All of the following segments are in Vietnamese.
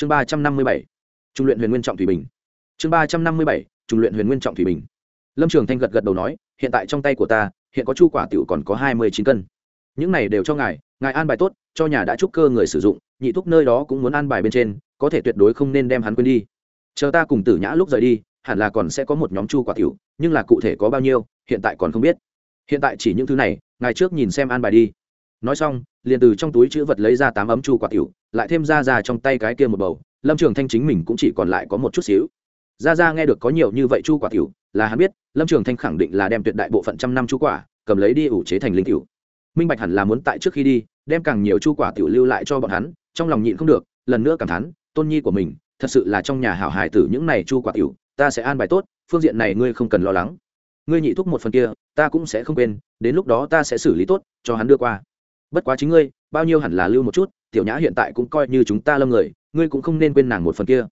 chương ba trăm năm mươi bảy, trung luyện huyền nguyên trọng thủy bình. Chương ba trăm năm mươi bảy, trung luyện huyền nguyên trọng thủy bình. Lâm trường thanh gật gật đầu nói, hiện tại trong tay của ta, hiện có chu quả tiểu còn có hai mươi chín cân. Những này đều cho ngài ngài an bài tốt, cho nhà đã trúc cơ người sử dụng, nhị thúc nơi đó cũng muốn an bài bên trên, có thể tuyệt đối không nên đem hắn quên đi. Chờ ta cùng tử nhã lúc rời đi, hẳn là còn sẽ có một nhóm chu quả tiểu, nhưng là cụ thể có bao nhiêu, hiện tại còn không biết. Hiện tại chỉ những thứ này, ngài trước nhìn xem an bài đi. Nói xong, liền từ trong túi chữ vật lấy ra tám ấm chu quả tiểu lại thêm ra ra trong tay cái kia một bầu, lâm trường thanh chính mình cũng chỉ còn lại có một chút xíu. Ra ra nghe được có nhiều như vậy chu quả tiểu, là hắn biết, lâm trường thanh khẳng định là đem tuyệt đại bộ phận trăm năm chu quả, cầm lấy đi ủ chế thành linh tiểu. Minh bạch hẳn là muốn tại trước khi đi, đem càng nhiều chu quả tiểu lưu lại cho bọn hắn, trong lòng nhịn không được, lần nữa cảm thán, tôn nhi của mình, thật sự là trong nhà hảo hài tử những này chu quả tiểu, ta sẽ an bài tốt, phương diện này ngươi không cần lo lắng. Ngươi nhị thúc một phần kia, ta cũng sẽ không quên, đến lúc đó ta sẽ xử lý tốt, cho hắn đưa qua. Bất quá chính ngươi, bao nhiêu hẳn là lưu một chút tiểu nhã hiện tại cũng coi như chúng ta lâm người, ngươi cũng không nên quên nàng một phần kia.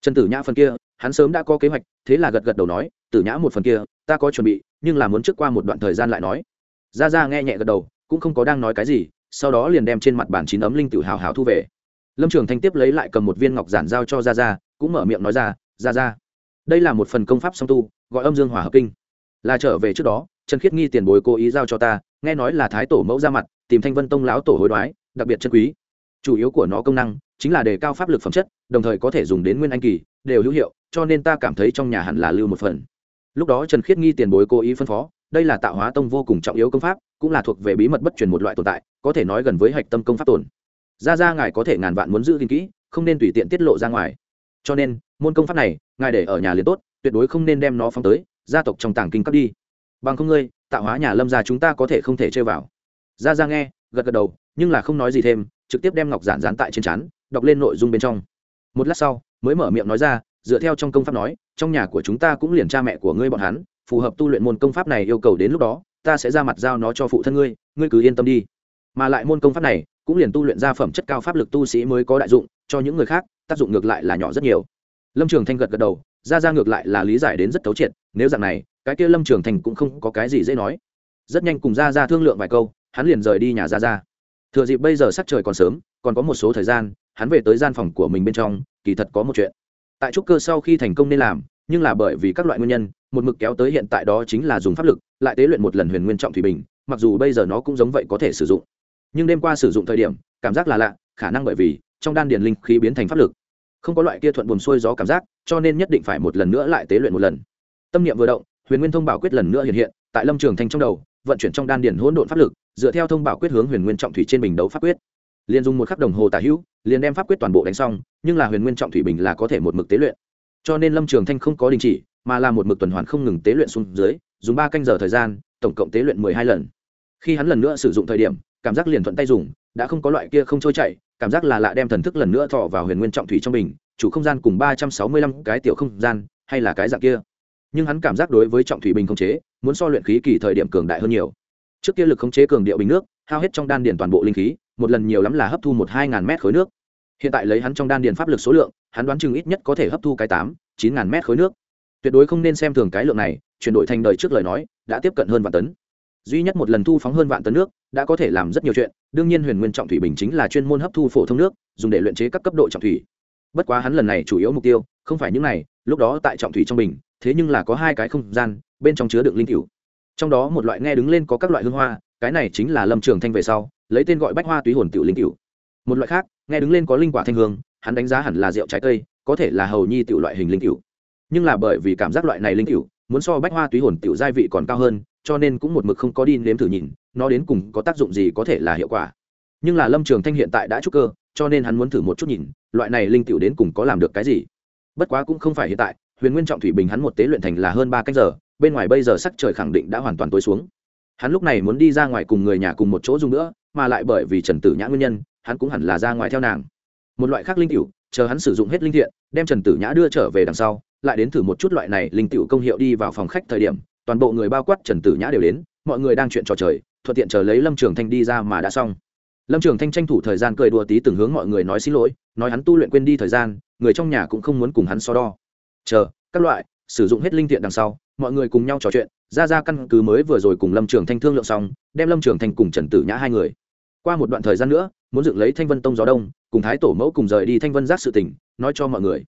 Trần tử nhã phần kia, hắn sớm đã có kế hoạch, thế là gật gật đầu nói, tử nhã một phần kia, ta có chuẩn bị, nhưng là muốn trước qua một đoạn thời gian lại nói. Ra ra nghe nhẹ gật đầu, cũng không có đang nói cái gì, sau đó liền đem trên mặt bàn chín ấm linh tử hào hào thu về. Lâm trường thanh tiếp lấy lại cầm một viên ngọc giản giao cho ra ra, cũng mở miệng nói ra ra ra, đây là một phần công pháp song tu, gọi âm dương hỏa hợp kinh. Là trở về trước đó, trần khiết nghi tiền bối cố ý giao cho ta, nghe nói là thái tổ mẫu ra mặt, tìm thanh vân tông lão tổ hối đoái, đặc biệt chân quý chủ yếu của nó công năng chính là đề cao pháp lực phẩm chất, đồng thời có thể dùng đến nguyên anh kỳ, đều hữu hiệu, cho nên ta cảm thấy trong nhà hẳn là lưu một phần. Lúc đó trần khiết nghi tiền bối cố ý phân phó, đây là tạo hóa tông vô cùng trọng yếu công pháp, cũng là thuộc về bí mật bất truyền một loại tồn tại, có thể nói gần với hạch tâm công pháp tồn. Ra ra ngài có thể ngàn vạn muốn giữ gìn kỹ, không nên tùy tiện tiết lộ ra ngoài. Cho nên, môn công pháp này, ngài để ở nhà liền tốt, tuyệt đối không nên đem nó phóng tới, gia tộc trong tàng kinh cấp đi. Bằng không ngươi, tạo hóa nhà lâm gia chúng ta có thể không thể chơi vào. Ra ra nghe, gật gật đầu, nhưng là không nói gì thêm trực tiếp đem ngọc giản dán tại trên chán, đọc lên nội dung bên trong. Một lát sau mới mở miệng nói ra dựa theo trong công pháp nói trong nhà của chúng ta cũng liền cha mẹ của ngươi bọn hắn phù hợp tu luyện môn công pháp này yêu cầu đến lúc đó ta sẽ ra mặt giao nó cho phụ thân ngươi ngươi cứ yên tâm đi. Mà lại môn công pháp này cũng liền tu luyện ra phẩm chất cao pháp lực tu sĩ mới có đại dụng cho những người khác tác dụng ngược lại là nhỏ rất nhiều. Lâm trường thanh gật gật đầu ra ra ngược lại là lý giải đến rất thấu triệt nếu dạng này cái kia lâm trường thành cũng không có cái gì dễ nói. Rất nhanh cùng ra ra thương lượng vài câu hắn liền rời đi nhà ra ra thừa dịp bây giờ sắc trời còn sớm, còn có một số thời gian, hắn về tới gian phòng của mình bên trong, kỳ thật có một chuyện. Tại trúc cơ sau khi thành công nên làm, nhưng là bởi vì các loại nguyên nhân, một mực kéo tới hiện tại đó chính là dùng pháp lực, lại tế luyện một lần huyền nguyên trọng thủy bình, mặc dù bây giờ nó cũng giống vậy có thể sử dụng. Nhưng đêm qua sử dụng thời điểm, cảm giác là lạ, khả năng bởi vì, trong đan điền linh khí biến thành pháp lực. Không có loại kia thuận buồm xuôi gió cảm giác, cho nên nhất định phải một lần nữa lại tế luyện một lần. Tâm niệm vừa động, huyền nguyên thông bảo quyết lần nữa hiện hiện, tại lâm trường thanh trong đầu, vận chuyển trong đan điền hỗn độn pháp lực dựa theo thông báo quyết hướng huyền nguyên trọng thủy trên bình đấu pháp quyết. Liền dùng một khắc đồng hồ tả hữu, liền đem pháp quyết toàn bộ đánh xong, nhưng là huyền nguyên trọng thủy bình là có thể một mực tế luyện. Cho nên lâm trường thanh không có đình chỉ, mà là một mực tuần hoàn không ngừng tế luyện xuống dưới, dùng ba canh giờ thời gian, tổng cộng tế luyện mười hai lần. Khi hắn lần nữa sử dụng thời điểm, cảm giác liền thuận tay dùng, đã không có loại kia không trôi chảy, cảm giác là lạ đem thần thức lần nữa thọ vào huyền nguyên trọng thủy trong bình, chủ không gian cùng ba trăm sáu mươi lăm cái tiểu không gian, hay là cái dạng kia. Nhưng hắn cảm giác đối với trọng thủy bình không chế, muốn so luyện khí kỳ thời điểm cường đại hơn nhiều trước kia lực khống chế cường điệu bình nước, hao hết trong đan điền toàn bộ linh khí, một lần nhiều lắm là hấp thu một hai ngàn mét khối nước. Hiện tại lấy hắn trong đan điền pháp lực số lượng, hắn đoán chừng ít nhất có thể hấp thu cái tám, chín ngàn mét khối nước. Tuyệt đối không nên xem thường cái lượng này, chuyển đổi thành đời trước lời nói, đã tiếp cận hơn vạn tấn. Duy nhất một lần thu phóng hơn vạn tấn nước, đã có thể làm rất nhiều chuyện, đương nhiên huyền nguyên trọng thủy bình chính là chuyên môn hấp thu phổ thông nước, dùng để luyện chế các cấp độ trọng thủy. Bất quá hắn lần này chủ yếu mục tiêu, không phải những này, lúc đó tại trọng thủy trong bình, thế nhưng là có hai cái không gian, bên trong chứa đựng linh cửu trong đó một loại nghe đứng lên có các loại hương hoa, cái này chính là lâm trường thanh về sau, lấy tên gọi bách hoa túy hồn tiểu linh cửu. Một loại khác, nghe đứng lên có linh quả thanh hương, hắn đánh giá hẳn là rượu trái cây, có thể là hầu nhi tiểu loại hình linh cửu. Nhưng là bởi vì cảm giác loại này linh cửu, muốn so bách hoa túy hồn tiểu gia vị còn cao hơn, cho nên cũng một mực không có đi nếm thử nhìn, nó đến cùng có tác dụng gì có thể là hiệu quả. Nhưng là lâm trường thanh hiện tại đã trúc cơ, cho nên hắn muốn thử một chút nhìn, loại này linh tiểu đến cùng có làm được cái gì. Bất quá cũng không phải hiện tại, huyền nguyên trọng thủy bình hắn một tế luyện thành là hơn ba cách giờ bên ngoài bây giờ sắc trời khẳng định đã hoàn toàn tối xuống. Hắn lúc này muốn đi ra ngoài cùng người nhà cùng một chỗ dùng nữa, mà lại bởi vì trần tử nhã nguyên nhân, hắn cũng hẳn là ra ngoài theo nàng. Một loại khác linh cựu chờ hắn sử dụng hết linh thiện, đem trần tử nhã đưa trở về đằng sau, lại đến thử một chút loại này linh cựu công hiệu đi vào phòng khách thời điểm, toàn bộ người bao quát trần tử nhã đều đến, mọi người đang chuyện trò trời thuận tiện chờ lấy lâm trường thanh đi ra mà đã xong. Lâm trường thanh tranh thủ thời gian cười đùa tí từng hướng mọi người nói xin lỗi, nói hắn tu luyện quên đi thời gian, người trong nhà cũng không muốn cùng hắn so đo. Chờ, các loại, sử dụng hết linh thiện đằng sau mọi người cùng nhau trò chuyện ra ra căn cứ mới vừa rồi cùng lâm trường thanh thương lượng xong, đem lâm trường thanh cùng trần tử nhã hai người. Qua một đoạn thời gian nữa, muốn dựng lấy thanh vân tông gió đông, cùng thái tổ mẫu cùng rời đi thanh vân giác sự tỉnh nói cho mọi người.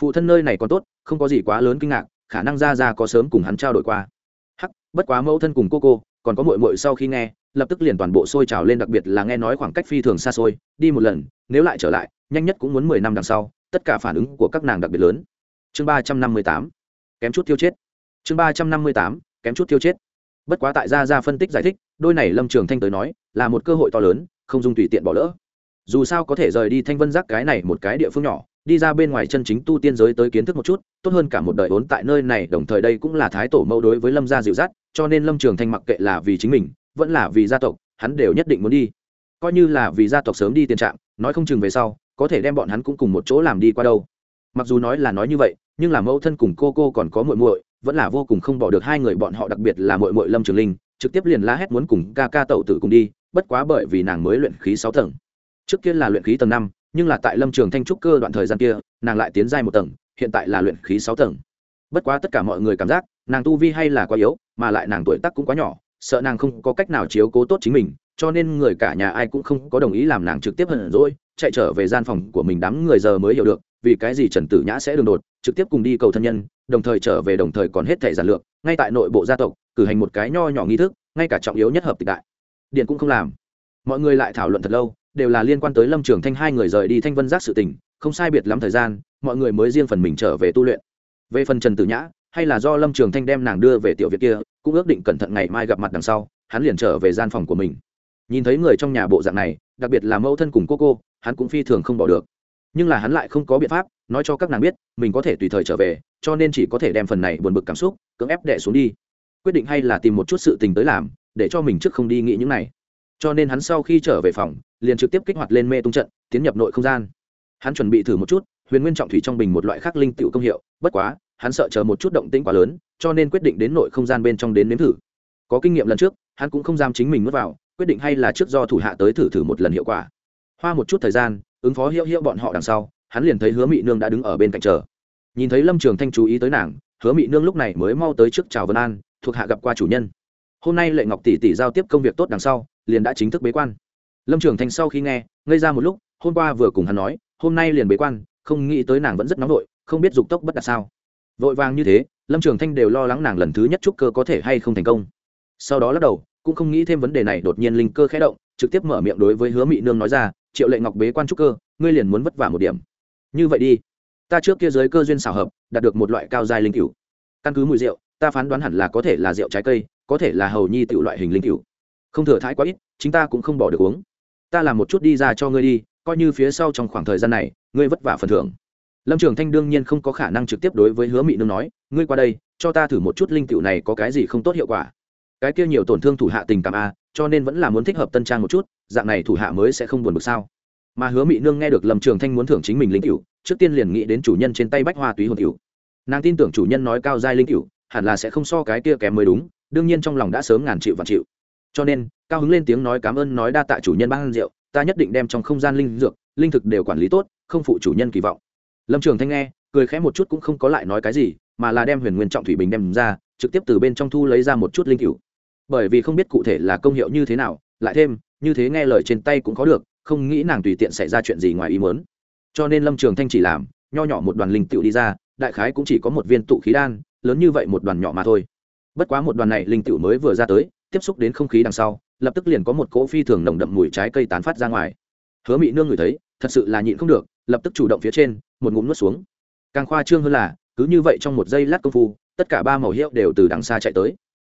Phụ thân nơi này còn tốt, không có gì quá lớn kinh ngạc, khả năng ra ra có sớm cùng hắn trao đổi qua. Hắc, bất quá mẫu thân cùng cô cô, còn có mội mội sau khi nghe, lập tức liền toàn bộ sôi trào lên, đặc biệt là nghe nói khoảng cách phi thường xa xôi, đi một lần, nếu lại trở lại, nhanh nhất cũng muốn mười năm đằng sau, tất cả phản ứng của các nàng đặc biệt lớn. Chương ba trăm năm mươi tám. Kém chút tiêu chết chương ba trăm năm mươi tám, kém chút tiêu chết. Bất quá tại gia ra phân tích giải thích, đôi này lâm trường thanh tới nói, là một cơ hội to lớn, không dung tùy tiện bỏ lỡ. Dù sao có thể rời đi thanh vân giác cái này một cái địa phương nhỏ, đi ra bên ngoài chân chính tu tiên giới tới kiến thức một chút, tốt hơn cả một đời vốn tại nơi này, đồng thời đây cũng là thái tổ mẫu đối với lâm gia dịu dắt, cho nên lâm trường thanh mặc kệ là vì chính mình, vẫn là vì gia tộc, hắn đều nhất định muốn đi. Coi như là vì gia tộc sớm đi tiền trạng, nói không chừng về sau, có thể đem bọn hắn cũng cùng một chỗ làm đi qua đâu. Mặc dù nói là nói như vậy, nhưng là mẫu thân cùng cô cô còn có muội muội vẫn là vô cùng không bỏ được hai người bọn họ, đặc biệt là muội muội lâm trường linh, trực tiếp liền la hét muốn cùng ca ca tẩu tử cùng đi, bất quá bởi vì nàng mới luyện khí sáu tầng. Trước kia là luyện khí tầng năm, nhưng là tại lâm trường thanh trúc cơ đoạn thời gian kia, nàng lại tiến giai một tầng, hiện tại là luyện khí sáu tầng. Bất quá tất cả mọi người cảm giác, nàng tu vi hay là quá yếu, mà lại nàng tuổi tác cũng quá nhỏ, sợ nàng không có cách nào chiếu cố tốt chính mình, cho nên người cả nhà ai cũng không có đồng ý làm nàng trực tiếp hận rỗi chạy trở về gian phòng của mình đám người giờ mới hiểu được, vì cái gì trần tử nhã sẽ đường đột, trực tiếp cùng đi cầu thân nhân đồng thời trở về đồng thời còn hết thể giản lược, ngay tại nội bộ gia tộc, cử hành một cái nho nhỏ nghi thức, ngay cả trọng yếu nhất hợp tịch đại. Điện cũng không làm. Mọi người lại thảo luận thật lâu, đều là liên quan tới lâm trường thanh hai người rời đi thanh vân giác sự tình, không sai biệt lắm thời gian, mọi người mới riêng phần mình trở về tu luyện. Về phần trần tử nhã, hay là do lâm trường thanh đem nàng đưa về tiểu việt kia, cũng ước định cẩn thận ngày mai gặp mặt đằng sau, hắn liền trở về gian phòng của mình. Nhìn thấy người trong nhà bộ dạng này, đặc biệt là mẫu thân cùng cô cô, hắn cũng phi thường không bỏ được. Nhưng là hắn lại không có biện pháp, nói cho các nàng biết, mình có thể tùy thời trở về cho nên chỉ có thể đem phần này buồn bực cảm xúc cưỡng ép đẻ xuống đi. Quyết định hay là tìm một chút sự tình tới làm, để cho mình trước không đi nghĩ những này. Cho nên hắn sau khi trở về phòng, liền trực tiếp kích hoạt lên mê tung trận, tiến nhập nội không gian. Hắn chuẩn bị thử một chút, huyền nguyên trọng thủy trong bình một loại khác linh tựu công hiệu, bất quá, hắn sợ chờ một chút động tĩnh quá lớn, cho nên quyết định đến nội không gian bên trong đến nếm thử. Có kinh nghiệm lần trước, hắn cũng không dám chính mình mất vào, quyết định hay là trước do thủ hạ tới thử thử một lần hiệu quả. Hoa một chút thời gian, ứng phó hiệu hiệu bọn họ đằng sau, hắn liền thấy hứa mị nương đã đứng ở bên cạnh chờ nhìn thấy lâm trường thanh chú ý tới nàng, hứa mị nương lúc này mới mau tới trước chào vân an, thuộc hạ gặp qua chủ nhân. Hôm nay lệ ngọc tỷ tỷ giao tiếp công việc tốt đằng sau, liền đã chính thức bế quan. Lâm trường thanh sau khi nghe, ngây ra một lúc, hôm qua vừa cùng hắn nói, hôm nay liền bế quan, không nghĩ tới nàng vẫn rất nóng vội không biết dục tốc bất đạt sao. Vội vàng như thế, lâm trường thanh đều lo lắng nàng lần thứ nhất trúc cơ có thể hay không thành công. Sau đó lắc đầu, cũng không nghĩ thêm vấn đề này đột nhiên linh cơ khẽ động, trực tiếp mở miệng đối với hứa mị nương nói ra, triệu lệ ngọc bế quan trúc cơ, ngươi liền muốn vất vả một điểm. Như vậy đi ta trước kia giới cơ duyên xảo hợp, đạt được một loại cao dài linh cửu. Căn cứ mùi rượu, ta phán đoán hẳn là có thể là rượu trái cây, có thể là hầu nhi tiểu loại hình linh cửu. Không thừa thái quá ít chúng ta cũng không bỏ được uống. Ta làm một chút đi ra cho ngươi đi, coi như phía sau trong khoảng thời gian này, ngươi vất vả phần thưởng. Lâm trường thanh đương nhiên không có khả năng trực tiếp đối với hứa mị nương nói, ngươi qua đây, cho ta thử một chút linh cựu này có cái gì không tốt hiệu quả. Cái kia nhiều tổn thương thủ hạ tình cảm a, cho nên vẫn là muốn thích hợp tân trang một chút, dạng này thủ hạ mới sẽ không buồn bực sao? Mà hứa mị nương nghe được lâm trường thanh muốn thưởng chính mình linh cựu trước tiên liền nghĩ đến chủ nhân trên tay bách hoa túy hồn cựu nàng tin tưởng chủ nhân nói cao giai linh cựu hẳn là sẽ không so cái kia kém mới đúng, đương nhiên trong lòng đã sớm ngàn chịu và chịu. Cho nên, cao hứng lên tiếng nói cảm ơn nói đa tạ chủ nhân ban rượu, ta nhất định đem trong không gian linh dược, linh thực đều quản lý tốt, không phụ chủ nhân kỳ vọng. Lâm trường thanh nghe, cười khẽ một chút cũng không có lại nói cái gì, mà là đem huyền nguyên trọng thủy bình đem ra, trực tiếp từ bên trong thu lấy ra một chút linh cựu bởi vì không biết cụ thể là công hiệu như thế nào, lại thêm, như thế nghe lời trên tay cũng có được không nghĩ nàng tùy tiện xảy ra chuyện gì ngoài ý muốn. Cho nên lâm trường thanh chỉ làm, nho nhỏ một đoàn linh tựu đi ra, đại khái cũng chỉ có một viên tụ khí đan, lớn như vậy một đoàn nhỏ mà thôi. Bất quá một đoàn này linh tựu mới vừa ra tới, tiếp xúc đến không khí đằng sau, lập tức liền có một cỗ phi thường nồng đậm mùi trái cây tán phát ra ngoài. Hứa mị nương ngửi thấy, thật sự là nhịn không được, lập tức chủ động phía trên, một ngụm nuốt xuống. Càng khoa trương hơn là, cứ như vậy trong một giây lát công phu, tất cả ba màu hiệu đều từ đằng xa chạy tới.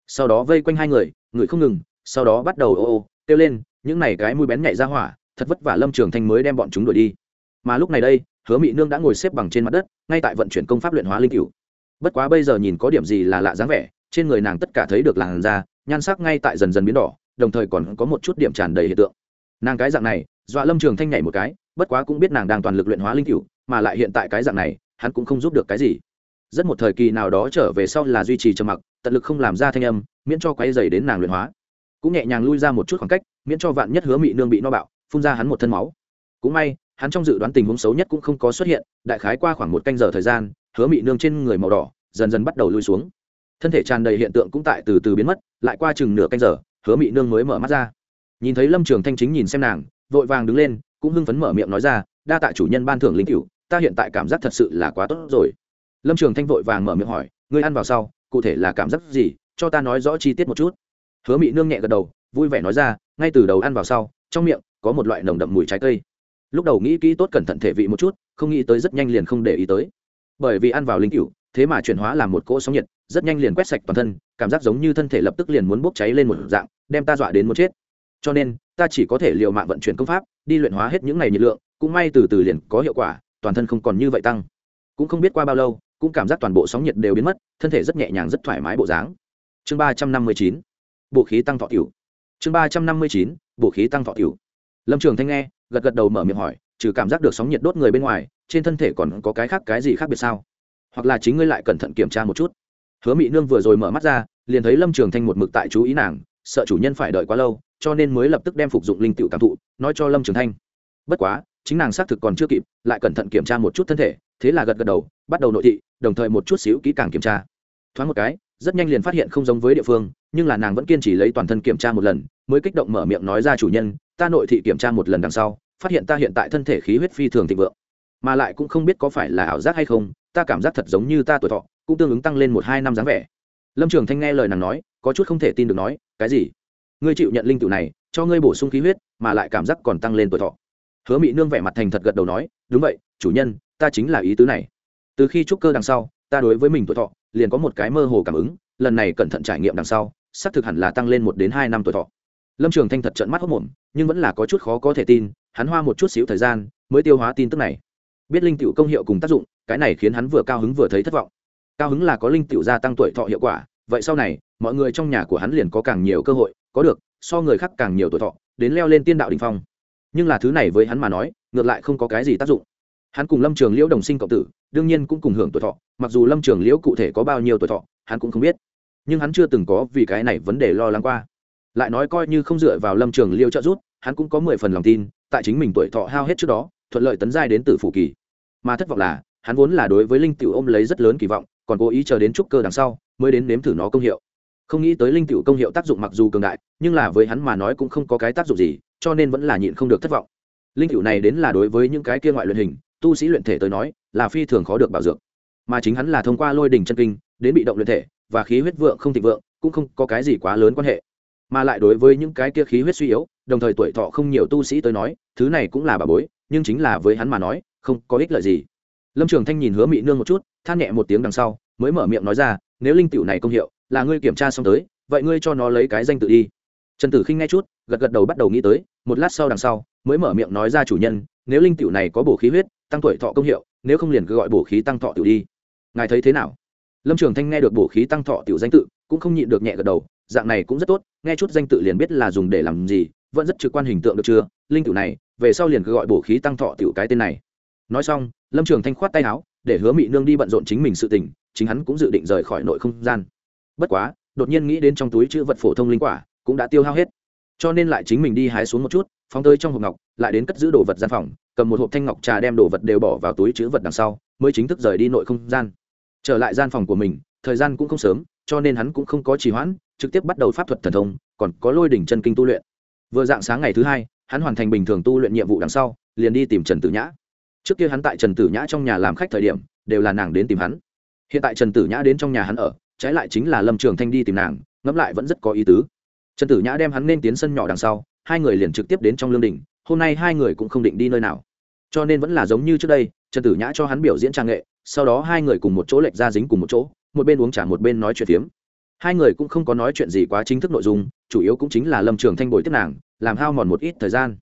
Sau đó vây quanh hai người người không ngừng, sau đó bắt đầu ô ô, kêu lên, những này cái mũi bén nhạy ra hỏa thật vất vả lâm trường thanh mới đem bọn chúng đuổi đi. Mà lúc này đây, hứa mỹ nương đã ngồi xếp bằng trên mặt đất, ngay tại vận chuyển công pháp luyện hóa linh cựu bất quá bây giờ nhìn có điểm gì là lạ dáng vẻ, trên người nàng tất cả thấy được làn da, nhan sắc ngay tại dần dần biến đỏ, đồng thời còn có một chút điểm tràn đầy hiện tượng. Nàng cái dạng này, dọa lâm trường thanh nhảy một cái, bất quá cũng biết nàng đang toàn lực luyện hóa linh cựu mà lại hiện tại cái dạng này, hắn cũng không giúp được cái gì. Rất một thời kỳ nào đó trở về sau là duy trì trầm mặc, tận lực không làm ra thanh âm, miễn cho quay dày đến nàng luyện hóa. Cũng nhẹ nhàng lui ra một chút khoảng cách, miễn cho vạn nhất hứa mị nương bị no bạo phun ra hắn một thân máu. Cũng may, hắn trong dự đoán tình huống xấu nhất cũng không có xuất hiện, đại khái qua khoảng một canh giờ thời gian, hứa mị nương trên người màu đỏ dần dần bắt đầu lui xuống. Thân thể tràn đầy hiện tượng cũng tại từ từ biến mất, lại qua chừng nửa canh giờ, hứa mị nương mới mở mắt ra. Nhìn thấy lâm trường thanh chính nhìn xem nàng, vội vàng đứng lên, cũng hưng phấn mở miệng nói ra, đa tạ chủ nhân ban thưởng linh cựu ta hiện tại cảm giác thật sự là quá tốt rồi. Lâm trường thanh vội vàng mở miệng hỏi, ngươi ăn vào sau, cụ thể là cảm giác gì? Cho ta nói rõ chi tiết một chút. Hứa mị nương nhẹ gật đầu, vui vẻ nói ra, ngay từ đầu ăn vào sau, trong miệng có một loại nồng đậm mùi trái cây. Lúc đầu nghĩ kỹ tốt cẩn thận thể vị một chút, không nghĩ tới rất nhanh liền không để ý tới. Bởi vì ăn vào linh cựu thế mà chuyển hóa làm một cỗ sóng nhiệt, rất nhanh liền quét sạch toàn thân, cảm giác giống như thân thể lập tức liền muốn bốc cháy lên một dạng, đem ta dọa đến muốn chết. Cho nên, ta chỉ có thể l i ề u mạng vận chuyển công pháp, đi luyện hóa hết những ngày nhiệt lượng, cũng may từ từ liền có hiệu quả, toàn thân không còn như vậy tăng. Cũng không biết qua bao lâu, cũng cảm giác toàn bộ sóng nhiệt đều biến mất, thân thể rất nhẹ nhàng, rất thoải mái bộ dáng. Chương ba trăm năm mươi chín bộ khí tăng thọ cửu. Chương ba trăm năm mươi chín bộ khí tăng thọ cửu lâm trường thanh nghe, gật gật đầu mở miệng hỏi, trừ cảm giác được sóng nhiệt đốt người bên ngoài, trên thân thể còn có cái khác cái gì khác biệt sao? Hoặc là chính ngươi lại cẩn thận kiểm tra một chút. Hứa mỹ nương vừa rồi mở mắt ra, liền thấy lâm trường thanh một mực tại chú ý nàng, sợ chủ nhân phải đợi quá lâu, cho nên mới lập tức đem phục dụng linh tựu cảm thụ, nói cho lâm trường thanh. Bất quá, chính nàng xác thực còn chưa kịp, lại cẩn thận kiểm tra một chút thân thể, thế là gật gật đầu, bắt đầu nội thị, đồng thời một chút xíu kỹ càng kiểm tra. Thoáng một cái rất nhanh liền phát hiện không giống với địa phương, nhưng là nàng vẫn kiên trì lấy toàn thân kiểm tra một lần, mới kích động mở miệng nói ra chủ nhân, ta nội thị kiểm tra một lần đằng sau, phát hiện ta hiện tại thân thể khí huyết phi thường thịnh vượng, mà lại cũng không biết có phải là ảo giác hay không, ta cảm giác thật giống như ta tuổi thọ cũng tương ứng tăng lên một hai năm dáng vẻ. Lâm trường thanh nghe lời nàng nói, có chút không thể tin được nói, cái gì? Ngươi chịu nhận linh tự này, cho ngươi bổ sung khí huyết, mà lại cảm giác còn tăng lên tuổi thọ. Hứa mỹ nương vẻ mặt thành thật gật đầu nói, đúng vậy, chủ nhân, ta chính là ý tứ này. Từ khi trúc cơ đằng sau, ta đối với mình tuổi thọ liền có một cái mơ hồ cảm ứng, lần này cẩn thận trải nghiệm đằng sau, xác thực hẳn là tăng lên một đến hai năm tuổi thọ. Lâm trường thanh thật trận mắt hốc mồm nhưng vẫn là có chút khó có thể tin, hắn hoa một chút xíu thời gian mới tiêu hóa tin tức này. Biết linh tiểu công hiệu cùng tác dụng, cái này khiến hắn vừa cao hứng vừa thấy thất vọng. Cao hứng là có linh tiểu gia tăng tuổi thọ hiệu quả, vậy sau này, mọi người trong nhà của hắn liền có càng nhiều cơ hội, có được, so người khác càng nhiều tuổi thọ, đến leo lên tiên đạo đình phong. Nhưng là thứ này với hắn mà nói, ngược lại không có cái gì tác dụng. Hắn cùng lâm trường liễu đồng sinh cộng tử đương nhiên cũng cùng hưởng tuổi thọ, mặc dù lâm trường liễu cụ thể có bao nhiêu tuổi thọ, hắn cũng không biết. Nhưng hắn chưa từng có vì cái này vấn đề lo lắng qua. Lại nói coi như không dựa vào lâm trường liễu trợ giúp, hắn cũng có mười phần lòng tin, tại chính mình tuổi thọ hao hết trước đó, thuận lợi tấn giai đến từ phủ kỳ. Mà thất vọng là, hắn vốn là đối với linh tiểu ôm lấy rất lớn kỳ vọng, còn cố ý chờ đến trúc cơ đằng sau, mới đến nếm thử nó công hiệu. Không nghĩ tới linh tiểu công hiệu tác dụng mặc dù cường đại, nhưng là với hắn mà nói cũng không có cái tác dụng gì, cho nên vẫn là nhịn không được thất vọng. Linh tiểu này đến là đối với những cái kia ngoại luyện hình, tu sĩ luyện thể tới nói là phi thường khó được bảo dưỡng. Mà chính hắn là thông qua lôi đỉnh chân kinh, đến bị động luyện thể, và khí huyết vượng không thịnh vượng, cũng không có cái gì quá lớn quan hệ. Mà lại đối với những cái kia khí huyết suy yếu, đồng thời tuổi thọ không nhiều tu sĩ tới nói, thứ này cũng là bà bối, nhưng chính là với hắn mà nói, không có ích lợi gì. Lâm trường thanh nhìn hứa mị nương một chút, than nhẹ một tiếng đằng sau, mới mở miệng nói ra, nếu linh tiểu này công hiệu, là ngươi kiểm tra xong tới, vậy ngươi cho nó lấy cái danh tự đi. Trần tử khinh nghe chút, gật gật đầu bắt đầu nghĩ tới, một lát sau đằng sau, mới mở miệng nói ra chủ nhân, nếu linh tiểu này có bổ khí huyết, tăng tuổi thọ công hiệu nếu không liền cứ gọi bổ khí tăng thọ tiểu đi. Ngài thấy thế nào? Lâm trường thanh nghe được bổ khí tăng thọ tiểu danh tự, cũng không nhịn được nhẹ gật đầu, dạng này cũng rất tốt, nghe chút danh tự liền biết là dùng để làm gì, vẫn rất trực quan hình tượng được chưa? Linh tiểu này, về sau liền cứ gọi bổ khí tăng thọ tiểu cái tên này. Nói xong, lâm trường thanh khoát tay áo, để hứa mị nương đi bận rộn chính mình sự tình, chính hắn cũng dự định rời khỏi nội không gian. Bất quá, đột nhiên nghĩ đến trong túi chữ vật phổ thông linh quả, cũng đã tiêu hao hết. Cho nên lại chính mình đi hái xuống một chút, phóng tới trong hộp ngọc, lại đến cất giữ đồ vật gian phòng cầm một hộp thanh ngọc trà đem đồ vật đều bỏ vào túi chữ vật đằng sau, mới chính thức rời đi nội không gian. Trở lại gian phòng của mình, thời gian cũng không sớm, cho nên hắn cũng không có trì hoãn, trực tiếp bắt đầu pháp thuật thần thông, còn có lôi đỉnh chân kinh tu luyện. Vừa dạng sáng ngày thứ hai, hắn hoàn thành bình thường tu luyện nhiệm vụ đằng sau, liền đi tìm trần tử nhã. Trước kia hắn tại trần tử nhã trong nhà làm khách thời điểm, đều là nàng đến tìm hắn. Hiện tại trần tử nhã đến trong nhà hắn ở, trái lại chính là lâm trường thanh đi tìm nàng, ngẫm lại vẫn rất có ý tứ. Trần tử nhã đem hắn nên tiến sân nhỏ đằng sau, hai người liền trực tiếp đến trong lương đình hôm nay hai người cũng không định đi nơi nào. Cho nên vẫn là giống như trước đây, trần tử nhã cho hắn biểu diễn trang nghệ, sau đó hai người cùng một chỗ lệch ra dính cùng một chỗ, một bên uống trà một bên nói chuyện phiếm. Hai người cũng không có nói chuyện gì quá chính thức nội dung, chủ yếu cũng chính là lâm trường thanh bồi tiếp nàng, làm hao mòn một ít thời gian.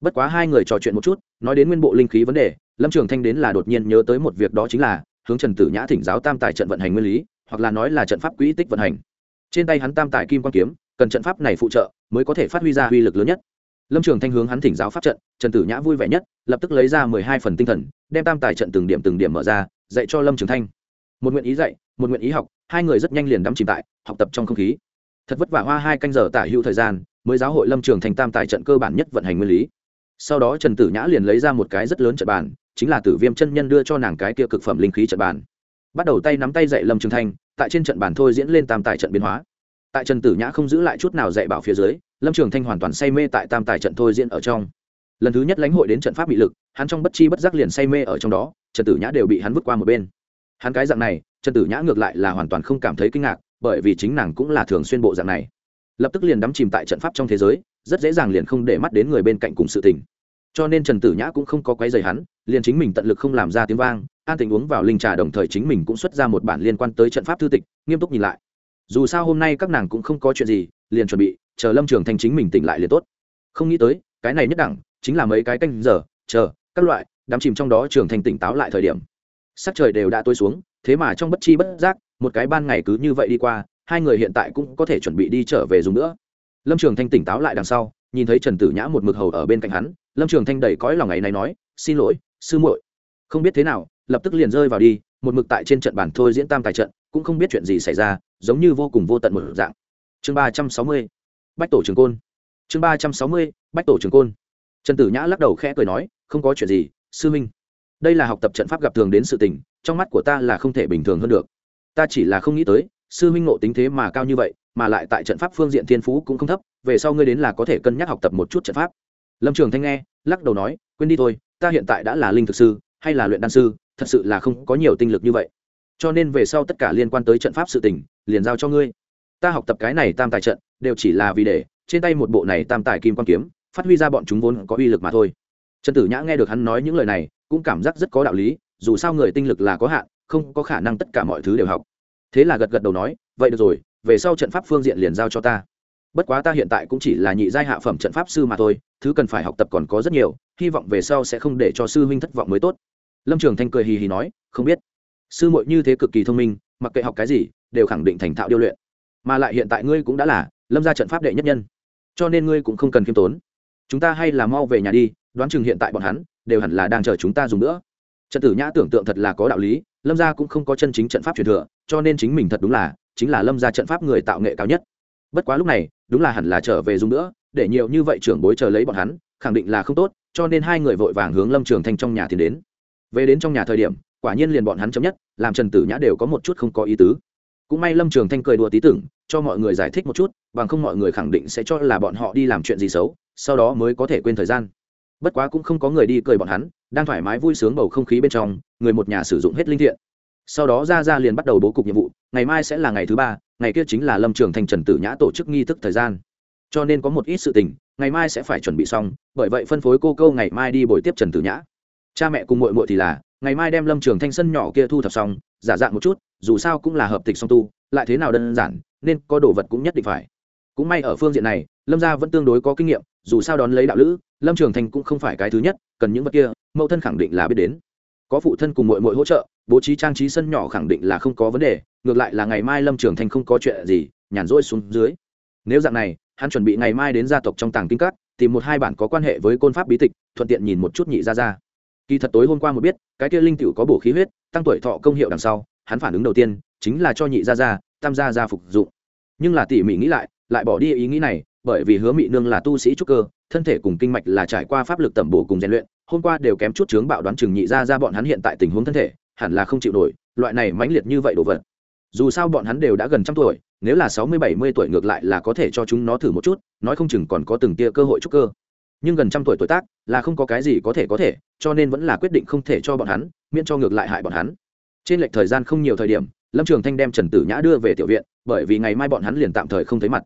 Bất quá hai người trò chuyện một chút, nói đến nguyên bộ linh khí vấn đề, lâm trường thanh đến là đột nhiên nhớ tới một việc đó chính là hướng trần tử nhã thỉnh giáo tam tài trận vận hành nguyên lý, hoặc là nói là trận pháp quỹ tích vận hành. Trên tay hắn tam tài kim quan kiếm, cần trận pháp này phụ trợ mới có thể phát huy ra uy lực lớn nhất lâm trường thanh hướng hắn thỉnh giáo pháp trận, trần tử nhã vui vẻ nhất, lập tức lấy ra mười hai phần tinh thần, đem tam tài trận từng điểm từng điểm mở ra, dạy cho lâm trường thanh. Một nguyện ý dạy, một nguyện ý học, hai người rất nhanh liền đắm chìm tại, học tập trong không khí. Thật vất vả hoa hai canh giờ tả hữu thời gian, mới giáo hội lâm trường thành tam tài trận cơ bản nhất vận hành nguyên lý. Sau đó trần tử nhã liền lấy ra một cái rất lớn trận bàn, chính là tử viêm chân nhân đưa cho nàng cái kia cực phẩm linh khí trận bàn. Bắt đầu tay nắm tay dạy lâm trường thanh, tại trên trận bàn thôi diễn lên tam tài trận biến hóa. Tại trần tử nhã không giữ lại chút nào dạy bảo phía dưới lâm trường thanh hoàn toàn say mê tại tam tài trận thôi diễn ở trong. Lần thứ nhất lãnh hội đến trận pháp bị lực, hắn trong bất chi bất giác liền say mê ở trong đó, trần tử nhã đều bị hắn vứt qua một bên. Hắn cái dạng này, trần tử nhã ngược lại là hoàn toàn không cảm thấy kinh ngạc, bởi vì chính nàng cũng là thường xuyên bộ dạng này. Lập tức liền đắm chìm tại trận pháp trong thế giới, rất dễ dàng liền không để mắt đến người bên cạnh cùng sự tình. Cho nên trần tử nhã cũng không có quấy dày hắn, liền chính mình tận lực không làm ra tiếng vang, an tình uống vào linh trà đồng thời chính mình cũng xuất ra một bản liên quan tới trận pháp thư tịch, nghiêm túc nhìn lại. Dù sao hôm nay các nàng cũng không có chuyện gì, liền chuẩn bị chờ lâm trường thanh chính mình tỉnh lại liền tốt. Không nghĩ tới, cái này nhất đẳng, chính là mấy cái canh giờ, chờ, các loại, đám chìm trong đó trường thành tỉnh táo lại thời điểm. Sắc trời đều đã tối xuống, thế mà trong bất chi bất giác, một cái ban ngày cứ như vậy đi qua, hai người hiện tại cũng có thể chuẩn bị đi trở về dùng nữa. Lâm trường thanh tỉnh táo lại đằng sau, nhìn thấy trần tử nhã một mực hầu ở bên cạnh hắn, lâm trường thanh đầy cõi lòng ngày này nói, xin lỗi, sư muội. Không biết thế nào, lập tức liền rơi vào đi, một mực tại trên trận bàn thôi diễn tam tài trận, cũng không biết chuyện gì xảy ra, giống như vô cùng vô tận một dạng. Chương ba trăm sáu mươi bách tổ trường côn. Chương ba trăm sáu mươi, bách tổ trường côn. Trần tử nhã lắc đầu khẽ cười nói, không có chuyện gì, sư minh. Đây là học tập trận pháp gặp thường đến sự tình, trong mắt của ta là không thể bình thường hơn được. Ta chỉ là không nghĩ tới, sư minh ngộ tính thế mà cao như vậy, mà lại tại trận pháp phương diện thiên phú cũng không thấp, về sau ngươi đến là có thể cân nhắc học tập một chút trận pháp. Lâm trường thanh nghe, lắc đầu nói, quên đi thôi, ta hiện tại đã là linh thực sư, hay là luyện đan sư, thật sự là không có nhiều tinh lực như vậy. Cho nên về sau tất cả liên quan tới trận pháp sự tình, liền giao cho ngươi ta học tập cái này tam tài trận, đều chỉ là vì để, trên tay một bộ này tam tài kim quan kiếm, phát huy ra bọn chúng vốn có uy lực mà thôi. Trần tử nhã nghe được hắn nói những lời này, cũng cảm giác rất có đạo lý, dù sao người tinh lực là có hạn, không có khả năng tất cả mọi thứ đều học. Thế là gật gật đầu nói, vậy được rồi, về sau trận pháp phương diện liền giao cho ta. Bất quá ta hiện tại cũng chỉ là nhị giai hạ phẩm trận pháp sư mà thôi, thứ cần phải học tập còn có rất nhiều, hy vọng về sau sẽ không để cho sư huynh thất vọng mới tốt. Lâm trường thanh cười hì hì nói, không biết. Sư muội như thế cực kỳ thông minh, mặc kệ học cái gì, đều khẳng định thành thạo điêu luyện mà lại hiện tại ngươi cũng đã là lâm gia trận pháp đệ nhất nhân, cho nên ngươi cũng không cần khiêm tốn. Chúng ta hay là mau về nhà đi, đoán chừng hiện tại bọn hắn đều hẳn là đang chờ chúng ta dùng nữa. Trận tử nhã tưởng tượng thật là có đạo lý, lâm gia cũng không có chân chính trận pháp truyền thừa, cho nên chính mình thật đúng là, chính là lâm gia trận pháp người tạo nghệ cao nhất. Bất quá lúc này, đúng là hẳn là trở về dùng nữa, để nhiều như vậy trưởng bối chờ lấy bọn hắn, khẳng định là không tốt, cho nên hai người vội vàng hướng lâm trường thanh trong nhà thì đến. Về đến trong nhà thời điểm, quả nhiên liền bọn hắn chấm nhất, làm trần tử nhã đều có một chút không có ý tứ cũng may lâm trường thanh cười đùa tí tưởng, cho mọi người giải thích một chút, bằng không mọi người khẳng định sẽ cho là bọn họ đi làm chuyện gì xấu, sau đó mới có thể quên thời gian. Bất quá cũng không có người đi cười bọn hắn, đang thoải mái vui sướng bầu không khí bên trong, người một nhà sử dụng hết linh thiện. Sau đó ra ra liền bắt đầu bố cục nhiệm vụ, ngày mai sẽ là ngày thứ ba, ngày kia chính là lâm trường thanh trần tử nhã tổ chức nghi thức thời gian. Cho nên có một ít sự tình, ngày mai sẽ phải chuẩn bị xong, bởi vậy phân phối cô câu ngày mai đi buổi tiếp trần tử nhã. Cha mẹ cùng mội mội thì là, ngày mai đem lâm trường thanh sân nhỏ kia thu thập xong, giả dạng một chút dù sao cũng là hợp tịch song tu, lại thế nào đơn giản, nên có đồ vật cũng nhất định phải. Cũng may ở phương diện này, lâm gia vẫn tương đối có kinh nghiệm, dù sao đón lấy đạo lữ, lâm trường Thành cũng không phải cái thứ nhất, cần những vật kia, mẫu thân khẳng định là biết đến. Có phụ thân cùng mội mội hỗ trợ, bố trí trang trí sân nhỏ khẳng định là không có vấn đề, ngược lại là ngày mai lâm trường Thành không có chuyện gì, nhàn rỗi xuống dưới. Nếu dạng này, hắn chuẩn bị ngày mai đến gia tộc trong tàng kinh các, tìm một hai bản có quan hệ với côn pháp bí tịch, thuận tiện nhìn một chút nhị ra ra kỳ thật tối hôm qua một biết, cái kia linh t có bổ khí huyết, tăng tuổi thọ công hiệu đằng sau hắn phản ứng đầu tiên chính là cho nhị gia gia, tam gia gia phục dụng. Nhưng là tỉ mỉ nghĩ lại lại bỏ đi ý nghĩ này bởi vì hứa mị nương là tu sĩ trúc cơ thân thể cùng kinh mạch là trải qua pháp lực tẩm bổ cùng rèn luyện hôm qua đều kém chút chướng bạo đoán chừng nhị ra ra bọn hắn hiện tại tình huống thân thể hẳn là không chịu nổi loại này mãnh liệt như vậy đồ vật. Dù sao bọn hắn đều đã gần trăm tuổi nếu là sáu mươi bảy mươi tuổi ngược lại là có thể cho chúng nó thử một chút nói không chừng còn có từng tia cơ hội trúc cơ. Nhưng gần trăm tuổi tuổi tác là không có cái gì có thể có thể cho nên vẫn là quyết định không thể cho bọn hắn miễn cho ngược lại hại bọn hắn trên lệch thời gian không nhiều thời điểm, lâm trường thanh đem trần tử nhã đưa về tiểu viện, bởi vì ngày mai bọn hắn liền tạm thời không thấy mặt.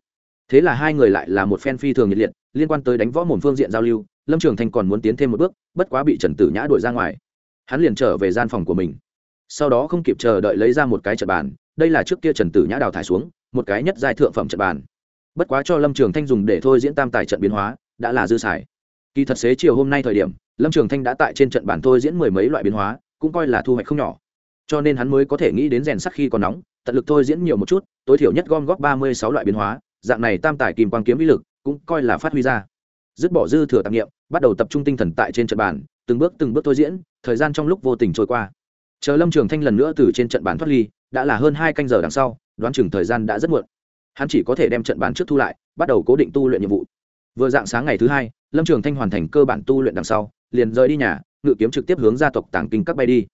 Thế là hai người lại là một phen phi thường nhiệt liệt, liên quan tới đánh võ mồm phương diện giao lưu, lâm trường thanh còn muốn tiến thêm một bước, bất quá bị trần tử nhã đuổi ra ngoài. Hắn liền trở về gian phòng của mình. Sau đó không kịp chờ đợi lấy ra một cái trận bàn, đây là trước kia trần tử nhã đào thải xuống, một cái nhất giai thượng phẩm trận bàn. Bất quá cho lâm trường thanh dùng để thôi diễn tam tài trận biến hóa, đã là dư xài. Kỳ thật xế chiều hôm nay thời điểm, lâm trường thanh đã tại trên trận bàn thôi diễn mười mấy loại biến hóa, cũng coi là thu hoạch không nhỏ cho nên hắn mới có thể nghĩ đến rèn sắc khi còn nóng, tận lực thôi diễn nhiều một chút, tối thiểu nhất gom góp ba mươi sáu loại biến hóa, dạng này tam tài kim quang kiếm vĩ lực cũng coi là phát huy ra. Dứt bỏ dư thừa tạp nghiệm, bắt đầu tập trung tinh thần tại trên trận bàn, từng bước từng bước thôi diễn, thời gian trong lúc vô tình trôi qua. Chờ lâm trường thanh lần nữa từ trên trận bàn thoát ly, đã là hơn hai canh giờ đằng sau, đoán chừng thời gian đã rất muộn. Hắn chỉ có thể đem trận bàn trước thu lại, bắt đầu cố định tu luyện nhiệm vụ. Vừa dạng sáng ngày thứ hai, lâm trường thanh hoàn thành cơ bản tu luyện đằng sau, liền rời đi nhà, ngự kiếm trực tiếp hướng gia tộc tàng kinh các bay đi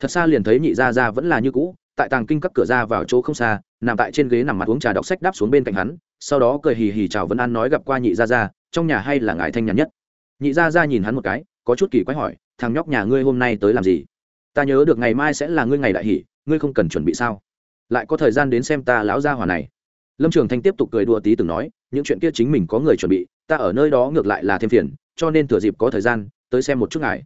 thật xa liền thấy nhị gia gia vẫn là như cũ, tại tàng kinh các cửa ra vào chỗ không xa, nằm tại trên ghế nằm mặt uống trà đọc sách đáp xuống bên cạnh hắn, sau đó cười hì hì chào vân an nói gặp qua nhị gia gia, trong nhà hay là ngài thanh nhàn nhất? Nhị gia gia nhìn hắn một cái, có chút kỳ quái hỏi, thằng nhóc nhà ngươi hôm nay tới làm gì? Ta nhớ được ngày mai sẽ là ngươi ngày đại hỉ ngươi không cần chuẩn bị sao? Lại có thời gian đến xem ta lão gia hỏa này. Lâm trường thanh tiếp tục cười đùa tí từng nói, những chuyện kia chính mình có người chuẩn bị, ta ở nơi đó ngược lại là thêm phiền, cho nên thừa dịp có thời gian, tới xem một chút ngài.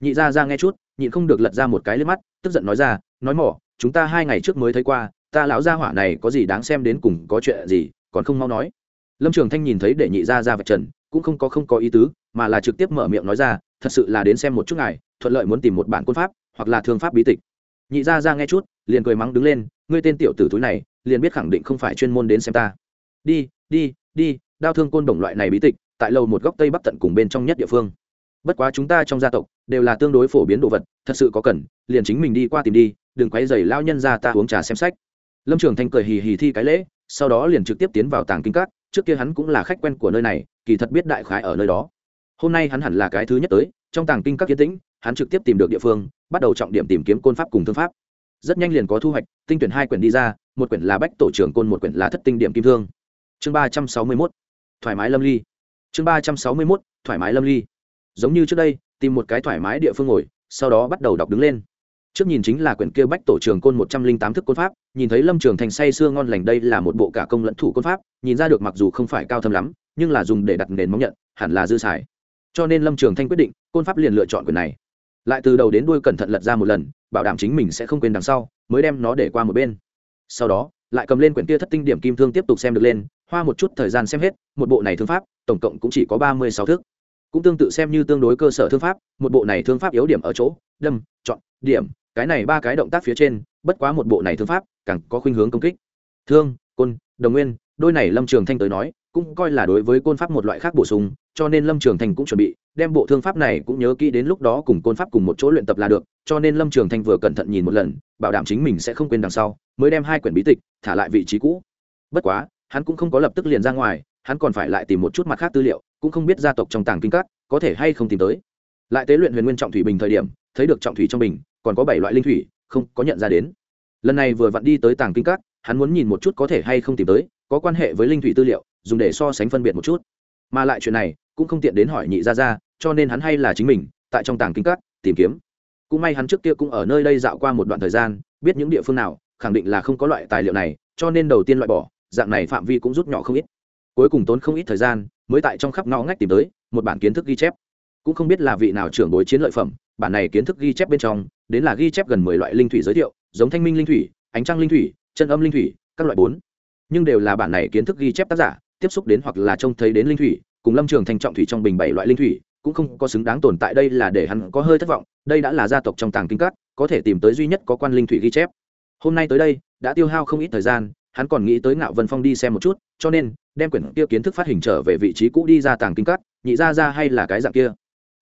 Nhị gia ra nghe chút nhịn không được lật ra một cái lên mắt, tức giận nói ra, nói mỏ, chúng ta hai ngày trước mới thấy qua, ta lão gia hỏa này có gì đáng xem đến cùng có chuyện gì, còn không mau nói. Lâm trường thanh nhìn thấy để nhị gia ra vạch trần, cũng không có không có ý tứ, mà là trực tiếp mở miệng nói ra, thật sự là đến xem một chút ngài, thuận lợi muốn tìm một bản quân pháp, hoặc là thương pháp bí tịch. Nhị gia ra nghe chút, liền cười mắng đứng lên, ngươi tên tiểu tử túi này, liền biết khẳng định không phải chuyên môn đến xem ta. Đi đi đi, đao thương côn đồng loại này bí tịch, tại lầu một góc tây bắc tận cùng bên trong nhất địa phương bất quá chúng ta trong gia tộc đều là tương đối phổ biến đồ vật, thật sự có cần, liền chính mình đi qua tìm đi, đừng quay dày lao nhân ra ta uống trà xem sách. Lâm trường thanh cười hì hì thi cái lễ, sau đó liền trực tiếp tiến vào tàng kinh các, trước kia hắn cũng là khách quen của nơi này, kỳ thật biết đại khái ở nơi đó. Hôm nay hắn hẳn là cái thứ nhất tới, trong tàng kinh các kiến tĩnh, hắn trực tiếp tìm được địa phương, bắt đầu trọng điểm tìm kiếm côn pháp cùng thương pháp. Rất nhanh liền có thu hoạch, tinh tuyển hai quyển đi ra, một quyển là bách tổ trưởng côn, một quyển là thất tinh điểm kim thương. Chương ba trăm sáu mươi mốt, thoải mái lâm ly. Chương ba trăm sáu mươi mốt, thoải mái lâm ly giống như trước đây, tìm một cái thoải mái địa phương ngồi, sau đó bắt đầu đọc đứng lên. Trước nhìn chính là quyển kia bách tổ trường côn một trăm linh tám thức côn pháp, nhìn thấy lâm trường thành say sưa ngon lành đây là một bộ cả công lẫn thủ côn pháp, nhìn ra được mặc dù không phải cao thâm lắm, nhưng là dùng để đặt nền móng nhận, hẳn là dư xài. Cho nên lâm trường thanh quyết định, côn pháp liền lựa chọn quyển này. Lại từ đầu đến đuôi cẩn thận lật ra một lần, bảo đảm chính mình sẽ không quên đằng sau, mới đem nó để qua một bên. Sau đó, lại cầm lên quyển kia thất tinh điểm kim thương tiếp tục xem được lên, hoa một chút thời gian xem hết, một bộ này thương pháp, tổng cộng cũng chỉ có ba mươi sáu thước cũng tương tự xem như tương đối cơ sở thương pháp, một bộ này thương pháp yếu điểm ở chỗ, đâm, chọn, điểm, cái này ba cái động tác phía trên, bất quá một bộ này thương pháp, càng có khuynh hướng công kích. Thương, côn, đồng nguyên, đôi này lâm trường thanh tới nói, cũng coi là đối với côn pháp một loại khác bổ sung, cho nên lâm trường thanh cũng chuẩn bị, đem bộ thương pháp này cũng nhớ kỹ đến lúc đó cùng côn pháp cùng một chỗ luyện tập là được, cho nên lâm trường thanh vừa cẩn thận nhìn một lần, bảo đảm chính mình sẽ không quên đằng sau, mới đem hai quyển bí tịch thả lại vị trí cũ. Bất quá, hắn cũng không có lập tức liền ra ngoài, hắn còn phải lại tìm một chút mặt khác tư liệu cũng không biết gia tộc trong tàng kinh các có thể hay không tìm tới. Lại tế luyện huyền nguyên trọng thủy bình thời điểm, thấy được trọng thủy trong bình, còn có bảy loại linh thủy, không có nhận ra đến. Lần này vừa vặn đi tới tàng kinh các, hắn muốn nhìn một chút có thể hay không tìm tới, có quan hệ với linh thủy tư liệu, dùng để so sánh phân biệt một chút. Mà lại chuyện này, cũng không tiện đến hỏi nhị gia gia, cho nên hắn hay là chính mình, tại trong tàng kinh các, tìm kiếm. Cũng may hắn trước kia cũng ở nơi đây dạo qua một đoạn thời gian, biết những địa phương nào, khẳng định là không có loại tài liệu này, cho nên đầu tiên loại bỏ, dạng này phạm vi cũng rút nhỏ không ít. Cuối cùng tốn không ít thời gian mới tại trong khắp ngõ ngách tìm tới một bản kiến thức ghi chép. Cũng không biết là vị nào trưởng bối chiến lợi phẩm, bản này kiến thức ghi chép bên trong, đến là ghi chép gần mười loại linh thủy giới thiệu, giống thanh minh linh thủy, ánh trăng linh thủy, chân âm linh thủy, các loại bốn. Nhưng đều là bản này kiến thức ghi chép tác giả tiếp xúc đến hoặc là trông thấy đến linh thủy, cùng lâm trường thành trọng thủy trong bình bảy loại linh thủy, cũng không có xứng đáng tồn tại đây là để hắn có hơi thất vọng, đây đã là gia tộc trong tàng kinh cát có thể tìm tới duy nhất có quan linh thủy ghi chép. Hôm nay tới đây, đã tiêu hao không ít thời gian, hắn còn nghĩ tới ngạo vân phong đi xem một chút, cho nên đem quyển kia kiến thức phát hình trở về vị trí cũ đi ra tàng kinh cắt nhị ra ra hay là cái dạng kia?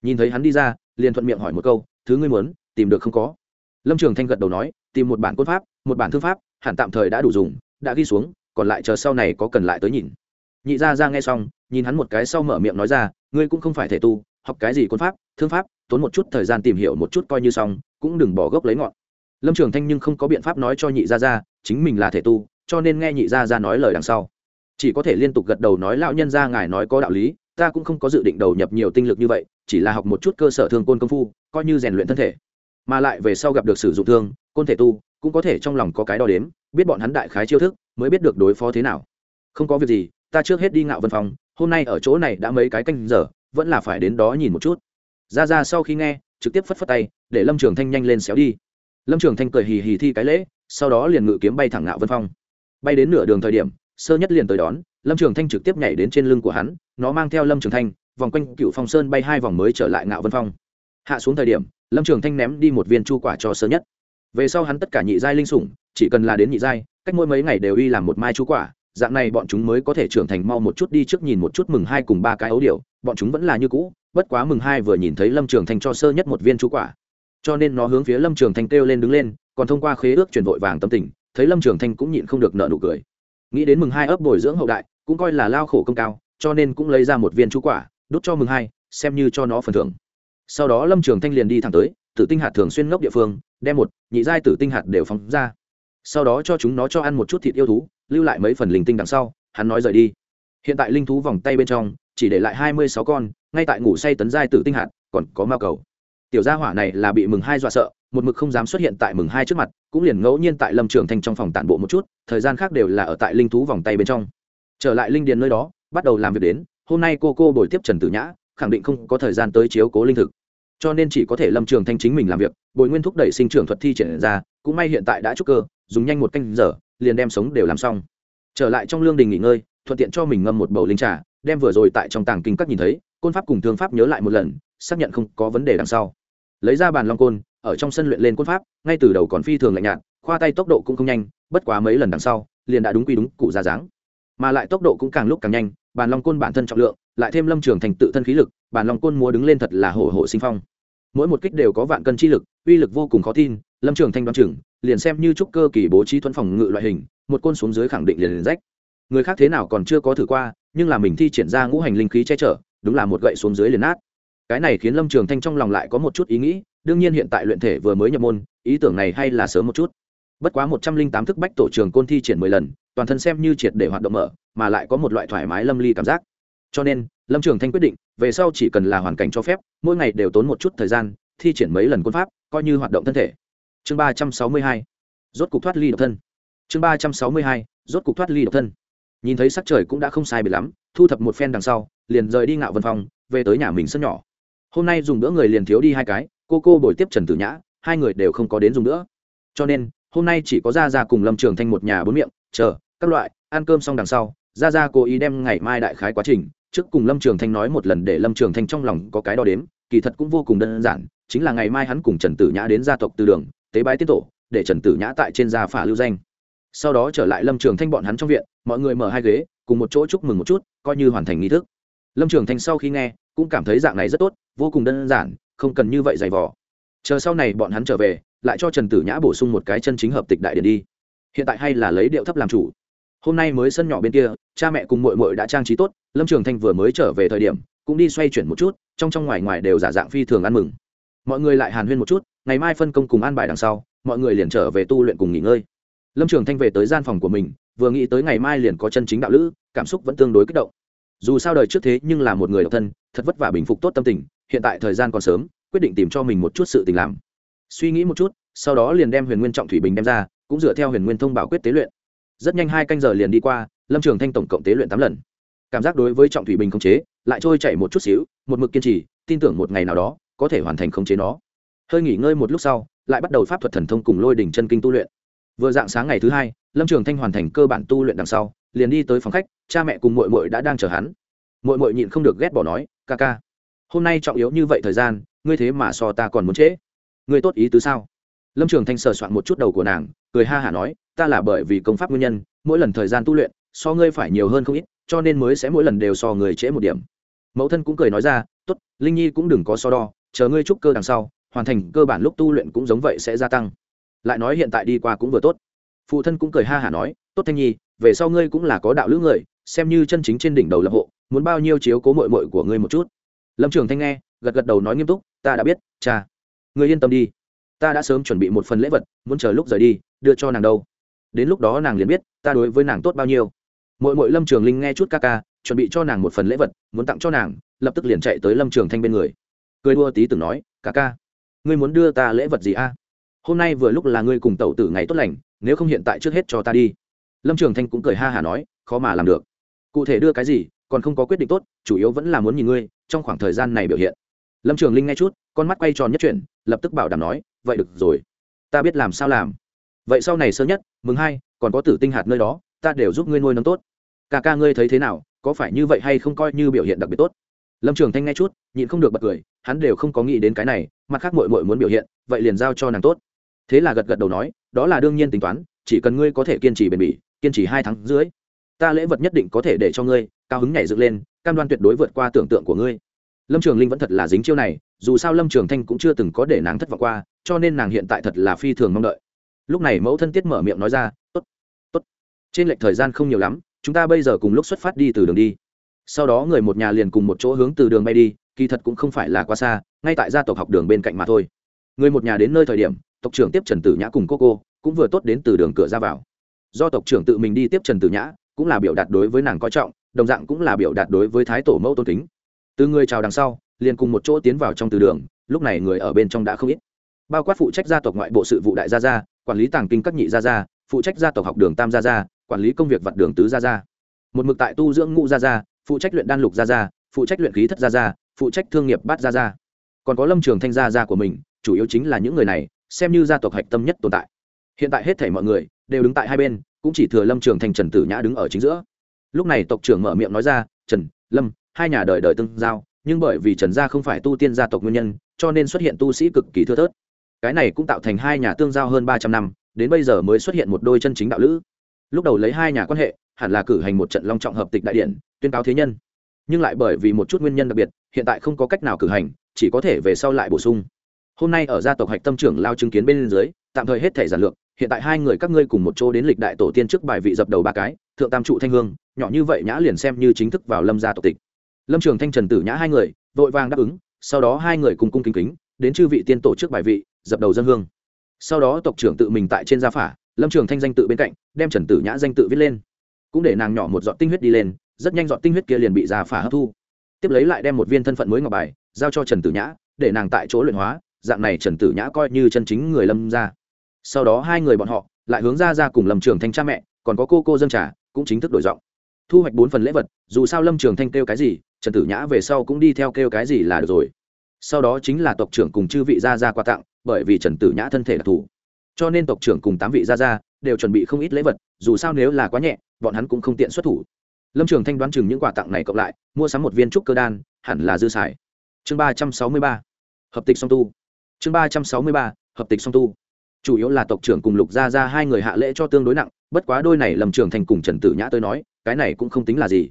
Nhìn thấy hắn đi ra, liền thuận miệng hỏi một câu, thứ ngươi muốn, tìm được không có? Lâm trường thanh gật đầu nói, tìm một bản cốt pháp, một bản thư pháp, hẳn tạm thời đã đủ dùng, đã ghi xuống, còn lại chờ sau này có cần lại tới nhìn. Nhị ra ra nghe xong, nhìn hắn một cái sau mở miệng nói ra, ngươi cũng không phải thể tu, học cái gì côn pháp thương pháp, tốn một chút thời gian tìm hiểu một chút coi như xong, cũng đừng bỏ gốc lấy ngọn. Lâm trường thanh nhưng không có biện pháp nói cho nhị ra ra, chính mình là thể tu, cho nên nghe nhị ra ra nói lời đằng sau chỉ có thể liên tục gật đầu nói, lão nhân ra ngài nói có đạo lý, ta cũng không có dự định đầu nhập nhiều tinh lực như vậy, chỉ là học một chút cơ sở thương côn công phu, coi như rèn luyện thân thể. Mà lại về sau gặp được sử dụng thương, côn thể tu, cũng có thể trong lòng có cái đo đếm, biết bọn hắn đại khái chiêu thức, mới biết được đối phó thế nào. Không có việc gì, ta trước hết đi ngạo vân phòng, hôm nay ở chỗ này đã mấy cái canh giờ, vẫn là phải đến đó nhìn một chút. Ra ra sau khi nghe, trực tiếp phất phất tay, để lâm trường thanh nhanh lên xéo đi. Lâm trường thanh cười hì hì thi cái lễ, sau đó liền ngự kiếm bay thẳng ngạo vân phong bay đến nửa đường thời điểm sơ nhất liền tới đón, lâm trường thanh trực tiếp nhảy đến trên lưng của hắn, nó mang theo lâm trường thanh, vòng quanh cựu phong sơn bay hai vòng mới trở lại ngạo vân phong. Hạ xuống thời điểm, lâm trường thanh ném đi một viên chu quả cho sơ nhất. Về sau hắn tất cả nhị giai linh sủng, chỉ cần là đến nhị giai, cách mỗi mấy ngày đều y làm một mai chu quả, dạng này bọn chúng mới có thể trưởng thành mau một chút đi trước nhìn một chút mừng hai cùng ba cái ấu điệu bọn chúng vẫn là như cũ, bất quá mừng hai vừa nhìn thấy lâm trường thanh cho sơ nhất một viên chu quả. Cho nên nó hướng phía lâm trường thanh kêu lên đứng lên, còn thông qua khế ước chuyển vội vàng tâm tình, thấy lâm trường thanh cũng nhịn không được nợ nụ cười nghĩ đến mừng hai ấp bồi dưỡng hậu đại, cũng coi là lao khổ công cao, cho nên cũng lấy ra một viên chú quả đốt cho mừng hai, xem như cho nó phần thưởng. Sau đó lâm trường thanh liền đi thẳng tới, tử tinh hạt thường xuyên ngốc địa phương, đem một, nhị giai tử tinh hạt đều phóng ra. Sau đó cho chúng nó cho ăn một chút thịt yêu thú, lưu lại mấy phần linh tinh đằng sau, hắn nói rời đi. Hiện tại linh thú vòng tay bên trong, chỉ để lại hai mươi sáu con, ngay tại ngủ say tấn giai tử tinh hạt, còn có mao cầu tiểu gia hỏa này là bị mừng hai dọa sợ, một mực không dám xuất hiện tại mừng hai trước mặt, cũng liền ngẫu nhiên tại lâm trường thanh trong phòng tản bộ một chút, thời gian khác đều là ở tại linh thú vòng tay bên trong. Trở lại linh điền nơi đó, bắt đầu làm việc đến, hôm nay cô cô bồi tiếp trần tử nhã, khẳng định không có thời gian tới chiếu cố linh thực. Cho nên chỉ có thể lâm trường thanh chính mình làm việc, bồi nguyên thúc đẩy sinh trưởng thuật thi triển ra, cũng may hiện tại đã trúc cơ, dùng nhanh một canh giờ, liền đem sống đều làm xong. Trở lại trong lương đình nghỉ ngơi, thuận tiện cho mình ngâm một bầu linh trà, đem vừa rồi tại trong tàng kinh các nhìn thấy, côn pháp cùng thương pháp nhớ lại một lần, xác nhận không có vấn đề đằng sau lấy ra bàn long côn, ở trong sân luyện lên côn pháp, ngay từ đầu còn phi thường lạnh nhạt, khoa tay tốc độ cũng không nhanh, bất quá mấy lần đằng sau, liền đã đúng quy đúng cụ ra dáng. Mà lại tốc độ cũng càng lúc càng nhanh, bàn long côn bản thân trọng lượng, lại thêm lâm trường thành tự thân khí lực, bàn long côn múa đứng lên thật là hổ hổ sinh phong. Mỗi một kích đều có vạn cân chi lực, uy lực vô cùng khó tin, lâm trường thanh đoán chừng, liền xem như trúc cơ kỳ bố trí thuẫn phòng ngự loại hình, một côn xuống dưới khẳng định liền liền rách. Người khác thế nào còn chưa có thử qua, nhưng là mình thi triển ra ngũ hành linh khí che chở, đúng là một gậy xuống dưới liền nát cái này khiến lâm trường thanh trong lòng lại có một chút ý nghĩ, đương nhiên hiện tại luyện thể vừa mới nhập môn, ý tưởng này hay là sớm một chút. Bất quá một trăm linh tám thức bách tổ trường côn thi triển mười lần, toàn thân xem như triệt để hoạt động mở, mà lại có một loại thoải mái lâm ly cảm giác. Cho nên, lâm trường thanh quyết định, về sau chỉ cần là hoàn cảnh cho phép, mỗi ngày đều tốn một chút thời gian, thi triển mấy lần quân pháp, coi như hoạt động thân thể. Chương ba trăm sáu mươi hai, rốt cục thoát ly độc thân. Chương ba trăm sáu mươi hai, rốt cục thoát ly độc thân. Nhìn thấy sắc trời cũng đã không sai bị lắm, thu thập một phen đằng sau, liền rời đi ngạo vân phòng về tới nhà mình sân nhỏ hôm nay dùng bữa người liền thiếu đi hai cái, cô cô bồi tiếp trần tử nhã, hai người đều không có đến dùng nữa cho nên, hôm nay chỉ có ra ra cùng lâm trường thanh một nhà bốn miệng, chờ, các loại, ăn cơm xong đằng sau ra ra cố ý đem ngày mai đại khái quá trình, trước cùng lâm trường thanh nói một lần để lâm trường thanh trong lòng có cái đo đếm, kỳ thật cũng vô cùng đơn giản, chính là ngày mai hắn cùng trần tử nhã đến gia tộc từ đường, tế bái tiết tổ, để trần tử nhã tại trên gia phả lưu danh. Sau đó trở lại lâm trường thanh bọn hắn trong viện, mọi người mở hai ghế, cùng một chỗ chúc mừng một chút, coi như hoàn thành nghi thức. Lâm trường thanh sau khi nghe cũng cảm thấy dạng này rất tốt, vô cùng đơn giản, không cần như vậy dày vò. Chờ sau này bọn hắn trở về, lại cho trần tử nhã bổ sung một cái chân chính hợp tịch đại điển đi. Hiện tại hay là lấy điệu thấp làm chủ. Hôm nay mới sân nhỏ bên kia, cha mẹ cùng mội mội đã trang trí tốt, lâm trường thanh vừa mới trở về thời điểm, cũng đi xoay chuyển một chút, trong trong ngoài ngoài đều giả dạng phi thường ăn mừng. Mọi người lại hàn huyên một chút, ngày mai phân công cùng an bài đằng sau, mọi người liền trở về tu luyện cùng nghỉ ngơi. Lâm trường thanh về tới gian phòng của mình, vừa nghĩ tới ngày mai liền có chân chính đạo lữ, cảm xúc vẫn tương đối kích động dù sao đời trước thế nhưng là một người độc thân, thật vất vả bình phục tốt tâm tình, hiện tại thời gian còn sớm, quyết định tìm cho mình một chút sự tình làm. Suy nghĩ một chút, sau đó liền đem huyền nguyên trọng thủy bình đem ra, cũng dựa theo huyền nguyên thông bảo quyết tế luyện. Rất nhanh hai canh giờ liền đi qua, lâm trường thanh tổng cộng tế luyện tám lần. Cảm giác đối với trọng thủy bình khống chế, lại trôi chảy một chút xíu, một mực kiên trì, tin tưởng một ngày nào đó, có thể hoàn thành khống chế nó. Hơi nghỉ ngơi một lúc sau, lại bắt đầu pháp thuật thần thông cùng lôi đỉnh chân kinh tu luyện. Vừa dạng sáng ngày thứ hai, lâm trường thanh hoàn thành cơ bản tu luyện đằng sau liền đi tới phòng khách, cha mẹ cùng mội mội đã đang chờ hắn. Mội mội nhịn không được ghét bỏ nói, ca ca, hôm nay trọng yếu như vậy thời gian, ngươi thế mà so ta còn muốn trễ. Ngươi tốt ý tứ sao? Lâm trường thanh sờ soạn một chút đầu của nàng, cười ha hả nói, ta là bởi vì công pháp nguyên nhân, mỗi lần thời gian tu luyện, so ngươi phải nhiều hơn không ít, cho nên mới sẽ mỗi lần đều so người trễ một điểm. Mẫu thân cũng cười nói ra t ố t linh nhi cũng đừng có so đo, chờ ngươi trúc cơ đằng sau, hoàn thành cơ bản lúc tu luyện cũng giống vậy sẽ gia tăng. Lại nói hiện tại đi qua cũng vừa tốt. Phụ thân cũng cười ha hả nói tốt thanh nhi, về sau ngươi cũng là có đạo lữ người, xem như chân chính trên đỉnh đầu lập hộ, muốn bao nhiêu chiếu cố mội mội của ngươi một chút. Lâm trường thanh nghe, gật gật đầu nói nghiêm túc, ta đã biết, cha. Ngươi yên tâm đi. Ta đã sớm chuẩn bị một phần lễ vật, muốn chờ lúc rời đi, đưa cho nàng đâu. Đến lúc đó nàng liền biết, ta đối với nàng tốt bao nhiêu. Mỗi mỗi lâm trường linh nghe chút ca ca, chuẩn bị cho nàng một phần lễ vật, muốn tặng cho nàng, lập tức liền chạy tới lâm trường thanh bên người. Cười đua tí từng nói, ca ca, ngươi muốn đưa ta lễ vật gì a? Hôm nay vừa lúc là ngươi cùng tẩu tử ngày tốt lành, nếu không hiện tại trước hết cho ta đi lâm trường thanh cũng cười ha hả nói, khó mà làm được. Cụ thể đưa cái gì, còn không có quyết định tốt, chủ yếu vẫn là muốn nhìn ngươi, trong khoảng thời gian này biểu hiện. Lâm trường linh nghe chút, con mắt quay tròn nhất chuyển, lập tức bảo đảm nói, vậy được rồi. Ta biết làm sao làm. Vậy sau này sớm nhất mừng hai, còn có tử tinh hạt nơi đó, ta đều giúp ngươi nuôi nấng tốt. Ca ca ngươi thấy thế nào, có phải như vậy hay không coi như biểu hiện đặc biệt tốt? Lâm trường thanh nghe chút, nhịn không được bật cười, hắn đều không có nghĩ đến cái này, mặt khác mội mội muốn biểu hiện, vậy liền giao cho nàng tốt. Thế là gật gật đầu nói, đó là đương nhiên tính toán, chỉ cần ngươi có thể kiên trì bền bỉ kiên trì hai tháng dưới ta lễ vật nhất định có thể để cho ngươi, cao hứng nhảy dựng lên, cam đoan tuyệt đối vượt qua tưởng tượng của ngươi. Lâm trường linh vẫn thật là dính chiêu này, dù sao lâm trường thanh cũng chưa từng có để nàng thất vọng qua, cho nên nàng hiện tại thật là phi thường mong đợi. Lúc này mẫu thân tiết mở miệng nói ra, tốt tốt. Trên lệch thời gian không nhiều lắm, chúng ta bây giờ cùng lúc xuất phát đi từ đường đi. Sau đó người một nhà liền cùng một chỗ hướng từ đường bay đi, kỳ thật cũng không phải là quá xa, ngay tại gia tộc học đường bên cạnh mà thôi. Người một nhà đến nơi thời điểm, tộc trưởng tiếp trần tử nhã cùng cô cô cũng vừa tốt đến từ đường cửa ra vào do tộc trưởng tự mình đi tiếp trần tử nhã, cũng là biểu đạt đối với nàng coi trọng, đồng dạng cũng là biểu đạt đối với thái tổ mẫu tôn kính. Từ người chào đằng sau, liền cùng một chỗ tiến vào trong từ đường, lúc này người ở bên trong đã không ít. Bao quát phụ trách gia tộc ngoại bộ sự vụ đại gia gia, quản lý tàng kinh các nhị gia gia, phụ trách gia tộc học đường tam gia gia, quản lý công việc vặt đường tứ gia gia. Một mực tại tu dưỡng ngũ gia gia, phụ trách luyện đan lục gia gia, phụ trách luyện khí thất gia gia, phụ trách thương nghiệp bát gia gia. Còn có lâm trường thanh gia gia của mình, chủ yếu chính là những người này, xem như gia tộc hạch tâm nhất tồn tại. Hiện tại hết thảy mọi người đều đứng tại hai bên, cũng chỉ thừa lâm trường Thành trần tử nhã đứng ở chính giữa. Lúc này tộc trưởng mở miệng nói ra, trần, lâm, hai nhà đời đời tương giao, nhưng bởi vì trần gia không phải tu tiên gia tộc nguyên nhân, cho nên xuất hiện tu sĩ cực kỳ thưa thớt. Cái này cũng tạo thành hai nhà tương giao hơn ba trăm năm, đến bây giờ mới xuất hiện một đôi chân chính đạo lữ. Lúc đầu lấy hai nhà quan hệ, hẳn là cử hành một trận long trọng hợp tịch đại điện, tuyên cáo thế nhân. Nhưng lại bởi vì một chút nguyên nhân đặc biệt, hiện tại không có cách nào cử hành, chỉ có thể về sau lại bổ sung. Hôm nay ở gia tộc hạch tâm trưởng lao chứng kiến bên dưới, tạm thời hết thể giản lược hiện tại hai người các ngươi cùng một chỗ đến lịch đại tổ tiên trước bài vị dập đầu ba cái, thượng tam trụ thanh hương, nhỏ như vậy nhã liền xem như chính thức vào lâm gia tộc tịch. Lâm trường thanh, trần tử nhã hai người, vội vàng đáp ứng, sau đó hai người cùng cung kính kính, đến chư vị tiên tổ chức bài vị, dập đầu dân hương. Sau đó tộc trưởng tự mình tại trên gia phả, lâm trường thanh danh tự bên cạnh, đem trần tử nhã danh tự viết lên. Cũng để nàng nhỏ một giọt tinh huyết đi lên, rất nhanh giọt tinh huyết kia liền bị gia phả hấp thu. Tiếp lấy lại đem một viên thân phận mới ngọc bài, giao cho trần tử nhã, để nàng tại chỗ luyện hóa, dạng này trần tử nhã coi như chân chính người lâm ra sau đó hai người bọn họ lại hướng ra ra cùng lâm trường thanh cha mẹ, còn có cô cô dân trà, cũng chính thức đổi giọng. Thu hoạch bốn phần lễ vật, dù sao lâm trường thanh kêu cái gì, trần tử nhã về sau cũng đi theo kêu cái gì là được rồi. Sau đó chính là tộc trưởng cùng chư vị gia gia quà tặng, bởi vì trần tử nhã thân thể đặc thù. Cho nên tộc trưởng cùng tám vị gia gia đều chuẩn bị không ít lễ vật, dù sao nếu là quá nhẹ, bọn hắn cũng không tiện xuất thủ. Lâm trường thanh đoán chừng những quà tặng này cộng lại, mua sắm một viên trúc cơ đan, hẳn là dư xài. Chương ba trăm sáu mươi ba, hợp tịch song tu. Chương ba trăm sáu mươi ba, hợp tịch song tu chủ yếu là tộc trưởng cùng lục gia ra hai người hạ lễ cho tương đối nặng, bất quá đôi này lâm trường thành cùng trần tử nhã tôi nói, cái này cũng không tính là gì.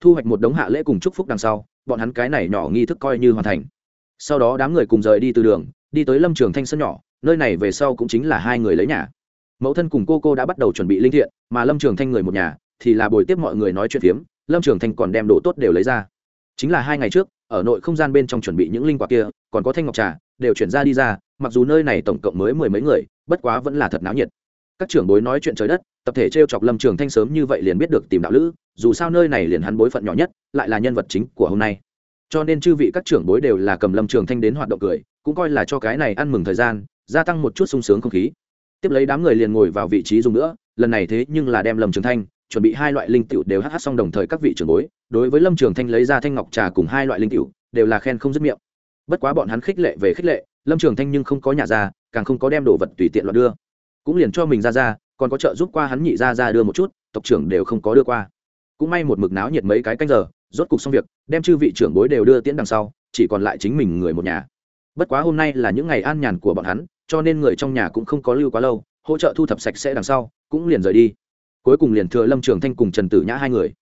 Thu hoạch một đống hạ lễ cùng chúc phúc đằng sau, bọn hắn cái này nhỏ nghi thức coi như hoàn thành. Sau đó đám người cùng rời đi từ đường, đi tới lâm trường thanh sân nhỏ, nơi này về sau cũng chính là hai người lấy nhà. Mẫu thân cùng cô cô đã bắt đầu chuẩn bị linh thiện, mà lâm trường thanh người một nhà, thì là buổi tiếp mọi người nói chuyện phiếm, lâm trường thanh còn đem đồ tốt đều lấy ra. Chính là hai ngày trước, ở nội không gian bên trong chuẩn bị những linh quả kia, còn có thanh ngọc trà, đều chuyển ra đi ra mặc dù nơi này tổng cộng mới mười mấy người, bất quá vẫn là thật náo nhiệt. Các trưởng bối nói chuyện trời đất, tập thể t r e o chọc lâm trường thanh sớm như vậy liền biết được tìm đạo lữ, dù sao nơi này liền hắn bối phận nhỏ nhất, lại là nhân vật chính của hôm nay. Cho nên chư vị các trưởng bối đều là cầm lâm trường thanh đến hoạt động cười, cũng coi là cho cái này ăn mừng thời gian, gia tăng một chút sung sướng không khí. Tiếp lấy đám người liền ngồi vào vị trí dùng nữa, lần này thế nhưng là đem lâm trường thanh chuẩn bị hai loại linh tiểu đều hát hát xong đồng thời các vị trưởng bối, đối với lâm trường thanh lấy ra thanh ngọc trà cùng hai loại linh tiểu, đều là khen không dứt miệng. Bất quá bọn hắn khích lệ về khích lệ lâm trường thanh nhưng không có nhà ra, càng không có đem đồ vật tùy tiện loạt đưa. Cũng liền cho mình ra ra, còn có trợ giúp qua hắn nhị ra ra đưa một chút, tộc trưởng đều không có đưa qua. Cũng may một mực náo nhiệt mấy cái canh giờ, rốt cục xong việc, đem chư vị trưởng bối đều đưa tiễn đằng sau, chỉ còn lại chính mình người một nhà. Bất quá hôm nay là những ngày an nhàn của bọn hắn, cho nên người trong nhà cũng không có lưu quá lâu, hỗ trợ thu thập sạch sẽ đằng sau, cũng liền rời đi. Cuối cùng liền thừa lâm trường thanh cùng trần tử nhã hai người.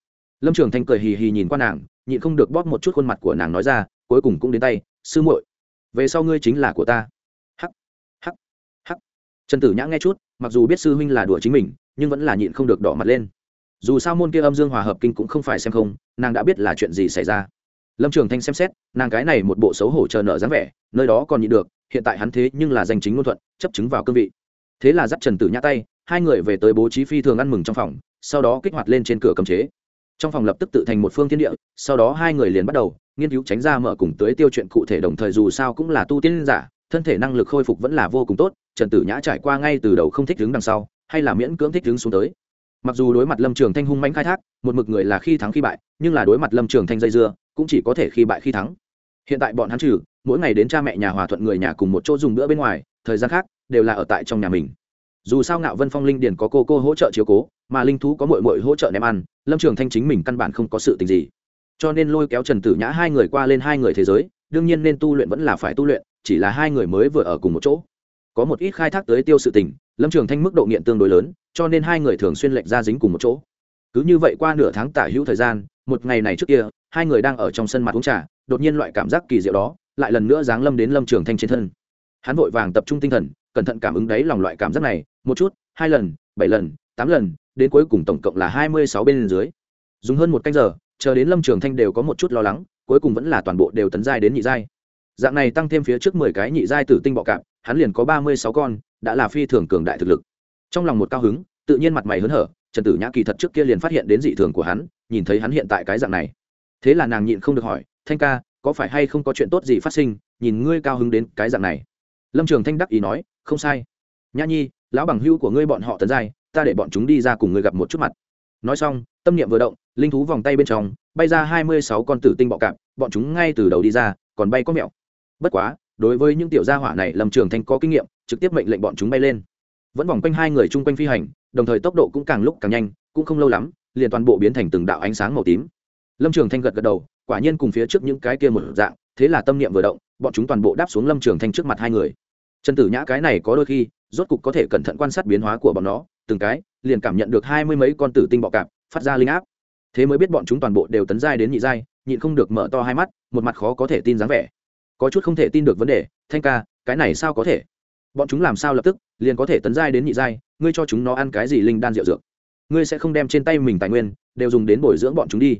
Lâm trường thanh cười hì hì nhìn qua nàng, nhịn không được bóp một chút khuôn mặt của nàng nói ra, cuối cùng cũng đến tay, sư muội về sau ngươi chính là của ta. Hắc hắc hắc. Trần tử nhã nghe chút, mặc dù biết sư huynh là đùa chính mình, nhưng vẫn là nhịn không được đỏ mặt lên. Dù sao môn kia âm dương hòa hợp kinh cũng không phải xem không, nàng đã biết là chuyện gì xảy ra. Lâm trường thanh xem xét, nàng cái này một bộ xấu hổ chờ nợ dáng vẻ, nơi đó còn nhịn được, hiện tại hắn thế nhưng là danh chính ngôn thuận, chấp chứng vào cương vị. Thế là dắt trần tử nhã tay, hai người về tới bố trí phi thường ăn mừng trong phòng, sau đó kích hoạt lên trên cửa cấm chế. Trong phòng lập tức tự thành một phương thiên địa, sau đó hai người liền bắt đầu nghiên cứu tránh ra mở cùng tới tiêu chuyện cụ thể đồng thời dù sao cũng là tu tiên giả, thân thể năng lực khôi phục vẫn là vô cùng tốt, trần tử nhã trải qua ngay từ đầu không thích đứng đằng sau, hay là miễn cưỡng thích đứng xuống tới. Mặc dù đối mặt lâm trường thanh hung manh khai thác, một mực người là khi thắng khi bại, nhưng là đối mặt lâm trường thanh dây dưa, cũng chỉ có thể khi bại khi thắng. Hiện tại bọn hắn trừ, mỗi ngày đến cha mẹ nhà hòa thuận người nhà cùng một chỗ dùng bữa bên ngoài, thời gian khác đều là ở tại trong nhà mình. Dù sao ngạo vân phong linh điền có cô cô hỗ trợ chiếu cố, mà linh thú có mội mội hỗ trợ ném ăn, lâm trường thanh chính mình căn bản không có sự tình gì cho nên lôi kéo trần tử nhã hai người qua lên hai người thế giới, đương nhiên nên tu luyện vẫn là phải tu luyện, chỉ là hai người mới vừa ở cùng một chỗ. Có một ít khai thác tới tiêu sự tình, lâm trường thanh mức độ nghiện tương đối lớn, cho nên hai người thường xuyên lệnh ra dính cùng một chỗ. Cứ như vậy qua nửa tháng tả hữu thời gian, một ngày này trước kia, hai người đang ở trong sân mặt uống trà, đột nhiên loại cảm giác kỳ diệu đó, lại lần nữa giáng lâm đến lâm trường thanh trên thân. Hắn vội vàng tập trung tinh thần, cẩn thận cảm ứng đấy lòng loại cảm giác này, một chút, hai lần, bảy lần, tám lần, đến cuối cùng tổng cộng là hai mươi sáu bên dưới. Dùng hơn một canh giờ chờ đến lâm trường thanh đều có một chút lo lắng cuối cùng vẫn là toàn bộ đều tấn giai đến nhị giai dạng này tăng thêm phía trước mười cái nhị giai tử tinh bọ cạp hắn liền có ba mươi sáu con đã là phi thường cường đại thực lực trong lòng một cao hứng tự nhiên mặt mày hớn hở trần tử nhã kỳ thật trước kia liền phát hiện đến dị thường của hắn nhìn thấy hắn hiện tại cái dạng này thế là nàng nhịn không được hỏi thanh ca có phải hay không có chuyện tốt gì phát sinh nhìn ngươi cao hứng đến cái dạng này lâm trường thanh đắc ý nói không sai nhã nhi lão bằng hữu của ngươi bọn họ tấn giai ta để bọn chúng đi ra cùng ngươi gặp một chút mặt nói xong tâm niệm vừa động linh thú vòng tay bên trong, bay ra hai mươi sáu con tử tinh bọ cạp, bọn chúng ngay từ đầu đi ra, còn bay có mẹo. Bất quá, đối với những tiểu gia hỏa này, lâm trường thanh có kinh nghiệm, trực tiếp mệnh lệnh bọn chúng bay lên. Vẫn vòng quanh hai người chung quanh phi hành, đồng thời tốc độ cũng càng lúc càng nhanh, cũng không lâu lắm, liền toàn bộ biến thành từng đạo ánh sáng màu tím. Lâm trường thanh gật gật đầu, quả nhiên cùng phía trước những cái kia một dạng, thế là tâm niệm vừa động, bọn chúng toàn bộ đáp xuống lâm trường thanh trước mặt hai người. Trần tử nhã cái này có đôi khi, rốt cục có thể cẩn thận quan sát biến hóa của bọn nó, từng cái, liền cảm nhận được hai mươi mấy con tử tinh bọ cạp, phát ra linh áp thế mới biết bọn chúng toàn bộ đều tấn giai đến nhị giai, nhịn không được mở to hai mắt, một mặt khó có thể tin dáng vẻ. Có chút không thể tin được vấn đề, thanh ca, cái này sao có thể? Bọn chúng làm sao lập tức liền có thể tấn giai đến nhị giai, ngươi cho chúng nó ăn cái gì linh đan rượu dược? Ngươi sẽ không đem trên tay mình tài nguyên đều dùng đến bồi dưỡng bọn chúng đi.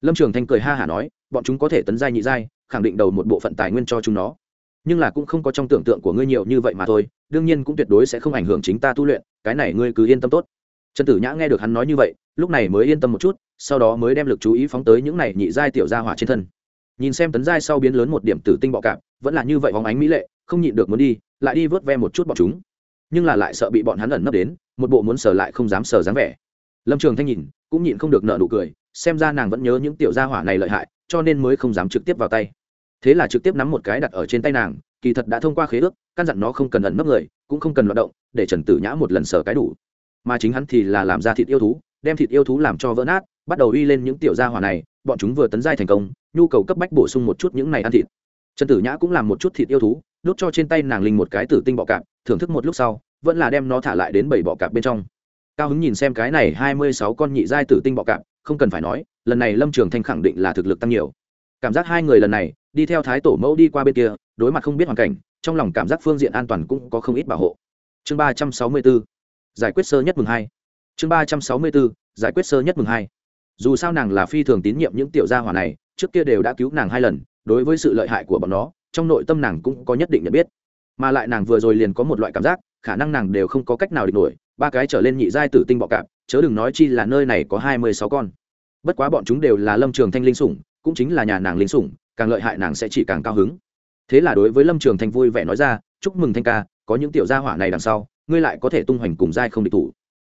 Lâm trường thanh cười ha hả nói, bọn chúng có thể tấn giai nhị giai, khẳng định đầu một bộ phận tài nguyên cho chúng nó. Nhưng là cũng không có trong tưởng tượng của ngươi nhiều như vậy mà thôi, đương nhiên cũng tuyệt đối sẽ không ảnh hưởng chính ta tu luyện, cái này ngươi cứ yên tâm tốt. Trần tử nhã nghe được hắn nói như vậy, lúc này mới yên tâm một chút sau đó mới đem lực chú ý phóng tới những này nhị giai tiểu gia hỏa trên thân. Nhìn xem tấn giai sau biến lớn một điểm tử tinh bọ cạp, vẫn là như vậy hóng ánh mỹ lệ, không nhịn được muốn đi, lại đi vớt ve một chút bọn chúng. Nhưng là lại sợ bị bọn hắn ẩn nấp đến, một bộ muốn sờ lại không dám sờ dáng vẻ. Lâm trường thanh nhìn, cũng nhịn không được nợ nụ cười, xem ra nàng vẫn nhớ những tiểu gia hỏa này lợi hại, cho nên mới không dám trực tiếp vào tay. Thế là trực tiếp nắm một cái đặt ở trên tay nàng, kỳ thật đã thông qua khế ước, căn dặn nó không cần ẩn nấp người, cũng không cần loạt động, để trần tử nhã một lần sờ cái đủ. Mà chính hắn thì là làm ra thịt yêu thú đem thịt yêu thú làm cho vỡ nát, bắt đầu uy lên những tiểu gia hỏa này, bọn chúng vừa tấn giai thành công, nhu cầu cấp bách bổ sung một chút những này ăn thịt. Trần tử nhã cũng làm một chút thịt yêu thú đút cho trên tay nàng linh một cái tử tinh bọ cạp, thưởng thức một lúc sau, vẫn là đem nó thả lại đến bảy bọ cạp bên trong. Cao hứng nhìn xem cái này hai mươi sáu con nhị giai tử tinh bọ cạp, không cần phải nói, lần này lâm trường thanh khẳng định là thực lực tăng nhiều. Cảm giác hai người lần này, đi theo thái tổ mẫu đi qua bên kia, đối mặt không biết hoàn cảnh, trong lòng cảm giác phương diện an toàn cũng có không ít bảo hộ. Chương ba trăm sáu mươi bốn, giải quyết sơ nhất mừng hai chương ba trăm sáu mươi bốn, giải quyết sơ nhất mừng hai. Dù sao nàng là phi thường tín nhiệm những tiểu gia hỏa này, trước kia đều đã cứu nàng hai lần, đối với sự lợi hại của bọn nó, trong nội tâm nàng cũng có nhất định nhận biết. Mà lại nàng vừa rồi liền có một loại cảm giác, khả năng nàng đều không có cách nào địch nổi, ba cái trở lên nhị giai tử tinh bọ cạp, chớ đừng nói chi là nơi này có hai mươi sáu con. Bất quá bọn chúng đều là lâm trường thanh linh sủng, cũng chính là nhà nàng linh sủng, càng lợi hại nàng sẽ chỉ càng cao hứng. Thế là đối với lâm trường thanh vui vẻ nói ra, chúc mừng thanh ca, có những tiểu gia hỏa này đằng sau, ngươi lại có thể tung hoành cùng giai không địch thủ.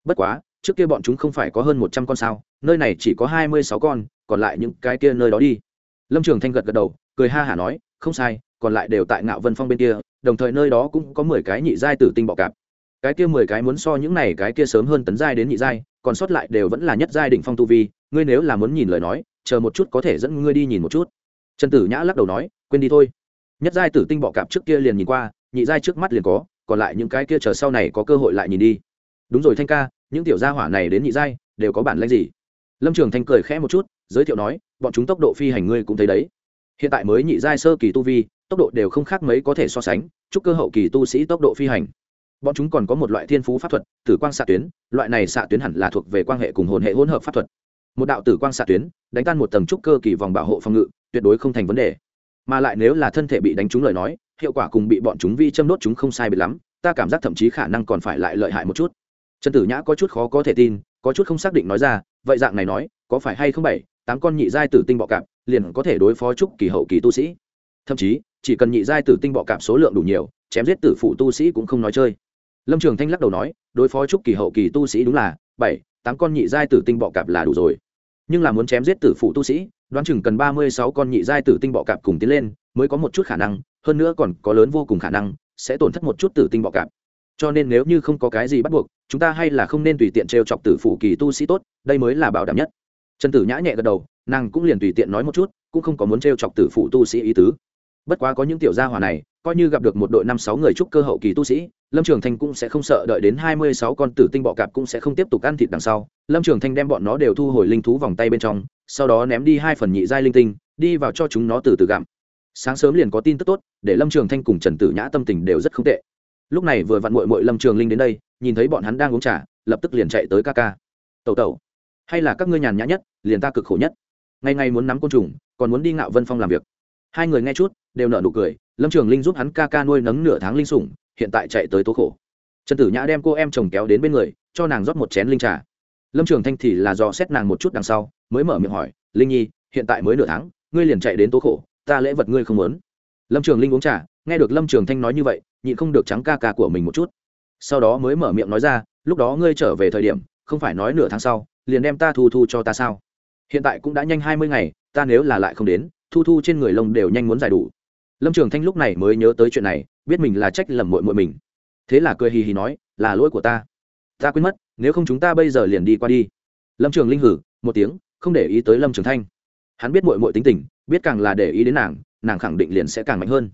Bất quá trước kia bọn chúng không phải có hơn một trăm con sao, nơi này chỉ có hai mươi sáu con, còn lại những cái kia nơi đó đi. Lâm trường thanh gật gật đầu, cười ha hả nói, không sai, còn lại đều tại ngạo vân phong bên kia, đồng thời nơi đó cũng có mười cái nhị giai tử tinh bọ cạp. Cái kia mười cái muốn so những này, cái kia sớm hơn tấn giai đến nhị giai, còn sót lại đều vẫn là nhất giai đỉnh phong tu vi, ngươi nếu là muốn nhìn lời nói, chờ một chút có thể dẫn ngươi đi nhìn một chút. Trần tử nhã lắc đầu nói, quên đi thôi. Nhất giai tử tinh bọ cạp trước kia liền nhìn qua, nhị giai trước mắt liền có, còn lại những cái kia chờ sau này có cơ hội lại nhìn đi. Đúng rồi thanh ca những tiểu gia hỏa này đến nhị giai, đều có bản lĩnh gì? Lâm trường thanh cười khẽ một chút, giới thiệu nói, bọn chúng tốc độ phi hành ngươi cũng thấy đấy. Hiện tại mới nhị giai sơ kỳ tu vi, tốc độ đều không khác mấy có thể so sánh, chúc cơ hậu kỳ tu sĩ tốc độ phi hành. Bọn chúng còn có một loại thiên phú pháp thuật, tử quang xạ tuyến, loại này xạ tuyến hẳn là thuộc về quan hệ cùng hồn hệ hỗn hợp pháp thuật. Một đạo tử quang xạ tuyến, đánh tan một tầng trúc cơ kỳ vòng bảo hộ phòng ngự, tuyệt đối không thành vấn đề. Mà lại nếu là thân thể bị đánh trúng lời nói, hiệu quả cùng bị bọn chúng vi châm đốt chúng không sai biệt lắm, ta cảm giác thậm chí khả năng còn phải lại lợi hại một chút trần tử nhã có chút khó có thể tin, có chút không xác định nói ra, vậy dạng này nói, có phải hay không bảy, tám con nhị giai tử tinh bọ cạp liền có thể đối phó trúc kỳ hậu kỳ tu sĩ? Thậm chí, chỉ cần nhị giai tử tinh bọ cạp số lượng đủ nhiều, chém giết tử phụ tu sĩ cũng không nói chơi. Lâm trường thanh lắc đầu nói, đối phó trúc kỳ hậu kỳ tu sĩ đúng là bảy, tám con nhị giai tử tinh bọ cạp là đủ rồi. Nhưng là muốn chém giết tử phụ tu sĩ, đoán chừng cần ba mươi sáu con nhị giai tử tinh bọ cạp cùng tiến lên mới có một chút khả năng, hơn nữa còn có lớn vô cùng khả năng sẽ tổn thất một chút tử tinh bọ cạp cho nên nếu như không có cái gì bắt buộc, chúng ta hay là không nên tùy tiện t chọc tử phụ kỳ tu sĩ tốt, đây mới là bảo đảm nhất. Trần tử nhã nhẹ gật đầu, nàng cũng liền tùy tiện nói một chút, cũng không có muốn t chọc tử phụ tu sĩ ý tứ. Bất quá có những tiểu gia hỏa này, coi như gặp được một đội năm sáu người trúc cơ hậu kỳ tu sĩ, lâm trường thanh cũng sẽ không sợ đợi đến hai mươi sáu con tử tinh bọ cạp cũng sẽ không tiếp tục ăn thịt đằng sau. Lâm trường thanh đem bọn nó đều thu hồi linh thú vòng tay bên trong, sau đó ném đi hai phần nhị giai linh tinh, đi vào cho chúng nó từ từ gặm. Sáng sớm liền có tin tức tốt, để lâm trường thanh cùng trần tử nhã tâm tình đều rất không tệ lúc này vừa vặn mội mội lâm trường linh đến đây, nhìn thấy bọn hắn đang uống trà, lập tức liền chạy tới ca ca. Tẩu tẩu, hay là các ngươi nhàn nhã nhất, liền ta cực khổ nhất. Ngày ngày muốn nắm côn trùng, còn muốn đi ngạo vân phong làm việc. Hai người nghe chút, đều nợ nụ cười, lâm trường linh giúp hắn ca ca nuôi nấng nửa tháng linh sủng, hiện tại chạy tới tố khổ. Trần tử nhã đem cô em chồng kéo đến bên người, cho nàng rót một chén linh trà. Lâm trường thanh thì là dò xét nàng một chút đằng sau, mới mở miệng hỏi, linh nhi, hiện tại mới nửa tháng, ngươi liền chạy đến tố khổ, ta lễ vật ngươi không muốn. Lâm trường linh uống trà nghe được lâm trường thanh nói như vậy, nhịn không được trắng ca ca của mình một chút. Sau đó mới mở miệng nói ra, lúc đó ngươi trở về thời điểm, không phải nói nửa tháng sau, liền đem ta thu thu cho ta sao? Hiện tại cũng đã nhanh hai mươi ngày, ta nếu là lại không đến, thu thu trên người lông đều nhanh muốn giải đủ. Lâm trường thanh lúc này mới nhớ tới chuyện này, biết mình là trách lầm mội mội mình. Thế là cười hì hì nói, là lỗi của ta. Ta quên mất, nếu không chúng ta bây giờ liền đi qua đi. Lâm trường linh hử, một tiếng, không để ý tới lâm trường thanh. Hắn biết mội mội tính tình, biết càng là để ý đến nàng nàng khẳng định liền sẽ càng mạnh hơn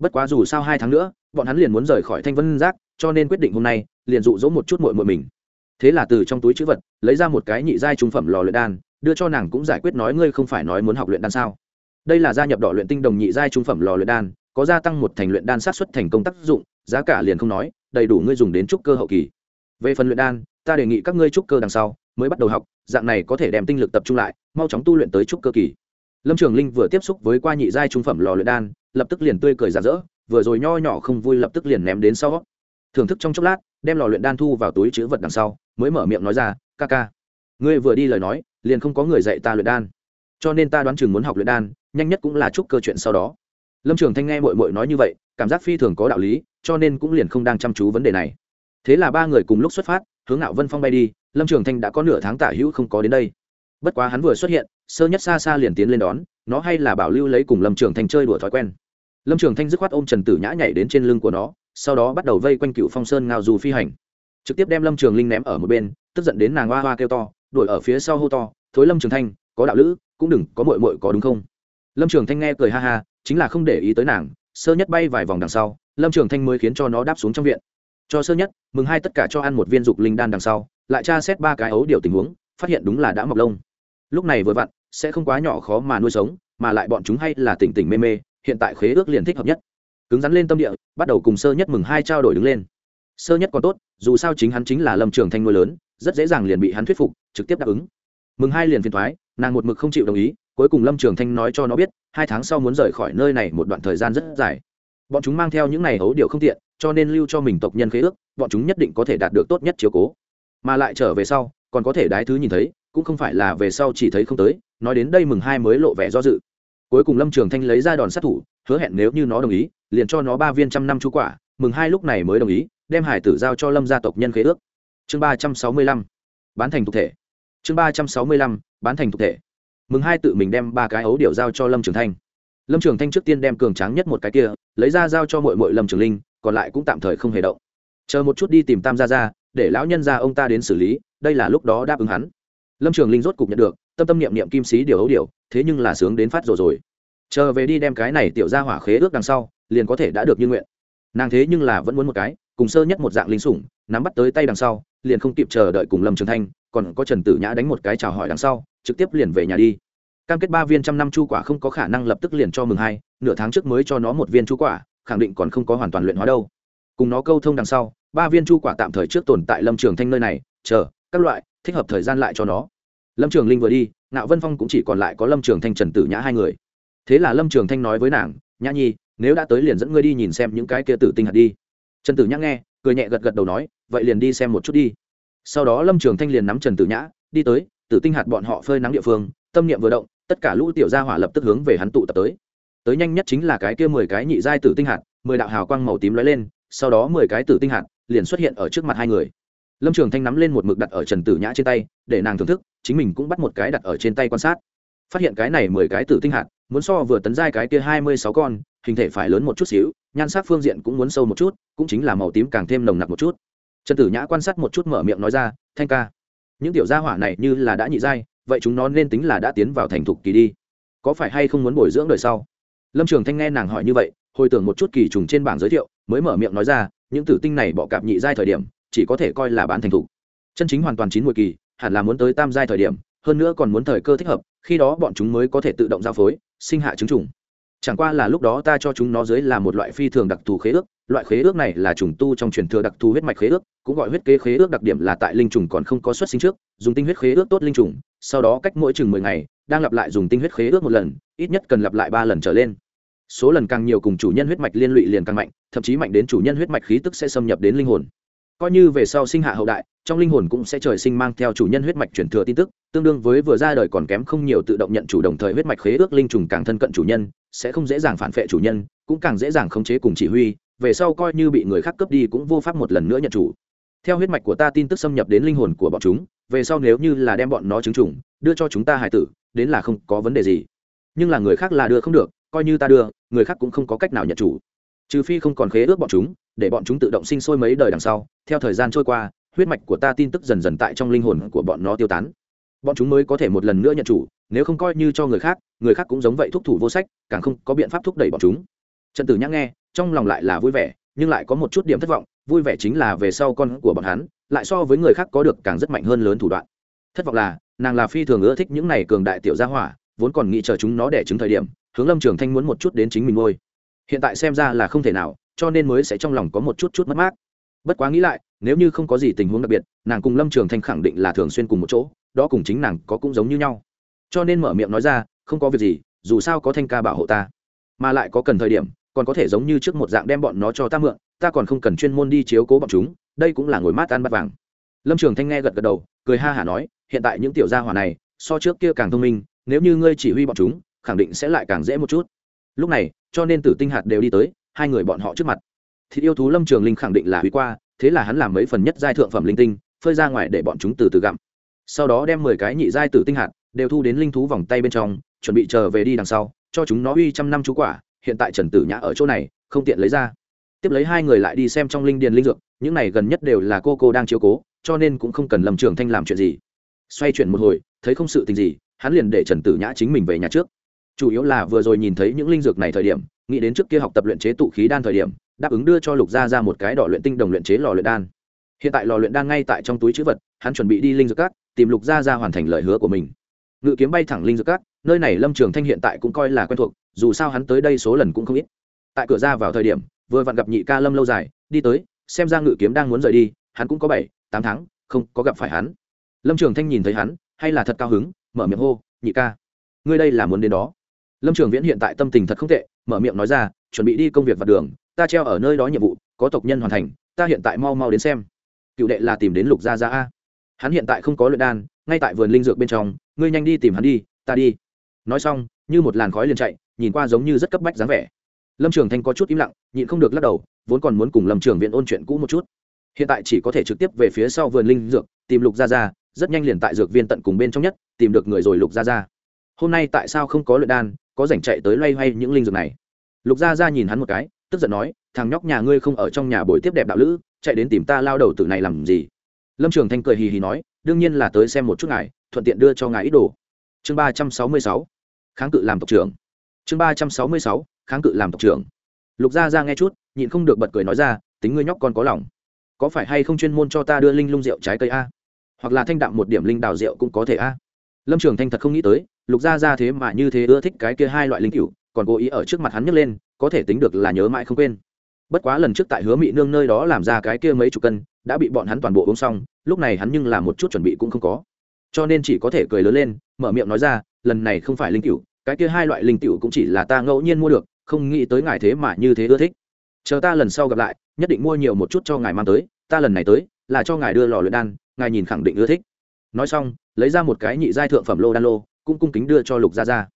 bất quá dù sao hai tháng nữa, bọn hắn liền muốn rời khỏi thanh vân giác, cho nên quyết định hôm nay, liền dụ dỗ một chút mội mội mình. Thế là từ trong túi chữ vật, lấy ra một cái nhị giai trung phẩm lò luyện đan, đưa cho nàng cũng giải quyết nói ngươi không phải nói muốn học luyện đan sao. Đây là gia nhập đỏ luyện tinh đồng nhị giai trung phẩm lò luyện đan, có gia tăng một thành luyện đan sát xuất thành công tác dụng, giá cả liền không nói, đầy đủ ngươi dùng đến trúc cơ hậu kỳ. Về phần luyện đan, ta đề nghị các ngươi trúc cơ đằng sau, mới bắt đầu học, dạng này có thể đem tinh lực tập trung lại, mau chóng tu luyện tới trúc cơ kỳ lâm trường linh vừa tiếp xúc với qua nhị giai trung phẩm lò luyện đan, lập tức liền tươi cười rạng rỡ, vừa rồi nho nhỏ không vui lập tức liền ném đến sau. Thưởng thức trong chốc lát, đem lò luyện đan thu vào túi chữ vật đằng sau, mới mở miệng nói ra, ca ca, ngươi vừa đi lời nói, liền không có người dạy ta luyện đan. Cho nên ta đoán chừng muốn học luyện đan, nhanh nhất cũng là chúc cơ chuyện sau đó. Lâm trường thanh nghe mội mội nói như vậy, cảm giác phi thường có đạo lý, cho nên cũng liền không đang chăm chú vấn đề này. Thế là ba người cùng lúc xuất phát, hướng nạo vân phong bay đi, lâm trường thanh đã có nửa tháng tả hữu không có đến đây bất quá hắn vừa xuất hiện, sơ nhất xa xa liền tiến lên đón, nó hay là bảo lưu lấy cùng lâm trường thanh chơi đùa thói quen. Lâm trường thanh dứt khoát ôm trần tử nhã nhảy đến trên lưng của nó, sau đó bắt đầu vây quanh cựu phong sơn ngao dù phi hành. Trực tiếp đem lâm trường linh ném ở một bên, tức giận đến nàng hoa hoa kêu to, đuổi ở phía sau hô to, thối lâm trường thanh, có đạo lữ, cũng đừng, có mội mội có đúng không? Lâm trường thanh nghe cười ha ha, chính là không để ý tới nàng, sơ nhất bay vài vòng đằng sau, lâm trường thanh mới khiến cho nó đáp xuống trong viện. Cho sơ nhất, mừng hai tất cả cho ăn một viên dục linh đan đằng sau, lại tra xét ba cái ấu điều tình huống, phát hiện đúng là đã mọc lông lúc này vừa vặn, sẽ không quá nhỏ khó mà nuôi sống, mà lại bọn chúng hay là tỉnh tỉnh mê mê, hiện tại khế ước liền thích hợp nhất. Cứng rắn lên tâm địa, bắt đầu cùng sơ nhất mừng hai trao đổi đứng lên. Sơ nhất còn tốt, dù sao chính hắn chính là lâm trường thanh nuôi lớn, rất dễ dàng liền bị hắn thuyết phục, trực tiếp đáp ứng. Mừng hai liền phiền thoái, nàng một mực không chịu đồng ý, cuối cùng lâm trường thanh nói cho nó biết, hai tháng sau muốn rời khỏi nơi này một đoạn thời gian rất dài. Bọn chúng mang theo những này hấu điệu không tiện, cho nên lưu cho mình tộc nhân khế ước, bọn chúng nhất định có thể đạt được tốt nhất chiếu cố. Mà lại trở về sau, còn có thể đái thứ nhìn thấy cũng không phải là về sau chỉ thấy không tới, nói đến đây mừng hai mới lộ vẻ do dự. Cuối cùng lâm trường thanh lấy ra đòn sát thủ, hứa hẹn nếu như nó đồng ý, liền cho nó ba viên trăm năm chú quả, mừng hai lúc này mới đồng ý, đem hải tử giao cho lâm gia tộc nhân khế ước. Chương ba trăm sáu mươi lăm, bán thành thực thể. Chương ba trăm sáu mươi lăm, bán thành thực thể. Mừng hai tự mình đem ba cái ấu điệu giao cho lâm trường thanh. Lâm trường thanh trước tiên đem cường tráng nhất một cái kia, lấy ra giao cho mội mội lâm trường linh, còn lại cũng tạm thời không hề động. Chờ một chút đi tìm tam gia ra để lão nhân ra ông ta đến xử lý, đây là lúc đó đáp ứng hắn lâm trường linh rốt cục nhận được, tâm tâm niệm niệm kim sĩ điều ấu điều, thế nhưng là sướng đến phát rồi rồi. Chờ về đi đem cái này tiểu ra hỏa khế ước đằng sau, liền có thể đã được như nguyện. Nàng thế nhưng là vẫn muốn một cái, cùng sơ nhất một dạng linh sủng, nắm bắt tới tay đằng sau, liền không kịp chờ đợi cùng lâm trường thanh, còn có trần tử nhã đánh một cái chào hỏi đằng sau, trực tiếp liền về nhà đi. Cam kết ba viên trăm năm chu quả không có khả năng lập tức liền cho mừng hai, nửa tháng trước mới cho nó một viên chu quả, khẳng định còn không có hoàn toàn luyện hóa đâu. Cùng nó câu thông đằng sau, ba viên chu quả tạm thời trước tồn tại lâm trường thanh nơi này, chờ, các loại thích hợp thời gian lại cho nó. Lâm trường linh vừa đi, ngạo vân phong cũng chỉ còn lại có lâm trường thanh, trần tử nhã hai người. Thế là lâm trường thanh nói với nàng, nhã nhi, nếu đã tới liền dẫn ngươi đi nhìn xem những cái kia tử tinh hạt đi. Trần tử nhã nghe, cười nhẹ gật gật đầu nói, vậy liền đi xem một chút đi. Sau đó lâm trường thanh liền nắm trần tử nhã, đi tới, tử tinh hạt bọn họ phơi nắng địa phương, tâm niệm vừa động, tất cả lũ tiểu gia hỏa lập tức hướng về hắn tụ tập tới. Tới nhanh nhất chính là cái kia mười cái nhị giai tử tinh hạt, mười đạo hào quang màu tím lóe lên, sau đó mười cái tử tinh hạt liền xuất hiện ở trước mặt hai người lâm trường thanh nắm lên một mực đặt ở trần tử nhã trên tay, để nàng thưởng thức, chính mình cũng bắt một cái đặt ở trên tay quan sát. Phát hiện cái này mười cái tử tinh hạt, muốn so vừa tấn giai cái kia hai mươi sáu con, hình thể phải lớn một chút xíu, nhan sắc phương diện cũng muốn sâu một chút, cũng chính là màu tím càng thêm nồng nặc một chút. Trần tử nhã quan sát một chút mở miệng nói ra, thanh ca, những tiểu gia hỏa này như là đã nhị giai, vậy chúng nó nên tính là đã tiến vào thành thục kỳ đi. Có phải hay không muốn bồi dưỡng đời sau? Lâm trường thanh nghe nàng hỏi như vậy, hồi tưởng một chút kỳ trùng trên bảng giới thiệu, mới mở miệng nói ra, những tử tinh này bọ cạp nhị giai thời điểm chỉ có thể coi là bán thành thủ chân chính hoàn toàn chín mùi kỳ, hẳn là muốn tới tam giai thời điểm, hơn nữa còn muốn thời cơ thích hợp, khi đó bọn chúng mới có thể tự động giao phối, sinh hạ trứng trùng. Chẳng qua là lúc đó ta cho chúng nó dưới là một loại phi thường đặc thù khế ước, loại khế ước này là trùng tu trong truyền thừa đặc thù huyết mạch khế ước, cũng gọi huyết kế khế ước đặc điểm là tại linh trùng còn không có xuất sinh trước, dùng tinh huyết khế ước tốt linh trùng, sau đó cách mỗi chừng mười ngày, đang lặp lại dùng tinh huyết khế ước một lần, ít nhất cần lặp lại ba lần trở lên. Số lần càng nhiều cùng chủ nhân huyết mạch liên lụy liền càng mạnh, thậm chí mạnh đến chủ nhân huyết mạch khí tức sẽ xâm nhập đến linh hồn coi như về sau sinh hạ hậu đại, trong linh hồn cũng sẽ trời sinh mang theo chủ nhân huyết mạch chuyển thừa tin tức, tương đương với vừa ra đời còn kém không nhiều tự động nhận chủ đồng thời huyết mạch khế ước linh trùng càng thân cận chủ nhân, sẽ không dễ dàng phản vệ chủ nhân, cũng càng dễ dàng khống chế cùng chỉ huy, về sau coi như bị người khác cướp đi cũng vô pháp một lần nữa nhận chủ. Theo huyết mạch của ta tin tức xâm nhập đến linh hồn của bọn chúng, về sau nếu như là đem bọn nó chứng trùng, đưa cho chúng ta hải tử, đến là không có vấn đề gì. Nhưng là người khác là đưa không được, coi như ta đưa, người khác cũng không có cách nào nhận chủ. Trừ phi không còn khế ước bọn chúng, để bọn chúng tự động sinh sôi mấy đời đằng sau theo thời gian trôi qua, huyết mạch của ta tin tức dần dần tại trong linh hồn của bọn nó tiêu tán. Bọn chúng mới có thể một lần nữa nhận chủ, nếu không coi như cho người khác người khác cũng giống vậy thúc thủ vô sách, càng không có biện pháp thúc đẩy bọn chúng. Trần tử nhắc nghe, trong lòng lại là vui vẻ, nhưng lại có một chút điểm thất vọng, vui vẻ chính là về sau con của bọn hắn, lại so với người khác có được càng rất mạnh hơn lớn thủ đoạn. Thất vọng là, nàng là phi thường ưa thích những này cường đại tiểu gia hỏa, vốn còn nghĩ chờ chúng nó đẻ trứng thời điểm, hướng lâm trường thanh muốn một chút đến chính mình ngôi hiện tại xem ra là không thể nào, cho nên mới sẽ trong lòng có một chút chút mất mát bất quá nghĩ lại, nếu như không có gì tình huống đặc biệt, nàng cùng lâm trường thanh khẳng định là thường xuyên cùng một chỗ, đó cùng chính nàng có cũng giống như nhau. Cho nên mở miệng nói ra, không có việc gì, dù sao có thanh ca bảo hộ ta. Mà lại có cần thời điểm, còn có thể giống như trước một dạng đem bọn nó cho ta mượn, ta còn không cần chuyên môn đi chiếu cố bọn chúng, đây cũng là ngồi mát ăn bắt vàng. Lâm trường thanh nghe gật gật đầu, cười ha hả nói, hiện tại những tiểu gia hỏa này, so trước kia càng thông minh, nếu như ngươi chỉ huy bọn chúng, khẳng định sẽ lại càng dễ một chút. Lúc này, cho nên tử tinh hạt đều đi tới, hai người bọn họ trước mặt thì yêu thú lâm trường linh khẳng định là hủy qua, thế là hắn làm mấy phần nhất giai thượng phẩm linh tinh, phơi ra ngoài để bọn chúng từ từ gặm. Sau đó đem mười cái nhị giai tử tinh hạt đều thu đến linh thú vòng tay bên trong, chuẩn bị chờ về đi đằng sau, cho chúng nó uy trăm năm chú quả, hiện tại trần tử nhã ở chỗ này, không tiện lấy ra. Tiếp lấy hai người lại đi xem trong linh điền linh dược, những này gần nhất đều là cô cô đang chiếu cố, cho nên cũng không cần lâm trường thanh làm chuyện gì. Xoay chuyển một hồi, thấy không sự tình gì, hắn liền để trần tử nhã chính mình về nhà trước. Chủ yếu là vừa rồi nhìn thấy những linh dược này thời điểm, nghĩ đến trước kia học tập luyện chế tụ khí đan thời điểm đáp ứng đưa cho lục gia ra một cái đỏ luyện tinh đồng luyện chế lò luyện đan. Hiện tại lò luyện đan ngay tại trong túi chữ vật, hắn chuẩn bị đi linh dược cát tìm lục gia ra hoàn thành lời hứa của mình. Ngự kiếm bay thẳng linh dược cát nơi này lâm trường thanh hiện tại cũng coi là quen thuộc, dù sao hắn tới đây số lần cũng không ít. Tại cửa ra vào thời điểm, vừa vặn gặp nhị ca lâm lâu dài, đi tới, xem ra ngự kiếm đang muốn rời đi, hắn cũng có bảy, tám tháng, không có gặp phải hắn. Lâm trường thanh nhìn thấy hắn, hay là thật cao hứng, mở miệng hô, nhị ca, ngươi đây là muốn đến đó. Lâm trường viễn hiện tại tâm tình thật không tệ, mở miệng nói ra, chuẩn bị đi công việc vặt đường ta treo ở nơi đó nhiệm vụ, có tộc nhân hoàn thành, ta hiện tại mau mau đến xem. Cựu đệ là tìm đến lục gia gia a. Hắn hiện tại không có luyện đan, ngay tại vườn linh dược bên trong, ngươi nhanh đi tìm hắn đi, ta đi. Nói xong, như một làn khói liền chạy, nhìn qua giống như rất cấp bách dáng vẻ. Lâm trường thanh có chút im lặng, nhịn không được lắc đầu, vốn còn muốn cùng lâm trường viện ôn chuyện cũ một chút. Hiện tại chỉ có thể trực tiếp về phía sau vườn linh dược, tìm lục gia gia, rất nhanh liền tại dược viên tận cùng bên trong nhất, tìm được người rồi lục gia gia. Hôm nay tại sao không có luyện đan, có rảnh chạy tới loay hoay những linh dược này. Lục gia gia nhìn hắn một cái tức giận nói, thằng nhóc nhà ngươi không ở trong nhà buổi tiếp đẹp đạo lữ, chạy đến tìm ta lao đầu tử này làm gì? Lâm trường thanh cười hì hì nói, đương nhiên là tới xem một chút ngài, thuận tiện đưa cho ngài ít đồ. Chương ba trăm sáu mươi sáu, kháng cự làm tộc trưởng. Chương ba trăm sáu mươi sáu, kháng cự làm tộc trưởng. Lục gia ra nghe chút, nhịn không được bật cười nói ra, tính ngươi nhóc con có lòng. Có phải hay không chuyên môn cho ta đưa linh lung rượu trái cây a? Hoặc là thanh đạm một điểm linh đào rượu cũng có thể a? Lâm trường thanh thật không nghĩ tới, lục gia ra thế mà như thế ưa thích cái kia hai loại linh cựu còn cố ý ở trước mặt hắn nhấc lên có thể tính được là nhớ mãi không quên. Bất quá lần trước tại hứa mỹ nương nơi đó làm ra cái kia mấy chục cân, đã bị bọn hắn toàn bộ uống xong, lúc này hắn nhưng là một chút chuẩn bị cũng không có. Cho nên chỉ có thể cười lớn lên, mở miệng nói ra, lần này không phải linh cựu cái kia hai loại linh cựu cũng chỉ là ta ngẫu nhiên mua được, không nghĩ tới ngài thế mà như thế ưa thích. Chờ ta lần sau gặp lại, nhất định mua nhiều một chút cho ngài mang tới, ta lần này tới, là cho ngài đưa lò luyện đan, ngài nhìn khẳng định ưa thích. Nói xong, lấy ra một cái nhị giai thượng phẩm lô đan lô, cũng cung kính đưa cho lục gia gia.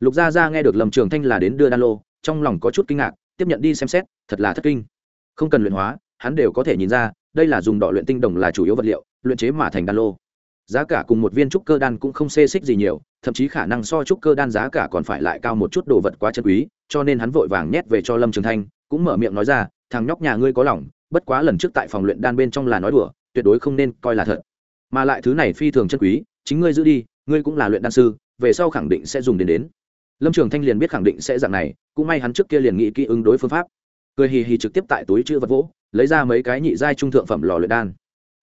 Lục gia gia nghe được lầm trường thanh là đến đưa đan lô trong lòng có chút kinh ngạc, tiếp nhận đi xem xét, thật là thất kinh. Không cần luyện hóa, hắn đều có thể nhìn ra, đây là dùng đỏ luyện tinh đồng là chủ yếu vật liệu, luyện chế mà thành đan lô. Giá cả cùng một viên trúc cơ đan cũng không xê xích gì nhiều, thậm chí khả năng so trúc cơ đan giá cả còn phải lại cao một chút đồ vật quá chân quý, cho nên hắn vội vàng nhét về cho lâm trường thanh, cũng mở miệng nói ra, thằng nhóc nhà ngươi có lòng, bất quá lần trước tại phòng luyện đan bên trong là nói đùa, tuyệt đối không nên coi là thật. Mà lại thứ này phi thường chân quý, chính ngươi giữ đi, ngươi cũng là luyện đan sư, về sau khẳng định sẽ dùng đến đến lâm trường thanh liền biết khẳng định sẽ dạng này, cũng may hắn trước kia liền nghĩ kỹ ứng đối phương pháp. Cười hì hì trực tiếp tại túi chữ vật vỗ, lấy ra mấy cái nhị giai trung thượng phẩm lò luyện đan.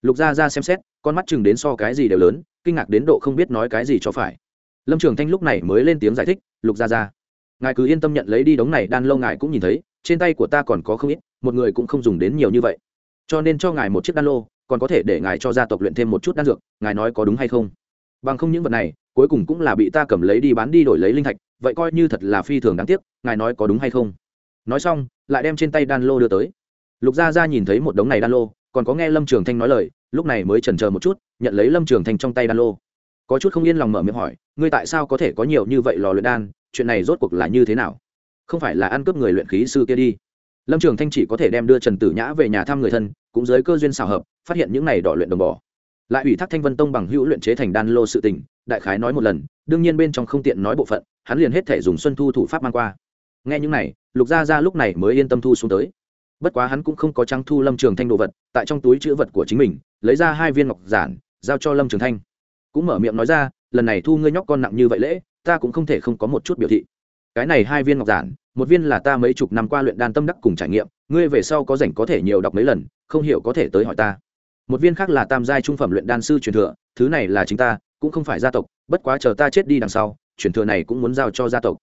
Lục gia ra xem xét, con mắt chừng đến so cái gì đều lớn, kinh ngạc đến độ không biết nói cái gì cho phải. Lâm trường thanh lúc này mới lên tiếng giải thích, lục gia ra ngài cứ yên tâm nhận lấy đi đống này đan lâu ngài cũng nhìn thấy, trên tay của ta còn có không ít, một người cũng không dùng đến nhiều như vậy. Cho nên cho ngài một chiếc đan lô, còn có thể để ngài cho gia tộc luyện thêm một chút đan dược, ngài nói có đúng hay không? Bằng không những vật này cuối cùng cũng là bị ta cầm lấy đi bán đi đổi lấy linh thạch, vậy coi như thật là phi thường đáng tiếc, ngài nói có đúng hay không? Nói xong, lại đem trên tay đan lô đưa tới. Lục gia gia nhìn thấy một đống này đan lô, còn có nghe lâm trường thanh nói lời, lúc này mới chần chờ một chút, nhận lấy lâm trường thanh trong tay đan lô. Có chút không yên lòng mở miệng hỏi, ngươi tại sao có thể có nhiều như vậy lò luyện đan, chuyện này rốt cuộc là như thế nào? Không phải là ăn cướp người luyện khí sư kia đi? Lâm trường thanh chỉ có thể đem đưa trần tử nhã về nhà thăm người thân, cũng dưới cơ duyên xào hợp, phát hiện những này đỏ luyện đồng bò. Lại ủy thác thanh vân tông bằng hữu luyện chế thành đan lô sự tình đại khái nói một lần, đương nhiên bên trong không tiện nói bộ phận, hắn liền hết thể dùng xuân thu thủ pháp mang qua. Nghe những này, lục gia ra lúc này mới yên tâm thu xuống tới. Bất quá hắn cũng không có trắng thu lâm trường thanh đồ vật, tại trong túi chữ vật của chính mình, lấy ra hai viên ngọc giản, giao cho lâm trường thanh. Cũng mở miệng nói ra, lần này thu ngươi nhóc con nặng như vậy lễ, ta cũng không thể không có một chút biểu thị. Cái này hai viên ngọc giản, một viên là ta mấy chục năm qua luyện đan tâm đắc cùng trải nghiệm, ngươi về sau có rảnh có thể nhiều đọc mấy lần, không hiểu có thể tới hỏi ta. Một viên khác là tam giai trung phẩm luyện đan sư truyền thừa, thứ này là chính ta cũng không phải gia tộc, bất quá chờ ta chết đi đằng sau, truyền thừa này cũng muốn giao cho gia tộc.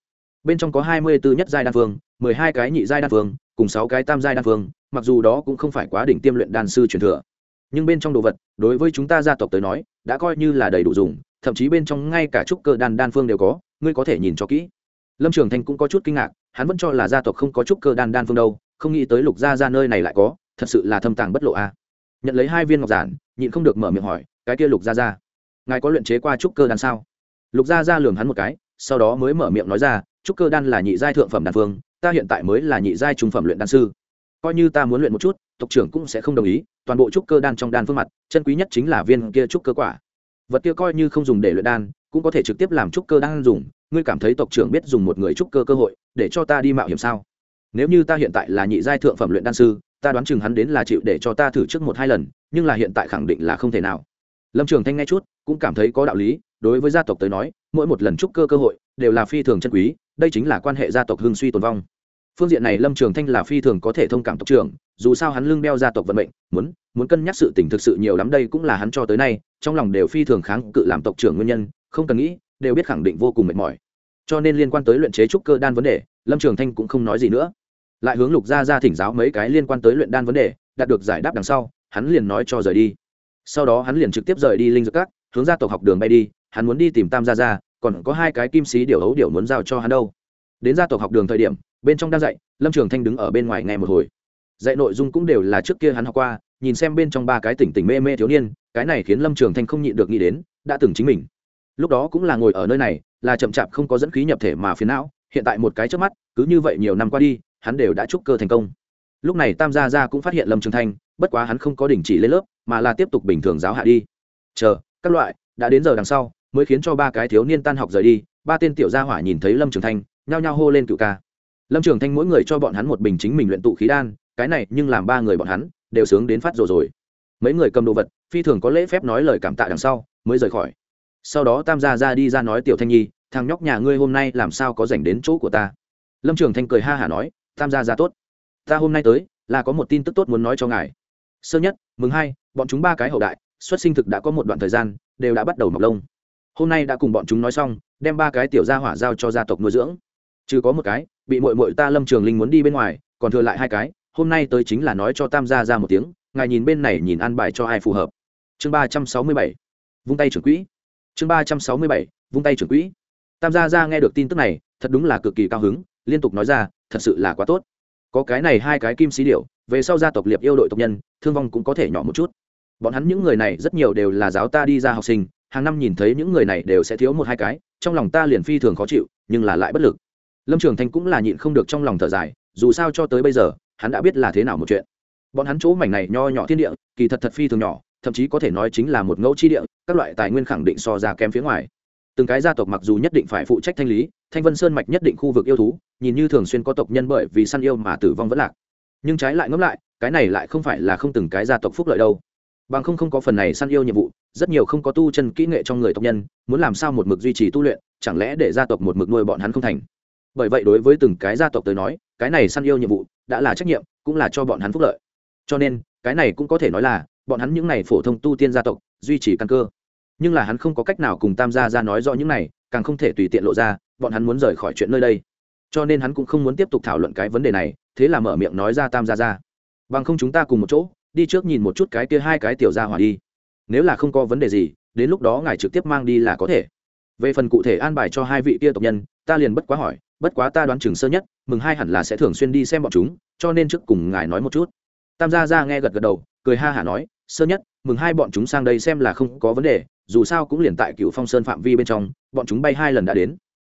Bên trong có hai mươi bốn nhất giai đan phương mười hai cái nhị giai đan phương cùng sáu cái tam giai đan phương mặc dù đó cũng không phải quá đỉnh tiêm luyện đan sư truyền thừa. Nhưng bên trong đồ vật, đối với chúng ta gia tộc tới nói, đã coi như là đầy đủ dùng, thậm chí bên trong ngay cả trúc cơ đan đan phương đều có, ngươi có thể nhìn cho kỹ. Lâm trường thanh cũng có chút kinh ngạc, hắn vẫn cho là gia tộc không có trúc cơ đan đan phương đâu, không nghĩ tới lục gia ra nơi này lại có, thật sự là thâm tàng bất lộ a. Nhận lấy hai viên ngọc giản, nhịn không được mở miệng hỏi, cái kia lục gia ra ngài có luyện chế qua trúc cơ đan sao? Lục gia ra lường hắn một cái, sau đó mới mở miệng nói ra, trúc cơ đan là nhị giai thượng phẩm đan phương, ta hiện tại mới là nhị giai trung phẩm luyện đan sư. Coi như ta muốn luyện một chút, tộc trưởng cũng sẽ không đồng ý, toàn bộ trúc cơ đan trong đan phương mặt, chân quý nhất chính là viên kia trúc cơ quả. Vật kia coi như không dùng để luyện đan, cũng có thể trực tiếp làm trúc cơ đan dùng, ngươi cảm thấy tộc trưởng biết dùng một người trúc cơ cơ hội, để cho ta đi mạo hiểm sao? Nếu như ta hiện tại là nhị giai thượng phẩm luyện đan sư, ta đoán chừng hắn đến là chịu để cho ta thử trước một hai lần, nhưng là hiện tại khẳng định là không thể nào lâm trường thanh nghe chút, cũng cảm thấy có đạo lý, đối với gia tộc tới nói, mỗi một lần trúc cơ cơ hội, đều là phi thường chân quý, đây chính là quan hệ gia tộc hưng suy tồn vong. Phương diện này lâm trường thanh là phi thường có thể thông cảm tộc trưởng, dù sao hắn lưng đeo gia tộc vận mệnh, muốn muốn cân nhắc sự tình thực sự nhiều lắm đây cũng là hắn cho tới nay, trong lòng đều phi thường kháng cự làm tộc trưởng nguyên nhân, không cần nghĩ, đều biết khẳng định vô cùng mệt mỏi. Cho nên liên quan tới luyện chế trúc cơ đan vấn đề, lâm trường thanh cũng không nói gì nữa. Lại hướng lục gia ra thỉnh giáo mấy cái liên quan tới luyện đan vấn đề, đạt được giải đáp đằng sau, hắn liền nói cho rời đi sau đó hắn liền trực tiếp rời đi linh dược các, hướng ra tộc học đường bay đi, hắn muốn đi tìm tam gia ra còn có hai cái kim sĩ điều hấu điều muốn giao cho hắn đâu. Đến gia tộc học đường thời điểm, bên trong đang dạy, lâm trường thanh đứng ở bên ngoài nghe một hồi. Dạy nội dung cũng đều là trước kia hắn học qua, nhìn xem bên trong ba cái tỉnh tỉnh mê mê thiếu niên, cái này khiến lâm trường thanh không nhịn được nghĩ đến, đã từng chính mình. Lúc đó cũng là ngồi ở nơi này, là chậm chạp không có dẫn khí nhập thể mà phiến não, hiện tại một cái trước mắt, cứ như vậy nhiều năm qua đi, hắn đều đã trúc cơ thành công. Lúc này tam gia gia cũng phát hiện lâm trường thanh, bất quá hắn không có đình chỉ lên lớp mà là tiếp tục bình thường giáo hạ đi. Chờ, các loại, đã đến giờ đằng sau, mới khiến cho ba cái thiếu niên tan học rời đi, ba tên tiểu gia hỏa nhìn thấy lâm trường thanh, nhao nhao hô lên cựu ca. Lâm trường thanh mỗi người cho bọn hắn một bình chính mình luyện tụ khí đan, cái này nhưng làm ba người bọn hắn đều sướng đến phát rồi rồi. Mấy người cầm đồ vật, phi thường có lễ phép nói lời cảm tạ đằng sau, mới rời khỏi. Sau đó tam gia ra đi ra nói, tiểu thanh nhi, thằng nhóc nhà ngươi hôm nay làm sao có dành đến chỗ của ta? Lâm trường thanh cười ha hả nói, tam gia ra tốt. Ta hôm nay tới, là có một tin tức tốt muốn nói cho ngài. Sơ nhất, mừng hai bọn chúng ba cái hậu đại, xuất sinh thực đã có một đoạn thời gian, đều đã bắt đầu mọc lông. Hôm nay đã cùng bọn chúng nói xong, đem ba cái tiểu gia hỏa giao cho gia tộc nuôi dưỡng. Chứ có một cái, bị mội mội ta lâm trường linh muốn đi bên ngoài, còn thừa lại hai cái, hôm nay tới chính là nói cho tam gia ra một tiếng, ngài nhìn bên này nhìn ăn bài cho ai phù hợp. Chương ba trăm sáu mươi bảy, vung tay trưởng quỹ. Chương ba trăm sáu mươi bảy, vung tay trưởng quỹ. Tam gia ra nghe được tin tức này, thật đúng là cực kỳ cao hứng, liên tục nói ra, thật sự là quá tốt. Có cái này hai cái kim xí điệu về sau gia tộc liệp yêu đội tộc nhân, thương vong cũng có thể nhỏ một chút bọn hắn những người này rất nhiều đều là giáo ta đi ra học sinh, hàng năm nhìn thấy những người này đều sẽ thiếu một hai cái, trong lòng ta liền phi thường khó chịu, nhưng là lại bất lực. Lâm trường thanh cũng là nhịn không được trong lòng thở dài, dù sao cho tới bây giờ, hắn đã biết là thế nào một chuyện. Bọn hắn chỗ mảnh này nho nhỏ thiên địa, kỳ thật thật phi thường nhỏ, thậm chí có thể nói chính là một ngẫu chi địa, các loại tài nguyên khẳng định so ra kém phía ngoài. Từng cái gia tộc mặc dù nhất định phải phụ trách thanh lý, thanh vân sơn mạch nhất định khu vực yêu thú, nhìn như thường xuyên có tộc nhân bởi vì săn yêu mà tử vong vẫn lạc. Nhưng trái lại ngẫm lại, cái này lại không phải là không từng cái gia tộc phúc lợi đâu bằng không không có phần này săn yêu nhiệm vụ, rất nhiều không có tu chân kỹ nghệ trong người tộc nhân, muốn làm sao một mực duy trì tu luyện, chẳng lẽ để gia tộc một mực nuôi bọn hắn không thành? Bởi vậy đối với từng cái gia tộc tới nói, cái này săn yêu nhiệm vụ đã là trách nhiệm, cũng là cho bọn hắn phúc lợi. Cho nên, cái này cũng có thể nói là, bọn hắn những n à y phổ thông tu tiên gia tộc, duy trì căn cơ. Nhưng là hắn không có cách nào cùng tam gia ra nói rõ những này, càng không thể tùy tiện lộ ra, bọn hắn muốn rời khỏi chuyện nơi đây. Cho nên hắn cũng không muốn tiếp tục thảo luận cái vấn đề này, thế là mở miệng nói ra tam gia ra bằng không chúng ta cùng một chỗ đi trước nhìn một chút cái kia hai cái tiểu gia hỏa đi. Nếu là không có vấn đề gì, đến lúc đó ngài trực tiếp mang đi là có thể. Về phần cụ thể an bài cho hai vị kia tộc nhân, ta liền bất quá hỏi, bất quá ta đoán chừng sơ nhất, mừng hai hẳn là sẽ thường xuyên đi xem bọn chúng, cho nên trước cùng ngài nói một chút. Tam gia ra nghe gật gật đầu, cười ha hả nói, sơ nhất, mừng hai bọn chúng sang đây xem là không có vấn đề, dù sao cũng liền tại cựu phong sơn phạm vi bên trong, bọn chúng bay hai lần đã đến.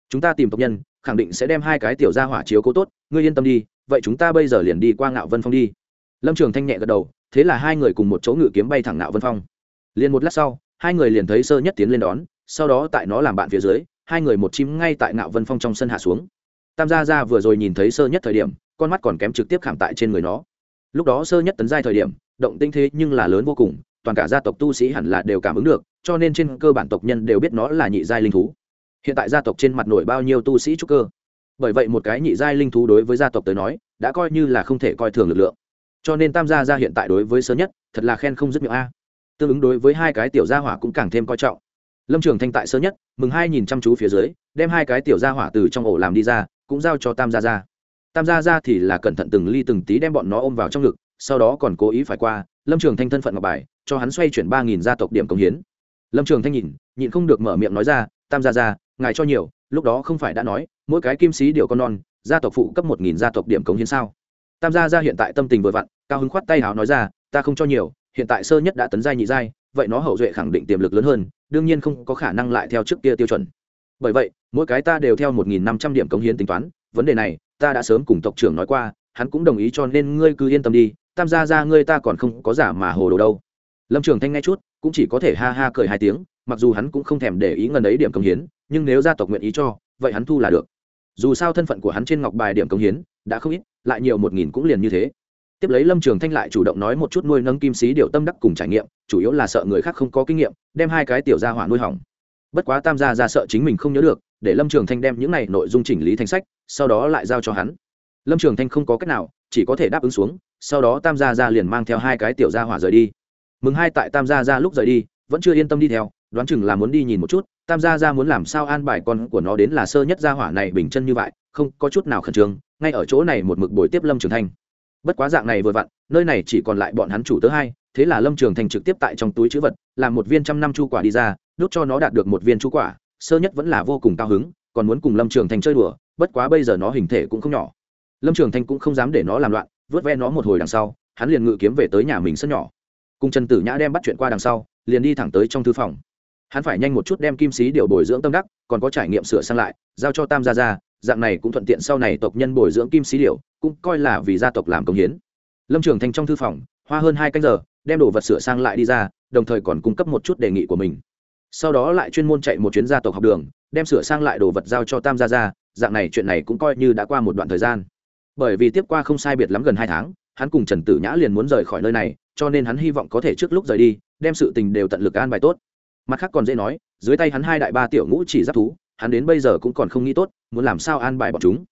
Chúng ta tìm tộc nhân, khẳng định sẽ đem hai cái tiểu ra hỏa chiếu cố tốt, ngươi yên tâm đi, vậy chúng ta bây giờ liền đi qua ngạo vân phong đi. Lâm trường thanh nhẹ gật đầu thế là hai người cùng một chỗ ngự kiếm bay thẳng ngạo vân phong. Liền một lát sau, hai người liền thấy sơ nhất tiến lên đón, sau đó tại nó làm bạn phía dưới, hai người một chim ngay tại ngạo vân phong trong sân hạ xuống. Tam gia ra vừa rồi nhìn thấy sơ nhất thời điểm, con mắt còn kém trực tiếp khảm tại trên người nó. Lúc đó sơ nhất tấn giai thời điểm, động tinh thế nhưng là lớn vô cùng, toàn cả gia tộc tu sĩ hẳn là đều cảm ứng được, cho nên trên cơ bản tộc nhân đều biết nó là nhị giai linh thú. Hiện tại gia tộc trên mặt nổi bao nhiêu tu sĩ trúc cơ? Bởi vậy một cái nhị giai linh thú đối với gia tộc tới nói, đã coi như là không thể coi thường lực lượng cho nên tam gia gia hiện tại đối với sơ nhất, thật là khen không dứt miệng a. Tương ứng đối với hai cái tiểu gia hỏa cũng càng thêm coi trọng. Lâm trường thanh tại sơ nhất, mừng hai nhìn chăm chú phía dưới, đem hai cái tiểu gia hỏa từ trong ổ làm đi ra, cũng giao cho tam gia gia. Tam gia gia thì là cẩn thận từng ly từng tí đem bọn nó ôm vào trong ngực, sau đó còn cố ý phải qua, lâm trường thanh thân phận ngọc bài, cho hắn xoay chuyển ba nghìn gia tộc điểm công hiến. Lâm trường thanh nhìn, nhịn không được mở miệng nói ra, tam gia gia, ngài cho nhiều, lúc đó không phải đã nói, mỗi cái kim sĩ điều con non, gia tộc phụ cấp một nghìn gia tộc điểm cống hiến sao? Tam gia gia hiện tại tâm tình vừa vặn, cao hứng khoát tay hào nói ra, ta không cho nhiều, hiện tại sơ nhất đã tấn giai nhị giai, vậy nó hậu duệ khẳng định tiềm lực lớn hơn, đương nhiên không có khả năng lại theo trước kia tiêu chuẩn. Bởi vậy, mỗi cái ta đều theo một nghìn năm trăm điểm cống hiến tính toán, vấn đề này, ta đã sớm cùng tộc trưởng nói qua, hắn cũng đồng ý cho nên ngươi cứ yên tâm đi, tam gia gia ngươi ta còn không có giả mà hồ đồ đâu. Lâm trường thanh nghe chút, cũng chỉ có thể ha ha cười hai tiếng, mặc dù hắn cũng không thèm để ý ngần ấy điểm cống hiến, nhưng nếu gia tộc nguyện ý cho, vậy hắn thu là được. Dù sao thân phận của hắn trên ngọc bài điểm cống hiến, đã không ít lại nhiều một nghìn cũng liền như thế. Tiếp lấy lâm trường thanh lại chủ động nói một chút nuôi nâng kim sĩ điều tâm đắc cùng trải nghiệm, chủ yếu là sợ người khác không có kinh nghiệm, đem hai cái tiểu gia hỏa nuôi hỏng. Bất quá tam gia ra sợ chính mình không nhớ được, để lâm trường thanh đem những này nội dung chỉnh lý thành sách, sau đó lại giao cho hắn. Lâm trường thanh không có cách nào, chỉ có thể đáp ứng xuống, sau đó tam gia ra liền mang theo hai cái tiểu gia hỏa rời đi. Mừng hai tại tam gia ra lúc rời đi, vẫn chưa yên tâm đi theo, đoán chừng là muốn đi nhìn một chút tam gia ra muốn làm sao an bài con của nó đến là sơ nhất gia hỏa này bình chân như vậy, không có chút nào khẩn trương, ngay ở chỗ này một mực bồi tiếp lâm trường thanh. Bất quá dạng này vừa vặn, nơi này chỉ còn lại bọn hắn chủ tớ hai, thế là lâm trường thanh trực tiếp tại trong túi chữ vật, làm một viên trăm năm chu quả đi ra, đốt cho nó đạt được một viên chu quả, sơ nhất vẫn là vô cùng cao hứng, còn muốn cùng lâm trường thanh chơi đùa, bất quá bây giờ nó hình thể cũng không nhỏ. Lâm trường thanh cũng không dám để nó làm loạn, vớt ve nó một hồi đằng sau, hắn liền ngự kiếm về tới nhà mình sân nhỏ. Cùng trần tử nhã đem bắt chuyện qua đằng sau, liền đi thẳng tới trong thư phòng hắn phải nhanh một chút đem kim sĩ điều bồi dưỡng tâm đắc, còn có trải nghiệm sửa sang lại, giao cho tam gia gia, dạng này cũng thuận tiện sau này tộc nhân bồi dưỡng kim sĩ điều, cũng coi là vì gia tộc làm công hiến. Lâm trường thành trong thư phòng, hoa hơn hai canh giờ, đem đồ vật sửa sang lại đi ra, đồng thời còn cung cấp một chút đề nghị của mình. Sau đó lại chuyên môn chạy một chuyến gia tộc học đường, đem sửa sang lại đồ vật giao cho tam gia gia, dạng này chuyện này cũng coi như đã qua một đoạn thời gian. Bởi vì tiếp qua không sai biệt lắm gần hai tháng, hắn cùng trần tử nhã liền muốn rời khỏi nơi này, cho nên hắn hy vọng có thể trước lúc rời đi, đem sự tình đều tận lực an bài tốt mặt khác còn dễ nói, dưới tay hắn hai đại ba tiểu ngũ chỉ giáp thú, hắn đến bây giờ cũng còn không nghĩ tốt, muốn làm sao an bài bọn chúng.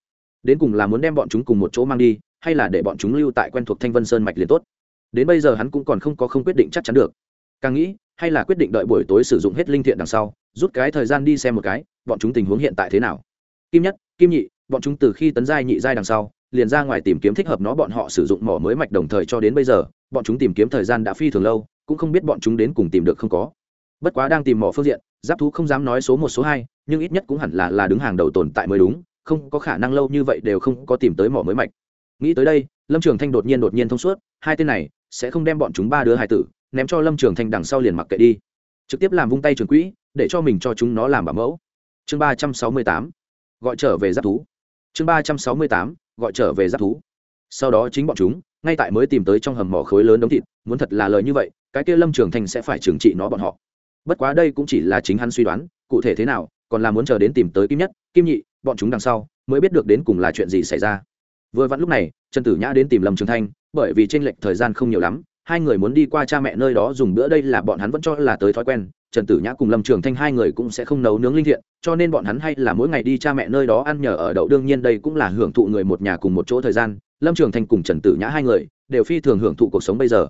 Đến cùng là muốn đem bọn chúng cùng một chỗ mang đi, hay là để bọn chúng lưu tại quen thuộc thanh vân sơn mạch liền tốt. Đến bây giờ hắn cũng còn không có không quyết định chắc chắn được. Càng nghĩ, hay là quyết định đợi buổi tối sử dụng hết linh thiện đằng sau, rút cái thời gian đi xem một cái, bọn chúng tình huống hiện tại thế nào. Kim nhất, kim nhị, bọn chúng từ khi tấn giai nhị giai đằng sau, liền ra ngoài tìm kiếm thích hợp nó bọn họ sử dụng mỏ mới mạch đồng thời cho đến bây giờ, bọn chúng tìm kiếm thời gian đã phi thường lâu, cũng không biết bọn chúng đến cùng tìm được không có bất quá đang tìm mỏ phương diện, giáp thú không dám nói số một số hai, nhưng ít nhất cũng hẳn là là đứng hàng đầu tồn tại mới đúng, không có khả năng lâu như vậy đều không có tìm tới mỏ mới mạch. Nghĩ tới đây, lâm trường thanh đột nhiên đột nhiên thông suốt, hai tên này sẽ không đem bọn chúng ba đứa hai tử ném cho lâm trường thanh đằng sau liền mặc kệ đi. Trực tiếp làm vung tay trường quỹ, để cho mình cho chúng nó làm bảo mẫu. Chương ba trăm sáu mươi tám, gọi trở về giáp thú. Chương ba trăm sáu mươi tám, gọi trở về giáp thú. Sau đó chính bọn chúng, ngay tại mới tìm tới trong hầm mỏ khối lớn đống thịt, muốn thật là lời như vậy, cái kia lâm trường thanh sẽ phải trừng trị nó bọn họ bất quá đây cũng chỉ là chính hắn suy đoán, cụ thể thế nào, còn là muốn chờ đến tìm tới kim nhất, kim nhị, bọn chúng đằng sau, mới biết được đến cùng là chuyện gì xảy ra. Vừa vặn lúc này, trần tử nhã đến tìm lâm trường thanh, bởi vì tranh lệch thời gian không nhiều lắm, hai người muốn đi qua cha mẹ nơi đó dùng bữa, đây là bọn hắn vẫn cho là tới thói quen, trần tử nhã cùng lâm trường thanh hai người cũng sẽ không nấu nướng linh thiện, cho nên bọn hắn hay là mỗi ngày đi cha mẹ nơi đó ăn nhờ ở đậu, đương nhiên đây cũng là hưởng thụ người một nhà cùng một chỗ thời gian, lâm trường thanh cùng trần tử nhã hai người đều phi thường hưởng thụ cuộc sống bây giờ.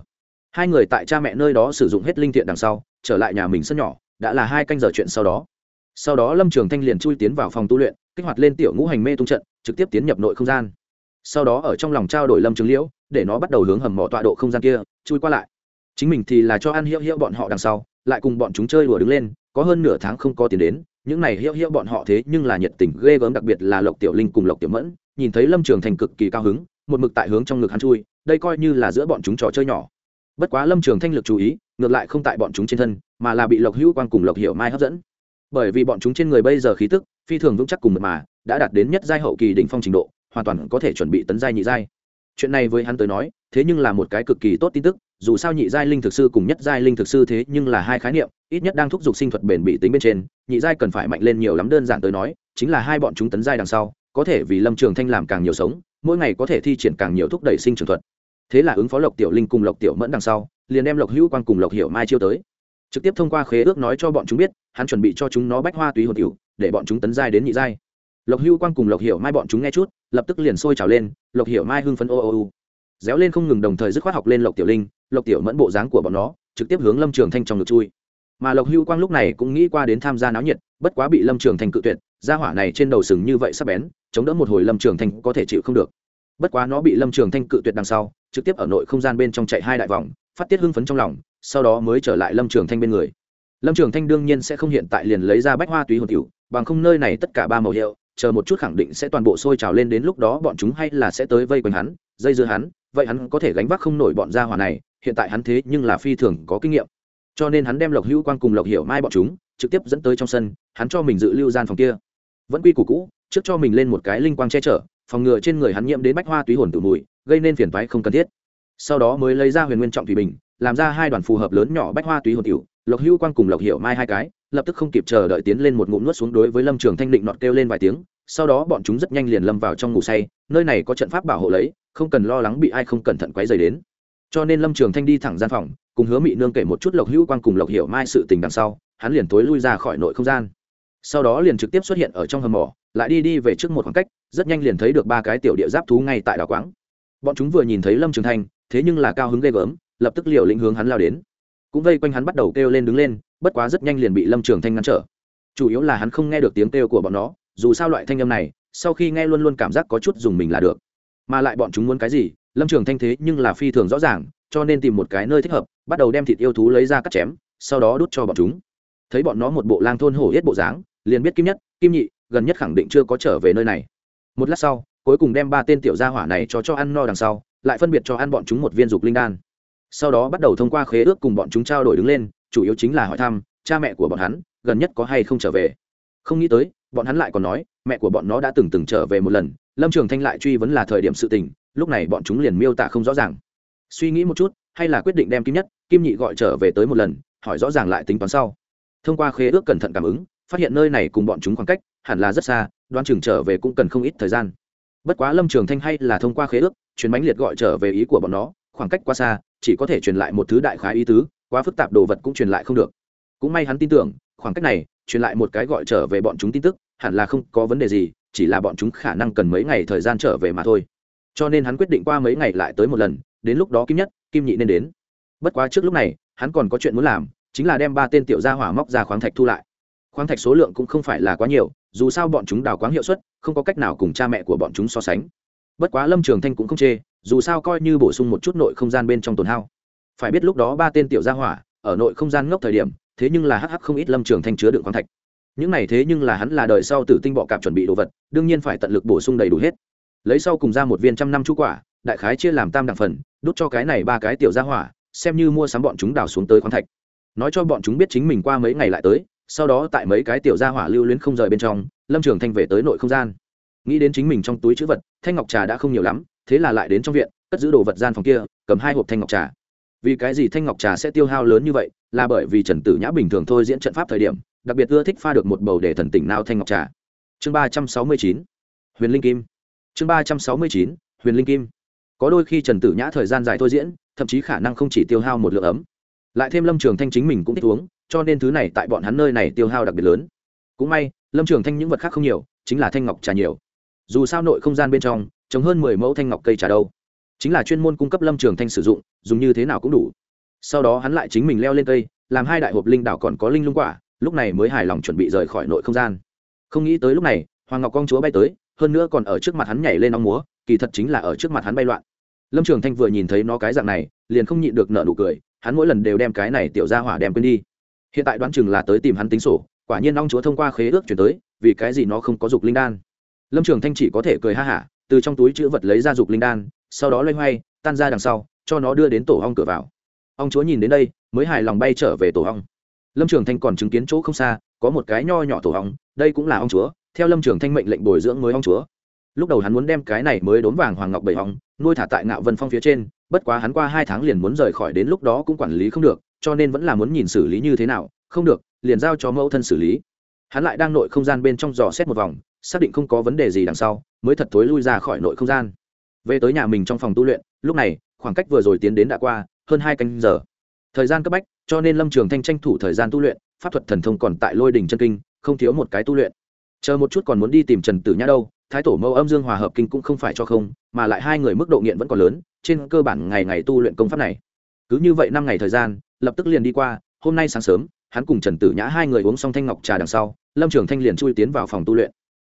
Hai người tại cha mẹ nơi đó sử dụng hết linh thiện đằng sau trở lại nhà mình sân nhỏ, đã là hai canh giờ chuyện sau đó. Sau đó lâm trường thanh liền chui tiến vào phòng tu luyện, kích hoạt lên tiểu ngũ hành mê tung trận, trực tiếp tiến nhập nội không gian. Sau đó ở trong lòng trao đổi lâm trường liễu, để nó bắt đầu hướng hầm mỏ tọa độ không gian kia, chui qua lại. Chính mình thì là cho ăn hiệu hiệu bọn họ đằng sau, lại cùng bọn chúng chơi đùa đứng lên, có hơn nửa tháng không có tiền đến, những này hiệu hiệu bọn họ thế nhưng là nhiệt tình ghê gớm đặc biệt là lộc tiểu linh cùng lộc tiểu mẫn, nhìn thấy lâm trường thành cực kỳ cao hứng, một mực tại hướng trong ngực hắn chui, đây coi như là giữa bọn chúng trò chơi nhỏ bất quá lâm trường thanh lực chú ý, ngược lại không tại bọn chúng trên thân, mà là bị lộc hữu quang cùng lộc hiểu mai hấp dẫn. Bởi vì bọn chúng trên người bây giờ khí tức, phi thường vững chắc cùng mật mà, đã đạt đến nhất giai hậu kỳ đỉnh phong trình độ, hoàn toàn có thể chuẩn bị tấn giai nhị giai. Chuyện này với hắn tới nói, thế nhưng là một cái cực kỳ tốt tin tức, dù sao nhị giai linh thực sư cùng nhất giai linh thực sư thế nhưng là hai khái niệm, ít nhất đang thúc giục sinh thuật bền bị tính bên trên, nhị giai cần phải mạnh lên nhiều lắm đơn giản tới nói, chính là hai bọn chúng tấn giai đằng sau, có thể vì lâm trường thanh làm càng nhiều sống, mỗi ngày có thể thi triển càng nhiều thúc đẩy sinh trường thuật thế là ứng phó lộc tiểu linh cùng lộc tiểu mẫn đằng sau, liền đem lộc hữu quang cùng lộc hiểu mai chiêu tới. Trực tiếp thông qua khế ước nói cho bọn chúng biết, hắn chuẩn bị cho chúng nó bách hoa túy hồn tiểu để bọn chúng tấn giai đến nhị giai. Lộc hữu quang cùng lộc hiểu mai bọn chúng nghe chút, lập tức liền sôi trào lên, lộc hiểu mai hưng phấn ô ô ô réo lên không ngừng đồng thời dứt khoát học lên lộc tiểu linh, lộc tiểu mẫn bộ dáng của bọn nó, trực tiếp hướng lâm trường thanh trong ngực chui. Mà lộc hữu quang lúc này cũng nghĩ qua đến tham gia náo nhiệt, bất quá bị lâm trường thanh cự tuyệt ra hỏa này trên đầu sừng như vậy sắp bén, chống đỡ một hồi lâm trường thanh có thể chịu không được bất quá nó bị lâm trường thanh cự tuyệt đằng sau, trực tiếp ở nội không gian bên trong chạy hai đại vòng, phát tiết hưng phấn trong lòng, sau đó mới trở lại lâm trường thanh bên người. Lâm trường thanh đương nhiên sẽ không hiện tại liền lấy ra bách hoa túy hồn cựu bằng không nơi này tất cả ba màu hiệu, chờ một chút khẳng định sẽ toàn bộ sôi trào lên đến lúc đó bọn chúng hay là sẽ tới vây quanh hắn, dây dưa hắn, vậy hắn có thể gánh vác không nổi bọn gia hỏa này, hiện tại hắn thế nhưng là phi thường có kinh nghiệm. Cho nên hắn đem lộc hữu quang cùng lộc hiểu mai bọn chúng, trực tiếp dẫn tới trong sân, hắn cho mình dự lưu gian phòng kia. Vẫn quy củ cũ, trước cho mình lên một cái linh quang che chở phòng ngừa trên người hắn nhiễm đến bách hoa túy hồn tự mùi, gây nên phiền toái không cần thiết. Sau đó mới lấy ra huyền nguyên trọng thủy bình, làm ra hai đoàn phù hợp lớn nhỏ bách hoa túy hồn tiểu, lộc hữu quang cùng lộc hiểu mai hai cái, lập tức không kịp chờ đợi tiến lên một ngụm nuốt xuống đối với lâm trường thanh định nọt kêu lên vài tiếng, sau đó bọn chúng rất nhanh liền lâm vào trong ngủ say, nơi này có trận pháp bảo hộ lấy, không cần lo lắng bị ai không cẩn thận quấy dày đến. Cho nên lâm trường thanh đi thẳng gian phòng, cùng hứa mị nương kể một chút lộc hữu quang cùng lộc hiểu mai sự tình đằng sau, hắn liền tối lui ra khỏi nội không gian. Sau đó liền trực tiếp xuất hiện ở trong hầm mỏ lại đi đi về trước một khoảng cách, rất nhanh liền thấy được ba cái tiểu địa giáp thú ngay tại đảo quáng. Bọn chúng vừa nhìn thấy lâm trường thanh, thế nhưng là cao hứng ghê gớm, lập tức liều lĩnh hướng hắn lao đến. Cũng vây quanh hắn bắt đầu kêu lên đứng lên, bất quá rất nhanh liền bị lâm trường thanh ngăn trở. Chủ yếu là hắn không nghe được tiếng kêu của bọn nó, dù sao loại thanh âm này, sau khi nghe luôn luôn cảm giác có chút dùng mình là được. Mà lại bọn chúng muốn cái gì, lâm trường thanh thế nhưng là phi thường rõ ràng, cho nên tìm một cái nơi thích hợp, bắt đầu đem thịt yêu thú lấy ra cắt chém, sau đó đút cho bọn chúng. Thấy bọn nó một bộ lang thôn hổ hết bộ dáng, liền biết kim nhất, kim nhị gần nhất khẳng định chưa có trở về nơi này. Một lát sau, cuối cùng đem ba tên tiểu gia hỏa này cho cho ăn no đằng sau, lại phân biệt cho ăn bọn chúng một viên dục linh đan. Sau đó bắt đầu thông qua khế ước cùng bọn chúng trao đổi đứng lên, chủ yếu chính là hỏi thăm, cha mẹ của bọn hắn, gần nhất có hay không trở về? Không nghĩ tới, bọn hắn lại còn nói, mẹ của bọn nó đã từng từng trở về một lần, lâm trường thanh lại truy vấn là thời điểm sự tình, lúc này bọn chúng liền miêu tả không rõ ràng. Suy nghĩ một chút, hay là quyết định đem kim nhất, kim nhị gọi trở về tới một lần, hỏi rõ ràng lại tính toán sau. Thông qua khế ước cẩn thận cảm ứng phát hiện nơi này cùng bọn chúng khoảng cách, hẳn là rất xa đoan trường trở về cũng cần không ít thời gian. Bất quá lâm trường thanh hay là thông qua khế ước, chuyến bánh liệt gọi trở về ý của bọn nó, khoảng cách quá xa, chỉ có thể truyền lại một thứ đại khái ý tứ, quá phức tạp đồ vật cũng truyền lại không được. Cũng may hắn tin tưởng, khoảng cách này, truyền lại một cái gọi trở về bọn chúng tin tức, hẳn là không có vấn đề gì, chỉ là bọn chúng khả năng cần mấy ngày thời gian trở về mà thôi. Cho nên hắn quyết định qua mấy ngày lại tới một lần, đến lúc đó kim nhất, kim nhị nên đến. Bất quá trước lúc này, hắn còn có chuyện muốn làm, chính là đem ba tên tiểu gia hỏa móc ra khoáng thạch thu lại khoáng thạch số lượng cũng không phải là quá nhiều, dù sao bọn chúng đào quáng hiệu suất, không có cách nào cùng cha mẹ của bọn chúng so sánh. Bất quá lâm trường thanh cũng không chê, dù sao coi như bổ sung một chút nội không gian bên trong tồn hao. Phải biết lúc đó ba tên tiểu gia hỏa, ở nội không gian ngốc thời điểm, thế nhưng là hh không ít lâm trường thanh chứa đựng khoáng thạch. Những này thế nhưng là hắn là đời sau tử tinh bọ cạp chuẩn bị đồ vật, đương nhiên phải tận lực bổ sung đầy đủ hết. Lấy sau cùng ra một viên trăm năm chú quả, đại khái chia làm tam đẳng phần đút cho cái này ba cái tiểu gia hỏa, xem như mua sắm bọn chúng đào xuống tới khoáng thạch. Nói cho bọn chúng biết chính mình qua mấy ngày lại tới sau đó tại mấy cái tiểu gia hỏa lưu luyến không rời bên trong, lâm trường thanh về tới nội không gian. Nghĩ đến chính mình trong túi chữ vật, thanh ngọc trà đã không nhiều lắm, thế là lại đến trong viện, cất giữ đồ vật gian phòng kia, cầm hai hộp thanh ngọc trà. Vì cái gì thanh ngọc trà sẽ tiêu hao lớn như vậy, là bởi vì trần tử nhã bình thường thôi diễn trận pháp thời điểm, đặc biệt ưa thích pha được một bầu để thần tỉnh nào thanh ngọc trà. Chương ba trăm sáu mươi chín, huyền linh kim. Chương ba trăm sáu mươi chín, huyền linh kim. Có đôi khi trần tử nhã thời gian dài thôi diễn, thậm chí khả năng không chỉ tiêu hao một lượng ấm. Lại thêm lâm trường thanh chính mình cũng thích uống cho nên thứ này tại bọn hắn nơi này tiêu hao đặc biệt lớn. Cũng may, lâm trường thanh những vật khác không nhiều, chính là thanh ngọc trà nhiều. Dù sao nội không gian bên trong, trồng hơn mười mẫu thanh ngọc cây trà đâu. Chính là chuyên môn cung cấp lâm trường thanh sử dụng, dùng như thế nào cũng đủ. Sau đó hắn lại chính mình leo lên cây, làm hai đại hộp linh đảo còn có linh lung quả, lúc này mới hài lòng chuẩn bị rời khỏi nội không gian. Không nghĩ tới lúc này, hoàng ngọc công chúa bay tới, hơn nữa còn ở trước mặt hắn nhảy lên ong múa, kỳ thật chính là ở trước mặt hắn bay loạn. Lâm trường thanh vừa nhìn thấy nó cái dạng này, liền không nhịn được nợ nụ cười, hắn mỗi lần đều đem cái này tiểu ra hỏa đem quên đi hiện tại đoán chừng là tới tìm hắn tính sổ, quả nhiên ong chúa thông qua khế ước chuyển tới, vì cái gì nó không có dục linh đan lâm trường thanh chỉ có thể cười ha hả, từ trong túi chữ vật lấy ra dục linh đan, sau đó loay hoay, tan ra đằng sau, cho nó đưa đến tổ ong cửa vào Ong chúa nhìn đến đây, mới hài lòng bay trở về tổ ong. lâm trường thanh còn chứng kiến chỗ không xa, có một cái nho nhỏ tổ ong. đây cũng là ong chúa, theo lâm trường thanh mệnh lệnh bồi dưỡng mới ong chúa lúc đầu hắn muốn đem cái này mới đốn vàng hoàng ngọc bảy ong, nuôi thả tại ngạo vân phong phía trên, bất quá hắn qua hai tháng liền muốn rời khỏi đến lúc đó cũng quản lý không được cho nên vẫn là muốn nhìn xử lý như thế nào. Không được, liền giao cho mẫu thân xử lý. Hắn lại đang nội không gian bên trong dò xét một vòng, xác định không có vấn đề gì đằng sau, mới thật thối lui ra khỏi nội không gian. Về tới nhà mình trong phòng tu luyện, lúc này, khoảng cách vừa rồi tiến đến đã qua, hơn hai canh giờ. Thời gian cấp bách, cho nên lâm trường thanh tranh thủ thời gian tu luyện, pháp thuật thần thông còn tại lôi đình chân kinh, không thiếu một cái tu luyện. Chờ một chút còn muốn đi tìm trần tử nhã đâu, thái tổ mẫu âm dương hòa hợp kinh cũng không phải cho không, mà lại hai người mức độ nghiện vẫn còn lớn, trên cơ bản ngày ngày tu luyện công pháp này. Cứ như vậy năm ngày thời gian lập tức liền đi qua, hôm nay sáng sớm, hắn cùng trần tử nhã hai người uống xong thanh ngọc trà đằng sau, lâm trường thanh liền chui tiến vào phòng tu luyện.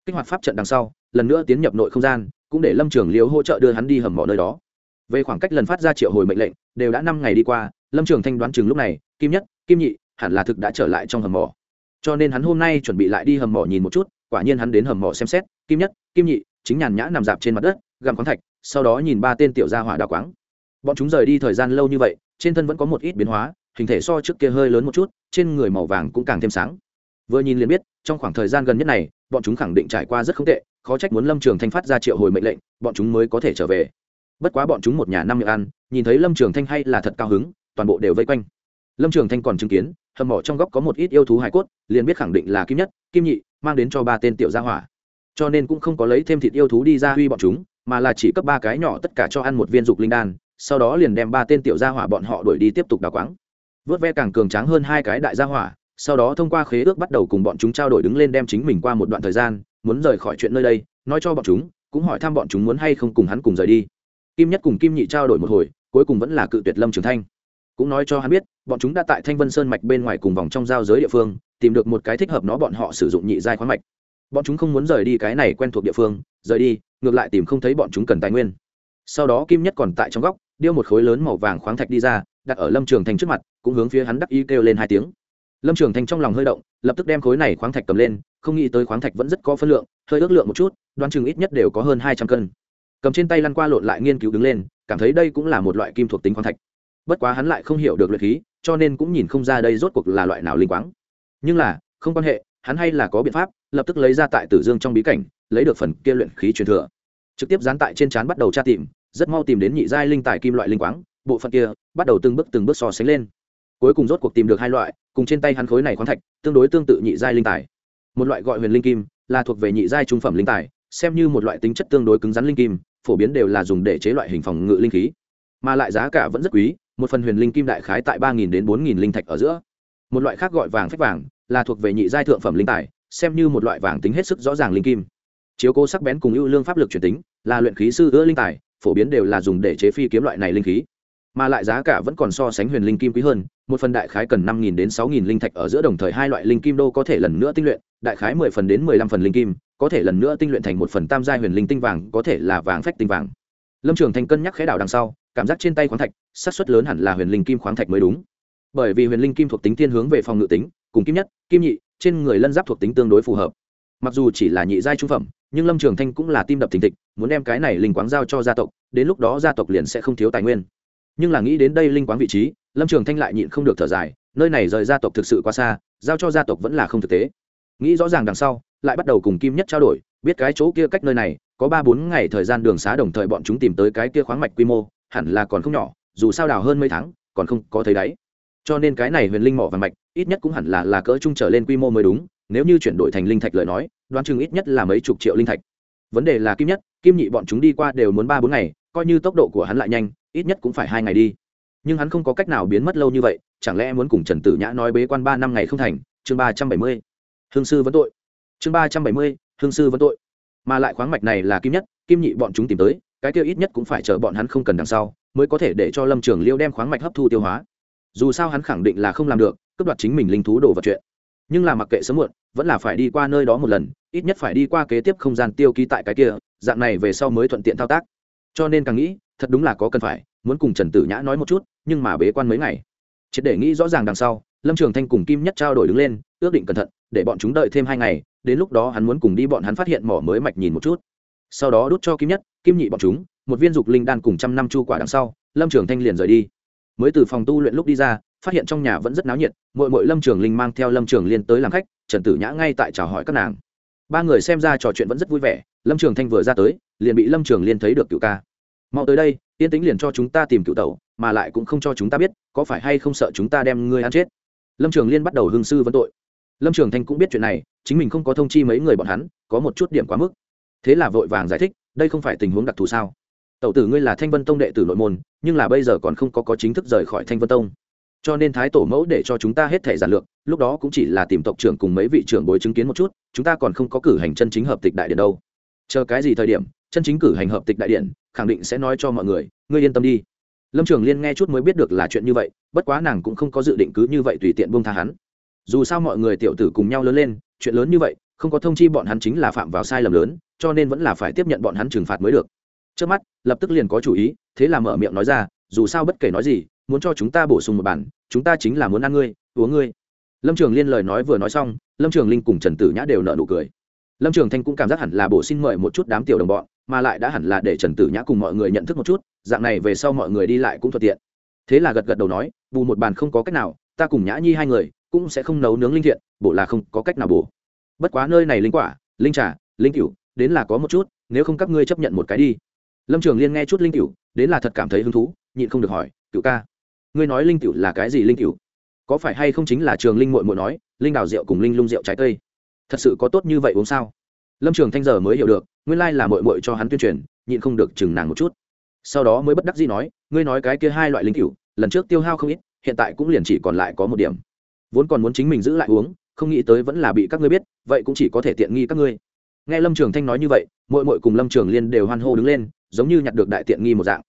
Kích hoạt pháp trận đằng sau, lần nữa tiến nhập nội không gian, cũng để lâm trường liễu hỗ trợ đưa hắn đi hầm mỏ nơi đó. Về khoảng cách lần phát ra triệu hồi mệnh lệnh, đều đã năm ngày đi qua, lâm trường thanh đoán chừng lúc này, kim nhất, kim nhị, hẳn là thực đã trở lại trong hầm mỏ. Cho nên hắn hôm nay chuẩn bị lại đi hầm mỏ nhìn một chút, quả nhiên hắn đến hầm mỏ xem xét, kim nhất, kim nhị, chính nhàn nhã nằm dạp trên mặt đất, gặm khoáng thạch, sau đó nhìn ba tên tiểu gia hỏa đào quáng. Bọn chúng rời đi thời gian lâu như vậy trên thân vẫn có một ít biến hóa, hình thể so trước kia hơi lớn một chút, trên người màu vàng cũng càng thêm sáng. Vừa nhìn liền biết, trong khoảng thời gian gần nhất này, bọn chúng khẳng định trải qua rất không tệ, khó trách muốn lâm trường thanh phát ra triệu hồi mệnh lệnh, bọn chúng mới có thể trở về. Bất quá bọn chúng một nhà năm miệng ăn, nhìn thấy lâm trường thanh hay là thật cao hứng, toàn bộ đều vây quanh. Lâm trường thanh còn chứng kiến, hầm mỏ trong góc có một ít yêu thú hải cốt, liền biết khẳng định là kim nhất, kim nhị, mang đến cho ba tên tiểu gia hỏa. Cho nên cũng không có lấy thêm thịt yêu thú đi ra huy bọn chúng, mà là chỉ cấp ba cái nhỏ tất cả cho ăn một viên dục linh đan sau đó liền đem ba tên tiểu gia hỏa bọn họ đuổi đi tiếp tục đào quáng. Vớt ve càng cường tráng hơn hai cái đại gia hỏa, sau đó thông qua khế ước bắt đầu cùng bọn chúng trao đổi đứng lên đem chính mình qua một đoạn thời gian, muốn rời khỏi chuyện nơi đây, nói cho bọn chúng, cũng hỏi thăm bọn chúng muốn hay không cùng hắn cùng rời đi. Kim nhất cùng kim nhị trao đổi một hồi, cuối cùng vẫn là cự tuyệt lâm trường thanh. Cũng nói cho hắn biết, bọn chúng đã tại thanh vân sơn mạch bên ngoài cùng vòng trong giao giới địa phương, tìm được một cái thích hợp nó bọn họ sử dụng nhị giai khoáng mạch. Bọn chúng không muốn rời đi cái này quen thuộc địa phương, rời đi, ngược lại tìm không thấy bọn chúng cần tài nguyên. Sau đó kim nhất còn tại trong góc điêu một khối lớn màu vàng khoáng thạch đi ra, đặt ở lâm trường thành trước mặt, cũng hướng phía hắn đắc y kêu lên hai tiếng. Lâm trường thành trong lòng hơi động, lập tức đem khối này khoáng thạch cầm lên, không nghĩ tới khoáng thạch vẫn rất có phân lượng, hơi ước lượng một chút, đoán chừng ít nhất đều có hơn hai trăm cân. Cầm trên tay lăn qua lộn lại nghiên cứu đứng lên, cảm thấy đây cũng là một loại kim thuộc tính khoáng thạch. Bất quá hắn lại không hiểu được luyện khí, cho nên cũng nhìn không ra đây rốt cuộc là loại nào linh quáng. Nhưng là, không quan hệ, hắn hay là có biện pháp, lập tức lấy ra tại tử dương trong bí cảnh, lấy được phần kia luyện khí truyền thừa. Trực tiếp dán tại trên trán bắt đầu tra tìm rất mau tìm đến nhị giai linh tài kim loại linh quáng, bộ phận kia bắt đầu từng bước từng bước so sánh lên. Cuối cùng rốt cuộc tìm được hai loại, cùng trên tay hắn khối này khoáng thạch, tương đối tương tự nhị giai linh tài. Một loại gọi huyền linh kim, là thuộc về nhị giai trung phẩm linh tài, xem như một loại tính chất tương đối cứng rắn linh kim, phổ biến đều là dùng để chế loại hình phòng ngự linh khí. Mà lại giá cả vẫn rất quý, một phần huyền linh kim đại khái tại ba nghìn đến bốn nghìn linh thạch ở giữa. Một loại khác gọi vàng phách vàng, là thuộc về nhị giai thượng phẩm linh tài, xem như một loại vàng tính hết sức rõ ràng linh kim. Chiếu cố sắc bén cùng ưu lương pháp lực truyền tính, là luyện khí sư ưa linh tài phổ biến đều là dùng để chế phi kiếm loại này linh khí. Mà lại giá cả vẫn còn so sánh huyền linh kim quý hơn, một phần đại khái cần năm nghìn đến sáu nghìn linh thạch ở giữa đồng thời hai loại linh kim đô có thể lần nữa tinh luyện, đại khái mười phần đến mười lăm phần linh kim, có thể lần nữa tinh luyện thành một phần tam giai huyền linh tinh vàng, có thể là vàng phách tinh vàng. Lâm trường thành cân nhắc khẽ đảo đằng sau, cảm giác trên tay khoáng thạch sát suất lớn hẳn là huyền linh kim khoáng thạch mới đúng. Bởi vì huyền linh kim thuộc tính tiên hướng về phòng ngự tính, cùng kim nhất, kim nhị, trên người lân giáp thuộc tính tương đối phù hợp mặc dù chỉ là nhị giai trung phẩm, nhưng lâm trường thanh cũng là tim đập thình thịch, muốn đem cái này linh quáng giao cho gia tộc, đến lúc đó gia tộc liền sẽ không thiếu tài nguyên. Nhưng là nghĩ đến đây linh quáng vị trí, lâm trường thanh lại nhịn không được thở dài, nơi này rời gia tộc thực sự quá xa, giao cho gia tộc vẫn là không thực tế. Nghĩ rõ ràng đằng sau, lại bắt đầu cùng kim nhất trao đổi, biết cái chỗ kia cách nơi này, có ba bốn ngày thời gian đường xá đồng thời bọn chúng tìm tới cái kia khoáng mạch quy mô, hẳn là còn không nhỏ, dù sao đào hơn mấy tháng, còn không có thấy đáy. Cho nên cái này huyền linh mỏ và mạch, ít nhất cũng hẳn là là cỡ trung trở lên quy mô mới đúng nếu như chuyển đổi thành linh thạch lời nói, đoán chừng ít nhất là mấy chục triệu linh thạch. Vấn đề là kim nhất, kim nhị bọn chúng đi qua đều muốn ba bốn ngày, coi như tốc độ của hắn lại nhanh, ít nhất cũng phải hai ngày đi. Nhưng hắn không có cách nào biến mất lâu như vậy, chẳng lẽ muốn cùng trần tử nhã nói bế quan ba năm ngày không thành? Chương ba trăm bảy mươi, hương sư vẫn tội. Chương ba trăm bảy mươi, hương sư vẫn tội. Mà lại khoáng mạch này là kim nhất, kim nhị bọn chúng tìm tới, cái tiêu ít nhất cũng phải chờ bọn hắn không cần đằng sau, mới có thể để cho lâm trường liêu đem khoáng mạch hấp thu tiêu hóa. Dù sao hắn khẳng định là không làm được, cướp đoạt chính mình linh thú đồ vật chuyện nhưng là mặc kệ sớm muộn, vẫn là phải đi qua nơi đó một lần, ít nhất phải đi qua kế tiếp không gian tiêu ký tại cái kia, dạng này về sau mới thuận tiện thao tác. Cho nên càng nghĩ, thật đúng là có cần phải, muốn cùng trần tử nhã nói một chút, nhưng mà bế quan mấy ngày. Triệt để nghĩ rõ ràng đằng sau, lâm trường thanh cùng kim nhất trao đổi đứng lên, ước định cẩn thận, để bọn chúng đợi thêm hai ngày, đến lúc đó hắn muốn cùng đi bọn hắn phát hiện mỏ mới mạch nhìn một chút. Sau đó đút cho kim nhất, kim nhị bọn chúng, một viên dục linh đan cùng trăm năm chu quả đằng sau, lâm trường thanh liền rời đi. Mới từ phòng tu luyện lúc đi ra phát hiện trong nhà vẫn rất náo nhiệt mội mội lâm trường linh mang theo lâm trường liên tới làm khách, trần tử nhã ngay tại chào hỏi các nàng. Ba người xem ra trò chuyện vẫn rất vui vẻ, lâm trường thanh vừa ra tới, liền bị lâm trường liên thấy được cựu ca. Mau tới đây, yên tính liền cho chúng ta tìm cựu tẩu, mà lại cũng không cho chúng ta biết, có phải hay không sợ chúng ta đem ngươi ăn chết? Lâm trường liên bắt đầu hương sư vấn tội. Lâm trường thanh cũng biết chuyện này, chính mình không có thông chi mấy người bọn hắn, có một chút điểm quá mức. Thế là vội vàng giải thích, đây không phải tình huống đặc thù sao? Tẩu tử ngươi là thanh vân tông đệ tử nội môn, nhưng là bây giờ còn không có có chính thức rời khỏi thanh vân tông cho nên thái tổ mẫu để cho chúng ta hết thể giản lược, lúc đó cũng chỉ là tìm tộc trưởng cùng mấy vị trưởng bối chứng kiến một chút, chúng ta còn không có cử hành chân chính hợp tịch đại điện đâu. Chờ cái gì thời điểm, chân chính cử hành hợp tịch đại điện, khẳng định sẽ nói cho mọi người, ngươi yên tâm đi. Lâm trường liên nghe chút mới biết được là chuyện như vậy, bất quá nàng cũng không có dự định cứ như vậy tùy tiện buông tha hắn. Dù sao mọi người tiểu tử cùng nhau lớn lên, chuyện lớn như vậy, không có thông chi bọn hắn chính là phạm vào sai lầm lớn, cho nên vẫn là phải tiếp nhận bọn hắn trừng phạt mới được. Trước mắt, lập tức liền có chủ ý, thế là mở miệng nói ra, dù sao bất kể nói gì muốn cho chúng ta bổ sung một bản, chúng ta chính là muốn ăn ngươi, uống ngươi. Lâm trường liên lời nói vừa nói xong, lâm trường linh cùng trần tử nhã đều nợ nụ cười. Lâm trường thanh cũng cảm giác hẳn là bổ xin mời một chút đám tiểu đồng bọn, mà lại đã hẳn là để trần tử nhã cùng mọi người nhận thức một chút, dạng này về sau mọi người đi lại cũng thuận tiện. Thế là gật gật đầu nói, bù một bàn không có cách nào, ta cùng nhã nhi hai người cũng sẽ không nấu nướng linh thiện, bổ là không có cách nào bổ. Bất quá nơi này linh quả, linh trà, linh cựu đến là có một chút, nếu không các ngươi chấp nhận một cái đi. Lâm trường liên nghe chút linh cựu đến là thật cảm thấy hứng thú, nhịn không được hỏi, cựu ca ngươi nói linh cựu là cái gì linh cựu có phải hay không chính là trường linh muội muội nói, linh đào rượu cùng linh lung rượu trái cây? Thật sự có tốt như vậy uống sao? Lâm trường thanh giờ mới hiểu được, nguyên lai là muội muội cho hắn tuyên truyền, nhịn không được chừng nàng một chút. Sau đó mới bất đắc dĩ nói, ngươi nói cái kia hai loại linh cựu lần trước tiêu hao không ít, hiện tại cũng liền chỉ còn lại có một điểm. Vốn còn muốn chính mình giữ lại uống, không nghĩ tới vẫn là bị các ngươi biết, vậy cũng chỉ có thể tiện nghi các ngươi. Nghe lâm trường thanh nói như vậy, muội muội cùng lâm trường liên đều hoan hô đứng lên, giống như nhặt được đại tiện nghi một dạng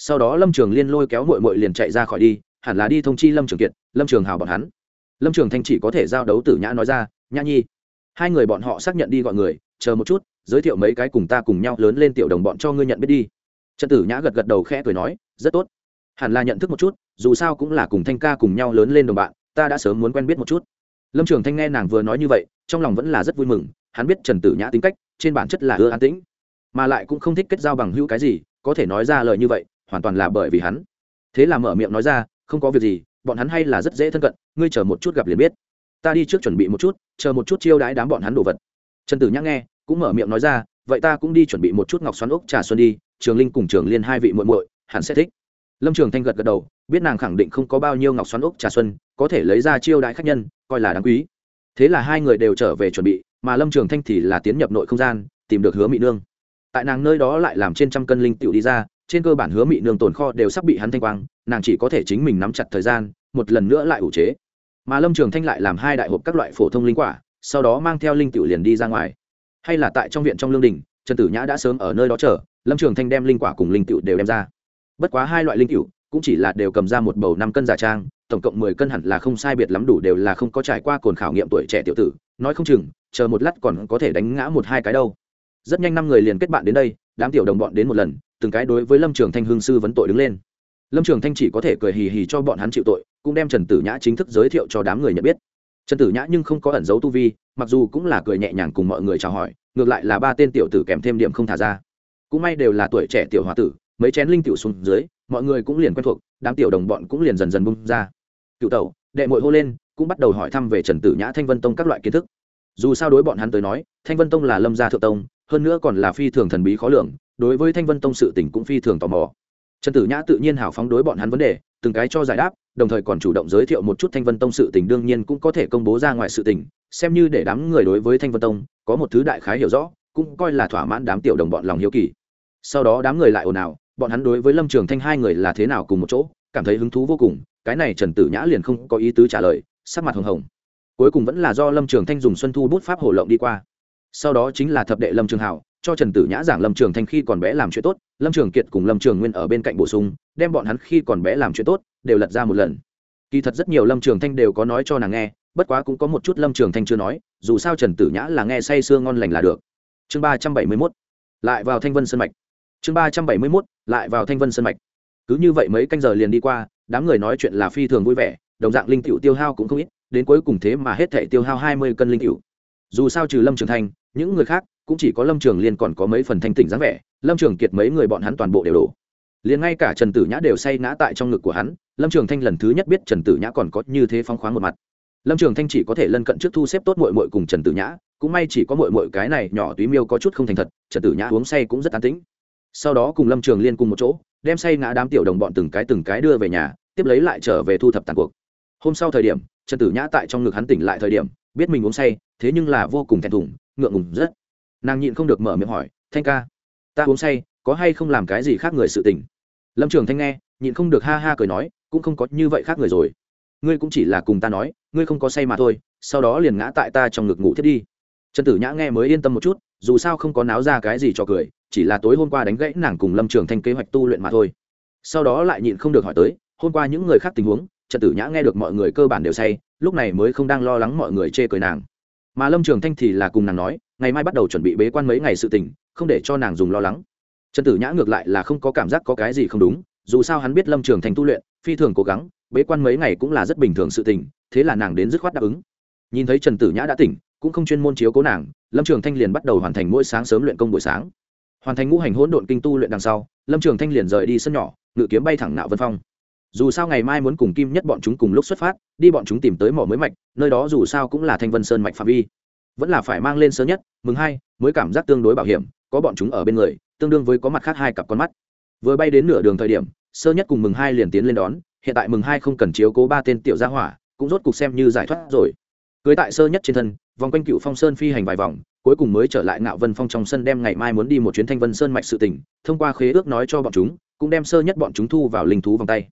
sau đó lâm trường liên lôi kéo mội mội liền chạy ra khỏi đi, hẳn là đi thông chi lâm trường kiệt, lâm trường hào bọn hắn. Lâm trường thanh chỉ có thể giao đấu tử nhã nói ra, nhã nhi. Hai người bọn họ xác nhận đi gọi người, chờ một chút, giới thiệu mấy cái cùng ta cùng nhau lớn lên tiểu đồng bọn cho ngươi nhận biết đi. Trần tử nhã gật gật đầu khẽ cười nói, rất tốt. Hẳn là nhận thức một chút, dù sao cũng là cùng thanh ca cùng nhau lớn lên đồng bạn, ta đã sớm muốn quen biết một chút. Lâm trường thanh nghe nàng vừa nói như vậy, trong lòng vẫn là rất vui mừng, hắn biết trần tử nhã tính cách, trên bản chất là ưa an tĩnh, mà lại cũng không thích kết giao bằng hữu cái gì, có thể nói ra lời như vậy hoàn toàn là bởi vì hắn. Thế là mở miệng nói ra, không có việc gì, bọn hắn hay là rất dễ thân cận, ngươi chờ một chút gặp liền biết. Ta đi trước chuẩn bị một chút, chờ một chút chiêu đãi đám bọn hắn đồ vật. Trần tử nhã nghe, cũng mở miệng nói ra, vậy ta cũng đi chuẩn bị một chút ngọc xoắn ốc, trà xuân đi, trường linh cùng trường liên hai vị muội muội, hẳn sẽ thích. Lâm trường thanh gật gật đầu, biết nàng khẳng định không có bao nhiêu ngọc xoắn ốc, trà xuân, có thể lấy ra chiêu đãi khách nhân, coi là đáng quý. Thế là hai người đều trở về chuẩn bị, mà lâm trường thanh thì là tiến nhập nội không gian, tìm được hứa mỹ nương. Tại nàng nơi đó lại làm trên trăm cân linh tiểu đi ra trên cơ bản hứa mị nương tồn kho đều sắp bị hắn thanh quang, nàng chỉ có thể chính mình nắm chặt thời gian, một lần nữa lại ủ chế. Mà lâm trường thanh lại làm hai đại hộp các loại phổ thông linh quả, sau đó mang theo linh tiểu liền đi ra ngoài. Hay là tại trong viện trong lương đình, trần tử nhã đã sớm ở nơi đó chờ, lâm trường thanh đem linh quả cùng linh tiểu đều đem ra. Bất quá hai loại linh tiểu, cũng chỉ là đều cầm ra một bầu năm cân giả trang, tổng cộng mười cân hẳn là không sai biệt lắm đủ đều là không có trải qua cồn khảo nghiệm tuổi trẻ tiểu tử, nói không chừng, chờ một lát còn có thể đánh ngã một hai cái đâu. Rất nhanh năm người liền kết bạn đến đây, đám tiểu đồng bọn đến một lần từng cái đối với lâm trường thanh hương sư vấn tội đứng lên. Lâm trường thanh chỉ có thể cười hì hì cho bọn hắn chịu tội, cũng đem trần tử nhã chính thức giới thiệu cho đám người nhận biết. Trần tử nhã nhưng không có ẩn dấu tu vi, mặc dù cũng là cười nhẹ nhàng cùng mọi người chào hỏi, ngược lại là ba tên tiểu tử kèm thêm điểm không thả ra. Cũng may đều là tuổi trẻ tiểu h o a tử, mấy chén linh tiểu xuống dưới, mọi người cũng liền quen thuộc, đám tiểu đồng bọn cũng liền dần dần bung ra. Cựu tẩu, đệ mội hô lên, cũng bắt đầu hỏi thăm về trần tử nhã thanh vân tông các loại kiến thức. Dù sao đối bọn hắn tới nói, thanh vân tông là lâm gia thượng tông, hơn nữa còn là phi thường thần bí khó lường đối với thanh vân tông sự tỉnh cũng phi thường tò mò. Trần tử nhã tự nhiên hào phóng đối bọn hắn vấn đề, từng cái cho giải đáp, đồng thời còn chủ động giới thiệu một chút thanh vân tông sự tình đương nhiên cũng có thể công bố ra ngoài sự tình, xem như để đám người đối với thanh vân tông có một thứ đại khái hiểu rõ, cũng coi là thỏa mãn đám tiểu đồng bọn lòng hiếu kỳ. Sau đó đám người lại ồn ào, bọn hắn đối với lâm trường thanh hai người là thế nào cùng một chỗ, cảm thấy hứng thú vô cùng, cái này trần tử nhã liền không có ý tứ trả lời, sắc mặt hồng hồng. Cuối cùng vẫn là do lâm trường thanh dùng xuân thu bút pháp hổ lộng đi qua. Sau đó chính là thập đệ lâm trường hảo cho trần tử nhã giảng lâm trường thanh khi còn bé làm chuyện tốt, lâm trường kiệt cùng lâm trường nguyên ở bên cạnh bổ sung, đem bọn hắn khi còn bé làm chuyện tốt, đều lật ra một lần. Kỳ thật rất nhiều lâm trường thanh đều có nói cho nàng nghe, bất quá cũng có một chút lâm trường thanh chưa nói, dù sao trần tử nhã là nghe say sưa ngon lành là được. Chương ba trăm bảy mươi mốt, lại vào thanh vân sân mạch. Chương ba trăm bảy mươi mốt, lại vào thanh vân sân mạch. Cứ như vậy mấy canh giờ liền đi qua, đám người nói chuyện là phi thường vui vẻ, đồng dạng linh cựu tiêu hao cũng không ít, đến cuối cùng thế mà hết thể tiêu hao hai mươi cân linh cựu dù sao trừ lâm trường thanh, những người khác cũng chỉ có lâm trường liên còn có mấy phần thanh tỉnh dáng vẻ, lâm trường kiệt mấy người bọn hắn toàn bộ đều đổ. Liền ngay cả trần tử nhã đều say ngã tại trong ngực của hắn, lâm trường thanh lần thứ nhất biết trần tử nhã còn có như thế phóng khoáng một mặt. Lâm trường thanh chỉ có thể lân cận trước thu xếp tốt mội mội cùng trần tử nhã, cũng may chỉ có mội mội cái này nhỏ túy miêu có chút không thành thật, trần tử nhã uống say cũng rất an tĩnh. Sau đó cùng lâm trường liên cùng một chỗ, đem say ngã đám tiểu đồng bọn từng cái từng cái đưa về nhà, tiếp lấy lại trở về thu thập tàn cuộc. Hôm sau thời điểm, trần tử nhã tại trong ngực hắn tỉnh lại thời điểm, biết mình uống say, thế nhưng là vô cùng thẹn thùng, ngượng ngùng rất nàng nhịn không được mở miệng hỏi, thanh ca, ta uống say, có hay không làm cái gì khác người sự tình? Lâm trường thanh nghe, nhịn không được ha ha cười nói, cũng không có như vậy khác người rồi. Ngươi cũng chỉ là cùng ta nói, ngươi không có say mà thôi, sau đó liền ngã tại ta trong ngực ngủ thiết đi. Trần tử nhã nghe mới yên tâm một chút, dù sao không có náo ra cái gì cho cười, chỉ là tối hôm qua đánh gãy nàng cùng lâm trường thanh kế hoạch tu luyện mà thôi. Sau đó lại nhịn không được hỏi tới, hôm qua những người khác tình huống? Trần tử nhã nghe được mọi người cơ bản đều say, lúc này mới không đang lo lắng mọi người chê cười nàng. Mà lâm trường thanh thì là cùng nàng nói ngày mai bắt đầu chuẩn bị bế quan mấy ngày sự tình, không để cho nàng dùng lo lắng. Trần tử nhã ngược lại là không có cảm giác có cái gì không đúng, dù sao hắn biết lâm trường thanh tu luyện, phi thường cố gắng, bế quan mấy ngày cũng là rất bình thường sự tình, thế là nàng đến dứt khoát đáp ứng. Nhìn thấy trần tử nhã đã tỉnh, cũng không chuyên môn chiếu cố nàng, lâm trường thanh liền bắt đầu hoàn thành mỗi sáng sớm luyện công buổi sáng. Hoàn thành ngũ hành hỗn độn kinh tu luyện đằng sau, lâm trường thanh liền rời đi sân nhỏ, ngự kiếm bay thẳng nạo vân phong. Dù sao ngày mai muốn cùng kim nhất bọn chúng cùng lúc xuất phát, đi bọn chúng tìm tới mỏ mới mạch, nơi đó dù sao cũng là thanh vân sơn mạch phạm vi vẫn là phải mang lên sớm nhất, mừng hai, mới cảm giác tương đối bảo hiểm, có bọn chúng ở bên người, tương đương với có mặt khác hai cặp con mắt. Vừa bay đến nửa đường thời điểm, sơ nhất cùng mừng hai liền tiến lên đón, hiện tại mừng hai không cần chiếu cố ba tên tiểu gia hỏa, cũng rốt cục xem như giải thoát rồi. Cưới tại sơ nhất trên thân, vòng quanh cựu phong sơn phi hành vài vòng, cuối cùng mới trở lại ngạo vân phong trong sân đem ngày mai muốn đi một chuyến thanh vân sơn mạch sự tỉnh thông qua khế ước nói cho bọn chúng, cũng đem sơ nhất bọn chúng thu vào linh thú vòng tay.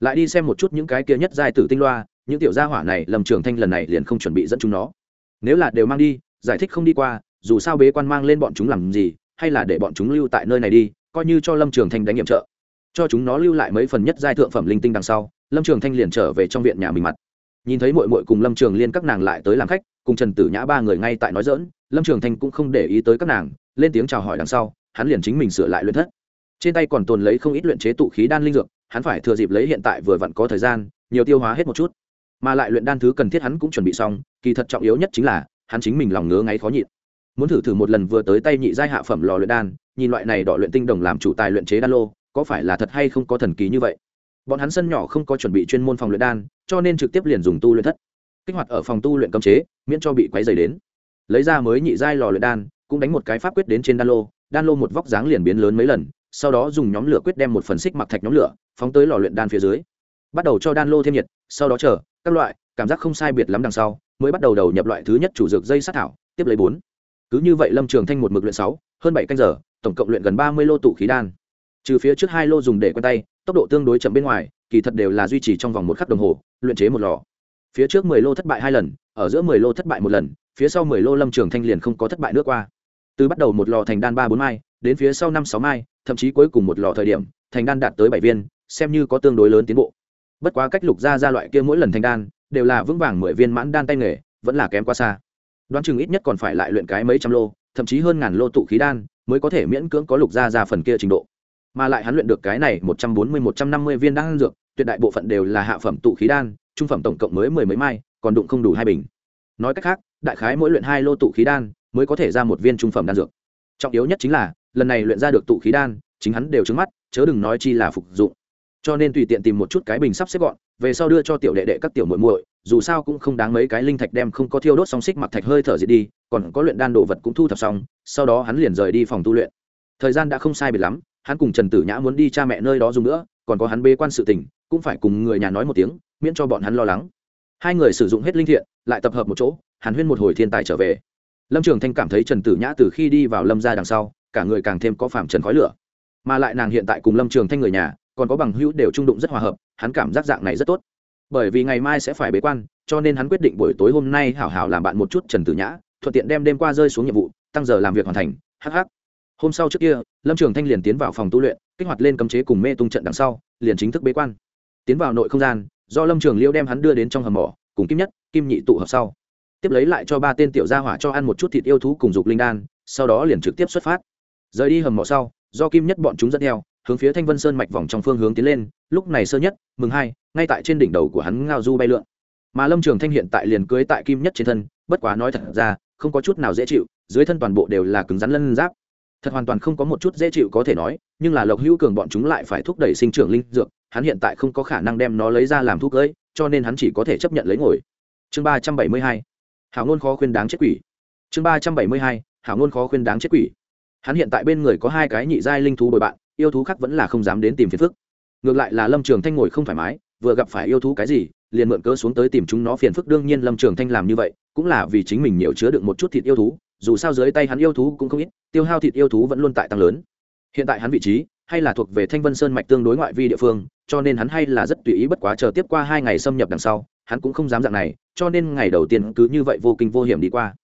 Lại đi xem một chút những cái kia nhất giai tử tinh loa, những tiểu gia hỏa này lầm trường thanh lần này liền không chuẩn bị dẫn chúng nó nếu là đều mang đi, giải thích không đi qua, dù sao bế quan mang lên bọn chúng làm gì, hay là để bọn chúng lưu tại nơi này đi, coi như cho lâm trường thanh đánh nhiệm trợ. Cho chúng nó lưu lại mấy phần nhất giai thượng phẩm linh tinh đằng sau, lâm trường thanh liền trở về trong viện nhà mình mặt. Nhìn thấy mội mội cùng lâm trường liên các nàng lại tới làm khách, cùng trần tử nhã ba người ngay tại nói dỡn lâm trường thanh cũng không để ý tới các nàng, lên tiếng chào hỏi đằng sau, hắn liền chính mình sửa lại luyện thất. Trên tay còn tồn lấy không ít luyện chế tụ khí đan linh dược, hắn phải thừa dịp lấy hiện tại vừa vặn có thời gian, nhiều tiêu hóa hết một chút mà lại luyện đan thứ cần thiết hắn cũng chuẩn bị xong, kỳ thật trọng yếu nhất chính là, hắn chính mình lòng ngứa ngáy khó nhịn. Muốn thử thử một lần vừa tới tay nhị giai hạ phẩm lò luyện đan, nhìn loại này đỏ luyện tinh đồng làm chủ tài luyện chế đan lô, có phải là thật hay không có thần kỳ như vậy? Bọn hắn sân nhỏ không có chuẩn bị chuyên môn phòng luyện đan, cho nên trực tiếp liền dùng tu luyện thất. Kích hoạt ở phòng tu luyện cấm chế, miễn cho bị quấy dày đến. Lấy ra mới nhị giai lò luyện đan, cũng đánh một cái pháp quyết đến trên đan lô đan lô một vóc dáng liền biến lớn mấy lần, sau đó dùng nhóm lửa quyết đem một phần xích mặc thạch nhóm lửa, phóng tới lò luyện đan phía dưới. Bắt đầu cho đan lô thêm nhiệt, sau đó chờ các loại, cảm giác không sai biệt lắm đằng sau, mới bắt đầu đầu nhập loại thứ nhất chủ dược dây sát thảo, tiếp lấy bốn. Cứ như vậy lâm trường thanh một mực luyện sáu, hơn bảy canh giờ, tổng cộng luyện gần ba mươi lô tụ khí đan. Trừ phía trước hai lô dùng để quen tay, tốc độ tương đối chậm bên ngoài, kỳ thật đều là duy trì trong vòng một khắc đồng hồ, luyện chế một lò. Phía trước mười lô thất bại hai lần, ở giữa mười lô thất bại một lần, phía sau mười lô lâm trường thanh liền không có thất bại nước qua. Từ bắt đầu một lò thành đan ba bốn mai, đến phía sau năm sáu mai, thậm chí cuối cùng một lò thời điểm, thành đan đạt tới bảy viên, xem như có tương đối lớn tiến bộ bất quá cách lục ra ra loại kia mỗi lần thành đan, đều là vững vàng mười viên mãn đan tay nghề, vẫn là kém quá xa. Đoán chừng ít nhất còn phải lại luyện cái mấy trăm lô, thậm chí hơn ngàn lô tụ khí đan, mới có thể miễn cưỡng có lục ra ra phần kia trình độ. Mà lại hắn luyện được cái này một trăm bốn mươi, một trăm năm mươi viên đan dược, tuyệt đại bộ phận đều là hạ phẩm tụ khí đan, trung phẩm tổng cộng mới mười mấy mai, còn đụng không đủ hai bình. Nói cách khác, đại khái mỗi luyện hai lô tụ khí đan, mới có thể ra một viên trung phẩm đan dược. Trọng yếu nhất chính là, lần này luyện ra được tụ khí đan, chính hắn đều trứng mắt, chớ đừng nói chi là phục dụng cho nên tùy tiện tìm một chút cái bình sắp xếp gọn, về sau đưa cho tiểu đệ đệ các tiểu muội muội, dù sao cũng không đáng mấy cái linh thạch đem không có thiêu đốt song xích mặc thạch hơi thở gì đi, còn có luyện đan đồ vật cũng thu thập xong, sau đó hắn liền rời đi phòng tu luyện. Thời gian đã không sai biệt lắm, hắn cùng trần tử nhã muốn đi cha mẹ nơi đó dùng nữa, còn có hắn bê quan sự tình, cũng phải cùng người nhà nói một tiếng, miễn cho bọn hắn lo lắng. Hai người sử dụng hết linh thiện, lại tập hợp một chỗ, hàn huyên một hồi thiên tài trở về. Lâm trường thanh cảm thấy trần tử nhã từ khi đi vào lâm ra đằng sau, cả người càng thêm có phạm trần khói lửa. Mà lại nàng hiện tại cùng lâm trường thanh người nhà còn có bằng hữu đều trung đụng rất hòa hợp, hắn cảm giác dạng này rất tốt. Bởi vì ngày mai sẽ phải bế quan, cho nên hắn quyết định buổi tối hôm nay hảo hảo làm bạn một chút trần tử nhã, thuận tiện đem đêm qua rơi xuống nhiệm vụ, tăng giờ làm việc hoàn thành hh hôm sau trước kia, lâm trường thanh liền tiến vào phòng tu luyện, kích hoạt lên cấm chế cùng mê tung trận đằng sau, liền chính thức bế quan. Tiến vào nội không gian, do lâm trường liêu đem hắn đưa đến trong hầm mỏ, cùng kim nhất, kim nhị tụ hợp sau. Tiếp lấy lại cho ba tên tiểu gia hỏa cho ăn một chút thịt yêu thú cùng dục linh đan, sau đó liền trực tiếp xuất phát. Rời đi hầm mỏ sau, do kim nhất bọn chúng dẫn theo hướng phía thanh vân sơn mạch vòng trong phương hướng tiến lên, lúc này sơ nhất, mừng hai, ngay tại trên đỉnh đầu của hắn ngao du bay lượn. Mà lâm trường thanh hiện tại liền cưới tại kim nhất trên thân, bất quá nói thật ra, không có chút nào dễ chịu, dưới thân toàn bộ đều là cứng rắn lân giáp. Thật hoàn toàn không có một chút dễ chịu có thể nói, nhưng là lộc hữu cường bọn chúng lại phải thúc đẩy sinh trưởng linh dược, hắn hiện tại không có khả năng đem nó lấy ra làm thuốc ấy cho nên hắn chỉ có thể chấp nhận lấy ngồi. Chương ba trăm bảy mươi hai, hảo ngôn khó khuyên đáng chết quỷ. Chương ba trăm bảy mươi hai, hảo ngôn khó khuyên đáng chết quỷ. Hắn hiện tại bên người có hai cái nhị giai linh thú bồi bạn yêu thú khác vẫn là không dám đến tìm phiền phức. Ngược lại là lâm trường thanh ngồi không thoải mái, vừa gặp phải yêu thú cái gì, liền mượn cớ xuống tới tìm chúng nó phiền phức. Đương nhiên lâm trường thanh làm như vậy, cũng là vì chính mình nhiều chứa được một chút thịt yêu thú, dù sao dưới tay hắn yêu thú cũng không ít, tiêu hao thịt yêu thú vẫn luôn tại tăng lớn. Hiện tại hắn vị trí, hay là thuộc về thanh vân sơn mạch tương đối ngoại vi địa phương, cho nên hắn hay là rất tùy ý bất quá chờ tiếp qua hai ngày xâm nhập đằng sau, hắn cũng không dám dạng này, cho nên ngày đầu tiên cứ như vậy vô kinh vô hiểm đi qua.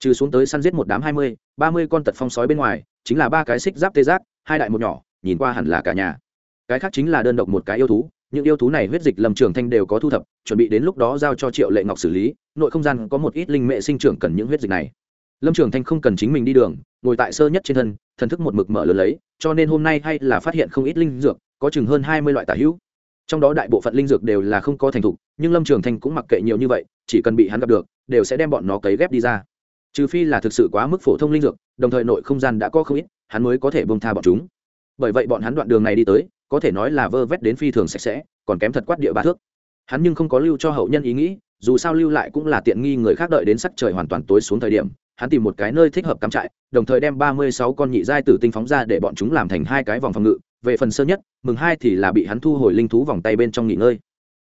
Trừ xuống tới săn giết một đám hai mươi, ba mươi con tật phong sói bên ngoài, chính là ba cái xích giáp tê giác, hai đại một nhỏ nhìn qua hẳn là cả nhà. Cái khác chính là đơn độc một cái yêu thú, những yêu thú này huyết dịch lâm trường thanh đều có thu thập, chuẩn bị đến lúc đó giao cho triệu lệ ngọc xử lý, nội không gian có một ít linh mệ sinh trưởng cần những huyết dịch này. Lâm trường thanh không cần chính mình đi đường, ngồi tại sơ nhất trên thân, thần thức một mực mở lớn lấy, cho nên hôm nay hay là phát hiện không ít linh dược, có chừng hơn hai mươi loại tả hữu. Trong đó đại bộ phận linh dược đều là không có thành thục, nhưng lâm trường thanh cũng mặc kệ nhiều như vậy, chỉ cần bị hắn gặp được, đều sẽ đem bọn nó cấy ghép đi ra. Trừ phi là thực sự quá mức phổ thông linh dược, đồng thời nội không gian đã có không ít, hắn mới có thể bông tha bọn chúng bởi vậy bọn hắn đoạn đường này đi tới, có thể nói là vơ vét đến phi thường sạch sẽ, còn kém thật quát địa ba thước. Hắn nhưng không có lưu cho hậu nhân ý nghĩ, dù sao lưu lại cũng là tiện nghi người khác đợi đến sắc trời hoàn toàn tối xuống thời điểm, hắn tìm một cái nơi thích hợp cắm trại, đồng thời đem ba mươi sáu con nhị giai tử tinh phóng ra để bọn chúng làm thành hai cái vòng phòng ngự. Về phần sơ nhất, mừng hai thì là bị hắn thu hồi linh thú vòng tay bên trong nghỉ ngơi.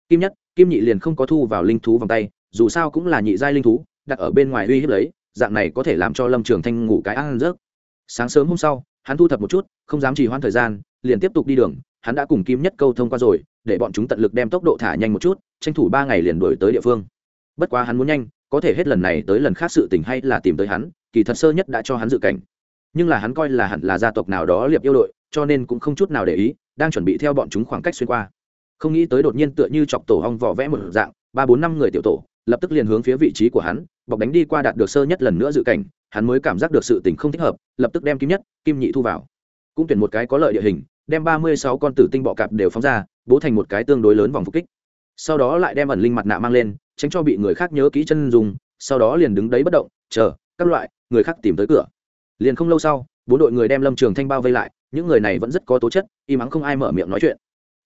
Kim nhất, kim nhị liền không có thu vào linh thú vòng tay, dù sao cũng là nhị giai linh thú, đặt ở bên ngoài uy hiếp lấy, dạng này có thể làm cho lâm trường thanh ngủ cái ăn rớt sáng sớm hôm sau hắn thu thập một chút, không dám trì hoãn thời gian, liền tiếp tục đi đường. Hắn đã cùng kim nhất câu thông qua rồi, để bọn chúng tận lực đem tốc độ thả nhanh một chút, tranh thủ ba ngày liền đổi tới địa phương. Bất quá hắn muốn nhanh, có thể hết lần này tới lần khác sự tình hay là tìm tới hắn, kỳ thật sơ nhất đã cho hắn dự cảnh. Nhưng là hắn coi là hẳn là gia tộc nào đó liệp yêu đội, cho nên cũng không chút nào để ý, đang chuẩn bị theo bọn chúng khoảng cách xuyên qua. Không nghĩ tới đột nhiên tựa như chọc tổ hong vỏ vẽ một dạng, ba bốn năm người tiểu tổ, lập tức liền hướng phía vị trí của hắn, bọc đánh đi qua đạt được sơ nhất lần nữa dự cảnh hắn mới cảm giác được sự tình không thích hợp, lập tức đem kim nhất, kim nhị thu vào. Cũng tuyển một cái có lợi địa hình, đem ba mươi sáu con tử tinh bọ cạp đều phóng ra, bố thành một cái tương đối lớn vòng phục kích. Sau đó lại đem ẩn linh mặt nạ mang lên, tránh cho bị người khác nhớ kỹ chân dùng sau đó liền đứng đấy bất động, chờ, các loại, người khác tìm tới cửa. Liền không lâu sau, bốn đội người đem lâm trường thanh bao vây lại, những người này vẫn rất có tố chất, im ắng không ai mở miệng nói chuyện.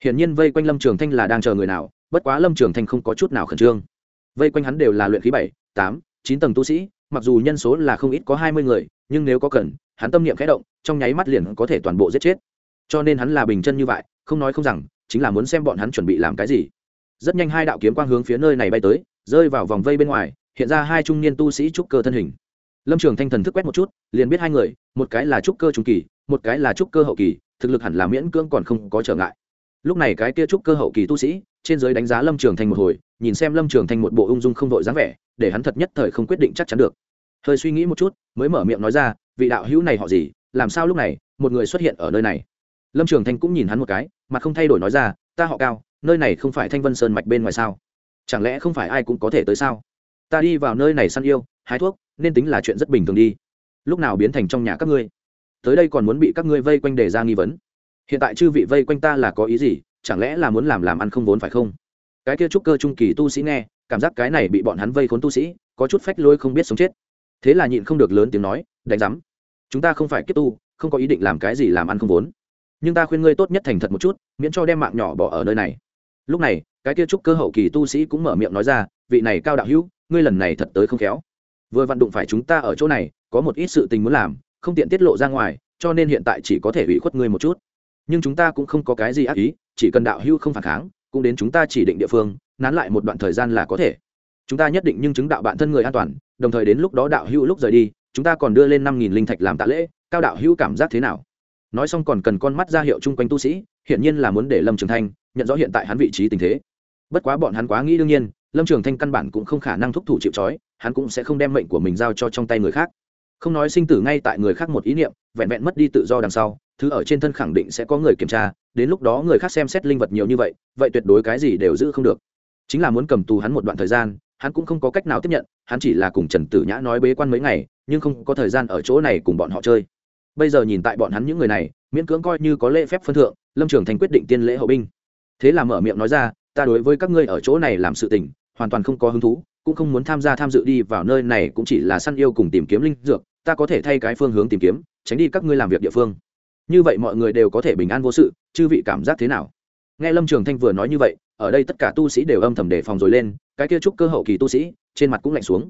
Hiển nhiên vây quanh lâm trường thanh là đang chờ người nào, bất quá lâm trường thanh không có chút nào khẩn trương. Vây quanh hắn đều là luyện khí bảy, tám, chín tầng tu sĩ mặc dù nhân số là không ít có hai mươi người, nhưng nếu có cần, hắn tâm niệm khẽ động, trong nháy mắt liền có thể toàn bộ giết chết. Cho nên hắn là bình chân như vậy, không nói không rằng, chính là muốn xem bọn hắn chuẩn bị làm cái gì. Rất nhanh hai đạo kiếm quang hướng phía nơi này bay tới, rơi vào vòng vây bên ngoài, hiện ra hai trung niên tu sĩ trúc cơ thân hình. Lâm trường thanh thần thức quét một chút, liền biết hai người, một cái là trúc cơ trung kỳ, một cái là trúc cơ hậu kỳ, thực lực hẳn là miễn cưỡng còn không có trở ngại lúc này cái kia trúc cơ hậu kỳ tu sĩ, trên giới đánh giá lâm trường thanh một hồi, nhìn xem lâm trường thanh một bộ ung dung không vội dáng vẻ, để hắn thật nhất thời không quyết định chắc chắn được. Hơi suy nghĩ một chút, mới mở miệng nói ra, vị đạo hữu này họ gì? Làm sao lúc này, một người xuất hiện ở nơi này? Lâm trường thanh cũng nhìn hắn một cái, mà không thay đổi nói ra, ta họ cao, nơi này không phải thanh vân sơn mạch bên ngoài sao? Chẳng lẽ không phải ai cũng có thể tới sao? Ta đi vào nơi này săn yêu, hái thuốc, nên tính là chuyện rất bình thường đi. Lúc nào biến thành trong nhà các ngươi? Tới đây còn muốn bị các ngươi vây quanh đề ra nghi vấn hiện tại chư vị vây quanh ta là có ý gì? Chẳng lẽ là muốn làm làm ăn không vốn phải không? Cái kia trúc cơ trung kỳ tu sĩ nghe, cảm giác cái này bị bọn hắn vây khốn tu sĩ, có chút phách lôi không biết sống chết. Thế là nhịn không được lớn tiếng nói, đánh giám, chúng ta không phải kiếp tu, không có ý định làm cái gì làm ăn không vốn. Nhưng ta khuyên ngươi tốt nhất thành thật một chút, miễn cho đem mạng nhỏ bỏ ở nơi này. Lúc này, cái kia trúc cơ hậu kỳ tu sĩ cũng mở miệng nói ra, vị này cao đạo hữu, ngươi lần này thật tới không khéo. Vừa vặn đụng phải chúng ta ở chỗ này, có một ít sự tình muốn làm, không tiện tiết lộ ra ngoài, cho nên hiện tại chỉ có thể ủy khuất ngươi một chút nhưng chúng ta cũng không có cái gì ác ý, chỉ cần đạo hưu không phản kháng, cũng đến chúng ta chỉ định địa phương, nán lại một đoạn thời gian là có thể. Chúng ta nhất định nhưng chứng đạo bản thân người an toàn, đồng thời đến lúc đó đạo hưu lúc rời đi, chúng ta còn đưa lên năm nghìn linh thạch làm tạ lễ, cao đạo hưu cảm giác thế nào? Nói xong còn cần con mắt ra hiệu chung quanh tu sĩ, hiển nhiên là muốn để lâm trường thanh nhận rõ hiện tại hắn vị trí tình thế. Bất quá bọn hắn quá nghĩ đương nhiên, lâm trường thanh căn bản cũng không khả năng thúc thủ chịu trói, hắn cũng sẽ không đem mệnh của mình giao cho trong tay người khác. Không nói sinh tử ngay tại người khác một ý niệm, vẹn vẹn mất đi tự do đằng sau thứ ở trên thân khẳng định sẽ có người kiểm tra, đến lúc đó người khác xem xét linh vật nhiều như vậy vậy tuyệt đối cái gì đều giữ không được. Chính là muốn cầm tù hắn một đoạn thời gian, hắn cũng không có cách nào tiếp nhận, hắn chỉ là cùng trần tử nhã nói bế quan mấy ngày, nhưng không có thời gian ở chỗ này cùng bọn họ chơi. Bây giờ nhìn tại bọn hắn những người này, miễn cưỡng coi như có lễ phép phân thượng, lâm trường thành quyết định tiên lễ hậu binh. Thế là mở miệng nói ra, ta đối với các ngươi ở chỗ này làm sự tình, hoàn toàn không có hứng thú, cũng không muốn tham gia tham dự đi vào nơi này cũng chỉ là săn yêu cùng tìm kiếm linh dược, ta có thể thay cái phương hướng tìm kiếm, tránh đi các ngươi làm việc địa phương như vậy mọi người đều có thể bình an vô sự, chư vị cảm giác thế nào? Nghe lâm trường thanh vừa nói như vậy, ở đây tất cả tu sĩ đều âm thầm đề phòng rồi lên, cái kia trúc cơ hậu kỳ tu sĩ, trên mặt cũng lạnh xuống.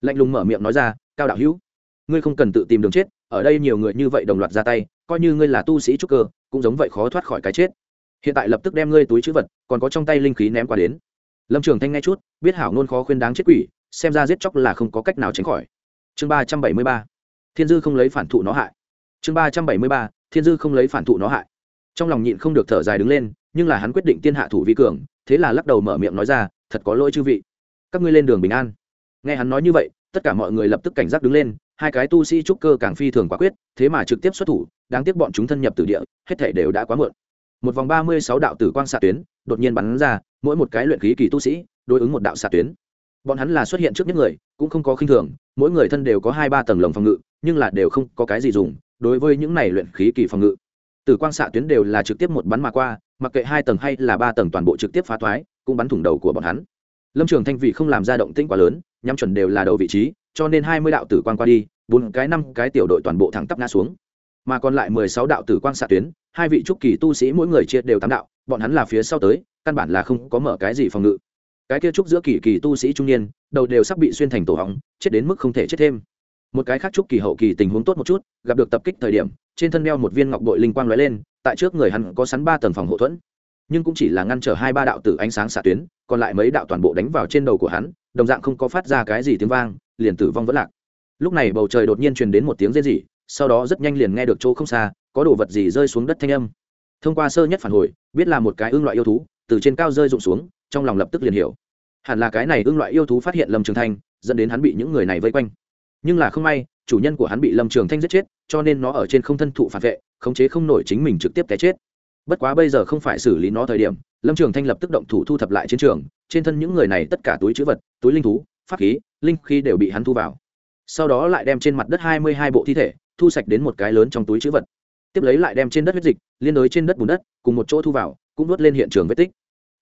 Lạnh lùng mở miệng nói ra, cao đạo hữu, ngươi không cần tự tìm đường chết, ở đây nhiều người như vậy đồng loạt ra tay, coi như ngươi là tu sĩ trúc cơ, cũng giống vậy khó thoát khỏi cái chết. Hiện tại lập tức đem ngươi túi chữ vật, còn có trong tay linh khí ném qua đến. Lâm trường thanh nghe chút, biết hảo nôn khó khuyên đáng chết quỷ, xem ra giết chóc là không có cách nào tránh khỏi. Chương ba trăm bảy mươi ba. Thiên dư không lấy phản thụ nó hại. Chương ba trăm bảy mươi ba thiên dư không lấy phản thụ nó hại. Trong lòng nhịn không được thở dài đứng lên, nhưng là hắn quyết định tiên hạ thủ vi cường, thế là lắc đầu mở miệng nói ra, thật có lỗi chư vị. Các ngươi lên đường bình an. Nghe hắn nói như vậy, tất cả mọi người lập tức cảnh giác đứng lên, hai cái tu sĩ trúc cơ càng phi thường quả quyết, thế mà trực tiếp xuất thủ, đáng tiếc bọn chúng thân nhập từ địa, hết thể đều đã quá muộn. Một vòng ba mươi sáu đạo tử quang xạ tuyến đột nhiên bắn ra, mỗi một cái luyện khí kỳ tu sĩ đối ứng một đạo xạ tuyến. Bọn hắn là xuất hiện trước nhất người, cũng không có khinh thường, mỗi người thân đều có hai ba tầng lồng phòng ngự, nhưng là đều không có cái gì dùng đối với những này luyện khí kỳ phòng ngự. Tử quang xạ tuyến đều là trực tiếp một bắn mà qua, mặc kệ hai tầng hay là ba tầng toàn bộ trực tiếp phá thoái, cũng bắn thủng đầu của bọn hắn. Lâm trường thanh vị không làm ra động tĩnh quá lớn, nhắm chuẩn đều là đầu vị trí, cho nên hai mươi đạo tử quang qua đi, bốn cái năm cái tiểu đội toàn bộ thẳng tắp ngã xuống. Mà còn lại mười sáu đạo tử quang xạ tuyến, hai vị trúc kỳ tu sĩ mỗi người chia đều tám đạo, bọn hắn là phía sau tới, căn bản là không có mở cái gì phòng ngự. Cái kia trúc giữa kỳ kỳ tu sĩ trung niên, đầu đều sắp bị xuyên thành tổ hóng chết đến mức không thể chết thêm một cái khác trúc kỳ hậu kỳ tình huống tốt một chút, gặp được tập kích thời điểm, trên thân đeo một viên ngọc bội linh quang lóe lên, tại trước người hắn có sắn ba tầng phòng hộ thuẫn. Nhưng cũng chỉ là ngăn trở hai ba đạo tử ánh sáng xạ tuyến, còn lại mấy đạo toàn bộ đánh vào trên đầu của hắn, đồng dạng không có phát ra cái gì tiếng vang, liền tử vong vẫn lạc. Lúc này bầu trời đột nhiên truyền đến một tiếng rên rỉ, sau đó rất nhanh liền nghe được chỗ không xa, có đồ vật gì rơi xuống đất thanh âm. Thông qua sơ nhất phản hồi, biết là một cái ương loại yêu thú, từ trên cao rơi rụng xuống, trong lòng lập tức liền hiểu. Hẳn là cái này ương loại yêu thú phát hiện lâm trường thanh, dẫn đến hắn bị những người này vây quanh nhưng là không may, chủ nhân của hắn bị lâm trường thanh giết chết, cho nên nó ở trên không thân thụ phản vệ, khống chế không nổi chính mình trực tiếp cái chết. Bất quá bây giờ không phải xử lý nó thời điểm, lâm trường thanh lập tức động thủ thu thập lại chiến trường, trên thân những người này tất cả túi chữ vật, túi linh thú, pháp khí, linh khí đều bị hắn thu vào. Sau đó lại đem trên mặt đất hai mươi hai bộ thi thể, thu sạch đến một cái lớn trong túi chữ vật. Tiếp lấy lại đem trên đất huyết dịch, liên đối trên đất bùn đất, cùng một chỗ thu vào, cũng nuốt lên hiện trường vết tích.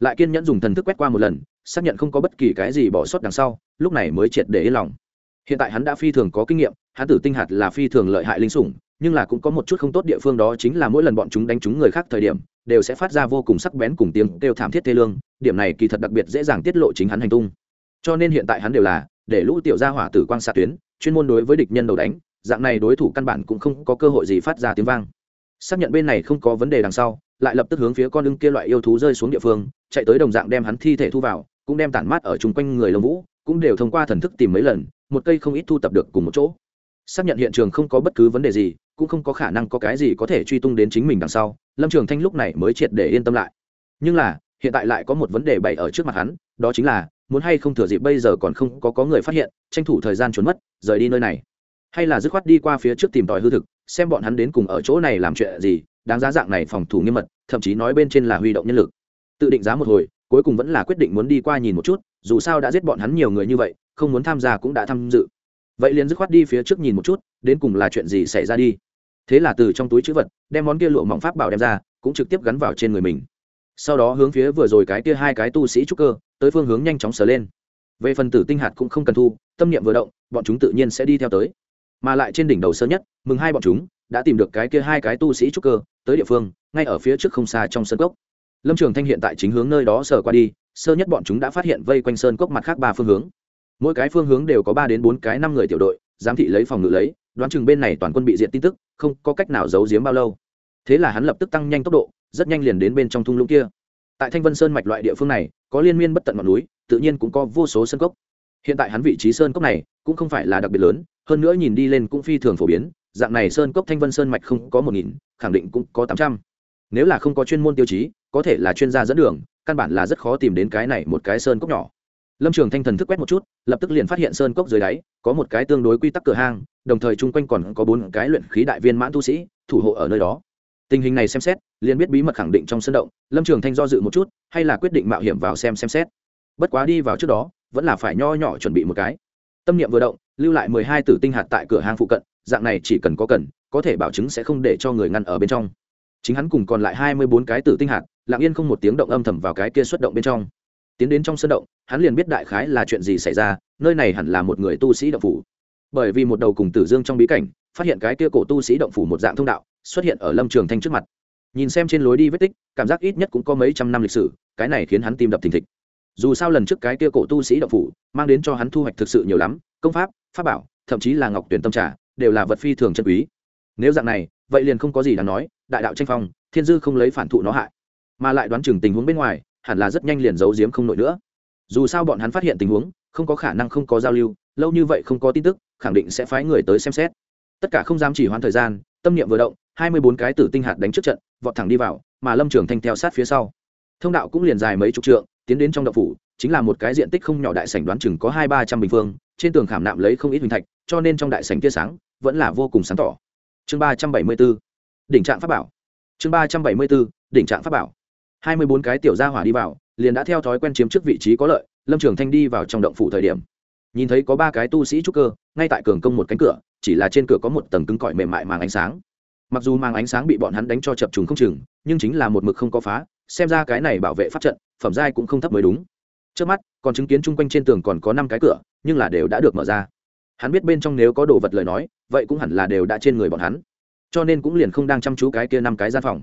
Lại kiên nhẫn dùng thần thức quét qua một lần, xác nhận không có bất kỳ cái gì bỏ sót đằng sau, lúc này mới triệt để yên lòng hiện tại hắn đã phi thường có kinh nghiệm, hắn tử tinh hạt là phi thường lợi hại linh sủng, nhưng là cũng có một chút không tốt địa phương đó chính là mỗi lần bọn chúng đánh trúng người khác thời điểm, đều sẽ phát ra vô cùng sắc bén cùng tiếng kêu thảm thiết thê lương, điểm này kỳ thật đặc biệt dễ dàng tiết lộ chính hắn hành tung. Cho nên hiện tại hắn đều là, để lũ tiểu gia hỏa tử quang xạ tuyến, chuyên môn đối với địch nhân đầu đánh, dạng này đối thủ căn bản cũng không có cơ hội gì phát ra tiếng vang. Xác nhận bên này không có vấn đề đằng sau, lại lập tức hướng phía con lưng kia loại yêu thú rơi xuống địa phương, chạy tới đồng dạng đem hắn thi thể thu vào, cũng đem tản mát ở chung quanh người lông vũ, cũng đều thông qua thần thức tìm mấy lần một cây không ít thu tập được cùng một chỗ. Xác nhận hiện trường không có bất cứ vấn đề gì, cũng không có khả năng có cái gì có thể truy tung đến chính mình đằng sau, lâm trường thanh lúc này mới triệt để yên tâm lại. Nhưng là, hiện tại lại có một vấn đề bày ở trước mặt hắn, đó chính là, muốn hay không thừa dịp bây giờ còn không có có người phát hiện, tranh thủ thời gian trốn mất, rời đi nơi này. Hay là dứt khoát đi qua phía trước tìm tòi hư thực, xem bọn hắn đến cùng ở chỗ này làm chuyện gì, đáng giá dạng này phòng thủ nghiêm mật, thậm chí nói bên trên là huy động nhân lực. Tự định giá một hồi, cuối cùng vẫn là quyết định muốn đi qua nhìn một chút, dù sao đã giết bọn hắn nhiều người như vậy không muốn tham gia cũng đã tham dự. Vậy liền dứt khoát đi phía trước nhìn một chút, đến cùng là chuyện gì xảy ra đi. Thế là từ trong túi chữ vật, đem món kia lụa mỏng pháp bảo đem ra, cũng trực tiếp gắn vào trên người mình. Sau đó hướng phía vừa rồi cái kia hai cái tu sĩ trúc cơ, tới phương hướng nhanh chóng sờ lên. Về phần tử tinh hạt cũng không cần thu, tâm niệm vừa động, bọn chúng tự nhiên sẽ đi theo tới. Mà lại trên đỉnh đầu sơ nhất, mừng hai bọn chúng, đã tìm được cái kia hai cái tu sĩ trúc cơ, tới địa phương, ngay ở phía trước không xa trong sân cốc. Lâm trường thanh hiện tại chính hướng nơi đó sờ qua đi, sơ nhất bọn chúng đã phát hiện vây quanh sơn cốc mặt khác ba phương hướng mỗi cái phương hướng đều có ba đến bốn cái năm người tiểu đội, giám thị lấy phòng ngự lấy, đoán chừng bên này toàn quân bị diện tin tức, không có cách nào giấu giếm bao lâu. Thế là hắn lập tức tăng nhanh tốc độ, rất nhanh liền đến bên trong thung lũng kia. Tại thanh vân sơn mạch loại địa phương này, có liên miên bất tận ngọn núi, tự nhiên cũng có vô số sơn cốc. Hiện tại hắn vị trí sơn cốc này cũng không phải là đặc biệt lớn, hơn nữa nhìn đi lên cũng phi thường phổ biến, dạng này sơn cốc thanh vân sơn mạch không có một nghìn, khẳng định cũng có tám trăm. Nếu là không có chuyên môn tiêu chí, có thể là chuyên gia dẫn đường, căn bản là rất khó tìm đến cái này một cái sơn cốc nhỏ lâm trường thanh thần thức quét một chút, lập tức liền phát hiện sơn cốc dưới đáy có một cái tương đối quy tắc cửa hang, đồng thời chung quanh còn có bốn cái luyện khí đại viên mãn tu sĩ, thủ hộ ở nơi đó. Tình hình này xem xét, liền biết bí mật khẳng định trong sân động, lâm trường thanh do dự một chút, hay là quyết định mạo hiểm vào xem xem xét. Bất quá đi vào trước đó, vẫn là phải nho nhỏ chuẩn bị một cái. Tâm niệm vừa động, lưu lại mười hai tử tinh hạt tại cửa hang phụ cận, dạng này chỉ cần có cần, có thể bảo chứng sẽ không để cho người ngăn ở bên trong. Chính hắn cùng còn lại hai mươi bốn cái tử tinh hạt, lặng yên không một tiếng động âm thầm vào cái kia xuất động bên trong tiến đến trong sân động, hắn liền biết đại khái là chuyện gì xảy ra, nơi này hẳn là một người tu sĩ động phủ. Bởi vì một đầu cùng tử dương trong bí cảnh, phát hiện cái kia cổ tu sĩ động phủ một dạng thông đạo, xuất hiện ở lâm trường thanh trước mặt. Nhìn xem trên lối đi vết tích, cảm giác ít nhất cũng có mấy trăm năm lịch sử, cái này khiến hắn tim đập thình thịch. Dù sao lần trước cái kia cổ tu sĩ động phủ, mang đến cho hắn thu hoạch thực sự nhiều lắm, công pháp pháp bảo, thậm chí là ngọc tuyển tâm trả đều là vật phi thường chân quý. Nếu dạng này, vậy liền không có gì đáng nói, đại đạo tranh phong, thiên dư không lấy phản thụ nó hại. Mà lại đoán chừng tình huống bên ngoài hẳn là rất nhanh liền giấu giếm không nổi nữa. Dù sao bọn hắn phát hiện tình huống, không có khả năng không có giao lưu, lâu như vậy không có tin tức, khẳng định sẽ phái người tới xem xét. Tất cả không dám chỉ hoãn thời gian, tâm niệm vừa động, hai mươi bốn cái tử tinh hạt đánh trước trận, vọt thẳng đi vào, mà lâm trường thanh theo sát phía sau. Thông đạo cũng liền dài mấy chục trượng, tiến đến trong đậu phủ, chính là một cái diện tích không nhỏ đại sảnh đoán chừng có hai ba trăm bình phương, trên tường khảm nạm lấy không ít huỳnh thạch, cho nên trong đại sảnh tia sáng vẫn là vô cùng sáng tỏ. Chương ba trăm bảy mươi b ố đỉnh trạng pháp bảo. Chương ba trăm bảy mươi b ố đỉnh trạng pháp bảo hai mươi bốn cái tiểu gia hỏa đi vào, liền đã theo thói quen chiếm trước vị trí có lợi, lâm trường thanh đi vào trong động phủ thời điểm. Nhìn thấy có ba cái tu sĩ trúc cơ, ngay tại cường công một cánh cửa, chỉ là trên cửa có một tầng cứng cỏi mềm mại màng ánh sáng. Mặc dù màng ánh sáng bị bọn hắn đánh cho chập trùng không chừng, nhưng chính là một mực không có phá, xem ra cái này bảo vệ pháp trận, phẩm giai cũng không thấp mới đúng. Trước mắt, còn chứng kiến chung quanh trên tường còn có năm cái cửa, nhưng là đều đã được mở ra. Hắn biết bên trong nếu có đồ vật lời nói, vậy cũng hẳn là đều đã trên người bọn hắn. Cho nên cũng liền không đang chăm chú cái kia năm cái gian phòng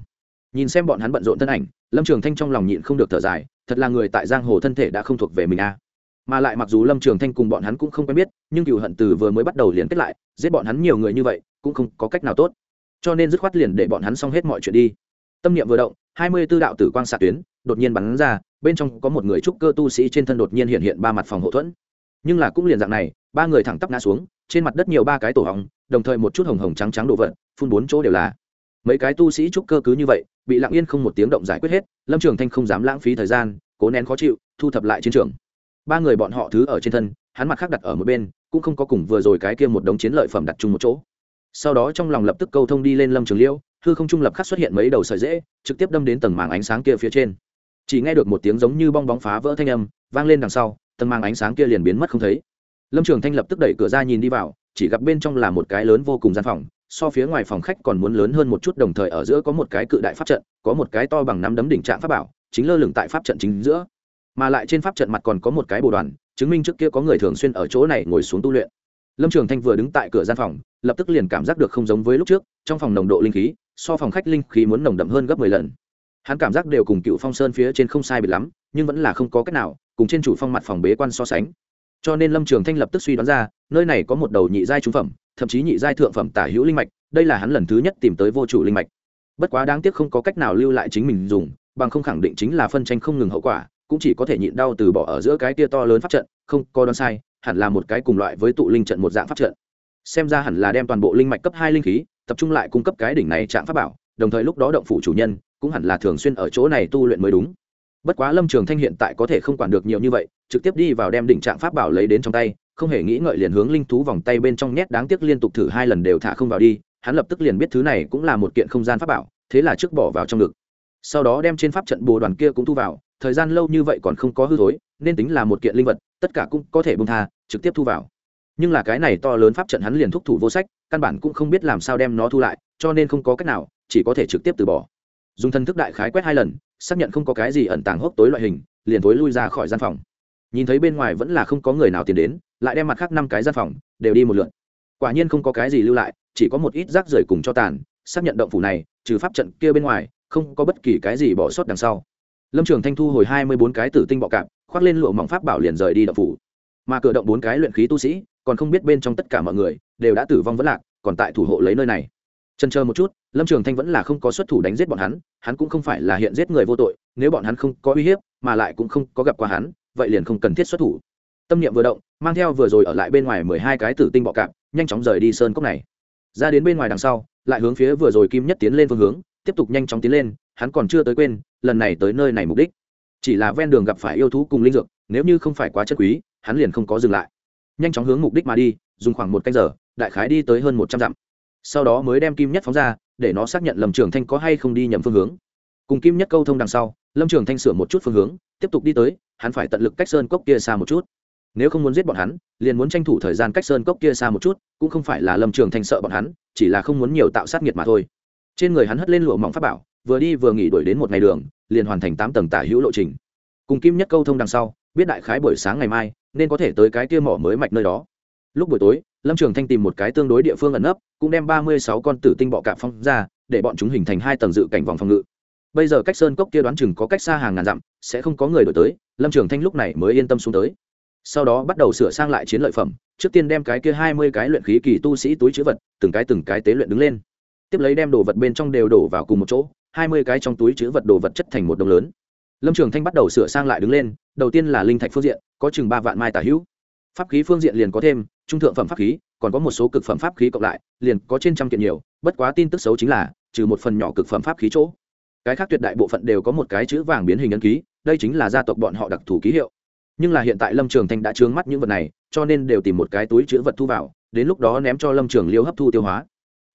nhìn xem bọn hắn bận rộn thân ảnh, lâm trường thanh trong lòng nhịn không được thở dài, thật là người tại giang hồ thân thể đã không thuộc về mình a mà lại mặc dù lâm trường thanh cùng bọn hắn cũng không quen biết, nhưng cựu hận từ vừa mới bắt đầu liền kết lại, giết bọn hắn nhiều người như vậy, cũng không có cách nào tốt. Cho nên dứt khoát liền để bọn hắn xong hết mọi chuyện đi. Tâm niệm vừa động, hai mươi b ố đạo tử quang xạ tuyến đột nhiên bắn ra, bên trong có một người trúc cơ tu sĩ trên thân đột nhiên hiện hiện ba mặt phòng hậu thuẫn. Nhưng là cũng liền dạng này, ba người thẳng tắp ngã xuống, trên mặt đất nhiều ba cái tổ hỏng, đồng thời một chút hồng hồng trắng trắng đồ vật, phun bốn chỗ đều là mấy cái tu sĩ trúc cơ cứ như vậy, bị lặng yên không một tiếng động giải quyết hết, lâm trường thanh không dám lãng phí thời gian, cố nén khó chịu, thu thập lại chiến trường. Ba người bọn họ thứ ở trên thân, hắn mặt khác đặt ở một bên, cũng không có cùng vừa rồi cái kia một đống chiến lợi phẩm đặt chung một chỗ. Sau đó trong lòng lập tức câu thông đi lên lâm trường liêu, hư không trung lập khắc xuất hiện mấy đầu sợi dễ, trực tiếp đâm đến tầng màng ánh sáng kia phía trên. Chỉ nghe được một tiếng giống như bong bóng phá vỡ thanh âm, vang lên đằng sau, tầng màng ánh sáng kia liền biến mất không thấy. Lâm trường thanh lập tức đẩy cửa ra nhìn đi vào, chỉ gặp bên trong là một cái lớn vô cùng gian phòng so phía ngoài phòng khách còn muốn lớn hơn một chút, đồng thời ở giữa có một cái cự đại pháp trận, có một cái to bằng nắm đấm đỉnh trạng pháp bảo, chính lơ lửng tại pháp trận chính giữa. Mà lại trên pháp trận mặt còn có một cái bồ đoàn, chứng minh trước kia có người thường xuyên ở chỗ này ngồi xuống tu luyện. Lâm trường thanh vừa đứng tại cửa gian phòng, lập tức liền cảm giác được không giống với lúc trước, trong phòng nồng độ linh khí, so phòng khách linh khí muốn nồng đậm hơn gấp mười lần. Hắn cảm giác đều cùng cựu phong sơn phía trên không sai biệt lắm, nhưng vẫn là không có cách nào, cùng trên chủ phong mặt phòng bế quan so sánh. Cho nên lâm trường thanh lập tức suy đoán ra, nơi này có một đầu nhị giai trúng phẩm thậm chí nhị giai thượng phẩm tả hữu linh mạch, đây là hắn lần thứ nhất tìm tới vô chủ linh mạch. Bất quá đáng tiếc không có cách nào lưu lại chính mình dùng, bằng không khẳng định chính là phân tranh không ngừng hậu quả, cũng chỉ có thể nhịn đau từ bỏ ở giữa cái tia to lớn pháp trận, không có đoán sai, hẳn là một cái cùng loại với tụ linh trận một dạng pháp trận. Xem ra hẳn là đem toàn bộ linh mạch cấp hai linh khí, tập trung lại cung cấp cái đỉnh này trạng pháp bảo, đồng thời lúc đó động phủ chủ nhân, cũng hẳn là thường xuyên ở chỗ này tu luyện mới đúng. Bất quá lâm trường thanh hiện tại có thể không quản được nhiều như vậy, trực tiếp đi vào đem đỉnh trạng pháp bảo lấy đến trong tay không hề nghĩ ngợi liền hướng linh thú vòng tay bên trong nhét đáng tiếc liên tục thử hai lần đều thả không vào đi, hắn lập tức liền biết thứ này cũng là một kiện không gian pháp bảo, thế là trước bỏ vào trong ngực. Sau đó đem trên pháp trận bồ đoàn kia cũng thu vào, thời gian lâu như vậy còn không có hư thối, nên tính là một kiện linh vật, tất cả cũng có thể bung tha, trực tiếp thu vào. Nhưng là cái này to lớn pháp trận hắn liền thúc thủ vô sách, căn bản cũng không biết làm sao đem nó thu lại, cho nên không có cách nào, chỉ có thể trực tiếp từ bỏ. Dùng thân thức đại khái quét hai lần, xác nhận không có cái gì ẩn tàng hốc tối loại hình, liền tối lui ra khỏi gian phòng. Nhìn thấy bên ngoài vẫn là không có người nào tiến đến lại đem mặt khác năm cái gian phòng đều đi một lượt. Quả nhiên không có cái gì lưu lại, chỉ có một ít rác rưởi cùng cho tàn, xác nhận động phủ này, trừ pháp trận kia bên ngoài, không có bất kỳ cái gì bỏ sót đằng sau. Lâm trường thanh thu hồi hai mươi bốn cái tử tinh bọ cạp, khoác lên lụa mỏng pháp bảo liền rời đi động phủ. Mà cửa động bốn cái luyện khí tu sĩ, còn không biết bên trong tất cả mọi người, đều đã tử vong vẫn lạc, còn tại thủ hộ lấy nơi này. Trần chờ một chút, lâm trường thanh vẫn là không có xuất thủ đánh giết bọn hắn hắn cũng không phải là hiện giết người vô tội, nếu bọn hắn không có uy hiếp, mà lại cũng không có gặp qua hắn, vậy liền không cần thiết xuất thủ. Tâm niệm vừa động mang theo vừa rồi ở lại bên ngoài mười hai cái tử tinh bọ cạp, nhanh chóng rời đi sơn cốc này. Ra đến bên ngoài đằng sau, lại hướng phía vừa rồi kim nhất tiến lên phương hướng, tiếp tục nhanh chóng tiến lên, hắn còn chưa tới quên, lần này tới nơi này mục đích. Chỉ là ven đường gặp phải yêu thú cùng linh dược, nếu như không phải quá chất quý, hắn liền không có dừng lại. Nhanh chóng hướng mục đích mà đi, dùng khoảng một canh giờ, đại khái đi tới hơn một trăm dặm. Sau đó mới đem kim nhất phóng ra, để nó xác nhận lâm trường thanh có hay không đi nhầm phương hướng. Cùng kim nhất câu thông đằng sau, lâm trường thanh sửa một chút phương hướng, tiếp tục đi tới, hắn phải tận lực cách sơn cốc kia xa một chút nếu không muốn giết bọn hắn, liền muốn tranh thủ thời gian cách sơn cốc kia xa một chút, cũng không phải là lâm trường thanh sợ bọn hắn, chỉ là không muốn nhiều tạo sát nghiệt mà thôi. Trên người hắn hất lên lụa mỏng pháp bảo, vừa đi vừa nghỉ đuổi đến một ngày đường, liền hoàn thành tám tầng tả hữu lộ trình. Cùng kim nhất câu thông đằng sau, biết đại khái buổi sáng ngày mai, nên có thể tới cái kia mỏ mới mạch nơi đó. Lúc buổi tối, lâm trường thanh tìm một cái tương đối địa phương ẩn nấp, cũng đem ba mươi sáu con tử tinh bọ cạp phong ra, để bọn chúng hình thành hai tầng dự cảnh vòng phòng ngự. Bây giờ cách sơn cốc kia đoán chừng có cách xa hàng ngàn dặm, sẽ không có người đổi tới, lâm trường thanh lúc này mới yên tâm xuống tới sau đó bắt đầu sửa sang lại chiến lợi phẩm, trước tiên đem cái kia hai mươi cái luyện khí kỳ tu sĩ túi chữ vật, từng cái từng cái tế luyện đứng lên. Tiếp lấy đem đồ vật bên trong đều đổ vào cùng một chỗ, hai mươi cái trong túi chữ vật đồ vật chất thành một đồng lớn. Lâm trường thanh bắt đầu sửa sang lại đứng lên, đầu tiên là linh thạch phương diện, có chừng ba vạn mai tả hữu. Pháp khí phương diện liền có thêm, trung thượng phẩm pháp khí, còn có một số cực phẩm pháp khí cộng lại, liền có trên trăm kiện nhiều, bất quá tin tức xấu chính là, trừ một phần nhỏ cực phẩm pháp khí chỗ. Cái khác tuyệt đại bộ phận đều có một cái chữ vàng biến hình ấn ký, đây chính là gia tộc bọn họ đặc thù ký hiệu nhưng là hiện tại lâm trường thanh đã trướng mắt những vật này, cho nên đều tìm một cái túi chữ vật thu vào, đến lúc đó ném cho lâm trường liêu hấp thu tiêu hóa.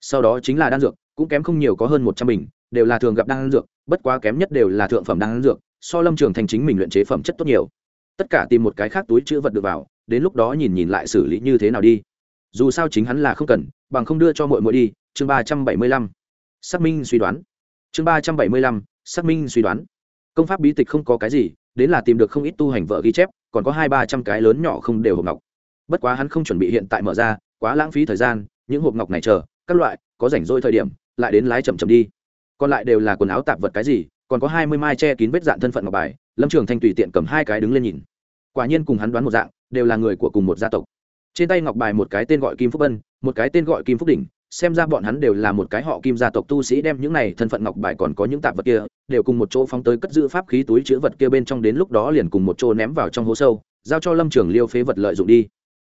Sau đó chính là đan dược, cũng kém không nhiều có hơn một trăm bình, đều là thường gặp đan dược, bất quá kém nhất đều là thượng phẩm đan dược, so lâm trường thành chính mình luyện chế phẩm chất tốt nhiều. Tất cả tìm một cái khác túi chữ vật được vào, đến lúc đó nhìn nhìn lại xử lý như thế nào đi. Dù sao chính hắn là không cần, bằng không đưa cho mội mội đi, chương ba trăm bảy mươi lăm. Xác minh suy đoán. Chương ba trăm bảy mươi lăm, xác minh suy đoán. Công pháp bí tịch không có cái gì đến là tìm được không ít tu hành vợ ghi chép, còn có hai ba trăm cái lớn nhỏ không đều hộp ngọc. Bất quá hắn không chuẩn bị hiện tại mở ra, quá lãng phí thời gian, những hộp ngọc này chờ, các loại, có rảnh rỗi thời điểm, lại đến lái chậm chậm đi. Còn lại đều là quần áo tạp vật cái gì, còn có hai mươi mai che kín vết dạn thân phận ngọc bài, lâm trường thanh tùy tiện cầm hai cái đứng lên nhìn. Quả nhiên cùng hắn đoán một dạng, đều là người của cùng một gia tộc. Trên tay ngọc bài một cái tên gọi kim phúc bân một cái tên gọi kim phúc đỉnh xem ra bọn hắn đều là một cái họ kim gia tộc tu sĩ đem những này thân phận ngọc bài còn có những tạp vật kia, đều cùng một chỗ phóng tới cất giữ pháp khí túi chứa vật kia bên trong đến lúc đó liền cùng một chỗ ném vào trong hố sâu, giao cho lâm trường liêu phế vật lợi dụng đi.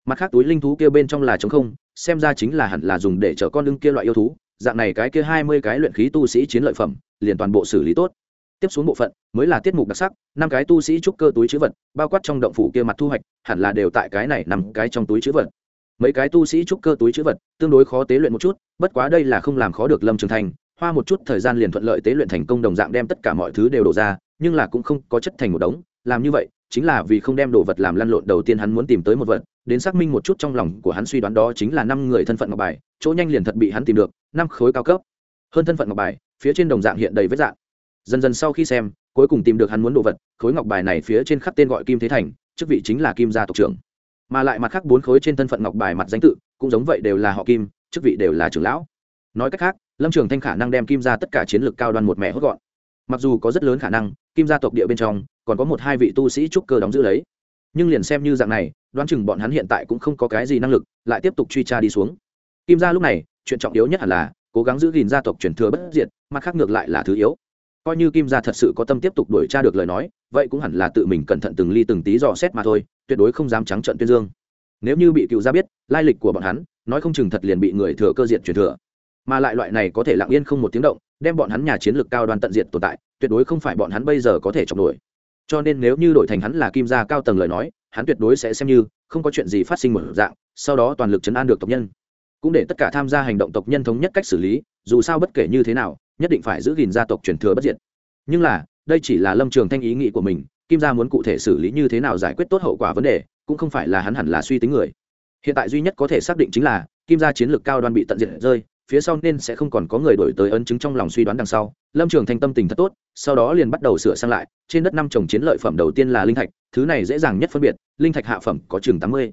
Mặt khác túi linh thú kia bên trong là trống không, xem ra chính là hẳn là dùng để chở con lưng kia loại yêu thú, dạng này cái kia hai mươi cái luyện khí tu sĩ chiến lợi phẩm, liền toàn bộ xử lý tốt. Tiếp xuống bộ phận, mới là tiết mục đặc sắc, năm cái tu sĩ trúc cơ túi chữ vật, bao quát trong động phủ kia mặt thu hoạch, hẳn là đều tại cái này nằm cái trong túi chữ vật mấy cái tu sĩ trúc cơ túi chữ vật, tương đối khó tế luyện một chút, bất quá đây là không làm khó được lâm trường thành, hoa một chút thời gian liền thuận lợi tế luyện thành công đồng dạng đem tất cả mọi thứ đều đổ ra, nhưng là cũng không có chất thành một đống, làm như vậy, chính là vì không đem đồ vật làm lăn lộn, đầu tiên hắn muốn tìm tới một vật, đến xác minh một chút trong lòng của hắn suy đoán đó chính là năm người thân phận ngọc bài, chỗ nhanh liền thật bị hắn tìm được, năm khối cao cấp. Hơn thân phận ngọc bài, phía trên đồng dạng hiện đầy vết dạng. Dần dần sau khi xem, cuối cùng tìm được hắn muốn đồ vật, khối ngọc bài này phía trên khắp tên gọi kim thế thành, chức vị chính là kim gia tộc trưởng mà lại mặt khác bốn khối trên thân phận ngọc bài mặt danh tự cũng giống vậy đều là họ kim, chức vị đều là trưởng lão. Nói cách khác, lâm trường thanh khả năng đem kim ra tất cả chiến lược cao đoan một mẹ hốt gọn. Mặc dù có rất lớn khả năng, kim gia tộc địa bên trong còn có một hai vị tu sĩ trúc cơ đóng giữ lấy. Nhưng liền xem như dạng này, đoán chừng bọn hắn hiện tại cũng không có cái gì năng lực, lại tiếp tục truy tra đi xuống. Kim gia lúc này, chuyện trọng yếu nhất hẳn là cố gắng giữ gìn gia tộc truyền thừa bất diệt, mặt khác ngược lại là thứ yếu coi như kim gia thật sự có tâm tiếp tục đuổi tra được lời nói, vậy cũng hẳn là tự mình cẩn thận từng ly từng tí dò xét mà thôi, tuyệt đối không dám trắng trận tuyên dương. Nếu như bị cựu gia biết, lai lịch của bọn hắn, nói không chừng thật liền bị người thừa cơ diệt truyền thừa. Mà lại loại này có thể lặng yên không một tiếng động, đem bọn hắn nhà chiến lược cao đoan tận diện tồn tại, tuyệt đối không phải bọn hắn bây giờ có thể chọc nổi. Cho nên nếu như đổi thành hắn là kim gia cao tầng lời nói, hắn tuyệt đối sẽ xem như không có chuyện gì phát sinh một dạng, sau đó toàn lực chấn an được tộc nhân. Cũng để tất cả tham gia hành động tộc nhân thống nhất cách xử lý, dù sao bất kể như thế nào nhất định phải giữ gìn gia tộc truyền thừa bất diệt. Nhưng là, đây chỉ là lâm trường thanh ý nghĩ của mình, kim gia muốn cụ thể xử lý như thế nào giải quyết tốt hậu quả vấn đề, cũng không phải là hắn hẳn là suy tính người. Hiện tại duy nhất có thể xác định chính là, kim gia chiến lược cao đoan bị tận diệt rơi, phía sau nên sẽ không còn có người đổi tới ấn chứng trong lòng suy đoán đằng sau. Lâm trường thanh tâm tình thật tốt, sau đó liền bắt đầu sửa sang lại, trên đất năm trồng chiến lợi phẩm đầu tiên là linh thạch, thứ này dễ dàng nhất phân biệt, linh thạch hạ phẩm có chừng tám mươi.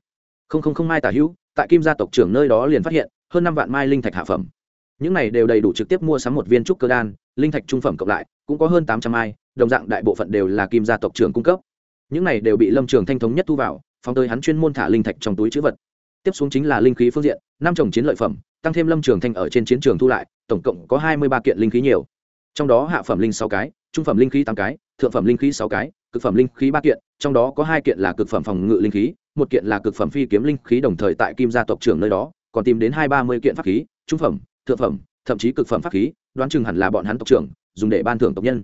Không không không mai tả hữu, tại kim gia tộc trưởng nơi đó liền phát hiện, hơn năm vạn mai linh thạch hạ phẩm những này đều đầy đủ trực tiếp mua sắm một viên trúc cơ đan linh thạch trung phẩm cộng lại cũng có hơn tám trăm ai, đồng dạng đại bộ phận đều là kim gia tộc trưởng cung cấp. Những này đều bị lâm trường thanh thống nhất thu vào phóng tới hắn chuyên môn thả linh thạch trong túi chữ vật. Tiếp xuống chính là linh khí phương diện năm trồng chiến lợi phẩm tăng thêm lâm trường thanh ở trên chiến trường thu lại tổng cộng có hai mươi ba kiện linh khí nhiều. Trong đó hạ phẩm linh sáu cái trung phẩm linh khí tám cái thượng phẩm linh khí sáu cái cực phẩm linh khí ba kiện trong đó có hai kiện là cực phẩm phòng ngự linh khí một kiện là cực phẩm phi kiếm linh khí đồng thời tại kim gia tộc trưởng nơi đó còn tìm đến hai ba mươi kiện pháp khí trung phẩm thượng phẩm, thậm chí cực phẩm pháp khí, đoán chừng hẳn là bọn hắn tộc trưởng, dùng để ban thưởng tộc nhân.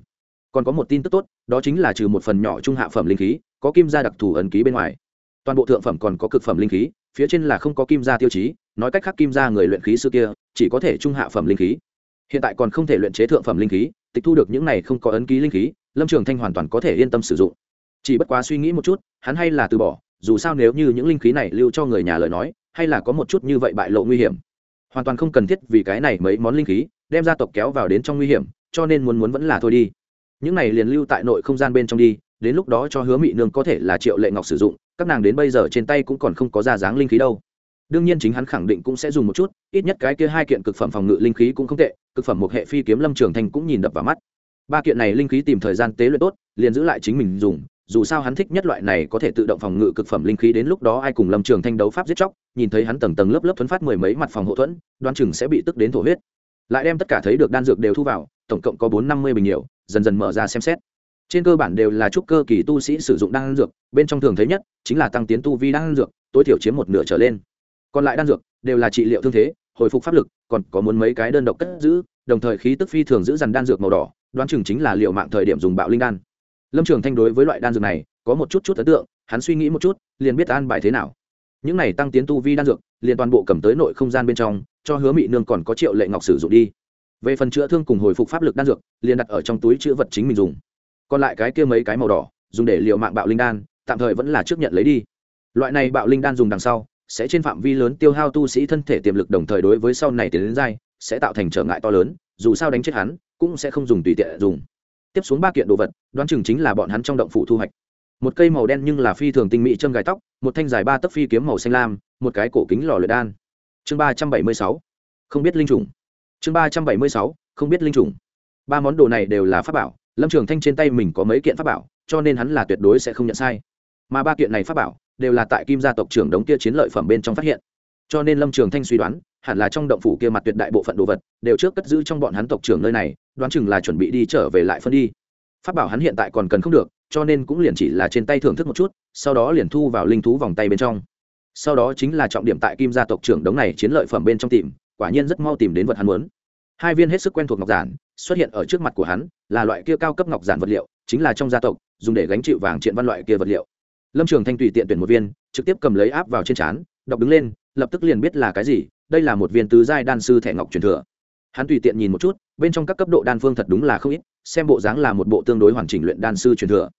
Còn có một tin tức tốt, đó chính là trừ một phần nhỏ trung hạ phẩm linh khí, có kim gia đặc thù ấn ký bên ngoài. Toàn bộ thượng phẩm còn có cực phẩm linh khí, phía trên là không có kim gia tiêu chí, nói cách khác kim gia người luyện khí xưa kia, chỉ có thể trung hạ phẩm linh khí. Hiện tại còn không thể luyện chế thượng phẩm linh khí, tịch thu được những này không có ấn ký linh khí, lâm trường thanh hoàn toàn có thể yên tâm sử dụng. Chỉ bất quá suy nghĩ một chút, hắn hay là từ bỏ, dù sao nếu như những linh khí này lưu cho người nhà lời nói, hay là có một chút như vậy bại lộ nguy hiểm hoàn toàn không cần thiết vì cái này mấy món linh khí, đem gia tộc kéo vào đến trong nguy hiểm, cho nên muốn muốn vẫn là thôi đi. Những này liền lưu tại nội không gian bên trong đi, đến lúc đó cho hứa mị nương có thể là triệu lệ ngọc sử dụng, các nàng đến bây giờ trên tay cũng còn không có ra dáng linh khí đâu. Đương nhiên chính hắn khẳng định cũng sẽ dùng một chút, ít nhất cái kia hai kiện cực phẩm phòng ngự linh khí cũng không tệ, cực phẩm một hệ phi kiếm lâm trường thành cũng nhìn đập vào mắt. Ba kiện này linh khí tìm thời gian tế luyện tốt, liền giữ lại chính mình dùng dù sao hắn thích nhất loại này có thể tự động phòng ngự cực phẩm linh khí đến lúc đó ai cùng lâm trường thanh đấu pháp giết chóc, nhìn thấy hắn tầng tầng lớp lớp thuấn phát mười mấy mặt phòng hộ thuẫn đoan chừng sẽ bị tức đến thổ huyết. Lại đem tất cả thấy được đan dược đều thu vào, tổng cộng có bốn năm mươi bình nhiều, dần dần mở ra xem xét. Trên cơ bản đều là trúc cơ kỳ tu sĩ sử dụng đan dược, bên trong thường thấy nhất chính là tăng tiến tu vi đan dược, tối thiểu chiếm một nửa trở lên. Còn lại đan dược đều là trị liệu thương thế, hồi phục pháp lực, còn có muốn mấy cái đơn độc cất giữ, đồng thời khí tức phi thường giữ dằn đan dược màu đỏ, đoán chừng chính là liệu mạng thời điểm dùng bạo linh đan lâm trường thanh đối với loại đan dược này có một chút chút ấn tượng, hắn suy nghĩ một chút, liền biết an bài thế nào. Những này tăng tiến tu vi đan dược, liền toàn bộ cầm tới nội không gian bên trong, cho hứa mị nương còn có triệu lệ ngọc sử dụng đi. Về phần chữa thương cùng hồi phục pháp lực đan dược, liền đặt ở trong túi chữ vật chính mình dùng. Còn lại cái kia mấy cái màu đỏ, dùng để liệu mạng bạo linh đan, tạm thời vẫn là trước nhận lấy đi. Loại này bạo linh đan dùng đằng sau, sẽ trên phạm vi lớn tiêu hao tu sĩ thân thể tiềm lực đồng thời đối với sau này tiến đến dai, sẽ tạo thành trở ngại to lớn, dù sao đánh chết hắn, cũng sẽ không dùng tùy tiện dùng tiếp xuống ba kiện đồ vật, đoán chừng chính là bọn hắn trong động phủ thu hoạch. Một cây màu đen nhưng là phi thường tinh mỹ châm gài tóc, một thanh dài ba tấc phi kiếm màu xanh lam, một cái cổ kính lò luyện đan. Chương ba trăm bảy mươi sáu. Không biết linh trùng. Chương ba trăm bảy mươi sáu. Không biết linh trùng. Ba món đồ này đều là pháp bảo, lâm trường thanh trên tay mình có mấy kiện pháp bảo, cho nên hắn là tuyệt đối sẽ không nhận sai. Mà ba kiện này pháp bảo đều là tại kim gia tộc trưởng đống kia chiến lợi phẩm bên trong phát hiện cho nên lâm trường thanh suy đoán, hẳn là trong động phủ kia mặt tuyệt đại bộ phận đồ vật, đều trước cất giữ trong bọn hắn tộc trưởng nơi này, đoán chừng là chuẩn bị đi trở về lại phân đi. Pháp bảo hắn hiện tại còn cần không được, cho nên cũng liền chỉ là trên tay thưởng thức một chút, sau đó liền thu vào linh thú vòng tay bên trong. Sau đó chính là trọng điểm tại kim gia tộc trưởng đống này chiến lợi phẩm bên trong tìm, quả nhiên rất mau tìm đến vật hắn muốn. Hai viên hết sức quen thuộc ngọc giản, xuất hiện ở trước mặt của hắn, là loại kia cao cấp ngọc giản vật liệu, chính là trong gia tộc, dùng để gánh chịu vàng triện văn loại kia vật liệu. Lâm trường thanh tùy tiện tuyển một viên, trực tiếp cầm lấy áp vào trên trán, đọc đứng lên lập tức liền biết là cái gì, đây là một viên tứ giai đan sư thẻ ngọc truyền thừa. Hắn tùy tiện nhìn một chút, bên trong các cấp độ đan phương thật đúng là không ít, xem bộ dáng là một bộ tương đối hoàn chỉnh luyện đan sư truyền thừa.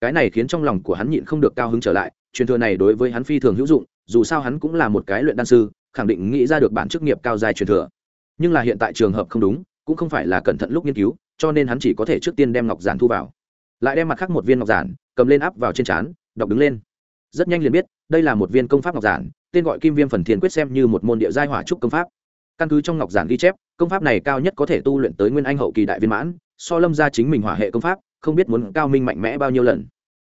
Cái này khiến trong lòng của hắn nhịn không được cao hứng trở lại, truyền thừa này đối với hắn phi thường hữu dụng, dù sao hắn cũng là một cái luyện đan sư, khẳng định nghĩ ra được bản chức nghiệp cao dài truyền thừa. Nhưng là hiện tại trường hợp không đúng, cũng không phải là cẩn thận lúc nghiên cứu, cho nên hắn chỉ có thể trước tiên đem ngọc giản thu vào. Lại đem mặt khác một viên ngọc giản, cầm lên áp vào trên trán, đọc đứng lên. Rất nhanh liền biết, đây là một viên công pháp ngọc giản tên gọi kim viêm phần thiền quyết xem như một môn địa giai hỏa trúc công pháp. Căn cứ trong ngọc giản ghi chép, công pháp này cao nhất có thể tu luyện tới nguyên anh hậu kỳ đại viên mãn, so lâm ra chính mình hỏa hệ công pháp, không biết muốn cao minh mạnh mẽ bao nhiêu lần.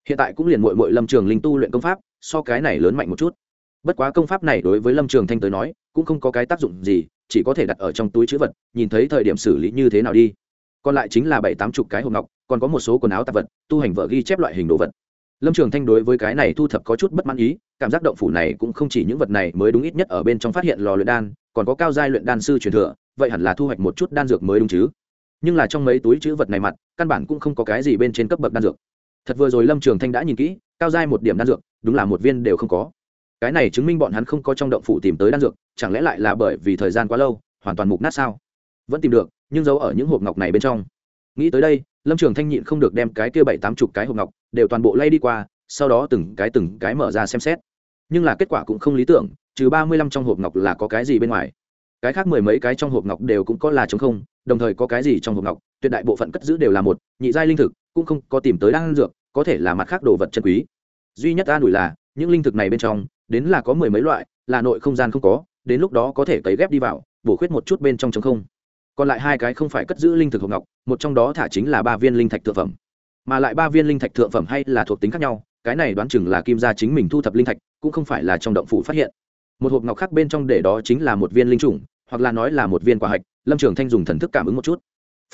Hiện tại cũng liền mội mội lâm trường linh tu luyện công pháp, so cái này lớn mạnh một chút. Bất quá công pháp này đối với lâm trường thanh tới nói, cũng không có cái tác dụng gì, chỉ có thể đặt ở trong túi chữ vật, nhìn thấy thời điểm xử lý như thế nào đi. Còn lại chính là bảy tám chục cái hộp ngọc, còn có một số quần áo tạp vật, tu hành vợ ghi chép loại hình đồ vật lâm trường thanh đối với cái này thu thập có chút bất mãn ý, cảm giác động phủ này cũng không chỉ những vật này mới đúng ít nhất ở bên trong phát hiện lò luyện đan, còn có cao giai luyện đan sư truyền thừa, vậy hẳn là thu hoạch một chút đan dược mới đúng chứ? Nhưng là trong mấy túi chữ vật này mặt, căn bản cũng không có cái gì bên trên cấp bậc đan dược. Thật vừa rồi lâm trường thanh đã nhìn kỹ, cao giai một điểm đan dược, đúng là một viên đều không có. Cái này chứng minh bọn hắn không có trong động phủ tìm tới đan dược, chẳng lẽ lại là bởi vì thời gian quá lâu, hoàn toàn mục nát sao? Vẫn tìm được, nhưng giấu ở những hộp ngọc này bên trong nghĩ tới đây, lâm trường thanh nhịn không được đem cái kia bảy tám chục cái hộp ngọc đều toàn bộ lay đi qua, sau đó từng cái từng cái mở ra xem xét. Nhưng là kết quả cũng không lý tưởng, trừ ba mươi lăm trong hộp ngọc là có cái gì bên ngoài. Cái khác mười mấy cái trong hộp ngọc đều cũng có là chống không, đồng thời có cái gì trong hộp ngọc, tuyệt đại bộ phận cất giữ đều là một, nhị giai linh thực, cũng không có tìm tới đan dược, có thể là mặt khác đồ vật chân quý. Duy nhất an ủi là, những linh thực này bên trong, đến là có mười mấy loại, là nội không gian không có, đến lúc đó có thể cấy ghép đi vào, bổ khuyết một chút bên trong chống không còn lại hai cái không phải cất giữ linh thực hộp ngọc, một trong đó thả chính là ba viên linh thạch thượng phẩm. Mà lại ba viên linh thạch thượng phẩm hay là thuộc tính khác nhau, cái này đoán chừng là kim gia chính mình thu thập linh thạch, cũng không phải là trong động phủ phát hiện. Một hộp ngọc khác bên trong để đó chính là một viên linh trùng, hoặc là nói là một viên quả hạch, lâm trường thanh dùng thần thức cảm ứng một chút.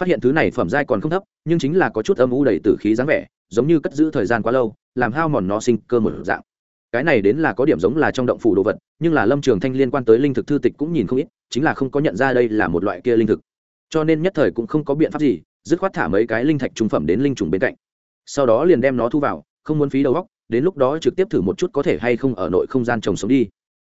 Phát hiện thứ này phẩm giai còn không thấp, nhưng chính là có chút âm u đầy t khí dáng vẻ, giống như cất giữ thời gian quá lâu, làm hao mòn nó sinh cơ một dạng. Cái này đến là có điểm giống là trong động phủ đồ vật, nhưng là lâm trường thanh liên quan tới linh thực thư tịch cũng nhìn không ít, chính là không có nhận ra đây là một loại kia linh thực cho nên nhất thời cũng không có biện pháp gì, dứt khoát thả mấy cái linh thạch trung phẩm đến linh trùng bên cạnh. Sau đó liền đem nó thu vào, không muốn phí đầu góc đến lúc đó trực tiếp thử một chút có thể hay không ở nội không gian trồng sống đi.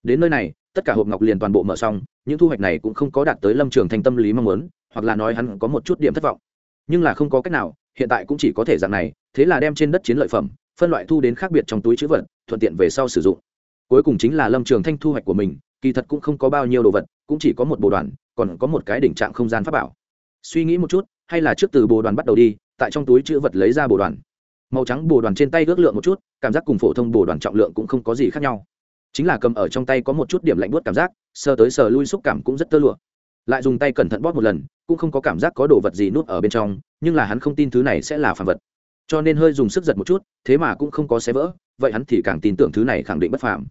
Đến nơi này, tất cả hộp ngọc liền toàn bộ mở xong, những thu hoạch này cũng không có đạt tới lâm trường thành tâm lý mong muốn, hoặc là nói hắn có một chút điểm thất vọng. Nhưng là không có cách nào, hiện tại cũng chỉ có thể dạng này, thế là đem trên đất chiến lợi phẩm, phân loại thu đến khác biệt trong túi chữ vật, thuận tiện về sau sử dụng. Cuối cùng chính là lâm trường thanh thu hoạch của mình, kỳ thật cũng không có bao nhiêu đồ vật, cũng chỉ có một bộ đoàn còn có một cái đỉnh trạng không gian pháp bảo. Suy nghĩ một chút, hay là trước từ bồ đoàn bắt đầu đi, tại trong túi chữ vật lấy ra bồ đoàn. Màu trắng bồ đoàn trên tay ước lượng một chút, cảm giác cùng phổ thông bồ đoàn trọng lượng cũng không có gì khác nhau. Chính là cầm ở trong tay có một chút điểm lạnh buốt cảm giác, sờ tới sờ lui xúc cảm cũng rất tơ lụa. Lại dùng tay cẩn thận bóp một lần, cũng không có cảm giác có đồ vật gì nuốt ở bên trong, nhưng là hắn không tin thứ này sẽ là phản vật. Cho nên hơi dùng sức giật một chút, thế mà cũng không có xé vỡ, vậy hắn thì càng tin tưởng thứ này khẳng định bất phàm.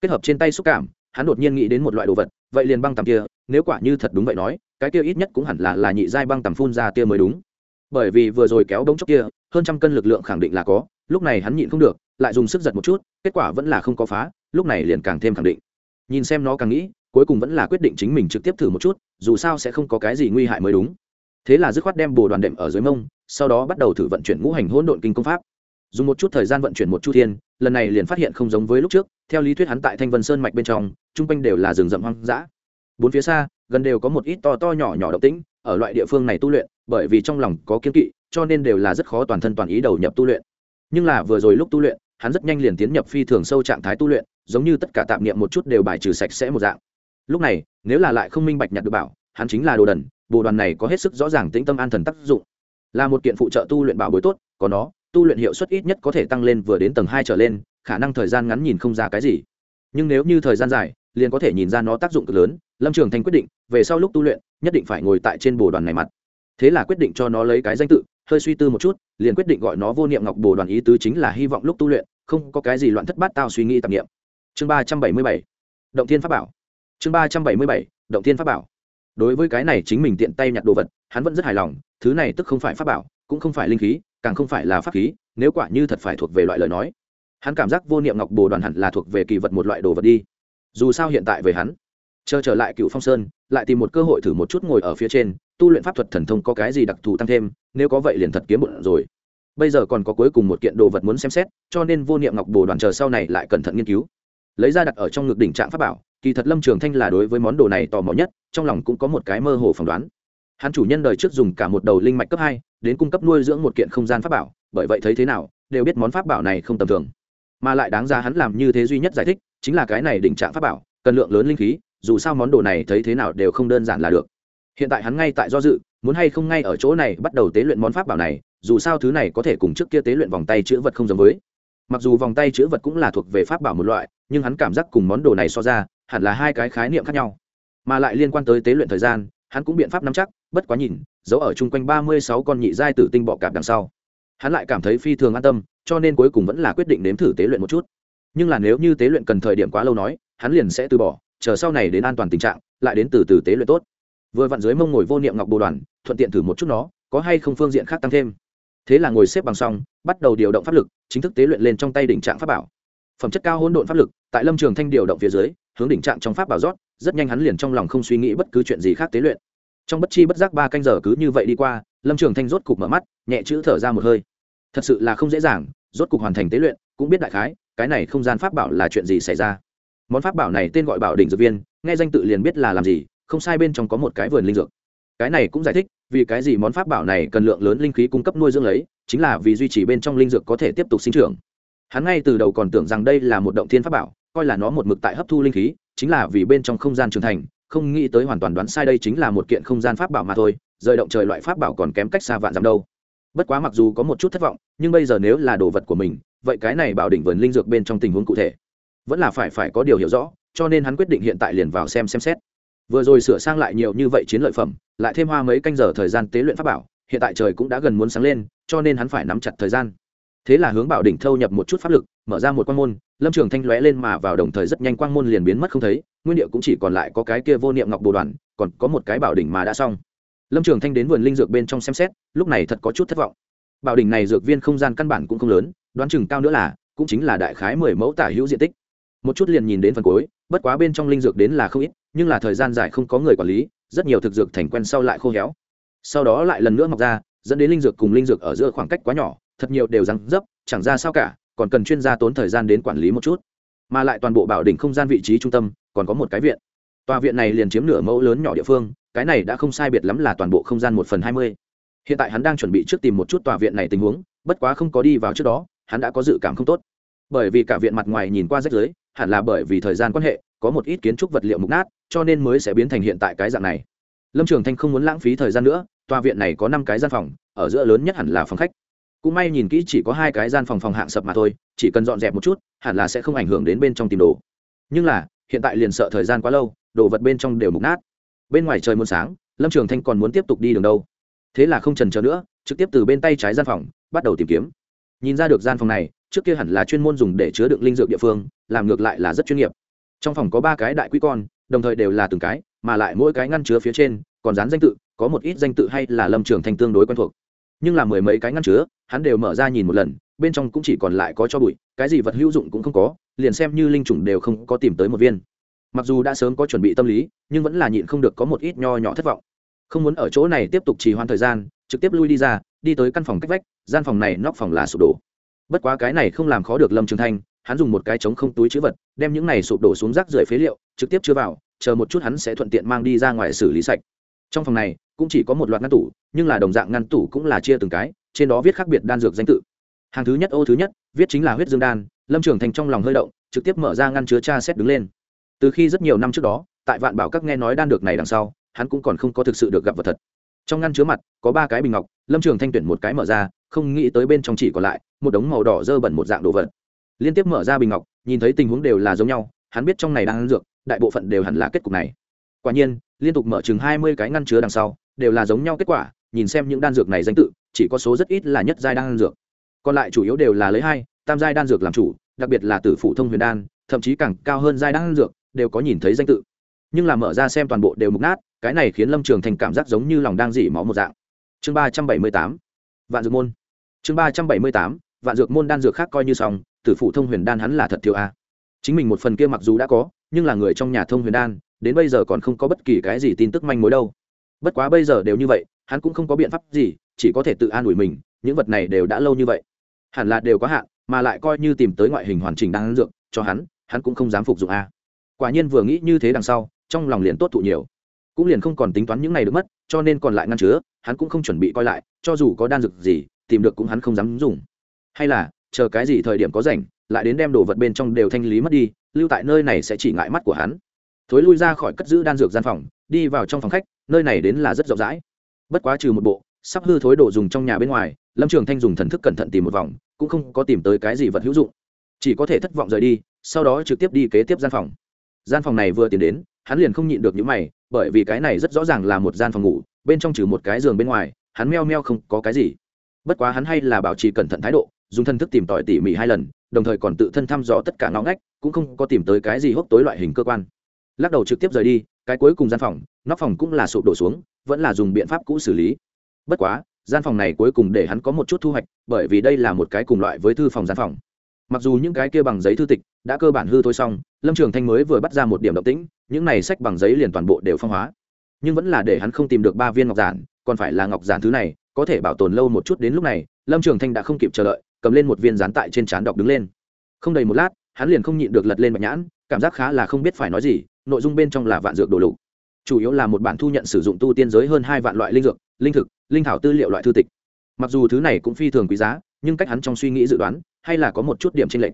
Kết hợp trên tay xúc cảm, hắn đột nhiên nghĩ đến một loại đồ vật vậy liền băng tầm kia, nếu quả như thật đúng vậy nói, cái kia ít nhất cũng hẳn là là nhị giai băng tầm phun ra tia mới đúng. Bởi vì vừa rồi kéo đống chốc kia, hơn trăm cân lực lượng khẳng định là có, lúc này hắn nhịn không được, lại dùng sức giật một chút, kết quả vẫn là không có phá, lúc này liền càng thêm khẳng định. Nhìn xem nó càng nghĩ, cuối cùng vẫn là quyết định chính mình trực tiếp thử một chút, dù sao sẽ không có cái gì nguy hại mới đúng. Thế là dứt khoát đem bồ đoàn đệm ở dưới mông, sau đó bắt đầu thử vận chuyển ngũ hành hỗn độn kinh công pháp. Dùng một chút thời gian vận chuyển một chu thiên, lần này liền phát hiện không giống với lúc trước theo lý thuyết hắn tại thanh vân sơn mạch bên trong, chung quanh đều là rừng rậm hoang dã. Bốn phía xa, gần đều có một ít to to nhỏ nhỏ động tĩnh, ở loại địa phương này tu luyện, bởi vì trong lòng có kiên kỵ, cho nên đều là rất khó toàn thân toàn ý đầu nhập tu luyện. Nhưng là vừa rồi lúc tu luyện, hắn rất nhanh liền tiến nhập phi thường sâu trạng thái tu luyện, giống như tất cả tạm niệm một chút đều bài trừ sạch sẽ một dạng. Lúc này, nếu là lại không minh bạch nhặt được bảo, hắn chính là đồ đần bồ đoàn này có hết sức rõ ràng tĩnh tâm an thần tác dụng. Là một kiện phụ trợ tu luyện bảo bối tốt, có nó, tu luyện hiệu suất ít nhất có thể tăng lên vừa đến tầng hai trở lên khả năng thời gian ngắn nhìn không ra cái gì. Nhưng nếu như thời gian dài, liền có thể nhìn ra nó tác dụng cực lớn, lâm trường thành quyết định, về sau lúc tu luyện, nhất định phải ngồi tại trên bồ đoàn này mặt. Thế là quyết định cho nó lấy cái danh tự, hơi suy tư một chút, liền quyết định gọi nó vô niệm ngọc bồ đoàn ý tứ chính là hy vọng lúc tu luyện, không có cái gì loạn thất bát tao suy nghĩ tạp niệm. Chương ba trăm bảy mươi bảy, động thiên pháp bảo. Chương ba trăm bảy mươi bảy, động thiên pháp bảo. Đối với cái này chính mình tiện tay nhặt đồ vật, hắn vẫn rất hài lòng, thứ này tức không phải pháp bảo, cũng không phải linh khí, càng không phải là pháp khí, nếu quả như thật phải thuộc về loại lời nói hắn cảm giác vô niệm ngọc bồ đoàn hẳn là thuộc về kỳ vật một loại đồ vật đi. Dù sao hiện tại về hắn, chờ trở lại cựu phong sơn, lại tìm một cơ hội thử một chút ngồi ở phía trên, tu luyện pháp thuật thần thông có cái gì đặc thù tăng thêm, nếu có vậy liền thật kiếm một rồi. Bây giờ còn có cuối cùng một kiện đồ vật muốn xem xét, cho nên vô niệm ngọc bồ đoàn chờ sau này lại cẩn thận nghiên cứu. Lấy ra đặt ở trong ngực đỉnh trạng pháp bảo, kỳ thật lâm trường thanh là đối với món đồ này tò mò nhất, trong lòng cũng có một cái mơ hồ phỏng đoán. Hắn chủ nhân đời trước dùng cả một đầu linh mạch cấp hai, đến cung cấp nuôi dưỡng một kiện không gian pháp bảo, bởi vậy thấy thế nào, đều biết món pháp bảo này không tầm thường mà lại đáng ra hắn làm như thế duy nhất giải thích, chính là cái này đỉnh trạng pháp bảo, cần lượng lớn linh khí, dù sao món đồ này thấy thế nào đều không đơn giản là được. Hiện tại hắn ngay tại do dự, muốn hay không ngay ở chỗ này bắt đầu tế luyện món pháp bảo này, dù sao thứ này có thể cùng trước kia tế luyện vòng tay chữ vật không giống với. Mặc dù vòng tay chữ vật cũng là thuộc về pháp bảo một loại, nhưng hắn cảm giác cùng món đồ này so ra, hẳn là hai cái khái niệm khác nhau. Mà lại liên quan tới tế luyện thời gian, hắn cũng biện pháp nắm chắc, bất quá nhìn, giấu ở chung quanh ba mươi sáu con nhị giai tử tinh bọ cạp đằng sau. Hắn lại cảm thấy phi thường an tâm cho nên cuối cùng vẫn là quyết định nếm thử tế luyện một chút. Nhưng là nếu như tế luyện cần thời điểm quá lâu nói, hắn liền sẽ từ bỏ, chờ sau này đến an toàn tình trạng, lại đến từ từ tế luyện tốt. Vừa vặn dưới mông ngồi vô niệm ngọc bồ đoàn, thuận tiện thử một chút nó, có hay không phương diện khác tăng thêm. Thế là ngồi xếp bằng xong, bắt đầu điều động pháp lực, chính thức tế luyện lên trong tay đỉnh trạng pháp bảo. Phẩm chất cao hỗn độn pháp lực, tại lâm trường thanh điều động phía dưới, hướng đỉnh trạng trong pháp bảo rót, rất nhanh hắn liền trong lòng không suy nghĩ bất cứ chuyện gì khác tế luyện. Trong bất chi bất giác ba canh giờ cứ như vậy đi qua, lâm trường thanh rốt cục mở mắt, nhẹ chữ thở ra một hơi thật sự là không dễ dàng, rốt cục hoàn thành tế luyện, cũng biết đại khái, cái này không gian pháp bảo là chuyện gì xảy ra. Món pháp bảo này tên gọi bảo đỉnh dược viên, nghe danh tự liền biết là làm gì, không sai bên trong có một cái vườn linh dược. Cái này cũng giải thích, vì cái gì món pháp bảo này cần lượng lớn linh khí cung cấp nuôi dưỡng lấy, chính là vì duy trì bên trong linh dược có thể tiếp tục sinh trưởng. Hắn ngay từ đầu còn tưởng rằng đây là một động thiên pháp bảo, coi là nó một mực tại hấp thu linh khí, chính là vì bên trong không gian trưởng thành, không nghĩ tới hoàn toàn đoán sai đây chính là một kiện không gian pháp bảo mà thôi, rời động trời loại pháp bảo còn kém cách xa vạn dặm đâu bất quá mặc dù có một chút thất vọng, nhưng bây giờ nếu là đồ vật của mình, vậy cái này bảo đỉnh vườn linh dược bên trong tình huống cụ thể vẫn là phải phải có điều hiểu rõ, cho nên hắn quyết định hiện tại liền vào xem xem xét. Vừa rồi sửa sang lại nhiều như vậy chiến lợi phẩm, lại thêm hoa mấy canh giờ thời gian tế luyện pháp bảo, hiện tại trời cũng đã gần muốn sáng lên, cho nên hắn phải nắm chặt thời gian. Thế là hướng bảo đỉnh thâu nhập một chút pháp lực, mở ra một quan môn, lâm trường thanh lóe lên mà vào đồng thời rất nhanh quang môn liền biến mất không thấy, nguyên địa cũng chỉ còn lại có cái kia vô niệm ngọc bồ đoàn, còn có một cái bảo đỉnh mà đã xong lâm trường thanh đến vườn linh dược bên trong xem xét, lúc này thật có chút thất vọng. Bảo đỉnh này dược viên không gian căn bản cũng không lớn, đoán chừng cao nữa là, cũng chính là đại khái mười mẫu tả hữu diện tích. Một chút liền nhìn đến phần cuối, bất quá bên trong linh dược đến là không ít, nhưng là thời gian dài không có người quản lý, rất nhiều thực dược thành quen sau lại khô héo. Sau đó lại lần nữa mọc ra, dẫn đến linh dược cùng linh dược ở giữa khoảng cách quá nhỏ, thật nhiều đều răng dấp, chẳng ra sao cả, còn cần chuyên gia tốn thời gian đến quản lý một chút. Mà lại toàn bộ bảo đỉnh không gian vị trí trung tâm, còn có một cái viện. Tòa viện này liền chiếm nửa mẫu lớn nhỏ địa phương cái này đã không sai biệt lắm là toàn bộ không gian một phần hai mươi. Hiện tại hắn đang chuẩn bị trước tìm một chút tòa viện này tình huống, bất quá không có đi vào trước đó, hắn đã có dự cảm không tốt. Bởi vì cả viện mặt ngoài nhìn qua rách rưới, hẳn là bởi vì thời gian quan hệ, có một ít kiến trúc vật liệu mục nát, cho nên mới sẽ biến thành hiện tại cái dạng này. Lâm trường thanh không muốn lãng phí thời gian nữa, tòa viện này có năm cái gian phòng, ở giữa lớn nhất hẳn là phòng khách. Cũng may nhìn kỹ chỉ có hai cái gian phòng phòng hạng sập mà thôi, chỉ cần dọn dẹp một chút, hẳn là sẽ không ảnh hưởng đến bên trong tìm đồ. Nhưng là, hiện tại liền sợ thời gian quá lâu, đồ vật bên trong đều mục nát bên ngoài trời muôn sáng, lâm trường thanh còn muốn tiếp tục đi đường đâu. Thế là không trần trờ nữa, trực tiếp từ bên tay trái gian phòng, bắt đầu tìm kiếm. Nhìn ra được gian phòng này, trước kia hẳn là chuyên môn dùng để chứa đựng linh dược địa phương, làm ngược lại là rất chuyên nghiệp. Trong phòng có ba cái đại quý con, đồng thời đều là từng cái, mà lại mỗi cái ngăn chứa phía trên, còn dán danh tự, có một ít danh tự hay là lâm trường thanh tương đối quen thuộc. Nhưng là mười mấy cái ngăn chứa, hắn đều mở ra nhìn một lần, bên trong cũng chỉ còn lại có cho bụi, cái gì vật hữu dụng cũng không có, liền xem như linh chủng đều không có tìm tới một viên mặc dù đã sớm có chuẩn bị tâm lý, nhưng vẫn là nhịn không được có một ít nho nhỏ thất vọng. Không muốn ở chỗ này tiếp tục trì hoãn thời gian, trực tiếp lui đi ra, đi tới căn phòng cách vách, gian phòng này nóc phòng là sụp đổ. Bất quá cái này không làm khó được lâm trường thanh, hắn dùng một cái trống không túi chữ vật, đem những này sụp đổ xuống rác rưởi phế liệu, trực tiếp chứa vào, chờ một chút hắn sẽ thuận tiện mang đi ra ngoài xử lý sạch. Trong phòng này, cũng chỉ có một loạt ngăn tủ, nhưng là đồng dạng ngăn tủ cũng là chia từng cái, trên đó viết khác biệt đan dược danh tự. Hàng thứ nhất, ô thứ nhất, viết chính là huyết dương đan, lâm trường thành trong lòng hơi động, trực tiếp mở ra ngăn chứa cha xét đứng lên từ khi rất nhiều năm trước đó, tại vạn bảo các nghe nói đan dược này đằng sau, hắn cũng còn không có thực sự được gặp vật thật. Trong ngăn chứa mặt, có ba cái bình ngọc, lâm trường thanh tuyển một cái mở ra, không nghĩ tới bên trong chỉ còn lại một đống màu đỏ dơ bẩn một dạng đồ vật. Liên tiếp mở ra bình ngọc, nhìn thấy tình huống đều là giống nhau, hắn biết trong này đang ăn dược, đại bộ phận đều hẳn là kết cục này. Quả nhiên, liên tục mở chừng hai mươi cái ngăn chứa đằng sau, đều là giống nhau kết quả, nhìn xem những đan dược này danh tự, chỉ có số rất ít là nhất giai đan dược. Còn lại chủ yếu đều là lấy hai, tam giai đan dược làm chủ, đặc biệt là tử phụ thông huyền đan, thậm chí càng cao hơn giai đan dược đều có nhìn thấy danh tự. Nhưng là mở ra xem toàn bộ đều mục nát, cái này khiến lâm trường thành cảm giác giống như lòng đang dỉ máu một dạng. Chương ba trăm bảy mươi tám, vạn dược môn. Chương ba trăm bảy mươi tám, vạn dược môn đan dược khác coi như xong, tử phụ thông huyền đan hắn là thật thiếu a. Chính mình một phần kia mặc dù đã có, nhưng là người trong nhà thông huyền đan, đến bây giờ còn không có bất kỳ cái gì tin tức manh mối đâu. Bất quá bây giờ đều như vậy, hắn cũng không có biện pháp gì, chỉ có thể tự an ủi mình, những vật này đều đã lâu như vậy. Hẳn là đều có hạn, mà lại coi như tìm tới ngoại hình hoàn chỉnh đan dược, cho hắn hắn cũng không dám phục dụng a quả nhiên vừa nghĩ như thế đằng sau, trong lòng liền tốt thụ nhiều. Cũng liền không còn tính toán những này được mất, cho nên còn lại ngăn chứa, hắn cũng không chuẩn bị coi lại, cho dù có đan dược gì, tìm được cũng hắn không dám dùng. Hay là, chờ cái gì thời điểm có rảnh, lại đến đem đồ vật bên trong đều thanh lý mất đi, lưu tại nơi này sẽ chỉ ngại mắt của hắn. Thối lui ra khỏi cất giữ đan dược gian phòng, đi vào trong phòng khách, nơi này đến là rất rộng rãi. Bất quá trừ một bộ, sắp hư thối đồ dùng trong nhà bên ngoài, lâm trường thanh dùng thần thức cẩn thận tìm một vòng, cũng không có tìm tới cái gì vật hữu dụng. Chỉ có thể thất vọng rời đi, sau đó trực tiếp đi kế tiếp gian phòng gian phòng này vừa tiến đến, hắn liền không nhịn được những mày, bởi vì cái này rất rõ ràng là một gian phòng ngủ, bên trong trừ một cái giường bên ngoài, hắn meo meo không có cái gì. Bất quá hắn hay là bảo trì cẩn thận thái độ, dùng thân thức tìm tòi tỉ mỉ hai lần, đồng thời còn tự thân thăm dò tất cả ngõ ngách, cũng không có tìm tới cái gì hốc tối loại hình cơ quan. Lắc đầu trực tiếp rời đi, cái cuối cùng gian phòng, nóc phòng cũng là sụp đổ xuống, vẫn là dùng biện pháp cũ xử lý. Bất quá, gian phòng này cuối cùng để hắn có một chút thu hoạch, bởi vì đây là một cái cùng loại với thư phòng gian phòng mặc dù những cái kia bằng giấy thư tịch đã cơ bản hư thôi xong, lâm trường thanh mới vừa bắt ra một điểm động tĩnh, những này sách bằng giấy liền toàn bộ đều phong hóa. Nhưng vẫn là để hắn không tìm được ba viên ngọc giản, còn phải là ngọc giản thứ này, có thể bảo tồn lâu một chút đến lúc này, lâm trường thanh đã không kịp chờ đợi, cầm lên một viên dán tại trên trán đọc đứng lên. Không đầy một lát, hắn liền không nhịn được lật lên bạch nhãn, cảm giác khá là không biết phải nói gì, nội dung bên trong là vạn dược đồ lục. Chủ yếu là một bản thu nhận sử dụng tu tiên giới hơn hai vạn loại linh dược, linh thực, linh thảo tư liệu loại thư tịch. Mặc dù thứ này cũng phi thường quý giá nhưng cách hắn trong suy nghĩ dự đoán, hay là có một chút điểm tranh lệch.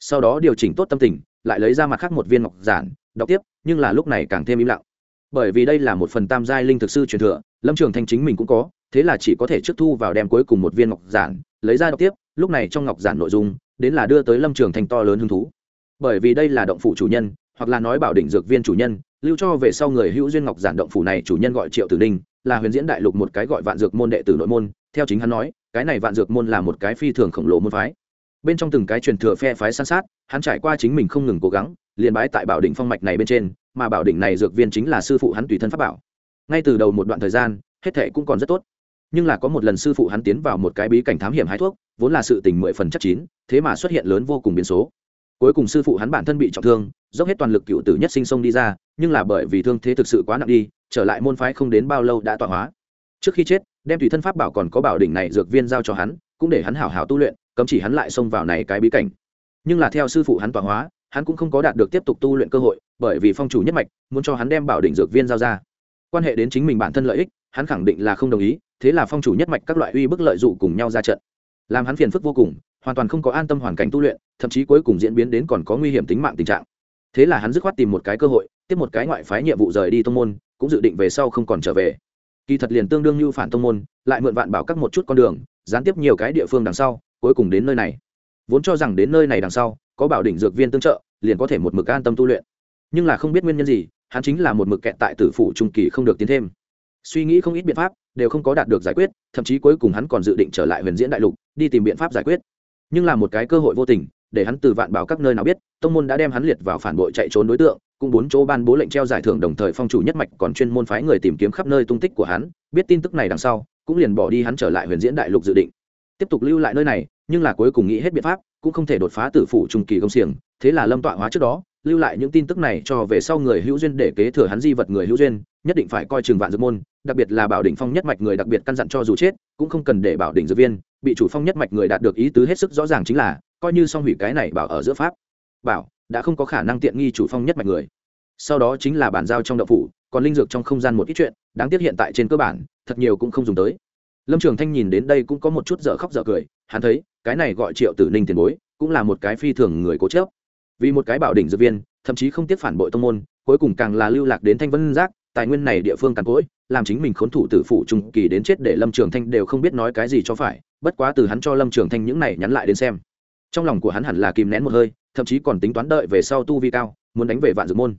Sau đó điều chỉnh tốt tâm tình, lại lấy ra mặt khác một viên ngọc giản, đọc tiếp, nhưng là lúc này càng thêm im lặng. Bởi vì đây là một phần tam giai linh thực sư truyền thừa, lâm trường thanh chính mình cũng có, thế là chỉ có thể trước thu vào đem cuối cùng một viên ngọc giản, lấy ra đọc tiếp, lúc này trong ngọc giản nội dung, đến là đưa tới lâm trường thanh to lớn hứng thú. Bởi vì đây là động phủ chủ nhân, hoặc là nói bảo đỉnh dược viên chủ nhân, lưu cho về sau người hữu duyên ngọc giản động phủ này chủ nhân gọi triệu tử ninh, là huyền diễn đại lục một cái gọi vạn dược môn đệ tử nội môn, theo chính hắn nói cái này vạn dược môn là một cái phi thường khổng lồ môn phái. Bên trong từng cái truyền thừa phe phái san sát, hắn trải qua chính mình không ngừng cố gắng, liền bái tại bảo đỉnh phong mạch này bên trên, mà bảo đỉnh này dược viên chính là sư phụ hắn tùy thân pháp bảo. Ngay từ đầu một đoạn thời gian, hết thệ cũng còn rất tốt. Nhưng là có một lần sư phụ hắn tiến vào một cái bí cảnh thám hiểm hái thuốc, vốn là sự tình mười phần chắc chín, thế mà xuất hiện lớn vô cùng biến số. Cuối cùng sư phụ hắn bản thân bị trọng thương, dốc hết toàn lực cựu tử nhất sinh sông đi ra, nhưng là bởi vì thương thế thực sự quá nặng đi, trở lại môn phái không đến bao lâu đã tọa hóa trước khi chết, đem tùy thân pháp bảo còn có bảo đỉnh này dược viên giao cho hắn, cũng để hắn hảo hảo tu luyện, cấm chỉ hắn lại xông vào này cái bí cảnh. Nhưng là theo sư phụ hắn tọa hóa, hắn cũng không có đạt được tiếp tục tu luyện cơ hội, bởi vì phong chủ nhất mạch, muốn cho hắn đem bảo đỉnh dược viên giao ra. Quan hệ đến chính mình bản thân lợi ích, hắn khẳng định là không đồng ý, thế là phong chủ nhất mạch các loại uy bức lợi dụ cùng nhau ra trận. Làm hắn phiền phức vô cùng, hoàn toàn không có an tâm hoàn cảnh tu luyện, thậm chí cuối cùng diễn biến đến còn có nguy hiểm tính mạng tình trạng. Thế là hắn dứt khoát tìm một cái cơ hội, tiếp một cái ngoại phái nhiệm vụ rời đi tông môn, cũng dự định về sau không còn trở về kỳ thật liền tương đương như phản tông môn, lại mượn vạn bảo các một chút con đường, gián tiếp nhiều cái địa phương đằng sau, cuối cùng đến nơi này. Vốn cho rằng đến nơi này đằng sau, có bảo đỉnh dược viên tương trợ, liền có thể một mực an tâm tu luyện. Nhưng là không biết nguyên nhân gì, hắn chính là một mực kẹt tại tử phủ trung kỳ không được tiến thêm. Suy nghĩ không ít biện pháp, đều không có đạt được giải quyết, thậm chí cuối cùng hắn còn dự định trở lại huyền diễn đại lục, đi tìm biện pháp giải quyết. Nhưng là một cái cơ hội vô tình để hắn từ vạn bảo các nơi nào biết, tông môn đã đem hắn liệt vào phản bội chạy trốn đối tượng cùng bốn chỗ ban bố lệnh treo giải thưởng đồng thời phong chủ nhất mạch còn chuyên môn phái người tìm kiếm khắp nơi tung tích của hắn, biết tin tức này đằng sau, cũng liền bỏ đi hắn trở lại huyền diễn đại lục dự định. Tiếp tục lưu lại nơi này, nhưng là cuối cùng nghĩ hết biện pháp, cũng không thể đột phá tử phủ trung kỳ công xiềng, thế là lâm tọa hóa trước đó, lưu lại những tin tức này cho về sau người hữu duyên để kế thừa hắn di vật người hữu duyên, nhất định phải coi chừng vạn dược môn, đặc biệt là bảo đỉnh phong nhất mạch người đặc biệt căn dặn cho dù chết, cũng không cần để bảo đỉnh dược viên, bị chủ phong nhất mạch người đạt được ý tứ hết sức rõ ràng chính là coi như xong hủy cái này bảo ở giữa pháp. Bảo, đã không có khả năng tiện nghi chủ phong nhất mạch người. Sau đó chính là bàn giao trong đậu phủ, còn linh dược trong không gian một ít chuyện, đáng tiếc hiện tại trên cơ bản, thật nhiều cũng không dùng tới. Lâm trường thanh nhìn đến đây cũng có một chút dở khóc dở cười, hắn thấy, cái này gọi triệu tử ninh tiền bối, cũng là một cái phi thường người cố chớp vì một cái bảo đỉnh dược viên, thậm chí không tiếc phản bội tông môn, cuối cùng càng là lưu lạc đến thanh vân giác, tài nguyên này địa phương càn cỗi, làm chính mình khốn thủ tử phủ trung kỳ đến chết để lâm trường thanh đều không biết nói cái gì cho phải, bất quá từ hắn cho lâm trường thanh những này nhắn lại đến xem trong lòng của hắn hẳn là kìm nén một hơi, thậm chí còn tính toán đợi về sau tu vi cao, muốn đánh về vạn dược môn.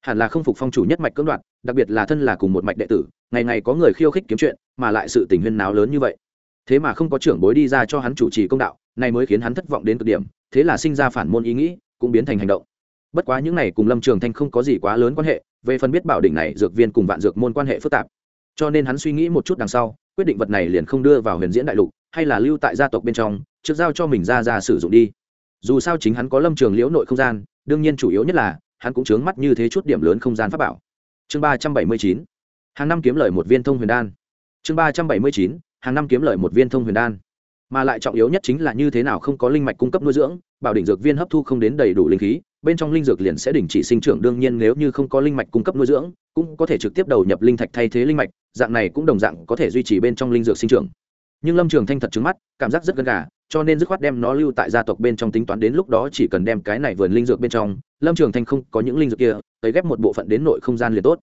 Hẳn là không phục phong chủ nhất mạch cưỡng đoạt, đặc biệt là thân là cùng một mạch đệ tử, ngày ngày có người khiêu khích kiếm chuyện, mà lại sự tình huyên náo lớn như vậy. Thế mà không có trưởng bối đi ra cho hắn chủ trì công đạo này mới khiến hắn thất vọng đến cực điểm, thế là sinh ra phản môn ý nghĩ, cũng biến thành hành động. Bất quá những này cùng lâm trường thanh không có gì quá lớn quan hệ, về phần biết bảo đỉnh này, dược viên cùng vạn dược môn quan hệ phức tạp. Cho nên hắn suy nghĩ một chút đằng sau, quyết định vật này liền không đưa vào huyền diễn đại lục, hay là lưu tại gia tộc bên trong trước giao cho mình ra ra sử dụng đi. Dù sao chính hắn có lâm trường liễu nội không gian, đương nhiên chủ yếu nhất là, hắn cũng chướng mắt như thế chút điểm lớn không gian pháp bảo. Chương ba trăm bảy mươi chín, hàng năm kiếm lời một viên thông huyền đan. Chương ba trăm bảy mươi chín, hàng năm kiếm lời một viên thông huyền đan. Mà lại trọng yếu nhất chính là như thế nào không có linh mạch cung cấp nuôi dưỡng, bảo đỉnh dược viên hấp thu không đến đầy đủ linh khí, bên trong linh dược liền sẽ đình chỉ sinh trưởng, đương nhiên nếu như không có linh mạch cung cấp nuôi dưỡng, cũng có thể trực tiếp đầu nhập linh thạch thay thế linh mạch, dạng này cũng đồng dạng có thể duy trì bên trong linh dược sinh trưởng. Nhưng lâm trường thanh thật trứng mắt, cảm giác rất gần gà cho nên dứt khoát đem nó lưu tại gia tộc bên trong tính toán đến lúc đó chỉ cần đem cái này vườn linh dược bên trong, lâm trường thanh không có những linh dược kia tới ghép một bộ phận đến nội không gian liền tốt.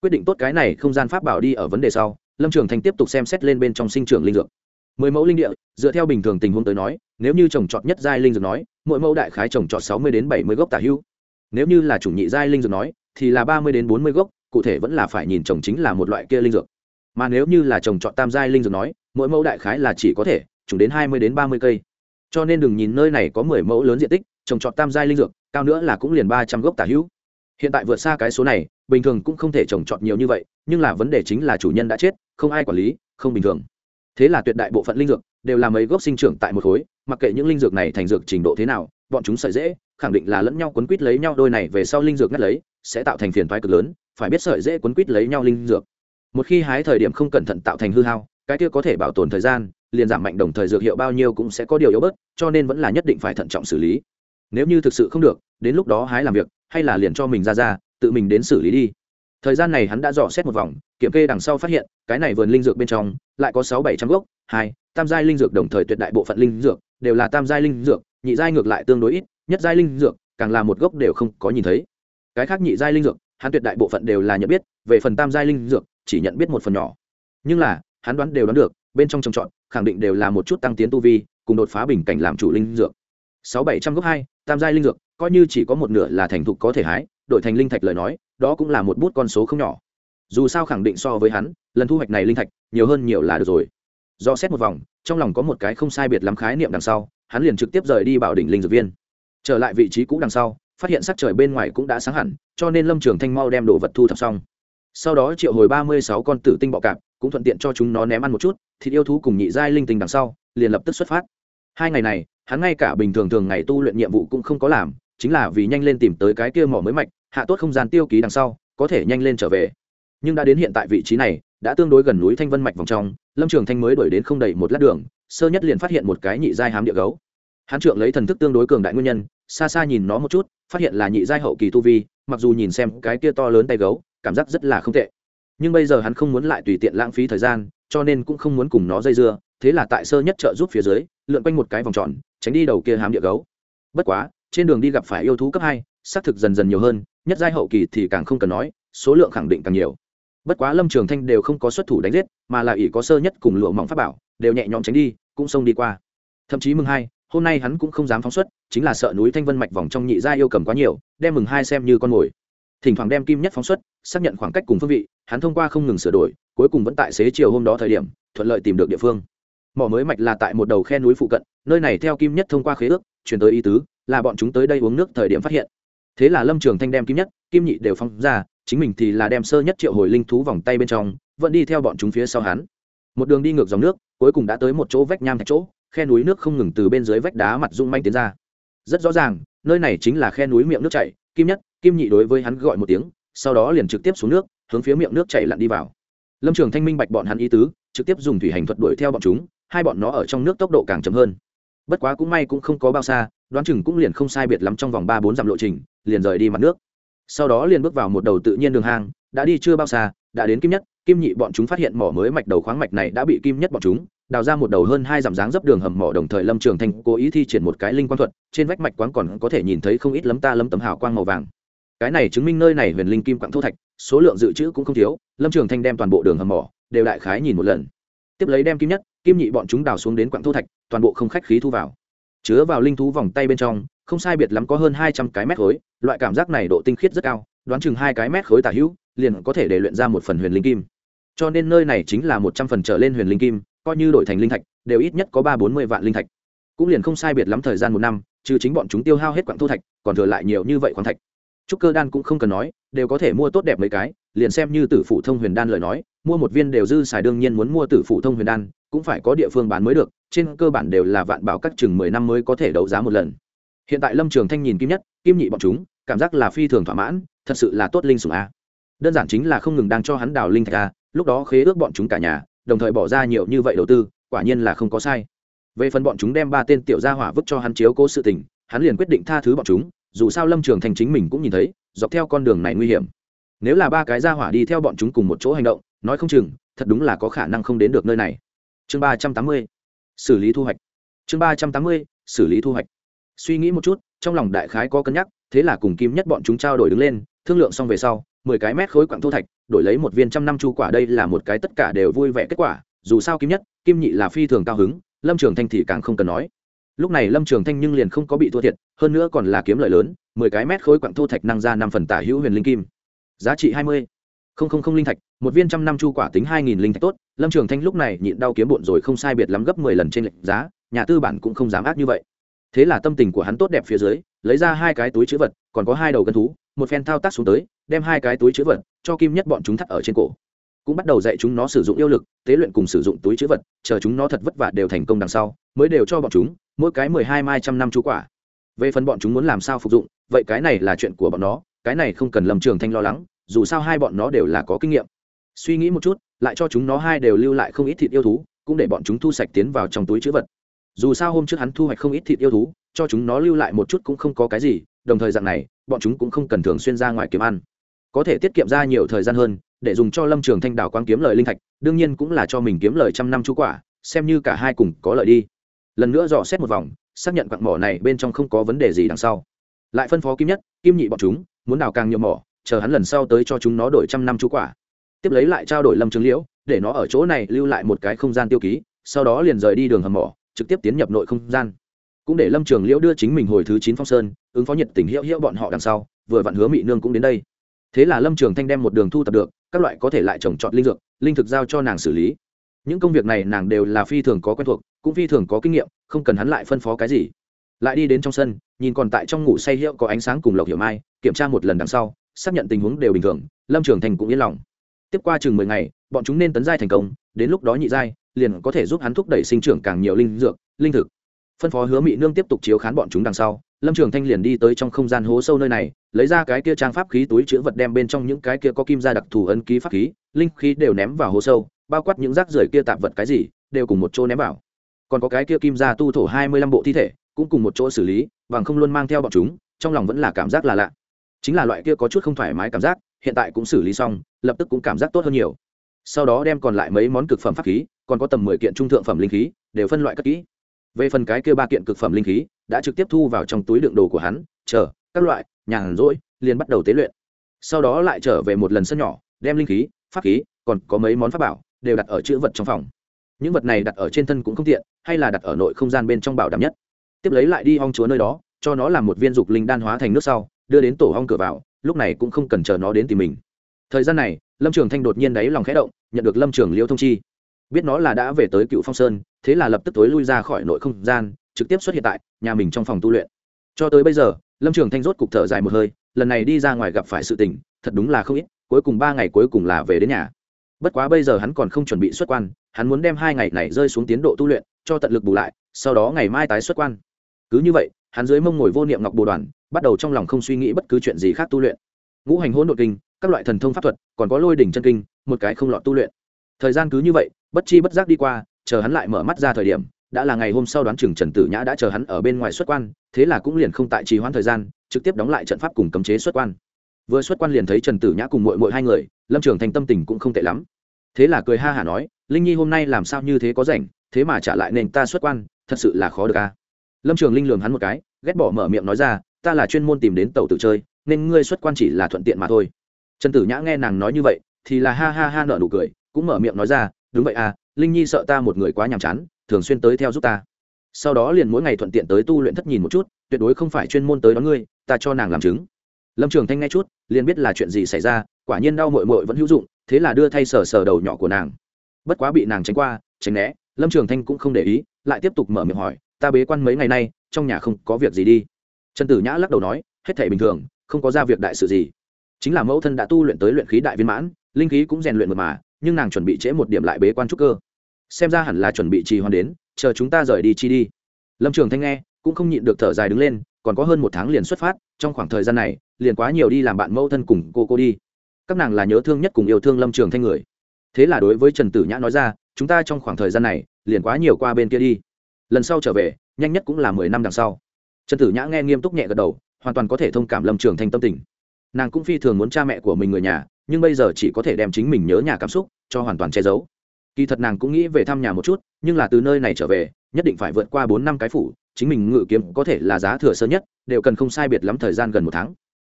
Quyết định tốt cái này không gian pháp bảo đi ở vấn đề sau, lâm trường thanh tiếp tục xem xét lên bên trong sinh trưởng linh dược. Mười mẫu linh địa, dựa theo bình thường tình huống tới nói, nếu như trồng trọt nhất giai linh dược nói, mỗi mẫu đại khái trồng trọt sáu mươi đến bảy mươi gốc tả hưu. Nếu như là chủ nhị giai linh dược nói, thì là ba mươi đến bốn mươi gốc, cụ thể vẫn là phải nhìn trồng chính là một loại kia linh dược. Mà nếu như là trồng trọt tam giai linh dược nói, mỗi mẫu đại khái là chỉ có thể trùng đến hai mươi đến ba mươi cây. Cho nên đừng nhìn nơi này có mười mẫu lớn diện tích, trồng trọt tam giai linh dược, cao nữa là cũng liền ba trăm gốc tả hữu. Hiện tại vượt xa cái số này, bình thường cũng không thể trồng trọt nhiều như vậy, nhưng là vấn đề chính là chủ nhân đã chết, không ai quản lý, không bình thường. Thế là tuyệt đại bộ phận linh dược đều là mấy gốc sinh trưởng tại một khối, mặc kệ những linh dược này thành dược trình độ thế nào, bọn chúng sợi dễ, khẳng định là lẫn nhau quấn quýt lấy nhau, đôi này về sau linh dược ngắt lấy, sẽ tạo thành phiền toái cực lớn, phải biết sợi dễ quấn quýt lấy nhau linh dược. Một khi hái thời điểm không cẩn thận tạo thành hư hao, cái kia có thể bảo tồn thời gian liền giảm mạnh đồng thời dược hiệu bao nhiêu cũng sẽ có điều yếu bớt, cho nên vẫn là nhất định phải thận trọng xử lý. Nếu như thực sự không được, đến lúc đó hái làm việc, hay là liền cho mình ra ra, tự mình đến xử lý đi. Thời gian này hắn đã dò xét một vòng, kiểm kê đằng sau phát hiện, cái này vườn linh dược bên trong, lại có sáu bảy trăm gốc, hai, tam giai linh dược đồng thời tuyệt đại bộ phận linh dược đều là tam giai linh dược, nhị giai ngược lại tương đối ít, nhất giai linh dược, càng là một gốc đều không có nhìn thấy. Cái khác nhị giai linh dược, hắn tuyệt đại bộ phận đều là nhận biết, về phần tam giai linh dược, chỉ nhận biết một phần nhỏ. Nhưng là, hắn đoán đều đoán được bên trong trồng trọt, khẳng định đều là một chút tăng tiến tu vi, cùng đột phá bình cảnh làm chủ linh dược. Sáu bảy trăm gốc hai, tam giai linh dược, coi như chỉ có một nửa là thành thục có thể hái, đổi thành linh thạch lời nói, đó cũng là một bút con số không nhỏ. Dù sao khẳng định so với hắn, lần thu hoạch này linh thạch, nhiều hơn nhiều là được rồi. Do xét một vòng, trong lòng có một cái không sai biệt lắm khái niệm đằng sau, hắn liền trực tiếp rời đi bảo đỉnh linh dược viên. Trở lại vị trí cũ đằng sau, phát hiện sắc trời bên ngoài cũng đã sáng hẳn, cho nên lâm trường thanh mau đem đồ vật thu thập xong. Sau đó triệu hồi ba mươi sáu con tử tinh bọ cạp cũng thuận tiện cho chúng nó ném ăn một chút, thịt yêu thú cùng nhị giai linh tinh đằng sau, liền lập tức xuất phát. Hai ngày này, hắn ngay cả bình thường thường ngày tu luyện nhiệm vụ cũng không có làm, chính là vì nhanh lên tìm tới cái kia mỏ mới mạch, hạ tốt không gian tiêu ký đằng sau, có thể nhanh lên trở về. Nhưng đã đến hiện tại vị trí này, đã tương đối gần núi thanh vân mạch vòng trong, lâm trường thanh mới đuổi đến không đầy một lát đường, sơ nhất liền phát hiện một cái nhị giai hám địa gấu. Hắn trượng lấy thần thức tương đối cường đại nguyên nhân, xa xa nhìn nó một chút, phát hiện là nhị giai hậu kỳ tu vi, mặc dù nhìn xem cái kia to lớn tay gấu, cảm giác rất là không tệ nhưng bây giờ hắn không muốn lại tùy tiện lãng phí thời gian, cho nên cũng không muốn cùng nó dây dưa, thế là tại sơ nhất trợ giúp phía dưới, lượn quanh một cái vòng tròn, tránh đi đầu kia hám địa gấu. Bất quá, trên đường đi gặp phải yêu thú cấp hai, xác thực dần dần nhiều hơn, nhất giai hậu kỳ thì càng không cần nói, số lượng khẳng định càng nhiều. Bất quá lâm trường thanh đều không có xuất thủ đánh giết, mà là ỷ có sơ nhất cùng lụa mỏng pháp bảo, đều nhẹ nhõm tránh đi, cũng xông đi qua. Thậm chí mừng hai, hôm nay hắn cũng không dám phóng xuất, chính là sợ núi thanh vân mạch vòng trong nhị gia yêu cầm quá nhiều, đem mừng hai xem như con mồi. Thỉnh thoảng đem kim nhất phóng xuất xác nhận khoảng cách cùng phương vị, hắn thông qua không ngừng sửa đổi, cuối cùng vẫn tại xế chiều hôm đó thời điểm, thuận lợi tìm được địa phương. Mỏ mới mạch là tại một đầu khe núi phụ cận, nơi này theo kim nhất thông qua khế ước, chuyển tới ý tứ là bọn chúng tới đây uống nước thời điểm phát hiện. Thế là lâm trường thanh đem kim nhất, kim nhị đều phong ra, chính mình thì là đem sơ nhất triệu hồi linh thú vòng tay bên trong, vẫn đi theo bọn chúng phía sau hắn. Một đường đi ngược dòng nước, cuối cùng đã tới một chỗ vách nham thạch chỗ, khe núi nước không ngừng từ bên dưới vách đá mặt rung manh tiến ra. Rất rõ ràng, nơi này chính là khe núi miệng nước chảy, kim nhất, kim nhị đối với hắn gọi một tiếng sau đó liền trực tiếp xuống nước, hướng phía miệng nước chảy lặn đi vào. Lâm trường thanh minh bạch bọn hắn ý tứ, trực tiếp dùng thủy hành thuật đuổi theo bọn chúng, hai bọn nó ở trong nước tốc độ càng chậm hơn. Bất quá cũng may cũng không có bao xa, đoán chừng cũng liền không sai biệt lắm trong vòng ba bốn dặm lộ trình, liền rời đi mặt nước. Sau đó liền bước vào một đầu tự nhiên đường hang, đã đi chưa bao xa, đã đến kim nhất, kim nhị bọn chúng phát hiện mỏ mới mạch đầu khoáng mạch này đã bị kim nhất bọn chúng, đào ra một đầu hơn hai dặm dáng dấp đường hầm mỏ đồng thời lâm trường thanh cố ý thi triển một cái linh quang thuật, trên vách mạch quán còn có thể nhìn thấy không ít lấm ta lấm tấm hào quang màu vàng cái này chứng minh nơi này huyền linh kim quặng thô thạch, số lượng dự trữ cũng không thiếu, lâm trường thanh đem toàn bộ đường hầm mỏ, đều đại khái nhìn một lần. Tiếp lấy đem kim nhất, kim nhị bọn chúng đào xuống đến quặng thô thạch, toàn bộ không khách khí thu vào. Chứa vào linh thú vòng tay bên trong, không sai biệt lắm có hơn hai trăm cái mét khối, loại cảm giác này độ tinh khiết rất cao, đoán chừng hai cái mét khối tả hữu, liền có thể để luyện ra một phần huyền linh kim. Cho nên nơi này chính là một trăm phần trở lên huyền linh kim, coi như đổi thành linh thạch, đều ít nhất có ba bốn mươi vạn linh thạch. Cũng liền không sai biệt lắm thời gian một năm, trừ chính bọn chúng tiêu hao hết quặng thu thạch, còn thừa lại nhiều như vậy khoáng thạch trúc cơ đan cũng không cần nói, đều có thể mua tốt đẹp mấy cái, liền xem như tử phụ thông huyền đan lời nói, mua một viên đều dư xài đương nhiên muốn mua tử phụ thông huyền đan, cũng phải có địa phương bán mới được, trên cơ bản đều là vạn bảo các chừng mười năm mới có thể đấu giá một lần. Hiện tại lâm trường thanh nhìn kim nhất, kim nhị bọn chúng, cảm giác là phi thường thỏa mãn, thật sự là tốt linh sủng a. Đơn giản chính là không ngừng đang cho hắn đào linh thạch a, lúc đó khế ước bọn chúng cả nhà, đồng thời bỏ ra nhiều như vậy đầu tư, quả nhiên là không có sai. Về phần bọn chúng đem ba tên tiểu gia hỏa vứt cho hắn chiếu cố sự tình, hắn liền quyết định tha thứ bọn chúng dù sao lâm trường thành chính mình cũng nhìn thấy, dọc theo con đường này nguy hiểm. Nếu là ba cái gia hỏa đi theo bọn chúng cùng một chỗ hành động, nói không chừng, thật đúng là có khả năng không đến được nơi này. Chương ba trăm tám mươi, xử lý thu hoạch. Chương ba trăm tám mươi, xử lý thu hoạch. Suy nghĩ một chút, trong lòng đại khái có cân nhắc, thế là cùng kim nhất bọn chúng trao đổi đứng lên, thương lượng xong về sau, mười cái mét khối quặng thu thạch, đổi lấy một viên trăm năm chu quả đây là một cái tất cả đều vui vẻ kết quả, dù sao kim nhất, kim nhị là phi thường cao hứng, lâm trường thanh thì càng không cần nói lúc này lâm trường thanh nhưng liền không có bị thua thiệt, hơn nữa còn là kiếm lợi lớn, mười cái mét khối quặng thu thạch năng ra năm phần tả hữu huyền linh kim. Giá trị hai mươi. Không không không linh thạch, một viên trăm năm chu quả tính hai nghìn linh thạch tốt. Lâm trường thanh lúc này nhịn đau kiếm bộn rồi không sai biệt lắm gấp mười lần trên lệnh giá, nhà tư bản cũng không dám ác như vậy. Thế là tâm tình của hắn tốt đẹp phía dưới, lấy ra hai cái túi chữ vật, còn có hai đầu gân thú, một phen thao tác xuống tới, đem hai cái túi chữ vật cho kim nhất bọn chúng thắt ở trên cổ. Cũng bắt đầu dạy chúng nó sử dụng yêu lực, tế luyện cùng sử dụng túi chữ vật, chờ chúng nó thật vất vả đều thành công đằng sau mới đều cho bọn chúng, mỗi cái mười hai mai trăm năm chú quả. Về phần bọn chúng muốn làm sao phục dụng, vậy cái này là chuyện của bọn nó, cái này không cần lâm trường thanh lo lắng, dù sao hai bọn nó đều là có kinh nghiệm. Suy nghĩ một chút, lại cho chúng nó hai đều lưu lại không ít thịt yêu thú, cũng để bọn chúng thu sạch tiến vào trong túi chữ vật. Dù sao hôm trước hắn thu hoạch không ít thịt yêu thú, cho chúng nó lưu lại một chút cũng không có cái gì, đồng thời dạng này, bọn chúng cũng không cần thường xuyên ra ngoài kiếm ăn. Có thể tiết kiệm ra nhiều thời gian hơn, để dùng cho lâm trường thanh đảo quang kiếm lời linh thạch, đương nhiên cũng là cho mình kiếm lời trăm năm chú quả, xem như cả hai cùng có lợi đi lần nữa dò xét một vòng, xác nhận quặng mỏ này bên trong không có vấn đề gì đằng sau. Lại phân phó kim nhất, kim nhị bọn chúng, muốn đào càng nhiều mỏ, chờ hắn lần sau tới cho chúng nó đổi trăm năm chú quả. Tiếp lấy lại trao đổi lâm trường liễu, để nó ở chỗ này lưu lại một cái không gian tiêu ký, sau đó liền rời đi đường hầm mỏ, trực tiếp tiến nhập nội không gian. Cũng để lâm trường liễu đưa chính mình hồi thứ chín phong sơn, ứng phó nhiệt tình hiệu hiệu bọn họ đằng sau, vừa vặn hứa mị nương cũng đến đây. Thế là lâm trường thanh đem một đường thu tập được, các loại có thể lại trồng trọt linh dược, linh thực giao cho nàng xử lý những công việc này nàng đều là phi thường có quen thuộc, cũng phi thường có kinh nghiệm, không cần hắn lại phân phó cái gì. Lại đi đến trong sân, nhìn còn tại trong ngủ say hiệu có ánh sáng cùng lộc hiểu mai, kiểm tra một lần đằng sau, xác nhận tình huống đều bình thường, lâm trường thành cũng yên lòng. Tiếp qua chừng mười ngày, bọn chúng nên tấn giai thành công, đến lúc đó nhị giai, liền có thể giúp hắn thúc đẩy sinh trưởng càng nhiều linh dược, linh thực. Phân phó hứa mỹ nương tiếp tục chiếu khán bọn chúng đằng sau, lâm trường thanh liền đi tới trong không gian hố sâu nơi này, lấy ra cái kia trang pháp khí túi chữ vật đem bên trong những cái kia có kim ra đặc thù ấn ký pháp khí linh khí đều ném vào hố sâu, bao quát những rác rưởi kia tạp vật cái gì, đều cùng một chỗ ném vào. Còn có cái kia kim ra tu thổ hai mươi lăm bộ thi thể, cũng cùng một chỗ xử lý, bằng không luôn mang theo bọn chúng, trong lòng vẫn là cảm giác là lạ. Chính là loại kia có chút không thoải mái cảm giác, hiện tại cũng xử lý xong, lập tức cũng cảm giác tốt hơn nhiều. Sau đó đem còn lại mấy món cực phẩm pháp khí, còn có tầm mười kiện trung thượng phẩm linh khí, đều phân loại cất kỹ. Về phần cái kia ba kiện cực phẩm linh khí, đã trực tiếp thu vào trong túi đựng đồ của hắn, chờ, các loại, nhàn rỗi, liền bắt đầu tế luyện. Sau đó lại trở về một lần sân nhỏ, đem linh khí pháp khí, còn có mấy món pháp bảo, đều đặt ở chữ vật trong phòng. Những vật này đặt ở trên thân cũng không tiện, hay là đặt ở nội không gian bên trong bảo đảm nhất. Tiếp lấy lại đi hong chúa nơi đó, cho nó làm một viên dục linh đan hóa thành nước sau, đưa đến tổ hong cửa vào, lúc này cũng không cần chờ nó đến tìm mình. Thời gian này, lâm trường thanh đột nhiên đáy lòng khẽ động, nhận được lâm trường liêu thông chi. Biết nó là đã về tới cựu phong sơn, thế là lập tức tối lui ra khỏi nội không gian, trực tiếp xuất hiện tại nhà mình trong phòng tu luyện. Cho tới bây giờ, lâm trường thanh rốt cục thở dài một hơi, lần này đi ra ngoài gặp phải sự tình, thật đúng là không ít cuối cùng ba ngày cuối cùng là về đến nhà. Bất quá bây giờ hắn còn không chuẩn bị xuất quan, hắn muốn đem hai ngày này rơi xuống tiến độ tu luyện, cho tận lực bù lại, sau đó ngày mai tái xuất quan. Cứ như vậy, hắn dưới mông ngồi vô niệm ngọc bồ đoàn, bắt đầu trong lòng không suy nghĩ bất cứ chuyện gì khác tu luyện. Ngũ hành hỗn độn kinh, các loại thần thông pháp thuật, còn có lôi đỉnh chân kinh, một cái không lọt tu luyện. Thời gian cứ như vậy, bất chi bất giác đi qua, chờ hắn lại mở mắt ra thời điểm, đã là ngày hôm sau đoán chừng trần tử nhã đã chờ hắn ở bên ngoài xuất quan, thế là cũng liền không tại trì hoãn thời gian, trực tiếp đóng lại trận pháp cùng cấm chế xuất quan vừa xuất quan liền thấy trần tử nhã cùng mội mội hai người, lâm trường thành tâm tình cũng không tệ lắm. Thế là cười ha hả nói, linh nhi hôm nay làm sao như thế có rảnh, thế mà trả lại nên ta xuất quan, thật sự là khó được a. Lâm trường linh lường hắn một cái, ghét bỏ mở miệng nói ra, ta là chuyên môn tìm đến tàu tự chơi, nên ngươi xuất quan chỉ là thuận tiện mà thôi. Trần tử nhã nghe nàng nói như vậy, thì là ha ha ha nợ nụ cười, cũng mở miệng nói ra, đúng vậy à linh nhi sợ ta một người quá nhàm chán, thường xuyên tới theo giúp ta. Sau đó liền mỗi ngày thuận tiện tới tu luyện thất nhìn một chút, tuyệt đối không phải chuyên môn tới đón ngươi, ta cho nàng làm chứng lâm trường thanh nghe chút, liền biết là chuyện gì xảy ra, quả nhiên đau mội mội vẫn hữu dụng, thế là đưa thay sờ sờ đầu nhỏ của nàng. Bất quá bị nàng tránh qua, tránh né, lâm trường thanh cũng không để ý, lại tiếp tục mở miệng hỏi, ta bế quan mấy ngày nay, trong nhà không có việc gì đi? Trần tử nhã lắc đầu nói, hết thể bình thường, không có ra việc đại sự gì. Chính là mẫu thân đã tu luyện tới luyện khí đại viên mãn, linh khí cũng rèn luyện mật mà, nhưng nàng chuẩn bị trễ một điểm lại bế quan trúc cơ. Xem ra hẳn là chuẩn bị trì hoãn đến, chờ chúng ta rời đi chi đi. Lâm trường thanh nghe, cũng không nhịn được thở dài đứng lên còn có hơn một tháng liền xuất phát, trong khoảng thời gian này, liền quá nhiều đi làm bạn mẫu thân cùng cô cô đi. Các nàng là nhớ thương nhất cùng yêu thương lâm trường thanh người. Thế là đối với trần tử nhã nói ra, chúng ta trong khoảng thời gian này, liền quá nhiều qua bên kia đi. Lần sau trở về, nhanh nhất cũng là mười năm đằng sau. Trần tử nhã nghe nghiêm túc nhẹ gật đầu, hoàn toàn có thể thông cảm lâm trường thanh tâm tình. Nàng cũng phi thường muốn cha mẹ của mình người nhà, nhưng bây giờ chỉ có thể đem chính mình nhớ nhà cảm xúc cho hoàn toàn che giấu. Kỳ thật nàng cũng nghĩ về thăm nhà một chút, nhưng là từ nơi này trở về, nhất định phải vượt qua bốn năm cái phủ chính mình ngự kiếm có thể là giá thừa sớm nhất, đều cần không sai biệt lắm thời gian gần một tháng.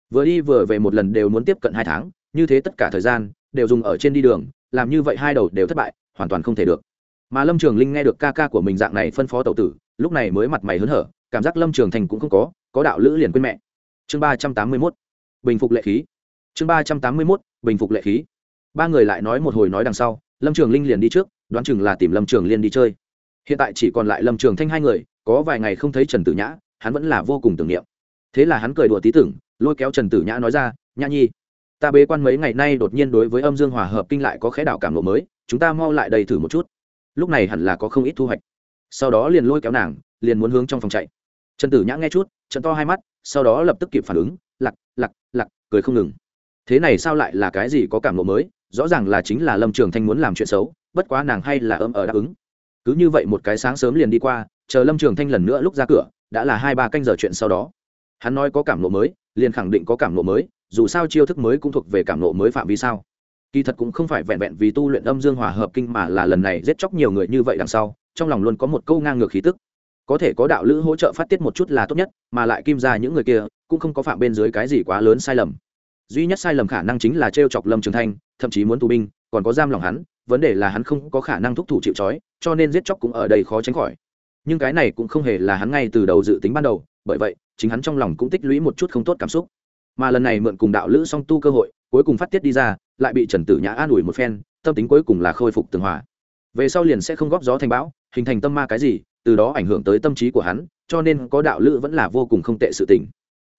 Vừa đi vừa về một lần đều muốn tiếp cận hai tháng, như thế tất cả thời gian đều dùng ở trên đi đường, làm như vậy hai đầu đều thất bại, hoàn toàn không thể được. Mà lâm trường linh nghe được ca ca của mình dạng này phân phó tẩu tử, lúc này mới mặt mày hớn hở, cảm giác lâm trường thành cũng không có có đạo lữ liền quên mẹ. Chương ba trăm tám mươi mốt, bình phục lệ khí. Chương ba trăm tám mươi mốt, bình phục lệ khí. Ba người lại nói một hồi nói đằng sau, lâm trường linh liền đi trước, đoán chừng là tìm lâm trường liên đi chơi. Hiện tại chỉ còn lại lâm trường thanh hai người có vài ngày không thấy trần tử nhã, hắn vẫn là vô cùng tưởng niệm. Thế là hắn cười đùa tí tưởng, lôi kéo trần tử nhã nói ra, nhã nhi, ta bế quan mấy ngày nay đột nhiên đối với âm dương hòa hợp kinh lại có khẽ đạo cảm lộ mới, chúng ta mau lại đầy thử một chút. Lúc này hẳn là có không ít thu hoạch. Sau đó liền lôi kéo nàng, liền muốn hướng trong phòng chạy. Trần tử nhã nghe chút, trận to hai mắt, sau đó lập tức kịp phản ứng, lặc lặc lặc, cười không ngừng. Thế này sao lại là cái gì có cảm lộ mới, rõ ràng là chính là lâm trường thanh muốn làm chuyện xấu, bất quá nàng hay là ấm ở đáp ứng. Cứ như vậy một cái sáng sớm liền đi qua chờ lâm trường thanh lần nữa lúc ra cửa, đã là hai ba canh giờ chuyện sau đó. Hắn nói có cảm lộ mới, liền khẳng định có cảm lộ mới, dù sao chiêu thức mới cũng thuộc về cảm lộ mới phạm vi sao. Kỳ thật cũng không phải vẹn vẹn vì tu luyện âm dương hòa hợp kinh mà là lần này giết chóc nhiều người như vậy đằng sau, trong lòng luôn có một câu ngang ngược khí tức. Có thể có đạo lữ hỗ trợ phát tiết một chút là tốt nhất, mà lại kim ra những người kia, cũng không có phạm bên dưới cái gì quá lớn sai lầm. Duy nhất sai lầm khả năng chính là t r e o chọc lâm trường thanh, thậm chí muốn tù binh, còn có giam lòng hắn, vấn đề là hắn không có khả năng thúc thủ chịu c cho nên giết chóc cũng ở đây khó tránh khỏi nhưng cái này cũng không hề là hắn ngay từ đầu dự tính ban đầu, bởi vậy, chính hắn trong lòng cũng tích lũy một chút không tốt cảm xúc. Mà lần này mượn cùng đạo lữ song tu cơ hội, cuối cùng phát tiết đi ra, lại bị trần tử nhã an ủi một phen, tâm tính cuối cùng là khôi phục tường hòa. Về sau liền sẽ không góp gió thành bão, hình thành tâm ma cái gì, từ đó ảnh hưởng tới tâm trí của hắn, cho nên có đạo lữ vẫn là vô cùng không tệ sự tình.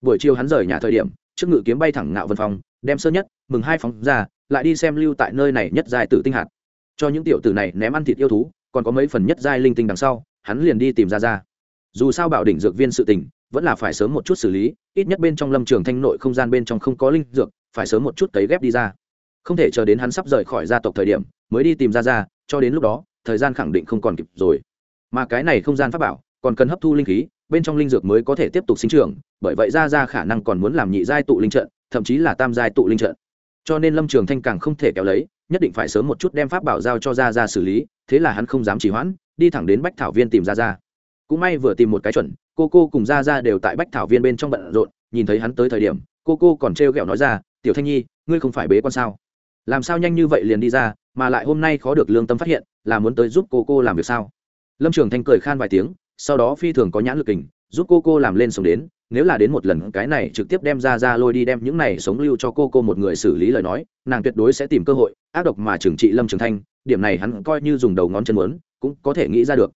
Buổi chiều hắn rời nhà thời điểm, trước ngự kiếm bay thẳng ngạo vân phong, đem sơ nhất, mừng hai phóng ra, lại đi xem lưu tại nơi này nhất dài tử tinh hạt. Cho những tiểu tử này ném ăn thịt yêu thú còn có mấy phần nhất giai linh tinh đằng sau, hắn liền đi tìm ra ra. Dù sao bảo đỉnh dược viên sự tình, vẫn là phải sớm một chút xử lý, ít nhất bên trong lâm trường thanh nội không gian bên trong không có linh dược, phải sớm một chút cấy ghép đi ra. Không thể chờ đến hắn sắp rời khỏi gia tộc thời điểm, mới đi tìm ra ra, cho đến lúc đó, thời gian khẳng định không còn kịp rồi. Mà cái này không gian pháp bảo, còn cần hấp thu linh khí, bên trong linh dược mới có thể tiếp tục sinh trưởng, bởi vậy ra ra khả năng còn muốn làm nhị giai tụ linh trận, thậm chí là tam giai tụ linh trận. Cho nên lâm trường thanh càng không thể kéo lấy, nhất định phải sớm một chút đem pháp bảo giao cho ra ra xử lý thế là hắn không dám trì hoãn, đi thẳng đến bách thảo viên tìm ra ra cũng may vừa tìm một cái chuẩn, cô cô cùng ra ra đều tại bách thảo viên bên trong bận rộn, nhìn thấy hắn tới thời điểm, cô cô còn trêu ghẹo nói ra, tiểu thanh nhi, ngươi không phải bế con sao? Làm sao nhanh như vậy liền đi ra, mà lại hôm nay khó được lương tâm phát hiện, là muốn tới giúp cô cô làm việc sao? Lâm trường thanh cười khan vài tiếng, sau đó phi thường có nhãn lực kình, giúp cô cô làm lên sống đến nếu là đến một lần, cái này trực tiếp đem ra ra lôi đi đem những này sống lưu cho cô cô một người xử lý lời nói, nàng tuyệt đối sẽ tìm cơ hội, ác độc mà trừng trị lâm trường thanh, điểm này hắn coi như dùng đầu ngón chân muốn, cũng có thể nghĩ ra được.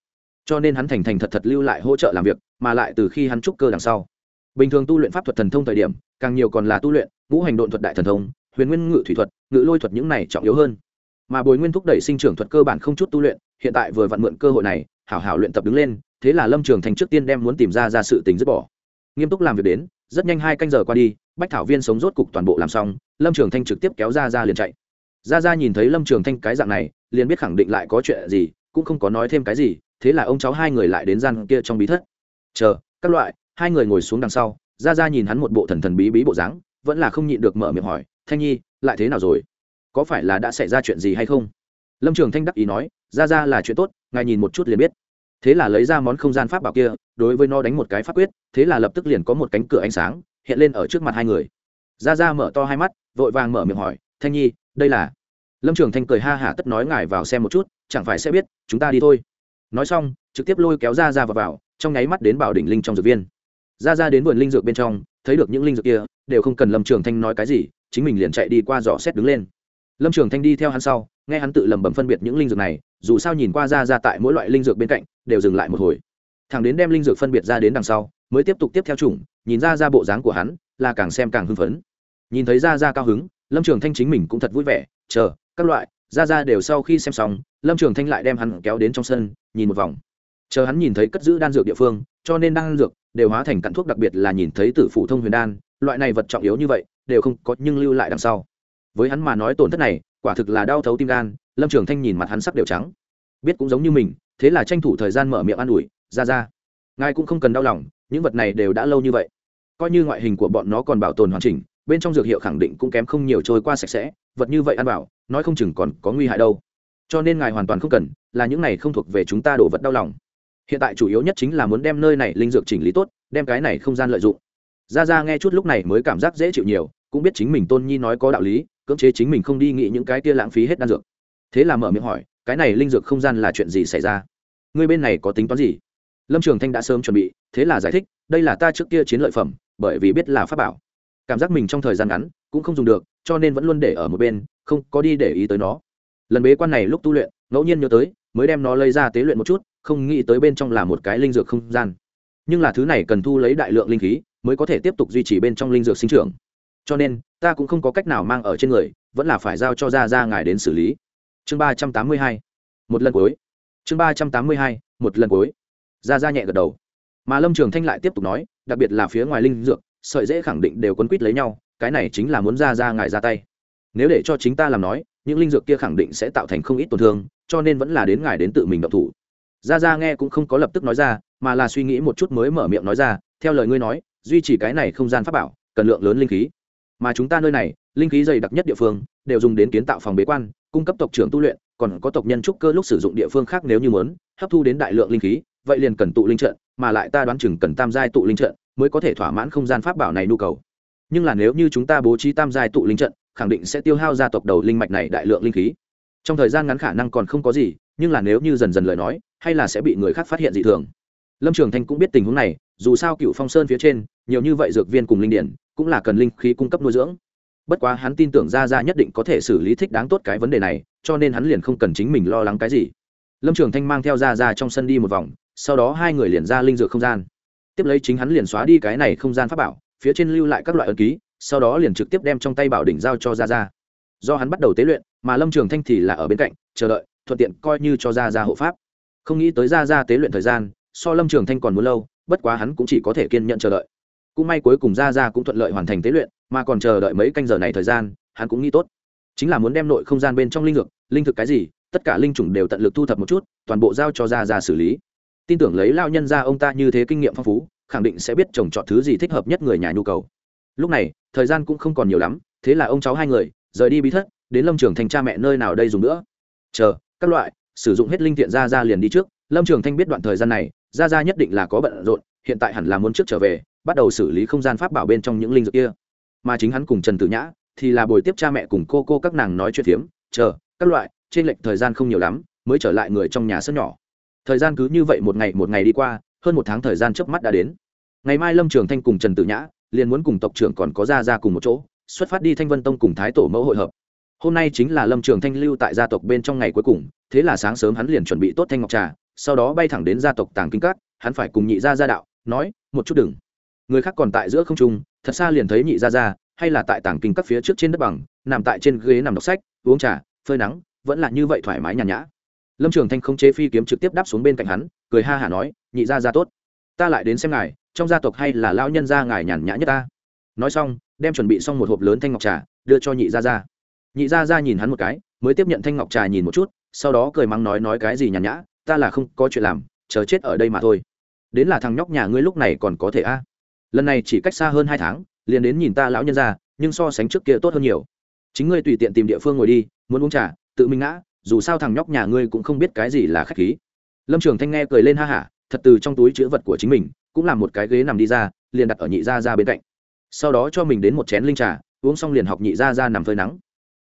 Cho nên hắn thành thành thật thật lưu lại hỗ trợ làm việc, mà lại từ khi hắn trúc cơ đằng sau. Bình thường tu luyện pháp thuật thần thông thời điểm, càng nhiều còn là tu luyện, ngũ hành độn thuật đại thần thông, huyền nguyên ngự thủy thuật, ngự lôi thuật những này trọng yếu hơn. Mà bồi nguyên thúc đẩy sinh trưởng thuật cơ bản không chút tu luyện, hiện tại vừa vặn mượn cơ hội này, hảo hảo luyện tập đứng lên, thế là lâm trường thành trước tiên đem muốn tìm ra ra sự tình dứt bỏ nghiêm túc làm việc đến, rất nhanh hai canh giờ qua đi, bách thảo viên sống rốt cục toàn bộ làm xong, lâm trường thanh trực tiếp kéo ra ra liền chạy. Ra ra nhìn thấy lâm trường thanh cái dạng này, liền biết khẳng định lại có chuyện gì, cũng không có nói thêm cái gì, thế là ông cháu hai người lại đến gian kia trong bí thất. Chờ, các loại. Hai người ngồi xuống đằng sau ra ra nhìn hắn một bộ thần thần bí bí bộ dáng, vẫn là không nhịn được mở miệng hỏi, thanh nhi, lại thế nào rồi? Có phải là đã xảy ra chuyện gì hay không? Lâm trường thanh đắc ý nói ra ra là chuyện tốt, ngài nhìn một chút liền biết thế là lấy ra món không gian pháp bảo kia đối với nó đánh một cái pháp quyết thế là lập tức liền có một cánh cửa ánh sáng hiện lên ở trước mặt hai người. Ra ra mở to hai mắt vội vàng mở miệng hỏi thanh nhi đây là? Lâm trường thanh cười ha hả tất nói ngài vào xem một chút chẳng phải sẽ biết chúng ta đi thôi. Nói xong trực tiếp lôi kéo ra ra vào, vào trong nháy mắt đến bảo đỉnh linh trong dược viên. Ra ra đến vườn linh dược bên trong thấy được những linh dược kia đều không cần lâm trường thanh nói cái gì chính mình liền chạy đi qua dò xét đứng lên. Lâm trường thanh đi theo hắn sau nghe hắn tự lẩm bẩm phân biệt những linh dược này dù sao nhìn qua ra ra tại mỗi loại linh dược bên cạnh đều dừng lại một hồi. Thằng đến đem linh dược phân biệt ra đến đằng sau, mới tiếp tục tiếp theo chủng, nhìn ra ra bộ dáng của hắn, là càng xem càng hưng phấn. Nhìn thấy ra ra cao hứng, lâm trường thanh chính mình cũng thật vui vẻ, chờ, các loại, ra ra đều sau khi xem xong. Lâm trường thanh lại đem hắn kéo đến trong sân, nhìn một vòng. Chờ hắn nhìn thấy cất giữ đan dược địa phương, cho nên đan dược đều hóa thành cặn thuốc đặc biệt là nhìn thấy tử phủ thông huyền đan, loại này vật trọng yếu như vậy, đều không có nhưng lưu lại đằng sau. Với hắn mà nói tổn thất này, quả thực là đau thấu tim gan, lâm trường thanh nhìn mặt hắn sắc đều trắng. Biết cũng giống như mình thế là tranh thủ thời gian mở miệng an ủi, ra ra, ngài cũng không cần đau lòng, những vật này đều đã lâu như vậy. Coi như ngoại hình của bọn nó còn bảo tồn hoàn chỉnh, bên trong dược hiệu khẳng định cũng kém không nhiều trôi qua sạch sẽ, vật như vậy ăn bảo nói không chừng còn có nguy hại đâu. Cho nên ngài hoàn toàn không cần, là những này không thuộc về chúng ta đổ vật đau lòng. Hiện tại chủ yếu nhất chính là muốn đem nơi này linh dược chỉnh lý tốt, đem cái này không gian lợi dụng. Ra ra nghe chút lúc này mới cảm giác dễ chịu nhiều, cũng biết chính mình tôn nhi nói có đạo lý, cưỡng chế chính mình không đi nghĩ những cái kia lãng phí hết đan dược. Thế là mở miệng hỏi cái này linh dược không gian là chuyện gì xảy ra? Người bên này có tính toán gì? Lâm trường thanh đã sớm chuẩn bị, thế là giải thích, đây là ta trước kia chiến lợi phẩm, bởi vì biết là pháp bảo. Cảm giác mình trong thời gian ngắn cũng không dùng được, cho nên vẫn luôn để ở một bên, không có đi để ý tới nó. Lần bế quan này lúc tu luyện, ngẫu nhiên nhớ tới, mới đem nó lấy ra tế luyện một chút, không nghĩ tới bên trong là một cái linh dược không gian. Nhưng là thứ này cần thu lấy đại lượng linh khí, mới có thể tiếp tục duy trì bên trong linh dược sinh trưởng. Cho nên, ta cũng không có cách nào mang ở trên người, vẫn là phải giao cho ra ra ngài đến xử lý chương ba trăm tám mươi hai, một lần cuối. Chương ba trăm tám mươi hai, một lần cuối. Ra ra nhẹ gật đầu. Mà lâm trường thanh lại tiếp tục nói, đặc biệt là phía ngoài linh dược, sợi dễ khẳng định đều quấn quýt lấy nhau, cái này chính là muốn ra ra ngài ra tay. Nếu để cho chính ta làm nói, những linh dược kia khẳng định sẽ tạo thành không ít tổn thương, cho nên vẫn là đến ngài đến tự mình động thủ. Ra ra nghe cũng không có lập tức nói ra, mà là suy nghĩ một chút mới mở miệng nói ra, theo lời ngươi nói, duy trì cái này không gian pháp bảo, cần lượng lớn linh khí. Mà chúng ta nơi này, linh khí dày đặc nhất địa phương, đều dùng đến kiến tạo phòng bế quan cung cấp tộc trưởng tu luyện, còn có tộc nhân trúc cơ lúc sử dụng địa phương khác nếu như muốn, hấp thu đến đại lượng linh khí, vậy liền cần tụ linh trận, mà lại ta đoán chừng cần tam giai tụ linh trận mới có thể thỏa mãn không gian pháp bảo này nhu cầu. Nhưng là nếu như chúng ta bố trí tam giai tụ linh trận, khẳng định sẽ tiêu hao gia tộc đầu linh mạch này đại lượng linh khí. Trong thời gian ngắn khả năng còn không có gì, nhưng là nếu như dần dần lời nói, hay là sẽ bị người khác phát hiện dị thường. Lâm trường thanh cũng biết tình huống này, dù sao cựu phong sơn phía trên, nhiều như vậy dược viên cùng linh điển, cũng là cần linh khí cung cấp nuôi dưỡng bất quá hắn tin tưởng ra ra nhất định có thể xử lý thích đáng tốt cái vấn đề này, cho nên hắn liền không cần chính mình lo lắng cái gì. Lâm trường thanh mang theo ra ra trong sân đi một vòng, sau đó hai người liền ra linh dược không gian. Tiếp lấy chính hắn liền xóa đi cái này không gian pháp bảo, phía trên lưu lại các loại ấn ký, sau đó liền trực tiếp đem trong tay bảo đỉnh giao cho ra ra do hắn bắt đầu tế luyện, mà lâm trường thanh thì là ở bên cạnh, chờ đợi, thuận tiện coi như cho ra ra hộ pháp. Không nghĩ tới ra ra tế luyện thời gian, so lâm trường thanh còn muốn lâu, bất quá hắn cũng chỉ có thể kiên nhận chờ đợi. Cũng may cuối cùng ra ra cũng thuận lợi hoàn thành tế luyện mà còn chờ đợi mấy canh giờ này thời gian, hắn cũng nghĩ tốt. Chính là muốn đem nội không gian bên trong linh dược, linh thực cái gì, tất cả linh chủng đều tận lực thu thập một chút, toàn bộ giao cho ra ra xử lý. Tin tưởng lấy lao nhân ra ông ta như thế kinh nghiệm phong phú, khẳng định sẽ biết trồng trọt thứ gì thích hợp nhất người nhà nhu cầu. Lúc này, thời gian cũng không còn nhiều lắm, thế là ông cháu hai người, rời đi bí thất, đến lâm trường thành cha mẹ nơi nào đây dùng nữa. Chờ, các loại, sử dụng hết linh tiện ra ra liền đi trước. Lâm trường thanh biết đoạn thời gian này ra ra nhất định là có bận rộn, hiện tại hẳn là muốn trước trở về, bắt đầu xử lý không gian pháp bảo bên trong những linh dược kia mà chính hắn cùng trần tử nhã thì là buổi tiếp cha mẹ cùng cô cô các nàng nói chuyện phiếm, chờ, các loại, trên lệch thời gian không nhiều lắm, mới trở lại người trong nhà sân nhỏ. Thời gian cứ như vậy một ngày một ngày đi qua, hơn một tháng thời gian trước mắt đã đến. Ngày mai lâm trường thanh cùng trần tử nhã liền muốn cùng tộc trưởng còn có ra ra cùng một chỗ, xuất phát đi thanh vân tông cùng thái tổ mẫu hội hợp. Hôm nay chính là lâm trường thanh lưu tại gia tộc bên trong ngày cuối cùng, thế là sáng sớm hắn liền chuẩn bị tốt thanh ngọc trà, sau đó bay thẳng đến gia tộc tàng kinh các, hắn phải cùng nhị gia gia đạo, nói, một chút đừng người khác còn tại giữa không trung, thật xa liền thấy nhị gia gia, hay là tại tảng kinh các phía trước trên đất bằng, nằm tại trên ghế nằm đọc sách, uống trà, phơi nắng, vẫn là như vậy thoải mái nhàn nhã. Lâm trường thanh không chế phi kiếm trực tiếp đáp xuống bên cạnh hắn, cười ha hả nói, nhị gia gia tốt. Ta lại đến xem ngài, trong gia tộc hay là lao nhân gia ngài nhàn nhã nhất ta? Nói xong, đem chuẩn bị xong một hộp lớn thanh ngọc trà, đưa cho nhị gia gia. Nhị gia gia nhìn hắn một cái, mới tiếp nhận thanh ngọc trà nhìn một chút, sau đó cười mắng nói nói cái gì nhàn nhã, ta là không có chuyện làm, chờ chết ở đây mà thôi. Đến là thằng nhóc nhà ngươi lúc này còn có thể a? Lần này chỉ cách xa hơn hai tháng, liền đến nhìn ta lão nhân ra, nhưng so sánh trước kia tốt hơn nhiều. Chính ngươi tùy tiện tìm địa phương ngồi đi, muốn uống trà, tự mình ngã, dù sao thằng nhóc nhà ngươi cũng không biết cái gì là khách khí. Lâm trường thanh nghe cười lên ha hả, thật từ trong túi chữ vật của chính mình, cũng làm một cái ghế nằm đi ra, liền đặt ở nhị gia ra bên cạnh. Sau đó cho mình đến một chén linh trà, uống xong liền học nhị gia ra nằm phơi nắng.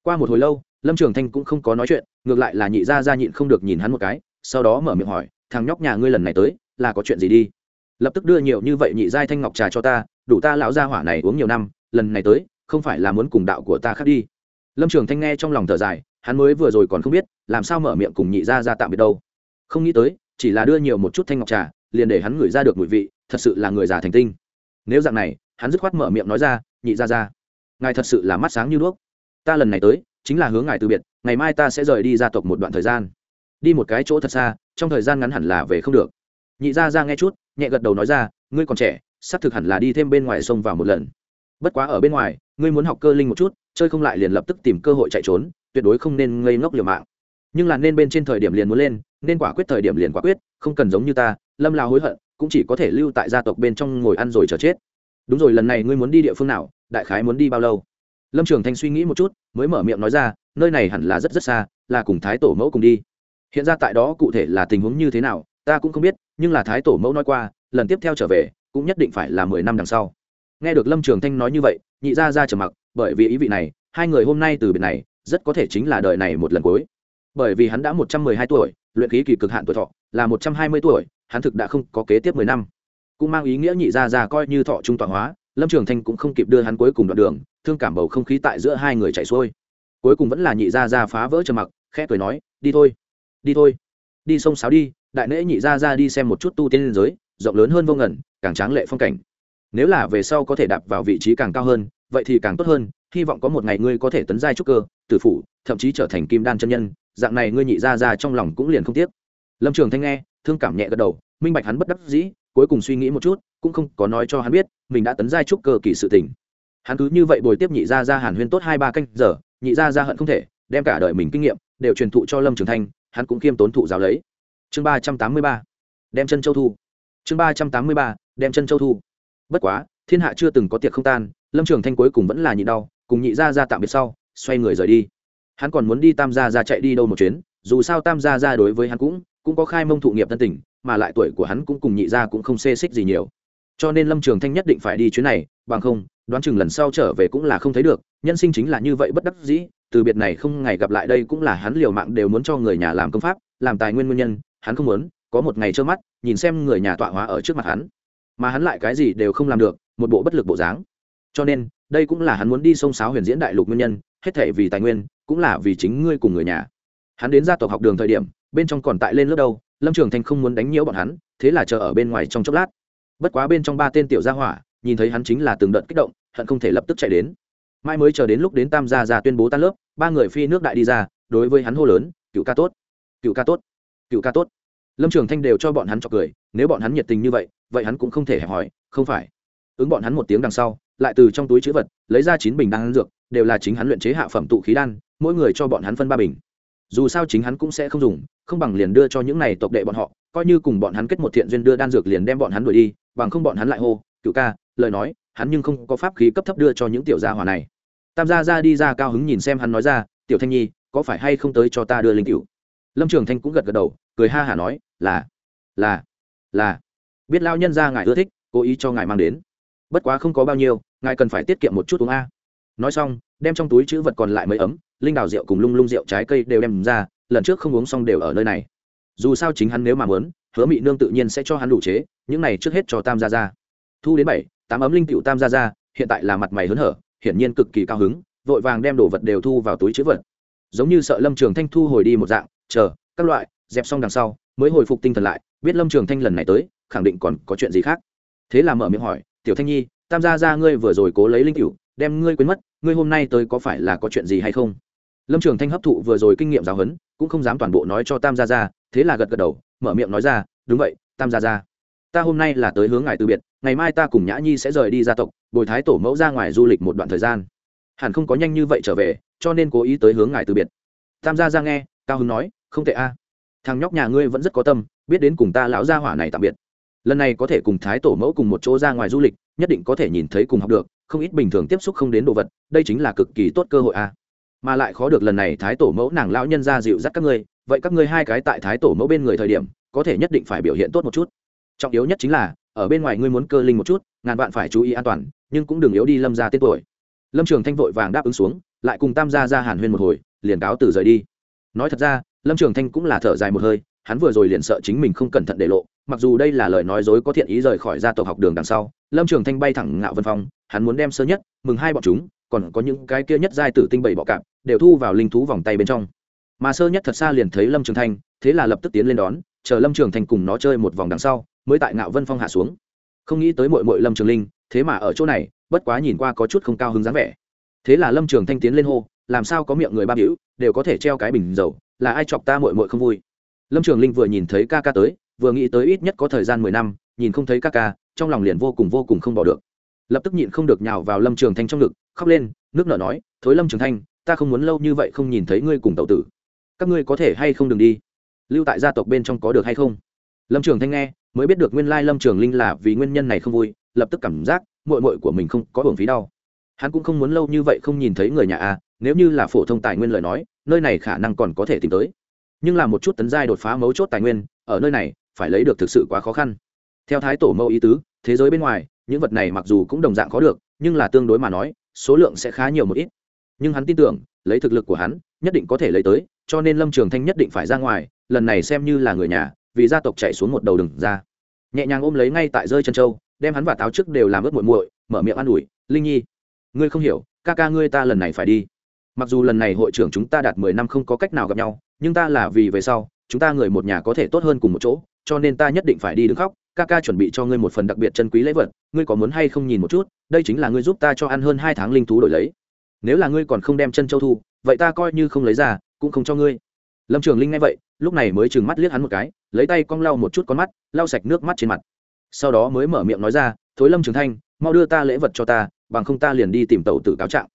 Qua một hồi lâu, lâm trường thanh cũng không có nói chuyện, ngược lại là nhị gia ra nhịn không được nhìn hắn một cái, sau đó mở miệng hỏi, thằng nhóc nhà ngươi lần này tới, là có chuyện gì đi? Lập tức đưa nhiều như vậy nhị giai thanh ngọc trà cho ta, đủ ta lão gia hỏa này uống nhiều năm, lần này tới, không phải là muốn cùng đạo của ta khác đi. Lâm trường thanh nghe trong lòng thở dài, hắn mới vừa rồi còn không biết, làm sao mở miệng cùng nhị gia ra tạm biệt đâu. Không nghĩ tới, chỉ là đưa nhiều một chút thanh ngọc trà, liền để hắn ngửi ra được mùi vị, thật sự là người già thành tinh. Nếu dạng này, hắn dứt khoát mở miệng nói ra, nhị gia ra ngài thật sự là mắt sáng như đuốc. Ta lần này tới, chính là hướng ngài từ biệt, ngày mai ta sẽ rời đi gia tộc một đoạn thời gian. Đi một cái chỗ thật xa, trong thời gian ngắn hẳn là về không được. Nhị gia ra nghe chút nhẹ gật đầu nói ra, ngươi còn trẻ xác thực hẳn là đi thêm bên ngoài sông vào một lần. Bất quá ở bên ngoài, ngươi muốn học cơ linh một chút, chơi không lại liền lập tức tìm cơ hội chạy trốn, tuyệt đối không nên ngây ngốc liều mạng. Nhưng là nên bên trên thời điểm liền muốn lên, nên quả quyết thời điểm liền quả quyết, không cần giống như ta, lâm lao hối hận, cũng chỉ có thể lưu tại gia tộc bên trong ngồi ăn rồi chờ chết. Đúng rồi, lần này ngươi muốn đi địa phương nào, đại khái muốn đi bao lâu? Lâm trường thanh suy nghĩ một chút, mới mở miệng nói ra, nơi này hẳn là rất rất xa, là cùng thái tổ mẫu cùng đi. Hiện ra tại đó cụ thể là tình huống như thế nào ta cũng không biết, nhưng là thái tổ mẫu nói qua, lần tiếp theo trở về, cũng nhất định phải là mười năm đằng sau. Nghe được lâm trường thanh nói như vậy, nhị ra ra trầm mặc, bởi vì ý vị này, hai người hôm nay từ biệt này, rất có thể chính là đời này một lần cuối. Bởi vì hắn đã một trăm mười hai tuổi, luyện khí kỳ cực hạn tuổi thọ, là một trăm hai mươi tuổi, hắn thực đã không có kế tiếp mười năm. Cũng mang ý nghĩa nhị ra ra coi như thọ trung tọa hóa, lâm trường thanh cũng không kịp đưa hắn cuối cùng đoạn đường, thương cảm bầu không khí tại giữa hai người chạy xuôi. Cuối cùng vẫn là nhị ra ra phá vỡ trầm mặc, khẽ cười nói, đi thôi đi thôi, đi sông sáo đi đại nễ nhị ra ra đi xem một chút tu tiên liên giới, rộng lớn hơn vô ngẩn càng tráng lệ phong cảnh. Nếu là về sau có thể đạp vào vị trí càng cao hơn, vậy thì càng tốt hơn, hy vọng có một ngày ngươi có thể tấn giai trúc cơ, tử phụ thậm chí trở thành kim đan chân nhân, dạng này ngươi nhị ra ra trong lòng cũng liền không tiếc. Lâm trường thanh nghe, thương cảm nhẹ gật đầu, minh bạch hắn bất đắc dĩ, cuối cùng suy nghĩ một chút, cũng không có nói cho hắn biết, mình đã tấn giai trúc cơ kỳ sự tình. Hắn cứ như vậy bồi tiếp nhị ra ra hàn huyên tốt hai ba canh giờ, nhị ra ra hận không thể, đem cả đời mình kinh nghiệm, đều truyền thụ cho lâm trường thanh, hắn cũng khiêm tốn thụ giáo lấy chương ba trăm tám mươi ba, đem chân châu thu. Chương ba trăm tám mươi ba, đem chân châu thu. Bất quá, thiên hạ chưa từng có tiệc không tan, lâm trường thanh cuối cùng vẫn là nhị đau, cùng nhị gia ra tạm biệt sau, xoay người rời đi. Hắn còn muốn đi tam gia ra chạy đi đâu một chuyến, dù sao tam gia ra đối với hắn cũng cũng có khai mông thụ nghiệp thân tình, mà lại tuổi của hắn cũng cùng nhị gia cũng không xê xích gì nhiều. Cho nên lâm trường thanh nhất định phải đi chuyến này, bằng không, đoán chừng lần sau trở về cũng là không thấy được, nhân sinh chính là như vậy bất đắc dĩ, từ biệt này không ngày gặp lại đây cũng là hắn liều mạng đều muốn cho người nhà làm công pháp, làm tài nguyên nguyên nhân hắn không muốn, có một ngày trơ mắt, nhìn xem người nhà tọa hóa ở trước mặt hắn. Mà hắn lại cái gì đều không làm được, một bộ bất lực bộ dáng. Cho nên, đây cũng là hắn muốn đi sông sáo huyền diễn đại lục nguyên nhân, hết thể vì tài nguyên, cũng là vì chính ngươi cùng người nhà. Hắn đến gia tộc học đường thời điểm, bên trong còn tại lên lớp đâu, lâm trường thanh không muốn đánh nhiễu bọn hắn, thế là chờ ở bên ngoài trong chốc lát. Bất quá bên trong ba tên tiểu gia hỏa, nhìn thấy hắn chính là từng đợt kích động, hận không thể lập tức chạy đến. Mai mới chờ đến lúc đến tam gia ra tuyên bố tan lớp, ba người phi nước đại đi ra, đối với hắn hô lớn, cựu ca tốt, cựu ca tốt cựu ca tốt. Lâm trường thanh đều cho bọn hắn chọc cười, nếu bọn hắn nhiệt tình như vậy vậy hắn cũng không thể hẹp hỏi không phải. Ứng bọn hắn một tiếng đằng sau, lại từ trong túi chữ vật, lấy ra chín bình đan dược, đều là chính hắn luyện chế hạ phẩm tụ khí đan, mỗi người cho bọn hắn phân ba bình. Dù sao chính hắn cũng sẽ không dùng, không bằng liền đưa cho những này tộc đệ bọn họ, coi như cùng bọn hắn kết một thiện duyên đưa đan dược liền đem bọn hắn đuổi đi, bằng không bọn hắn lại hô, cựu ca, lời nói, hắn nhưng không có pháp khí cấp thấp đưa cho những tiểu gia hỏa này. Tam gia ra đi ra cao hứng nhìn xem hắn nói ra, tiểu thanh nhi, có phải hay không tới cho ta đưa linh cựu lâm trường thanh cũng gật gật đầu, cười ha hả nói, là là là. Biết lao nhân ra ngài ưa thích, cố ý cho ngài mang đến. Bất quá không có bao nhiêu, ngài cần phải tiết kiệm một chút uống a. Nói xong, đem trong túi chữ vật còn lại mấy ấm, linh đào rượu cùng lung lung rượu trái cây đều đem ra, lần trước không uống xong đều ở nơi này. Dù sao chính hắn nếu mà muốn, hứa mị nương tự nhiên sẽ cho hắn đủ chế, những này trước hết cho tam gia ra thu đến bảy, tám ấm linh cựu tam gia ra hiện tại là mặt mày hớn hở, hiển nhiên cực kỳ cao hứng, vội vàng đem đồ vật đều thu vào túi chữ vật. Giống như sợ lâm trường thanh thu hồi đi một dạng chờ, các loại, dẹp xong đằng sau, mới hồi phục tinh thần lại, biết lâm trường thanh lần này tới, khẳng định còn có chuyện gì khác. Thế là mở miệng hỏi, tiểu thanh nhi, tam gia ra ngươi vừa rồi cố lấy linh cựu đem ngươi quên mất, ngươi hôm nay tới có phải là có chuyện gì hay không? Lâm trường thanh hấp thụ vừa rồi kinh nghiệm giáo huấn, cũng không dám toàn bộ nói cho tam gia ra thế là gật gật đầu, mở miệng nói ra, đúng vậy, tam gia ra ta hôm nay là tới hướng ngài từ biệt, ngày mai ta cùng nhã nhi sẽ rời đi gia tộc, bồi thái tổ mẫu ra ngoài du lịch một đoạn thời gian. Hẳn không có nhanh như vậy trở về, cho nên cố ý tới hướng ngài từ biệt. Tam gia ra nghe, cao hưng nói không tệ a. Thằng nhóc nhà ngươi vẫn rất có tâm, biết đến cùng ta lão gia hỏa này tạm biệt. Lần này có thể cùng thái tổ mẫu cùng một chỗ ra ngoài du lịch, nhất định có thể nhìn thấy cùng học được, không ít bình thường tiếp xúc không đến đồ vật, đây chính là cực kỳ tốt cơ hội a. Mà lại khó được lần này thái tổ mẫu nàng lão nhân ra dịu dắt các ngươi, vậy các ngươi hai cái tại thái tổ mẫu bên người thời điểm, có thể nhất định phải biểu hiện tốt một chút. Trọng yếu nhất chính là, ở bên ngoài ngươi muốn cơ linh một chút, ngàn vạn phải chú ý an toàn, nhưng cũng đừng yếu đi lâm ra tên tuổi. Lâm trường thanh vội vàng đáp ứng xuống, lại cùng tam gia ra hàn huyên một hồi, liền cáo từ rời đi. Nói thật ra lâm trường thanh cũng là thở dài một hơi, hắn vừa rồi liền sợ chính mình không cẩn thận để lộ, mặc dù đây là lời nói dối có thiện ý rời khỏi gia tộc học đường đằng sau, lâm trường thanh bay thẳng ngạo vân phong, hắn muốn đem sơ nhất, mừng hai bọn chúng, còn có những cái kia nhất giai tử tinh bảy bọ cạp, đều thu vào linh thú vòng tay bên trong. Mà sơ nhất thật xa liền thấy lâm trường thanh, thế là lập tức tiến lên đón, chờ lâm trường thanh cùng nó chơi một vòng đằng sau, mới tại ngạo vân phong hạ xuống. Không nghĩ tới mội mội lâm trường linh, thế mà ở chỗ này, bất quá nhìn qua có chút không cao hứng dáng vẻ. Thế là lâm trường thanh tiến lên hô, làm sao có miệng người ba hữu đều có thể treo cái bình dầu là ai chọc ta mội mội không vui? Lâm trường linh vừa nhìn thấy ca ca tới, vừa nghĩ tới ít nhất có thời gian mười năm, nhìn không thấy ca ca, trong lòng liền vô cùng vô cùng không bỏ được. Lập tức nhịn không được nhào vào lâm trường thanh trong ngực, khóc lên, nước nở nói, thối lâm trường thanh, ta không muốn lâu như vậy không nhìn thấy ngươi cùng tậu tử. Các ngươi có thể hay không đừng đi? Lưu tại gia tộc bên trong có được hay không? Lâm trường thanh nghe, mới biết được nguyên lai lâm trường linh là vì nguyên nhân này không vui, lập tức cảm giác mội mội của mình không có hưởng phí đau. Hắn cũng không muốn lâu như vậy không nhìn thấy người nhà à nếu như là phổ thông tài nguyên lời nói, nơi này khả năng còn có thể tìm tới. Nhưng là một chút tấn giai đột phá mấu chốt tài nguyên, ở nơi này, phải lấy được thực sự quá khó khăn. Theo thái tổ mẫu ý tứ, thế giới bên ngoài, những vật này mặc dù cũng đồng dạng khó được, nhưng là tương đối mà nói, số lượng sẽ khá nhiều một ít. Nhưng hắn tin tưởng, lấy thực lực của hắn, nhất định có thể lấy tới, cho nên lâm trường thanh nhất định phải ra ngoài, lần này xem như là người nhà, vì gia tộc chạy xuống một đầu đừng ra. Nhẹ nhàng ôm lấy ngay tại rơi chân châu, đem hắn và táo trước đều làm ướt muội muội, mở miệng an ủi, linh nhi, ngươi không hiểu, ca ca ngươi ta lần này phải đi mặc dù lần này hội trưởng chúng ta đạt mười năm không có cách nào gặp nhau, nhưng ta là vì về sau, chúng ta người một nhà có thể tốt hơn cùng một chỗ, cho nên ta nhất định phải đi đứng khóc, ca ca chuẩn bị cho ngươi một phần đặc biệt chân quý lễ vật, ngươi có muốn hay không nhìn một chút, đây chính là ngươi giúp ta cho ăn hơn hai tháng linh thú đổi lấy. Nếu là ngươi còn không đem chân châu thu, vậy ta coi như không lấy ra, cũng không cho ngươi. Lâm trường linh nghe vậy, lúc này mới trừng mắt liếc hắn một cái, lấy tay cong lau một chút con mắt, lau sạch nước mắt trên mặt. Sau đó mới mở miệng nói ra, thối lâm trường thanh, mau đưa ta lễ vật cho ta, bằng không ta liền đi tìm tàu tử cáo trạng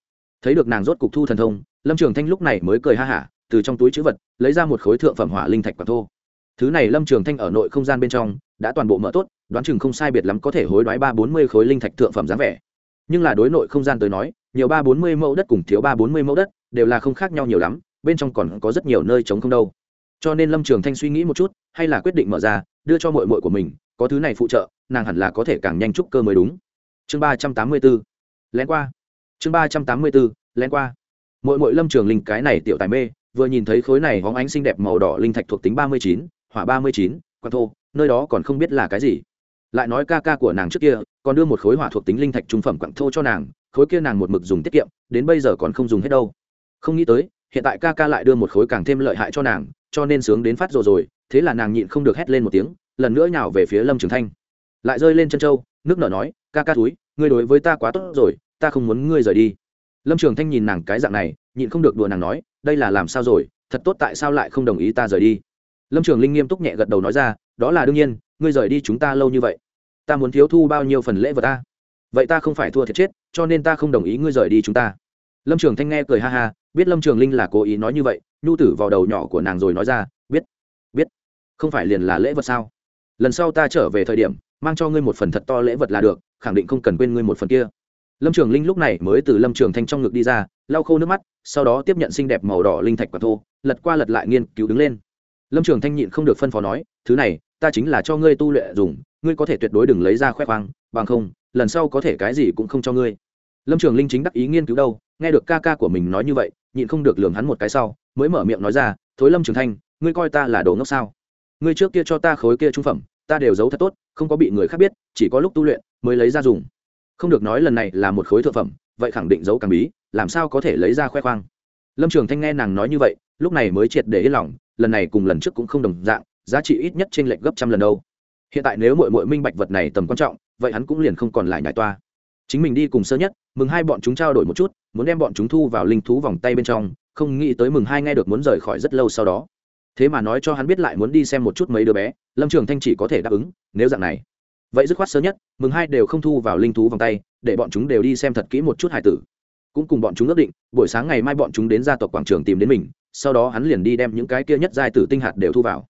thấy được nàng rốt cục thu thần thông, lâm trường thanh lúc này mới cười ha hả, từ trong túi chữ vật, lấy ra một khối thượng phẩm hỏa linh thạch quả thô. Thứ này lâm trường thanh ở nội không gian bên trong, đã toàn bộ mở tốt, đoán chừng không sai biệt lắm có thể hối đoái ba bốn mươi khối linh thạch thượng phẩm dáng vẻ. Nhưng là đối nội không gian tới nói, nhiều ba bốn mươi mẫu đất cùng thiếu ba bốn mươi mẫu đất, đều là không khác nhau nhiều lắm, bên trong còn có rất nhiều nơi trống không đâu. Cho nên lâm trường thanh suy nghĩ một chút, hay là quyết định mở ra, đưa cho mội mội của mình, có thứ này phụ trợ, nàng hẳn là có thể càng nhanh trúc cơ mới đúng. Chương ba trăm tám mươi bốn lén qua chương ba trăm tám mươi bốn len lén qua. Mỗi mỗi lâm trường linh cái này tiểu tài mê, vừa nhìn thấy khối này hóng ánh xinh đẹp màu đỏ linh thạch thuộc tính ba mươi chín, hỏa ba mươi chín quan thô, nơi đó còn không biết là cái gì. Lại nói ca ca của nàng trước kia, còn đưa một khối hỏa thuộc tính linh thạch trung phẩm quặng thô cho nàng, khối kia nàng một mực dùng tiết kiệm, đến bây giờ còn không dùng hết đâu. Không nghĩ tới, hiện tại ca ca lại đưa một khối càng thêm lợi hại cho nàng, cho nên sướng đến phát rồi rồi, thế là nàng nhịn không được hét lên một tiếng, lần nữa nhào về phía lâm trường thanh. Lại rơi lên chân châu, nước nở nói, ca ca túi ngươi đối với ta quá tốt rồi ta không muốn ngươi rời đi. Lâm trường thanh nhìn nàng cái dạng này, nhịn không được đùa nàng nói, đây là làm sao rồi, thật tốt tại sao lại không đồng ý ta rời đi? Lâm trường linh nghiêm túc nhẹ gật đầu nói ra, đó là đương nhiên, ngươi rời đi chúng ta lâu như vậy. Ta muốn thiếu thu bao nhiêu phần lễ vật ta? Vậy ta không phải thua thiệt chết, cho nên ta không đồng ý ngươi rời đi chúng ta. Lâm trường thanh nghe cười ha ha, biết lâm trường linh là cố ý nói như vậy, nhu tử vào đầu nhỏ của nàng rồi nói ra, biết biết, không phải liền là lễ vật sao? Lần sau ta trở về thời điểm, mang cho ngươi một phần thật to lễ vật là được, khẳng định không cần quên ngươi một phần kia lâm trường linh lúc này mới từ lâm trường thanh trong ngực đi ra, lau khô nước mắt, sau đó tiếp nhận xinh đẹp màu đỏ linh thạch quả thô, lật qua lật lại nghiên cứu đứng lên. Lâm trường thanh nhịn không được phân phó nói, thứ này, ta chính là cho ngươi tu luyện dùng, ngươi có thể tuyệt đối đừng lấy ra khoe khoang, bằng không, lần sau có thể cái gì cũng không cho ngươi. Lâm trường linh chính đắc ý nghiên cứu đâu, nghe được ca ca của mình nói như vậy, nhịn không được lường hắn một cái sau, mới mở miệng nói ra, thối lâm trường thanh, ngươi coi ta là đồ ngốc sao? Ngươi trước kia cho ta khối kia trung phẩm, ta đều giấu thật tốt, không có bị người khác biết, chỉ có lúc tu luyện mới lấy ra dùng không được nói lần này là một khối thượng phẩm, vậy khẳng định giấu càng bí, làm sao có thể lấy ra khoe khoang? Lâm trường thanh nghe nàng nói như vậy, lúc này mới triệt để yên lòng, lần này cùng lần trước cũng không đồng dạng, giá trị ít nhất chênh lệch gấp trăm lần đâu. Hiện tại nếu mội mội minh bạch vật này tầm quan trọng, vậy hắn cũng liền không còn lại nhải toa. Chính mình đi cùng sơ nhất, mừng hai bọn chúng trao đổi một chút, muốn đem bọn chúng thu vào linh thú vòng tay bên trong, không nghĩ tới mừng hai nghe được muốn rời khỏi rất lâu sau đó. Thế mà nói cho hắn biết lại muốn đi xem một chút mấy đứa bé, lâm trường thanh chỉ có thể đáp ứng, nếu dạng này vậy dứt khoát sớm nhất, mừng hai đều không thu vào linh thú vòng tay, để bọn chúng đều đi xem thật kỹ một chút hải tử. Cũng cùng bọn chúng ước định, buổi sáng ngày mai bọn chúng đến gia tộc quảng trường tìm đến mình, sau đó hắn liền đi đem những cái kia nhất giai tử tinh hạt đều thu vào.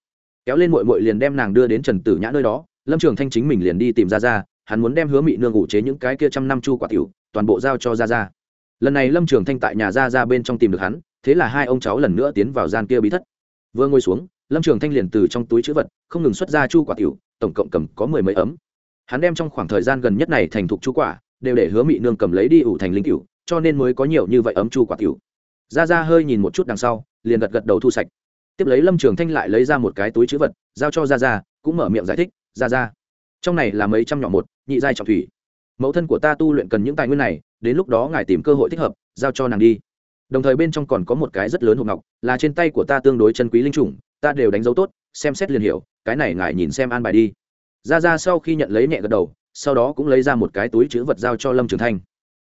Kéo lên mội mội liền đem nàng đưa đến trần tử nhã nơi đó, lâm trường thanh chính mình liền đi tìm ra ra hắn muốn đem hứa mị nương ủ chế những cái kia trăm năm chu quả tiểu, toàn bộ giao cho ra ra lần này lâm trường thanh tại nhà ra ra bên trong tìm được hắn, thế là hai ông cháu lần nữa tiến vào gian kia bí thất. Vừa ngồi xuống, lâm trường thanh liền từ trong túi chữ vật, không ngừng xuất ra chu quả tiểu, tổng cộng cầm có mười mấy ấm hắn đem trong khoảng thời gian gần nhất này thành thục chu quả, đều để hứa mị nương cầm lấy đi ủ thành linh cựu cho nên mới có nhiều như vậy ấm chu quả tiểu ra ra hơi nhìn một chút đằng sau, liền gật gật đầu thu sạch. Tiếp lấy lâm trường thanh lại lấy ra một cái túi chữ vật, giao cho ra ra, cũng mở miệng giải thích, ra ra, trong này là mấy trăm nhỏ một, nhị giai trọng thủy. Mẫu thân của ta tu luyện cần những tài nguyên này, đến lúc đó ngài tìm cơ hội thích hợp, giao cho nàng đi. Đồng thời bên trong còn có một cái rất lớn hộp ngọc, là trên tay của ta tương đối chân quý linh chủng ta đều đánh dấu tốt, xem xét liền hiểu, cái này ngài nhìn xem an bài đi ra ra sau khi nhận lấy nhẹ gật đầu, sau đó cũng lấy ra một cái túi chữ vật giao cho lâm trường thanh.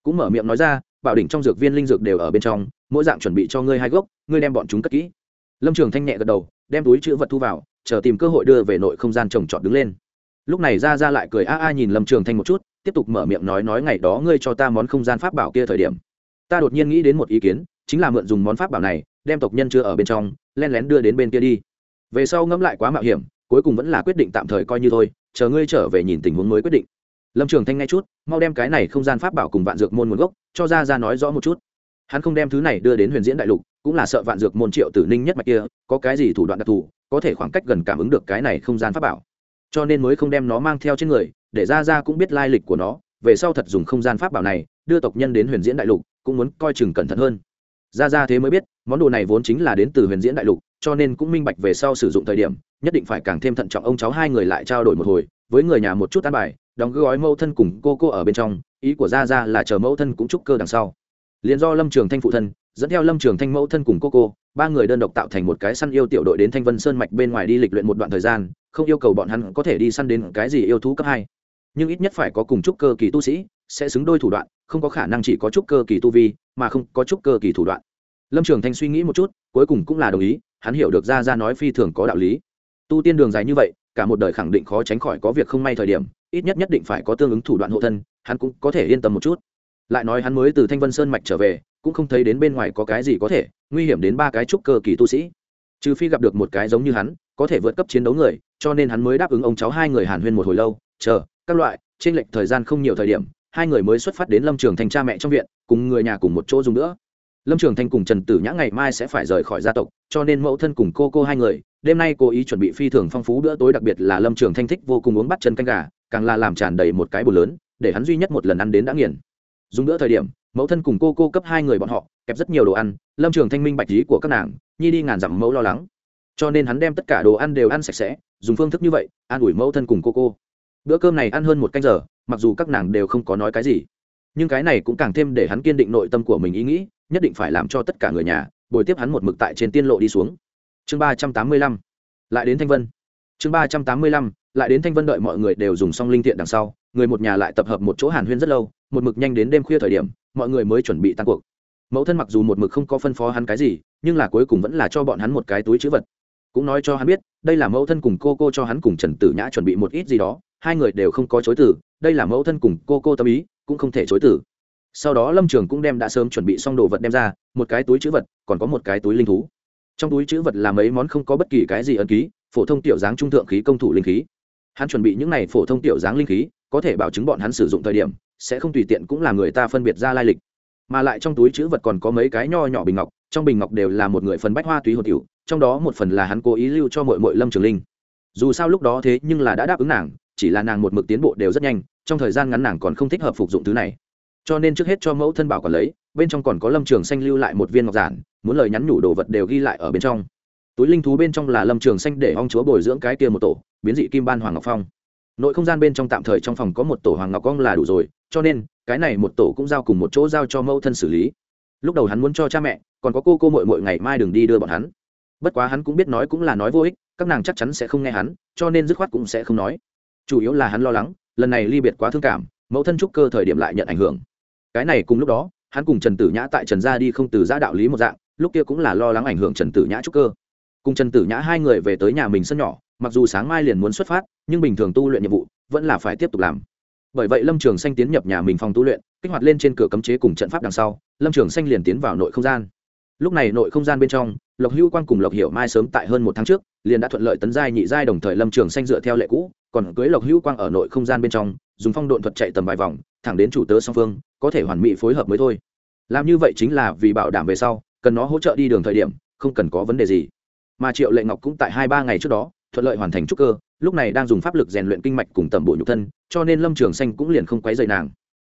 Cũng mở miệng nói ra, bảo đỉnh trong dược viên linh dược đều ở bên trong, mỗi dạng chuẩn bị cho ngươi hai gốc, ngươi đem bọn chúng cất kỹ. Lâm trường thanh nhẹ gật đầu, đem túi chữ vật thu vào, chờ tìm cơ hội đưa về nội không gian trồng trọt đứng lên. Lúc này ra ra lại cười a a nhìn lâm trường thanh một chút, tiếp tục mở miệng nói nói ngày đó ngươi cho ta món không gian pháp bảo kia thời điểm. Ta đột nhiên nghĩ đến một ý kiến, chính là mượn dùng món pháp bảo này, đem tộc nhân chưa ở bên trong len lén đưa đến bên kia đi. Về sau ngẫm lại quá mạo hiểm cuối cùng vẫn là quyết định tạm thời coi như thôi, chờ ngươi trở về nhìn tình huống mới quyết định. Lâm trường thanh ngay chút, mau đem cái này không gian pháp bảo cùng vạn dược môn nguồn gốc, cho ra ra nói rõ một chút. Hắn không đem thứ này đưa đến huyền diễn đại lục, cũng là sợ vạn dược môn triệu tử ninh nhất mạch kia, có cái gì thủ đoạn đặc thù, có thể khoảng cách gần cảm ứng được cái này không gian pháp bảo. Cho nên mới không đem nó mang theo trên người, để ra ra cũng biết lai lịch của nó, về sau thật dùng không gian pháp bảo này, đưa tộc nhân đến huyền diễn đại lục, cũng muốn coi chừng cẩn thận hơn. Ra ra thế mới biết, món đồ này vốn chính là đến từ huyền diễn đại lục cho nên cũng minh bạch về sau sử dụng thời điểm, nhất định phải càng thêm thận trọng ông cháu hai người lại trao đổi một hồi, với người nhà một chút an bài, đóng gói mẫu thân cùng cô cô ở bên trong, ý của ra ra là chờ mẫu thân cũng trúc cơ đằng sau. Liền do lâm trường thanh phụ thân, dẫn theo lâm trường thanh mẫu thân cùng cô cô, ba người đơn độc tạo thành một cái săn yêu tiểu đội đến thanh vân sơn mạch bên ngoài đi lịch luyện một đoạn thời gian, không yêu cầu bọn hắn có thể đi săn đến cái gì yêu thú cấp hai. Nhưng ít nhất phải có cùng trúc cơ kỳ tu sĩ, sẽ xứng đôi thủ đoạn, không có khả năng chỉ có trúc cơ kỳ tu vi, mà không có trúc cơ kỳ thủ đoạn. Lâm trường thanh suy nghĩ một chút, cuối cùng cũng là đồng ý hắn hiểu được ra ra nói phi thường có đạo lý. Tu tiên đường dài như vậy, cả một đời khẳng định khó tránh khỏi có việc không may thời điểm, ít nhất nhất định phải có tương ứng thủ đoạn hộ thân, hắn cũng có thể yên tâm một chút. Lại nói hắn mới từ thanh vân sơn mạch trở về, cũng không thấy đến bên ngoài có cái gì có thể, nguy hiểm đến ba cái trúc cơ kỳ tu sĩ. Trừ phi gặp được một cái giống như hắn, có thể vượt cấp chiến đấu người, cho nên hắn mới đáp ứng ông cháu hai người hàn huyên một hồi lâu, chờ, các loại trên lệnh thời gian không nhiều thời điểm, hai người mới xuất phát đến lâm trường thành cha mẹ trong viện, cùng người nhà cùng một chỗ dùng nữa lâm trường thanh cùng trần tử nhã ngày mai sẽ phải rời khỏi gia tộc, cho nên mẫu thân cùng cô cô hai người, đêm nay cố ý chuẩn bị phi thường phong phú bữa tối đặc biệt là lâm trường thanh thích vô cùng uống bắt chân canh gà, càng là làm tràn đầy một cái bù lớn, để hắn duy nhất một lần ăn đến đã nghiền. Dùng bữa thời điểm, mẫu thân cùng cô cô cấp hai người bọn họ, kẹp rất nhiều đồ ăn, lâm trường thanh minh bạch lý của các nàng, nhi đi ngàn dặm mẫu lo lắng. Cho nên hắn đem tất cả đồ ăn đều ăn sạch sẽ, dùng phương thức như vậy, an ủi mẫu thân cùng cô cô. Bữa cơm này ăn hơn một canh giờ, mặc dù các nàng đều không có nói cái gì, nhưng cái này cũng càng thêm để hắn kiên định nội tâm của mình ý nghĩ nhất định phải làm cho tất cả người nhà bồi tiếp hắn một mực tại trên tiên lộ đi xuống. Chương ba trăm tám mươi lăm, lại đến thanh vân. Chương ba trăm tám mươi lăm, lại đến thanh vân đợi mọi người đều dùng xong linh thiện đằng sau, người một nhà lại tập hợp một chỗ hàn huyên rất lâu, một mực nhanh đến đêm khuya thời điểm, mọi người mới chuẩn bị tan cuộc. Mẫu thân mặc dù một mực không có phân phó hắn cái gì, nhưng là cuối cùng vẫn là cho bọn hắn một cái túi chữ vật. Cũng nói cho hắn biết, đây là mẫu thân cùng cô cô cho hắn cùng trần tử nhã chuẩn bị một ít gì đó, hai người đều không có chối từ, đây là mẫu thân cùng cô cô tâm ý, cũng không thể chối từ sau đó lâm trường cũng đem đã sớm chuẩn bị xong đồ vật đem ra, một cái túi chữ vật, còn có một cái túi linh thú. trong túi chữ vật là mấy món không có bất kỳ cái gì ấn ký, phổ thông tiểu dáng trung thượng khí công thủ linh khí. hắn chuẩn bị những này phổ thông tiểu dáng linh khí, có thể bảo chứng bọn hắn sử dụng thời điểm, sẽ không tùy tiện cũng là người ta phân biệt ra lai lịch. mà lại trong túi chữ vật còn có mấy cái nho nhỏ bình ngọc, trong bình ngọc đều là một người phần bách hoa túy hột tiểu, trong đó một phần là hắn cố ý lưu cho mội mội lâm trường linh. dù sao lúc đó thế nhưng là đã đáp ứng nàng, chỉ là nàng một mực tiến bộ đều rất nhanh, trong thời gian ngắn nàng còn không thích hợp phục dụng thứ này cho nên trước hết cho mẫu thân bảo còn lấy, bên trong còn có lâm trường xanh lưu lại một viên ngọc giản, muốn lời nhắn nhủ đồ vật đều ghi lại ở bên trong. Túi linh thú bên trong là lâm trường xanh để ong chúa bồi dưỡng cái kia một tổ, biến dị kim ban hoàng ngọc phong. Nội không gian bên trong tạm thời trong phòng có một tổ hoàng ngọc cong là đủ rồi, cho nên, cái này một tổ cũng giao cùng một chỗ giao cho mẫu thân xử lý. Lúc đầu hắn muốn cho cha mẹ, còn có cô cô mội mội ngày mai đừng đi đưa bọn hắn. Bất quá hắn cũng biết nói cũng là nói vô ích, các nàng chắc chắn sẽ không nghe hắn, cho nên dứt khoát cũng sẽ không nói. Chủ yếu là hắn lo lắng, lần này ly biệt quá thương cảm, mẫu thân trúc cơ thời điểm lại nhận ảnh hưởng cái này cùng lúc đó, hắn cùng trần tử nhã tại trần gia đi không từ giã đạo lý một dạng, lúc kia cũng là lo lắng ảnh hưởng trần tử nhã trúc cơ. Cùng trần tử nhã hai người về tới nhà mình sân nhỏ, mặc dù sáng mai liền muốn xuất phát, nhưng bình thường tu luyện nhiệm vụ, vẫn là phải tiếp tục làm. Bởi vậy lâm trường xanh tiến nhập nhà mình phòng tu luyện, kích hoạt lên trên cửa cấm chế cùng trận pháp đằng sau, lâm trường xanh liền tiến vào nội không gian. Lúc này nội không gian bên trong, lộc hữu quang cùng lộc hiểu mai sớm tại hơn một tháng trước, liền đã thuận lợi tấn giai nhị giai đồng thời lâm trường xanh dựa theo lệ cũ, còn cưới lộc hữu quang ở nội không gian bên trong dùng phong độn thuật chạy tầm vài vòng, thẳng đến chủ tớ song phương, có thể hoàn mỹ phối hợp mới thôi. Làm như vậy chính là vì bảo đảm về sau, cần nó hỗ trợ đi đường thời điểm, không cần có vấn đề gì. Mà triệu lệ ngọc cũng tại hai ba ngày trước đó, thuận lợi hoàn thành trúc cơ, lúc này đang dùng pháp lực rèn luyện kinh mạch cùng tầm bộ nhục thân, cho nên lâm trường xanh cũng liền không quấy dày nàng.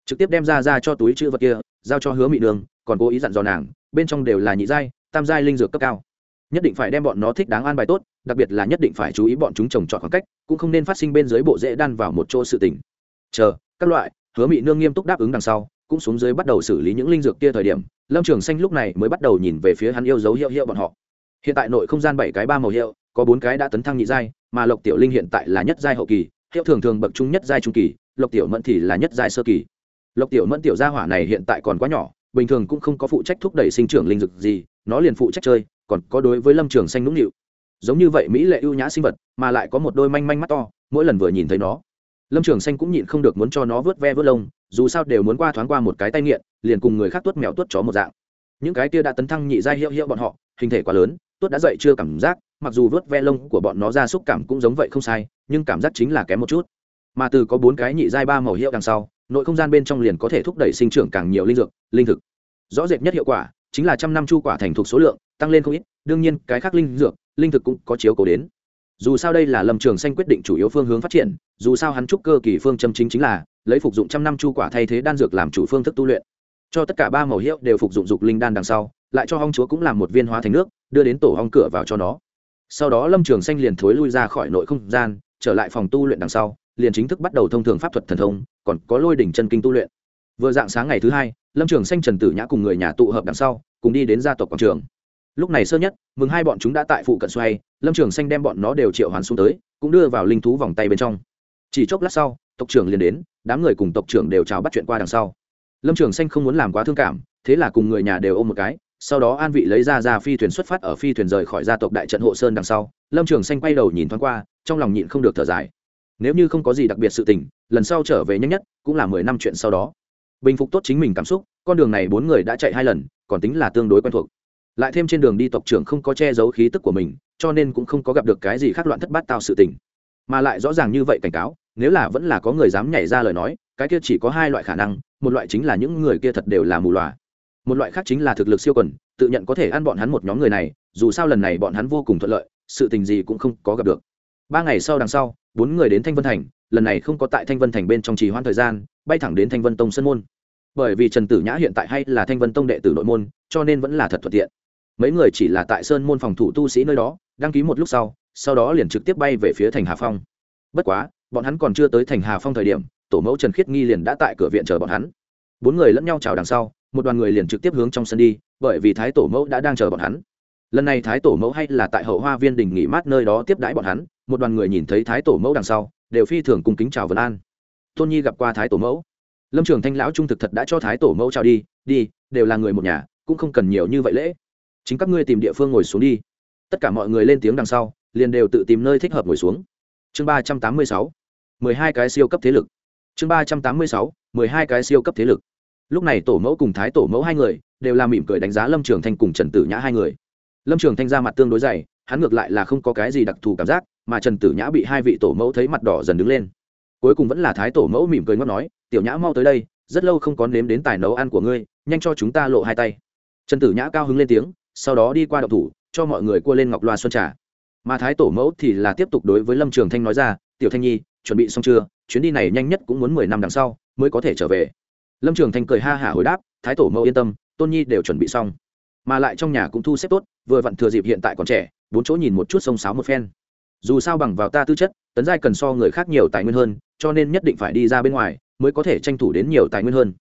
Trực tiếp đem ra ra cho túi chữ vật kia, giao cho hứa mị đường, còn cố ý dặn dò nàng, bên trong đều là nhị giai, tam giai linh dược cấp cao. Nhất định phải đem bọn nó thích đáng an bài tốt, đặc biệt là nhất định phải chú ý bọn chúng trồng trọt khoảng cách, cũng không nên phát sinh bên dưới bộ dễ đan vào một chỗ sự tình chờ, các loại, hứa mị nương nghiêm túc đáp ứng đằng sau, cũng xuống dưới bắt đầu xử lý những linh dược kia thời điểm, lâm trường xanh lúc này mới bắt đầu nhìn về phía hắn yêu dấu hiệu hiệu bọn họ. Hiện tại nội không gian bảy cái ba màu hiệu, có bốn cái đã tấn thăng nhị giai, mà lộc tiểu linh hiện tại là nhất giai hậu kỳ, hiệu thường thường bậc trung nhất giai trung kỳ, lộc tiểu mẫn thì là nhất giai sơ kỳ. Lộc tiểu mẫn tiểu gia hỏa này hiện tại còn quá nhỏ, bình thường cũng không có phụ trách thúc đẩy sinh trưởng linh dược gì, nó liền phụ trách chơi, còn có đối với lâm trường xanh nũng nịu. Giống như vậy mỹ lệ ưu nhã sinh vật, mà lại có một đôi manh manh mắt to, mỗi lần vừa nhìn thấy nó lâm trường xanh cũng nhịn không được muốn cho nó vớt ve vớt lông, dù sao đều muốn qua thoáng qua một cái tay nghiện, liền cùng người khác tuốt mèo tuốt chó một dạng. Những cái kia đã tấn thăng nhị giai hiệu hiệu bọn họ, hình thể quá lớn, tuốt đã dậy chưa cảm giác, mặc dù vớt ve lông của bọn nó ra xúc cảm cũng giống vậy không sai, nhưng cảm giác chính là kém một chút. Mà từ có bốn cái nhị giai ba màu hiệu đằng sau, nội không gian bên trong liền có thể thúc đẩy sinh trưởng càng nhiều linh dược, linh thực. Rõ rệt nhất hiệu quả chính là trăm năm chu quả thành thuộc số lượng, tăng lên không ít, đương nhiên, cái khác linh dược, linh thực cũng có chiếu cố đến dù sao đây là lâm trường xanh quyết định chủ yếu phương hướng phát triển, dù sao hắn trúc cơ kỳ phương châm chính chính là lấy phục dụng trăm năm chu quả thay thế đan dược làm chủ phương thức tu luyện. Cho tất cả ba màu hiệu đều phục dụng dục linh đan đằng sau, lại cho hong chúa cũng làm một viên hóa thành nước, đưa đến tổ hong cửa vào cho nó. Sau đó lâm trường xanh liền thối lui ra khỏi nội không gian, trở lại phòng tu luyện đằng sau, liền chính thức bắt đầu thông thường pháp thuật thần thông, còn có lôi đỉnh chân kinh tu luyện. Vừa dạng sáng ngày thứ hai, lâm trường xanh trần tử nhã cùng người nhà tụ hợp đằng sau, cùng đi đến gia tộc quảng trường lúc này sơ nhất, mừng hai bọn chúng đã tại phụ cận xoay, lâm trường xanh đem bọn nó đều triệu hoàn xuống tới, cũng đưa vào linh thú vòng tay bên trong. Chỉ chốc lát sau, tộc trưởng liền đến, đám người cùng tộc trưởng đều chào bắt chuyện qua đằng sau. Lâm trường xanh không muốn làm quá thương cảm, thế là cùng người nhà đều ôm một cái, sau đó an vị lấy ra ra phi thuyền xuất phát ở phi thuyền rời khỏi gia tộc đại trận hộ sơn đằng sau, lâm trường xanh quay đầu nhìn thoáng qua, trong lòng nhịn không được thở dài. Nếu như không có gì đặc biệt sự tình, lần sau trở về nhanh nhất, cũng là mười năm chuyện sau đó. Bình phục tốt chính mình cảm xúc, con đường này bốn người đã chạy hai lần, còn tính là tương đối quen thuộc lại thêm trên đường đi tộc trưởng không có che giấu khí tức của mình, cho nên cũng không có gặp được cái gì khác loạn thất bát tạo sự tình. Mà lại rõ ràng như vậy cảnh cáo, nếu là vẫn là có người dám nhảy ra lời nói, cái kia chỉ có hai loại khả năng, một loại chính là những người kia thật đều là mù loà. Một loại khác chính là thực lực siêu quần, tự nhận có thể ăn bọn hắn một nhóm người này, dù sao lần này bọn hắn vô cùng thuận lợi, sự tình gì cũng không có gặp được. Ba ngày sau đằng sau, bốn người đến thanh vân thành, lần này không có tại thanh vân thành bên trong trì hoãn thời gian, bay thẳng đến thanh vân tông sân môn. Bởi vì trần tử nhã hiện tại hay là thanh vân tông đệ tử nội môn, cho nên vẫn là thật thuận tiện mấy người chỉ là tại sơn môn phòng thủ tu sĩ nơi đó, đăng ký một lúc sau sau đó liền trực tiếp bay về phía thành hà phong. Bất quá, bọn hắn còn chưa tới thành hà phong thời điểm, tổ mẫu trần khiết nghi liền đã tại cửa viện chờ bọn hắn. Bốn người lẫn nhau chào đằng sau, một đoàn người liền trực tiếp hướng trong sân đi, bởi vì thái tổ mẫu đã đang chờ bọn hắn. Lần này thái tổ mẫu hay là tại hậu hoa viên đình nghỉ mát nơi đó tiếp đãi bọn hắn, một đoàn người nhìn thấy thái tổ mẫu đằng sau, đều phi thường cung kính chào vân an. Tôn nhi gặp qua thái tổ mẫu. Lâm trường thanh lão trung thực thật đã cho thái tổ mẫu chào đi đi, đều là người một nhà, cũng không cần nhiều như vậy lễ chính các ngươi tìm địa phương ngồi xuống đi. Tất cả mọi người lên tiếng đằng sau, liền đều tự tìm nơi thích hợp ngồi xuống. Chương ba trăm tám mươi sáu, mười hai cái siêu cấp thế lực. Chương ba trăm tám mươi sáu, mười hai cái siêu cấp thế lực. Lúc này tổ mẫu cùng thái tổ mẫu hai người đều là mỉm cười đánh giá lâm trường thanh cùng trần tử nhã hai người. Lâm trường thanh ra mặt tương đối dày, hắn ngược lại là không có cái gì đặc thù cảm giác, mà trần tử nhã bị hai vị tổ mẫu thấy mặt đỏ dần đứng lên. Cuối cùng vẫn là thái tổ mẫu mỉm cười ngót nói, tiểu nhã mau tới đây, rất lâu không có nếm đến tài nấu ăn của ngươi, nhanh cho chúng ta lộ hai tay. Trần tử nhã cao hứng lên tiếng sau đó đi qua động thủ, cho mọi người cua lên ngọc loa xuân trà. Mà thái tổ mẫu thì là tiếp tục đối với lâm trường thanh nói ra, tiểu thanh nhi, chuẩn bị xong chưa? Chuyến đi này nhanh nhất cũng muốn mười năm đằng sau mới có thể trở về. Lâm trường thanh cười ha hả hồi đáp, thái tổ mẫu yên tâm, tôn nhi đều chuẩn bị xong. Mà lại trong nhà cũng thu xếp tốt, vừa vặn thừa dịp hiện tại còn trẻ, bốn chỗ nhìn một chút sông sáo một phen. Dù sao bằng vào ta tư chất, tấn giai cần so người khác nhiều tài nguyên hơn, cho nên nhất định phải đi ra bên ngoài mới có thể tranh thủ đến nhiều tài nguyên hơn.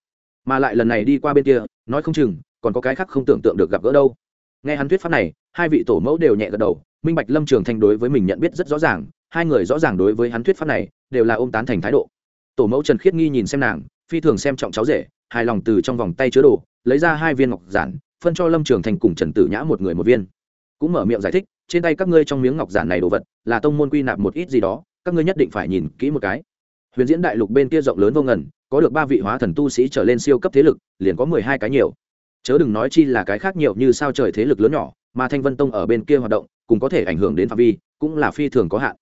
Mà lại lần này đi qua bên kia, nói không chừng còn có cái khác không tưởng tượng được gặp gỡ đâu nghe hắn thuyết pháp này, hai vị tổ mẫu đều nhẹ gật đầu, minh bạch lâm trường thanh đối với mình nhận biết rất rõ ràng, hai người rõ ràng đối với hắn thuyết pháp này, đều là ôm tán thành thái độ. Tổ mẫu trần khiết nghi nhìn xem nàng, phi thường xem trọng cháu rể, hài lòng từ trong vòng tay chứa đồ, lấy ra hai viên ngọc giản, phân cho lâm trường thành cùng trần tử nhã một người một viên. Cũng mở miệng giải thích, trên tay các ngươi trong miếng ngọc giản này đồ vật, là tông môn quy nạp một ít gì đó, các ngươi nhất định phải nhìn kỹ một cái. Huyền diễn đại lục bên kia rộng lớn vô ngần, có được ba vị hóa thần tu sĩ trở lên siêu cấp thế lực, liền có mười hai cái nhiều chớ đừng nói chi là cái khác nhiều như sao trời thế lực lớn nhỏ, mà thanh vân tông ở bên kia hoạt động, cũng có thể ảnh hưởng đến phạm vi, cũng là phi thường có hạn.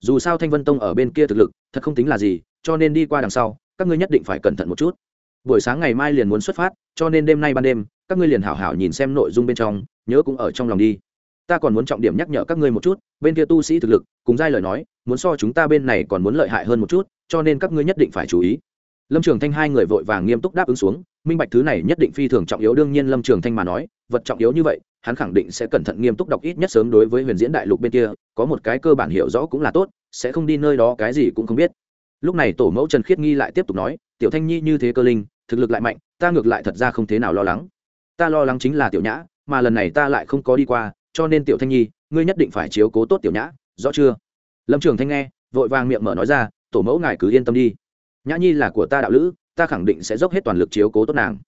Dù sao thanh vân tông ở bên kia thực lực, thật không tính là gì, cho nên đi qua đằng sau, các ngươi nhất định phải cẩn thận một chút. Buổi sáng ngày mai liền muốn xuất phát, cho nên đêm nay ban đêm, các ngươi liền hảo hảo nhìn xem nội dung bên trong, nhớ cũng ở trong lòng đi. Ta còn muốn trọng điểm nhắc nhở các ngươi một chút, bên kia tu sĩ thực lực, cùng giai lời nói, muốn so chúng ta bên này còn muốn lợi hại hơn một chút, cho nên các ngươi nhất định phải chú ý. Lâm trường thanh hai người vội vàng nghiêm túc đáp ứng xuống minh bạch thứ này nhất định phi thường trọng yếu, đương nhiên lâm trường thanh mà nói, vật trọng yếu như vậy, hắn khẳng định sẽ cẩn thận nghiêm túc đọc ít nhất sớm đối với huyền diễn đại lục bên kia, có một cái cơ bản hiểu rõ cũng là tốt, sẽ không đi nơi đó cái gì cũng không biết. Lúc này tổ mẫu trần khiết nghi lại tiếp tục nói, tiểu thanh nhi như thế cơ linh, thực lực lại mạnh, ta ngược lại thật ra không thế nào lo lắng. Ta lo lắng chính là tiểu nhã, mà lần này ta lại không có đi qua, cho nên tiểu thanh nhi, ngươi nhất định phải chiếu cố tốt tiểu nhã, rõ chưa? Lâm trường thanh nghe, vội vàng miệng mở nói ra, tổ mẫu ngài cứ yên tâm đi. Nhã nhi là của ta đạo lữ ta khẳng định sẽ dốc hết toàn lực chiếu cố tốt nàng.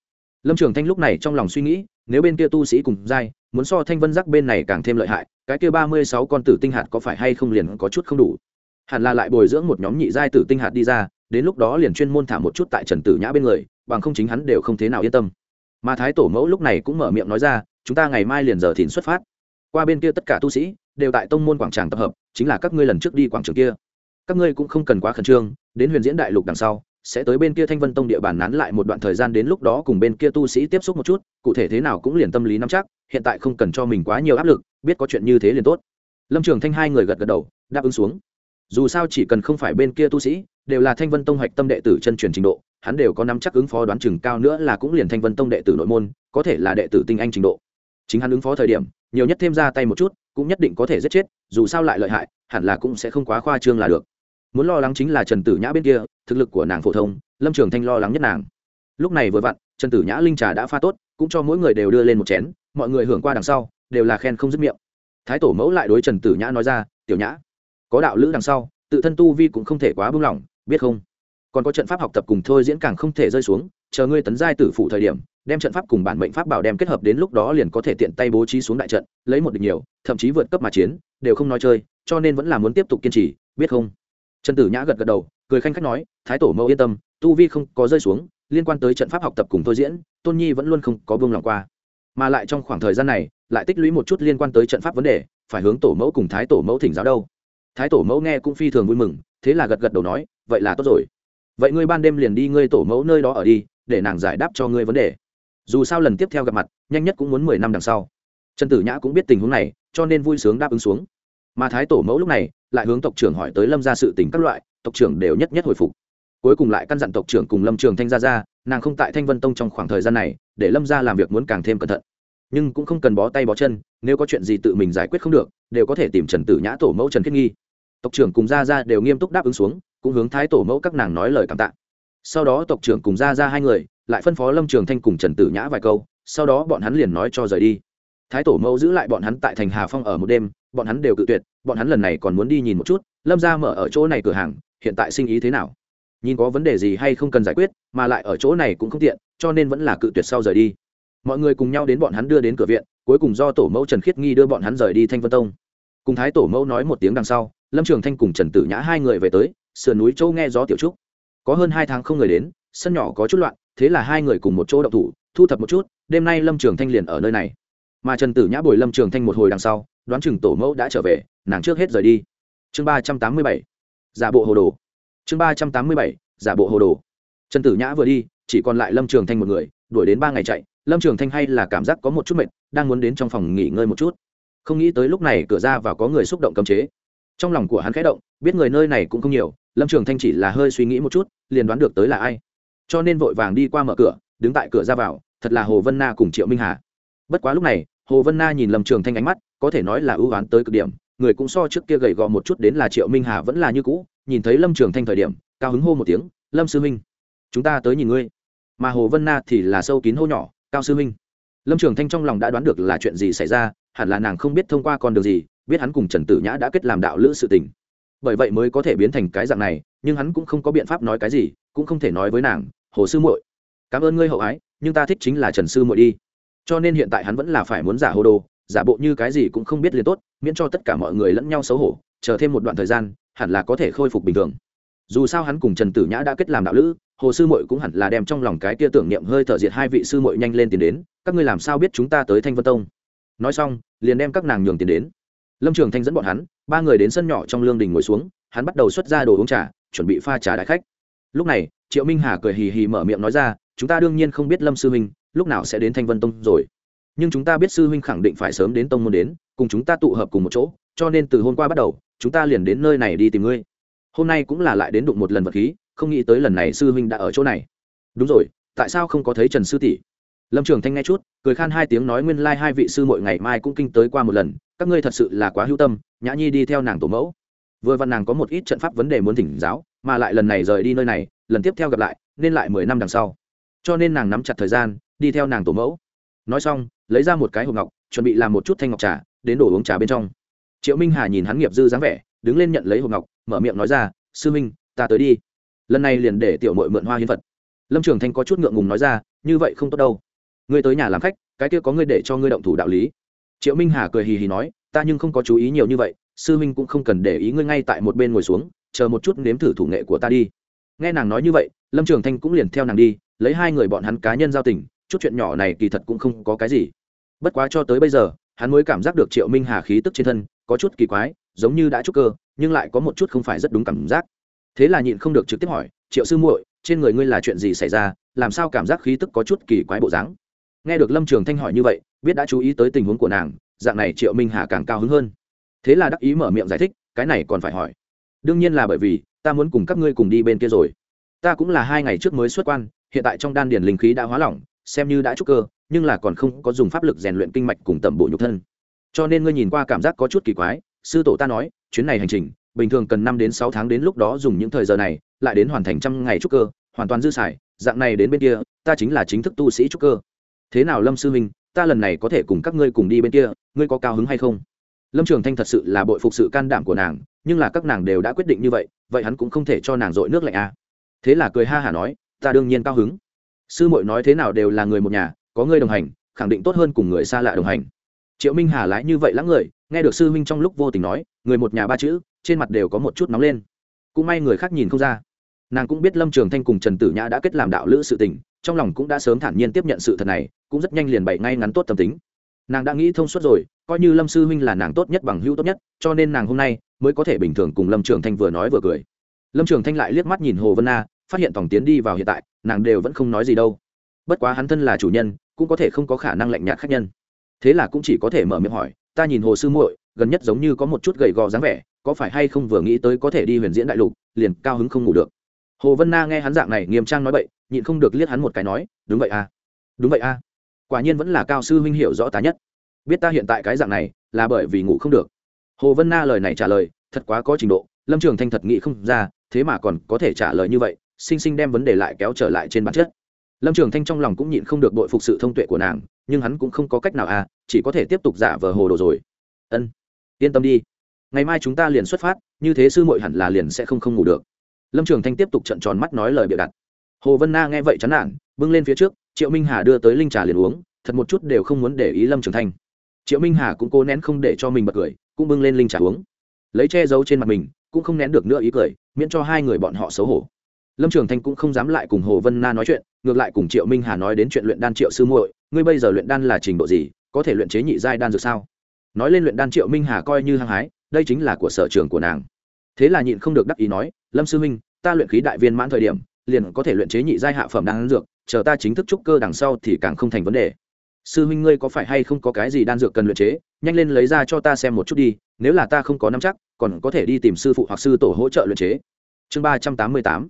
Lâm trường thanh lúc này trong lòng suy nghĩ, nếu bên kia tu sĩ cùng giai, muốn so thanh vân giác bên này càng thêm lợi hại, cái kia ba mươi sáu con tử tinh hạt có phải hay không liền có chút không đủ? Hẳn là lại bồi dưỡng một nhóm nhị giai tử tinh hạt đi ra, đến lúc đó liền chuyên môn thả một chút tại trần tử nhã bên người, bằng không chính hắn đều không thế nào yên tâm. Mà thái tổ mẫu lúc này cũng mở miệng nói ra, chúng ta ngày mai liền giờ thìn xuất phát. Qua bên kia tất cả tu sĩ đều tại tông môn quảng tràng tập hợp, chính là các ngươi lần trước đi quảng trường kia. Các ngươi cũng không cần quá khẩn trương, đến huyền diễn đại lục đằng sau sẽ tới bên kia thanh vân tông địa bàn nán lại một đoạn thời gian đến lúc đó cùng bên kia tu sĩ tiếp xúc một chút, cụ thể thế nào cũng liền tâm lý nắm chắc, hiện tại không cần cho mình quá nhiều áp lực, biết có chuyện như thế liền tốt. Lâm trường thanh hai người gật gật đầu, đáp ứng xuống. Dù sao chỉ cần không phải bên kia tu sĩ, đều là thanh vân tông hạch tâm đệ tử chân truyền trình độ, hắn đều có nắm chắc ứng phó đoán chừng cao nữa là cũng liền thanh vân tông đệ tử nội môn, có thể là đệ tử tinh anh trình độ. Chính hắn ứng phó thời điểm, nhiều nhất thêm ra tay một chút, cũng nhất định có thể giết chết, dù sao lại lợi hại, hẳn là cũng sẽ không quá khoa trương là được muốn lo lắng chính là trần tử nhã bên kia, thực lực của nàng phổ thông, lâm trường thanh lo lắng nhất nàng. Lúc này vừa vặn, trần tử nhã linh trà đã pha tốt, cũng cho mỗi người đều đưa lên một chén, mọi người hưởng qua đằng sau, đều là khen không dứt miệng. Thái tổ mẫu lại đối trần tử nhã nói ra, tiểu nhã, có đạo lữ đằng sau, tự thân tu vi cũng không thể quá buông lỏng, biết không? Còn có trận pháp học tập cùng thôi diễn càng không thể rơi xuống, chờ ngươi tấn giai tử phụ thời điểm, đem trận pháp cùng bản mệnh pháp bảo đem kết hợp đến lúc đó liền có thể tiện tay bố trí xuống đại trận, lấy một địch nhiều, thậm chí vượt cấp mà chiến, đều không nói chơi, cho nên vẫn là muốn tiếp tục kiên trì, biết không? Trần tử nhã gật gật đầu, cười khanh khách nói, thái tổ mẫu yên tâm, tu vi không có rơi xuống, liên quan tới trận pháp học tập cùng thôi diễn, tôn nhi vẫn luôn không có vương lòng qua. Mà lại trong khoảng thời gian này, lại tích lũy một chút liên quan tới trận pháp vấn đề, phải hướng tổ mẫu cùng thái tổ mẫu thỉnh giáo đâu. Thái tổ mẫu nghe cũng phi thường vui mừng, thế là gật gật đầu nói, vậy là tốt rồi. Vậy ngươi ban đêm liền đi ngươi tổ mẫu nơi đó ở đi, để nàng giải đáp cho ngươi vấn đề. Dù sao lần tiếp theo gặp mặt, nhanh nhất cũng muốn mười năm đằng sau. Trần tử nhã cũng biết tình huống này, cho nên vui sướng đáp ứng xuống. Mà thái tổ mẫu lúc này lại hướng tộc trưởng hỏi tới lâm ra sự tình các loại, tộc trưởng đều nhất nhất hồi phục. Cuối cùng lại căn dặn tộc trưởng cùng lâm trường thanh gia ra, nàng không tại thanh vân tông trong khoảng thời gian này, để lâm ra làm việc muốn càng thêm cẩn thận. Nhưng cũng không cần bó tay bó chân, nếu có chuyện gì tự mình giải quyết không được, đều có thể tìm trần tử nhã tổ mẫu trần khiết nghi. Tộc trưởng cùng gia ra đều nghiêm túc đáp ứng xuống, cũng hướng thái tổ mẫu các nàng nói lời cảm tạ. Sau đó tộc trưởng cùng gia ra hai người, lại phân phó lâm trường thanh cùng trần tử nhã vài câu, sau đó bọn hắn liền nói cho rời đi thái tổ mẫu giữ lại bọn hắn tại thành hà phong ở một đêm, bọn hắn đều cự tuyệt, bọn hắn lần này còn muốn đi nhìn một chút, lâm ra mở ở chỗ này cửa hàng, hiện tại sinh ý thế nào? Nhìn có vấn đề gì hay không cần giải quyết, mà lại ở chỗ này cũng không tiện, cho nên vẫn là cự tuyệt sau rời đi. Mọi người cùng nhau đến bọn hắn đưa đến cửa viện, cuối cùng do tổ mẫu trần khiết nghi đưa bọn hắn rời đi thanh vân tông. Cùng thái tổ mẫu nói một tiếng đằng sau, lâm trường thanh cùng trần tử nhã hai người về tới, sườn núi châu nghe gió tiểu trúc. Có hơn hai tháng không người đến, sân nhỏ có chút loạn, thế là hai người cùng một chỗ đậu thủ, thu thập một chút, đêm nay lâm trường thanh liền ở nơi này mà trần tử nhã bồi lâm trường thanh một hồi đằng sau, đoán chừng tổ mẫu đã trở về, nàng trước hết rời đi. Chương ba trăm tám mươi bảy, giả bộ hồ đồ. Chương ba trăm tám mươi bảy, giả bộ hồ đồ. Trần tử nhã vừa đi, chỉ còn lại lâm trường thanh một người, đuổi đến ba ngày chạy, lâm trường thanh hay là cảm giác có một chút mệt, đang muốn đến trong phòng nghỉ ngơi một chút. Không nghĩ tới lúc này cửa ra và có người xúc động cấm chế. Trong lòng của hắn khẽ động, biết người nơi này cũng không nhiều, lâm trường thanh chỉ là hơi suy nghĩ một chút, liền đoán được tới là ai. Cho nên vội vàng đi qua mở cửa, đứng tại cửa ra vào, thật là hồ vân na cùng triệu minh hà. Bất quá lúc này hồ vân na nhìn lâm trường thanh ánh mắt, có thể nói là ưu oán tới cực điểm, người cũng so trước kia gầy gò một chút đến là triệu minh hà vẫn là như cũ, nhìn thấy lâm trường thanh thời điểm, cao hứng hô một tiếng, lâm sư minh chúng ta tới nhìn ngươi. Mà hồ vân na thì là sâu kín hô nhỏ, cao sư minh lâm trường thanh trong lòng đã đoán được là chuyện gì xảy ra, hẳn là nàng không biết thông qua con đường gì, biết hắn cùng trần tử nhã đã kết làm đạo lữ sự tình. Bởi vậy mới có thể biến thành cái dạng này, nhưng hắn cũng không có biện pháp nói cái gì, cũng không thể nói với nàng, hồ sư muội, cảm ơn ngươi hậu ái, nhưng ta thích chính là trần sư muội đi cho nên hiện tại hắn vẫn là phải muốn giả hồ đồ, giả bộ như cái gì cũng không biết liền tốt, miễn cho tất cả mọi người lẫn nhau xấu hổ, chờ thêm một đoạn thời gian, hẳn là có thể khôi phục bình thường. Dù sao hắn cùng trần tử nhã đã kết làm đạo lữ, hồ sư muội cũng hẳn là đem trong lòng cái tia tưởng niệm hơi thở diệt hai vị sư muội nhanh lên tiền đến, các ngươi làm sao biết chúng ta tới thanh vân tông? Nói xong, liền đem các nàng nhường tiền đến. Lâm trường thanh dẫn bọn hắn, ba người đến sân nhỏ trong lương đình ngồi xuống, hắn bắt đầu xuất ra đồ uống trà, chuẩn bị pha trà đại khách. Lúc này, triệu minh hà cười hì hì mở miệng nói ra, chúng ta đương nhiên không biết lâm sư huynh lúc nào sẽ đến thanh vân tông rồi? Nhưng chúng ta biết sư huynh khẳng định phải sớm đến tông môn đến, cùng chúng ta tụ hợp cùng một chỗ, cho nên từ hôm qua bắt đầu, chúng ta liền đến nơi này đi tìm ngươi. Hôm nay cũng là lại đến đụng một lần vật khí, không nghĩ tới lần này sư huynh đã ở chỗ này. Đúng rồi, tại sao không có thấy trần sư tỷ? Lâm trường thanh nghe chút, cười khan hai tiếng nói nguyên lai、like、hai vị sư mỗi ngày mai cũng kinh tới qua một lần, các ngươi thật sự là quá hữu tâm, nhã nhi đi theo nàng tổ mẫu. Vừa văn nàng có một ít trận pháp vấn đề muốn thỉnh giáo, mà lại lần này rời đi nơi này, lần tiếp theo gặp lại, nên lại mười năm đằng sau. Cho nên nàng nắm chặt thời gian đi theo nàng tổ mẫu. Nói xong, lấy ra một cái hộp ngọc, chuẩn bị làm một chút thanh ngọc trà, đến đổ uống trà bên trong. Triệu minh hà nhìn hắn nghiệp dư dáng vẻ, đứng lên nhận lấy hộp ngọc, mở miệng nói ra, sư minh, ta tới đi. Lần này liền để tiểu mội mượn hoa hiến vật. lâm trường thanh có chút ngượng ngùng nói ra, như vậy không tốt đâu. Ngươi tới nhà làm khách, cái kia có ngươi để cho ngươi động thủ đạo lý. Triệu minh hà cười hì hì nói, ta nhưng không có chú ý nhiều như vậy, sư minh cũng không cần để ý ngươi ngay tại một bên ngồi xuống, chờ một chút nếm thử thủ nghệ của ta đi. Nghe nàng nói như vậy, lâm trường thanh cũng liền theo nàng đi, lấy hai người bọn hắn cá nhân giao tình chút chuyện nhỏ này kỳ thật cũng không có cái gì. Bất quá cho tới bây giờ, hắn mới cảm giác được triệu minh hà khí tức trên thân, có chút kỳ quái, giống như đã trúc cơ, nhưng lại có một chút không phải rất đúng cảm giác. Thế là nhịn không được trực tiếp hỏi, triệu sư muội, trên người ngươi là chuyện gì xảy ra? Làm sao cảm giác khí tức có chút kỳ quái bộ dáng? Nghe được lâm trường thanh hỏi như vậy, biết đã chú ý tới tình huống của nàng, dạng này triệu minh hà càng cao hứng hơn. Thế là đắc ý mở miệng giải thích, cái này còn phải hỏi. Đương nhiên là bởi vì, ta muốn cùng các ngươi cùng đi bên kia rồi. Ta cũng là hai ngày trước mới xuất quan, hiện tại trong đan điền linh khí đã hóa lỏng xem như đã trúc cơ, nhưng là còn không có dùng pháp lực rèn luyện kinh mạch cùng tẩm bộ nhục thân. Cho nên ngươi nhìn qua cảm giác có chút kỳ quái, sư tổ ta nói, chuyến này hành trình, bình thường cần năm đến sáu tháng đến lúc đó dùng những thời giờ này, lại đến hoàn thành trăm ngày trúc cơ, hoàn toàn dư xài, dạng này đến bên kia, ta chính là chính thức tu sĩ trúc cơ. Thế nào lâm sư minh ta lần này có thể cùng các ngươi cùng đi bên kia, ngươi có cao hứng hay không? Lâm trường thanh thật sự là bội phục sự can đảm của nàng, nhưng là các nàng đều đã quyết định như vậy vậy hắn cũng không thể cho nàng dội nước lạnh à. thế là cười ha hả nói, ta đương nhiên cao hứng sư muội nói thế nào đều là người một nhà, có người đồng hành, khẳng định tốt hơn cùng người xa lạ đồng hành. Triệu minh hà lái như vậy lãng người, nghe được sư huynh trong lúc vô tình nói, người một nhà ba chữ, trên mặt đều có một chút nóng lên. Cũng may người khác nhìn không ra. Nàng cũng biết lâm trường thanh cùng trần tử nhã đã kết làm đạo lữ sự tình, trong lòng cũng đã sớm thản nhiên tiếp nhận sự thật này, cũng rất nhanh liền bày ngay ngắn tốt tâm tính. Nàng đã nghĩ thông suốt rồi, coi như lâm sư huynh là nàng tốt nhất bằng hữu tốt nhất, cho nên nàng hôm nay mới có thể bình thường cùng lâm trường thanh vừa nói vừa cười. Lâm trường thanh lại liếc mắt nhìn hồ vân na phát hiện tổng tiến đi vào hiện tại nàng đều vẫn không nói gì đâu. Bất quá hắn thân là chủ nhân cũng có thể không có khả năng lạnh nhạt khác nhân. Thế là cũng chỉ có thể mở miệng hỏi ta nhìn hồ sư muội gần nhất giống như có một chút gầy gò dáng vẻ có phải hay không vừa nghĩ tới có thể đi huyền diễn đại lục liền cao hứng không ngủ được? Hồ vân na nghe hắn dạng này nghiêm trang nói vậy, nhịn không được liếc hắn một cái nói đúng vậy à đúng vậy à. Quả nhiên vẫn là cao sư huynh hiểu rõ tá nhất. Biết ta hiện tại cái dạng này là bởi vì ngủ không được. Hồ vân na lời này trả lời thật quá có trình độ lâm trường thanh thật nghĩ không ra thế mà còn có thể trả lời như vậy sinh sinh đem vấn đề lại kéo trở lại trên bản chất. Lâm trường thanh trong lòng cũng nhịn không được đội phục sự thông tuệ của nàng, nhưng hắn cũng không có cách nào à chỉ có thể tiếp tục giả vờ hồ đồ rồi. Ân, yên tâm đi. Ngày mai chúng ta liền xuất phát, như thế sư muội hẳn là liền sẽ không không ngủ được. Lâm trường thanh tiếp tục trận tròn mắt nói lời bịa đặt. Hồ vân na nghe vậy chán nản, bưng lên phía trước, triệu minh hà đưa tới linh trà liền uống, thật một chút đều không muốn để ý lâm trường thanh. Triệu minh hà cũng cố nén không để cho mình bật cười, cũng bưng lên linh trà uống. Lấy che giấu trên mặt mình, cũng không nén được nữa ý cười, miễn cho hai người bọn họ xấu hổ lâm trường thanh cũng không dám lại cùng hồ vân na nói chuyện, ngược lại cùng triệu minh hà nói đến chuyện luyện đan triệu sư muội, ngươi bây giờ luyện đan là trình độ gì, có thể luyện chế nhị giai đan dược sao? Nói lên luyện đan triệu minh hà coi như hăng hái, đây chính là của sở trường của nàng. Thế là nhịn không được đắc ý nói, lâm sư minh ta luyện khí đại viên mãn thời điểm, liền có thể luyện chế nhị giai hạ phẩm đan dược, chờ ta chính thức trúc cơ đằng sau thì càng không thành vấn đề. Sư huynh ngươi có phải hay không có cái gì đan dược cần luyện chế, nhanh lên lấy ra cho ta xem một chút đi, nếu là ta không có nắm chắc, còn có thể đi tìm sư phụ hoặc sư tổ hỗ trợ luyện chế. Chương ba trăm tám mươi tám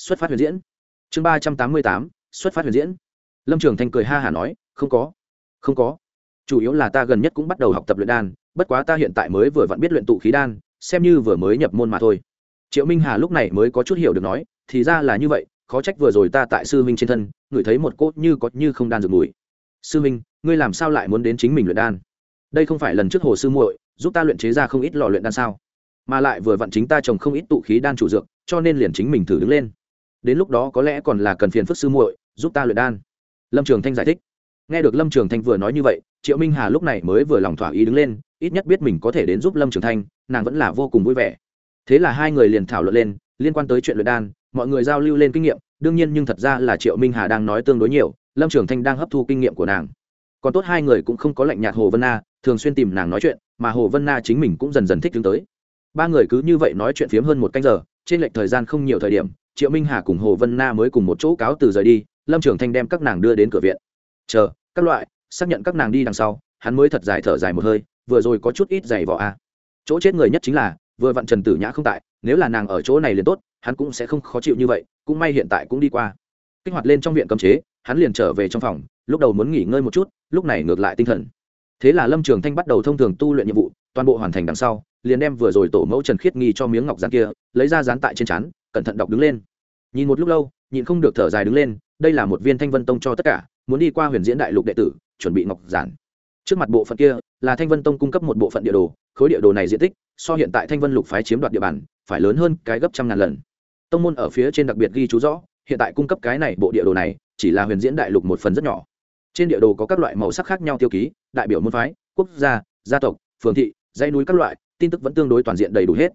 xuất phát huyền diễn. Chương ba trăm tám mươi tám, xuất phát huyền diễn. Lâm trường thanh cười ha hả nói, không có không có. Chủ yếu là ta gần nhất cũng bắt đầu học tập luyện đan, bất quá ta hiện tại mới vừa vặn biết luyện tụ khí đan, xem như vừa mới nhập môn mà thôi. Triệu minh hà lúc này mới có chút hiểu được nói, thì ra là như vậy, khó trách vừa rồi ta tại sư minh trên thân, ngửi thấy một cốt như có như không đan dược mùi. Sư minh ngươi làm sao lại muốn đến chính mình luyện đan? Đây không phải lần trước hồ sư muội giúp ta luyện chế ra không ít lò luyện đan sao? Mà lại vừa vặn chính ta trồng không ít tụ khí đan chủ dược, cho nên liền chính mình thử đứng lên đến lúc đó có lẽ còn là cần phiền phức sư muội, giúp ta luyện đan. Lâm trường thanh giải thích. Nghe được lâm trường thanh vừa nói như vậy, triệu minh hà lúc này mới vừa lòng thỏa ý đứng lên, ít nhất biết mình có thể đến giúp lâm trường thanh, nàng vẫn là vô cùng vui vẻ. Thế là hai người liền thảo luận lên, liên quan tới chuyện luyện đan, mọi người giao lưu lên kinh nghiệm, đương nhiên nhưng thật ra là triệu minh hà đang nói tương đối nhiều, lâm trường thanh đang hấp thu kinh nghiệm của nàng. Còn tốt hai người cũng không có lạnh nhạt hồ vân na, thường xuyên tìm nàng nói chuyện, mà hồ vân na chính mình cũng dần dần thích đứng tới. Ba người cứ như vậy nói chuyện phiếm hơn một canh giờ, trên lệch thời gian không nhiều thời điểm triệu minh hà cùng hồ vân na mới cùng một chỗ cáo từ rời đi, lâm trường thanh đem các nàng đưa đến cửa viện. Chờ, các loại, xác nhận các nàng đi đằng sau, hắn mới thật dài thở dài một hơi, vừa rồi có chút ít giày vỏ a. Chỗ chết người nhất chính là, vừa vặn trần tử nhã không tại, nếu là nàng ở chỗ này liền tốt, hắn cũng sẽ không khó chịu như vậy, cũng may hiện tại cũng đi qua. Kích hoạt lên trong viện cấm chế, hắn liền trở về trong phòng, lúc đầu muốn nghỉ ngơi một chút, lúc này ngược lại tinh thần. Thế là lâm trường thanh bắt đầu thông thường tu luyện nhiệm vụ, toàn bộ hoàn thành đằng sau, liền đem vừa rồi tổ mẫu trần khiết nghi cho miếng ngọc gián kia, lấy ra dán tại trên chắn cẩn thận đọc đứng lên. Nhìn một lúc lâu, nhịn không được thở dài đứng lên, đây là một viên thanh vân tông cho tất cả, muốn đi qua huyền diễn đại lục đệ tử, chuẩn bị ngọc giản. Trước mặt bộ phận kia là thanh vân tông cung cấp một bộ phận địa đồ, khối địa đồ này diện tích so hiện tại thanh vân lục phái chiếm đoạt địa bàn, phải lớn hơn cái gấp trăm ngàn lần. Tông môn ở phía trên đặc biệt ghi chú rõ, hiện tại cung cấp cái này bộ địa đồ này, chỉ là huyền diễn đại lục một phần rất nhỏ. Trên địa đồ có các loại màu sắc khác nhau tiêu ký, đại biểu môn phái, quốc gia gia tộc, phường thị, dãy núi các loại, tin tức vẫn tương đối toàn diện đầy đủ hết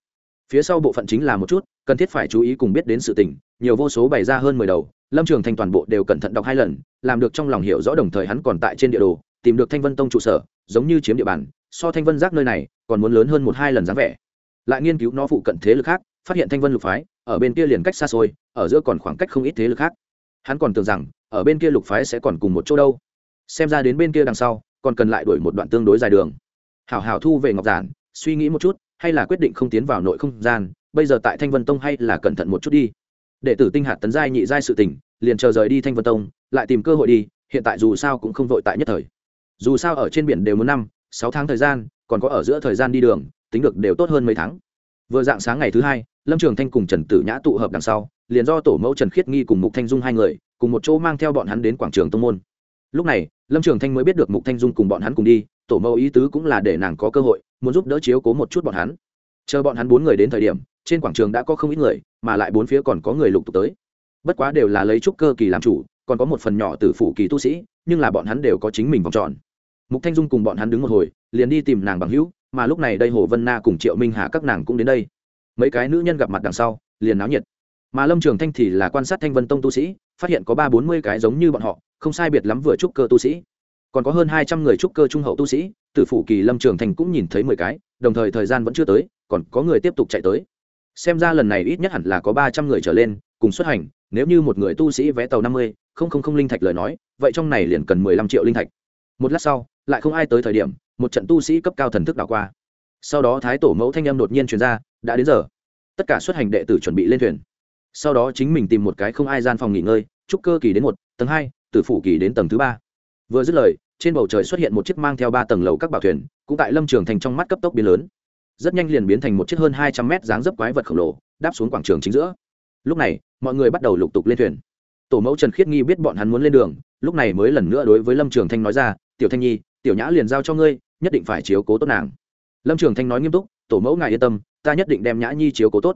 phía sau bộ phận chính là một chút, cần thiết phải chú ý cùng biết đến sự tình, nhiều vô số bày ra hơn mười đầu, lâm trường thành toàn bộ đều cẩn thận đọc hai lần, làm được trong lòng hiểu rõ đồng thời hắn còn tại trên địa đồ, tìm được thanh vân tông trụ sở, giống như chiếm địa bàn, so thanh vân giác nơi này, còn muốn lớn hơn một hai lần dáng vẻ. Lại nghiên cứu nó phụ cận thế lực khác, phát hiện thanh vân lục phái, ở bên kia liền cách xa xôi, ở giữa còn khoảng cách không ít thế lực khác. Hắn còn tưởng rằng, ở bên kia lục phái sẽ còn cùng một chỗ đâu. Xem ra đến bên kia đằng sau, còn cần lại đổi một đoạn tương đối dài đường. Hảo hảo thu về ngọc giản, suy nghĩ một chút hay là quyết định không tiến vào nội không gian, bây giờ tại thanh vân tông hay là cẩn thận một chút đi. Đệ tử tinh hạt tấn giai nhị giai sự tỉnh liền chờ rời đi thanh vân tông, lại tìm cơ hội đi, hiện tại dù sao cũng không vội tại nhất thời. Dù sao ở trên biển đều muốn năm, sáu tháng thời gian, còn có ở giữa thời gian đi đường, tính được đều tốt hơn mấy tháng. Vừa dạng sáng ngày thứ hai, lâm trường thanh cùng trần tử nhã tụ hợp đằng sau, liền do tổ mẫu trần khiết nghi cùng mục thanh dung hai người, cùng một chỗ mang theo bọn hắn đến quảng trường tông môn. Lúc này, lâm trường thanh mới biết được mục thanh dung cùng bọn hắn cùng đi tổ mẫu ý tứ cũng là để nàng có cơ hội, muốn giúp đỡ chiếu cố một chút bọn hắn. Chờ bọn hắn bốn người đến thời điểm, trên quảng trường đã có không ít người, mà lại bốn phía còn có người lục tục tới. Bất quá đều là lấy trúc cơ kỳ làm chủ, còn có một phần nhỏ từ phủ kỳ tu sĩ, nhưng là bọn hắn đều có chính mình vòng tròn. Mục thanh dung cùng bọn hắn đứng một hồi, liền đi tìm nàng bằng hữu, mà lúc này đây hồ vân na cùng triệu minh hà các nàng cũng đến đây. Mấy cái nữ nhân gặp mặt đằng sau, liền náo nhiệt. Mà lâm trường thanh thì là quan sát thanh vân tông tu sĩ, phát hiện có ba bốn mươi cái giống như bọn họ, không sai biệt lắm vừa trúc cơ tu sĩ còn có hơn hai trăm người trúc cơ trung hậu tu sĩ, tử phủ kỳ lâm trường thành cũng nhìn thấy mười cái, đồng thời thời gian vẫn chưa tới, còn có người tiếp tục chạy tới. Xem ra lần này ít nhất hẳn là có ba trăm người trở lên, cùng xuất hành, nếu như một người tu sĩ vé tàu năm mươi, không không không linh thạch lời nói, vậy trong này liền cần mười lăm triệu linh thạch. Một lát sau, lại không ai tới thời điểm, một trận tu sĩ cấp cao thần thức đảo qua. Sau đó thái tổ mẫu thanh âm đột nhiên truyền ra, đã đến giờ. Tất cả xuất hành đệ tử chuẩn bị lên thuyền. Sau đó chính mình tìm một cái không ai gian phòng nghỉ ngơi, trúc cơ kỳ đến một, tầng hai, tử phủ kỳ đến tầng thứ ba. Vừa dứt lời trên bầu trời xuất hiện một chiếc mang theo ba tầng lầu các bảo thuyền, cũng tại lâm trường thành trong mắt cấp tốc biến lớn. Rất nhanh liền biến thành một chiếc hơn hai trăm mét dáng dấp quái vật khổng lồ, đáp xuống quảng trường chính giữa. Lúc này, mọi người bắt đầu lục tục lên thuyền. Tổ mẫu trần khiết nghi biết bọn hắn muốn lên đường, lúc này mới lần nữa đối với lâm trường thanh nói ra, tiểu thanh nhi, tiểu nhã liền giao cho ngươi, nhất định phải chiếu cố tốt nàng. Lâm trường thanh nói nghiêm túc, tổ mẫu ngài yên tâm, ta nhất định đem nhã nhi chiếu cố tốt.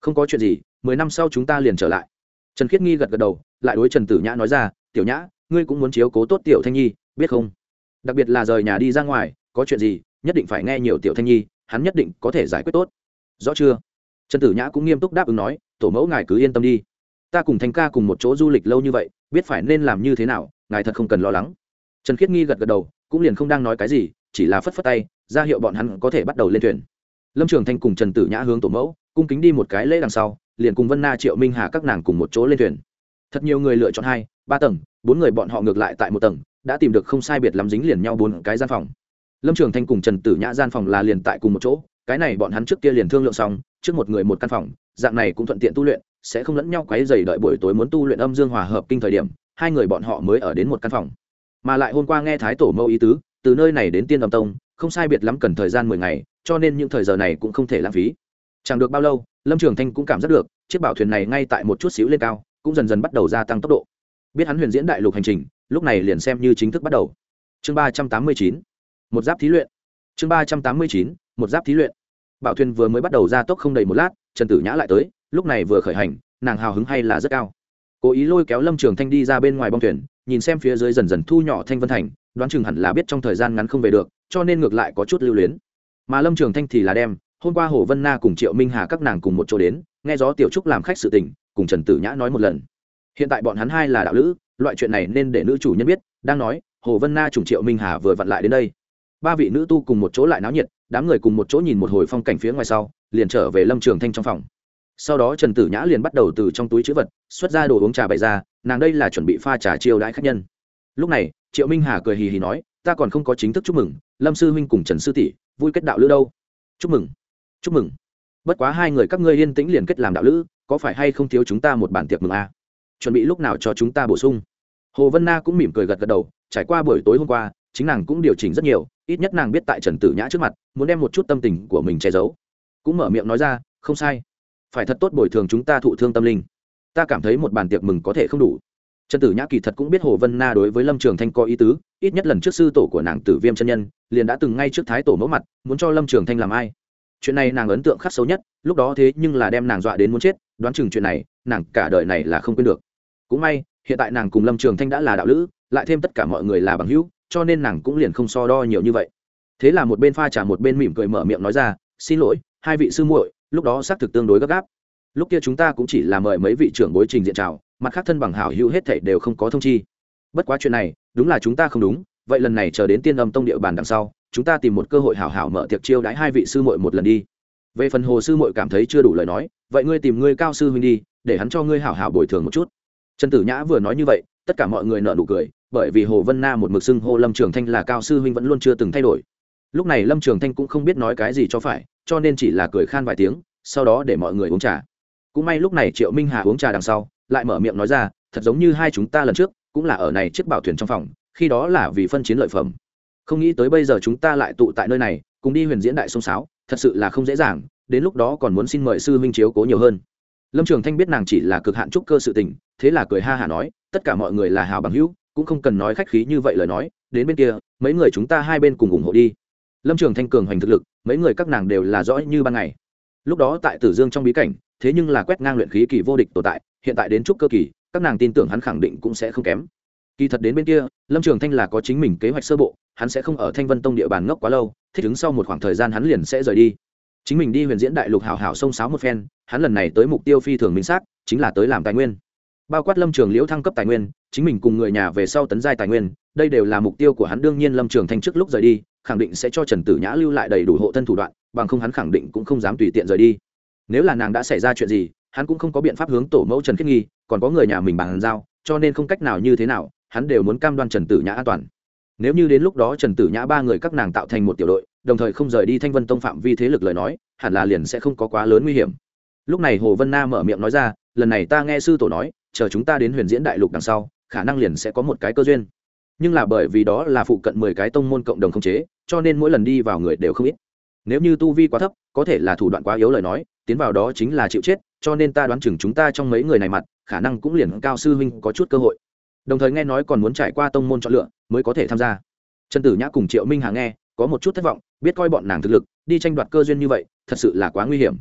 Không có chuyện gì, mười năm sau chúng ta liền trở lại. Trần khiết nghi gật gật đầu, lại đối trần tử nhã nói ra, tiểu nhã, ngươi cũng muốn chiếu cố tốt tiểu thanh nhi biết không? Đặc biệt là rời nhà đi ra ngoài, có chuyện gì, nhất định phải nghe nhiều tiểu thanh nhi, hắn nhất định có thể giải quyết tốt. Rõ chưa? Trần tử nhã cũng nghiêm túc đáp ứng nói, tổ mẫu ngài cứ yên tâm đi. Ta cùng thanh ca cùng một chỗ du lịch lâu như vậy, biết phải nên làm như thế nào, ngài thật không cần lo lắng. Trần khiết nghi gật gật đầu, cũng liền không đang nói cái gì, chỉ là phất phất tay, ra hiệu bọn hắn có thể bắt đầu lên thuyền. Lâm trường thanh cùng trần tử nhã hướng tổ mẫu, cung kính đi một cái lễ đằng sau, liền cùng vân na, triệu minh hà các nàng cùng một chỗ lên thuyền. Thật nhiều người lựa chọn hai, ba tầng, bốn người bọn họ ngược lại tại một tầng đã tìm được không sai biệt lắm dính liền nhau bốn cái gian phòng. Lâm trường thanh cùng trần tử nhã gian phòng là liền tại cùng một chỗ, cái này bọn hắn trước kia liền thương lượng xong, trước một người một căn phòng, dạng này cũng thuận tiện tu luyện, sẽ không lẫn nhau quấy dày đợi buổi tối muốn tu luyện âm dương hòa hợp kinh thời điểm, hai người bọn họ mới ở đến một căn phòng. Mà lại hôm qua nghe thái tổ mâu ý tứ, từ nơi này đến tiên âm tông, không sai biệt lắm cần thời gian mười ngày, cho nên những thời giờ này cũng không thể lãng phí. Chẳng được bao lâu, lâm trường thanh cũng cảm giác được, chiếc bảo thuyền này ngay tại một chút xíu lên cao, cũng dần dần bắt đầu gia tăng tốc độ. Biết hắn huyền diễn đại lục hành trình lúc này liền xem như chính thức bắt đầu. Chương ba trăm tám mươi chín, một giáp thí luyện. Chương ba trăm tám mươi chín, một giáp thí luyện. Bảo thuyền vừa mới bắt đầu ra tốc không đầy một lát, trần tử nhã lại tới, lúc này vừa khởi hành, nàng hào hứng hay là rất cao. Cố ý lôi kéo lâm trường thanh đi ra bên ngoài bong thuyền, nhìn xem phía dưới dần dần thu nhỏ thanh vân thành, đoán chừng hẳn là biết trong thời gian ngắn không về được, cho nên ngược lại có chút lưu luyến. Mà lâm trường thanh thì là đem, hôm qua hồ vân na cùng triệu minh hà các nàng cùng một chỗ đến, nghe gió tiểu trúc làm khách sự tình, cùng trần tử nhã nói một lần. Hiện tại bọn hắn hai là đạo lữ loại chuyện này nên để nữ chủ nhân biết, đang nói, hồ vân na trùng triệu minh hà vừa vặn lại đến đây. Ba vị nữ tu cùng một chỗ lại náo nhiệt, đám người cùng một chỗ nhìn một hồi phong cảnh phía ngoài sau, liền trở về lâm trường thanh trong phòng. Sau đó trần tử nhã liền bắt đầu từ trong túi chữ vật, xuất ra đồ uống trà bày ra, nàng đây là chuẩn bị pha trà chiêu đãi khách nhân. Lúc này, triệu minh hà cười hì hì nói, ta còn không có chính thức chúc mừng, lâm sư huynh cùng trần sư tỷ, vui kết đạo lữ đâu. Chúc mừng chúc mừng. Bất quá hai người các ngươi yên tĩnh liền kết làm đạo lữ, có phải hay không thiếu chúng ta một bản tiệc mừng à? chuẩn bị lúc nào cho chúng ta bổ sung? Hồ vân na cũng mỉm cười gật gật đầu, trải qua buổi tối hôm qua, chính nàng cũng điều chỉnh rất nhiều, ít nhất nàng biết tại trần tử nhã trước mặt, muốn đem một chút tâm tình của mình che giấu. Cũng mở miệng nói ra, không sai. Phải thật tốt bồi thường chúng ta thụ thương tâm linh. Ta cảm thấy một bàn tiệc mừng có thể không đủ. Trần tử nhã kỳ thật cũng biết hồ vân na đối với lâm trường thanh có ý tứ, ít nhất lần trước sư tổ của nàng tử viêm chân nhân, liền đã từng ngay trước thái tổ mẫu mặt, muốn cho lâm trường thanh làm ai. Chuyện này nàng ấn tượng khắc sâu nhất, lúc đó thế nhưng là đem nàng dọa đến muốn chết, đoán chừng chuyện này, nàng cả đời này là không quên được. Cũng may hiện tại nàng cùng lâm trường thanh đã là đạo lữ, lại thêm tất cả mọi người là bằng hữu, cho nên nàng cũng liền không so đo nhiều như vậy. Thế là một bên pha trả một bên mỉm cười mở miệng nói ra, xin lỗi, hai vị sư muội, lúc đó xác thực tương đối gấp gáp. Lúc kia chúng ta cũng chỉ là mời mấy vị trưởng bối trình diện chào, mặt khác thân bằng hảo hữu hết thảy đều không có thông chi. Bất quá chuyện này, đúng là chúng ta không đúng, vậy lần này chờ đến tiên âm tông địa bàn đằng sau, chúng ta tìm một cơ hội hảo hảo mở tiệc chiêu đãi hai vị sư muội một lần đi. Về phần hồ sư muội cảm thấy chưa đủ lời nói, vậy ngươi tìm ngươi cao sư huynh đi, để hắn cho ngươi hảo hảo bồi thường một chút trần tử nhã vừa nói như vậy, tất cả mọi người nợ nụ cười, bởi vì hồ vân na một mực xưng hô lâm trường thanh là cao sư huynh vẫn luôn chưa từng thay đổi. Lúc này lâm trường thanh cũng không biết nói cái gì cho phải, cho nên chỉ là cười khan vài tiếng, sau đó để mọi người uống trà. Cũng may lúc này triệu minh hà uống trà đằng sau, lại mở miệng nói ra, thật giống như hai chúng ta lần trước, cũng là ở này chiếc bảo thuyền trong phòng, khi đó là vì phân chiến lợi phẩm. Không nghĩ tới bây giờ chúng ta lại tụ tại nơi này, cùng đi huyền diễn đại sông sáo, thật sự là không dễ dàng, đến lúc đó còn muốn xin mời sư huynh chiếu cố nhiều hơn lâm trường thanh biết nàng chỉ là cực hạn trúc cơ sự tình, thế là cười ha hả nói, tất cả mọi người là hào bằng hữu, cũng không cần nói khách khí như vậy lời nói, đến bên kia, mấy người chúng ta hai bên cùng ủng hộ đi. Lâm trường thanh cường hoành thực lực, mấy người các nàng đều là rõ như ban ngày. Lúc đó tại tử dương trong bí cảnh, thế nhưng là quét ngang luyện khí kỳ vô địch tồn tại, hiện tại đến trúc cơ kỳ, các nàng tin tưởng hắn khẳng định cũng sẽ không kém. Kỳ thật đến bên kia, lâm trường thanh là có chính mình kế hoạch sơ bộ, hắn sẽ không ở thanh vân tông địa bàn ngốc quá lâu, thích ứng sau một khoảng thời gian hắn liền sẽ rời đi. Chính mình đi huyền diễn đại lục hảo hảo sông sáo một phen hắn lần này tới mục tiêu phi thường minh xác, chính là tới làm tài nguyên. Bao quát lâm trường liễu thăng cấp tài nguyên, chính mình cùng người nhà về sau tấn giai tài nguyên, đây đều là mục tiêu của hắn. Đương nhiên lâm trường thanh trước lúc rời đi, khẳng định sẽ cho trần tử nhã lưu lại đầy đủ hộ thân thủ đoạn, bằng không hắn khẳng định cũng không dám tùy tiện rời đi. Nếu là nàng đã xảy ra chuyện gì, hắn cũng không có biện pháp hướng tổ mẫu trần khiết nghi, còn có người nhà mình bàn giao, cho nên không cách nào như thế nào, hắn đều muốn cam đoan trần tử nhã an toàn. Nếu như đến lúc đó trần tử nhã ba người các nàng tạo thành một tiểu đội, đồng thời không rời đi thanh vân tông phạm vi thế lực lời nói, hẳn là liền sẽ không có quá lớn nguy hiểm lúc này hồ vân na mở miệng nói ra, lần này ta nghe sư tổ nói, chờ chúng ta đến huyền diễn đại lục đằng sau, khả năng liền sẽ có một cái cơ duyên. Nhưng là bởi vì đó là phụ cận mười cái tông môn cộng đồng không chế, cho nên mỗi lần đi vào người đều không ít. Nếu như tu vi quá thấp, có thể là thủ đoạn quá yếu lời nói, tiến vào đó chính là chịu chết, cho nên ta đoán chừng chúng ta trong mấy người này mặt, khả năng cũng liền cao sư huynh có chút cơ hội. Đồng thời nghe nói còn muốn trải qua tông môn chọn lựa, mới có thể tham gia. Trần tử nhã cùng triệu minh hà nghe, có một chút thất vọng, biết coi bọn nàng thực lực, đi tranh đoạt cơ duyên như vậy, thật sự là quá nguy hiểm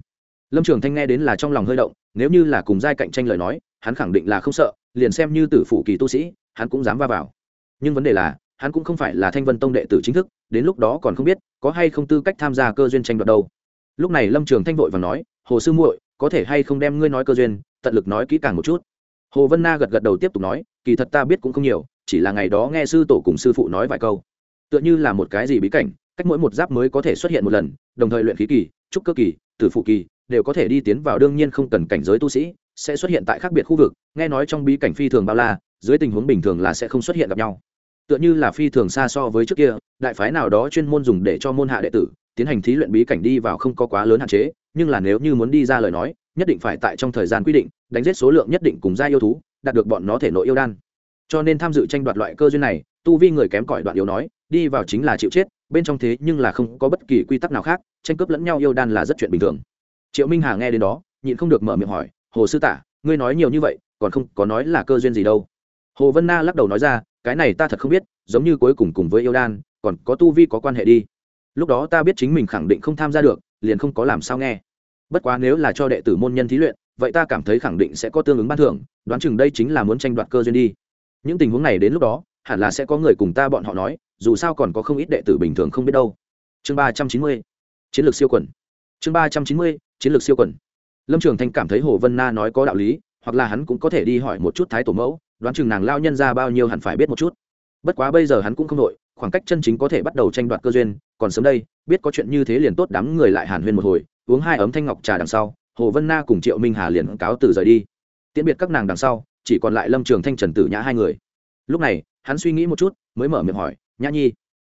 lâm trường thanh nghe đến là trong lòng hơi động, nếu như là cùng giai cạnh tranh lời nói, hắn khẳng định là không sợ, liền xem như tử phủ kỳ tu sĩ, hắn cũng dám va vào. Nhưng vấn đề là, hắn cũng không phải là thanh vân tông đệ tử chính thức, đến lúc đó còn không biết, có hay không tư cách tham gia cơ duyên tranh đoạt đâu. Lúc này lâm trường thanh vội và nói, hồ sư muội, có thể hay không đem ngươi nói cơ duyên, tận lực nói kỹ càng một chút? Hồ vân na gật gật đầu tiếp tục nói, kỳ thật ta biết cũng không nhiều, chỉ là ngày đó nghe sư tổ cùng sư phụ nói vài câu. Tựa như là một cái gì bí cảnh, cách mỗi một giáp mới có thể xuất hiện một lần, đồng thời luyện khí kỳ, trúc cơ kỳ, tử phụ kỳ đều có thể đi tiến vào đương nhiên không cần cảnh giới tu sĩ, sẽ xuất hiện tại khác biệt khu vực, nghe nói trong bí cảnh phi thường bao la, dưới tình huống bình thường là sẽ không xuất hiện gặp nhau. Tựa như là phi thường xa so với trước kia, đại phái nào đó chuyên môn dùng để cho môn hạ đệ tử, tiến hành thí luyện bí cảnh đi vào không có quá lớn hạn chế, nhưng là nếu như muốn đi ra lời nói, nhất định phải tại trong thời gian quy định, đánh giết số lượng nhất định cùng gia yêu thú, đạt được bọn nó thể nội yêu đan. Cho nên tham dự tranh đoạt loại cơ duyên này, tu vi người kém cỏi đoạn yếu nói, đi vào chính là chịu chết, bên trong thế nhưng là không có bất kỳ quy tắc nào khác, tranh cướp lẫn nhau yêu đan là rất chuyện bình thường triệu minh hà nghe đến đó, nhịn không được mở miệng hỏi, hồ sư tả, ngươi nói nhiều như vậy, còn không, có nói là cơ duyên gì đâu? Hồ vân na lắc đầu nói ra, cái này ta thật không biết, giống như cuối cùng cùng với yêu đan, còn có tu vi có quan hệ đi. Lúc đó ta biết chính mình khẳng định không tham gia được, liền không có làm sao nghe. Bất quá nếu là cho đệ tử môn nhân thí luyện, vậy ta cảm thấy khẳng định sẽ có tương ứng ban thưởng, đoán chừng đây chính là muốn tranh đoạt cơ duyên đi. Những tình huống này đến lúc đó, hẳn là sẽ có người cùng ta bọn họ nói, dù sao còn có không ít đệ tử bình thường không biết đâu. Chương ba trăm chín mươi, chiến lược siêu quẩn chương ba trăm chín mươi, chiến lược siêu quẩn lâm trường thanh cảm thấy hồ vân na nói có đạo lý, hoặc là hắn cũng có thể đi hỏi một chút thái tổ mẫu, đoán chừng nàng lao nhân ra bao nhiêu hẳn phải biết một chút. Bất quá bây giờ hắn cũng không đội, khoảng cách chân chính có thể bắt đầu tranh đoạt cơ duyên, còn sớm đây, biết có chuyện như thế liền tốt đám người lại hàn huyên một hồi, uống hai ấm thanh ngọc trà đằng sau, hồ vân na cùng triệu minh hà liền cáo từ rời đi. Tiễn biệt các nàng đằng sau, chỉ còn lại lâm trường thanh, trần tử nhã hai người. Lúc này, hắn suy nghĩ một chút, mới mở miệng hỏi, nhã nhi,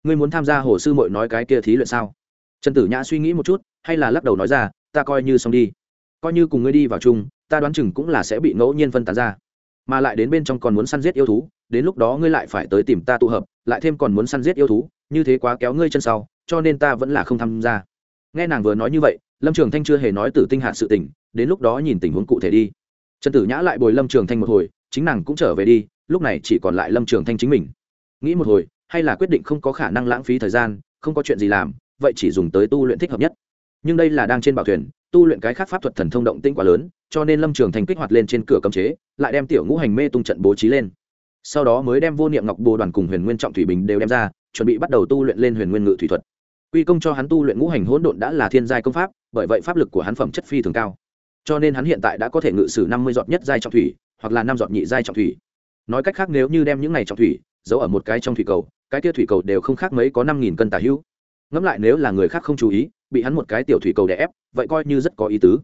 ngươi muốn tham gia hồ sư mội nói cái kia thí luyện sao? Trần tử nhã suy nghĩ một chút hay là lắc đầu nói ra, ta coi như xong đi. Coi như cùng ngươi đi vào chung, ta đoán chừng cũng là sẽ bị ngẫu nhiên phân tán ra. Mà lại đến bên trong còn muốn săn giết yêu thú, đến lúc đó ngươi lại phải tới tìm ta tụ hợp, lại thêm còn muốn săn giết yêu thú, như thế quá kéo ngươi chân sau, cho nên ta vẫn là không tham gia. Nghe nàng vừa nói như vậy, lâm trường thanh chưa hề nói từ tinh hạ sự tình, đến lúc đó nhìn tình huống cụ thể đi. Trần tử nhã lại bồi lâm trường thanh một hồi, chính nàng cũng trở về đi, lúc này chỉ còn lại lâm trường thanh chính mình. Nghĩ một hồi, hay là quyết định không có khả năng lãng phí thời gian, không có chuyện gì làm, vậy chỉ dùng tới tu luyện thích hợp nhất nhưng đây là đang trên bảo thuyền, tu luyện cái khác pháp thuật thần thông động tinh quá lớn, cho nên lâm trường thành kích hoạt lên trên cửa cấm chế, lại đem tiểu ngũ hành mê tung trận bố trí lên. Sau đó mới đem vô niệm ngọc bồ đoàn cùng huyền nguyên trọng thủy bình đều đem ra, chuẩn bị bắt đầu tu luyện lên huyền nguyên ngự thủy thuật. Quy công cho hắn tu luyện ngũ hành hỗn độn đã là thiên giai công pháp, bởi vậy pháp lực của hắn phẩm chất phi thường cao. Cho nên hắn hiện tại đã có thể ngự sử năm mươi giọt nhất giai trọng thủy, hoặc là năm giọt nhị giai trọng thủy. Nói cách khác nếu như đem những này trọng thủy giấu ở một cái trong thủy cầu, cái kia thủy cầu đều không khác mấy có năm nghìn cân tà hữu ngẫm lại nếu là người khác không chú ý, bị hắn một cái tiểu thủy cầu đè ép, vậy coi như rất có ý tứ.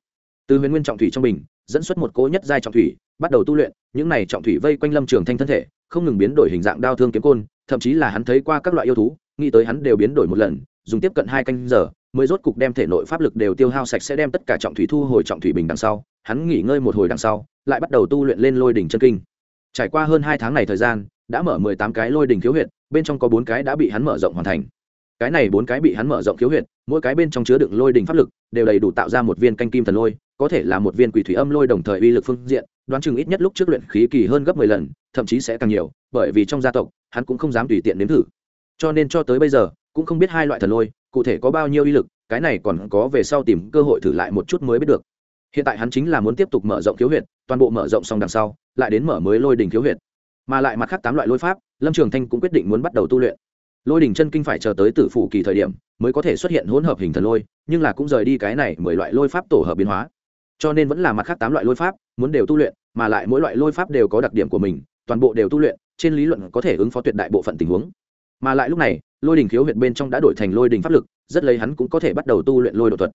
Từ huyền nguyên trọng thủy trong bình, dẫn xuất một cố nhất giai trọng thủy, bắt đầu tu luyện, những này trọng thủy vây quanh lâm trường thanh thân thể, không ngừng biến đổi hình dạng đao thương kiếm côn, thậm chí là hắn thấy qua các loại yêu thú, nghĩ tới hắn đều biến đổi một lần, dùng tiếp cận hai canh giờ, mới rốt cục đem thể nội pháp lực đều tiêu hao sạch sẽ đem tất cả trọng thủy thu hồi trọng thủy bình đằng sau, hắn nghỉ ngơi một hồi đằng sau, lại bắt đầu tu luyện lên lôi đỉnh chân kinh. Trải qua hơn hai tháng này thời gian, đã mở mười tám cái lôi đỉnh khiếu huyệt, bên trong có bốn cái đã bị hắn mở rộng hoàn thành cái này bốn cái bị hắn mở rộng khiếu huyệt, mỗi cái bên trong chứa đựng lôi đỉnh pháp lực, đều đầy đủ tạo ra một viên canh kim thần lôi, có thể là một viên quỷ thủy âm lôi đồng thời uy lực phương diện, đoán chừng ít nhất lúc trước luyện khí kỳ hơn gấp mười lần, thậm chí sẽ càng nhiều, bởi vì trong gia tộc, hắn cũng không dám tùy tiện nếm thử. Cho nên cho tới bây giờ, cũng không biết hai loại thần lôi, cụ thể có bao nhiêu uy lực, cái này còn có về sau tìm cơ hội thử lại một chút mới biết được. Hiện tại hắn chính là muốn tiếp tục mở rộng khiếu huyệt, toàn bộ mở rộng xong đằng sau, lại đến mở mới lôi đỉnh khiếu huyệt. Mà lại mặt khác tám loại lôi pháp, lâm trường thanh cũng quyết định muốn bắt đầu tu luyện lôi đỉnh chân kinh phải chờ tới tử phủ kỳ thời điểm mới có thể xuất hiện hỗn hợp hình thần lôi, nhưng là cũng rời đi cái này mười loại lôi pháp tổ hợp biến hóa. Cho nên vẫn là mặt khác tám loại lôi pháp muốn đều tu luyện, mà lại mỗi loại lôi pháp đều có đặc điểm của mình, toàn bộ đều tu luyện, trên lý luận có thể ứng phó tuyệt đại bộ phận tình huống. Mà lại lúc này, lôi đình khiếu huyệt bên trong đã đổi thành lôi đình pháp lực, rất lấy hắn cũng có thể bắt đầu tu luyện lôi độ thuật.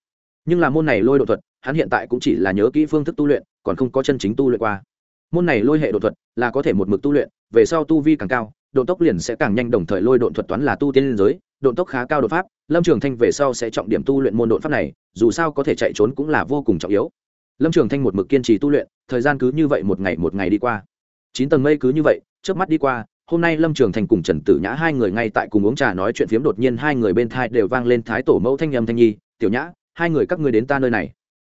Nhưng là môn này lôi độ thuật, hắn hiện tại cũng chỉ là nhớ kỹ phương thức tu luyện, còn không có chân chính tu luyện qua. Môn này lôi hệ độ thuật là có thể một mực tu luyện, về sau tu vi càng cao độ tốc liền sẽ càng nhanh, đồng thời lôi độn thuật toán là tu tiên liên giới độ tốc khá cao đột pháp, lâm trường thanh về sau sẽ trọng điểm tu luyện môn độn pháp này, dù sao có thể chạy trốn cũng là vô cùng trọng yếu. Lâm trường thanh một mực kiên trì tu luyện, thời gian cứ như vậy một ngày một ngày đi qua. Chín tầng mây cứ như vậy trước mắt đi qua, hôm nay lâm trường thành cùng trần tử nhã hai người ngay tại cùng uống trà nói chuyện phiếm, đột nhiên hai người bên thai đều vang lên thái tổ mẫu thanh nhầm thanh nhi, tiểu nhã, hai người các ngươi đến ta nơi này.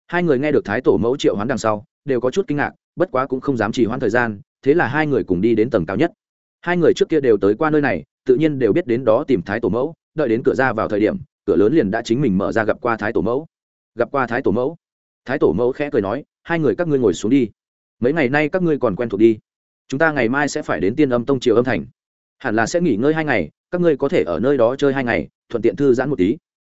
Hai người nghe được thái tổ mẫu triệu hoán đằng sau, đều có chút kinh ngạc, bất quá cũng không dám trì hoãn thời gian, thế là hai người cùng đi đến tầng cao nhất hai người trước kia đều tới qua nơi này, tự nhiên đều biết đến đó tìm thái tổ mẫu, đợi đến cửa ra vào thời điểm, cửa lớn liền đã chính mình mở ra gặp qua thái tổ mẫu. Gặp qua thái tổ mẫu. Thái tổ mẫu khẽ cười nói, hai người các ngươi ngồi xuống đi. Mấy ngày nay các ngươi còn quen thuộc đi. Chúng ta ngày mai sẽ phải đến tiên âm tông triều âm thành. Hẳn là sẽ nghỉ ngơi hai ngày, các ngươi có thể ở nơi đó chơi hai ngày, thuận tiện thư giãn một tí.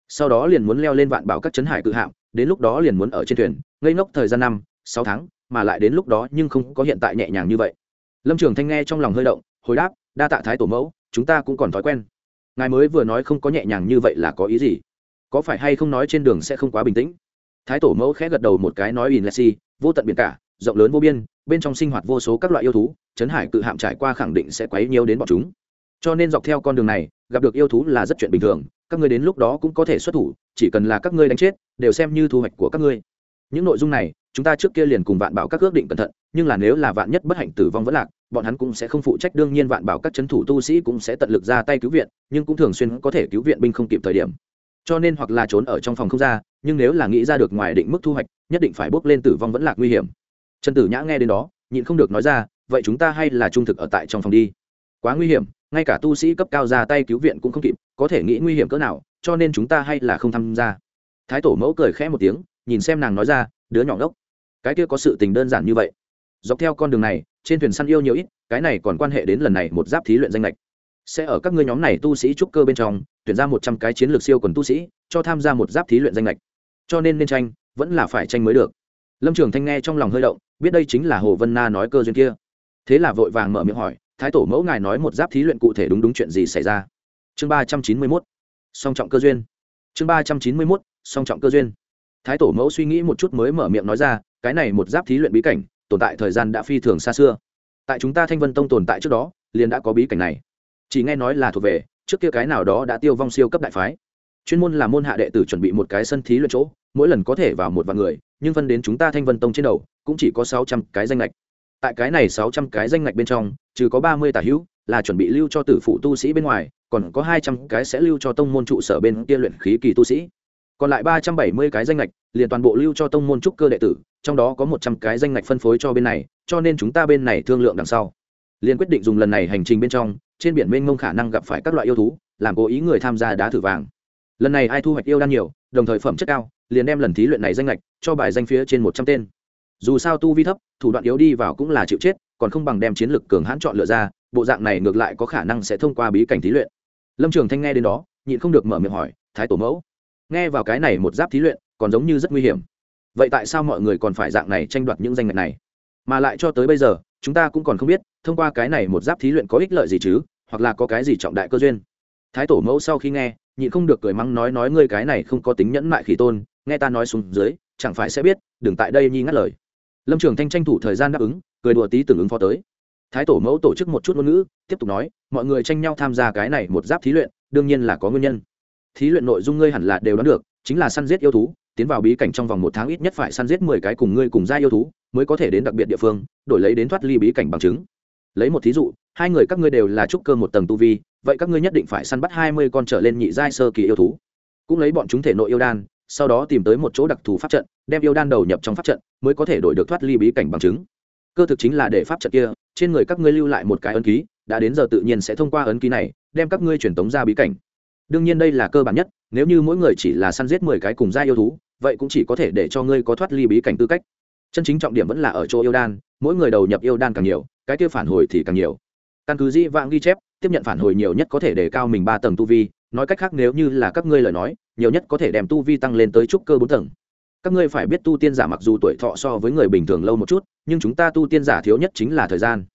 Sau đó liền muốn leo lên vạn bảo các chấn hải cự hạm, đến lúc đó liền muốn ở trên thuyền, ngây ngốc thời gian năm, sáu tháng, mà lại đến lúc đó nhưng không có hiện tại nhẹ nhàng như vậy. Lâm trường thanh nghe trong lòng hơi động hồi đáp, đa tạ thái tổ mẫu, chúng ta cũng còn thói quen. Ngài mới vừa nói không có nhẹ nhàng như vậy là có ý gì? Có phải hay không nói trên đường sẽ không quá bình tĩnh? Thái tổ mẫu khẽ gật đầu một cái nói in lexi, vô tận biển cả, rộng lớn vô biên, bên trong sinh hoạt vô số các loại yêu thú, trấn hải cự hạm trải qua khẳng định sẽ quấy nhiều đến bọn chúng. Cho nên dọc theo con đường này, gặp được yêu thú là rất chuyện bình thường, các ngươi đến lúc đó cũng có thể xuất thủ, chỉ cần là các ngươi đánh chết, đều xem như thu hoạch của các ngươi những nội dung này, chúng ta trước kia liền cùng vạn bảo các ước định cẩn thận, nhưng là nếu là vạn nhất bất hạnh tử vong vẫn lạc, bọn hắn cũng sẽ không phụ trách, đương nhiên vạn bảo các c h ấ n thủ tu sĩ cũng sẽ tận lực ra tay cứu viện, nhưng cũng thường xuyên có thể cứu viện binh không kịp thời điểm. Cho nên hoặc là trốn ở trong phòng không ra, nhưng nếu là nghĩ ra được ngoài định mức thu hoạch, nhất định phải bước lên tử vong vẫn lạc nguy hiểm. Trần tử nhã nghe đến đó, nhịn không được nói ra, vậy chúng ta hay là trung thực ở tại trong phòng đi. Quá nguy hiểm, ngay cả tu sĩ cấp cao ra tay cứu viện cũng không kịp, có thể nghĩ nguy hiểm cỡ nào, cho nên chúng ta hay là không tham gia. Thái tổ mẫu cười khẽ một tiếng nhìn xem nàng nói ra, đứa nhỏ ngốc, cái kia có sự tình đơn giản như vậy. Dọc theo con đường này, trên thuyền săn yêu nhiều ít, cái này còn quan hệ đến lần này một giáp thí luyện danh lệch. Sẽ ở các ngươi nhóm này tu sĩ trúc cơ bên trong, tuyển ra một trăm cái chiến lược siêu quần tu sĩ, cho tham gia một giáp thí luyện danh lệch. Cho nên nên tranh, vẫn là phải tranh mới được. Lâm trường thanh nghe trong lòng hơi động, biết đây chính là hồ vân na nói cơ duyên kia. Thế là vội vàng mở miệng hỏi, thái tổ mẫu ngài nói một giáp thí luyện cụ thể đúng đúng chuyện gì xảy ra? Chương ba trăm chín mươi mốt, song trọng cơ duyên. Chương ba trăm chín mươi mốt, song trọng cơ duyên thái tổ mẫu suy nghĩ một chút mới mở miệng nói ra, cái này một giáp thí luyện bí cảnh, tồn tại thời gian đã phi thường xa xưa. Tại chúng ta thanh vân tông tồn tại trước đó, liền đã có bí cảnh này. Chỉ nghe nói là thuộc về, trước kia cái nào đó đã tiêu vong siêu cấp đại phái. Chuyên môn là môn hạ đệ tử chuẩn bị một cái sân thí luyện chỗ, mỗi lần có thể vào một vạn người, nhưng phân đến chúng ta thanh vân tông trên đầu, cũng chỉ có sáu trăm cái danh lệch tại cái này sáu trăm cái danh lệch bên trong, trừ có ba mươi tả hữu, là chuẩn bị lưu cho tử phụ tu sĩ bên ngoài, còn có hai trăm cái sẽ lưu cho tông môn trụ sở bên kia luyện khí kỳ tu sĩ còn lại ba trăm bảy mươi cái danh lệch liền toàn bộ lưu cho tông môn trúc cơ đệ tử, trong đó có một trăm cái danh ngạch phân phối cho bên này, cho nên chúng ta bên này thương lượng đằng sau. Liền quyết định dùng lần này hành trình bên trong, trên biển mênh mông khả năng gặp phải các loại yêu thú, làm cố ý người tham gia đá thử vàng. Lần này ai thu hoạch yêu đan nhiều, đồng thời phẩm chất cao, liền đem lần thí luyện này danh lệch cho bài danh phía trên một trăm tên. Dù sao tu vi thấp, thủ đoạn yếu đi vào cũng là chịu chết, còn không bằng đem chiến lược cường hãn chọn lựa ra, bộ dạng này ngược lại có khả năng sẽ thông qua bí cảnh thí luyện. Lâm trường thanh nghe đến đó, nhịn không được mở miệng hỏi, thái tổ mẫu nghe vào cái này một giáp thí luyện, còn giống như rất nguy hiểm. Vậy tại sao mọi người còn phải dạng này tranh đoạt những danh ngạch này? Mà lại cho tới bây giờ, chúng ta cũng còn không biết, thông qua cái này một giáp thí luyện có ích lợi gì chứ, hoặc là có cái gì trọng đại cơ duyên. Thái tổ mẫu sau khi nghe, nhịn không được cười mắng nói nói ngươi cái này không có tính nhẫn mại khỉ tôn, nghe ta nói xuống dưới, chẳng phải sẽ biết, đừng tại đây nhi ngắt lời. Lâm trường thanh tranh thủ thời gian đáp ứng, cười đùa tí tưởng ứng phó tới. Thái tổ mẫu tổ chức một chút ngôn ngữ, tiếp tục nói, mọi người tranh nhau tham gia cái này một giáp thí luyện, đương nhiên là có nguyên nhân thí luyện nội dung ngươi hẳn là đều đoán được, chính là săn giết yêu thú, tiến vào bí cảnh trong vòng một tháng ít nhất phải săn giết mười cái cùng ngươi cùng gia yêu thú, mới có thể đến đặc biệt địa phương, đổi lấy đến thoát ly bí cảnh bằng chứng. Lấy một thí dụ, hai người các ngươi đều là trúc cơ một tầng tu vi, vậy các ngươi nhất định phải săn bắt hai mươi con trở lên nhị giai sơ kỳ yêu thú. Cũng lấy bọn chúng thể nội yêu đan, sau đó tìm tới một chỗ đặc thù pháp trận, đem yêu đan đầu nhập trong pháp trận, mới có thể đổi được thoát ly bí cảnh bằng chứng. Cơ thực chính là để pháp trận kia, trên người các ngươi lưu lại một cái ấn ký, đã đến giờ tự nhiên sẽ thông qua ấn ký này, đem các ngươi truyền tống ra bí cảnh đương nhiên đây là cơ bản nhất, nếu như mỗi người chỉ là săn giết mười cái cùng gia yêu thú, vậy cũng chỉ có thể để cho ngươi có thoát ly bí cảnh tư cách. Chân chính trọng điểm vẫn là ở chỗ yêu đan, mỗi người đầu nhập yêu đan càng nhiều, cái kia phản hồi thì càng nhiều. Căn cứ dĩ vãng ghi chép, tiếp nhận phản hồi nhiều nhất có thể để cao mình ba tầng tu vi, nói cách khác nếu như là các ngươi lời nói, nhiều nhất có thể đem tu vi tăng lên tới trúc cơ bốn tầng. Các ngươi phải biết tu tiên giả mặc dù tuổi thọ so với người bình thường lâu một chút, nhưng chúng ta tu tiên giả thiếu nhất chính là thời gian.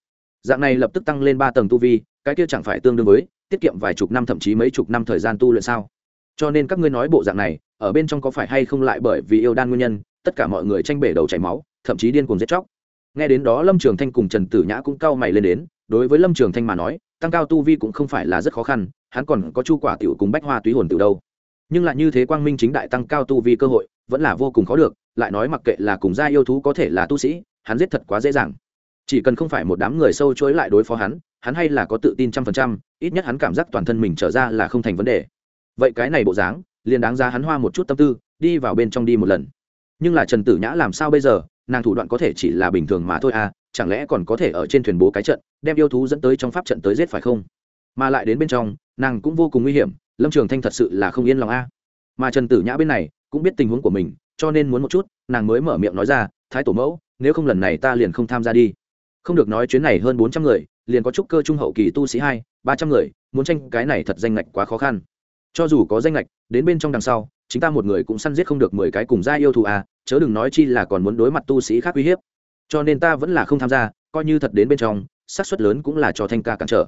Dạng này lập tức tăng lên ba tầng tu vi, cái kia chẳng phải tương đương với tiết kiệm vài chục năm thậm chí mấy chục năm thời gian tu luyện sao? Cho nên các ngươi nói bộ dạng này, ở bên trong có phải hay không lại bởi vì yêu đan nguyên nhân, tất cả mọi người tranh bể đầu chảy máu, thậm chí điên cuồng giết chóc. Nghe đến đó lâm trường thanh cùng trần tử nhã cũng cau mày lên đến, đối với lâm trường thanh mà nói, tăng cao tu vi cũng không phải là rất khó khăn, hắn còn có chu quả tiểu cùng bách hoa túy hồn từ đâu. Nhưng lại như thế quang minh chính đại tăng cao tu vi cơ hội, vẫn là vô cùng khó được, lại nói mặc kệ là cùng gia yêu thú có thể là tu sĩ, hắn giết thật quá dễ dàng. Chỉ cần không phải một đám người sâu chối lại đối phó hắn hắn hay là có tự tin trăm phần trăm, ít nhất hắn cảm giác toàn thân mình trở ra là không thành vấn đề. Vậy cái này bộ dáng, liền đáng ra hắn hoa một chút tâm tư, đi vào bên trong đi một lần. Nhưng là trần tử nhã làm sao bây giờ, nàng thủ đoạn có thể chỉ là bình thường mà thôi à chẳng lẽ còn có thể ở trên thuyền bố cái trận, đem yêu thú dẫn tới trong pháp trận tới giết phải không? Mà lại đến bên trong, nàng cũng vô cùng nguy hiểm, lâm trường thanh thật sự là không yên lòng a. Mà trần tử nhã bên này, cũng biết tình huống của mình, cho nên muốn một chút, nàng mới mở miệng nói ra, thái tổ mẫu, nếu không lần này ta liền không tham gia đi. Không được nói chuyến này hơn bốn trăm người liền có chút cơ trung hậu kỳ tu sĩ hai, ba trăm người, muốn tranh cái này thật danh ngạch quá khó khăn. Cho dù có danh lệch đến bên trong đằng sau, chính ta một người cũng săn giết không được mười cái cùng gia yêu thù à chớ đừng nói chi là còn muốn đối mặt tu sĩ khác uy hiếp. Cho nên ta vẫn là không tham gia, coi như thật đến bên trong, xác suất lớn cũng là cho thanh ca cản trở.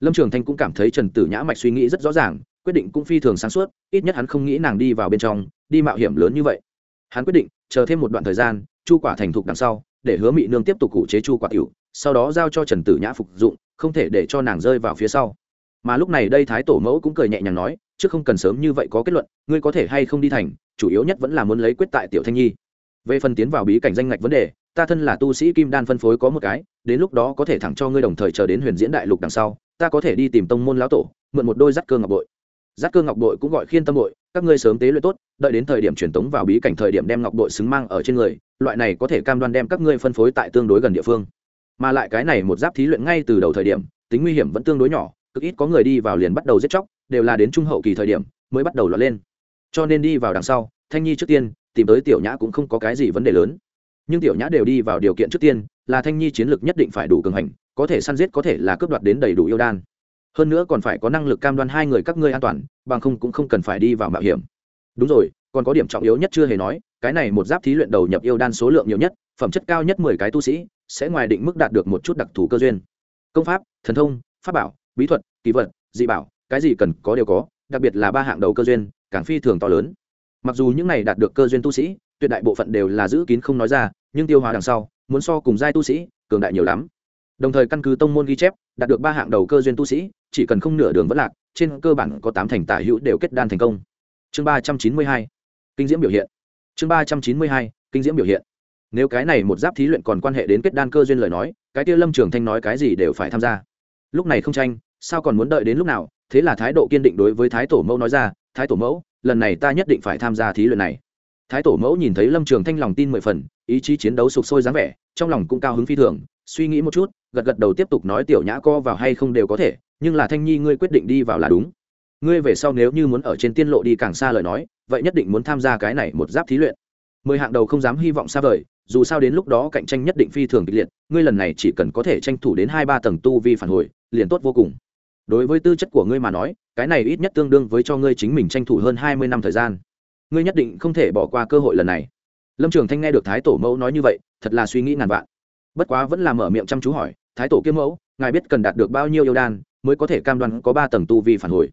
Lâm trường thanh cũng cảm thấy trần tử nhã mạch suy nghĩ rất rõ ràng, quyết định cũng phi thường sáng suốt, ít nhất hắn không nghĩ nàng đi vào bên trong, đi mạo hiểm lớn như vậy. Hắn quyết định, chờ thêm một đoạn thời gian, chu quả thành thục đằng sau, để hứa mị nương tiếp tục cụ chế chu quả tiểu sau đó giao cho trần tử nhã phục dụng, không thể để cho nàng rơi vào phía sau. Mà lúc này đây thái tổ mẫu cũng cười nhẹ nhàng nói chứ không cần sớm như vậy có kết luận, ngươi có thể hay không đi thành, chủ yếu nhất vẫn là muốn lấy quyết tại tiểu thanh nhi. Về phần tiến vào bí cảnh danh ngạch vấn đề, ta thân là tu sĩ kim đan phân phối có một cái, đến lúc đó có thể thẳng cho ngươi đồng thời chờ đến huyền diễn đại lục đằng sau, ta có thể đi tìm tông môn lão tổ, mượn một đôi giắt cơ ngọc bội. Giắt cơ ngọc bội cũng gọi khiên tâm bội, các ngươi sớm tế luyện tốt, đợi đến thời điểm truyền tống vào bí cảnh thời điểm đem ngọc bội xứng mang ở trên người, loại này có thể cam đoan đem các ngươi phân phối tại tương đối gần địa phương mà lại cái này một giáp thí luyện ngay từ đầu thời điểm, tính nguy hiểm vẫn tương đối nhỏ, cực ít có người đi vào liền bắt đầu giết chóc, đều là đến trung hậu kỳ thời điểm mới bắt đầu lọt lên. Cho nên đi vào đằng sau, thanh nhi trước tiên tìm tới tiểu nhã cũng không có cái gì vấn đề lớn. Nhưng tiểu nhã đều đi vào điều kiện trước tiên, là thanh nhi chiến lược nhất định phải đủ cường hành, có thể săn giết có thể là cướp đoạt đến đầy đủ yêu đan. Hơn nữa còn phải có năng lực cam đoan hai người các ngươi an toàn, bằng không cũng không cần phải đi vào mạo hiểm. Đúng rồi, còn có điểm trọng yếu nhất chưa hề nói, cái này một giáp thí luyện đầu nhập yêu đan số lượng nhiều nhất, phẩm chất cao nhất mười cái tu sĩ sẽ ngoài định mức đạt được một chút đặc thù cơ duyên. Công pháp, thần thông, pháp bảo, bí thuật, kỳ vật, dị bảo, cái gì cần có đều có, đặc biệt là ba hạng đầu cơ duyên, càng phi thường to lớn. Mặc dù những này đạt được cơ duyên tu sĩ, tuyệt đại bộ phận đều là giữ kín không nói ra, nhưng tiêu hóa đằng sau, muốn so cùng giai tu sĩ, cường đại nhiều lắm. Đồng thời căn cứ tông môn ghi chép, đạt được ba hạng đầu cơ duyên tu sĩ, chỉ cần không nửa đường vẫn lạc, trên cơ bản có tám thành tả hữu đều kết đan thành công. Chương ba trăm chín mươi hai, kinh diễm biểu hiện. Chương ba trăm chín mươi hai, kinh diễm biểu hiện nếu cái này một giáp thí luyện còn quan hệ đến kết đan cơ duyên lời nói, cái kia lâm trường thanh nói cái gì đều phải tham gia. Lúc này không tranh, sao còn muốn đợi đến lúc nào? Thế là thái độ kiên định đối với thái tổ mẫu nói ra, thái tổ mẫu, lần này ta nhất định phải tham gia thí luyện này. Thái tổ mẫu nhìn thấy lâm trường thanh lòng tin mười phần, ý chí chiến đấu sục sôi dáng vẻ, trong lòng cũng cao hứng phi thường, suy nghĩ một chút, gật gật đầu tiếp tục nói, tiểu nhã co vào hay không đều có thể, nhưng là thanh nhi ngươi quyết định đi vào là đúng. Ngươi về sau nếu như muốn ở trên tiên lộ đi càng xa lời nói, vậy nhất định muốn tham gia cái này một giáp thí luyện. Mười hạng đầu không dám hy vọng xa vời dù sao đến lúc đó cạnh tranh nhất định phi thường kịch liệt, ngươi lần này chỉ cần có thể tranh thủ đến hai ba tầng tu vi phản hồi, liền tốt vô cùng. Đối với tư chất của ngươi mà nói, cái này ít nhất tương đương với cho ngươi chính mình tranh thủ hơn hai mươi năm thời gian. Ngươi nhất định không thể bỏ qua cơ hội lần này. Lâm trường thanh nghe được thái tổ mẫu nói như vậy, thật là suy nghĩ ngàn vạn. Bất quá vẫn là mở miệng chăm chú hỏi, thái tổ kiếm mẫu, ngài biết cần đạt được bao nhiêu yêu đan mới có thể cam đoan có ba tầng tu vi phản hồi?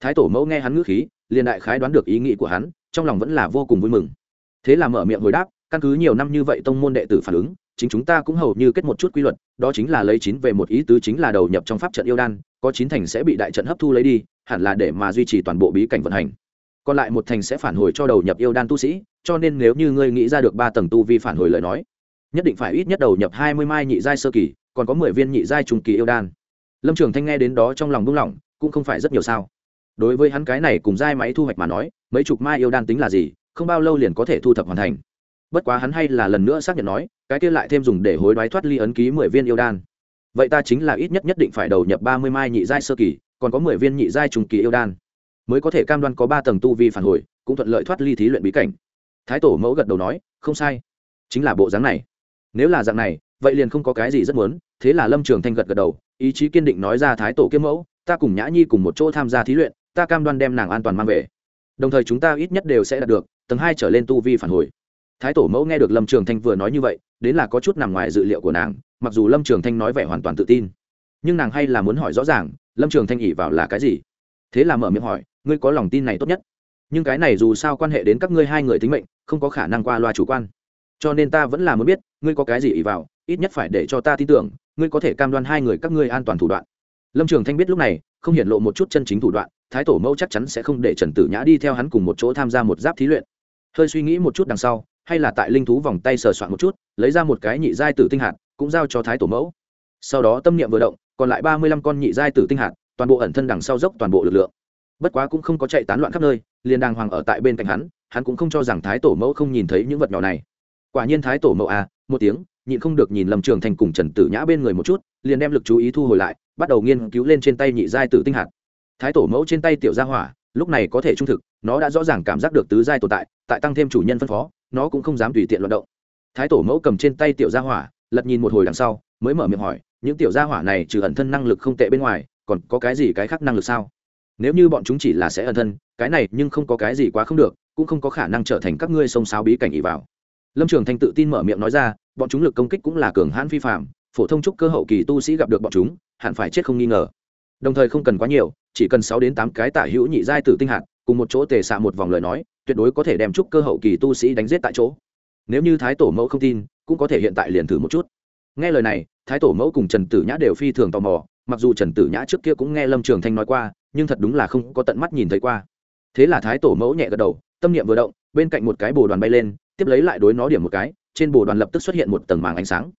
Thái tổ mẫu nghe hắn ngữ khí, liền đại khái đoán được ý nghĩ của hắn, trong lòng vẫn là vô cùng vui mừng. Thế là mở miệng hồi đáp căn cứ nhiều năm như vậy tông môn đệ tử phản ứng, chính chúng ta cũng hầu như kết một chút quy luật, đó chính là lấy chín về một ý tứ chính là đầu nhập trong pháp trận yêu đan, có chín thành sẽ bị đại trận hấp thu lấy đi, hẳn là để mà duy trì toàn bộ bí cảnh vận hành. Còn lại một thành sẽ phản hồi cho đầu nhập yêu đan tu sĩ, cho nên nếu như ngươi nghĩ ra được ba tầng tu vi phản hồi lời nói, nhất định phải ít nhất đầu nhập hai mươi mai nhị giai sơ kỳ, còn có mười viên nhị giai trung kỳ yêu đan. Lâm trường thanh nghe đến đó trong lòng buông lỏng, cũng không phải rất nhiều sao. Đối với hắn cái này cùng giai máy thu hoạch mà nói, mấy chục mai yêu đan tính là gì, không bao lâu liền có thể thu thập hoàn thành bất quá hắn hay là lần nữa xác nhận nói, cái kia lại thêm dùng để hối đoái thoát ly ấn ký mười viên yêu đan. Vậy ta chính là ít nhất nhất định phải đầu nhập ba mươi mai nhị giai sơ kỳ, còn có mười viên nhị giai trung kỳ yêu đan. Mới có thể cam đoan có ba tầng tu vi phản hồi, cũng thuận lợi thoát ly thí luyện bí cảnh. Thái tổ mẫu gật đầu nói, không sai. Chính là bộ dáng này. Nếu là dạng này, vậy liền không có cái gì rất muốn, thế là lâm trường thanh gật gật đầu, ý chí kiên định nói ra thái tổ kiếm mẫu, ta cùng nhã nhi cùng một chỗ tham gia thí luyện, ta cam đoan đem nàng an toàn mang về. Đồng thời chúng ta ít nhất đều sẽ đạt được, tầng hai trở lên tu vi phản hồi thái tổ mẫu nghe được lâm trường thanh vừa nói như vậy, đến là có chút nằm ngoài dự liệu của nàng, mặc dù lâm trường thanh nói vẻ hoàn toàn tự tin, nhưng nàng hay là muốn hỏi rõ ràng, lâm trường thanh ỉ vào là cái gì? Thế là mở miệng hỏi, ngươi có lòng tin này tốt nhất? Nhưng cái này dù sao quan hệ đến các ngươi hai người tính mệnh, không có khả năng qua loa chủ quan. Cho nên ta vẫn là muốn biết, ngươi có cái gì ỉ vào, ít nhất phải để cho ta tin tưởng, ngươi có thể cam đoan hai người các ngươi an toàn thủ đoạn. Lâm trường thanh biết lúc này, không hiện lộ một chút chân chính thủ đoạn, thái tổ mẫu chắc chắn sẽ không để trần tử nhã đi theo hắn cùng một chỗ tham gia một giáp thí luyện. Hơi suy nghĩ một chút đằng sau hay là tại linh thú vòng tay sờ soạn một chút, lấy ra một cái nhị giai tử tinh hạt, cũng giao cho thái tổ mẫu. Sau đó tâm niệm vừa động, còn lại ba mươi lăm con nhị giai tử tinh hạt, toàn bộ ẩn thân đằng sau dốc toàn bộ lực lượng. Bất quá cũng không có chạy tán loạn khắp nơi, liền đàng hoàng ở tại bên cạnh hắn hắn cũng không cho rằng thái tổ mẫu không nhìn thấy những vật nhỏ này. Quả nhiên thái tổ mẫu à một tiếng, nhịn không được nhìn lâm trường thành cùng trần tử nhã bên người một chút, liền đem lực chú ý thu hồi lại, bắt đầu nghiên cứu lên trên tay nhị giai tử tinh hạt. Thái tổ mẫu trên tay tiểu gia hỏa, lúc này có thể trung thực, nó đã rõ ràng cảm giác được tứ giai tồn tại tại tăng thêm chủ nhân phân phó nó cũng không dám tùy tiện loạt động. Thái tổ mẫu cầm trên tay tiểu gia hỏa, lật nhìn một hồi đằng sau, mới mở miệng hỏi, những tiểu gia hỏa này trừ ẩn thân năng lực không tệ bên ngoài, còn có cái gì cái khác năng lực sao? Nếu như bọn chúng chỉ là sẽ ẩn thân, cái này nhưng không có cái gì quá không được, cũng không có khả năng trở thành các ngươi sông sáo bí cảnh ỉ vào. Lâm trường thanh tự tin mở miệng nói ra, bọn chúng lực công kích cũng là cường hãn phi phạm phổ thông trúc cơ hậu kỳ tu sĩ gặp được bọn chúng, hẳn phải chết không nghi ngờ. Đồng thời không cần quá nhiều, chỉ cần sáu đến tám cái tả hữu nhị giai tử tinh hạt, cùng một chỗ tề xạ một vòng lời nói tuyệt đối có thể đem trúc cơ hậu kỳ tu sĩ đánh giết tại chỗ. Nếu như thái tổ mẫu không tin, cũng có thể hiện tại liền thử một chút. Nghe lời này, thái tổ mẫu cùng trần tử nhã đều phi thường tò mò, mặc dù trần tử nhã trước kia cũng nghe lâm trường thanh nói qua, nhưng thật đúng là không có tận mắt nhìn thấy qua. Thế là thái tổ mẫu nhẹ gật đầu, tâm niệm vừa động, bên cạnh một cái bồ đoàn bay lên, tiếp lấy lại đối nó điểm một cái, trên bồ đoàn lập tức xuất hiện một tầng màng ánh sáng.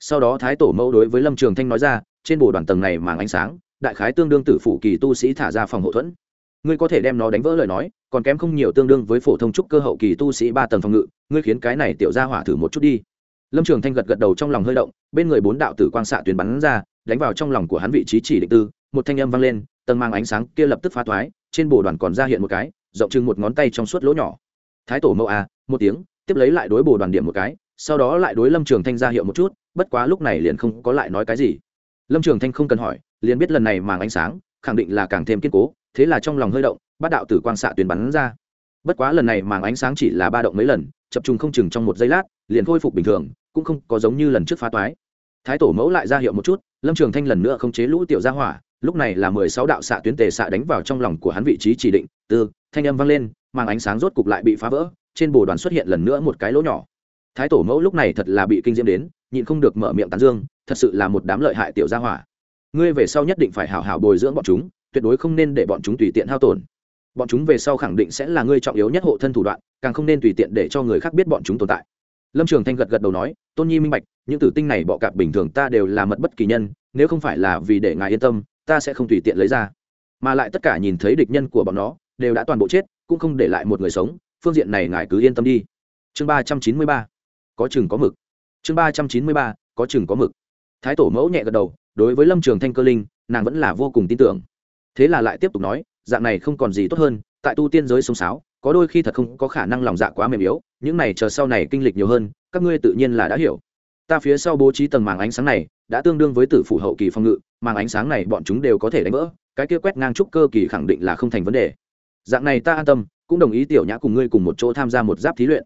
Sau đó thái tổ mẫu đối với lâm trường thanh nói ra, trên bồ đoàn tầng này màng ánh sáng, đại khái tương đương tử phủ kỳ tu sĩ thả ra phòng hậu thuẫn ngươi có thể đem nó đánh vỡ lời nói, còn kém không nhiều tương đương với phổ thông trúc cơ hậu kỳ tu sĩ ba tầng phòng ngự, ngươi khiến cái này tiểu ra hỏa thử một chút đi. Lâm trường thanh gật gật đầu trong lòng hơi động, bên người bốn đạo tử quang xạ tuyến bắn ra, đánh vào trong lòng của hắn vị trí chỉ định tư, một thanh âm vang lên, tầng mang ánh sáng kia lập tức phá thoái, trên bồ đoàn còn ra hiện một cái, rộng chừng một ngón tay trong suốt lỗ nhỏ. Thái tổ mẫu a một tiếng, tiếp lấy lại đối bồ đoàn điểm một cái, sau đó lại đối lâm trường thanh ra hiệu một chút, bất quá lúc này liền không có lại nói cái gì. Lâm trường thanh không cần hỏi, liền biết lần này màng ánh sáng, khẳng định là càng thêm kiên cố thế là trong lòng hơi động, bát đạo tử quang xạ tuyến bắn ra. Bất quá lần này màng ánh sáng chỉ là ba động mấy lần, chập trùng không chừng trong một giây lát, liền khôi phục bình thường, cũng không có giống như lần trước phá toái. Thái tổ mẫu lại ra hiệu một chút, lâm trường thanh lần nữa không chế lũ tiểu gia hỏa, lúc này là mười sáu đạo xạ tuyến tề xạ đánh vào trong lòng của hắn vị trí chỉ định tư thanh âm vang lên, màng ánh sáng rốt cục lại bị phá vỡ, trên bồ đoàn xuất hiện lần nữa một cái lỗ nhỏ. Thái tổ mẫu lúc này thật là bị kinh diễm đến, nhịn không được mở miệng tán dương, thật sự là một đám lợi hại tiểu gia hỏa. Ngươi về sau nhất định phải hảo hảo bồi dưỡng bọn chúng tuyệt đối không nên để bọn chúng tùy tiện hao tổn. Bọn chúng về sau khẳng định sẽ là ngươi trọng yếu nhất hộ thân thủ đoạn, càng không nên tùy tiện để cho người khác biết bọn chúng tồn tại. Lâm trường thanh gật gật đầu nói, tôn nhi minh bạch, những tử tinh này bọ cạp bình thường ta đều là mật bất kỳ nhân, nếu không phải là vì để ngài yên tâm, ta sẽ không tùy tiện lấy ra. Mà lại tất cả nhìn thấy địch nhân của bọn nó, đều đã toàn bộ chết, cũng không để lại một người sống, phương diện này ngài cứ yên tâm đi. Chương ba trăm chín mươi ba, có chừng có mực. Chương ba trăm chín mươi ba, có chừng có mực. Thái tổ mẫu nhẹ gật đầu, đối với lâm trường thanh cơ linh, nàng vẫn là vô cùng tin tưởng thế là lại tiếp tục nói, dạng này không còn gì tốt hơn, tại tu tiên giới sông sáo, có đôi khi thật không có khả năng lòng dạ quá mềm yếu, những này chờ sau này kinh lịch nhiều hơn, các ngươi tự nhiên là đã hiểu. Ta phía sau bố trí tầng màng ánh sáng này, đã tương đương với tử phủ hậu kỳ phòng ngự, màng ánh sáng này bọn chúng đều có thể đánh vỡ, cái kia quét ngang trúc cơ kỳ khẳng định là không thành vấn đề. Dạng này ta an tâm, cũng đồng ý tiểu nhã cùng ngươi cùng một chỗ tham gia một giáp thí luyện.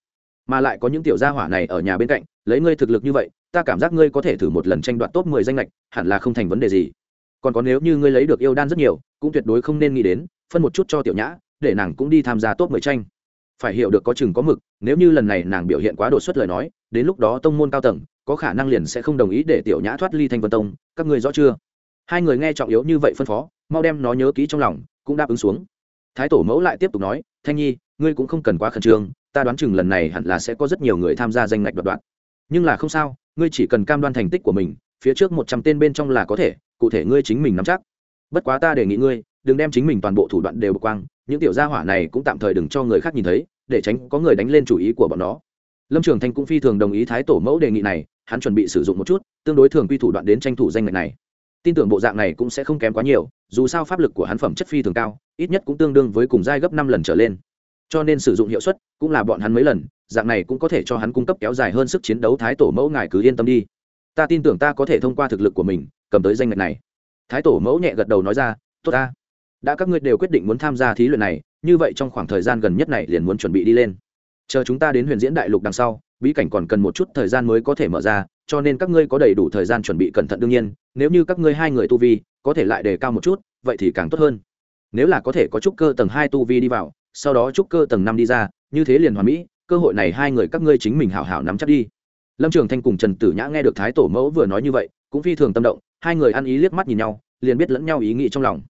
Mà lại có những tiểu gia hỏa này ở nhà bên cạnh, lấy ngươi thực lực như vậy, ta cảm giác ngươi có thể thử một lần tranh đoạt top mười danh lệch hẳn là không thành vấn đề gì còn có nếu như ngươi lấy được yêu đan rất nhiều, cũng tuyệt đối không nên nghĩ đến, phân một chút cho tiểu nhã, để nàng cũng đi tham gia top mười tranh. Phải hiểu được có chừng có mực, nếu như lần này nàng biểu hiện quá đột xuất lời nói, đến lúc đó tông môn cao tầng, có khả năng liền sẽ không đồng ý để tiểu nhã thoát ly thanh vân tông, các ngươi rõ chưa? Hai người nghe trọng yếu như vậy phân phó, mau đem nó nhớ kỹ trong lòng, cũng đáp ứng xuống. Thái tổ mẫu lại tiếp tục nói, thanh nhi, ngươi cũng không cần quá khẩn trương, ta đoán chừng lần này hẳn là sẽ có rất nhiều người tham gia danh ngạch đoạt đoạn nhưng là không sao, ngươi chỉ cần cam đoan thành tích của mình phía trước một trăm tên bên trong là có thể, cụ thể ngươi chính mình nắm chắc. Bất quá ta đề nghị ngươi, đừng đem chính mình toàn bộ thủ đoạn đều bộc quang, những tiểu gia hỏa này cũng tạm thời đừng cho người khác nhìn thấy, để tránh có người đánh lên chủ ý của bọn nó. Lâm trường thanh cũng phi thường đồng ý thái tổ mẫu đề nghị này, hắn chuẩn bị sử dụng một chút, tương đối thường quy thủ đoạn đến tranh thủ danh ngạch này. Tin tưởng bộ dạng này cũng sẽ không kém quá nhiều, dù sao pháp lực của hắn phẩm chất phi thường cao, ít nhất cũng tương đương với cùng giai gấp năm lần trở lên. Cho nên sử dụng hiệu suất cũng là bọn hắn mấy lần, dạng này cũng có thể cho hắn cung cấp kéo dài hơn sức chiến đấu thái tổ mẫu, ngài cứ yên tâm đi ta tin tưởng ta có thể thông qua thực lực của mình, cầm tới danh ngạch này. Thái tổ mẫu nhẹ gật đầu nói ra, tốt ta. Đã các ngươi đều quyết định muốn tham gia thí luyện này, như vậy trong khoảng thời gian gần nhất này liền muốn chuẩn bị đi lên. Chờ chúng ta đến huyền diễn đại lục đằng sau, bí cảnh còn cần một chút thời gian mới có thể mở ra, cho nên các ngươi có đầy đủ thời gian chuẩn bị cẩn thận đương nhiên, nếu như các ngươi hai người tu vi có thể lại đề cao một chút, vậy thì càng tốt hơn. Nếu là có thể có trúc cơ tầng hai tu vi đi vào, sau đó trúc cơ tầng năm đi ra, như thế liền hoàn mỹ, cơ hội này hai người các ngươi chính mình hảo hảo nắm chắc đi lâm trường thanh cùng trần tử nhã nghe được thái tổ mẫu vừa nói như vậy, cũng phi thường tâm động, hai người ăn ý liếc mắt nhìn nhau, liền biết lẫn nhau ý nghĩ trong lòng.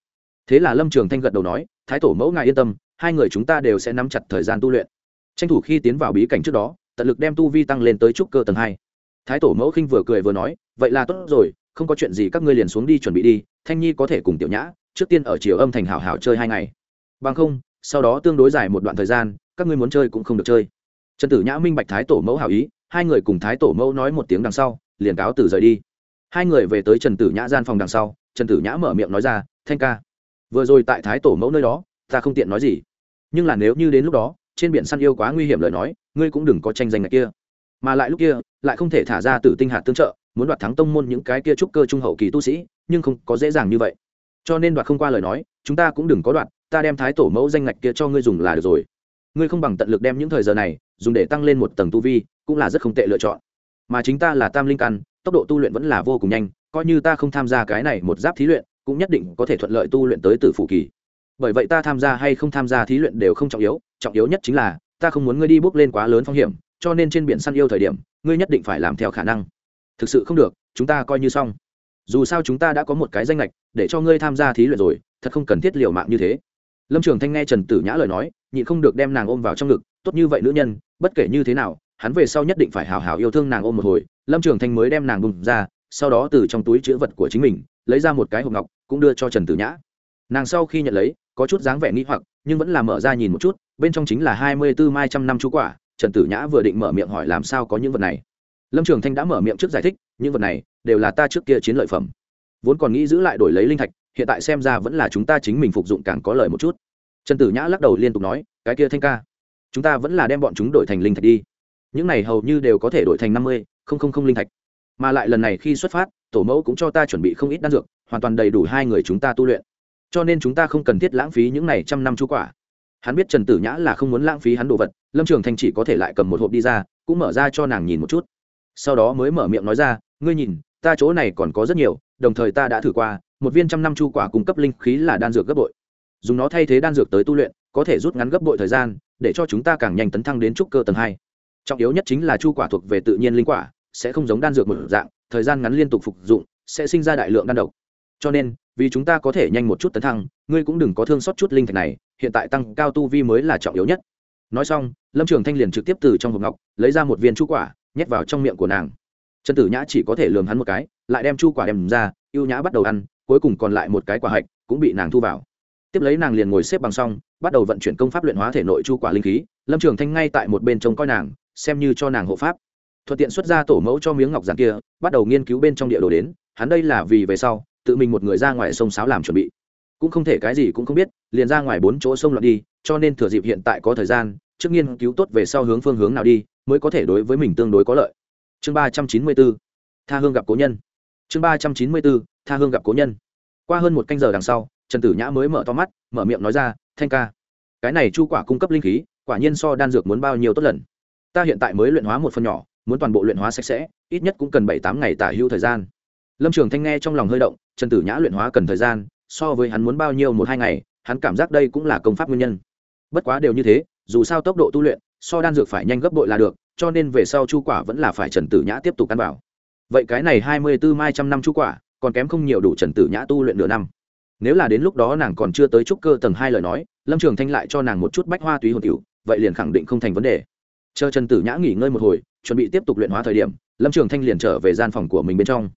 Thế là lâm trường thanh gật đầu nói, thái tổ mẫu ngài yên tâm, hai người chúng ta đều sẽ nắm chặt thời gian tu luyện. Tranh thủ khi tiến vào bí cảnh trước đó, tận lực đem tu vi tăng lên tới trúc cơ tầng hai. Thái tổ mẫu khinh vừa cười vừa nói, vậy là tốt rồi, không có chuyện gì các ngươi liền xuống đi chuẩn bị đi, thanh nhi có thể cùng tiểu nhã, trước tiên ở chiều âm thành hảo hảo chơi hai ngày. Bằng không, sau đó tương đối dài một đoạn thời gian, các ngươi muốn chơi cũng không được chơi. Trần tử nhã minh bạch thái tổ mẫu hảo ý hai người cùng thái tổ mẫu nói một tiếng đằng sau, liền cáo từ rời đi. Hai người về tới trần tử nhã gian phòng đằng sau, trần tử nhã mở miệng nói ra, thanh ca, vừa rồi tại thái tổ mẫu nơi đó, ta không tiện nói gì. Nhưng là nếu như đến lúc đó, trên biển săn yêu quá nguy hiểm lời nói, ngươi cũng đừng có tranh giành ngày kia. Mà lại lúc kia, lại không thể thả ra tử tinh hạt tương trợ, muốn đoạt thắng tông môn những cái kia trúc cơ trung hậu kỳ tu sĩ, nhưng không có dễ dàng như vậy. Cho nên đoạt không qua lời nói, chúng ta cũng đừng có đoạt, ta đem thái tổ mẫu danh ngạch kia cho ngươi dùng là được rồi. Ngươi không bằng tận lực đem những thời giờ này, dùng để tăng lên một tầng tu vi cũng là rất không tệ lựa chọn. Mà chính ta là tam linh căn, tốc độ tu luyện vẫn là vô cùng nhanh, coi như ta không tham gia cái này một giáp thí luyện, cũng nhất định có thể thuận lợi tu luyện tới tử phủ kỳ. Bởi vậy ta tham gia hay không tham gia thí luyện đều không trọng yếu trọng yếu nhất chính là, ta không muốn ngươi đi bước lên quá lớn phong hiểm, cho nên trên biển săn yêu thời điểm, ngươi nhất định phải làm theo khả năng. Thực sự không được, chúng ta coi như xong. Dù sao chúng ta đã có một cái danh lệch để cho ngươi tham gia thí luyện rồi, thật không cần thiết liều mạng như thế. Lâm trường thanh nghe trần tử nhã lời nói, nhịn không được đem nàng ôm vào trong ngực, tốt như vậy nữ nhân, bất kể như thế nào hắn về sau nhất định phải hào hào yêu thương nàng ôm một hồi, lâm trường thanh mới đem nàng bùng ra, sau đó từ trong túi chữ vật của chính mình, lấy ra một cái hộp ngọc, cũng đưa cho trần tử nhã. Nàng sau khi nhận lấy, có chút dáng vẻ nghĩ hoặc, nhưng vẫn là mở ra nhìn một chút, bên trong chính là hai mươi b ố mai trăm năm chú quả, trần tử nhã vừa định mở miệng hỏi làm sao có những vật này. Lâm trường thanh đã mở miệng trước giải thích, những vật này đều là ta trước kia chiến lợi phẩm. Vốn còn nghĩ giữ lại đổi lấy linh thạch, hiện tại xem ra vẫn là chúng ta chính mình phục dụng càng có lợi một chút. Trần tử nhã lắc đầu liên tục nói, cái kia thanh ca, chúng ta vẫn là đem bọn chúng đổi thành linh thạch đi những này hầu như đều có thể đổi thành năm mươi, không không không linh thạch. Mà lại lần này khi xuất phát, tổ mẫu cũng cho ta chuẩn bị không ít đan dược, hoàn toàn đầy đủ hai người chúng ta tu luyện. Cho nên chúng ta không cần thiết lãng phí những này trăm năm chú quả. Hắn biết trần tử nhã là không muốn lãng phí hắn đồ vật, lâm trường thanh chỉ có thể lại cầm một hộp đi ra, cũng mở ra cho nàng nhìn một chút. Sau đó mới mở miệng nói ra, ngươi nhìn, ta chỗ này còn có rất nhiều, đồng thời ta đã thử qua, một viên trăm năm chu quả cung cấp linh khí là đan dược gấp bội. Dùng nó thay thế đan dược tới tu luyện, có thể rút ngắn gấp bội thời gian, để cho chúng ta càng nhanh tấn thăng đến trúc cơ tầng hai trọng yếu nhất chính là chu quả thuộc về tự nhiên linh quả, sẽ không giống đan dược một dạng, thời gian ngắn liên tục phục dụng, sẽ sinh ra đại lượng đan độc. Cho nên, vì chúng ta có thể nhanh một chút tấn thăng, ngươi cũng đừng có thương xót chút linh thạch này, hiện tại tăng cao tu vi mới là trọng yếu nhất. Nói xong, lâm trường thanh liền trực tiếp từ trong hộp ngọc, lấy ra một viên chu quả, nhét vào trong miệng của nàng. Trần tử nhã chỉ có thể lường hắn một cái, lại đem chu quả đem ra y ê u nhã bắt đầu ăn, cuối cùng còn lại một cái quả hạch, cũng bị nàng thu vào. Tiếp lấy nàng liền ngồi xếp bằng xong, bắt đầu vận chuyển công pháp luyện hóa thể nội chu quả linh khí, lâm trường thanh ngay tại một bên trông coi nàng xem như cho nàng hộ pháp. Thuận tiện xuất ra tổ mẫu cho miếng ngọc giản kia, bắt đầu nghiên cứu bên trong địa đồ đến, hắn đây là vì về sau, tự mình một người ra ngoài sông sáo làm chuẩn bị. Cũng không thể cái gì cũng không biết, liền ra ngoài bốn chỗ sông loạn đi, cho nên thừa dịp hiện tại có thời gian, trước nghiên cứu tốt về sau hướng phương hướng nào đi, mới có thể đối với mình tương đối có lợi. Chương ba trăm chín mươi bốn, tha hương gặp cố nhân. Chương ba trăm chín mươi bốn, tha hương gặp cố nhân. Qua hơn một canh giờ đằng sau, trần tử nhã mới mở to mắt, mở miệng nói ra, thanh ca, cái này chu quả cung cấp linh khí, quả nhiên so đan dược muốn bao nhiêu tốt lần? Ta hiện tại mới luyện hóa một phần nhỏ, muốn toàn bộ luyện hóa sạch sẽ, ít nhất cũng cần bảy tám ngày tả hữu thời gian. Lâm trường thanh nghe trong lòng hơi động, trần tử nhã luyện hóa cần thời gian, so với hắn muốn bao nhiêu một hai ngày, hắn cảm giác đây cũng là công pháp nguyên nhân. Bất quá đều như thế, dù sao tốc độ tu luyện, so đan dược phải nhanh gấp bội là được, cho nên về sau chu quả vẫn là phải trần tử nhã tiếp tục căn vào. Vậy cái này hai mươi b ố mai trăm năm chu quả, còn kém không nhiều đủ trần tử nhã tu luyện nửa năm. Nếu là đến lúc đó nàng còn chưa tới trúc cơ tầng hai lời nói, lâm trường thanh lại cho nàng một chút bách hoa túy hồn cựu vậy liền khẳng định không thành vấn đề chờ trần tử nhã nghỉ ngơi một hồi, chuẩn bị tiếp tục luyện hóa thời điểm, lâm trường thanh liền trở về gian phòng của mình bên trong.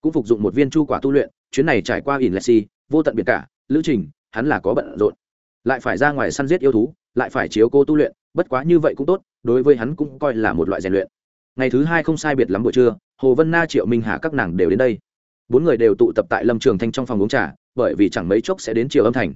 Cũng phục dụng một viên chu quả tu luyện, chuyến này trải qua ỉn lệ si vô tận biệt cả, lữ trình, hắn là có bận rộn. Lại phải ra ngoài săn giết yêu thú, lại phải chiếu cô tu luyện, bất quá như vậy cũng tốt, đối với hắn cũng coi là một loại rèn luyện. Ngày thứ hai không sai biệt lắm buổi trưa, hồ vân na, triệu minh hà các nàng đều đến đây. Bốn người đều tụ tập tại lâm trường thanh trong phòng uống trà, bởi vì chẳng mấy chốc sẽ đến triều âm thành.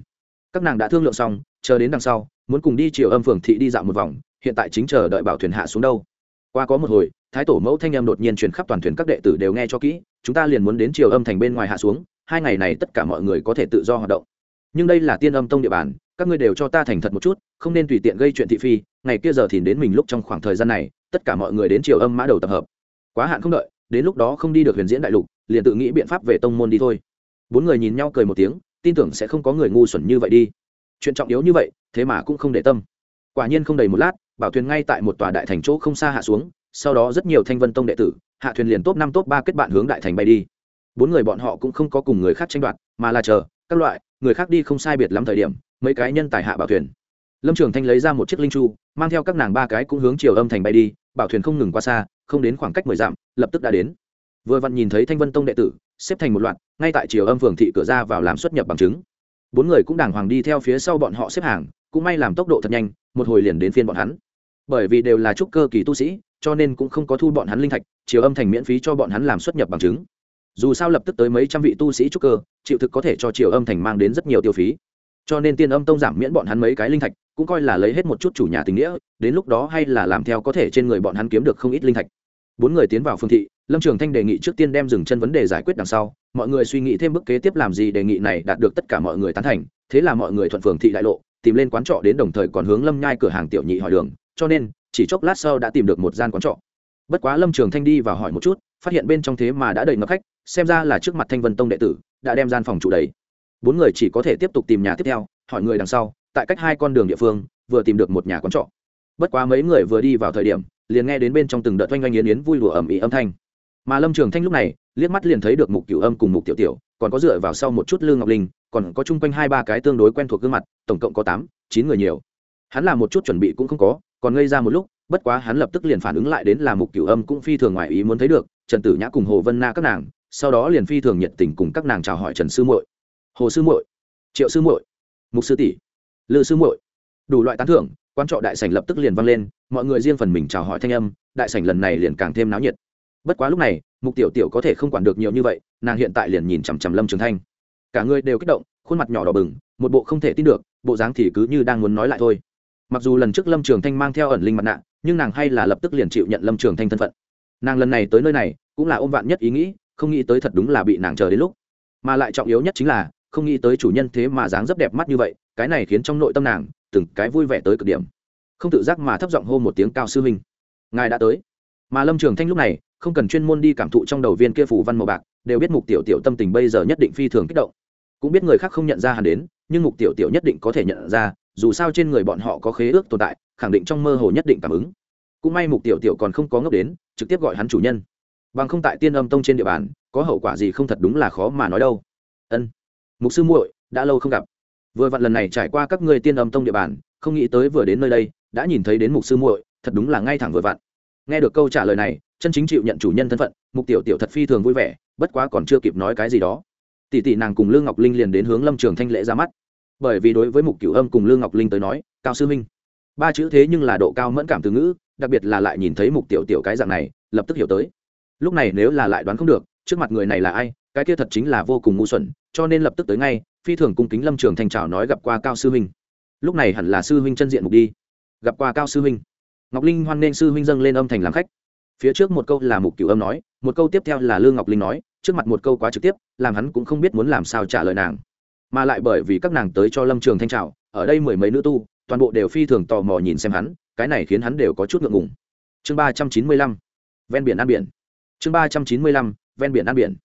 Các nàng đã thương lượng xong, chờ đến đằng sau, muốn cùng đi triều âm phường thị đi dạo một vòng hiện tại chính chờ đợi bảo thuyền hạ xuống đâu. Qua có một hồi, thái tổ mẫu thanh em đột nhiên truyền khắp toàn thuyền các đệ tử đều nghe cho kỹ, chúng ta liền muốn đến triều âm thành bên ngoài hạ xuống, hai ngày này tất cả mọi người có thể tự do hoạt động. Nhưng đây là tiên âm tông địa bàn, các ngươi đều cho ta thành thật một chút, không nên tùy tiện gây chuyện thị phi, ngày kia giờ thì đến mình lúc trong khoảng thời gian này, tất cả mọi người đến triều âm mã đầu tập hợp. Quá hạn không đợi, đến lúc đó không đi được huyền diễn đại lục, liền tự nghĩ biện pháp về tông môn đi thôi. Bốn người nhìn nhau cười một tiếng, tin tưởng sẽ không có người ngu xuẩn như vậy đi. Chuyện trọng yếu như vậy, thế mà cũng không để tâm. Quả nhiên không đầy một lát bảo thuyền ngay tại một tòa đại thành chỗ không xa hạ xuống, sau đó rất nhiều thanh vân tông đệ tử, hạ thuyền liền top năm, top ba kết bạn hướng đại thành bay đi. Bốn người bọn họ cũng không có cùng người khác tranh đoạt, mà là chờ, các loại, người khác đi không sai biệt lắm thời điểm, mấy cái nhân tài hạ bảo thuyền. Lâm trường thanh lấy ra một chiếc linh chu, mang theo các nàng ba cái cũng hướng chiều âm thành bay đi, bảo thuyền không ngừng qua xa, không đến khoảng cách mười dặm, lập tức đã đến. Vừa vặn nhìn thấy thanh vân tông đệ tử, xếp thành một loạt, ngay tại chiều âm phường thị cửa ra vào làm xuất nhập bằng chứng. Bốn người cũng đàng hoàng đi theo phía sau bọn họ xếp hàng, cũng may làm tốc độ thật nhanh, một hồi liền đến phiên bọn hắn bởi vì đều là trúc cơ kỳ tu sĩ, cho nên cũng không có thu bọn hắn linh thạch, chiều âm thành miễn phí cho bọn hắn làm xuất nhập bằng chứng. Dù sao lập tức tới mấy trăm vị tu sĩ trúc cơ, chịu thực có thể cho triều âm thành mang đến rất nhiều tiêu phí. Cho nên tiên âm tông giảm miễn bọn hắn mấy cái linh thạch, cũng coi là lấy hết một chút chủ nhà tình nghĩa, đến lúc đó hay là làm theo có thể trên người bọn hắn kiếm được không ít linh thạch. Bốn người tiến vào phương thị, lâm trường thanh đề nghị trước tiên đem dừng chân vấn đề giải quyết đằng sau, mọi người suy nghĩ thêm bước kế tiếp làm gì đề nghị này đạt được tất cả mọi người tán thành, thế là mọi người thuận phường thị đại lộ, tìm lên quán trọ đến đồng thời còn hướng lâm nhai cửa hàng tiểu nhị hỏi đường cho nên, chỉ chốc lát sau đã tìm được một gian quán trọ. Bất quá lâm trường thanh đi và hỏi một chút, phát hiện bên trong thế mà đã đầy ngập khách, xem ra là trước mặt thanh vân tông đệ tử, đã đem gian phòng chủ đầy. Bốn người chỉ có thể tiếp tục tìm nhà tiếp theo, hỏi người đằng sau, tại cách hai con đường địa phương, vừa tìm được một nhà quán trọ. Bất quá mấy người vừa đi vào thời điểm, liền nghe đến bên trong từng đợt oanh oanh yến yến vui lụa ẩm ý âm thanh. Mà lâm trường thanh lúc này, liếc mắt liền thấy được mục cửu âm cùng mục tiểu tiểu, còn có dựa vào sau một chút lương ngọc linh, còn có chung quanh hai ba cái tương đối quen thuộc gương mặt, tổng cộng có tám, chín người nhiều. Hắn làm một chút chuẩn bị cũng không có còn ngây ra một lúc, bất quá hắn lập tức liền phản ứng lại đến là mục cửu âm cũng phi thường ngoài ý muốn thấy được, trần tử nhã cùng hồ vân na các nàng, sau đó liền phi thường nhiệt tình cùng các nàng chào hỏi trần sư muội. Hồ sư muội, triệu sư muội, mục sư tỷ, lư sư muội. Đủ loại tán thưởng, quan trọ đại sảnh lập tức liền vang lên, mọi người riêng phần mình chào hỏi thanh âm, đại sảnh lần này liền càng thêm náo nhiệt. Bất quá lúc này, mục tiểu tiểu có thể không quản được nhiều như vậy, nàng hiện tại liền nhìn chằm chằm lâm trường thanh. Cả người đều kích động, khuôn mặt nhỏ đỏ bừng, một bộ không thể tin được, bộ dáng thì cứ như đang muốn nói lại thôi mặc dù lần trước lâm trường thanh mang theo ẩn linh mặt nạ, nhưng nàng hay là lập tức liền chịu nhận lâm trường thanh thân phận. Nàng lần này tới nơi này, cũng là ôm vạn nhất ý nghĩ, không nghĩ tới thật đúng là bị nàng chờ đến lúc. Mà lại trọng yếu nhất chính là, không nghĩ tới chủ nhân thế mà dáng rất đẹp mắt như vậy, cái này khiến trong nội tâm nàng, từng cái vui vẻ tới cực điểm. Không tự giác mà thấp giọng hô một tiếng, cao sư huynh, ngài đã tới. Mà lâm trường thanh lúc này, không cần chuyên môn đi cảm thụ trong đầu viên kia phủ văn màu bạc, đều biết mục tiểu tiểu tâm tình bây giờ nhất định phi thường kích động. Cũng biết người khác không nhận ra hắn đến, nhưng mục tiểu tiểu nhất định có thể nhận ra dù sao trên người bọn họ có khế ước tồn tại, khẳng định trong mơ hồ nhất định cảm ứng. Cũng may mục tiểu tiểu còn không có ngốc đến, trực tiếp gọi hắn chủ nhân. Bằng không tại tiên âm tông trên địa bàn, có hậu quả gì không thật đúng là khó mà nói đâu. Ân, mục sư muội, đã lâu không gặp. Vừa vặn lần này trải qua các ngươi tiên âm tông địa bàn, không nghĩ tới vừa đến nơi đây, đã nhìn thấy đến mục sư muội, thật đúng là ngay thẳng vừa vặn. Nghe được câu trả lời này, chân chính chịu nhận chủ nhân thân phận, mục tiểu tiểu thật phi thường vui vẻ, bất quá còn chưa kịp nói cái gì đó. Tỷ tỷ nàng cùng lương ngọc linh liền đến hướng lâm trường thanh lễ ra mắt bởi vì đối với mục cửu âm cùng lương ngọc linh tới nói, cao sư minh ba chữ thế nhưng là độ cao mẫn cảm từ ngữ, đặc biệt là lại nhìn thấy mục tiểu tiểu cái dạng này, lập tức hiểu tới. Lúc này nếu là lại đoán không được, trước mặt người này là ai, cái kia thật chính là vô cùng ngu xuẩn, cho nên lập tức tới ngay, phi thường cung kính lâm trường thành trào nói gặp qua cao sư huynh. Lúc này hẳn là sư huynh chân diện mục đi. Gặp qua cao sư huynh. Ngọc linh hoan nên sư huynh dâng lên âm thành làm khách. Phía trước một câu là mục cửu âm nói, một câu tiếp theo là lương ngọc linh nói, trước mặt một câu quá trực tiếp, làm hắn cũng không biết muốn làm sao trả lời nàng mà lại bởi vì các nàng tới cho lâm trường thanh trào ở đây mười mấy nữ tu, toàn bộ đều phi thường tò mò nhìn xem hắn, cái này khiến hắn đều có chút ngượng ngùng. Chương ba trăm chín mươi lăm, ven biển an biển. Chương ba trăm chín mươi lăm, ven biển an biển.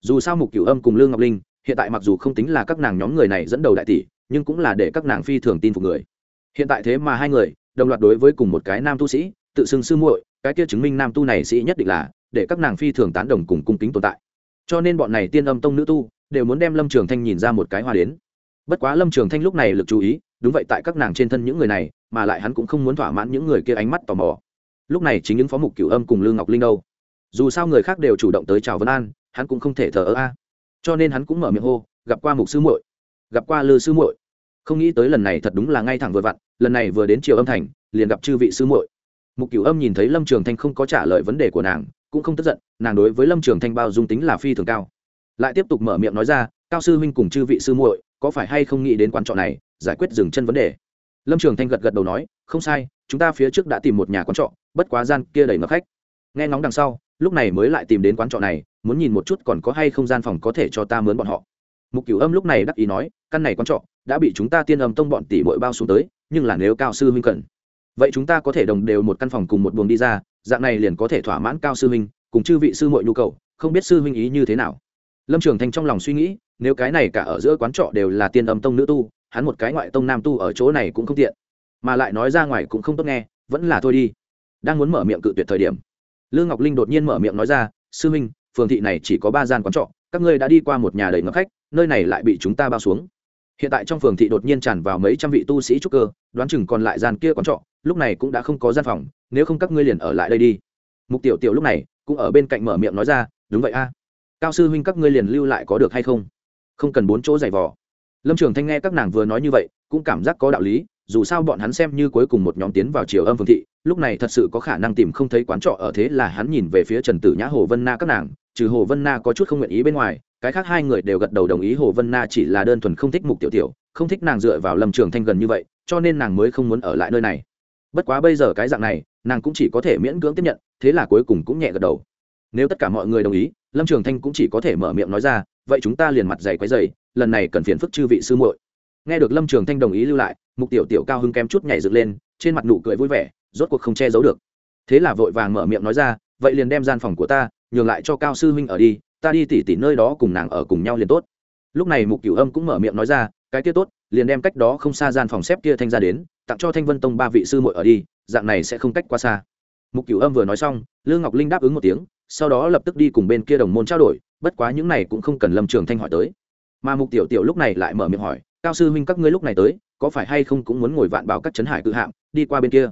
Dù sao mục cửu âm cùng lương ngọc linh, hiện tại mặc dù không tính là các nàng nhóm người này dẫn đầu đại tỷ, nhưng cũng là để các nàng phi thường tin phục người. Hiện tại thế mà hai người, đồng loạt đối với cùng một cái nam tu sĩ, tự xưng sư muội, cái kia chứng minh nam tu này sĩ nhất định là, để các nàng phi thường tán đồng cùng cung kính tồn tại. Cho nên bọn này tiên âm tông nữ tu đều muốn đem lâm trường thanh nhìn ra một cái hoa đến. Bất quá lâm trường thanh lúc này lực chú ý, đúng vậy tại các nàng trên thân những người này, mà lại hắn cũng không muốn thỏa mãn những người kia ánh mắt tò mò. Lúc này chính những phó mục cửu âm cùng lương ngọc linh đâu? Dù sao người khác đều chủ động tới chào vân an, hắn cũng không thể thờ ơ a. Cho nên hắn cũng mở miệng hô, gặp qua mục sư muội, gặp qua lư sư muội. Không nghĩ tới lần này thật đúng là ngay thẳng vừa vặn, lần này vừa đến triều âm thành, liền gặp chư vị sư muội. Mục cửu âm nhìn thấy lâm trường thanh không có trả lời vấn đề của nàng, cũng không tức giận, nàng đối với lâm trường thanh bao dung tính là phi thường cao lại tiếp tục mở miệng nói ra, cao sư huynh cùng chư vị sư muội, có phải hay không nghĩ đến quán trọ này, giải quyết dừng chân vấn đề? Lâm trường thanh gật gật đầu nói, không sai, chúng ta phía trước đã tìm một nhà quán trọ, bất quá gian kia đầy ngập khách. Nghe ngóng đằng sau, lúc này mới lại tìm đến quán trọ này, muốn nhìn một chút còn có hay không gian phòng có thể cho ta mướn bọn họ. Mục cửu âm lúc này đắc ý nói, căn này quán trọ đã bị chúng ta tiên âm tông bọn tỷ bội bao xuống tới, nhưng là nếu cao sư huynh cần, vậy chúng ta có thể đồng đều một căn phòng cùng một buồng đi ra, dạng này liền có thể thỏa mãn cao sư huynh, cùng chư vị sư muội nhu cầu, không biết sư huynh ý như thế nào lâm trường thanh trong lòng suy nghĩ nếu cái này cả ở giữa quán trọ đều là tiên âm tông nữ tu hắn một cái ngoại tông nam tu ở chỗ này cũng không tiện. Mà lại nói ra ngoài cũng không tốt nghe vẫn là thôi đi. Đang muốn mở miệng cự tuyệt thời điểm lương ngọc linh đột nhiên mở miệng nói ra sư minh, phường thị này chỉ có ba gian quán trọ các ngươi đã đi qua một nhà đầy ngập khách nơi này lại bị chúng ta bao xuống. Hiện tại trong phường thị đột nhiên tràn vào mấy trăm vị tu sĩ trúc cơ đoán chừng còn lại gian kia quán trọ lúc này cũng đã không có gian phòng nếu không các ngươi liền ở lại đây đi. Mục tiểu tiểu lúc này cũng ở bên cạnh mở miệng nói ra đúng vậy a cao sư huynh các ngươi liền lưu lại có được hay không? Không cần bốn chỗ giày vò. Lâm trường thanh nghe các nàng vừa nói như vậy, cũng cảm giác có đạo lý, dù sao bọn hắn xem như cuối cùng một nhóm tiến vào chiều âm phương thị, lúc này thật sự có khả năng tìm không thấy quán trọ ở thế là hắn nhìn về phía trần tử nhã, hồ vân na các nàng, trừ hồ vân na có chút không nguyện ý bên ngoài, cái khác hai người đều gật đầu đồng ý hồ vân na chỉ là đơn thuần không thích mục tiểu tiểu, không thích nàng dựa vào lâm trường thanh gần như vậy, cho nên nàng mới không muốn ở lại nơi này. Bất quá bây giờ cái dạng này, nàng cũng chỉ có thể miễn cưỡng tiếp nhận, thế là cuối cùng cũng nhẹ gật đầu nếu tất cả mọi người đồng ý, lâm trường thanh cũng chỉ có thể mở miệng nói ra, vậy chúng ta liền mặt dày quấy dày lần này cần phiền phức chư vị sư muội. Nghe được lâm trường thanh đồng ý lưu lại, mục tiểu tiểu cao hưng kém chút nhảy dựng lên, trên mặt nụ cười vui vẻ, rốt cuộc không che giấu được. Thế là vội vàng mở miệng nói ra, vậy liền đem gian phòng của ta, nhường lại cho cao sư huynh ở đi, ta đi tỉ tỉ nơi đó cùng nàng ở cùng nhau liền tốt. Lúc này mục cửu âm cũng mở miệng nói ra, cái kia tốt, liền đem cách đó không xa gian phòng xếp kia thanh ra đến, tặng cho thanh vân tông ba vị sư muội ở đi, dạng này sẽ không cách quá xa. Mục cửu âm vừa nói xong lương ngọc linh đáp ứng một tiếng sau đó lập tức đi cùng bên kia đồng môn trao đổi, bất quá những này cũng không cần lâm trường thanh hỏi tới. Mà mục tiểu tiểu lúc này lại mở miệng hỏi, cao sư huynh các ngươi lúc này tới, có phải hay không cũng muốn ngồi vạn bảo các chấn hải cự hạm, đi qua bên kia?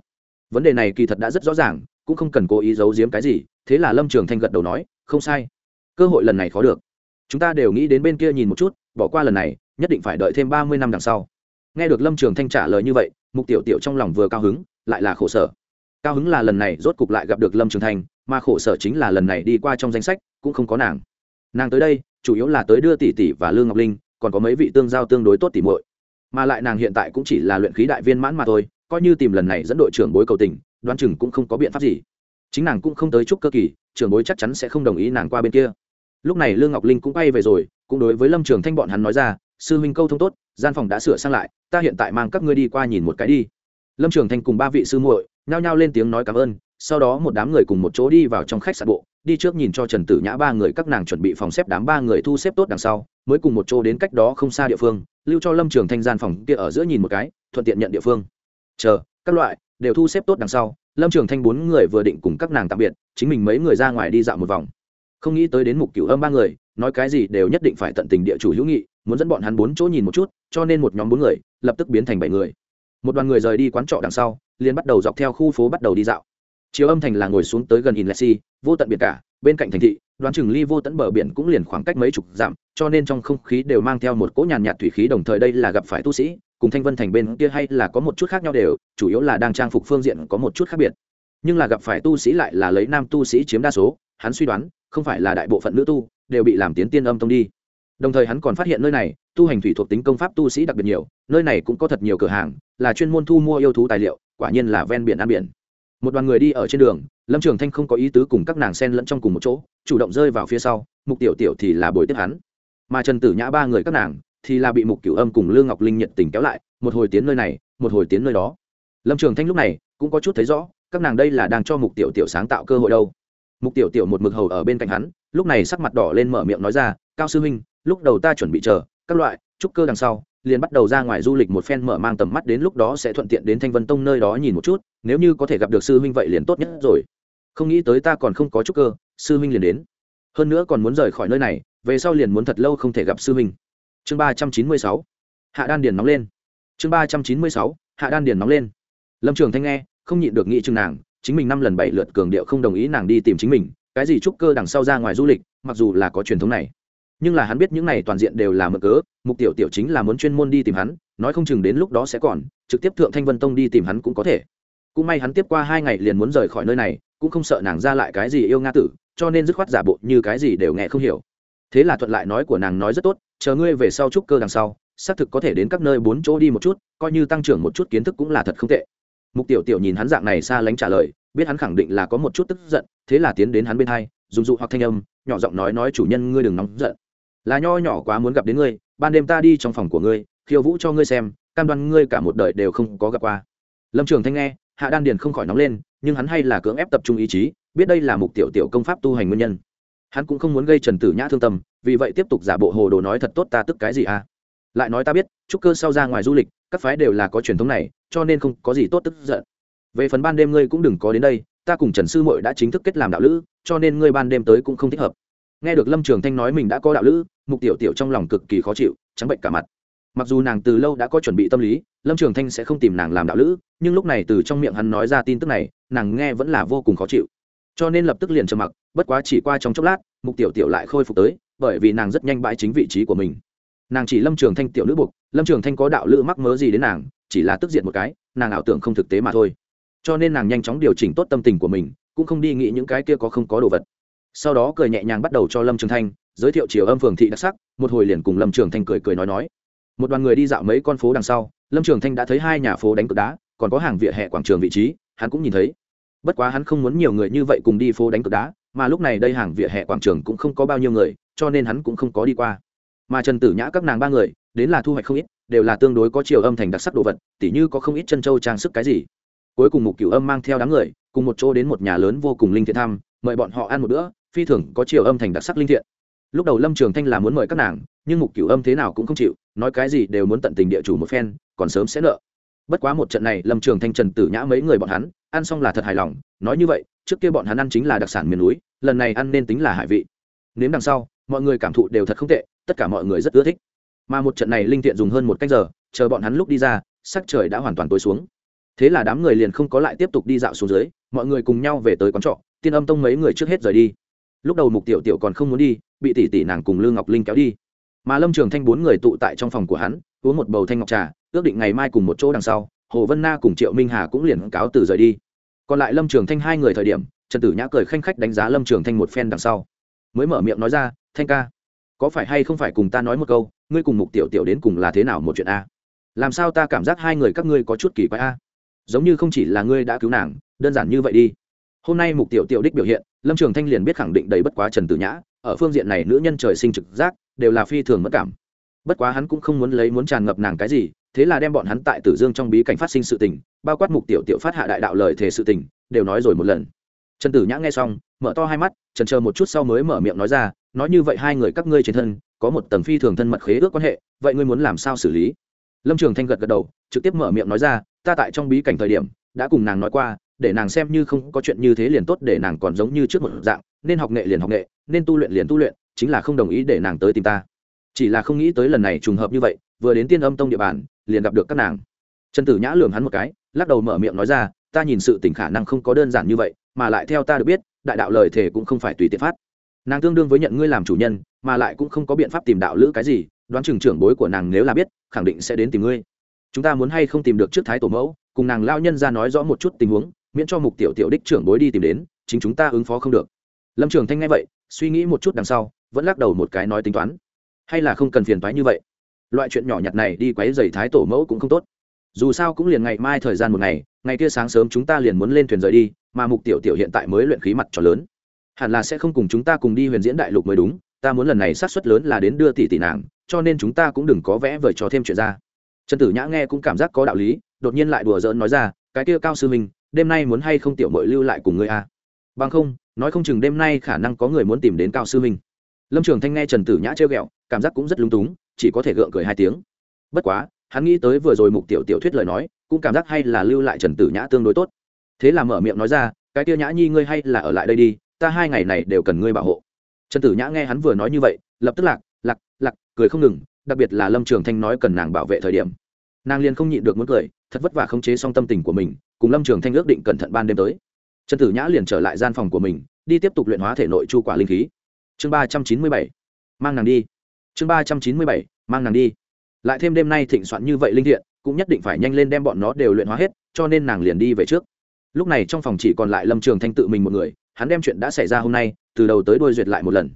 Vấn đề này kỳ thật đã rất rõ ràng, cũng không cần cố ý giấu giếm cái gì, thế là lâm trường thanh gật đầu nói, không sai. Cơ hội lần này khó được. Chúng ta đều nghĩ đến bên kia nhìn một chút, bỏ qua lần này, nhất định phải đợi thêm ba mươi năm đằng sau. Nghe được lâm trường thanh trả lời như vậy, mục tiểu tiểu trong lòng vừa cao hứng, lại là khổ sở. Cao hứng là lần này rốt cục lại gặp được lâm trường thanh mà khổ sở chính là lần này đi qua trong danh sách, cũng không có nàng. Nàng tới đây, chủ yếu là tới đưa tỷ tỷ và lương ngọc linh, còn có mấy vị tương giao tương đối tốt tỷ muội. Mà lại nàng hiện tại cũng chỉ là luyện khí đại viên mãn mà thôi, coi như tìm lần này dẫn đội trưởng bối cầu tình, đoán chừng cũng không có biện pháp gì. Chính nàng cũng không tới chúc cơ kỳ, trưởng bối chắc chắn sẽ không đồng ý nàng qua bên kia. Lúc này lương ngọc linh cũng bay về rồi, cũng đối với lâm trường thanh bọn hắn nói ra, sư huynh câu thông tốt, gian phòng đã sửa sang lại, ta hiện tại mang các ngươi đi qua nhìn một cái đi. Lâm trường thanh cùng ba vị sư muội nhao nhao lên tiếng nói cảm ơn sau đó một đám người cùng một chỗ đi vào trong khách sạn bộ, đi trước nhìn cho trần tử nhã ba người các nàng chuẩn bị phòng xếp đám ba người thu xếp tốt đằng sau, mới cùng một chỗ đến cách đó không xa địa phương, lưu cho lâm trường thanh gian phòng kia ở giữa nhìn một cái, thuận tiện nhận địa phương. Chờ, các loại, đều thu xếp tốt đằng sau. Lâm trường thanh bốn người vừa định cùng các nàng tạm biệt, chính mình mấy người ra ngoài đi dạo một vòng. Không nghĩ tới đến mục cửu âm ba người, nói cái gì đều nhất định phải tận tình địa chủ hữu nghị, muốn dẫn bọn hắn bốn chỗ nhìn một chút, cho nên một nhóm bốn người, lập tức biến thành bảy người. Một đoàn người rời đi quán trọ đằng sau, liền bắt đầu dọc theo khu phố bắt đầu đi dạo chiếu âm thành là ngồi xuống tới gần inlesi, vô tận biển cả, bên cạnh thành thị, đoán chừng ly vô tận bờ biển cũng liền khoảng cách mấy chục dặm, cho nên trong không khí đều mang theo một cỗ nhàn nhạt thủy khí đồng thời đây là gặp phải tu sĩ, cùng thanh vân thành bên kia hay là có một chút khác nhau đều, chủ yếu là đang trang phục phương diện có một chút khác biệt. Nhưng là gặp phải tu sĩ lại là lấy nam tu sĩ chiếm đa số, hắn suy đoán, không phải là đại bộ phận nữ tu, đều bị làm tiến tiên âm tông đi. Đồng thời hắn còn phát hiện nơi này, tu hành thủy thuộc tính công pháp tu sĩ đặc biệt nhiều, nơi này cũng có thật nhiều cửa hàng, là chuyên môn thu mua yêu thú tài liệu, quả nhiên là ven biển an biển một đoàn người đi ở trên đường, lâm trường thanh không có ý tứ cùng các nàng sen lẫn trong cùng một chỗ, chủ động rơi vào phía sau, mục tiểu tiểu thì là bồi tiếp hắn. Mà trần tử nhã ba người các nàng thì là bị mục cửu âm cùng lương ngọc linh nhận tình kéo lại, một hồi tiến nơi này, một hồi tiến nơi đó. Lâm trường thanh lúc này cũng có chút thấy rõ, các nàng đây là đang cho mục tiểu tiểu sáng tạo cơ hội đâu. Mục tiểu tiểu một mực hầu ở bên cạnh hắn, lúc này sắc mặt đỏ lên mở miệng nói ra, cao sư huynh, lúc đầu ta chuẩn bị chờ, các loại trúc cơ đằng sau liền bắt đầu ra ngoài du lịch một phen mở mang tầm mắt đến lúc đó sẽ thuận tiện đến thanh vân tông nơi đó nhìn một chút, nếu như có thể gặp được sư huynh vậy liền tốt nhất rồi. Không nghĩ tới ta còn không có chút cơ, sư huynh liền đến. Hơn nữa còn muốn rời khỏi nơi này, về sau liền muốn thật lâu không thể gặp sư huynh. Chương ba trăm chín mươi sáu. Hạ đan điền nóng lên. Chương ba trăm chín mươi sáu. Hạ đan điền nóng lên. Lâm trường thanh nghe, không nhịn được nghĩ chừng nàng, chính mình năm lần bảy lượt cường điệu không đồng ý nàng đi tìm chính mình, cái gì trúc cơ đằng sau ra ngoài du lịch, mặc dù là có truyền thống này nhưng là hắn biết những này toàn diện đều là mực cớ, mục tiểu tiểu chính là muốn chuyên môn đi tìm hắn, nói không chừng đến lúc đó sẽ còn, trực tiếp thượng thanh vân tông đi tìm hắn cũng có thể. Cũng may hắn tiếp qua hai ngày liền muốn rời khỏi nơi này, cũng không sợ nàng ra lại cái gì yêu nga tử, cho nên dứt khoát giả bộ như cái gì đều nghe không hiểu. Thế là thuận lại nói của nàng nói rất tốt, chờ ngươi về sau trúc cơ đằng sau, xác thực có thể đến các nơi bốn chỗ đi một chút, coi như tăng trưởng một chút kiến thức cũng là thật không tệ. Mục tiểu tiểu nhìn hắn dạng này xa lánh trả lời, biết hắn khẳng định là có một chút tức giận, thế là tiến đến hắn bên hai, dùng dụ hoặc thanh âm, nhỏ giọng nói nói chủ nhân ngươi đừng nóng giận là nho nhỏ quá muốn gặp đến ngươi, ban đêm ta đi trong phòng của ngươi, khiêu vũ cho ngươi xem, cam đoan ngươi cả một đời đều không có gặp qua. Lâm trường thanh nghe, hạ đan điền không khỏi nóng lên, nhưng hắn hay là cưỡng ép tập trung ý chí, biết đây là mục tiểu tiểu công pháp tu hành nguyên nhân. Hắn cũng không muốn gây trần tử nhã thương tâm, vì vậy tiếp tục giả bộ hồ đồ nói thật tốt ta tức cái gì à? Lại nói ta biết, trúc cơ sau ra ngoài du lịch, các phái đều là có truyền thống này, cho nên không có gì tốt tức giận. Về phần ban đêm ngươi cũng đừng có đến đây, ta cùng trần sư mội đã chính thức kết làm đạo lữ, cho nên ngươi ban đêm tới cũng không thích hợp. Nghe được lâm trường thanh nói mình đã có đạo lữ mục tiểu tiểu trong lòng cực kỳ khó chịu, trắng bệnh cả mặt. Mặc dù nàng từ lâu đã có chuẩn bị tâm lý, lâm trường thanh sẽ không tìm nàng làm đạo lữ, nhưng lúc này từ trong miệng hắn nói ra tin tức này, nàng nghe vẫn là vô cùng khó chịu. Cho nên lập tức liền trầm mặc, bất quá chỉ qua trong chốc lát, mục tiểu tiểu lại khôi phục tới, bởi vì nàng rất nhanh bãi chính vị trí của mình. Nàng chỉ lâm trường thanh tiểu nữ buộc, lâm trường thanh có đạo lữ mắc mớ gì đến nàng, chỉ là tức diện một cái, nàng ảo tưởng không thực tế mà thôi. Cho nên nàng nhanh chóng điều chỉnh tốt tâm tình của mình, cũng không đi nghĩ những cái kia có không có đồ vật. Sau đó cười nhẹ nhàng bắt đầu cho lâm trường thanh giới thiệu chiều âm phường thị đặc sắc, một hồi liền cùng lâm trường thanh cười cười nói nói. Một đoàn người đi dạo mấy con phố đằng sau, lâm trường thanh đã thấy hai nhà phố đánh cược đá, còn có hàng vỉa hè quảng trường vị trí, hắn cũng nhìn thấy. Bất quá hắn không muốn nhiều người như vậy cùng đi phố đánh cược đá, mà lúc này đây hàng vỉa hè quảng trường cũng không có bao nhiêu người, cho nên hắn cũng không có đi qua. Mà trần tử nhã các nàng ba người, đến là thu hoạch không ít, đều là tương đối có chiều âm thành đặc sắc đồ vật, tỉ như có không ít chân châu trang sức cái gì. Cuối cùng mục cửu âm mang theo đám người, cùng một chỗ đến một nhà lớn vô cùng linh thiện thăm, mời bọn họ ăn một bữa, phi thường có chiều âm thành đặc sắc linh thiện lúc đầu lâm trường thanh là muốn mời các nàng, nhưng mục cửu âm thế nào cũng không chịu, nói cái gì đều muốn tận tình địa chủ một phen, còn sớm sẽ nợ. Bất quá một trận này, lâm trường thanh trần tử nhã mấy người bọn hắn, ăn xong là thật hài lòng, nói như vậy, trước kia bọn hắn ăn chính là đặc sản miền núi, lần này ăn nên tính là hải vị. Nếm đằng sau, mọi người cảm thụ đều thật không tệ, tất cả mọi người rất ưa thích. Mà một trận này linh thiện dùng hơn một cách giờ, chờ bọn hắn lúc đi ra, sắc trời đã hoàn toàn tối xuống. Thế là đám người liền không có lại tiếp tục đi dạo xuống dưới, mọi người cùng nhau về tới quán trọ, tiên âm tông mấy người trước hết rời đi lúc đầu mục tiểu tiểu còn không muốn đi, bị tỷ tỷ nàng cùng lương ngọc linh kéo đi. Mà lâm trường thanh bốn người tụ tại trong phòng của hắn, uống một bầu thanh ngọc trà, ước định ngày mai cùng một chỗ đằng sau, hồ vân na cùng triệu minh hà cũng liền cáo từ rời đi. Còn lại lâm trường thanh hai người thời điểm, trần tử nhã cười khanh khách đánh giá lâm trường thanh một phen đằng sau. Mới mở miệng nói ra, thanh ca, có phải hay không phải cùng ta nói một câu, ngươi cùng mục tiểu tiểu đến cùng là thế nào một chuyện a? Làm sao ta cảm giác hai người các ngươi có chút kỳ quái a? Giống như không chỉ là ngươi đã cứu nàng, đơn giản như vậy đi hôm nay mục tiểu tiểu đích biểu hiện, lâm trường thanh liền biết khẳng định đầy bất quá trần tử nhã, ở phương diện này nữ nhân trời sinh trực giác, đều là phi thường mất cảm. Bất quá hắn cũng không muốn lấy muốn tràn ngập nàng cái gì, thế là đem bọn hắn tại tử dương trong bí cảnh phát sinh sự tình, bao quát mục tiểu tiểu phát hạ đại đạo lời thể sự tình, đều nói rồi một lần. Trần tử nhã nghe xong, mở to hai mắt trần chờ một chút sau mới mở miệng nói ra, nói như vậy hai người các ngươi trên thân, có một tầng phi thường thân mật khế ước quan hệ, vậy ngươi muốn làm sao xử lý? Lâm trường thanh gật gật đầu, trực tiếp mở miệng nói ra, ta tại trong bí cảnh thời điểm, đã cùng nàng nói qua để nàng xem như không có chuyện như thế liền tốt để nàng còn giống như trước một dạng, nên học nghệ liền học nghệ, nên tu luyện liền tu luyện, chính là không đồng ý để nàng tới tìm ta. Chỉ là không nghĩ tới lần này trùng hợp như vậy, vừa đến tiên âm tông địa bàn, liền gặp được các nàng. Trần tử nhã lường hắn một cái, lắc đầu mở miệng nói ra, ta nhìn sự tình khả năng không có đơn giản như vậy, mà lại theo ta được biết, đại đạo lời thể cũng không phải tùy tiện phát. Nàng tương đương với nhận ngươi làm chủ nhân, mà lại cũng không có biện pháp tìm đạo lữ cái gì, đoán chừng trưởng bối của nàng nếu là biết, khẳng định sẽ đến tìm ngươi. Chúng ta muốn hay không tìm được trước thái tổ mẫu, cùng nàng lao nhân ra nói rõ một chút tình huống miễn cho mục tiểu tiểu đích trưởng bối đi tìm đến, chính chúng ta ứng phó không được. Lâm trường thanh nghe vậy, suy nghĩ một chút đằng sau, vẫn lắc đầu một cái nói tính toán. Hay là không cần phiền toái như vậy. Loại chuyện nhỏ nhặt này đi quấy dày thái tổ mẫu cũng không tốt. Dù sao cũng liền ngày mai thời gian một ngày ngày kia sáng sớm chúng ta liền muốn lên thuyền rời đi, mà mục tiểu tiểu hiện tại mới luyện khí mặt trò lớn. Hẳn là sẽ không cùng chúng ta cùng đi huyền diễn đại lục mới đúng, ta muốn lần này sát xuất lớn là đến đưa tỷ tỷ nàng, cho nên chúng ta cũng đừng có vẽ vời cho thêm chuyện ra. Trần tử nhã nghe cũng cảm giác có đạo lý, đột nhiên lại đùa giỡn nói ra, cái kia cao sư minh đêm nay muốn hay không tiểu mội lưu lại cùng ngươi a à? bằng không, nói không chừng đêm nay khả năng có người muốn tìm đến cao sư minh. Lâm trường thanh nghe trần tử nhã trêu ghẹo, cảm giác cũng rất lung túng, chỉ có thể gượng cười hai tiếng. Bất quá, hắn nghĩ tới vừa rồi mục tiểu tiểu thuyết lời nói, cũng cảm giác hay là lưu lại trần tử nhã tương đối tốt. Thế là mở miệng nói ra, cái tia nhã nhi ngươi hay là ở lại đây đi, ta hai ngày này đều cần ngươi bảo hộ. Trần tử nhã nghe hắn vừa nói như vậy, lập tức lạc lạc lạc, cười không ngừng, đặc biệt là lâm trường thanh nói cần nàng bảo vệ thời điểm nàng liền không nhịn được muốn cười, thật vất vả khống chế xong tâm tình của mình, cùng lâm trường thanh ước định cẩn thận ban đêm tới. Trần tử nhã liền trở lại gian phòng của mình, đi tiếp tục luyện hóa thể nội chu quả linh khí. Chương ba trăm chín mươi bảy, mang nàng đi. Chương ba trăm chín mươi bảy, mang nàng đi. Lại thêm đêm nay thịnh soạn như vậy linh thiện, cũng nhất định phải nhanh lên đem bọn nó đều luyện hóa hết, cho nên nàng liền đi về trước. Lúc này trong phòng chỉ còn lại lâm trường thanh tự mình một người, hắn đem chuyện đã xảy ra hôm nay, từ đầu tới đuôi duyệt lại một lần.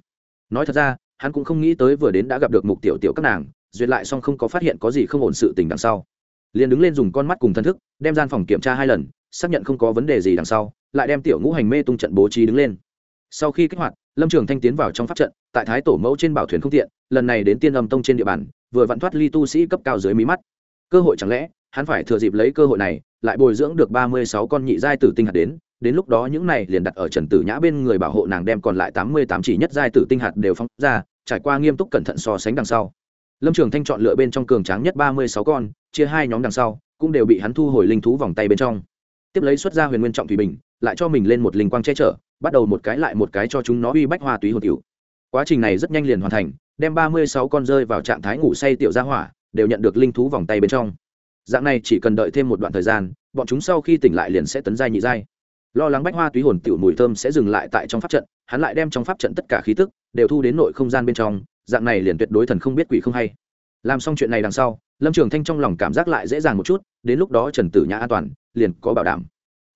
Nói thật ra, hắn cũng không nghĩ tới vừa đến đã gặp được mục tiểu tiểu các nàng duyệt lại xong không có phát hiện có gì không ổn sự tình đằng sau. Liền đứng lên dùng con mắt cùng thân thức, đem gian phòng kiểm tra hai lần, xác nhận không có vấn đề gì đằng sau, lại đem tiểu ngũ hành mê tung trận bố trí đứng lên. Sau khi kích hoạt, lâm trường thanh tiến vào trong pháp trận, tại thái tổ mẫu trên bảo thuyền không tiện, lần này đến tiên âm tông trên địa bàn, vừa vặn thoát ly tu sĩ cấp cao dưới mí mắt. Cơ hội chẳng lẽ, hắn phải thừa dịp lấy cơ hội này, lại bồi dưỡng được ba mươi sáu con nhị giai tử tinh hạt đến đến lúc đó những này liền đặt ở trần tử nhã bên người bảo hộ nàng đem còn lại tám mươi tám chỉ nhất giai tử tinh hạt đều phóng ra, trải qua nghiêm túc cẩn thận so sánh đằng sau lâm trường thanh chọn lựa bên trong cường tráng nhất ba mươi sáu con, chia hai nhóm đằng sau, cũng đều bị hắn thu hồi linh thú vòng tay bên trong. Tiếp lấy xuất ra huyền nguyên trọng thủy bình, lại cho mình lên một linh quang che chở, bắt đầu một cái lại một cái cho chúng nó uy bách hoa túy hồn tiểu quá trình này rất nhanh liền hoàn thành, đem ba mươi sáu con rơi vào trạng thái ngủ say tiểu gia hỏa, đều nhận được linh thú vòng tay bên trong. Dạng này chỉ cần đợi thêm một đoạn thời gian, bọn chúng sau khi tỉnh lại liền sẽ tấn giai nhị giai. Lo lắng bách hoa túy hồn tiểu mùi thơm sẽ dừng lại tại trong pháp trận, hắn lại đem trong pháp trận tất cả khí tức, đều thu đến nội không gian bên trong dạng này liền tuyệt đối thần không biết quỷ không hay. Làm xong chuyện này đằng sau, lâm trường thanh trong lòng cảm giác lại dễ dàng một chút, đến lúc đó trần tử nhã an toàn, liền có bảo đảm.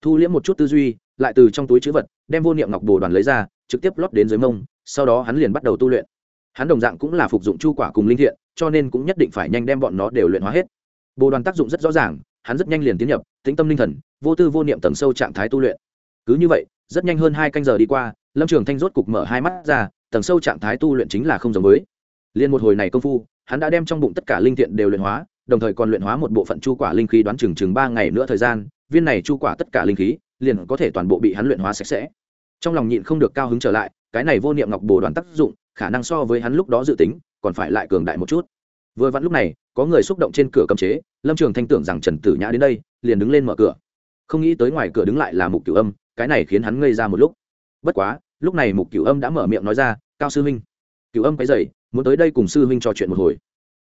Thu liễm một chút tư duy, lại từ trong túi chữ vật, đem vô niệm ngọc bồ đoàn lấy ra, trực tiếp lót đến dưới mông, sau đó hắn liền bắt đầu tu luyện. Hắn đồng dạng cũng là phục dụng chu quả cùng linh thiện, cho nên cũng nhất định phải nhanh đem bọn nó đều luyện hóa hết. Bồ đoàn tác dụng rất rõ ràng, hắn rất nhanh liền tiến nhập, tĩnh tâm linh thần, vô tư vô niệm tầng sâu trạng thái tu luyện. Cứ như vậy, rất nhanh hơn hai canh giờ đi qua, lâm trường thanh rốt cục mở hai mắt ra tầng sâu trạng thái tu luyện chính là không giống với. Liên một hồi này công phu, hắn đã đem trong bụng tất cả linh thiện đều luyện hóa, đồng thời còn luyện hóa một bộ phận chu quả linh khí đoán chừng chừng ba ngày nữa thời gian, viên này chu quả tất cả linh khí liền có thể toàn bộ bị hắn luyện hóa sạch sẽ. Trong lòng nhịn không được cao hứng trở lại, cái này vô niệm ngọc bồ đoàn tác dụng, khả năng so với hắn lúc đó dự tính, còn phải lại cường đại một chút. Vừa vặn lúc này, có người xúc động trên cửa cấm chế, lâm trường thanh tưởng rằng trần tử nhã đến đây, liền đứng lên mở cửa. Không nghĩ tới ngoài cửa đứng lại là mục cửu âm, cái này khiến hắn ngây ra một lúc. Bất quá lúc này mục cửu âm đã mở miệng nói ra, cao sư huynh. Cửu âm cái dày muốn tới đây cùng sư huynh trò chuyện một hồi.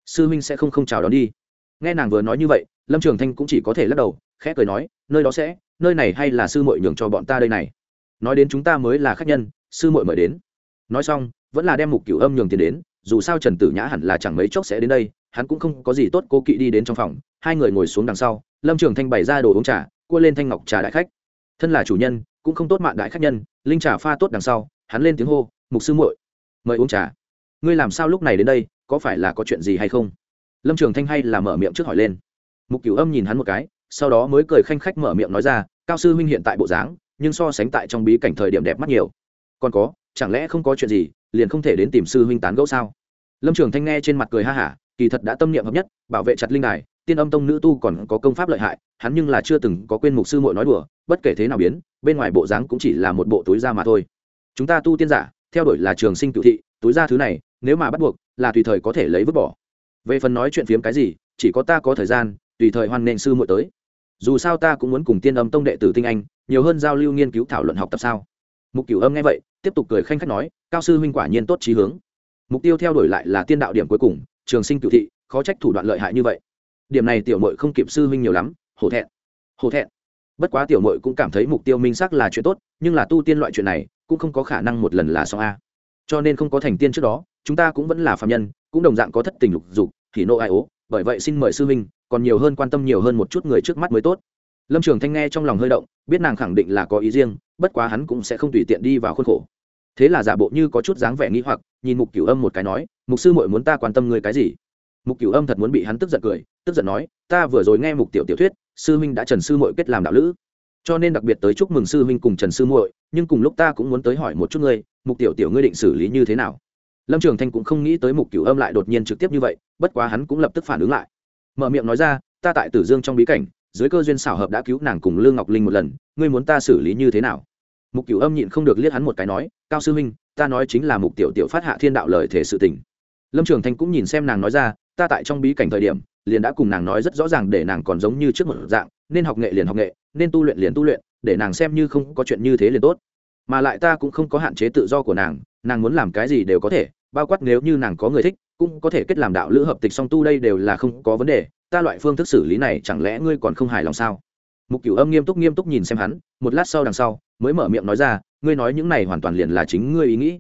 Sư huynh sẽ không không chào đón đi. Nghe nàng vừa nói như vậy, lâm trường thanh cũng chỉ có thể lắc đầu, khẽ cười nói, nơi đó sẽ, nơi này hay là sư muội nhường cho bọn ta đây này. Nói đến chúng ta mới là khách nhân, sư muội mời đến. Nói xong, vẫn là đem mục cửu âm nhường tiền đến, dù sao trần tử nhã hẳn là chẳng mấy chốc sẽ đến đây, hắn cũng không có gì tốt cố kỵ đi đến trong phòng. Hai người ngồi xuống đằng sau, lâm trường thanh bày ra đồ uống trà, cua lên thanh ngọc trà đại khách. Thân là chủ nhân cũng không tốt mạng đại khách nhân, linh trà pha tốt đằng sau, hắn lên tiếng hô, mục sư muội, mời uống trà. Ngươi làm sao lúc này đến đây, có phải là có chuyện gì hay không? Lâm trường thanh hay là mở miệng trước hỏi lên. Mục cửu âm nhìn hắn một cái, sau đó mới cười khanh khách mở miệng nói ra, cao sư huynh hiện tại bộ dáng, nhưng so sánh tại trong bí cảnh thời điểm đẹp mắt nhiều. Còn có, chẳng lẽ không có chuyện gì, liền không thể đến tìm sư huynh tán gẫu sao? Lâm trường thanh nghe trên mặt cười ha hả, kỳ thật đã tâm niệm hợp nhất, bảo vệ chặt linh đài, tiên âm tông nữ tu còn có công pháp lợi hại, hắn nhưng là chưa từng có quên mục sư muội nói đùa bất kể thế nào biến, bên ngoài bộ dáng cũng chỉ là một bộ túi da mà thôi. Chúng ta tu tiên giả, theo đuổi là trường sinh cựu thị, túi da thứ này, nếu mà bắt buộc, là tùy thời có thể lấy vứt bỏ. Về phần nói chuyện phiếm cái gì, chỉ có ta có thời gian, tùy thời hoan nghênh sư muội tới. Dù sao ta cũng muốn cùng tiên âm tông đệ tử tinh anh, nhiều hơn giao lưu nghiên cứu thảo luận học tập sao? Mục cửu âm nghe vậy, tiếp tục cười khanh khách nói, cao sư huynh quả nhiên tốt trí hướng. Mục tiêu theo đuổi lại là tiên đạo điểm cuối cùng, trường sinh cựu thị, khó trách thủ đoạn lợi hại như vậy. Điểm này tiểu mội không kịp sư huynh nhiều lắm, hổ thẹn. Hổ thẹn bất quá tiểu mội cũng cảm thấy mục tiêu minh sắc là chuyện tốt, nhưng là tu tiên loại chuyện này, cũng không có khả năng một lần là xong a. Cho nên không có thành tiên trước đó, chúng ta cũng vẫn là phạm nhân, cũng đồng dạng có thất tình lục dục, thì nộ ai ố, bởi vậy xin mời sư huynh, còn nhiều hơn quan tâm nhiều hơn một chút người trước mắt mới tốt. Lâm trường thanh nghe trong lòng hơi động, biết nàng khẳng định là có ý riêng, bất quá hắn cũng sẽ không tùy tiện đi vào khuôn khổ. Thế là giả bộ như có chút dáng vẻ nghĩ hoặc, nhìn mục cửu âm một cái nói, mục sư muội muốn ta quan tâm người cái gì? Mục cửu âm thật muốn bị hắn tức giận cười, tức giận nói, ta vừa rồi nghe mục tiểu tiểu thuyết sư huynh đã trần sư muội kết làm đạo lữ. Cho nên đặc biệt tới chúc mừng sư huynh cùng trần sư muội, nhưng cùng lúc ta cũng muốn tới hỏi một chút ngươi, mục tiểu tiểu ngươi định xử lý như thế nào? Lâm trường thanh cũng không nghĩ tới mục cửu âm lại đột nhiên trực tiếp như vậy, bất quá hắn cũng lập tức phản ứng lại. Mở miệng nói ra, ta tại tử dương trong bí cảnh, dưới cơ duyên xảo hợp đã cứu nàng cùng lương ngọc linh một lần, ngươi muốn ta xử lý như thế nào? Mục cửu âm nhịn không được liếc hắn một cái nói, cao sư huynh, ta nói chính là mục tiểu tiểu phát hạ thiên đạo lời thể sự tình. Lâm trường thanh cũng nhìn xem nàng nói ra, ta tại trong bí cảnh thời điểm liền đã cùng nàng nói rất rõ ràng để nàng còn giống như trước một dạng, nên học nghệ liền học nghệ, nên tu luyện liền tu luyện, để nàng xem như không có chuyện như thế liền tốt. Mà lại ta cũng không có hạn chế tự do của nàng nàng muốn làm cái gì đều có thể, bao quát nếu như nàng có người thích, cũng có thể kết làm đạo lữ hợp tịch song tu đây đều là không có vấn đề, ta loại phương thức xử lý này chẳng lẽ ngươi còn không hài lòng sao? Mục cửu âm nghiêm túc nghiêm túc nhìn xem hắn, một lát sau đằng sau, mới mở miệng nói ra, ngươi nói những này hoàn toàn liền là chính ngươi ý nghĩ.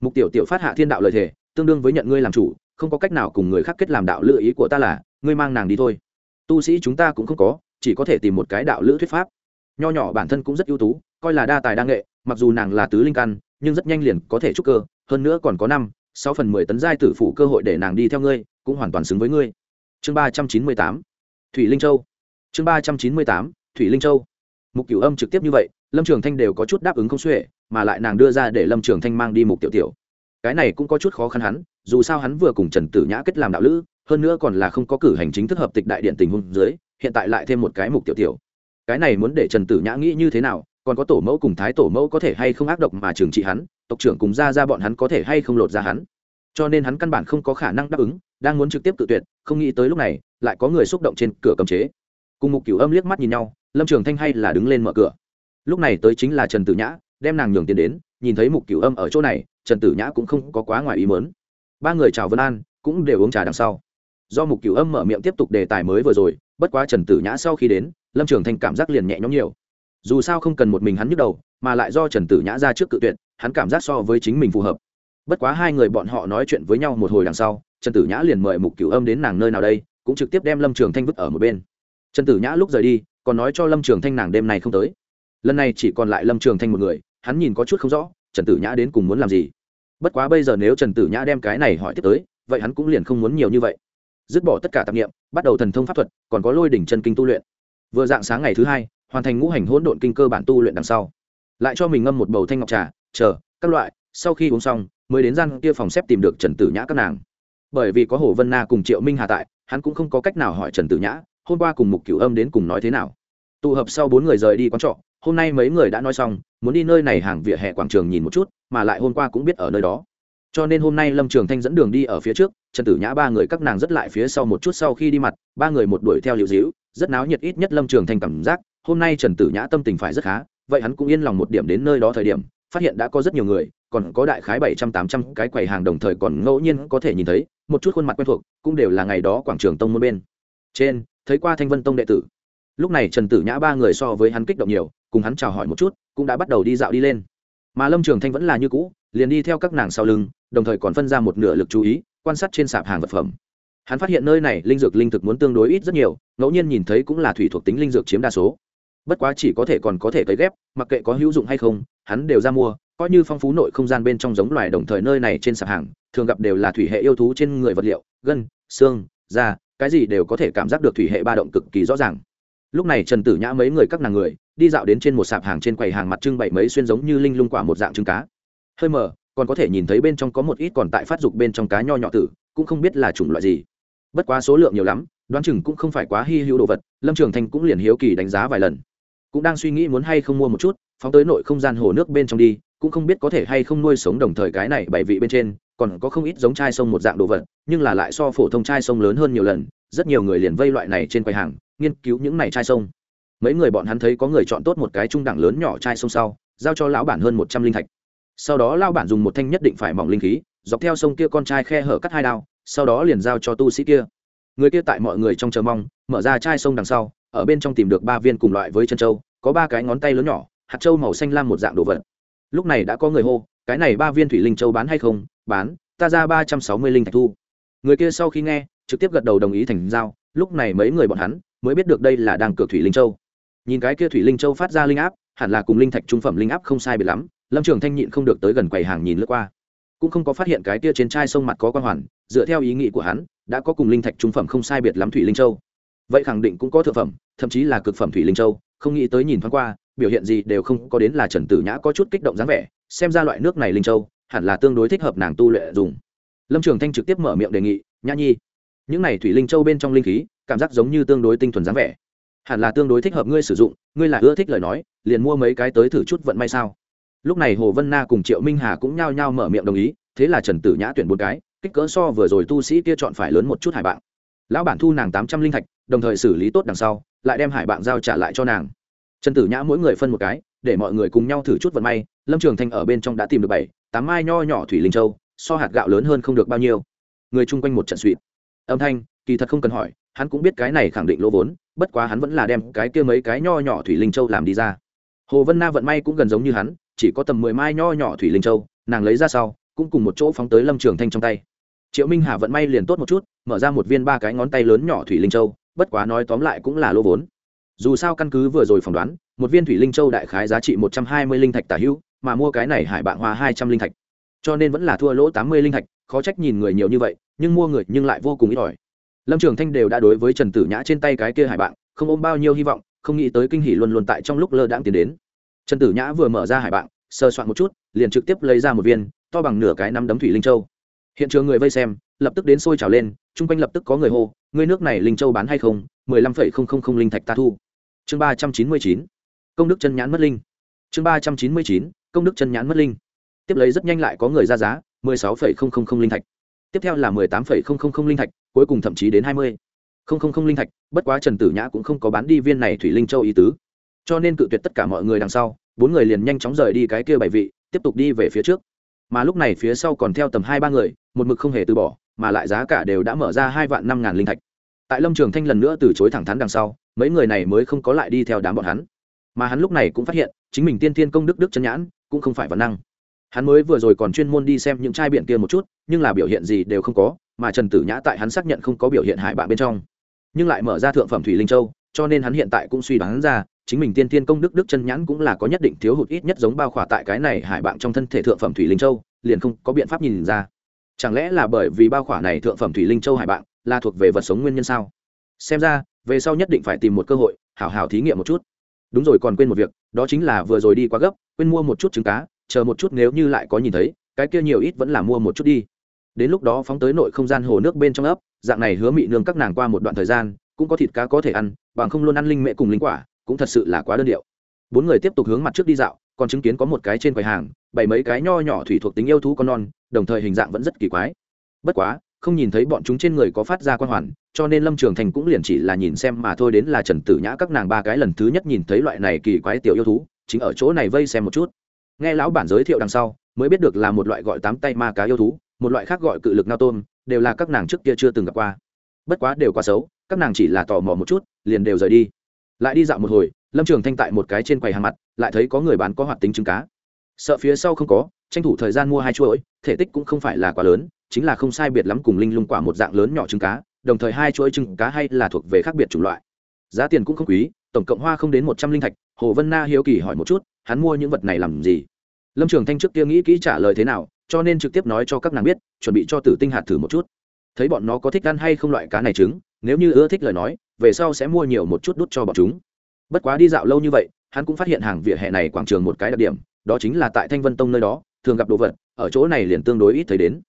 Mục tiểu tiểu phát hạ thiên đạo lời thề, tương đương với nhận ngươi làm chủ, không có cách nào cùng người khác kết làm đạo lựa ý của ta là ngươi mang nàng đi thôi. Tu sĩ chúng ta cũng không có, chỉ có thể tìm một cái đạo lữ thuyết pháp. Nho nhỏ bản thân cũng rất ưu tú, coi là đa tài đa nghệ, mặc dù nàng là tứ linh căn, nhưng rất nhanh liền có thể trúc cơ, hơn nữa còn có năm, sáu phần mười tấn giai tử phủ cơ hội để nàng đi theo ngươi, cũng hoàn toàn xứng với ngươi. Chương ba trăm chín mươi tám, thủy linh châu. Chương ba trăm chín mươi tám, thủy linh châu. Mục cửu âm trực tiếp như vậy, lâm trường thanh đều có chút đáp ứng không xuể, mà lại nàng đưa ra để lâm trường thanh mang đi mục tiểu tiểu. Cái này cũng có chút khó khăn hắn, dù sao hắn vừa cùng trần tử nhã kết làm đạo lữ hơn nữa còn là không có cử hành chính thức hợp tịch đại điện tình huống dưới, hiện tại lại thêm một cái mục tiểu tiểu. Cái này muốn để trần tử nhã nghĩ như thế nào, còn có tổ mẫu cùng thái tổ mẫu có thể hay không ác độc mà trường trị hắn, tộc trưởng cùng ra ra bọn hắn có thể hay không lột ra hắn. Cho nên hắn căn bản không có khả năng đáp ứng, đang muốn trực tiếp tự tuyệt, không nghĩ tới lúc này, lại có người xúc động trên cửa cấm chế. Cùng mục cửu âm liếc mắt nhìn nhau, lâm trường thanh hay là đứng lên mở cửa. Lúc này tới chính là trần tử nhã, đem nàng nhường tiền đến, nhìn thấy mục cửu âm ở chỗ này, trần tử nhã cũng không có quá ngoài ý mớn ba người chào vân an, cũng đều uống trà đằng sau do mục cửu âm mở miệng tiếp tục đề tài mới vừa rồi, bất quá trần tử nhã sau khi đến, lâm trường thanh cảm giác liền nhẹ nhõm nhiều. Dù sao không cần một mình hắn nhức đầu, mà lại do trần tử nhã ra trước cự tuyệt, hắn cảm giác so với chính mình phù hợp. Bất quá hai người bọn họ nói chuyện với nhau một hồi đằng sau, trần tử nhã liền mời mục cửu âm đến nàng nơi nào đây, cũng trực tiếp đem lâm trường thanh vứt ở một bên. Trần tử nhã lúc rời đi, còn nói cho lâm trường thanh nàng đêm này không tới. Lần này chỉ còn lại lâm trường thanh một người, hắn nhìn có chút không rõ, trần tử nhã đến cùng muốn làm gì. Bất quá bây giờ nếu trần tử nhã đem cái này hỏi tiếp tới, vậy hắn cũng liền không muốn nhiều như vậy dứt bỏ tất cả tạp nghiệm bắt đầu thần thông pháp thuật, còn có lôi đỉnh chân kinh tu luyện. Vừa dạng sáng ngày thứ hai, hoàn thành ngũ hành hỗn độn kinh cơ bản tu luyện đằng sau. Lại cho mình ngâm một bầu thanh ngọc trà, chờ, các loại, sau khi uống xong, mới đến gian kia phòng xếp tìm được trần tử nhã các nàng. Bởi vì có hồ vân na cùng triệu minh hà tại, hắn cũng không có cách nào hỏi trần tử nhã, hôm qua cùng mục cửu âm đến cùng nói thế nào. Tụ hợp sau bốn người rời đi quán trọ, hôm nay mấy người đã nói xong, muốn đi nơi này hàng vỉa hè quảng trường nhìn một chút, mà lại hôm qua cũng biết ở nơi đó. Cho nên hôm nay lâm trường thanh dẫn đường đi ở phía trước trần tử nhã ba người các nàng rất lại phía sau một chút sau khi đi mặt, ba người một đuổi theo liệu dĩu rất náo nhiệt ít nhất lâm trường thanh cảm giác, hôm nay trần tử nhã tâm tình phải rất khá, vậy hắn cũng yên lòng một điểm đến nơi đó thời điểm, phát hiện đã có rất nhiều người, còn có đại khái bảy trăm tám trăm cái quầy hàng đồng thời còn ngẫu nhiên có thể nhìn thấy, một chút khuôn mặt quen thuộc, cũng đều là ngày đó quảng trường tông môn bên. Trên, thấy qua thanh vân tông đệ tử. Lúc này trần tử nhã ba người so với hắn kích động nhiều, cùng hắn chào hỏi một chút, cũng đã bắt đầu đi dạo đi lên. Mà lâm trường thanh vẫn là như cũ, liền đi theo các nàng sau lưng, đồng thời còn phân ra một nửa lực chú ý quan sát trên sạp hàng vật phẩm. Hắn phát hiện nơi này linh dược linh thực muốn tương đối ít rất nhiều, ngẫu nhiên nhìn thấy cũng là thủy thuộc tính linh dược chiếm đa số. Bất quá chỉ có thể còn có thể cấy ghép, mặc kệ có hữu dụng hay không, hắn đều ra mua, coi như phong phú nội không gian bên trong giống loài đồng thời nơi này trên sạp hàng, thường gặp đều là thủy hệ yêu thú trên người vật liệu, gân, xương, da, cái gì đều có thể cảm giác được thủy hệ ba động cực kỳ rõ ràng. Lúc này trần tử nhã mấy người các nàng người, đi dạo đến trên một sạp hàng trên quầy hàng mặt trưng bày mấy xuyên giống như linh lung quả một dạng trứng cá. Hơi mờ còn có thể nhìn thấy bên trong có một ít còn tại phát dục bên trong cá nho nhỏ tử, cũng không biết là chủng loại gì. Bất quá số lượng nhiều lắm, đoán chừng cũng không phải quá hy hữu đồ vật, lâm trường thanh cũng liền hiếu kỳ đánh giá vài lần. Cũng đang suy nghĩ muốn hay không mua một chút, phóng tới nội không gian hồ nước bên trong đi, cũng không biết có thể hay không nuôi sống đồng thời cái này bảy vị bên trên, còn có không ít giống chai sông một dạng đồ vật, nhưng là lại so phổ thông chai sông lớn hơn nhiều lần, rất nhiều người liền vây loại này trên quầy hàng, nghiên cứu những này chai sông. Mấy người bọn hắn thấy có người chọn tốt một cái trung đẳng lớn nhỏ chai sông sau, giao cho lão bản hơn một trăm linh thạch sau đó lao bản dùng một thanh nhất định phải mỏng linh khí, dọc theo sông kia con trai khe hở cắt hai đao, sau đó liền giao cho tu sĩ kia. Người kia tại mọi người trong chờ mong, mở ra chai sông đằng sau, ở bên trong tìm được ba viên cùng loại với chân trâu có ba cái ngón tay lớn nhỏ, hạt trâu màu xanh lam một dạng đồ vật. Lúc này đã có người hô, cái này ba viên thủy linh châu bán hay không? Bán, ta ra ba trăm sáu mươi linh thạch thu. Người kia sau khi nghe, trực tiếp gật đầu đồng ý thành giao, lúc này mấy người bọn hắn mới biết được đây là đang cược thủy linh châu. Nhìn cái kia thủy linh châu phát ra linh áp hẳn là cùng linh thạch trung phẩm linh áp không sai biệt lắm, lâm trường thanh nhịn không được tới gần quầy hàng nhìn lướt qua. Cũng không có phát hiện cái kia trên chai sông mặt có quan hoàn, dựa theo ý nghĩ của hắn, đã có cùng linh thạch trung phẩm không sai biệt lắm thủy linh châu. Vậy khẳng định cũng có thượng phẩm, thậm chí là cực phẩm thủy linh châu, không nghĩ tới nhìn thoáng qua, biểu hiện gì đều không có đến là trần tử nhã có chút kích động dáng vẻ, xem ra loại nước này linh châu, hẳn là tương đối thích hợp nàng tu lệ dùng. Lâm trường thanh trực tiếp mở miệng đề nghị, nhã nhi, những này thủy linh châu bên trong linh khí, cảm giác giống như tương đối tinh thuần dáng vẻ hẳn là tương đối thích hợp ngươi sử dụng, ngươi là ưa thích lời nói, liền mua mấy cái tới thử chút vận may sao? Lúc này hồ vân na cùng triệu minh hà cũng nhao nhao mở miệng đồng ý, thế là trần tử nhã tuyển bốn cái, kích cỡ so vừa rồi tu sĩ kia chọn phải lớn một chút hải bạn. Lão bản thu nàng tám trăm linh thạch, đồng thời xử lý tốt đằng sau, lại đem hải bạn giao trả lại cho nàng. Trần tử nhã mỗi người phân một cái, để mọi người cùng nhau thử chút vận may, lâm trường thanh ở bên trong đã tìm được bảy, tám mai nho nhỏ thủy linh châu, so hạt gạo lớn hơn không được bao nhiêu. Người chung quanh một trận suỵt âm thanh, kỳ thật không cần hỏi hắn cũng biết cái này khẳng định lỗ vốn, bất quá hắn vẫn là đem cái kia mấy cái nho nhỏ thủy linh châu làm đi ra. Hồ vân na vận may cũng gần giống như hắn, chỉ có tầm mười mai nho nhỏ thủy linh châu, nàng lấy ra sau, cũng cùng một chỗ phóng tới lâm trường thanh trong tay. Triệu minh hà vận may liền tốt một chút, mở ra một viên ba cái ngón tay lớn nhỏ thủy linh châu, bất quá nói tóm lại cũng là lỗ vốn. Dù sao căn cứ vừa rồi phỏng đoán, một viên thủy linh châu đại khái giá trị một trăm hai mươi linh thạch tả hữu, mà mua cái này hải bạn hoa hai trăm linh thạch. Cho nên vẫn là thua lỗ tám mươi linh thạch, khó trách nhìn người nhiều như vậy, nhưng mua người nhưng lại vô cùng ít ỏi lâm trường thanh đều đã đối với trần tử nhã trên tay cái kia hải bạn không ôm bao nhiêu hy vọng, không nghĩ tới kinh hỷ luôn luôn tại trong lúc lơ đãng tiến đến. Trần tử nhã vừa mở ra hải bạn sơ soạn một chút, liền trực tiếp lấy ra một viên, to bằng nửa cái nắm đấm thủy linh châu. Hiện trường người vây xem, lập tức đến sôi trào lên, chung quanh lập tức có người hô, ngươi nước này linh châu bán hay không? mười lăm phẩy không không không linh thạch ta thu. Chương ba trăm chín mươi chín, công đức chân nhãn mất linh. Chương ba trăm chín mươi chín, công đức chân nhãn mất linh. Tiếp lấy rất nhanh lại có người ra giá, mười sáu phẩy không không không linh thạch tiếp theo là mười tám phẩy không không không linh thạch, cuối cùng thậm chí đến hai mươi không không không linh thạch, bất quá trần tử nhã cũng không có bán đi viên này thủy linh châu ý tứ. Cho nên cự tuyệt tất cả mọi người đằng sau, bốn người liền nhanh chóng rời đi cái kia bảy vị, tiếp tục đi về phía trước. Mà lúc này phía sau còn theo tầm hai ba người, một mực không hề từ bỏ, mà lại giá cả đều đã mở ra hai vạn năm ngàn linh thạch. Tại lâm trường thanh lần nữa từ chối thẳng thắn đằng sau, mấy người này mới không có lại đi theo đám bọn hắn. Mà hắn lúc này cũng phát hiện, chính mình tiên thiên công đức đức chân nhãn, cũng không phải văn năng hắn mới vừa rồi còn chuyên môn đi xem những chai biển kia một chút, nhưng là biểu hiện gì đều không có, mà trần tử nhã tại hắn xác nhận không có biểu hiện hại bạ bên trong. Nhưng lại mở ra thượng phẩm thủy linh châu, cho nên hắn hiện tại cũng suy đoán ra, chính mình tiên tiên công đức đức chân nhãn cũng là có nhất định thiếu hụt ít nhất giống bao khỏa tại cái này hải bạn trong thân thể thượng phẩm thủy linh châu, liền không có biện pháp nhìn ra. Chẳng lẽ là bởi vì bao khỏa này thượng phẩm thủy linh châu hải bạn, là thuộc về vật sống nguyên nhân sao? Xem ra, về sau nhất định phải tìm một cơ hội, hảo hảo thí nghiệm một chút. Đúng rồi còn quên một việc, đó chính là vừa rồi đi quá gấp, quên mua một chút trứng cá chờ một chút nếu như lại có nhìn thấy, cái kia nhiều ít vẫn là mua một chút đi. Đến lúc đó phóng tới nội không gian hồ nước bên trong ấp, dạng này hứa mị nương các nàng qua một đoạn thời gian, cũng có thịt cá có thể ăn, bằng không luôn ăn linh mễ cùng linh quả, cũng thật sự là quá đơn điệu. Bốn người tiếp tục hướng mặt trước đi dạo, còn chứng kiến có một cái trên quầy hàng bảy mấy cái nho nhỏ thủy thuộc tính yêu thú con non, đồng thời hình dạng vẫn rất kỳ quái. Bất quá, không nhìn thấy bọn chúng trên người có phát ra quan hoàn, cho nên lâm trường thành cũng liền chỉ là nhìn xem mà thôi đến là trần tử nhã các nàng ba cái lần thứ nhất nhìn thấy loại này kỳ quái tiểu yêu thú, chính ở chỗ này vây xem một chút nghe lão bản giới thiệu đằng sau, mới biết được là một loại gọi tám tay ma cá yêu thú, một loại khác gọi cự lực nao tôm, đều là các nàng trước kia chưa từng gặp qua. Bất quá đều quá xấu, các nàng chỉ là tò mò một chút, liền đều rời đi. Lại đi dạo một hồi, lâm trường thanh tại một cái trên quầy hàng mặt, lại thấy có người bán có hoạt tính trứng cá. Sợ phía sau không có, tranh thủ thời gian mua hai chuỗi, thể tích cũng không phải là quá lớn, chính là không sai biệt lắm cùng linh lung quả một dạng lớn nhỏ trứng cá, đồng thời hai chuỗi trứng cá hay là thuộc về khác biệt chủng loại. Giá tiền cũng không quý, tổng cộng hoa không đến một trăm linh thạch, hồ vân na hiếu kỳ hỏi một chút hắn mua những vật này làm gì? Lâm trường thanh trước kia nghĩ kỹ trả lời thế nào, cho nên trực tiếp nói cho các nàng biết, chuẩn bị cho tử tinh hạt thử một chút. Thấy bọn nó có thích ăn hay không loại cá này trứng, nếu như ưa thích lời nói, về sau sẽ mua nhiều một chút đút cho bọn chúng. Bất quá đi dạo lâu như vậy, hắn cũng phát hiện hàng vỉa hè này quảng trường một cái đặc điểm, đó chính là tại thanh vân tông nơi đó, thường gặp đồ vật, ở chỗ này liền tương đối ít thấy đến.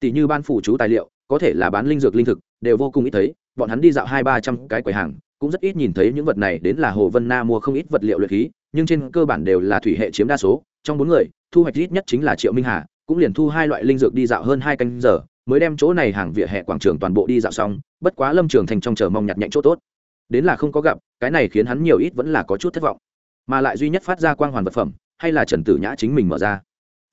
Tỷ như ban phủ chú tài liệu, có thể là bán linh dược linh thực, đều vô cùng ít thấy, bọn hắn đi dạo hai ba trăm cái quầy hàng cũng rất ít nhìn thấy những vật này, đến là hồ vân na mua không ít vật liệu luyện khí, nhưng trên cơ bản đều là thủy hệ chiếm đa số. Trong bốn người, thu hoạch ít nhất chính là triệu minh hà, cũng liền thu hai loại linh dược đi dạo hơn hai canh giờ, mới đem chỗ này hàng vỉa hè quảng trường toàn bộ đi dạo xong, bất quá lâm trường thành trong chờ mong nhặt nhạnh chỗ tốt. Đến là không có gặp, cái này khiến hắn nhiều ít vẫn là có chút thất vọng. Mà lại duy nhất phát ra quang hoàn vật phẩm, hay là trần tử nhã chính mình mở ra.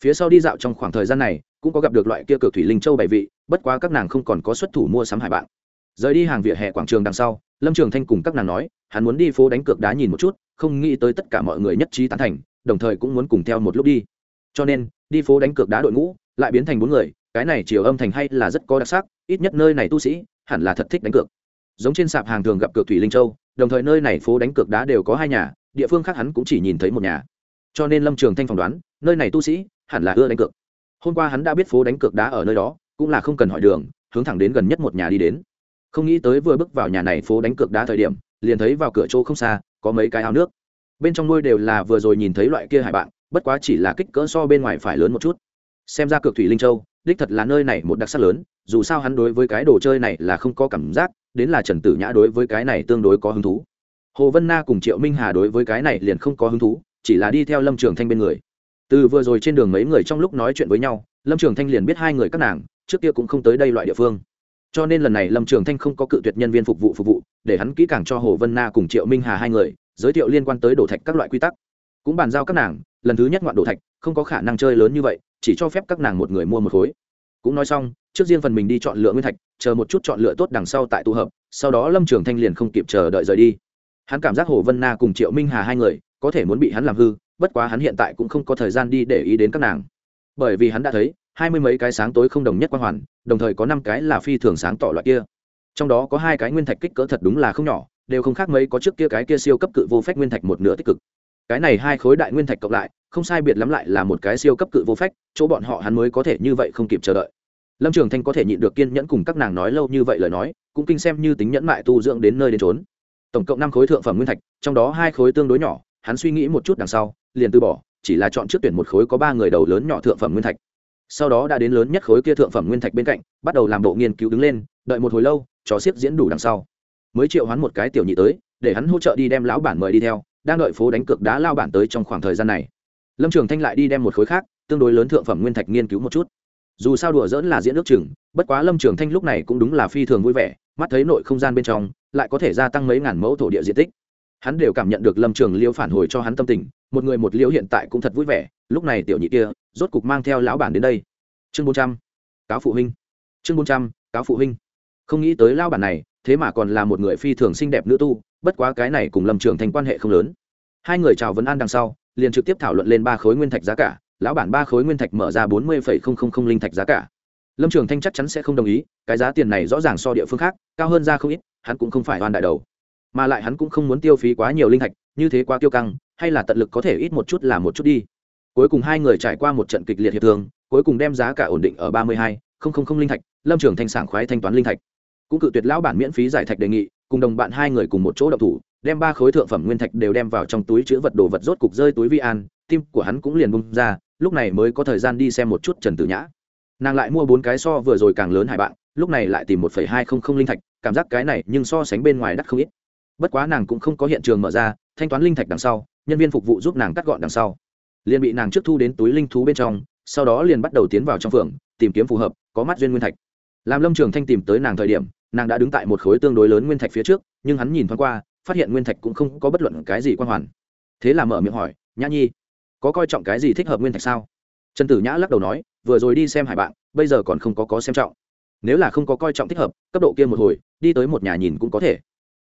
Phía sau đi dạo trong khoảng thời gian này, cũng có gặp được loại kia cực thủy linh châu bảy vị, bất quá các nàng không còn có xuất thủ mua sắm hải bạn. Rời đi hàng vỉa hè quảng trường đằng sau lâm trường thanh cùng các nàng nói, hắn muốn đi phố đánh cược đá nhìn một chút, không nghĩ tới tất cả mọi người nhất trí tán thành, đồng thời cũng muốn cùng theo một lúc đi. Cho nên, đi phố đánh cược đá đội ngũ lại biến thành bốn người, cái này chiều âm thành hay là rất có đặc sắc, ít nhất nơi này tu sĩ hẳn là thật thích đánh cược. Giống trên sạp hàng thường gặp cược thủy linh châu, đồng thời nơi này phố đánh cược đá đều có hai nhà, địa phương khác hắn cũng chỉ nhìn thấy một nhà. Cho nên lâm trường thanh phỏng đoán, nơi này tu sĩ hẳn là ưa đánh cược. Hôm qua hắn đã biết phố đánh cược đá ở nơi đó, cũng là không cần hỏi đường, hướng thẳng đến gần nhất một nhà đi đến không nghĩ tới vừa bước vào nhà này phố đánh cược đá thời điểm, liền thấy vào cửa chỗ không xa, có mấy cái ao nước. Bên trong nuôi đều là vừa rồi nhìn thấy loại kia hải bạn, bất quá chỉ là kích cỡ so bên ngoài phải lớn một chút. Xem ra cược thủy linh châu, đích thật là nơi này một đặc sắc lớn, dù sao hắn đối với cái đồ chơi này là không có cảm giác, đến là trần tử nhã đối với cái này tương đối có hứng thú. Hồ vân na cùng triệu minh hà đối với cái này liền không có hứng thú, chỉ là đi theo lâm trường thanh bên người. Từ vừa rồi trên đường mấy người trong lúc nói chuyện với nhau, lâm trường thanh liền biết hai người các nàng, trước kia cũng không tới đây loại địa phương cho nên lần này lâm trường thanh không có cự tuyệt nhân viên phục vụ phục vụ, để hắn kỹ càng cho hồ vân na cùng triệu minh hà hai người giới thiệu liên quan tới đổ thạch các loại quy tắc. Cũng bàn giao các nàng, lần thứ nhất ngoạn đổ thạch, không có khả năng chơi lớn như vậy, chỉ cho phép các nàng một người mua một khối. Cũng nói xong, trước riêng phần mình đi chọn lựa nguyên thạch, chờ một chút chọn lựa tốt đằng sau tại tụ hợp, sau đó lâm trường thanh liền không kịp chờ đợi rời đi. Hắn cảm giác hồ vân na cùng triệu minh hà hai người có thể muốn bị hắn làm hư, bất quá hắn hiện tại cũng không có thời gian đi để ý đến các nàng. Bởi vì hắn đã thấy hai mươi mấy cái sáng tối không đồng nhất quan hoàn, đồng thời có năm cái là phi thường sáng tỏ loại kia. Trong đó có hai cái nguyên thạch kích cỡ thật đúng là không nhỏ, đều không khác mấy có trước kia cái kia siêu cấp cự vô phách nguyên thạch một nửa tích cực. Cái này hai khối đại nguyên thạch cộng lại, không sai biệt lắm lại là một cái siêu cấp cự vô phách, chỗ bọn họ hắn mới có thể như vậy không kịp chờ đợi. Lâm trường thanh có thể nhịn được kiên nhẫn cùng các nàng nói lâu như vậy lời nói, cũng kinh xem như tính nhẫn mại tu dưỡng đến nơi đến trốn tổng cộng năm khối thượng phẩm nguyên thạch, trong đó hai khối tương đối nhỏ, hắn suy nghĩ một chút đằng sau, liền từ bỏ, chỉ là chọn trước tuyển một khối có ba người đầu lớn nhỏ thượng phẩm nguyên thạch sau đó đã đến lớn nhất khối kia thượng phẩm nguyên thạch bên cạnh, bắt đầu làm bộ nghiên cứu đứng lên, đợi một hồi lâu trò xiếc diễn đủ đằng sau. Mới triệu hắn một cái tiểu nhị tới, để hắn hỗ trợ đi đem lão bản mời đi theo, đang đợi phố đánh cược đá lao bản tới trong khoảng thời gian này. Lâm trường thanh lại đi đem một khối khác, tương đối lớn thượng phẩm nguyên thạch nghiên cứu một chút. Dù sao đùa dỡn là diễn nước chừng, bất quá lâm trường thanh lúc này cũng đúng là phi thường vui vẻ, mắt thấy nội không gian bên trong, lại có thể gia tăng mấy ngàn mẫu thổ địa diện tích. Hắn đều cảm nhận được lâm trường liêu phản hồi cho hắn tâm tình, một người một liêu hiện tại cũng thật vui vẻ, lúc này tiểu nhị kia rốt cục mang theo lão bản đến đây. Chương bốn trăm, cáo phụ huynh. Chương bốn trăm, cáo phụ huynh. Không nghĩ tới lão bản này, thế mà còn là một người phi thường xinh đẹp nữ tu, bất quá cái này cùng lâm trường thành quan hệ không lớn. Hai người chào vấn an đằng sau, liền trực tiếp thảo luận lên ba khối nguyên thạch giá cả, lão bản ba khối nguyên thạch mở ra bốn mươi linh thạch giá cả. Lâm trường thanh chắc chắn sẽ không đồng ý, cái giá tiền này rõ ràng so địa phương khác, cao hơn ra không ít, hắn cũng không phải oan đại đầu. Mà lại hắn cũng không muốn tiêu phí quá nhiều linh thạch, như thế quá tiêu căng, hay là tận lực có thể ít một chút là một chút đi cuối cùng hai người trải qua một trận kịch liệt hiệp thương, cuối cùng đem giá cả ổn định ở ba mươi hai linh thạch, lâm trường thanh sảng khoái thanh toán linh thạch. Cũng cự tuyệt lão bản miễn phí giải thạch đề nghị, cùng đồng bạn hai người cùng một chỗ đậu thủ, đem ba khối thượng phẩm nguyên thạch đều đem vào trong túi chứa vật đồ vật rốt cục rơi túi vi an, tim của hắn cũng liền bung ra, lúc này mới có thời gian đi xem một chút trần tử nhã. Nàng lại mua bốn cái so vừa rồi càng lớn hải bạn, lúc này lại tìm một phẩy hai không không linh thạch, cảm giác cái này nhưng so sánh bên ngoài đắt không ít. Bất quá nàng cũng không có hiện trường mở ra, thanh toán linh thạch đằng sau, nhân viên phục vụ giúp nàng cắt gọn đằng sau liền bị nàng trước thu đến túi linh thú bên trong, sau đó liền bắt đầu tiến vào trong phường, tìm kiếm phù hợp, có mắt duyên nguyên thạch. Làm lâm trường thanh tìm tới nàng thời điểm, nàng đã đứng tại một khối tương đối lớn nguyên thạch phía trước, nhưng hắn nhìn thoáng qua, phát hiện nguyên thạch cũng không có bất luận cái gì quan hoàn. Thế là mở miệng hỏi, nhã nhi, có coi trọng cái gì thích hợp nguyên thạch sao? Trần tử nhã lắc đầu nói, vừa rồi đi xem hải bạn, bây giờ còn không có có xem trọng. Nếu là không có coi trọng thích hợp, cấp độ kia một hồi, đi tới một nhà nhìn cũng có thể.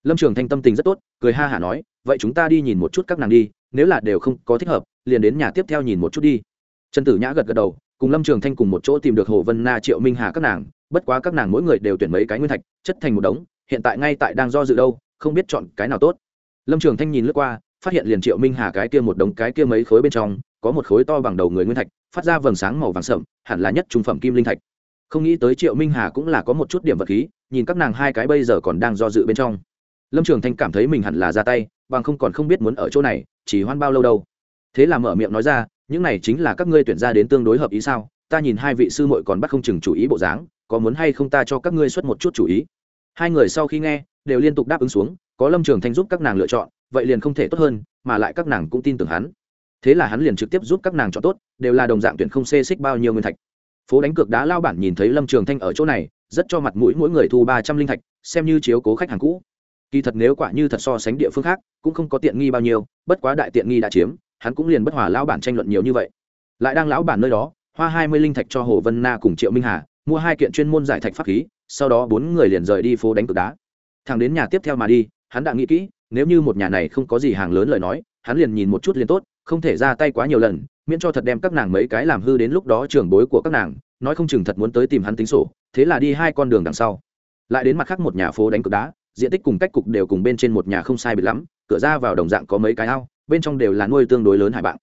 Lâm trường thanh tâm tình rất tốt, cười ha hả nói, vậy chúng ta đi nhìn một chút các nàng đi, nếu là đều không có thích hợp liền đến nhà tiếp theo nhìn một chút đi. Trần tử nhã gật gật đầu, cùng lâm trường thanh cùng một chỗ tìm được hồ vân na, triệu minh hà các nàng. Bất quá các nàng mỗi người đều tuyển mấy cái nguyên thạch, chất thành một đống, hiện tại ngay tại đang do dự đâu, không biết chọn cái nào tốt. Lâm trường thanh nhìn lướt qua, phát hiện liền triệu minh hà cái kia một đống, cái kia mấy khối bên trong, có một khối to bằng đầu người nguyên thạch, phát ra vầng sáng màu vàng sậm, hẳn là nhất trung phẩm kim linh thạch. Không nghĩ tới triệu minh hà cũng là có một chút điểm vật khí, nhìn các nàng hai cái bây giờ còn đang do dự bên trong. Lâm trường thanh cảm thấy mình hẳn là ra tay, bằng không còn không biết muốn ở chỗ này, chỉ hoan bao lâu đâu thế là mở miệng nói ra, những này chính là các ngươi tuyển ra đến tương đối hợp ý sao? Ta nhìn hai vị sư muội còn bắt không chừng chủ ý bộ dáng, có muốn hay không ta cho các ngươi xuất một chút chủ ý? Hai người sau khi nghe, đều liên tục đáp ứng xuống, có lâm trường thanh giúp các nàng lựa chọn, vậy liền không thể tốt hơn, mà lại các nàng cũng tin tưởng hắn. Thế là hắn liền trực tiếp giúp các nàng chọn tốt, đều là đồng dạng tuyển không xê xích bao nhiêu nguyên thạch. Phố đánh cược đá lao bản nhìn thấy lâm trường thanh ở chỗ này, rất cho mặt mũi mỗi người thu ba trăm linh thạch, xem như chiếu cố khách hàng cũ. Kỳ thật nếu quả như thật so sánh địa phương khác, cũng không có tiện nghi bao nhiêu, bất quá đại tiện nghi đã chiếm hắn cũng liền bất hòa lão bản tranh luận nhiều như vậy. Lại đang lão bản nơi đó, hoa hai mươi linh thạch cho hồ vân na cùng triệu minh hà, mua hai kiện chuyên môn giải thạch pháp khí, sau đó bốn người liền rời đi phố đánh cược đá. Thằng đến nhà tiếp theo mà đi, hắn đã nghĩ kỹ, nếu như một nhà này không có gì hàng lớn lời nói, hắn liền nhìn một chút liền tốt, không thể ra tay quá nhiều lần, miễn cho thật đem các nàng mấy cái làm hư đến lúc đó trưởng bối của các nàng, nói không chừng thật muốn tới tìm hắn tính sổ, thế là đi hai con đường đằng sau. Lại đến mặt khác một nhà phố đánh cược đá, diện tích cùng cách cục đều cùng bên trên một nhà không sai biệt lắm, cửa ra vào đồng dạng có mấy cái ao bên trong đều là nuôi tương đối lớn hải bạn.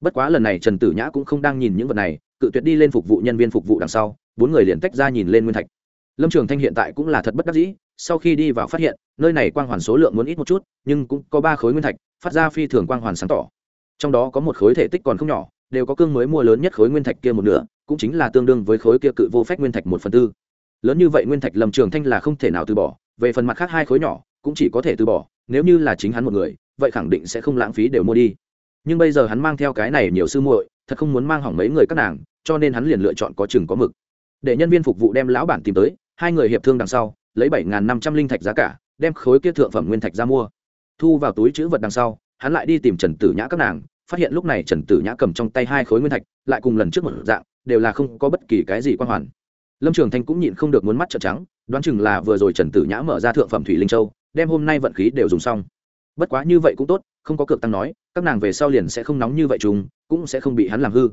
Bất quá lần này trần tử nhã cũng không đang nhìn những vật này, cự tuyệt đi lên phục vụ nhân viên phục vụ đằng sau, bốn người liền tách ra nhìn lên nguyên thạch. Lâm trường thanh hiện tại cũng là thật bất đắc dĩ, sau khi đi vào phát hiện, nơi này quang hoàn số lượng muốn ít một chút, nhưng cũng có ba khối nguyên thạch, phát ra phi thường quang hoàn sáng tỏ. Trong đó có một khối thể tích còn không nhỏ, đều có cương mới mua lớn nhất khối nguyên thạch kia một nửa, cũng chính là tương đương với khối kia cự vô phách nguyên thạch một phần tư. Lớn như vậy nguyên thạch lâm trường thanh là không thể nào từ bỏ, về phần mặt khác hai khối nhỏ, cũng chỉ có thể từ bỏ, nếu như là chính hắn một người vậy khẳng định sẽ không lãng phí đều mua đi. Nhưng bây giờ hắn mang theo cái này nhiều sư muội, thật không muốn mang hỏng mấy người các nàng, cho nên hắn liền lựa chọn có chừng có mực. Để nhân viên phục vụ đem lão bản tìm tới, hai người hiệp thương đằng sau, lấy bảy năm trăm linh thạch giá cả, đem khối kia thượng phẩm nguyên thạch ra mua. Thu vào túi chữ vật đằng sau, hắn lại đi tìm trần tử nhã các nàng, phát hiện lúc này trần tử nhã cầm trong tay hai khối nguyên thạch, lại cùng lần trước một dạng, đều là không có bất kỳ cái gì quan hoàn. Lâm trường thanh cũng nhịn không được muốn mắt trợn trắng, đoán chừng là vừa rồi trần tử nhã mở ra thượng phẩm thủy linh châu, đem hôm nay vận khí đều dùng xong bất quá như vậy cũng tốt, không có cược tăng nói, các nàng về sau liền sẽ không nóng như vậy chúng cũng sẽ không bị hắn làm hư.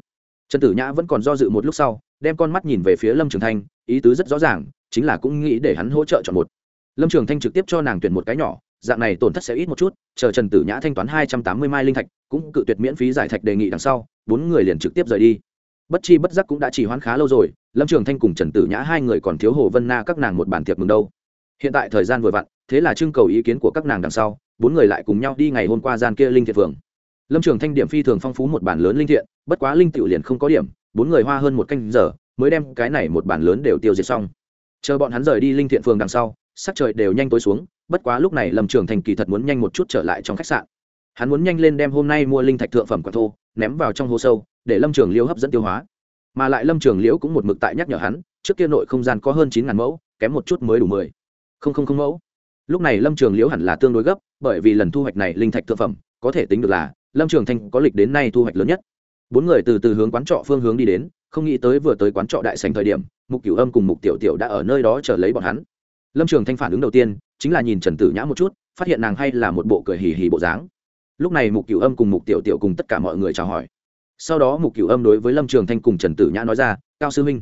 Trần tử nhã vẫn còn do dự một lúc sau, đem con mắt nhìn về phía lâm trường thanh, ý tứ rất rõ ràng, chính là cũng nghĩ để hắn hỗ trợ chọn một. Lâm trường thanh trực tiếp cho nàng tuyển một cái nhỏ, dạng này tổn thất sẽ ít một chút, chờ trần tử nhã thanh toán hai trăm tám mươi mai linh thạch, cũng cự tuyệt miễn phí giải thạch đề nghị đằng sau, bốn người liền trực tiếp rời đi. Bất chi bất giác cũng đã chỉ hoãn khá lâu rồi, lâm trường thanh cùng trần tử nhã hai người còn thiếu hồ vân na các nàng một bàn tiệc mừng đâu. Hiện tại thời gian vừa vặn, thế là trưng cầu ý kiến của các nàng đằng sau bốn người lại cùng nhau đi ngày hôm qua gian kia linh thiện phường. Lâm trường thanh điểm phi thường phong phú một bản lớn linh thiện, bất quá linh tiểu liền không có điểm, bốn người hoa hơn một canh giờ mới đem cái này một bản lớn đều tiêu diệt xong. Chờ bọn hắn rời đi linh thiện phường đằng sau, sắc trời đều nhanh tối xuống, bất quá lúc này lâm trường thành kỳ thật muốn nhanh một chút trở lại trong khách sạn. Hắn muốn nhanh lên đem hôm nay mua linh thạch thượng phẩm quả thô, ném vào trong hố sâu, để lâm trường liễu hấp dẫn tiêu hóa. Mà lại lâm trường liễu cũng một mực tại nhắc nhở hắn, trước kia nội không gian có hơn chín ngàn mẫu, kém một chút mới đủ mười. Không không không mẫu lúc này lâm trường liễu hẳn là tương đối gấp, bởi vì lần thu hoạch này linh thạch thượng phẩm, có thể tính được là lâm trường thanh có lịch đến nay thu hoạch lớn nhất. Bốn người từ từ hướng quán trọ phương hướng đi đến, không nghĩ tới vừa tới quán trọ đại sành thời điểm, mục cửu âm cùng mục tiểu tiểu đã ở nơi đó chờ lấy bọn hắn. Lâm trường thanh phản ứng đầu tiên, chính là nhìn trần tử nhã một chút, phát hiện nàng hay là một bộ cười hì hì bộ dáng. Lúc này mục cửu âm cùng mục tiểu tiểu cùng tất cả mọi người chào hỏi. Sau đó mục cửu âm đối với lâm trường thanh cùng trần tử nhã nói ra, cao sư huynh,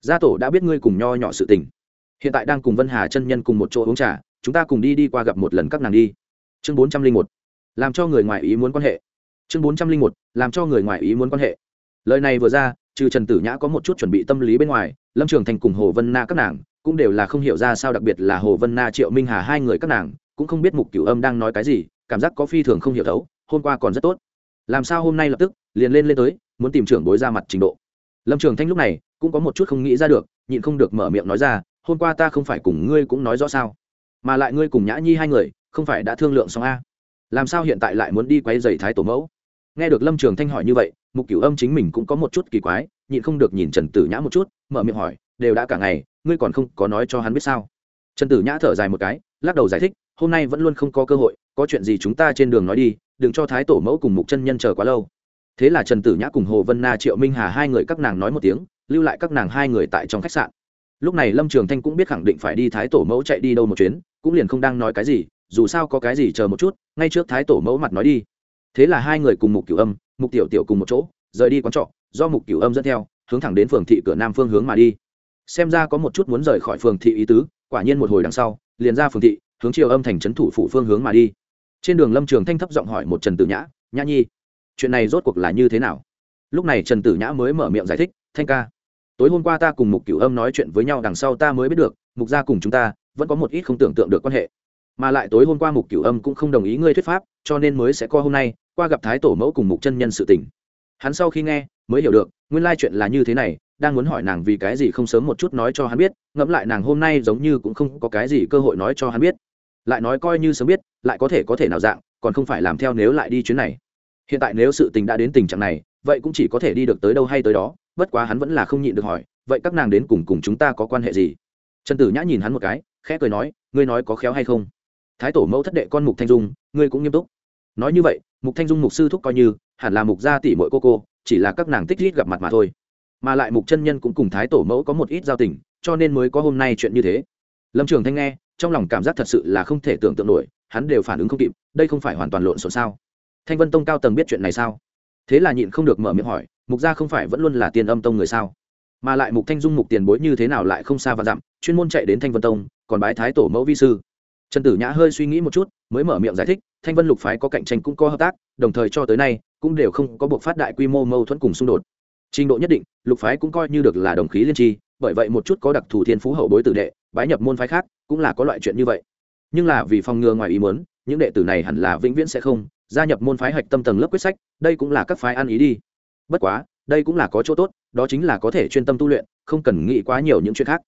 gia tổ đã biết ngươi cùng nho nhỏ sự tình. Hiện tại đang cùng vân hà chân nhân cùng một chỗ uống trà chúng ta cùng đi đi qua gặp một lần các nàng đi. Chương bốn trăm linh một, làm cho người ngoài ý muốn quan hệ. Chương bốn trăm linh một, làm cho người ngoài ý muốn quan hệ. Lời này vừa ra, trừ trần tử nhã có một chút chuẩn bị tâm lý bên ngoài, lâm trường thành cùng hồ vân na các nàng cũng đều là không hiểu ra sao đặc biệt là hồ vân na, triệu minh hà hai người các nàng cũng không biết mục cửu âm đang nói cái gì, cảm giác có phi thường không hiểu thấu, hôm qua còn rất tốt. Làm sao hôm nay lập tức liền lên lên tới, muốn tìm trưởng bối ra mặt trình độ. Lâm trường thanh lúc này cũng có một chút không nghĩ ra được, nhịn không được mở miệng nói ra, hôm qua ta không phải cùng ngươi cũng nói rõ sao? Mà lại ngươi cùng nhã nhi hai người, không phải đã thương lượng xong a? Làm sao hiện tại lại muốn đi quay giày thái tổ mẫu? Nghe được lâm trường thanh hỏi như vậy, mục cửu âm chính mình cũng có một chút kỳ quái, nhịn không được nhìn trần tử nhã một chút, mở miệng hỏi, đều đã cả ngày, ngươi còn không có nói cho hắn biết sao? Trần tử nhã thở dài một cái, lắc đầu giải thích, hôm nay vẫn luôn không có cơ hội, có chuyện gì chúng ta trên đường nói đi, đừng cho thái tổ mẫu cùng mục chân nhân chờ quá lâu. Thế là trần tử nhã cùng hồ vân na, triệu minh hà hai người các nàng nói một tiếng, lưu lại các nàng hai người tại trong khách sạn. Lúc này lâm trường thanh cũng biết khẳng định phải đi thái tổ mẫu chạy đi đâu một chuyến cũng liền không đang nói cái gì, dù sao có cái gì chờ một chút, ngay trước thái tổ mẫu mặt nói đi. Thế là hai người cùng mục cửu âm, mục tiểu tiểu cùng một chỗ, rời đi quán trọ, do mục cửu âm dẫn theo, hướng thẳng đến phường thị cửa nam phương hướng mà đi. Xem ra có một chút muốn rời khỏi phường thị ý tứ, quả nhiên một hồi đằng sau, liền ra phường thị, hướng chiều âm thành trấn thủ phủ phương hướng mà đi. Trên đường lâm trường thanh thấp giọng hỏi một trần tử nhã nhã nhi, chuyện này rốt cuộc là như thế nào? Lúc này trần tử nhã mới mở miệng giải thích, thanh ca, tối hôm qua ta cùng mục cửu âm nói chuyện với nhau, đằng sau ta mới biết được, mục gia cùng chúng ta vẫn có một ít không tưởng tượng được quan hệ. Mà lại tối hôm qua mục cửu âm cũng không đồng ý ngươi thuyết pháp, cho nên mới sẽ co hôm nay, qua gặp thái tổ mẫu cùng mục chân nhân sự tình. Hắn sau khi nghe, mới hiểu được, nguyên lai chuyện là như thế này, đang muốn hỏi nàng vì cái gì không sớm một chút nói cho hắn biết, ngẫm lại nàng hôm nay giống như cũng không có cái gì cơ hội nói cho hắn biết. Lại nói coi như sớm biết, lại có thể có thể nào dạng, còn không phải làm theo nếu lại đi chuyến này. Hiện tại nếu sự tình đã đến tình trạng này, vậy cũng chỉ có thể đi được tới đâu hay tới đó, bất quá hắn vẫn là không nhịn được hỏi, vậy các nàng đến cùng cùng chúng ta có quan hệ gì? Trần tử nhã nhìn hắn một cái khẽ cười nói, ngươi nói có khéo hay không? Thái tổ mẫu thất đệ con mục thanh dung, ngươi cũng nghiêm túc. Nói như vậy, mục thanh dung mục sư thúc coi như, hẳn là mục gia tỷ mỗi cô cô, chỉ là các nàng tích rít gặp mặt mà thôi. Mà lại mục chân nhân cũng cùng thái tổ mẫu có một ít giao tình, cho nên mới có hôm nay chuyện như thế. Lâm trường thanh nghe, trong lòng cảm giác thật sự là không thể tưởng tượng nổi, hắn đều phản ứng không kịp, đây không phải hoàn toàn lộn xộn sao? Thanh vân tông cao tầng biết chuyện này sao? Thế là nhịn không được mở miệng hỏi, mục gia không phải vẫn luôn là tiền âm tông người sao? Mà lại mục thanh dung mục tiền bối như thế nào lại không xa và dặm chuyên môn chạy đến thanh vân tông, còn bái thái tổ mẫu vi sư. Trần tử nhã hơi suy nghĩ một chút, mới mở miệng giải thích, thanh vân lục phái có cạnh tranh cũng có hợp tác, đồng thời cho tới nay, cũng đều không có buộc phát đại quy mô mâu thuẫn cùng xung đột. Trình độ nhất định, lục phái cũng coi như được là đồng khí liên tri, bởi vậy một chút có đặc thù thiên phú hậu bối tử đệ, bái nhập môn phái khác, cũng là có loại chuyện như vậy. Nhưng là vì phòng ngừa ngoài ý muốn, những đệ tử này hẳn là vĩnh viễn sẽ không gia nhập môn phái hạch tâm tầng lớp quyết sách, đây cũng là các phái ăn ý đi. Bất quá, đây cũng là có chỗ tốt, đó chính là có thể chuyên tâm tu luyện, không cần nghĩ quá nhiều những chuyện khác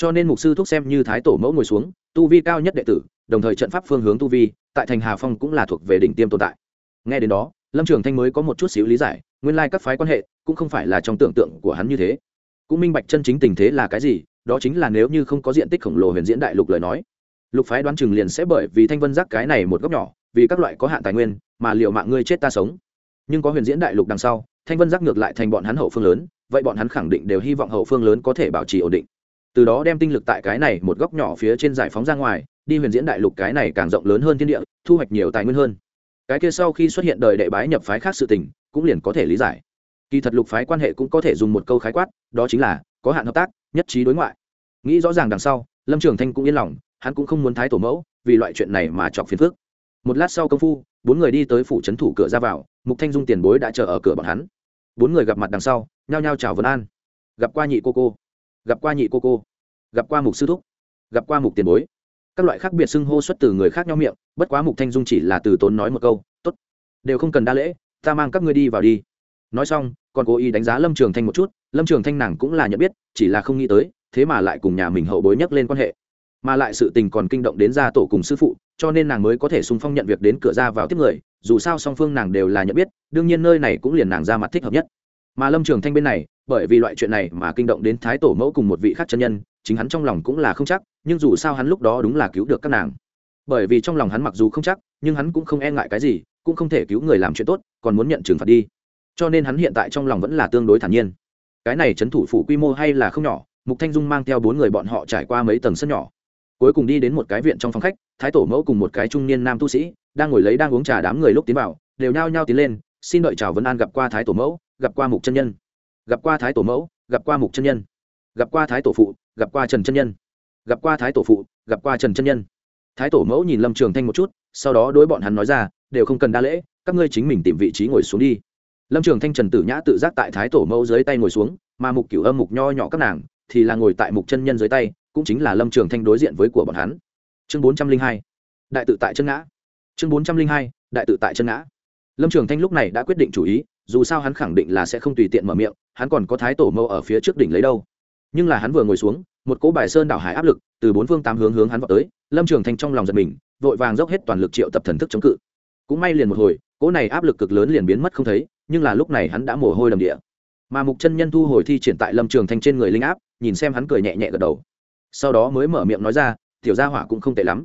cho nên mục sư thúc xem như thái tổ mẫu ngồi xuống, tu vi cao nhất đệ tử, đồng thời trận pháp phương hướng tu vi, tại thành hà phong cũng là thuộc về đỉnh tiêm tồn tại. Nghe đến đó, lâm trường thanh mới có một chút xíu lý giải, nguyên lai các phái quan hệ cũng không phải là trong tưởng tượng của hắn như thế. Cũng minh bạch chân chính tình thế là cái gì, đó chính là nếu như không có diện tích khổng lồ huyền diễn đại lục lời nói, lục phái đoán chừng liền sẽ bởi vì thanh vân giác cái này một góc nhỏ, vì các loại có hạn tài nguyên, mà liệu mạng ngươi chết ta sống. Nhưng có huyền diễn đại lục đằng sau, thanh vân giác ngược lại thành bọn hắn hậu phương lớn, vậy bọn hắn khẳng định đều hy vọng hậu phương lớn có thể bảo trì ổn định từ đó đem tinh lực tại cái này một góc nhỏ phía trên giải phóng ra ngoài, đi huyền diễn đại lục cái này càng rộng lớn hơn thiên địa, thu hoạch nhiều tài nguyên hơn. Cái kia sau khi xuất hiện đời đệ bái nhập phái khác sự tình, cũng liền có thể lý giải. Kỳ thật lục phái quan hệ cũng có thể dùng một câu khái quát, đó chính là, có hạn hợp tác, nhất trí đối ngoại. Nghĩ rõ ràng đằng sau, lâm trường thanh cũng yên lòng, hắn cũng không muốn thái tổ mẫu, vì loại chuyện này mà chọc phiền phước một lát sau công phu, bốn người đi tới phủ trấn thủ cửa ra vào, mục thanh dung tiền bối đã chờ ở cửa bọn hắn. Bốn người gặp mặt đằng sau, nhao nhao chào vân an. Gặp qua nhị cô cô gặp qua nhị cô cô, gặp qua mục sư thúc, gặp qua mục tiền bối. Các loại khác biệt xưng hô xuất từ người khác nhau miệng, bất quá mục thanh dung chỉ là từ tốn nói một câu t ố t đều không cần đa lễ, ta mang các ngươi đi vào đi. Nói xong, còn cố ý đánh giá lâm trường thanh một chút, lâm trường thanh nàng cũng là nhận biết, chỉ là không nghĩ tới, thế mà lại cùng nhà mình hậu bối nhắc lên quan hệ. Mà lại sự tình còn kinh động đến gia tổ cùng sư phụ, cho nên nàng mới có thể sung phong nhận việc đến cửa ra vào tiếp người, dù sao song phương nàng đều là nhận biết, đương nhiên nơi này cũng liền nàng ra mặt thích hợp nhất. Mà lâm trường thanh bên này bởi vì loại chuyện này mà kinh động đến thái tổ mẫu cùng một vị khác chân nhân, chính hắn trong lòng cũng là không chắc, nhưng dù sao hắn lúc đó đúng là cứu được các nàng. Bởi vì trong lòng hắn mặc dù không chắc, nhưng hắn cũng không e ngại cái gì, cũng không thể cứu người làm chuyện tốt, còn muốn nhận trừng phạt đi. Cho nên hắn hiện tại trong lòng vẫn là tương đối thản nhiên. Cái này c thủ phủ quy mô hay là không nhỏ, mục thanh dung mang theo bốn người bọn họ trải qua mấy tầng sân nhỏ. Cuối cùng đi đến một cái viện trong phòng khách, thái tổ mẫu cùng một cái trung niên nam tu sĩ, đang ngồi lấy đang uống trà đám người lúc tiến vào, đều nhao nhao tiến lên, xin đợi chào vấn an gặp qua thái tổ mẫu, gặp qua mục chân nhân gặp qua thái tổ mẫu, gặp qua mục chân nhân, gặp qua thái tổ phụ, gặp qua trần chân nhân, gặp qua thái tổ phụ, gặp qua trần chân nhân. Thái tổ mẫu nhìn lâm trường thanh một chút, sau đó đối bọn hắn nói ra, đều không cần đa lễ, các ngươi chính mình tìm vị trí ngồi xuống đi. Lâm trường thanh trần tử nhã tự giác tại thái tổ mẫu dưới tay ngồi xuống, mà mục cửu âm mục nho nhỏ các nàng thì là ngồi tại mục chân nhân dưới tay, cũng chính là lâm trường thanh đối diện với của bọn hắn. Chương bốn trăm linh hai, đại tự tại chân ngã. Chương bốn trăm linh hai, đại tự tại chân ngã. Lâm trường thanh lúc này đã quyết định chủ ý dù sao hắn khẳng định là sẽ không tùy tiện mở miệng, hắn còn có thái tổ mâu ở phía trước đỉnh lấy đâu. Nhưng là hắn vừa ngồi xuống, một cỗ bài sơn đảo hải áp lực từ bốn phương tám hướng hướng hắn vào tới, lâm trường thanh trong lòng giật mình, vội vàng dốc hết toàn lực triệu tập thần thức chống cự. Cũng may liền một hồi, cỗ này áp lực cực lớn liền biến mất không thấy, nhưng là lúc này hắn đã mồ hôi đầm địa. Mà mục chân nhân thu hồi thi triển tại lâm trường thanh trên người linh áp, nhìn xem hắn cười nhẹ nhẹ gật đầu. Sau đó mới mở miệng nói ra, tiểu gia hỏa cũng không tệ lắm.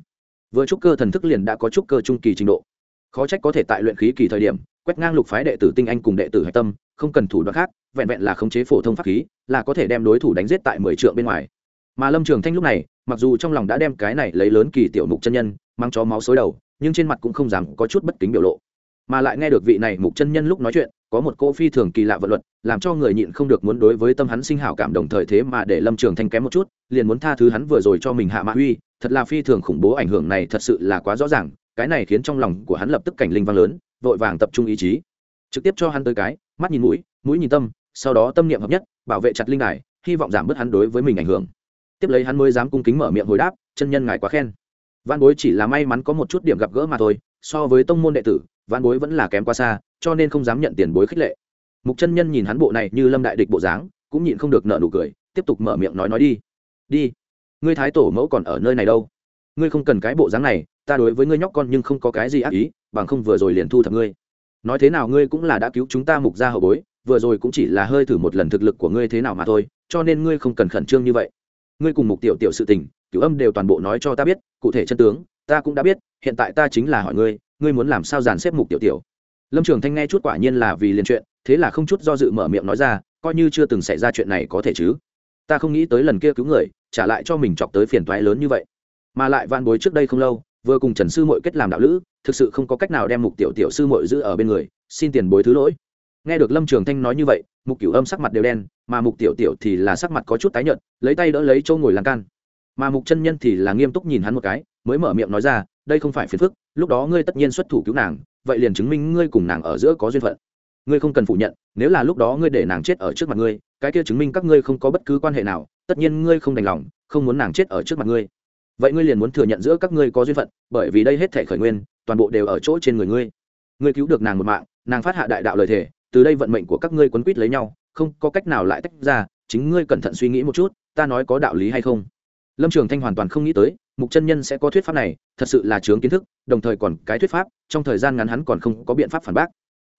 Vừa trúc cơ thần thức liền đã có trúc cơ trung kỳ trình độ khó trách có thể tại luyện khí kỳ thời điểm, quét ngang lục phái đệ tử tinh anh cùng đệ tử hạch tâm, không cần thủ đoạn khác, vẹn vẹn là khống chế phổ thông pháp khí, là có thể đem đối thủ đánh giết tại mười trượng bên ngoài. Mà lâm trường thanh lúc này, mặc dù trong lòng đã đem cái này lấy lớn kỳ tiểu mục chân nhân, mang cho máu xối đầu, nhưng trên mặt cũng không dám có chút bất kính biểu lộ. Mà lại nghe được vị này mục chân nhân lúc nói chuyện, có một cô phi thường kỳ lạ vận luật, làm cho người nhịn không được muốn đối với tâm hắn sinh hảo cảm đồng thời thế mà để lâm trường thanh kém một chút, liền muốn tha thứ hắn vừa rồi cho mình hạ mạ huy thật là phi thường khủng bố ảnh hưởng này thật sự là quá rõ ràng cái này khiến trong lòng của hắn lập tức cảnh linh vang lớn, vội vàng tập trung ý chí. Trực tiếp cho hắn tới cái, mắt nhìn mũi mũi nhìn tâm, sau đó tâm niệm hợp nhất, bảo vệ chặt linh đài, hy vọng giảm bớt hắn đối với mình ảnh hưởng. Tiếp lấy hắn mới dám cung kính mở miệng hồi đáp, chân nhân ngài quá khen. Văn bối chỉ là may mắn có một chút điểm gặp gỡ mà thôi, so với tông môn đệ tử văn bối vẫn là kém quá xa, cho nên không dám nhận tiền bối khích lệ. Mục chân nhân nhìn hắn bộ này như lâm đại địch bộ dáng, cũng nhịn không được nợ nụ cười, tiếp tục mở miệng nói nói đi. Đi. Ngươi thái tổ mẫu còn ở nơi này đâu? Ngươi không cần cái bộ dáng này ta đối với ngươi nhóc con nhưng không có cái gì ác ý, bằng không vừa rồi liền thu thập ngươi. Nói thế nào ngươi cũng là đã cứu chúng ta mục ra hậu bối, vừa rồi cũng chỉ là hơi thử một lần thực lực của ngươi thế nào mà thôi, cho nên ngươi không cần khẩn trương như vậy. Ngươi cùng mục tiểu tiểu sự tình, cửu âm đều toàn bộ nói cho ta biết, cụ thể chân tướng, ta cũng đã biết, hiện tại ta chính là hỏi ngươi ngươi muốn làm sao dàn xếp mục tiểu tiểu. Lâm trường thanh nghe chút quả nhiên là vì liền chuyện, thế là không chút do dự mở miệng nói ra, coi như chưa từng xảy ra chuyện này có thể chứ? Ta không nghĩ tới lần kia cứu người, trả lại cho mình chọc tới phiền toái lớn như vậy. Mà lại van bối trước đây không lâu vừa cùng trần sư mội kết làm đạo lữ, thực sự không có cách nào đem mục tiểu tiểu sư mội giữ ở bên người, xin tiền bối thứ lỗi. Nghe được lâm trường thanh nói như vậy, mục cửu âm sắc mặt đều đen, mà mục tiểu tiểu thì là sắc mặt có chút tái nhợt, lấy tay đỡ lấy châu ngồi lan can. Mà mục chân nhân thì là nghiêm túc nhìn hắn một cái, mới mở miệng nói ra, đây không phải phiền phức, lúc đó ngươi tất nhiên xuất thủ cứu nàng, vậy liền chứng minh ngươi cùng nàng ở giữa có duyên phận. Ngươi không cần phủ nhận, nếu là lúc đó ngươi để nàng chết ở trước mặt ngươi, cái kia chứng minh các ngươi không có bất cứ quan hệ nào, tất nhiên ngươi không đành lòng, không muốn nàng chết ở trước mặt ngươi vậy ngươi liền muốn thừa nhận giữa các ngươi có duyên phận, bởi vì đây hết thể khởi nguyên, toàn bộ đều ở chỗ trên người ngươi. Ngươi cứu được nàng một mạng, nàng phát hạ đại đạo lời thề, từ đây vận mệnh của các ngươi quấn quýt lấy nhau, không có cách nào lại tách ra, chính ngươi cẩn thận suy nghĩ một chút, ta nói có đạo lý hay không? Lâm trường thanh hoàn toàn không nghĩ tới, mục chân nhân sẽ có thuyết pháp này, thật sự là chướng kiến thức, đồng thời còn cái thuyết pháp, trong thời gian ngắn hắn còn không có biện pháp phản bác.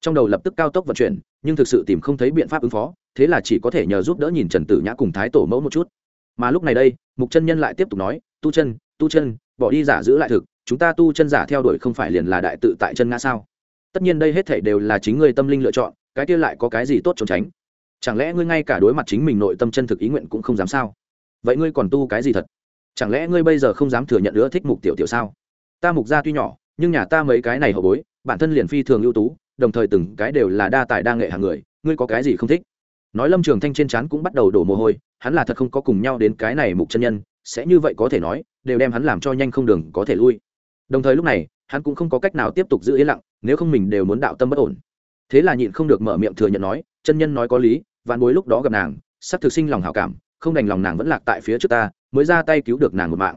Trong đầu lập tức cao tốc vận chuyển, nhưng thực sự tìm không thấy biện pháp ứng phó, thế là chỉ có thể nhờ giúp đỡ nhìn trần tử nhã cùng thái tổ mẫu một chút. Mà lúc này đây, mục chân nhân lại tiếp tục nói tu chân tu chân, bỏ đi giả giữ lại thực, chúng ta tu chân giả theo đuổi không phải liền là đại tự tại chân ngã sao? Tất nhiên đây hết thể đều là chính người tâm linh lựa chọn, cái kia lại có cái gì tốt trốn tránh? Chẳng lẽ ngươi ngay cả đối mặt chính mình nội tâm chân thực ý nguyện cũng không dám sao? Vậy ngươi còn tu cái gì thật? Chẳng lẽ ngươi bây giờ không dám thừa nhận nữa thích mục tiểu tiểu sao? Ta mục gia tuy nhỏ, nhưng nhà ta mấy cái này hậu bối, bản thân liền phi thường ưu tú, đồng thời từng cái đều là đa tài đa nghệ hàng người, ngươi có cái gì không thích? Nói lâm trường thanh trên trán cũng bắt đầu đổ mồ hôi, hắn là thật không có cùng nhau đến cái này mục chân nhân sẽ như vậy có thể nói, đều đem hắn làm cho nhanh không đường có thể lui. Đồng thời lúc này, hắn cũng không có cách nào tiếp tục giữ yên lặng, nếu không mình đều muốn đạo tâm bất ổn. Thế là nhịn không được mở miệng thừa nhận nói, chân nhân nói có lý, vạn bối lúc đó gặp nàng, sắp thực sinh lòng hảo cảm, không đành lòng nàng vẫn lạc tại phía trước ta, mới ra tay cứu được nàng một mạng.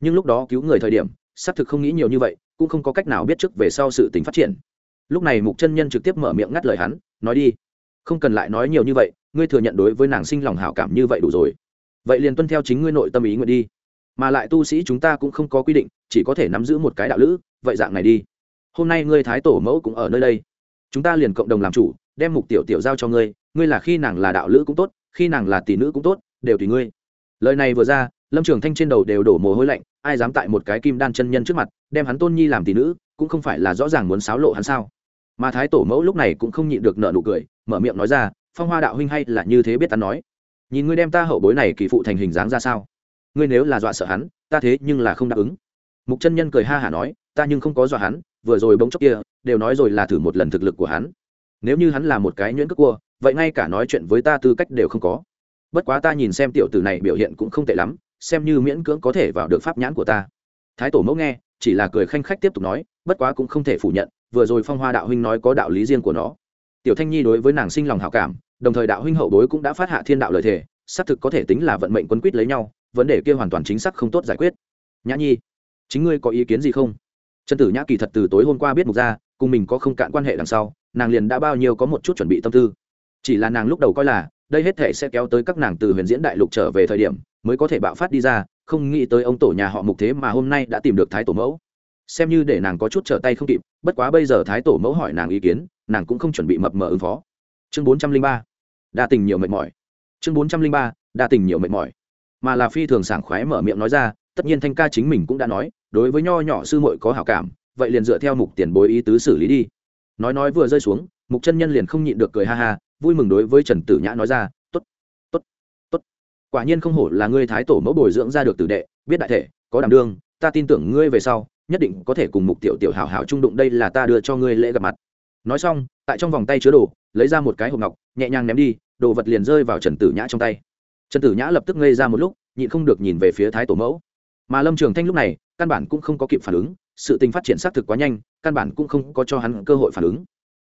Nhưng lúc đó cứu người thời điểm, sắp thực không nghĩ nhiều như vậy, cũng không có cách nào biết trước về sau sự tình phát triển. Lúc này mục chân nhân trực tiếp mở miệng ngắt lời hắn, nói đi. Không cần lại nói nhiều như vậy, ngươi thừa nhận đối với nàng sinh lòng hảo cảm như vậy đủ rồi vậy liền tuân theo chính ngươi nội tâm ý nguyện đi. Mà lại tu sĩ chúng ta cũng không có quy định, chỉ có thể nắm giữ một cái đạo lữ, vậy dạng này đi. Hôm nay ngươi thái tổ mẫu cũng ở nơi đây. Chúng ta liền cộng đồng làm chủ, đem mục tiểu tiểu giao cho ngươi ngươi là khi nàng là đạo lữ cũng tốt, khi nàng là tỷ nữ cũng tốt, đều tùy ngươi. Lời này vừa ra, lâm trường thanh trên đầu đều đổ mồ hôi lạnh, ai dám tại một cái kim đan chân nhân trước mặt, đem hắn tôn nhi làm tỷ nữ, cũng không phải là rõ ràng muốn xáo lộ hắn sao. Mà thái tổ mẫu lúc này cũng không nhịn được nợ nụ cười, mở miệng nói ra, phong hoa đạo huynh hay là như thế biết ta nói nhìn ngươi đem ta hậu bối này kỳ phụ thành hình dáng ra sao? Ngươi nếu là dọa sợ hắn, ta thế nhưng là không đáp ứng. Mục chân nhân cười ha hả nói, ta nhưng không có dọa hắn, vừa rồi bỗng chốc kia, đều nói rồi là thử một lần thực lực của hắn. Nếu như hắn là một cái nhuyễn cước cua, vậy ngay cả nói chuyện với ta tư cách đều không có. Bất quá ta nhìn xem tiểu tử này biểu hiện cũng không tệ lắm, xem như miễn cưỡng có thể vào được pháp nhãn của ta. Thái tổ mẫu nghe, chỉ là cười khanh khách tiếp tục nói, bất quá cũng không thể phủ nhận, vừa rồi phong hoa đạo huynh nói có đạo lý riêng của nó. Tiểu thanh nhi đối với nàng sinh lòng hảo cảm đồng thời đạo huynh hậu bối cũng đã phát hạ thiên đạo lời thề, xác thực có thể tính là vận mệnh quân quýt lấy nhau, vấn đề kia hoàn toàn chính xác không tốt giải quyết. Nhã nhi, chính ngươi có ý kiến gì không? Trần tử nhã kỳ thật từ tối hôm qua biết mục ra, cùng mình có không cạn quan hệ đằng sau, nàng liền đã bao nhiêu có một chút chuẩn bị tâm tư. Chỉ là nàng lúc đầu coi là, đây hết thể sẽ kéo tới các nàng từ huyền diễn đại lục trở về thời điểm, mới có thể bạo phát đi ra, không nghĩ tới ông tổ nhà họ mục thế mà hôm nay đã tìm được thái tổ mẫu. Xem như để nàng có chút trở tay không kịp, bất quá bây giờ thái tổ mẫu hỏi nàng ý kiến, nàng cũng không chuẩn bị mập mờ ứng phó. Chương bốn trăm linh ba đa tình nhiều mệt mỏi. Chương bốn trăm linh ba, đa tình nhiều mệt mỏi. Mà là phi thường sảng khoái mở miệng nói ra, tất nhiên thanh ca chính mình cũng đã nói, đối với nho nhỏ sư muội có hảo cảm, vậy liền dựa theo mục tiền bối ý tứ xử lý đi. Nói nói vừa rơi xuống, mục chân nhân liền không nhịn được cười ha ha, vui mừng đối với trần tử nhã nói ra t ố t t ố t t quả nhiên không hổ là ngươi thái tổ mẫu bồi dưỡng ra được tử đệ, biết đại thể, có đảm đương, ta tin tưởng ngươi về sau, nhất định có thể cùng mục tiểu tiểu hảo hảo trung đụng, đây là ta đưa cho ngươi lễ gặp mặt nói xong, tại trong vòng tay chứa đồ, lấy ra một cái hộp ngọc, nhẹ nhàng ném đi, đồ vật liền rơi vào trần tử nhã trong tay. Trần tử nhã lập tức ngây ra một lúc, nhịn không được nhìn về phía thái tổ mẫu. Mà lâm trường thanh lúc này, căn bản cũng không có kịp phản ứng, sự tình phát triển xác thực quá nhanh, căn bản cũng không có cho hắn cơ hội phản ứng.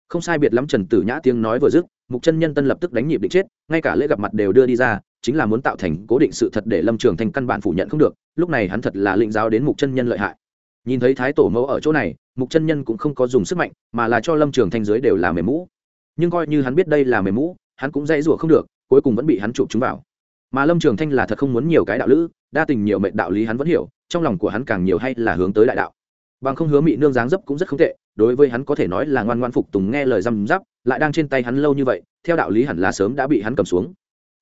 Không sai biệt lắm trần tử nhã tiếng nói vừa dứt, mục chân nhân tân lập tức đánh nhịp định chết, ngay cả lễ gặp mặt đều đưa đi ra, chính là muốn tạo thành cố định sự thật để lâm trường thanh căn bản phủ nhận không được, lúc này hắn thật là lĩnh giáo đến mục chân nhân lợi hại nhìn thấy thái tổ mẫu ở chỗ này, mục chân nhân cũng không có dùng sức mạnh, mà là cho lâm trường thanh giới đều là mềm mũ. Nhưng coi như hắn biết đây là mềm mũ, hắn cũng dãy rủa không được, cuối cùng vẫn bị hắn chụp chúng vào. Mà lâm trường thanh là thật không muốn nhiều cái đạo lữ, đa tình nhiều mệnh đạo lý hắn vẫn hiểu, trong lòng của hắn càng nhiều hay là hướng tới đại đạo. Bằng không hứa mị nương dáng dấp cũng rất không tệ, đối với hắn có thể nói là ngoan ngoan phục tùng nghe lời răm rắp, lại đang trên tay hắn lâu như vậy, theo đạo lý hẳn là sớm đã bị hắn cầm xuống.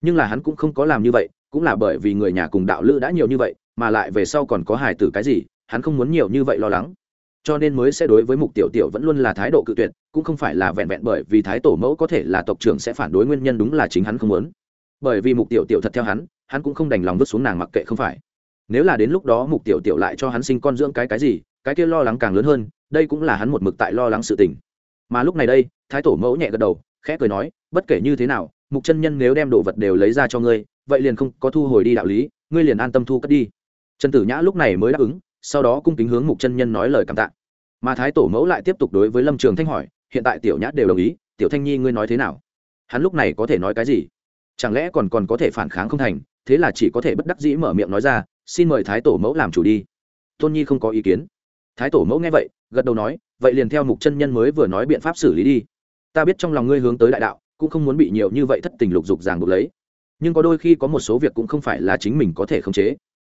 Nhưng là hắn cũng không có làm như vậy, cũng là bởi vì người nhà cùng đạo lữ đã nhiều như vậy, mà lại về sau còn có hài tử cái gì hắn không muốn nhiều như vậy lo lắng. Cho nên mới sẽ đối với mục tiểu tiểu vẫn luôn là thái độ cự tuyệt, cũng không phải là vẹn vẹn bởi vì thái tổ mẫu có thể là tộc trưởng sẽ phản đối nguyên nhân đúng là chính hắn không muốn. Bởi vì mục tiểu tiểu thật theo hắn hắn cũng không đành lòng vứt xuống nàng mặc kệ không phải. Nếu là đến lúc đó mục tiểu tiểu lại cho hắn sinh con dưỡng cái cái gì, cái kia lo lắng càng lớn hơn, đây cũng là hắn một mực tại lo lắng sự tình. Mà lúc này đây, thái tổ mẫu nhẹ gật đầu, khẽ cười nói, bất kể như thế nào, mục chân nhân nếu đem đồ vật đều lấy ra cho ngươi, vậy liền không có thu hồi đi đạo lý, ngươi liền an tâm thu cất đi. Trần tử nhã lúc này mới đáp ứng sau đó cung kính hướng mục chân nhân nói lời cảm tạ. Mà thái tổ mẫu lại tiếp tục đối với lâm trường thanh hỏi, hiện tại tiểu nhã đều đồng ý, tiểu thanh nhi ngươi nói thế nào? Hắn lúc này có thể nói cái gì? Chẳng lẽ còn còn có thể phản kháng không thành, thế là chỉ có thể bất đắc dĩ mở miệng nói ra, xin mời thái tổ mẫu làm chủ đi. Tôn nhi không có ý kiến. Thái tổ mẫu nghe vậy, gật đầu nói, vậy liền theo mục chân nhân mới vừa nói biện pháp xử lý đi. Ta biết trong lòng ngươi hướng tới đại đạo, cũng không muốn bị nhiều như vậy thất tình lục dục ràng buộc lấy. Nhưng có đôi khi có một số việc cũng không phải là chính mình có thể khống chế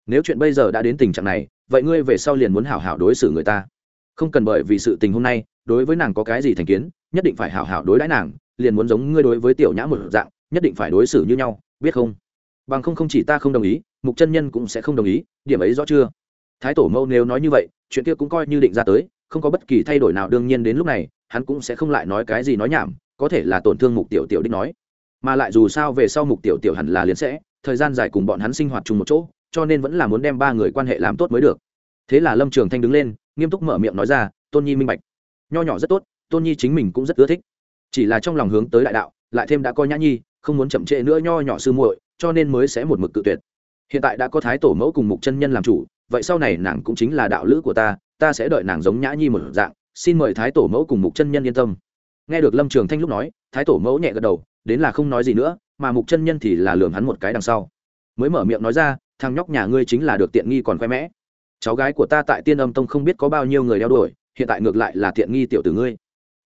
nếu chuyện bây giờ đã đến tình trạng này, vậy ngươi về sau liền muốn hảo hảo đối xử người ta. Không cần bởi vì sự tình hôm nay, đối với nàng có cái gì thành kiến, nhất định phải hảo hảo đối đãi nàng, liền muốn giống ngươi đối với tiểu nhã một dạng, nhất định phải đối xử như nhau, biết không? Bằng không không chỉ ta không đồng ý, mục chân nhân cũng sẽ không đồng ý, điểm ấy rõ chưa? Thái tổ mâu nếu nói như vậy, chuyện kia cũng coi như định ra tới, không có bất kỳ thay đổi nào đương nhiên đến lúc này, hắn cũng sẽ không lại nói cái gì nói nhảm, có thể là tổn thương mục tiểu tiểu đích nói. Mà lại dù sao về sau mục tiểu tiểu hẳn là liền sẽ, thời gian dài cùng bọn hắn sinh hoạt chung một chỗ cho nên vẫn là muốn đem ba người quan hệ làm tốt mới được. Thế là lâm trường thanh đứng lên, nghiêm túc mở miệng nói ra, tôn nhi minh bạch. Nho nhỏ rất tốt, tôn nhi chính mình cũng rất ưa thích. Chỉ là trong lòng hướng tới đại đạo, lại thêm đã coi nhã nhi, không muốn chậm trễ nữa nho nhỏ sư muội, cho nên mới sẽ một mực tự tuyệt. Hiện tại đã có thái tổ mẫu cùng mục chân nhân làm chủ, vậy sau này nàng cũng chính là đạo lữ của ta ta sẽ đợi nàng giống nhã nhi một dạng. Xin mời thái tổ mẫu cùng mục chân nhân yên tâm. Nghe được lâm trường thanh lúc nói, thái tổ mẫu nhẹ gật đầu, đến là không nói gì nữa, mà mục chân nhân thì là lường hắn một cái đằng sau. Mới mở miệng nói ra thằng nhóc nhà ngươi chính là được tiện nghi còn khoe mẽ. Cháu gái của ta tại tiên âm tông không biết có bao nhiêu người đeo đuổi, hiện tại ngược lại là tiện nghi tiểu tử ngươi.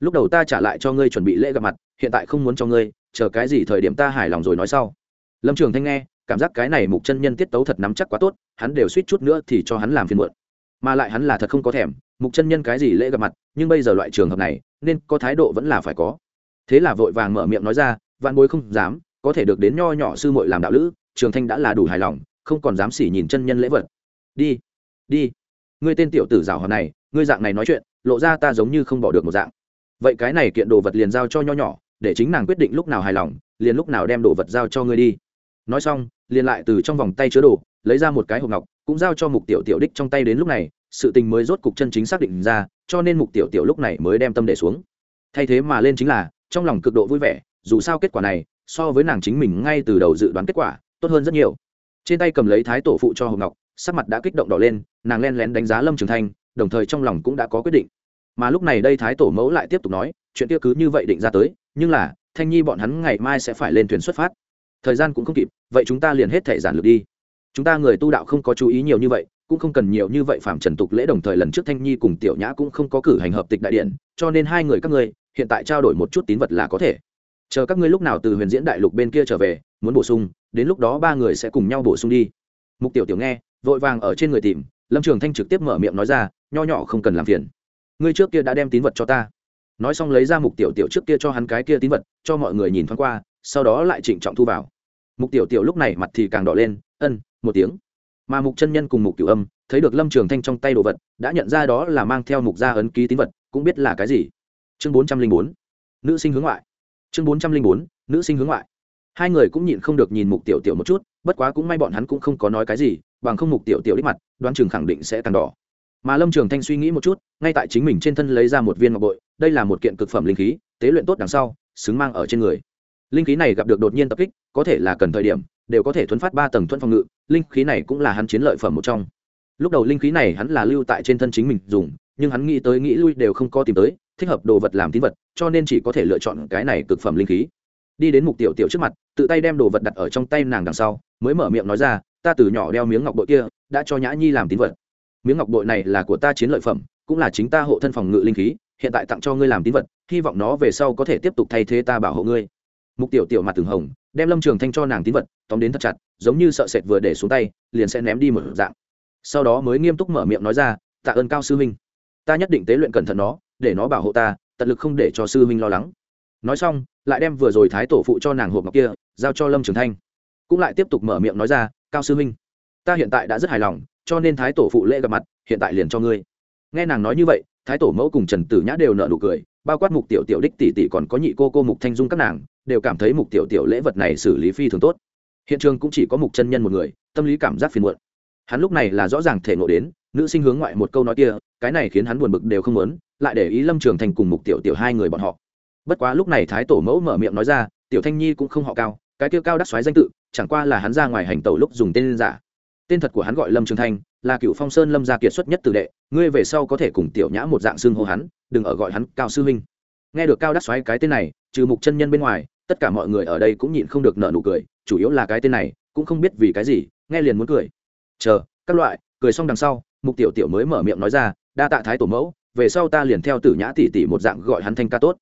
Lúc đầu ta trả lại cho ngươi chuẩn bị lễ gặp mặt, hiện tại không muốn cho ngươi, chờ cái gì thời điểm ta hài lòng rồi nói sau. Lâm trường thanh nghe, cảm giác cái này mục chân nhân tiết tấu thật nắm chắc quá tốt, hắn đều suýt chút nữa thì cho hắn làm phiền muộn. Mà lại hắn là thật không có thèm, mục chân nhân cái gì lễ gặp mặt, nhưng bây giờ loại trường hợp này, nên có thái độ vẫn là phải có. Thế là vội vàng mở miệng nói ra, vạn bối không dám, có thể được đến nho nhỏ sư muội làm đạo lữ, trường thanh đã là đủ hài lòng không còn dám xỉ nhìn chân nhân lễ vật. Đi đi. Ngươi tên tiểu tử rào hoạt này, ngươi dạng này nói chuyện, lộ ra ta giống như không bỏ được một dạng. Vậy cái này kiện đồ vật liền giao cho nho nhỏ, để chính nàng quyết định lúc nào hài lòng, liền lúc nào đem đồ vật giao cho ngươi đi. Nói xong, liền lại từ trong vòng tay chứa đồ, lấy ra một cái hộp ngọc, cũng giao cho mục tiểu tiểu đích trong tay đến lúc này, sự tình mới rốt cục chân chính xác định ra, cho nên mục tiểu tiểu lúc này mới đem tâm để xuống. Thay thế mà lên chính là, trong lòng cực độ vui vẻ, dù sao kết quả này, so với nàng chính mình ngay từ đầu dự đoán kết quả, tốt hơn rất nhiều trên tay cầm lấy thái tổ phụ cho hồng ngọc, sắc mặt đã kích động đỏ lên, nàng len lén đánh giá lâm trường thanh, đồng thời trong lòng cũng đã có quyết định. Mà lúc này đây thái tổ mẫu lại tiếp tục nói, chuyện kia cứ như vậy định ra tới, nhưng là, thanh nhi bọn hắn ngày mai sẽ phải lên thuyền xuất phát. Thời gian cũng không kịp, vậy chúng ta liền hết thể giản lược đi. Chúng ta người tu đạo không có chú ý nhiều như vậy, cũng không cần nhiều như vậy phạm trần tục lễ đồng thời lần trước thanh nhi cùng tiểu nhã cũng không có cử hành hợp tịch đại điện, cho nên hai người các ngươi, hiện tại trao đổi một chút tín vật là có thể. Chờ các ngươi lúc nào từ huyền diễn đại lục bên kia trở về muốn bổ sung, đến lúc đó ba người sẽ cùng nhau bổ sung đi. Mục tiểu tiểu nghe, vội vàng ở trên người tìm, lâm trường thanh trực tiếp mở miệng nói ra, nho nhỏ không cần làm phiền. Ngươi trước kia đã đem tín vật cho ta. Nói xong lấy ra mục tiểu tiểu trước kia cho hắn cái kia tín vật, cho mọi người nhìn thoáng qua, sau đó lại trịnh trọng thu vào. Mục tiểu tiểu lúc này mặt thì càng đỏ lên, ân, một tiếng. Mà mục chân nhân cùng mục tiểu âm, thấy được lâm trường thanh trong tay đồ vật, đã nhận ra đó là mang theo mục gia ấn ký tín vật, cũng biết là cái gì. Chương bốn trăm linh bốn, nữ sinh hướng ngoại. Chương bốn trăm linh bốn, nữ sinh hướng ngoại hai người cũng nhịn không được nhìn mục tiểu tiểu một chút, bất quá cũng may bọn hắn cũng không có nói cái gì, bằng không mục tiểu tiểu đích mặt, đoán chừng khẳng định sẽ càng đỏ. Mà lâm trường thanh suy nghĩ một chút, ngay tại chính mình trên thân lấy ra một viên ngọc bội, đây là một kiện cực phẩm linh khí, tế luyện tốt đằng sau, xứng mang ở trên người. Linh khí này gặp được đột nhiên tập kích, có thể là cần thời điểm, đều có thể thuấn phát ba tầng thuẫn phòng ngự, linh khí này cũng là hắn chiến lợi phẩm một trong. Lúc đầu linh khí này hắn là lưu tại trên thân chính mình dùng, nhưng hắn nghĩ tới nghĩ lui đều không có tìm tới, thích hợp đồ vật làm tín vật, cho nên chỉ có thể lựa chọn cái này cực phẩm linh khí đi đến mục tiểu tiểu trước mặt, tự tay đem đồ vật đặt ở trong tay nàng đằng sau, mới mở miệng nói ra, ta từ nhỏ đeo miếng ngọc bội kia, đã cho nhã nhi làm tín vật. Miếng ngọc bội này là của ta chiến lợi phẩm, cũng là chính ta hộ thân phòng ngự linh khí, hiện tại tặng cho ngươi làm tín vật, hy vọng nó về sau có thể tiếp tục thay thế ta bảo hộ ngươi. Mục tiểu tiểu mặt từng hồng, đem lâm trường thanh cho nàng tín vật, tóm đến thật chặt, giống như sợ sệt vừa để xuống tay, liền sẽ ném đi một dạng. Sau đó mới nghiêm túc mở miệng nói ra, tạ ơn cao sư huynh. Ta nhất định tế luyện cẩn thận nó, để nó bảo hộ ta, tận lực không để cho sư huynh lo lắng nói xong, lại đem vừa rồi thái tổ phụ cho nàng hộp ngọc kia, giao cho lâm trường thanh. Cũng lại tiếp tục mở miệng nói ra, cao sư huynh, ta hiện tại đã rất hài lòng, cho nên thái tổ phụ lễ gặp mặt, hiện tại liền cho ngươi. Nghe nàng nói như vậy, thái tổ mẫu cùng trần tử nhã đều nợ nụ cười, bao quát mục tiểu tiểu đích tỷ tỷ còn có nhị cô cô mục thanh dung các nàng, đều cảm thấy mục tiểu tiểu lễ vật này xử lý phi thường tốt. Hiện trường cũng chỉ có mục chân nhân một người, tâm lý cảm giác phiền muộn. Hắn lúc này là rõ ràng thể ngộ đến, nữ sinh hướng ngoại một câu nói kia, cái này khiến hắn buồn bực đều không muốn, lại để ý lâm trường thành cùng mục tiểu tiểu hai người bọn họ bất quá lúc này thái tổ mẫu mở miệng nói ra, tiểu thanh nhi cũng không họ cao, cái kia cao đắc xoáy danh tự, chẳng qua là hắn ra ngoài hành tẩu lúc dùng tên giả. Tên thật của hắn gọi lâm trường thanh, là cựu phong sơn lâm gia kiệt xuất nhất tử đệ, ngươi về sau có thể cùng tiểu nhã một dạng xương hô hắn, đừng ở gọi hắn cao sư huynh nghe được cao đắc xoáy cái tên này, trừ mục chân nhân bên ngoài, tất cả mọi người ở đây cũng nhịn không được nợ nụ cười, chủ yếu là cái tên này, cũng không biết vì cái gì, nghe liền muốn cười. Chờ, các loại, cười xong đằng sau, mục tiểu tiểu mới mở miệng nói ra, đa tạ thái tổ mẫu, về sau ta liền theo tử nhã tỷ tỷ một dạng gọi hắn thanh ca tốt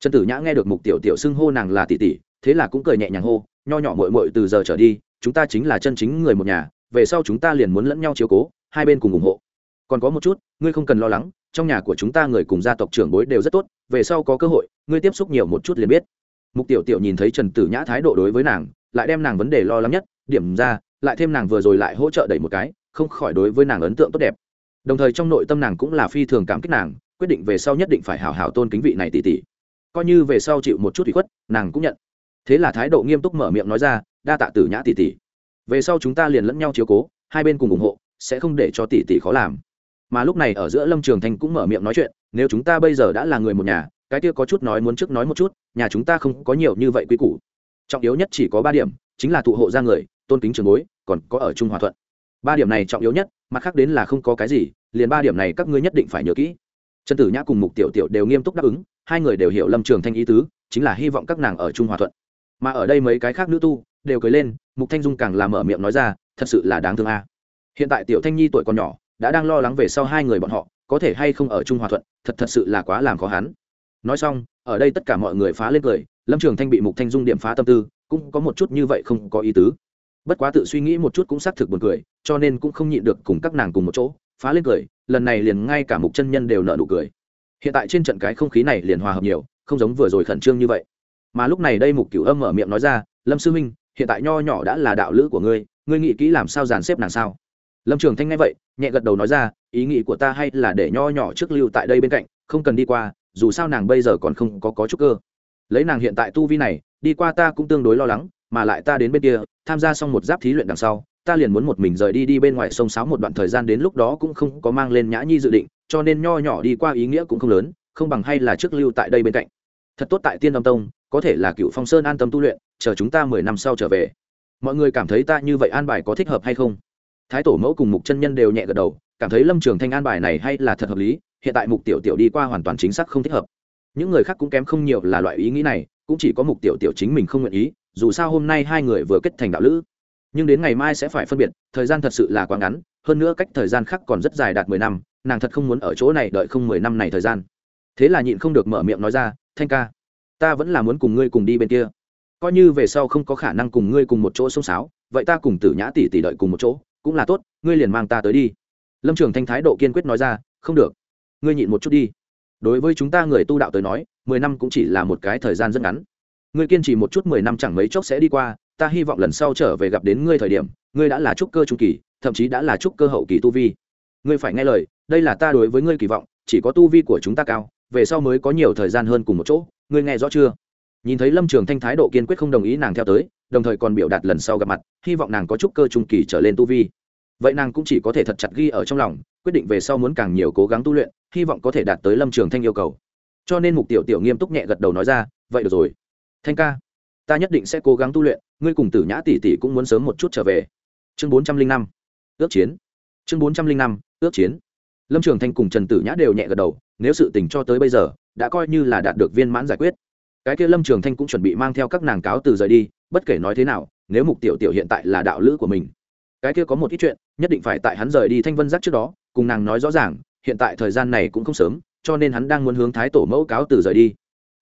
trần tử nhã nghe được mục tiểu tiểu xưng hô nàng là tỷ tỷ, thế là cũng cười nhẹ nhàng hô, nho nhỏ mội mội từ giờ trở đi, chúng ta chính là chân chính người một nhà, về sau chúng ta liền muốn lẫn nhau chiếu cố, hai bên cùng ủng hộ. Còn có một chút, ngươi không cần lo lắng, trong nhà của chúng ta người cùng gia tộc trưởng bối đều rất tốt, về sau có cơ hội, ngươi tiếp xúc nhiều một chút liền biết. Mục tiểu tiểu nhìn thấy trần tử nhã thái độ đối với nàng, lại đem nàng vấn đề lo lắng nhất, điểm ra, lại thêm nàng vừa rồi lại hỗ trợ đẩy một cái, không khỏi đối với nàng ấn tượng tốt đẹp. Đồng thời trong nội tâm nàng cũng là phi thường cảm kích nàng, quyết định về sau nhất định phải hào hào tôn kính vị này tỷ tỷ coi như về sau chịu một chút ủy khuất, nàng cũng nhận. Thế là thái độ nghiêm túc mở miệng nói ra, đa tạ tử nhã tỷ tỷ. Về sau chúng ta liền lẫn nhau chiếu cố, hai bên cùng ủng hộ, sẽ không để cho tỷ tỷ khó làm. Mà lúc này ở giữa lâm trường thanh cũng mở miệng nói chuyện, nếu chúng ta bây giờ đã là người một nhà, cái kia có chút nói muốn trước nói một chút, nhà chúng ta không có nhiều như vậy quý củ. Trọng yếu nhất chỉ có ba điểm, chính là thụ hộ ra người, tôn kính trường bối, còn có ở trung hòa thuận. Ba điểm này trọng yếu nhất, mặt khác đến là không có cái gì, liền ba điểm này các ngươi nhất định phải nhớ kỹ. Trần tử nhã cùng mục tiểu tiểu đều nghiêm túc đáp ứng hai người đều hiểu lâm trường thanh ý tứ, chính là hy vọng các nàng ở trung hòa thuận. Mà ở đây mấy cái khác nữ tu đều cười lên, mục thanh dung càng làm mở miệng nói ra, thật sự là đáng thương a. Hiện tại tiểu thanh nhi tuổi còn nhỏ, đã đang lo lắng về sau hai người bọn họ có thể hay không ở trung hòa thuận, thật thật sự là quá làm khó hắn. Nói xong, ở đây tất cả mọi người phá lên cười, lâm trường thanh bị mục thanh dung điểm phá tâm tư, cũng có một chút như vậy không có ý tứ. Bất quá tự suy nghĩ một chút cũng xác thực buồn cười, cho nên cũng không nhịn được cùng các nàng cùng một chỗ, phá lên cười, lần này liền ngay cả mục chân nhân đều nợ nụ cười hiện tại trên trận cái không khí này liền hòa hợp nhiều không giống vừa rồi khẩn trương như vậy. Mà lúc này đây mục cửu âm mở miệng nói ra lâm sư minh, hiện tại nho nhỏ đã là đạo lữ của ngươi ngươi nghĩ kỹ làm sao dàn xếp nàng sao? Lâm trường thanh nghe vậy nhẹ gật đầu nói ra ý nghĩ của ta hay là để nho nhỏ trước lưu tại đây bên cạnh không cần đi qua dù sao nàng bây giờ còn không có có chút cơ. Lấy nàng hiện tại tu vi này đi qua ta cũng tương đối lo lắng mà lại ta đến bên kia tham gia xong một giáp thí luyện đằng sau ta liền muốn một mình rời đi đi bên ngoài sông sáo một đoạn thời gian đến lúc đó cũng không có mang lên nhã nhi dự định, cho nên nho nhỏ đi qua ý nghĩa cũng không lớn, không bằng hay là trước lưu tại đây bên cạnh. Thật tốt tại tiên âm tông, có thể là cựu phong sơn an tâm tu luyện, chờ chúng ta mười năm sau trở về. Mọi người cảm thấy ta như vậy an bài có thích hợp hay không? Thái tổ mẫu cùng mục chân nhân đều nhẹ gật đầu, cảm thấy lâm trường thanh an bài này hay là thật hợp lý, hiện tại mục tiểu tiểu đi qua hoàn toàn chính xác không thích hợp. Những người khác cũng kém không nhiều là loại ý nghĩ này, cũng chỉ có mục tiểu tiểu chính mình không nguyện ý, dù sao hôm nay hai người vừa kết thành đạo lữ nhưng đến ngày mai sẽ phải phân biệt, thời gian thật sự là quá ngắn, hơn nữa cách thời gian khác còn rất dài đạt mười năm, nàng thật không muốn ở chỗ này đợi không mười năm này thời gian. Thế là nhịn không được mở miệng nói ra, thanh ca, ta vẫn là muốn cùng ngươi cùng đi bên kia. Coi như về sau không có khả năng cùng ngươi cùng một chỗ xông xáo vậy ta cùng tử nhã tỷ tỷ đợi cùng một chỗ, cũng là tốt, ngươi liền mang ta tới đi. Lâm trường thanh thái độ kiên quyết nói ra, không được, ngươi nhịn một chút đi. Đối với chúng ta người tu đạo tới nói, mười năm cũng chỉ là một cái thời gian rất ngắn. Ngươi kiên trì một chút mười năm chẳng mấy chốc sẽ đi qua ta hy vọng lần sau trở về gặp đến ngươi thời điểm, ngươi đã là trúc cơ trung kỳ, thậm chí đã là trúc cơ hậu kỳ tu vi. Ngươi phải nghe lời, đây là ta đối với ngươi kỳ vọng, chỉ có tu vi của chúng ta cao, về sau mới có nhiều thời gian hơn cùng một chỗ, ngươi nghe rõ chưa? Nhìn thấy lâm trường thanh thái độ kiên quyết không đồng ý nàng theo tới, đồng thời còn biểu đạt lần sau gặp mặt, hy vọng nàng có trúc cơ trung kỳ trở lên tu vi. Vậy nàng cũng chỉ có thể thật chặt ghi ở trong lòng, quyết định về sau muốn càng nhiều cố gắng tu luyện, hy vọng có thể đạt tới lâm trường thanh yêu cầu. Cho nên mục tiểu tiểu nghiêm túc nhẹ gật đầu nói ra, vậy được rồi. Thanh ca, ta nhất định sẽ cố gắng tu luyện ngươi cùng tử nhã tỷ tỷ cũng muốn sớm một chút trở về. Chương bốn trăm linh năm, ước chiến. Chương bốn trăm linh năm, ước chiến. Lâm trường thanh cùng trần tử nhã đều nhẹ gật đầu, nếu sự tình cho tới bây giờ, đã coi như là đạt được viên mãn giải quyết. Cái kia lâm trường thanh cũng chuẩn bị mang theo các nàng cáo từ rời đi, bất kể nói thế nào, nếu mục tiểu tiểu hiện tại là đạo lữ của mình, cái kia có một ít chuyện, nhất định phải tại hắn rời đi thanh vân giác trước đó, cùng nàng nói rõ ràng, hiện tại thời gian này cũng không sớm, cho nên hắn đang muốn hướng thái tổ mẫu cáo từ rời đi.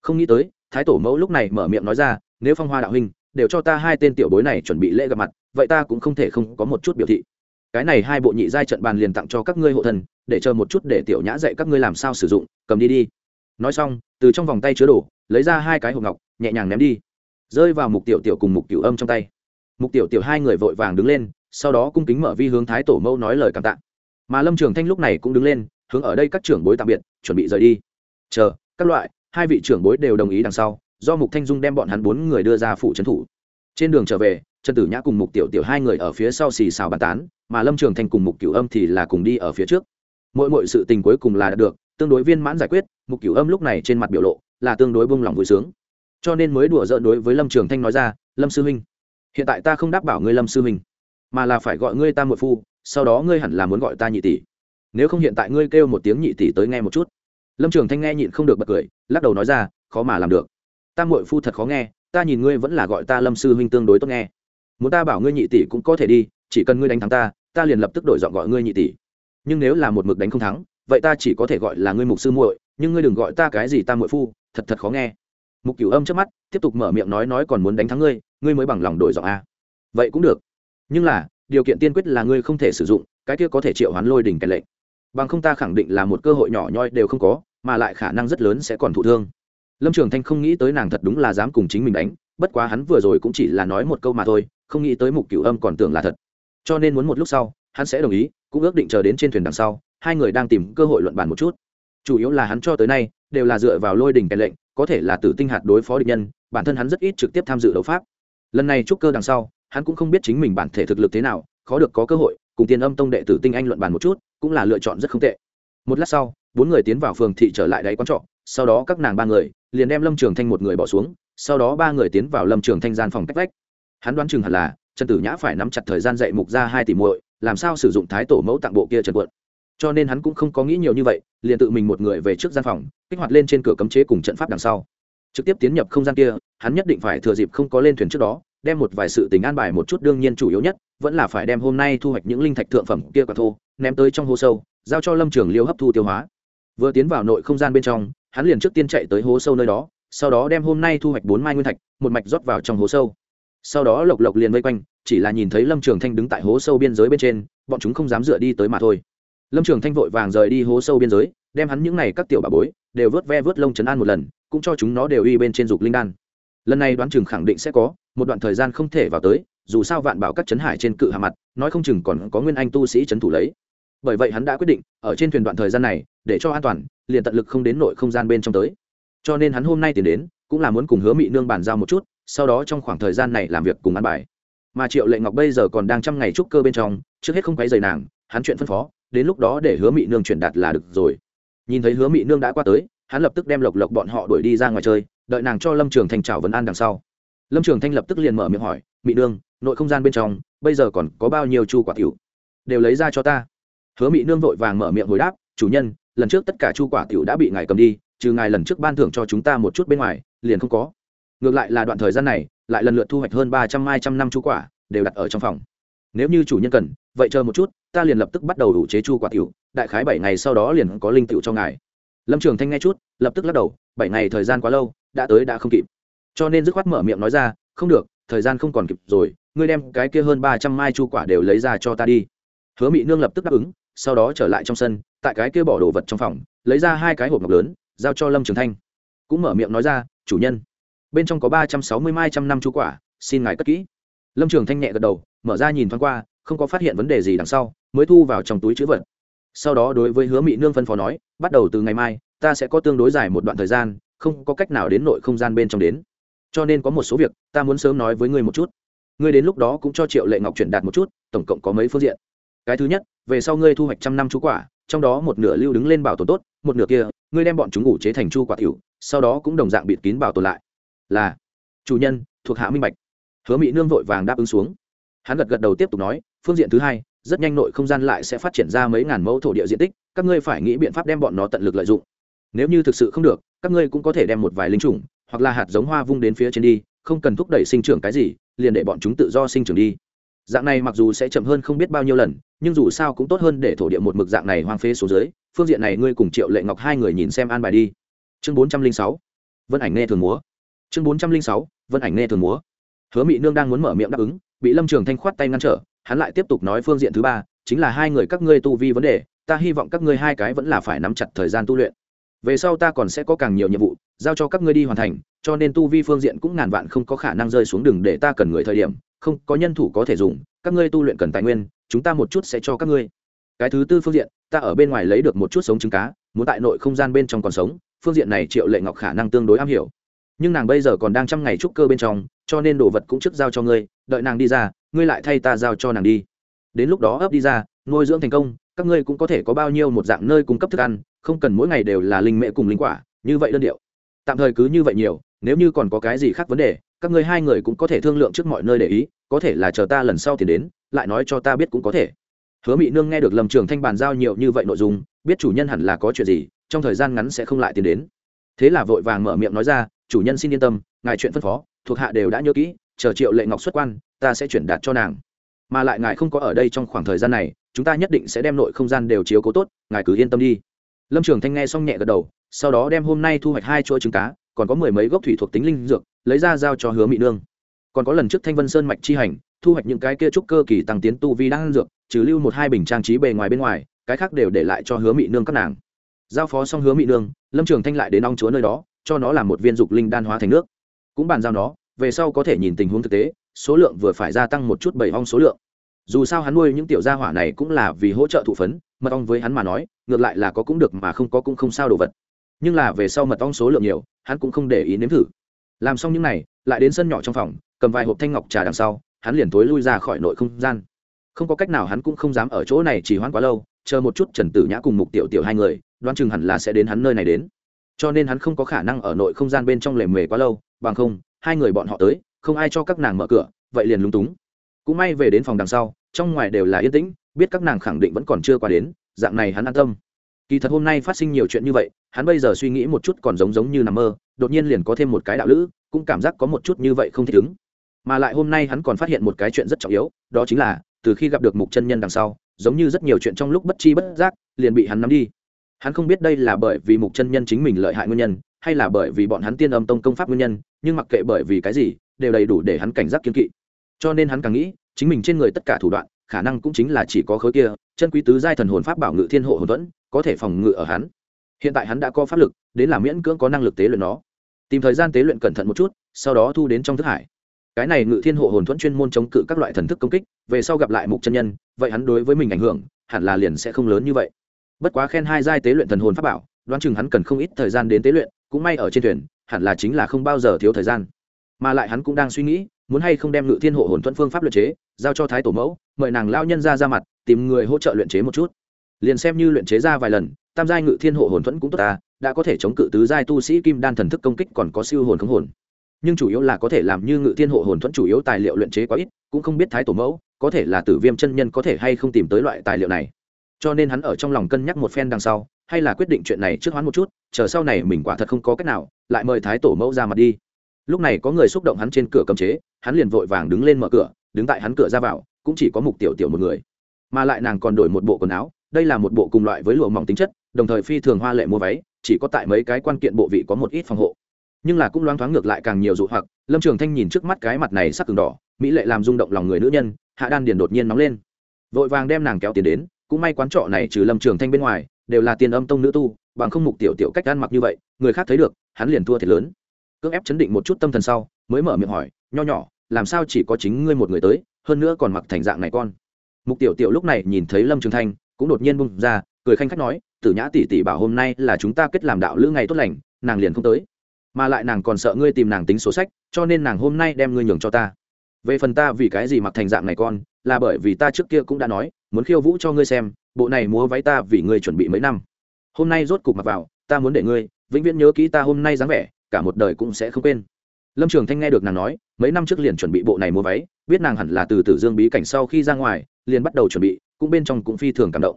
Không nghĩ tới, thái tổ mẫu lúc này mở miệng nói ra, nếu phong hoa đạo huynh đều cho ta hai tên tiểu bối này chuẩn bị lễ gặp mặt, vậy ta cũng không thể không có một chút biểu thị. Cái này hai bộ nhị giai trận bàn liền tặng cho các ngươi hộ thần, để chờ một chút để tiểu nhã dạy các ngươi làm sao sử dụng, cầm đi đi. Nói xong, từ trong vòng tay chứa đồ, lấy ra hai cái hộp ngọc, nhẹ nhàng ném đi. Rơi vào mục tiểu tiểu cùng mục cửu âm trong tay. Mục tiểu tiểu hai người vội vàng đứng lên, sau đó cung kính mở vi hướng thái tổ mẫu nói lời cảm tạ. Mà lâm trường thanh lúc này cũng đứng lên, hướng ở đây các trưởng bối tạm biệt, chuẩn bị rời đi. Chờ, các loại, hai vị trưởng bối đều đồng ý đằng sau do mục thanh dung đem bọn hắn bốn người đưa ra phủ trấn thủ. Trên đường trở về, trần tử nhã cùng mục tiểu tiểu hai người ở phía sau xì xào bàn tán, mà lâm trường thanh cùng mục cửu âm thì là cùng đi ở phía trước. Mỗi mọi sự tình cuối cùng là đạt được, tương đối viên mãn giải quyết, mục cửu âm lúc này trên mặt biểu lộ là tương đối bông lòng vui sướng. Cho nên mới đùa giỡn đối với lâm trường thanh nói ra, lâm sư huynh, hiện tại ta không đáp bảo ngươi lâm sư huynh, mà là phải gọi ngươi ta muội phu, sau đó ngươi hẳn là muốn gọi ta nhị tỷ. Nếu không hiện tại ngươi kêu một tiếng nhị tỷ tới nghe một chút. Lâm trường thanh nghe nhịn không được bật cười, lắc đầu nói ra, khó mà làm được ta muội phu thật khó nghe, ta nhìn ngươi vẫn là gọi ta lâm sư huynh tương đối tốt nghe. Muốn ta bảo ngươi nhị tỷ cũng có thể đi, chỉ cần ngươi đánh thắng ta ta liền lập tức đổi dọn gọi ngươi nhị tỷ. Nhưng nếu là một mực đánh không thắng, vậy ta chỉ có thể gọi là ngươi mục sư muội, nhưng ngươi đừng gọi ta cái gì ta muội phu, thật thật khó nghe. Mục cửu âm trước mắt, tiếp tục mở miệng nói nói còn muốn đánh thắng ngươi ngươi mới bằng lòng đổi giọng a. Vậy cũng được. Nhưng là, điều kiện tiên quyết là ngươi không thể sử dụng, cái kia có thể triệu hoán lôi đỉnh cái lệnh. Bằng không ta khẳng định là một cơ hội nhỏ nhoi đều không có, mà lại khả năng rất lớn sẽ còn thụ thương lâm trường thanh không nghĩ tới nàng thật đúng là dám cùng chính mình đánh, bất quá hắn vừa rồi cũng chỉ là nói một câu mà thôi, không nghĩ tới mục cửu âm còn tưởng là thật. Cho nên muốn một lúc sau, hắn sẽ đồng ý, cũng ước định chờ đến trên thuyền đằng sau, hai người đang tìm cơ hội luận bàn một chút. Chủ yếu là hắn cho tới nay, đều là dựa vào lôi đình kèn lệnh, có thể là tử tinh hạt đối phó địch nhân, bản thân hắn rất ít trực tiếp tham dự đấu pháp. Lần này trúc cơ đằng sau, hắn cũng không biết chính mình bản thể thực lực thế nào, khó được có cơ hội cùng tiền âm tông đệ tử tinh anh luận bàn một chút, cũng là lựa chọn rất không tệ. Một lát sau, bốn người tiến vào phường thị trở lại đáy quán trọ sau đó các nàng ba người liền đem lâm trường thanh một người bỏ xuống, sau đó ba người tiến vào lâm trường thanh gian phòng cách vách. Hắn đoán chừng hẳn là, trần tử nhã phải nắm chặt thời gian dạy mục ra hai tỷ muội, làm sao sử dụng thái tổ mẫu tặng bộ kia trần quận. Cho nên hắn cũng không có nghĩ nhiều như vậy, liền tự mình một người về trước gian phòng, kích hoạt lên trên cửa cấm chế cùng trận pháp đằng sau. Trực tiếp tiến nhập không gian kia, hắn nhất định phải thừa dịp không có lên thuyền trước đó, đem một vài sự tình an bài một chút đương nhiên chủ yếu nhất, vẫn là phải đem hôm nay thu hoạch những linh thạch thượng phẩm kia quả thô, ném tới trong hố sâu, giao cho lâm trường liêu hấp thu tiêu hóa vừa tiến vào nội không gian bên trong, hắn liền trước tiên chạy tới hố sâu nơi đó, sau đó đem hôm nay thu hoạch bốn mai nguyên thạch, một mạch rót vào trong hố sâu. Sau đó lộc lộc liền vây quanh, chỉ là nhìn thấy lâm trường thanh đứng tại hố sâu biên giới bên trên, bọn chúng không dám dựa đi tới mà thôi. Lâm trường thanh vội vàng rời đi hố sâu biên giới, đem hắn những n à y các tiểu bà bối đều vớt ve vớt lông chấn an một lần, cũng cho chúng nó đều uy bên trên dục linh đan. Lần này đoán chừng khẳng định sẽ có, một đoạn thời gian không thể vào tới, dù sao vạn bảo các chấn hải trên cự hà mặt, nói không chừng còn có nguyên anh tu sĩ chấn thủ lấy. Bởi vậy hắn đã quyết định, ở trên thuyền đoạn thời gian này để cho an toàn, liền tận lực không đến nội không gian bên trong tới. Cho nên hắn hôm nay tiến đến, cũng là muốn cùng hứa mị nương bàn giao một chút, sau đó trong khoảng thời gian này làm việc cùng ăn bài. Mà triệu lệ ngọc bây giờ còn đang trăm ngày trúc cơ bên trong, trước hết không quấy rầy nàng, hắn chuyện phân phó, đến lúc đó để hứa mị nương chuyển đạt là được rồi. Nhìn thấy hứa mị nương đã qua tới, hắn lập tức đem lộc lộc bọn họ đuổi đi ra ngoài chơi, đợi nàng cho lâm trường thanh trào vấn an đằng sau. Lâm trường thanh lập tức liền mở miệng hỏi, mị nương, nội không gian bên trong, bây giờ còn có bao nhiêu chu quả tiểu? Đều lấy ra cho ta. Hứa mị nương vội vàng mở miệng hồi đáp, chủ nhân lần trước tất cả chu quả tiểu đã bị ngài cầm đi, trừ ngài lần trước ban thưởng cho chúng ta một chút bên ngoài, liền không có. Ngược lại là đoạn thời gian này, lại lần lượt thu hoạch hơn ba trăm, hai trăm năm chu quả, đều đặt ở trong phòng. Nếu như chủ nhân cần, vậy chờ một chút, ta liền lập tức bắt đầu đủ chế chu quả tiểu, đại khái bảy ngày sau đó liền có linh tiểu cho ngài. Lâm trường thanh nghe chút, lập tức lắc đầu, bảy ngày thời gian quá lâu, đã tới đã không kịp. Cho nên dứt khoát mở miệng nói ra, không được, thời gian không còn kịp rồi, ngươi đem cái kia hơn ba trăm mai chu quả đều lấy ra cho ta đi. Hứa mỹ nương lập tức đáp ứng, sau đó trở lại trong sân tại cái kia bỏ đồ vật trong phòng, lấy ra hai cái hộp ngọc lớn, giao cho lâm trường thanh. Cũng mở miệng nói ra, chủ nhân, bên trong có ba trăm sáu mươi mai trăm năm chu quả, xin ngài cất kỹ. Lâm trường thanh nhẹ gật đầu, mở ra nhìn thoáng qua, không có phát hiện vấn đề gì đằng sau, mới thu vào trong túi chữ vật. Sau đó đối với hứa mỹ nương phân phó nói, bắt đầu từ ngày mai, ta sẽ có tương đối dài một đoạn thời gian, không có cách nào đến nội không gian bên trong đến. Cho nên có một số việc, ta muốn sớm nói với ngươi một chút. Ngươi đến lúc đó cũng cho triệu lệ ngọc chuyển đạt một chút, tổng cộng có mấy phương diện. Cái thứ nhất, về sau ngươi thu hoạch trăm năm chú quả trong đó một nửa lưu đứng lên bảo tồn tốt, một nửa kia, ngươi đem bọn chúng ngủ chế thành chu quả tiểu, sau đó cũng đồng dạng bịt kín bảo tồn lại. Là, chủ nhân, thuộc hạ minh bạch. Hứa mỹ nương vội vàng đáp ứng xuống. Hắn gật gật đầu tiếp tục nói, phương diện thứ hai, rất nhanh nội không gian lại sẽ phát triển ra mấy ngàn mẫu thổ địa diện tích, các ngươi phải nghĩ biện pháp đem bọn nó tận lực lợi dụng. Nếu như thực sự không được, các ngươi cũng có thể đem một vài linh chủng hoặc là hạt giống hoa vung đến phía trên đi, không cần thúc đẩy sinh trưởng cái gì, liền để bọn chúng tự do sinh trưởng đi dạng này mặc dù sẽ chậm hơn không biết bao nhiêu lần, nhưng dù sao cũng tốt hơn để thổ địa một mực dạng này hoang phế số dưới. Phương diện này ngươi cùng triệu lệ ngọc hai người nhìn xem an bài đi. Chương bốn trăm linh sáu, vân ảnh nghe thường múa. Chương bốn trăm linh sáu, vân ảnh nghe thường múa. Hứa mỹ nương đang muốn mở miệng đáp ứng, bị lâm trường thanh khoát tay ngăn trở, hắn lại tiếp tục nói phương diện thứ ba, chính là hai người các ngươi tu vi vấn đề, ta hy vọng các ngươi hai cái vẫn là phải nắm chặt thời gian tu luyện về sau ta còn sẽ có càng nhiều nhiệm vụ, giao cho các ngươi đi hoàn thành, cho nên tu vi phương diện cũng ngàn vạn không có khả năng rơi xuống đường để ta cần người thời điểm. Không, có nhân thủ có thể dùng, các ngươi tu luyện cần tài nguyên, chúng ta một chút sẽ cho các ngươi. Cái thứ tư phương diện, ta ở bên ngoài lấy được một chút sống trứng cá, muốn tại nội không gian bên trong còn sống, phương diện này triệu lệ ngọc khả năng tương đối am hiểu. Nhưng nàng bây giờ còn đang trăm ngày trúc cơ bên trong, cho nên đồ vật cũng trước giao cho ngươi, đợi nàng đi ra, ngươi lại thay ta giao cho nàng đi. Đến lúc đó ấp đi ra, nuôi dưỡng thành công, các ngươi cũng có thể có bao nhiêu một dạng nơi cung cấp thức ăn không cần mỗi ngày đều là linh mễ cùng linh quả, như vậy đơn điệu. Tạm thời cứ như vậy nhiều, nếu như còn có cái gì khác vấn đề, các ngươi hai người cũng có thể thương lượng trước mọi nơi để ý, có thể là chờ ta lần sau thì đến, lại nói cho ta biết cũng có thể. Hứa mỹ nương nghe được lâm trường thanh bàn giao nhiều như vậy nội dung, biết chủ nhân hẳn là có chuyện gì, trong thời gian ngắn sẽ không lại tiến đến. Thế là vội vàng mở miệng nói ra, chủ nhân xin yên tâm, ngài chuyện phân phó, thuộc hạ đều đã nhớ kỹ, chờ triệu lệ ngọc xuất quan, ta sẽ chuyển đạt cho nàng. Mà lại ngài không có ở đây trong khoảng thời gian này, chúng ta nhất định sẽ đem nội không gian đều chiếu cố tốt, ngài cứ yên tâm đi lâm trường thanh nghe xong nhẹ gật đầu, sau đó đem hôm nay thu hoạch hai chuỗi trứng cá, còn có mười mấy gốc thủy thuộc tính linh dược, lấy ra giao cho hứa mỹ nương. Còn có lần trước thanh vân sơn mạch chi hành, thu hoạch những cái kia trúc cơ kỳ tăng tiến tu vi đang dược, trừ lưu một hai bình trang trí bề ngoài bên ngoài, cái khác đều để lại cho hứa mỹ nương các nàng. Giao phó xong hứa mỹ nương, lâm trường thanh lại đến ong chúa nơi đó, cho nó làm một viên dục linh đan hóa thành nước. Cũng bàn giao nó, về sau có thể nhìn tình huống thực tế, số lượng vừa phải gia tăng một chút bảy ong số lượng. Dù sao hắn nuôi những tiểu gia hỏa này cũng là vì hỗ trợ thụ phấn mật ong với hắn mà nói, ngược lại là có cũng được mà không có cũng không sao đồ vật. Nhưng là về sau mật ong số lượng nhiều, hắn cũng không để ý nếm thử. Làm xong những n à y lại đến sân nhỏ trong phòng, cầm vài hộp thanh ngọc trà đằng sau, hắn liền tối lui ra khỏi nội không gian. Không có cách nào hắn cũng không dám ở chỗ này chỉ hoãn quá lâu, chờ một chút trần tử nhã cùng mục tiểu tiểu hai người, đoán chừng hẳn là sẽ đến hắn nơi này đến. Cho nên hắn không có khả năng ở nội không gian bên trong lề mề quá lâu, bằng không, hai người bọn họ tới, không ai cho các nàng mở cửa, vậy liền lúng túng. Cũng may về đến phòng đằng sau, trong ngoài đều là yên tĩnh biết các nàng khẳng định vẫn còn chưa qua đến, dạng này hắn an tâm. Kỳ thật hôm nay phát sinh nhiều chuyện như vậy, hắn bây giờ suy nghĩ một chút còn giống giống như nằm mơ, đột nhiên liền có thêm một cái đạo lữ, cũng cảm giác có một chút như vậy không thích ứng. Mà lại hôm nay hắn còn phát hiện một cái chuyện rất trọng yếu, đó chính là, từ khi gặp được mục chân nhân đằng sau, giống như rất nhiều chuyện trong lúc bất chi bất giác, liền bị hắn nắm đi. Hắn không biết đây là bởi vì mục chân nhân chính mình lợi hại nguyên nhân, hay là bởi vì bọn hắn tiên âm tông công pháp nguyên nhân, nhưng mặc kệ bởi vì cái gì, đều đầy đủ để hắn cảnh giác kiên kỵ. Cho nên hắn càng nghĩ, chính mình trên người tất cả thủ đoạn khả năng cũng chính là chỉ có khối kia, chân quý tứ giai thần hồn pháp bảo ngự thiên hộ hồn thuẫn, có thể phòng ngự ở hắn. Hiện tại hắn đã có pháp lực, đến là miễn cưỡng có năng lực tế luyện nó. Tìm thời gian tế luyện cẩn thận một chút, sau đó thu đến trong thức hải. Cái này ngự thiên hộ hồn thuẫn chuyên môn chống cự các loại thần thức công kích, về sau gặp lại mục chân nhân, vậy hắn đối với mình ảnh hưởng, hẳn là liền sẽ không lớn như vậy. Bất quá khen hai giai tế luyện thần hồn pháp bảo, đoán chừng hắn cần không ít thời gian đến tế luyện, cũng may ở trên thuyền, hẳn là chính là không bao giờ thiếu thời gian. Mà lại hắn cũng đang suy nghĩ, muốn hay không đem ngự thiên hộ hồn thuẫn phương pháp luyện chế, giao cho thái tổ mẫu mời nàng lao nhân ra ra mặt, tìm người hỗ trợ luyện chế một chút. Liền xem như luyện chế ra vài lần, tam giai ngự thiên hộ hồn thuẫn cũng tốt ta, đã có thể chống cự tứ giai tu sĩ kim đan thần thức công kích còn có siêu hồn không hồn. Nhưng chủ yếu là có thể làm như ngự thiên hộ hồn thuẫn chủ yếu tài liệu luyện chế quá ít, cũng không biết thái tổ mẫu, có thể là tử viêm chân nhân có thể hay không tìm tới loại tài liệu này. Cho nên hắn ở trong lòng cân nhắc một phen đằng sau, hay là quyết định chuyện này trước hoán một chút, chờ sau này mình quả thật không có cách nào, lại mời thái tổ mẫu ra mặt đi. Lúc này có người xúc động hắn trên cửa cấm chế, hắn liền vội vàng đứng lên mở cửa, đứng tại hắn cửa ra vào cũng chỉ có mục tiểu tiểu một người. Mà lại nàng còn đổi một bộ quần áo, đây là một bộ cùng loại với lụa mỏng tính chất, đồng thời phi thường hoa lệ mua váy, chỉ có tại mấy cái quan kiện bộ vị có một ít phòng hộ. Nhưng là cũng loáng thoáng ngược lại càng nhiều dụ hoặc, lâm trường thanh nhìn trước mắt cái mặt này sắc cường đỏ, mỹ lệ làm rung động lòng người nữ nhân, hạ đan điền đột nhiên nóng lên. Vội vàng đem nàng kéo tiền đến, cũng may quán trọ này trừ lâm trường thanh bên ngoài, đều là tiền âm tông nữ tu, bằng không mục tiểu tiểu cách ăn mặc như vậy, người khác thấy được, hắn liền thua thiệt lớn. Cưỡng ép chấn định một chút tâm thần sau, mới mở miệng hỏi, nho nhỏ làm sao chỉ có chính ngươi một người tới, hơn nữa còn mặc thành dạng này con. Mục tiểu tiểu lúc này nhìn thấy lâm trường thanh, cũng đột nhiên bung ra, cười khanh khách nói, tử nhã tỷ tỷ bảo hôm nay là chúng ta kết làm đạo lữ ngày tốt lành, nàng liền không tới. Mà lại nàng còn sợ ngươi tìm nàng tính số sách, cho nên nàng hôm nay đem ngươi nhường cho ta. Về phần ta vì cái gì mặc thành dạng này con, là bởi vì ta trước kia cũng đã nói, muốn khiêu vũ cho ngươi xem, bộ này múa váy ta vì ngươi chuẩn bị mấy năm. Hôm nay rốt cục mặc vào, ta muốn để ngươi vĩnh viễn nhớ kỹ ta hôm nay dáng vẻ, cả một đời cũng sẽ không quên lâm trường thanh nghe được nàng nói, mấy năm trước liền chuẩn bị bộ này mua váy, biết nàng hẳn là từ tử dương bí cảnh sau khi ra ngoài, liền bắt đầu chuẩn bị, cũng bên trong cũng phi thường cảm động.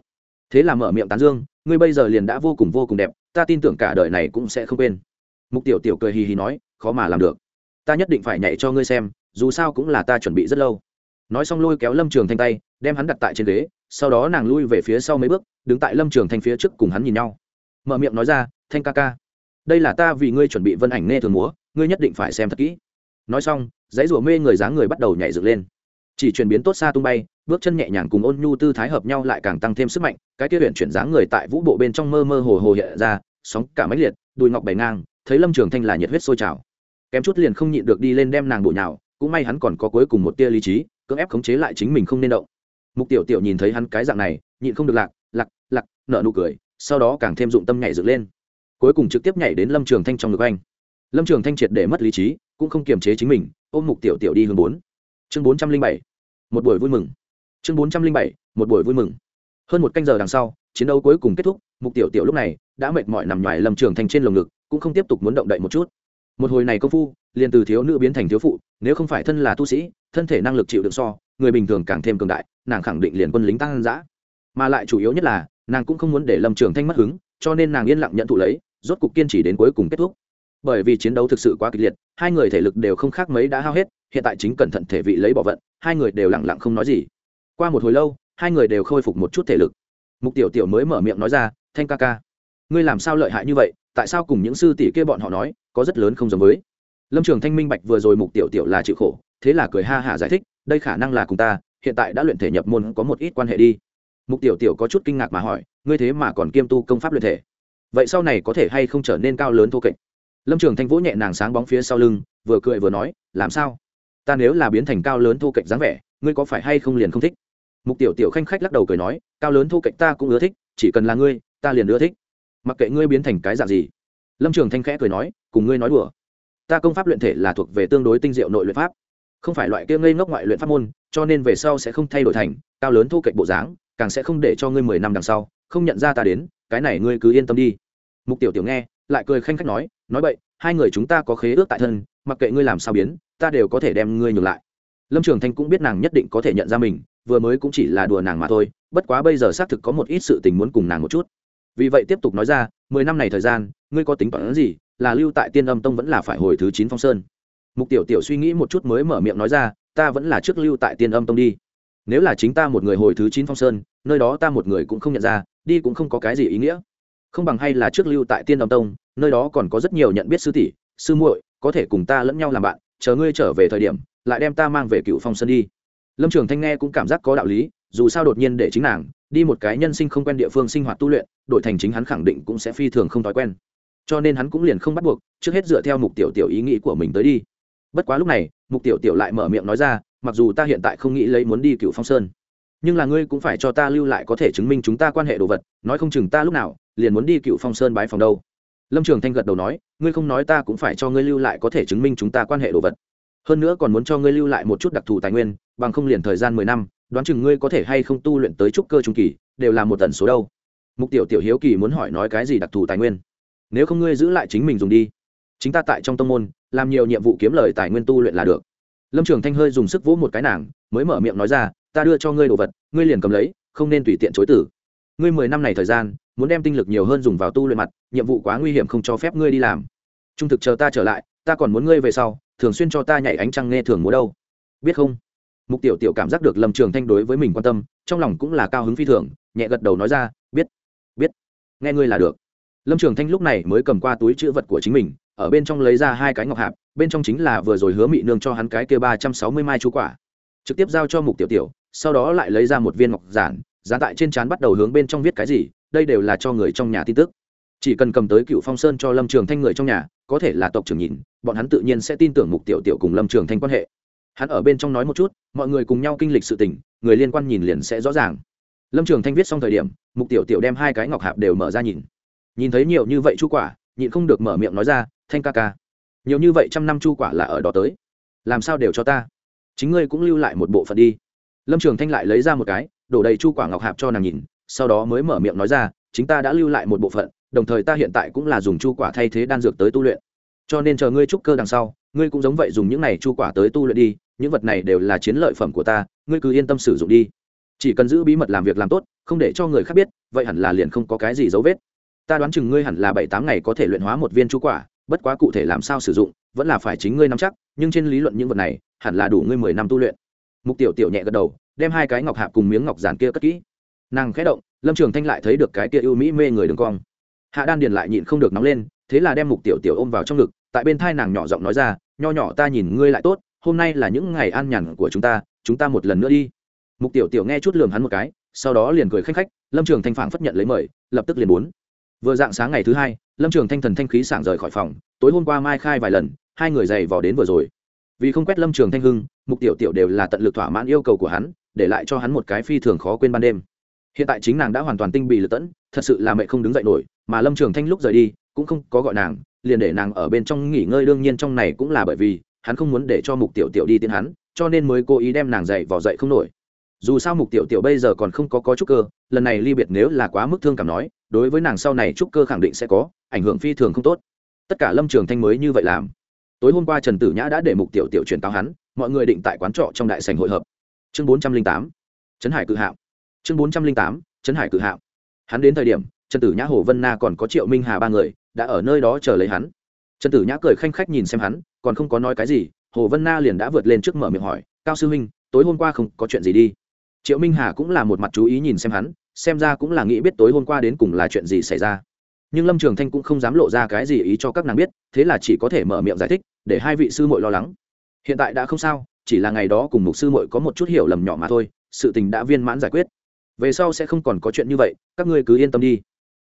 Thế là mở miệng tán dương, ngươi bây giờ liền đã vô cùng vô cùng đẹp, ta tin tưởng cả đời này cũng sẽ không quên. Mục tiểu tiểu cười hì hì nói, khó mà làm được. Ta nhất định phải nhảy cho ngươi xem, dù sao cũng là ta chuẩn bị rất lâu. Nói xong lôi kéo lâm trường thanh tay, đem hắn đặt tại trên ghế, sau đó nàng lui về phía sau mấy bước, đứng tại lâm trường thanh phía trước cùng hắn nhìn nhau. Mở miệng nói ra, thanh ca ca đây là ta vì ngươi chuẩn bị vân ảnh nghe thường múa, ngươi nhất định phải xem thật kỹ. Nói xong, dãy rủa mê người dáng người bắt đầu nhảy dựng lên. Chỉ chuyển biến tốt xa tung bay, bước chân nhẹ nhàng cùng ôn nhu tư thái hợp nhau lại càng tăng thêm sức mạnh, cái kia huyện chuyển dáng người tại vũ bộ bên trong mơ mơ hồ hồ hiện ra, sóng cả máy liệt, đùi ngọc bày ngang, thấy lâm trường thanh là nhiệt huyết sôi trào. Kém chút liền không nhịn được đi lên đem nàng bộ nhào, cũng may hắn còn có cuối cùng một tia lý trí, cưỡng ép khống chế lại chính mình không nên động. Mục tiểu tiểu nhìn thấy hắn cái dạng này, nhịn không được lạc lạc lạc nợ nụ cười, sau đó càng thêm dụng tâm nhảy dựng lên cuối cùng trực tiếp nhảy đến lâm trường thanh trong ngực anh. Lâm trường thanh triệt để mất lý trí, cũng không kiềm chế chính mình, ôm mục tiểu tiểu đi hướng bốn. Chương bốn trăm linh bảy. Một buổi vui mừng. Chương bốn trăm linh bảy, một buổi vui mừng. Hơn một canh giờ đằng sau, chiến đấu cuối cùng kết thúc, mục tiểu tiểu lúc này đã mệt mỏi nằm ngoài lâm trường thanh trên lồng ngực, cũng không tiếp tục muốn động đậy một chút. Một hồi này công phu, liền từ thiếu nữ biến thành thiếu phụ, nếu không phải thân là tu sĩ, thân thể năng lực chịu đựng so, người bình thường càng thêm cường đại, nàng khẳng định liền quân lính tăng giã mà lại chủ yếu nhất là, nàng cũng không muốn để lâm trường thanh mất hứng, cho nên nàng yên lặng nhận thụ lấy rốt cục kiên trì đến cuối cùng kết thúc. Bởi vì chiến đấu thực sự quá kịch liệt, hai người thể lực đều không khác mấy đã hao hết, hiện tại chính cẩn thận thể vị lấy bỏ vận, hai người đều lặng lặng không nói gì. Qua một hồi lâu, hai người đều khôi phục một chút thể lực. Mục tiểu tiểu mới mở miệng nói ra, thanh ca ca, ngươi làm sao lợi hại như vậy, tại sao cùng những sư tỷ kia bọn họ nói, có rất lớn không giống với? Lâm trường thanh minh bạch vừa rồi mục tiểu tiểu là chịu khổ, thế là cười ha hả giải thích, đây khả năng là cùng ta, hiện tại đã luyện thể nhập môn có một ít quan hệ đi. Mục tiểu tiểu có chút kinh ngạc mà hỏi, ngươi thế mà còn kiêm tu công pháp luyện thể? Vậy sau này có thể hay không trở nên cao lớn thô kệch? Lâm trường thanh vỗ nhẹ nàng sáng bóng phía sau lưng, vừa cười vừa nói, làm sao? Ta nếu là biến thành cao lớn thô kệch dáng vẻ, ngươi có phải hay không liền không thích? Mục tiểu tiểu khanh khách lắc đầu cười nói, cao lớn thô kệch ta cũng ưa thích, chỉ cần là ngươi, ta liền ưa thích. Mặc kệ ngươi biến thành cái dạng gì. Lâm trường thanh khẽ cười nói, cùng ngươi nói đùa. Ta công pháp luyện thể là thuộc về tương đối tinh diệu nội luyện pháp. Không phải loại kia ngây ngốc ngoại luyện pháp môn, cho nên về sau sẽ không thay đổi thành cao lớn thu kệch bộ dáng, càng sẽ không để cho ngươi mười năm đằng sau không nhận ra ta đến cái này ngươi cứ yên tâm đi. Mục tiểu tiểu nghe, lại cười khanh khách nói nói vậy hai người chúng ta có khế ước tại thân, mặc kệ ngươi làm sao biến, ta đều có thể đem ngươi nhường lại. Lâm trường thanh cũng biết nàng nhất định có thể nhận ra mình, vừa mới cũng chỉ là đùa nàng mà thôi, bất quá bây giờ xác thực có một ít sự tình muốn cùng nàng một chút. Vì vậy tiếp tục nói ra, mười năm này thời gian, ngươi có tính toán gì, là lưu tại tiên âm tông vẫn là phải hồi thứ chín phong sơn. Mục tiểu tiểu suy nghĩ một chút mới mở miệng nói ra, ta vẫn là trước lưu tại tiên âm tông đi nếu là chính ta một người hồi thứ chín phong sơn, nơi đó ta một người cũng không nhận ra, đi cũng không có cái gì ý nghĩa. Không bằng hay là trước lưu tại tiên đồng tông, nơi đó còn có rất nhiều nhận biết sư tỷ, sư muội, có thể cùng ta lẫn nhau làm bạn, chờ ngươi trở về thời điểm, lại đem ta mang về cựu phong sơn đi. Lâm trường thanh nghe cũng cảm giác có đạo lý, dù sao đột nhiên để chính nàng, đi một cái nhân sinh không quen địa phương sinh hoạt tu luyện, đổi thành chính hắn khẳng định cũng sẽ phi thường không thói quen. Cho nên hắn cũng liền không bắt buộc, trước hết dựa theo mục tiểu tiểu ý nghĩ của mình tới đi. Bất quá lúc này, mục tiểu tiểu lại mở miệng nói ra mặc dù ta hiện tại không nghĩ lấy muốn đi cựu phong sơn, nhưng là ngươi cũng phải cho ta lưu lại có thể chứng minh chúng ta quan hệ đồ vật, nói không chừng ta lúc nào liền muốn đi cựu phong sơn bái phòng đâu. Lâm trường thanh gật đầu nói, ngươi không nói ta cũng phải cho ngươi lưu lại có thể chứng minh chúng ta quan hệ đồ vật. Hơn nữa còn muốn cho ngươi lưu lại một chút đặc thù tài nguyên, bằng không liền thời gian mười năm, đoán chừng ngươi có thể hay không tu luyện tới trúc cơ trung kỳ, đều là một tần số đâu. Mục tiểu tiểu hiếu kỳ muốn hỏi nói cái gì đặc thù tài nguyên? Nếu không ngươi giữ lại chính mình dùng đi. Chính ta tại trong tâm môn, làm nhiều nhiệm vụ kiếm lời tài nguyên tu luyện là được lâm trường thanh hơi dùng sức vỗ một cái nàng, mới mở miệng nói ra, ta đưa cho ngươi đồ vật, ngươi liền cầm lấy, không nên tùy tiện chối tử. Ngươi mười năm này thời gian, muốn đem tinh lực nhiều hơn dùng vào tu luyện mặt, nhiệm vụ quá nguy hiểm không cho phép ngươi đi làm. Trung thực chờ ta trở lại, ta còn muốn ngươi về sau, thường xuyên cho ta nhảy ánh trăng nghe thường múa đâu. Biết không? Mục tiểu tiểu cảm giác được lâm trường thanh đối với mình quan tâm, trong lòng cũng là cao hứng phi thường, nhẹ gật đầu nói ra, biết biết, nghe ngươi là được. Lâm trường thanh lúc này mới cầm qua túi chữ vật của chính mình ở bên trong lấy ra hai cái ngọc hạp, bên trong chính là vừa rồi hứa mị nương cho hắn cái kia ba trăm sáu mươi mai chú quả. Trực tiếp giao cho mục tiểu tiểu, sau đó lại lấy ra một viên ngọc giản, giá tại trên trán bắt đầu hướng bên trong viết cái gì, đây đều là cho người trong nhà tin tức. Chỉ cần cầm tới cựu phong sơn cho lâm trường thanh người trong nhà, có thể là tộc trưởng nhìn, bọn hắn tự nhiên sẽ tin tưởng mục tiểu tiểu cùng lâm trường thanh quan hệ. Hắn ở bên trong nói một chút, mọi người cùng nhau kinh lịch sự tình, người liên quan nhìn liền sẽ rõ ràng. Lâm trường thanh viết xong thời điểm, mục tiểu tiểu đem hai cái ngọc hạp đều mở ra nhìn. Nhìn thấy nhiều như vậy chu quả, nhịn không được mở miệng nói ra thanh ca ca. Nhiều như vậy trăm năm chu quả là ở đó tới. Làm sao đều cho ta. Chính ngươi cũng lưu lại một bộ phận đi. Lâm trường thanh lại lấy ra một cái, đổ đầy chu quả ngọc hạp cho nàng nhìn, sau đó mới mở miệng nói ra, chính ta đã lưu lại một bộ phận, đồng thời ta hiện tại cũng là dùng chu quả thay thế đan dược tới tu luyện. Cho nên chờ ngươi trúc cơ đằng sau, ngươi cũng giống vậy dùng những này chu quả tới tu luyện đi, những vật này đều là chiến lợi phẩm của ta, ngươi cứ yên tâm sử dụng đi. Chỉ cần giữ bí mật làm việc làm tốt, không để cho người khác biết, vậy hẳn là liền không có cái gì dấu vết. Ta đoán chừng ngươi hẳn là bảy tám ngày có thể luyện hóa một viên chu quả bất quá cụ thể làm sao sử dụng, vẫn là phải chính ngươi nắm chắc, nhưng trên lý luận những vật này, hẳn là đủ ngươi mười năm tu luyện. Mục tiểu tiểu nhẹ gật đầu, đem hai cái ngọc hạp cùng miếng ngọc giản kia cất kỹ. Nàng khẽ động, lâm trường thanh lại thấy được cái kia ưu mỹ mê người đường cong. Hạ đan điền lại nhịn không được nóng lên, thế là đem mục tiểu tiểu ôm vào trong ngực, tại bên thai nàng nhỏ giọng nói ra, nho nhỏ ta nhìn ngươi lại tốt, hôm nay là những ngày an nhàn của chúng ta chúng ta một lần nữa đi. Mục tiểu tiểu nghe chút lườm hắn một cái, sau đó liền cười khanh khách, lâm trường thanh phản phất nhận lấy mời, lập tức liền bốn vừa dạng sáng ngày thứ hai lâm trường thanh thần thanh khí sảng rời khỏi phòng, tối hôm qua mai khai vài lần, hai người dày vò đến vừa rồi. Vì không quét lâm trường thanh hưng, mục tiểu tiểu đều là tận lực thỏa mãn yêu cầu của hắn, để lại cho hắn một cái phi thường khó quên ban đêm. Hiện tại chính nàng đã hoàn toàn tinh bị lật tẫn, thật sự là mẹ không đứng dậy nổi, mà lâm trường thanh lúc rời đi, cũng không có gọi nàng, liền để nàng ở bên trong nghỉ ngơi đương nhiên trong này cũng là bởi vì, hắn không muốn để cho mục tiểu tiểu đi tiến hắn, cho nên mới cố ý đem nàng dậy vò dậy không nổi. Dù sao mục tiểu tiểu bây giờ còn không có có chút cơ, lần này ly biệt nếu là quá mức thương cảm nói đối với nàng sau này trúc cơ khẳng định sẽ có, ảnh hưởng phi thường không tốt. Tất cả lâm trường thanh mới như vậy làm. Tối hôm qua trần tử nhã đã để mục tiểu tiểu truyền cáo hắn, mọi người định tại quán trọ trong đại sành hội hợp. Chương bốn trăm linh tám, trấn hải cự hạo. Chương bốn trăm linh tám, trấn hải cự hạo. Hắn đến thời điểm, trần tử nhã, hồ vân na còn có triệu minh hà ba người, đã ở nơi đó chờ lấy hắn. Trần tử nhã cười khanh khách nhìn xem hắn, còn không có nói cái gì, hồ vân na liền đã vượt lên trước mở miệng hỏi, cao sư huynh, tối hôm qua không có chuyện gì đi? Triệu minh hà cũng là một mặt chú ý nhìn xem hắn xem ra cũng là nghĩ biết tối hôm qua đến cùng là chuyện gì xảy ra. Nhưng lâm trường thanh cũng không dám lộ ra cái gì ý cho các nàng biết, thế là chỉ có thể mở miệng giải thích, để hai vị sư muội lo lắng. Hiện tại đã không sao, chỉ là ngày đó cùng mục sư muội có một chút hiểu lầm nhỏ mà thôi, sự tình đã viên mãn giải quyết. Về sau sẽ không còn có chuyện như vậy, các ngươi cứ yên tâm đi.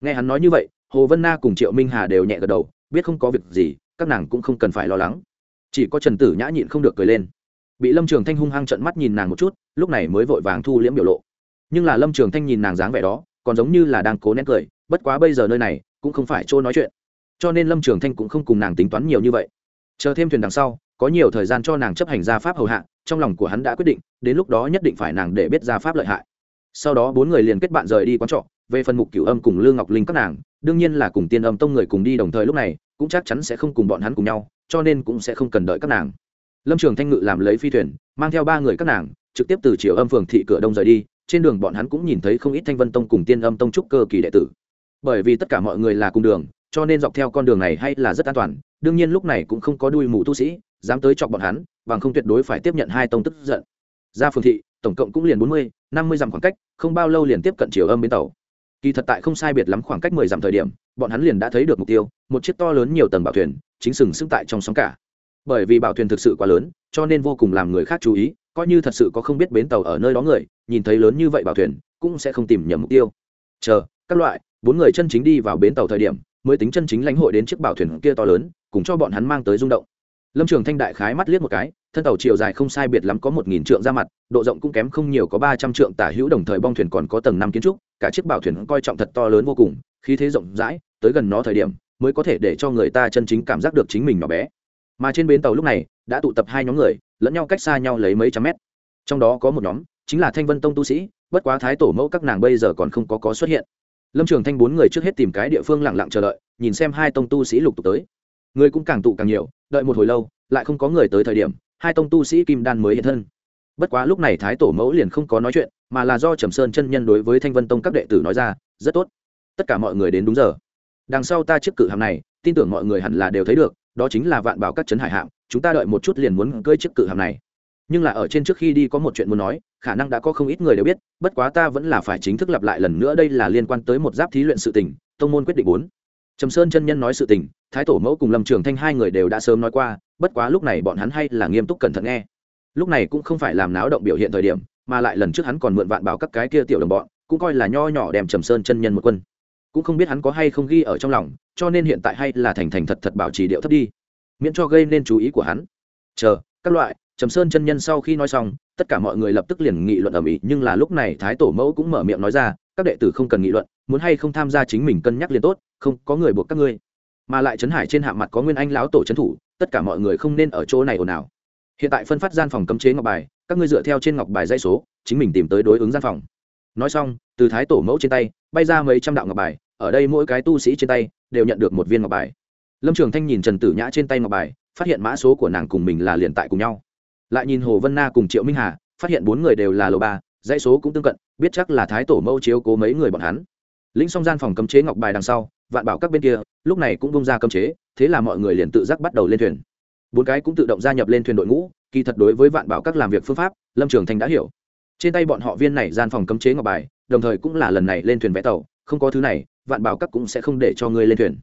Nghe hắn nói như vậy, hồ vân na cùng triệu minh hà đều nhẹ gật đầu, biết không có việc gì, các nàng cũng không cần phải lo lắng. Chỉ có trần tử nhã nhịn không được cười lên. Bị lâm trường thanh hung hăng trận mắt nhìn nàng một chút, lúc này mới vội vàng thu liễm biểu lộ nhưng là lâm trường thanh nhìn nàng dáng vẻ đó, còn giống như là đang cố nén cười, bất quá bây giờ nơi này cũng không phải chỗ nói chuyện. Cho nên lâm trường thanh cũng không cùng nàng tính toán nhiều như vậy. Chờ thêm thuyền đằng sau, có nhiều thời gian cho nàng chấp hành gia pháp hầu hạ, trong lòng của hắn đã quyết định, đến lúc đó nhất định phải nàng để biết gia pháp lợi hại. Sau đó bốn người liền kết bạn rời đi quán trọ, về phần mục cửu âm cùng lương ngọc linh các nàng, đương nhiên là cùng tiên âm tông người cùng đi đồng thời lúc này, cũng chắc chắn sẽ không cùng bọn hắn cùng nhau, cho nên cũng sẽ không cần đợi các nàng. Lâm trường thanh ngự làm lấy phi thuyền, mang theo ba người các nàng, trực tiếp từ chiều âm phường thị cửa đông rời đi trên đường bọn hắn cũng nhìn thấy không ít thanh vân tông cùng tiên âm tông trúc cơ kỳ đệ tử. Bởi vì tất cả mọi người là cùng đường, cho nên dọc theo con đường này hay là rất an toàn, đương nhiên lúc này cũng không có đuôi mù tu sĩ dám tới chọc bọn hắn, bằng không tuyệt đối phải tiếp nhận hai tông tức giận. Ra phường thị, tổng cộng cũng liền bốn mươi, năm mươi dặm khoảng cách, không bao lâu liền tiếp cận chiều âm bến tàu. Kỳ thật tại không sai biệt lắm khoảng cách mười dặm thời điểm, bọn hắn liền đã thấy được mục tiêu, một chiếc to lớn nhiều tầng bảo thuyền, chính sừng sững tại trong sóng cả. Bởi vì bảo thuyền thực sự quá lớn, cho nên vô cùng làm người khác chú ý coi như thật sự có không biết bến tàu ở nơi đó người, nhìn thấy lớn như vậy bảo thuyền, cũng sẽ không tìm nhầm mục tiêu. Chờ, các loại, bốn người chân chính đi vào bến tàu thời điểm, mới tính chân chính lãnh hội đến chiếc bảo thuyền kia to lớn, cùng cho bọn hắn mang tới rung động. Lâm trường thanh đại khái mắt liếc một cái, thân tàu chiều dài không sai biệt lắm có một nghìn trượng ra mặt, độ rộng cũng kém không nhiều có ba trăm trượng tả hữu, đồng thời bong thuyền còn có tầng năm kiến trúc, cả chiếc bảo thuyền coi trọng thật to lớn vô cùng, khí thế rộng rãi, tới gần nó thời điểm, mới có thể để cho người ta chân chính cảm giác được chính mình nhỏ bé. Mà trên bến tàu lúc này, đã tụ tập hai nhóm người lẫn nhau cách xa nhau lấy mấy trăm mét. Trong đó có một nhóm, chính là thanh vân tông tu sĩ, bất quá thái tổ mẫu các nàng bây giờ còn không có có xuất hiện. Lâm trường thanh bốn người trước hết tìm cái địa phương lặng lặng chờ đợi, nhìn xem hai tông tu sĩ lục tục tới. Người cũng càng tụ càng nhiều, đợi một hồi lâu, lại không có người tới thời điểm, hai tông tu sĩ kim đan mới hiện thân. Bất quá lúc này thái tổ mẫu liền không có nói chuyện, mà là do trầm sơn chân nhân đối với thanh vân tông các đệ tử nói ra, rất tốt. Tất cả mọi người đến đúng giờ. Đằng sau ta chiếc cự hàm này, tin tưởng mọi người hẳn là đều thấy được đó chính là vạn bảo các trấn hải hạm, chúng ta đợi một chút liền muốn cơi chiếc cự hạm này. Nhưng là ở trên trước khi đi có một chuyện muốn nói, khả năng đã có không ít người đều biết, bất quá ta vẫn là phải chính thức lặp lại lần nữa đây là liên quan tới một giáp thí luyện sự tình, tông môn quyết định bốn. Trầm sơn chân nhân nói sự tình, thái tổ mẫu cùng lâm trường thanh hai người đều đã sớm nói qua, bất quá lúc này bọn hắn hay là nghiêm túc cẩn thận nghe. Lúc này cũng không phải làm náo động biểu hiện thời điểm, mà lại lần trước hắn còn mượn vạn bảo các cái kia tiểu đồng bọn, cũng coi là nho nhỏ đem trầm sơn chân nhân một quân cũng không biết hắn có hay không ghi ở trong lòng, cho nên hiện tại hay là thành thành thật thật bảo trì điệu thấp đi, miễn cho gây nên chú ý của hắn. Chờ, các loại, trầm sơn chân nhân sau khi nói xong, tất cả mọi người lập tức liền nghị luận ở mỹ nhưng là lúc này thái tổ mẫu cũng mở miệng nói ra, các đệ tử không cần nghị luận, muốn hay không tham gia chính mình cân nhắc liền tốt, không có người buộc các ngươi. Mà lại trấn hải trên hạ mặt có nguyên anh lão tổ trấn thủ, tất cả mọi người không nên ở chỗ này ồn ào. Hiện tại phân phát gian phòng cấm chế ngọc bài, các ngươi dựa theo trên ngọc bài dây số, chính mình tìm tới đối ứng gian phòng. Nói xong, từ thái tổ mẫu trên tay, bay ra mấy trăm đạo ngọc bài ở đây mỗi cái tu sĩ trên tay đều nhận được một viên ngọc bài. Lâm trường thanh nhìn trần tử nhã trên tay ngọc bài, phát hiện mã số của nàng cùng mình là liền tại cùng nhau. Lại nhìn hồ vân na cùng triệu minh hà, phát hiện bốn người đều là lầu ba, dãy số cũng tương cận, biết chắc là thái tổ mẫu chiếu cố mấy người bọn hắn. Lĩnh song gian phòng cấm chế ngọc bài đằng sau, vạn bảo các bên kia, lúc này cũng bung ra cấm chế, thế là mọi người liền tự giác bắt đầu lên thuyền. Bốn cái cũng tự động gia nhập lên thuyền đội ngũ, kỳ thật đối với vạn bảo các làm việc phương pháp, lâm trường thanh đã hiểu. Trên tay bọn họ viên này gian phòng cấm chế ngọc bài, đồng thời cũng là lần này lên thuyền vẽ tàu, không có thứ này vạn bảo các cũng sẽ không để cho ngươi lên thuyền.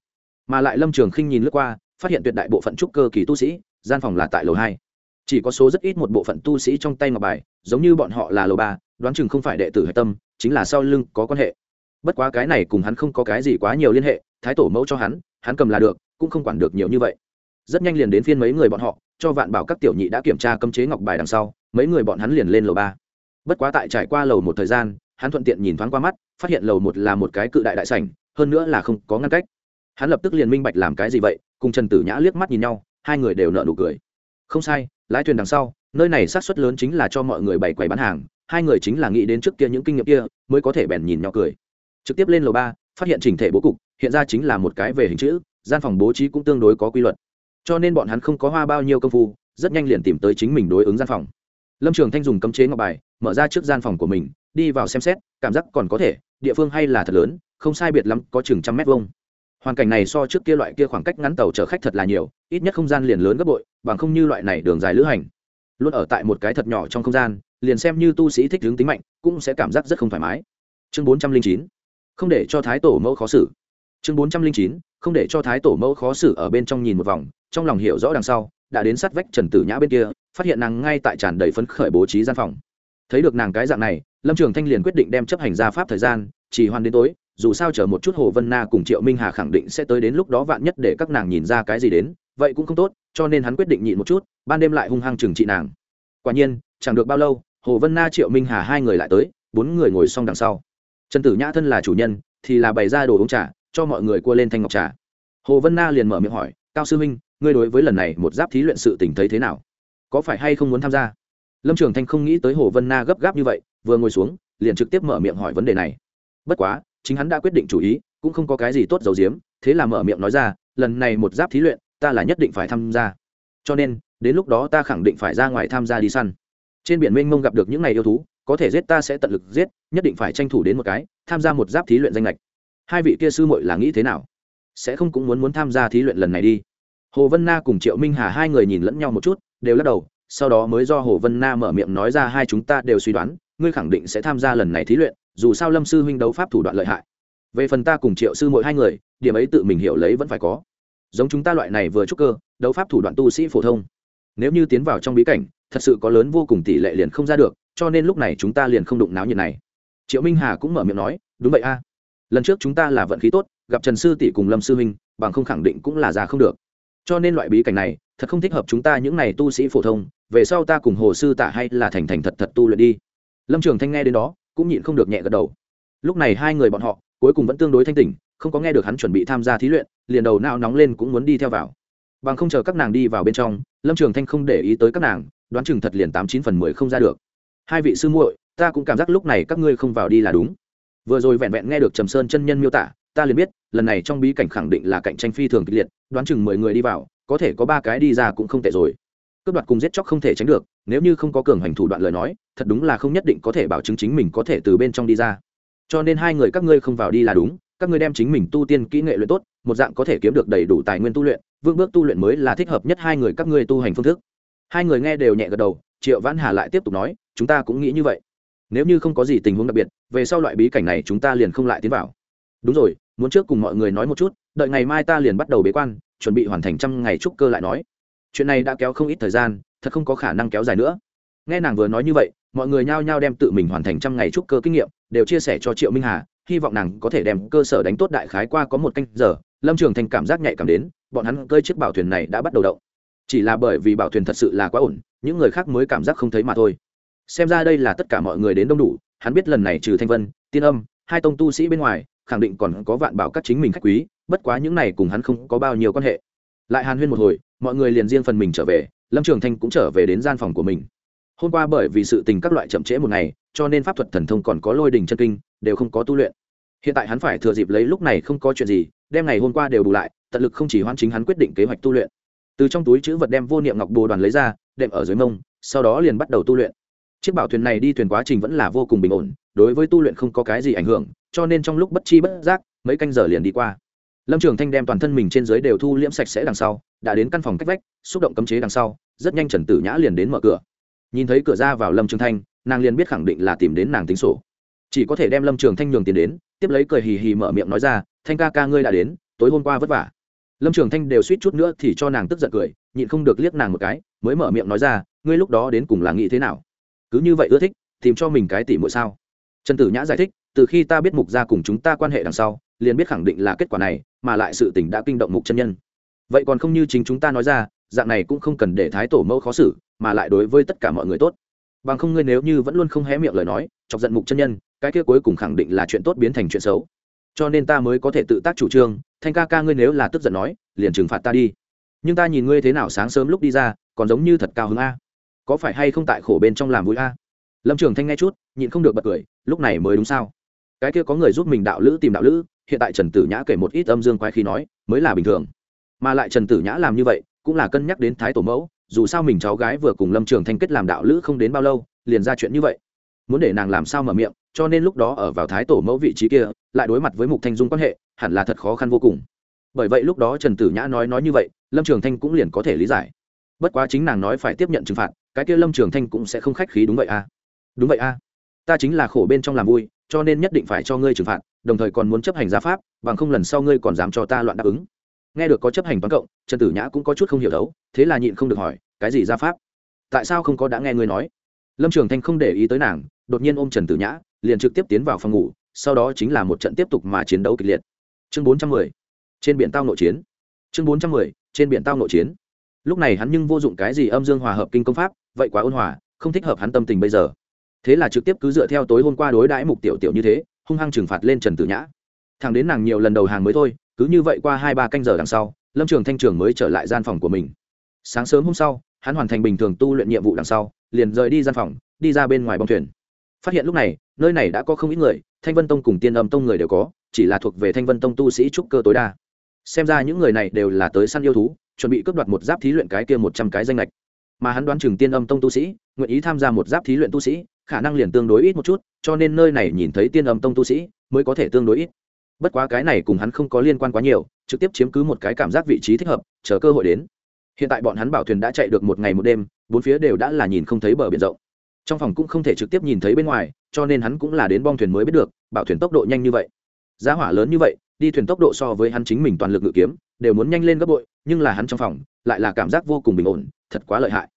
Mà lại lâm trường khinh nhìn lướt qua, phát hiện tuyệt đại bộ phận trúc cơ kỳ tu sĩ, gian phòng là tại lầu hai. Chỉ có số rất ít một bộ phận tu sĩ trong tay ngọc bài, giống như bọn họ là lầu ba, đoán chừng không phải đệ tử hạch tâm, chính là sau lưng có quan hệ. Bất quá cái này cùng hắn không có cái gì quá nhiều liên hệ, thái tổ mẫu cho hắn hắn cầm là được, cũng không quản được nhiều như vậy. Rất nhanh liền đến phiên mấy người bọn họ, cho vạn bảo các tiểu nhị đã kiểm tra cấm chế ngọc bài đằng sau, mấy người bọn hắn liền lên lầu ba. Bất quá tại trải qua lầu một thời gian hắn thuận tiện nhìn thoáng qua mắt, phát hiện lầu một là một cái cự đại đại sảnh, hơn nữa là không có ngăn cách. Hắn lập tức liền minh bạch làm cái gì vậy, cùng trần tử nhã liếc mắt nhìn nhau, hai người đều nợ nụ cười. Không sai, lái thuyền đằng sau, nơi này sát xuất lớn chính là cho mọi người bày quầy bán hàng, hai người chính là nghĩ đến trước kia những kinh nghiệm kia, mới có thể bèn nhìn nhau cười. Trực tiếp lên lầu ba, phát hiện chỉnh thể bố cục, hiện ra chính là một cái về hình chữ, gian phòng bố trí cũng tương đối có quy luật. Cho nên bọn hắn không có hoa bao nhiêu công phu, rất nhanh liền tìm tới chính mình đối ứng gian phòng. Lâm trường thanh dùng cấm chế ngọc bài, mở ra trước gian phòng của mình đi vào xem xét, cảm giác còn có thể, địa phương hay là thật lớn, không sai biệt lắm, có chừng trăm mét vuông. Hoàn cảnh này so trước kia loại kia khoảng cách ngắn tàu chở khách thật là nhiều, ít nhất không gian liền lớn gấp bội, bằng không như loại này đường dài lữ hành. Luôn ở tại một cái thật nhỏ trong không gian, liền xem như tu sĩ thích hướng tính mạnh, cũng sẽ cảm giác rất không thoải mái. Chương bốn trăm linh chín, không để cho thái tổ mẫu khó xử. Chương bốn trăm linh chín, không để cho thái tổ mẫu khó xử ở bên trong nhìn một vòng, trong lòng hiểu rõ đằng sau, đã đến sát vách trần tử nhã bên kia, phát hiện nàng ngay tại tràn đầy phấn khởi bố trí gian phòng. Thấy được nàng cái dạng này lâm trường thanh liền quyết định đem chấp hành ra pháp thời gian, chỉ hoan đến tối, dù sao chờ một chút hồ vân na cùng triệu minh hà khẳng định sẽ tới đến lúc đó vạn nhất để các nàng nhìn ra cái gì đến, vậy cũng không tốt, cho nên hắn quyết định nhịn một chút, ban đêm lại hung hăng trừng trị nàng. Quả nhiên, chẳng được bao lâu, hồ vân na, triệu minh hà hai người lại tới, bốn người ngồi xong đằng sau. Trần tử nhã thân là chủ nhân, thì là bày ra đồ uống trà, cho mọi người cua lên thanh ngọc trà. Hồ vân na liền mở miệng hỏi, cao sư minh ngươi đối với lần này một giáp thí luyện sự tình thấy thế nào? Có phải hay không muốn tham gia? Lâm trường thanh không nghĩ tới hồ vân na gấp gáp như vậy vừa ngồi xuống, liền trực tiếp mở miệng hỏi vấn đề này. Bất quá, chính hắn đã quyết định chủ ý, cũng không có cái gì tốt dầu diếm thế là mở miệng nói ra, lần này một giáp thí luyện, ta là nhất định phải tham gia. Cho nên, đến lúc đó ta khẳng định phải ra ngoài tham gia đi săn. Trên biển mênh mông gặp được những ngày yêu thú, có thể giết ta sẽ tận lực giết, nhất định phải tranh thủ đến một cái, tham gia một giáp thí luyện danh lệch hai vị kia sư muội là nghĩ thế nào? Sẽ không cũng muốn muốn tham gia thí luyện lần này đi. Hồ vân na cùng triệu minh hà hai người nhìn lẫn nhau một chút, đều lắc đầu, sau đó mới do hồ vân na mở miệng nói ra hai chúng ta đều suy đoán ngươi khẳng định sẽ tham gia lần này thí luyện, dù sao lâm sư huynh đấu pháp thủ đoạn lợi hại. Về phần ta cùng triệu sư mỗi hai người, điểm ấy tự mình hiểu lấy vẫn phải có. Giống chúng ta loại này vừa trúc cơ, đấu pháp thủ đoạn tu sĩ phổ thông. Nếu như tiến vào trong bí cảnh, thật sự có lớn vô cùng tỷ lệ liền không ra được, cho nên lúc này chúng ta liền không đụng náo nhiệt này. Triệu minh hà cũng mở miệng nói, đúng vậy a. Lần trước chúng ta là vận khí tốt, gặp trần sư tỷ cùng lâm sư huynh, bằng không khẳng định cũng là già không được. Cho nên loại bí cảnh này, thật không thích hợp chúng ta những n à y tu sĩ phổ thông, về sau ta cùng hồ sư tả hay là thành thành thật thật tu luyện đi lâm trường thanh nghe đến đó cũng nhịn không được nhẹ gật đầu lúc này hai người bọn họ cuối cùng vẫn tương đối thanh tỉnh không có nghe được hắn chuẩn bị tham gia thí luyện liền đầu nao nóng lên cũng muốn đi theo vào bằng không chờ các nàng đi vào bên trong lâm trường thanh không để ý tới các nàng đoán chừng thật liền tám chín phần mười không ra được hai vị sư muội ta cũng cảm giác lúc này các ngươi không vào đi là đúng vừa rồi vẹn vẹn nghe được trầm sơn chân nhân miêu tả ta liền biết lần này trong bí cảnh khẳng định là cạnh tranh phi thường kịch liệt đoán chừng mười người đi vào có thể có ba cái đi ra cũng không tệ rồi cướp đoạt cùng giết chóc không thể tránh được, nếu như không có cường hành thủ đoạn lời nói, thật đúng là không nhất định có thể bảo chứng chính mình có thể từ bên trong đi ra. Cho nên hai người các ngươi không vào đi là đúng, các ngươi đem chính mình tu tiên kỹ nghệ luyện tốt, một dạng có thể kiếm được đầy đủ tài nguyên tu luyện vương bước tu luyện mới là thích hợp nhất hai người các ngươi tu hành phương thức. Hai người nghe đều nhẹ gật đầu, triệu vãn hà lại tiếp tục nói, chúng ta cũng nghĩ như vậy. Nếu như không có gì tình huống đặc biệt, về sau loại bí cảnh này chúng ta liền không lại tiến vào. Đúng rồi, muốn trước cùng mọi người nói một chút, đợi ngày mai ta liền bắt đầu bế quan, chuẩn bị hoàn thành trăm ngày trúc cơ lại nói chuyện này đã kéo không ít thời gian, thật không có khả năng kéo dài nữa. Nghe nàng vừa nói như vậy, mọi người nhao nhao đem tự mình hoàn thành trăm ngày trúc cơ kinh nghiệm, đều chia sẻ cho triệu minh hà, hy vọng nàng có thể đem cơ sở đánh tốt đại khái qua có một canh giờ, lâm trường thành cảm giác nhạy cảm đến, bọn hắn cơi chiếc bảo thuyền này đã bắt đầu động. Chỉ là bởi vì bảo thuyền thật sự là quá ổn, những người khác mới cảm giác không thấy mà thôi. Xem ra đây là tất cả mọi người đến đông đủ, hắn biết lần này trừ thanh vân, tiên âm, hai tông tu sĩ bên ngoài, khẳng định còn có vạn bảo các chính mình khách quý, bất quá những này cùng hắn không có bao nhiêu quan hệ. Lại hàn huyên một hồi mọi người liền riêng phần mình trở về, lâm trường thanh cũng trở về đến gian phòng của mình. Hôm qua bởi vì sự tình các loại chậm trễ một ngày, cho nên pháp thuật thần thông còn có lôi đình chân kinh, đều không có tu luyện. Hiện tại hắn phải thừa dịp lấy lúc này không có chuyện gì, đem ngày hôm qua đều bù lại, tận lực không chỉ hoan chính hắn quyết định kế hoạch tu luyện. Từ trong túi chữ vật đem vô niệm ngọc bồ đoàn lấy ra, đệm ở dưới mông, sau đó liền bắt đầu tu luyện. Chiếc bảo thuyền này đi thuyền quá trình vẫn là vô cùng bình ổn, đối với tu luyện không có cái gì ảnh hưởng, cho nên trong lúc bất chi bất giác, mấy canh giờ liền đi qua. Lâm trường thanh đem toàn thân mình trên dưới đều thu liễm sạch sẽ đằng sau đã đến căn phòng cách vách, xúc động cấm chế đằng sau, rất nhanh trần tử nhã liền đến mở cửa. Nhìn thấy cửa ra vào lâm trường thanh, nàng liền biết khẳng định là tìm đến nàng tính sổ. Chỉ có thể đem lâm trường thanh nhường tiền đến, tiếp lấy cười hì hì mở miệng nói ra, thanh ca ca ngươi đã đến, tối hôm qua vất vả. Lâm trường thanh đều suýt chút nữa thì cho nàng tức giận cười, nhịn không được liếc nàng một cái, mới mở miệng nói ra, ngươi lúc đó đến cùng là nghĩ thế nào? Cứ như vậy ưa thích, tìm cho mình cái tỉ mỗi sao? Trần tử nhã giải thích, từ khi ta biết mục gia cùng chúng ta quan hệ đằng sau, liền biết khẳng định là kết quả này, mà lại sự tình đã kinh động mục chân nhân vậy còn không như chính chúng ta nói ra, dạng này cũng không cần để thái tổ mẫu khó xử, mà lại đối với tất cả mọi người tốt. Bằng không ngươi nếu như vẫn luôn không hé miệng lời nói, chọc giận mục chân nhân, cái kia cuối cùng khẳng định là chuyện tốt biến thành chuyện xấu. Cho nên ta mới có thể tự tác chủ trương, thanh ca ca ngươi nếu là tức giận nói, liền trừng phạt ta đi. Nhưng ta nhìn ngươi thế nào sáng sớm lúc đi ra, còn giống như thật cao hứng a. Có phải hay không tại khổ bên trong làm vui a? Lâm trường thanh nghe chút, nhịn không được bật cười, lúc này mới đúng sao? Cái kia có người giúp mình đạo lữ tìm đạo lữ, hiện tại trần tử nhã kể một ít âm dương quái khí nói, mới là bình thường mà lại trần tử nhã làm như vậy, cũng là cân nhắc đến thái tổ mẫu, dù sao mình cháu gái vừa cùng lâm trường thanh kết làm đạo lữ không đến bao lâu, liền ra chuyện như vậy muốn để nàng làm sao mở miệng, cho nên lúc đó ở vào thái tổ mẫu vị trí kia, lại đối mặt với mục thanh dung quan hệ, hẳn là thật khó khăn vô cùng bởi vậy lúc đó trần tử nhã nói nói như vậy, lâm trường thanh cũng liền có thể lý giải bất quá chính nàng nói phải tiếp nhận trừng phạt, cái kia lâm trường thanh cũng sẽ không khách khí đúng vậy a à? đúng vậy a à? ta chính là khổ bên trong làm vui, cho nên nhất định phải cho ngươi trừng phạt, đồng thời còn muốn chấp hành gia pháp, bằng không lần sau ngươi còn dám cho ta loạn đáp ứng nghe được có chấp hành toán cộng, trần tử nhã cũng có chút không hiểu đấu, thế là nhịn không được hỏi, cái gì gia pháp? Tại sao không có đã nghe ngươi nói? Lâm trường thanh không để ý tới nàng, đột nhiên ôm trần tử nhã, liền trực tiếp tiến vào phòng ngủ, sau đó chính là một trận tiếp tục mà chiến đấu kịch liệt. Chương bốn trăm mười, trên biển tao nội chiến. Chương bốn trăm mười, trên biển tao nội chiến. Lúc này hắn nhưng vô dụng cái gì âm dương hòa hợp kinh công pháp, vậy quá ôn hòa, không thích hợp hắn tâm tình bây giờ. Thế là trực tiếp cứ dựa theo tối hôm qua đối đãi mục tiểu tiểu như thế, hung hăng trừng phạt lên trần tử nhã. Thằng đến nàng nhiều lần đầu hàng mới thôi cứ như vậy qua hai ba canh giờ đằng sau, lâm trường thanh trường mới trở lại gian phòng của mình. Sáng sớm hôm sau, hắn hoàn thành bình thường tu luyện nhiệm vụ đằng sau, liền rời đi gian phòng, đi ra bên ngoài bong thuyền. Phát hiện lúc này, nơi này đã có không ít người, thanh vân tông cùng tiên âm tông người đều có, chỉ là thuộc về thanh vân tông tu sĩ trúc cơ tối đa. Xem ra những người này đều là tới săn yêu thú, chuẩn bị cướp đoạt một giáp thí luyện cái kia một trăm cái danh lệch mà hắn đoán chừng tiên âm tông tu sĩ, nguyện ý tham gia một giáp thí luyện tu sĩ, khả năng liền tương đối ít một chút, cho nên nơi này nhìn thấy tiên âm tông tu sĩ, mới có thể tương đối ít bất quá cái này cùng hắn không có liên quan quá nhiều, trực tiếp chiếm cứ một cái cảm giác vị trí thích hợp, chờ cơ hội đến. Hiện tại bọn hắn bảo thuyền đã chạy được một ngày một đêm, bốn phía đều đã là nhìn không thấy bờ biển rộng. Trong phòng cũng không thể trực tiếp nhìn thấy bên ngoài, cho nên hắn cũng là đến bong thuyền mới biết được, bảo thuyền tốc độ nhanh như vậy. Giá hỏa lớn như vậy, đi thuyền tốc độ so với hắn chính mình toàn lực ngự kiếm, đều muốn nhanh lên gấp bội, nhưng là hắn trong phòng, lại là cảm giác vô cùng bình ổn, thật quá lợi hại.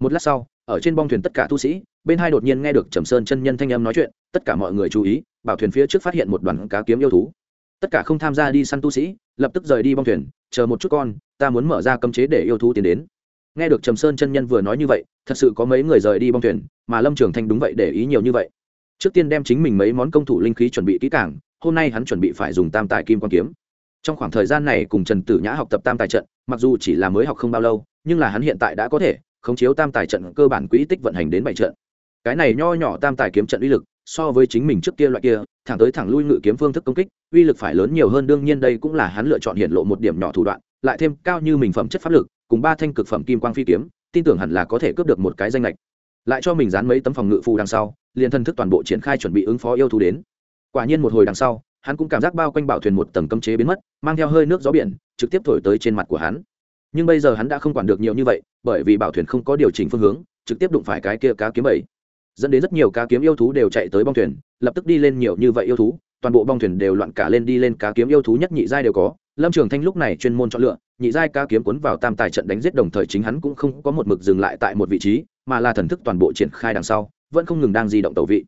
Một lát sau, ở trên bong thuyền tất cả tu sĩ, bên hai đột nhiên nghe được trầm sơn chân nhân thanh âm nói chuyện, tất cả mọi người chú ý, bảo thuyền phía trước phát hiện một đoàn cá kiếm yêu thú tất cả không tham gia đi săn tu sĩ, lập tức rời đi bong thuyền, chờ một chút con, ta muốn mở ra cấm chế để yêu thú tiến đến. Nghe được trầm sơn chân nhân vừa nói như vậy, thật sự có mấy người rời đi bong thuyền, mà lâm trường thanh đúng vậy để ý nhiều như vậy. Trước tiên đem chính mình mấy món công thủ linh khí chuẩn bị kỹ càng, hôm nay hắn chuẩn bị phải dùng tam tài kim quan kiếm. Trong khoảng thời gian này cùng trần tử nhã học tập tam tài trận, mặc dù chỉ là mới học không bao lâu, nhưng là hắn hiện tại đã có thể khống chiếu tam tài trận cơ bản quỹ tích vận hành đến bảy trận. Cái này nho nhỏ tam tài kiếm trận uy lực so với chính mình trước kia loại kia, thẳng tới thẳng lui ngự kiếm phương thức công kích, uy lực phải lớn nhiều hơn, đương nhiên đây cũng là hắn lựa chọn hiện lộ một điểm nhỏ thủ đoạn, lại thêm cao như mình phẩm chất pháp lực, cùng ba thanh cực phẩm kim quang phi kiếm, tin tưởng hẳn là có thể cướp được một cái danh lệch. Lại cho mình dán mấy tấm phòng ngự phù đằng sau, liền thân thức toàn bộ triển khai chuẩn bị ứng phó yêu thú đến. Quả nhiên một hồi đằng sau, hắn cũng cảm giác bao quanh bảo thuyền một tầng cấm chế biến mất, mang theo hơi nước gió biển, trực tiếp thổi tới trên mặt của hắn. Nhưng bây giờ hắn đã không quản được nhiều như vậy, bởi vì bảo thuyền không có điều chỉnh phương hướng, trực tiếp đụng phải cái kia cá kiếm bảy dẫn đến rất nhiều cá kiếm yêu thú đều chạy tới bong thuyền, lập tức đi lên nhiều như vậy yêu thú, toàn bộ bong thuyền đều loạn cả lên đi lên cá kiếm yêu thú nhất nhị giai đều có. Lâm trường thanh lúc này chuyên môn chọn lựa, nhị giai cá kiếm cuốn vào tam tài trận đánh giết đồng thời chính hắn cũng không có một mực dừng lại tại một vị trí, mà là thần thức toàn bộ triển khai đằng sau, vẫn không ngừng đang di động tẩu vị.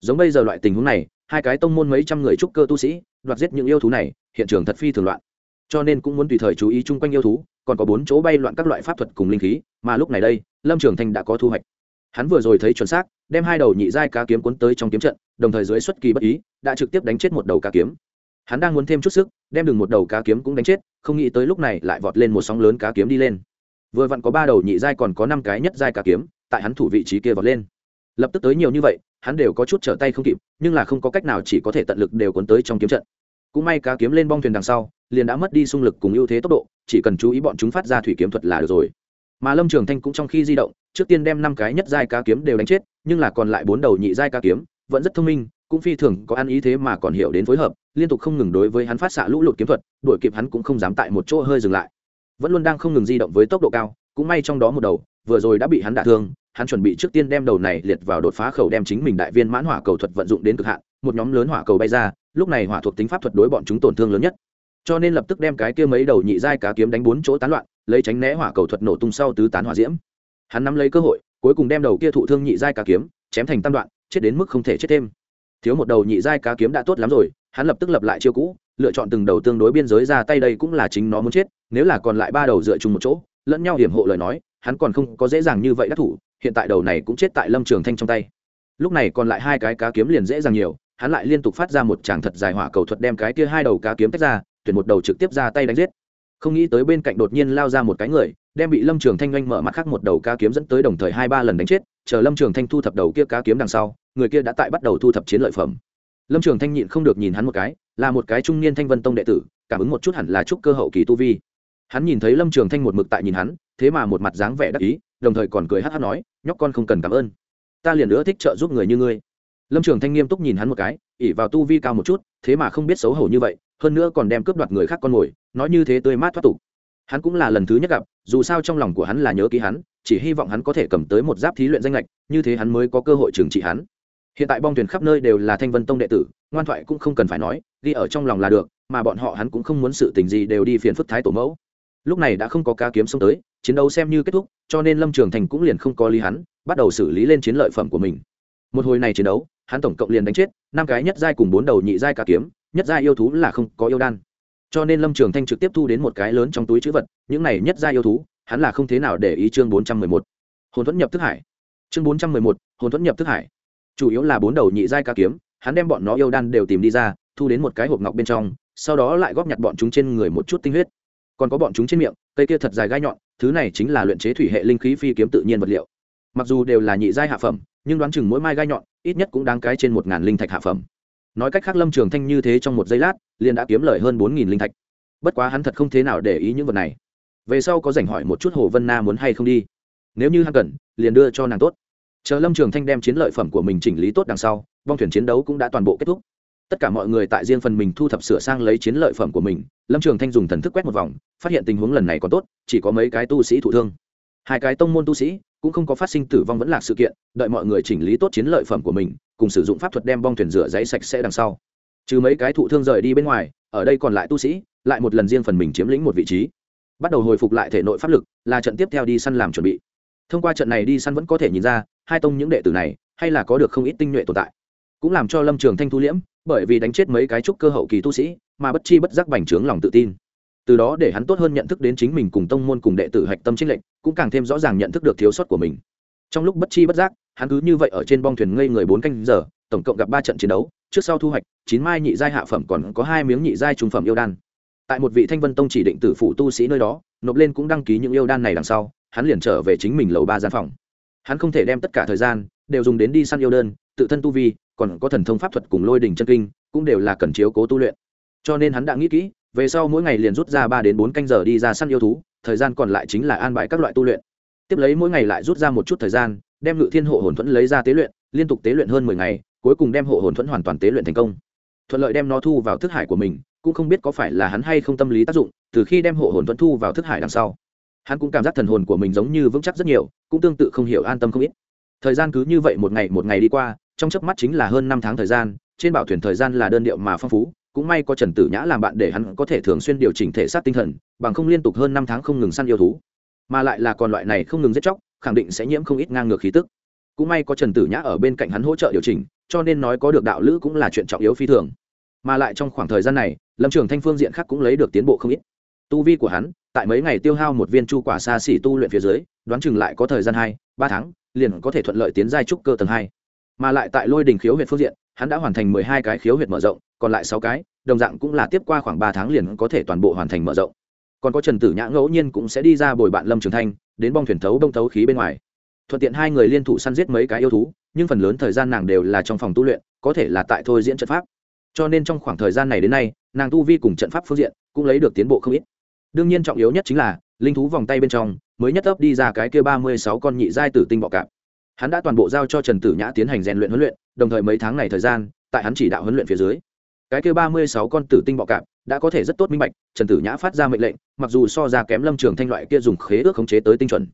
Giống bây giờ loại tình huống này, hai cái tông môn mấy trăm người trúc cơ tu sĩ, đoạt giết những yêu thú này, hiện trường thật phi thường loạn. Cho nên cũng muốn tùy thời chú ý chung quanh yêu thú, còn có bốn chỗ bay loạn các loại pháp thuật cùng linh khí, mà lúc này đây, lâm trường thanh đã có thu hoạch. Hắn vừa rồi thấy chuẩn xác đem hai đầu nhị giai cá kiếm cuốn tới trong kiếm trận, đồng thời dưới xuất kỳ bất ý, đã trực tiếp đánh chết một đầu cá kiếm. Hắn đang muốn thêm chút sức, đem đừng một đầu cá kiếm cũng đánh chết, không nghĩ tới lúc này lại vọt lên một sóng lớn cá kiếm đi lên. Vừa vặn có ba đầu nhị giai còn có năm cái nhất giai cá kiếm, tại hắn thủ vị trí kia vọt lên. Lập tức tới nhiều như vậy, hắn đều có chút trở tay không kịp, nhưng là không có cách nào chỉ có thể tận lực đều cuốn tới trong kiếm trận. Cũng may cá kiếm lên bong thuyền đằng sau, liền đã mất đi xung lực cùng ưu thế tốc độ, chỉ cần chú ý bọn chúng phát ra thủy kiếm thuật là được rồi. Mà lâm trường thanh cũng trong khi di động, trước tiên đem năm cái nhất giai cá kiếm đều đánh chết nhưng là còn lại bốn đầu nhị giai cá kiếm, vẫn rất thông minh, cũng phi thường có ăn ý thế mà còn hiểu đến phối hợp, liên tục không ngừng đối với hắn phát xạ lũ lụt kiếm thuật, đuổi kịp hắn cũng không dám tại một chỗ hơi dừng lại. Vẫn luôn đang không ngừng di động với tốc độ cao, cũng may trong đó một đầu, vừa rồi đã bị hắn đả thương, hắn chuẩn bị trước tiên đem đầu này liệt vào đột phá khẩu đem chính mình đại viên mãn hỏa cầu thuật vận dụng đến cực hạn, một nhóm lớn hỏa cầu bay ra, lúc này hỏa thuộc tính pháp thuật đối bọn chúng tổn thương lớn nhất. Cho nên lập tức đem cái kia mấy đầu nhị giai cá kiếm đánh bốn chỗ tán loạn, lấy tránh né hỏa cầu thuật nổ tung sau tứ tán hỏa diễm. Hắn nắm lấy cơ hội cuối cùng đem đầu kia thụ thương nhị giai cá kiếm chém thành tam đoạn, chết đến mức không thể chết thêm. Thiếu một đầu nhị giai cá kiếm đã tốt lắm rồi, hắn lập tức lập lại chiêu cũ, lựa chọn từng đầu tương đối biên giới ra tay đây cũng là chính nó muốn chết, nếu là còn lại ba đầu dựa chung một chỗ, lẫn nhau hiểm hộ lời nói, hắn còn không có dễ dàng như vậy đắc thủ, hiện tại đầu này cũng chết tại lâm trường thanh trong tay. Lúc này còn lại hai cái cá kiếm liền dễ dàng nhiều, hắn lại liên tục phát ra một tràng thật dài hỏa cầu thuật đem cái kia hai đầu cá kiếm tách ra, tuyển một đầu trực tiếp ra tay đánh giết không nghĩ tới bên cạnh đột nhiên lao ra một cái người, đem bị lâm trường thanh oanh mở mặt khác một đầu cá kiếm dẫn tới đồng thời hai ba lần đánh chết, chờ lâm trường thanh thu thập đầu kia cá kiếm đằng sau, người kia đã tại bắt đầu thu thập chiến lợi phẩm. Lâm trường thanh nhịn không được nhìn hắn một cái, là một cái trung niên thanh vân tông đệ tử, cảm ứng một chút hẳn là chúc cơ hậu kỳ tu vi. Hắn nhìn thấy lâm trường thanh một mực tại nhìn hắn, thế mà một mặt dáng vẻ đắc ý, đồng thời còn cười hát hát nói, nhóc con không cần cảm ơn. Ta liền nữa thích trợ giúp người như ngươi. Lâm trường thanh nghiêm túc nhìn hắn một cái ỉ vào tu vi cao một chút, thế mà không biết xấu hổ như vậy hơn nữa còn đem cướp đoạt người khác con mồi, nói như thế tươi mát thoát tục. Hắn cũng là lần thứ nhất gặp, dù sao trong lòng của hắn là nhớ ký hắn, chỉ hy vọng hắn có thể cầm tới một giáp thí luyện danh lệch như thế hắn mới có cơ hội trừng trị hắn. Hiện tại bong thuyền khắp nơi đều là thanh vân tông đệ tử, ngoan thoại cũng không cần phải nói, ghi ở trong lòng là được, mà bọn họ hắn cũng không muốn sự tình gì đều đi phiền phức thái tổ mẫu. Lúc này đã không có ca kiếm xông tới, chiến đấu xem như kết thúc, cho nên lâm trường thành cũng liền không có lý hắn, bắt đầu xử lý lên chiến lợi phẩm của mình. Một hồi này chiến đấu, hắn tổng cộng liền đánh chết năm cái nhất giai cùng bốn đầu nhị giai ca kiếm nhất gia yêu thú là không có yêu đan. Cho nên lâm trường thanh trực tiếp thu đến một cái lớn trong túi chữ vật, những này nhất gia yêu thú, hắn là không thế nào để ý chương bốn trăm mười một. Hồn thuẫn nhập thức hải. Chương bốn trăm mười một, hồn thuẫn nhập thức hải. Chủ yếu là bốn đầu nhị giai ca kiếm, hắn đem bọn nó yêu đan đều tìm đi ra, thu đến một cái hộp ngọc bên trong, sau đó lại góp nhặt bọn chúng trên người một chút tinh huyết. Còn có bọn chúng trên miệng, cây kia thật dài gai nhọn, thứ này chính là luyện chế thủy hệ linh khí phi kiếm tự nhiên vật liệu. Mặc dù đều là nhị giai hạ phẩm, nhưng đoán chừng mỗi mai gai nhọn, ít nhất cũng đáng cái trên một ngàn linh thạch hạ phẩm nói cách khác lâm trường thanh như thế trong một giây lát, liền đã kiếm lời hơn bốn nghìn linh thạch. Bất quá hắn thật không thế nào để ý những vật này. Về sau có dành hỏi một chút hồ vân na muốn hay không đi. Nếu như hắn cần, liền đưa cho nàng tốt. Chờ lâm trường thanh đem chiến lợi phẩm của mình chỉnh lý tốt đằng sau bong thuyền chiến đấu cũng đã toàn bộ kết thúc. Tất cả mọi người tại riêng phần mình thu thập sửa sang lấy chiến lợi phẩm của mình, lâm trường thanh dùng thần thức quét một vòng, phát hiện tình huống lần này còn tốt, chỉ có mấy cái tu sĩ thụ thương hai cái tông môn tu sĩ, cũng không có phát sinh tử vong vẫn là sự kiện, đợi mọi người chỉnh lý tốt chiến lợi phẩm của mình, cùng sử dụng pháp thuật đem bong thuyền rửa giấy sạch sẽ đằng sau. Trừ mấy cái thụ thương rời đi bên ngoài, ở đây còn lại tu sĩ, lại một lần riêng phần mình chiếm lĩnh một vị trí. Bắt đầu hồi phục lại thể nội pháp lực, là trận tiếp theo đi săn làm chuẩn bị. Thông qua trận này đi săn vẫn có thể nhìn ra, hai tông những đệ tử này, hay là có được không ít tinh nhuệ tồn tại. Cũng làm cho lâm trường thanh thu liễm, bởi vì đánh chết mấy cái trúc cơ hậu kỳ tu sĩ, mà bất chi bất giác bành trướng lòng tự tin từ đó để hắn tốt hơn nhận thức đến chính mình cùng tông môn cùng đệ tử hạch tâm chính lệnh cũng càng thêm rõ ràng nhận thức được thiếu sót của mình. Trong lúc bất chi bất giác, hắn cứ như vậy ở trên bong thuyền ngây người bốn canh giờ, tổng cộng gặp ba trận chiến đấu, trước sau thu hoạch, chín mai nhị giai hạ phẩm còn có hai miếng nhị giai trung phẩm yêu đan. Tại một vị thanh vân tông chỉ định tử phụ tu sĩ nơi đó, nộp lên cũng đăng ký những yêu đan này đằng sau, hắn liền trở về chính mình lầu ba gian phòng. Hắn không thể đem tất cả thời gian đều dùng đến đi săn yêu đơn, tự thân tu vi, còn có thần thông pháp thuật cùng lôi đình chân kinh, cũng đều là cần chiếu cố tu luyện. Cho nên hắn đã nghĩ kỹ về sau mỗi ngày liền rút ra ba đến bốn canh giờ đi ra săn yêu thú, thời gian còn lại chính là an bài các loại tu luyện. Tiếp lấy mỗi ngày lại rút ra một chút thời gian, đem ngự thiên hộ hồn thuẫn lấy ra tế luyện, liên tục tế luyện hơn mười ngày, cuối cùng đem hộ hồn thuẫn hoàn toàn tế luyện thành công. Thuận lợi đem nó thu vào thức hải của mình, cũng không biết có phải là hắn hay không tâm lý tác dụng, từ khi đem hộ hồn thuẫn thu vào thức hải đằng sau, hắn cũng cảm giác thần hồn của mình giống như vững chắc rất nhiều, cũng tương tự không hiểu an tâm không ít. Thời gian cứ như vậy một ngày một ngày đi qua, trong chớp mắt chính là hơn năm tháng thời gian, trên bảo thuyền thời gian là đơn điệu mà phong phú cũng may có trần tử nhã làm bạn để hắn có thể thường xuyên điều chỉnh thể xác tinh thần, bằng không liên tục hơn năm tháng không ngừng săn yêu thú. Mà lại là còn loại này không ngừng giết chóc, khẳng định sẽ nhiễm không ít ngang ngược khí tức. Cũng may có trần tử nhã ở bên cạnh hắn hỗ trợ điều chỉnh, cho nên nói có được đạo lữ cũng là chuyện trọng yếu phi thường. Mà lại trong khoảng thời gian này, lâm trường thanh phương diện khác cũng lấy được tiến bộ không ít. Tu vi của hắn, tại mấy ngày tiêu hao một viên chu quả xa xỉ tu luyện phía dưới, đoán chừng lại có thời gian hai, ba tháng, liền có thể thuận lợi tiến giai trúc cơ tầng hai. Mà lại tại lôi đình khiếu huyện phương diện, hắn đã hoàn thành mười hai cái khiếu huyện mở rộng còn lại sáu cái, đồng dạng cũng là tiếp qua khoảng ba tháng liền có thể toàn bộ hoàn thành mở rộng. Còn có trần tử nhã ngẫu nhiên cũng sẽ đi ra bồi bạn lâm trường thanh, đến bong thuyền thấu đông thấu khí bên ngoài. Thuận tiện hai người liên thủ săn giết mấy cái yêu thú, nhưng phần lớn thời gian nàng đều là trong phòng tu luyện, có thể là tại thôi diễn trận pháp. Cho nên trong khoảng thời gian này đến nay, nàng tu vi cùng trận pháp phương diện cũng lấy được tiến bộ không ít. Đương nhiên trọng yếu nhất chính là, linh thú vòng tay bên trong, mới nhất ấp đi ra cái kia ba mươi sáu con nhị giai tử tinh bọ cạp. Hắn đã toàn bộ giao cho trần tử nhã tiến hành rèn luyện huấn luyện, đồng thời mấy tháng này thời gian, tại hắn chỉ đạo huấn luyện phía dưới cái kia ba mươi sáu con tử tinh bọ cạp đã có thể rất tốt minh bạch, trần tử nhã phát ra mệnh lệnh, mặc dù so ra kém lâm trường thanh loại kia dùng khế ước khống chế tới tinh chuẩn.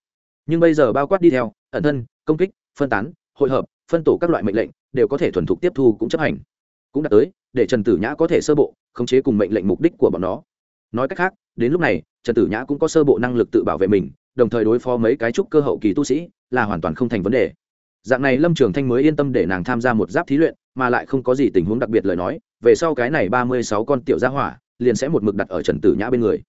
Nhưng bây giờ bao quát đi theo, ẩn thân, công kích, phân tán, hội hợp, phân tổ các loại mệnh lệnh đều có thể thuần thục tiếp thu cũng chấp hành. Cũng đã tới, để trần tử nhã có thể sơ bộ khống chế cùng mệnh lệnh mục đích của bọn nó. Nói cách khác, đến lúc này, trần tử nhã cũng có sơ bộ năng lực tự bảo vệ mình, đồng thời đối phó mấy cái trúc cơ hậu kỳ tu sĩ là hoàn toàn không thành vấn đề. Dạng này lâm trường thanh mới yên tâm để nàng tham gia một giáp thí luyện, mà lại không có gì tình huống đặc biệt lời nói về sau cái này ba mươi sáu con tiểu gia hỏa, liền sẽ một mực đặt ở trần tử nhã bên người.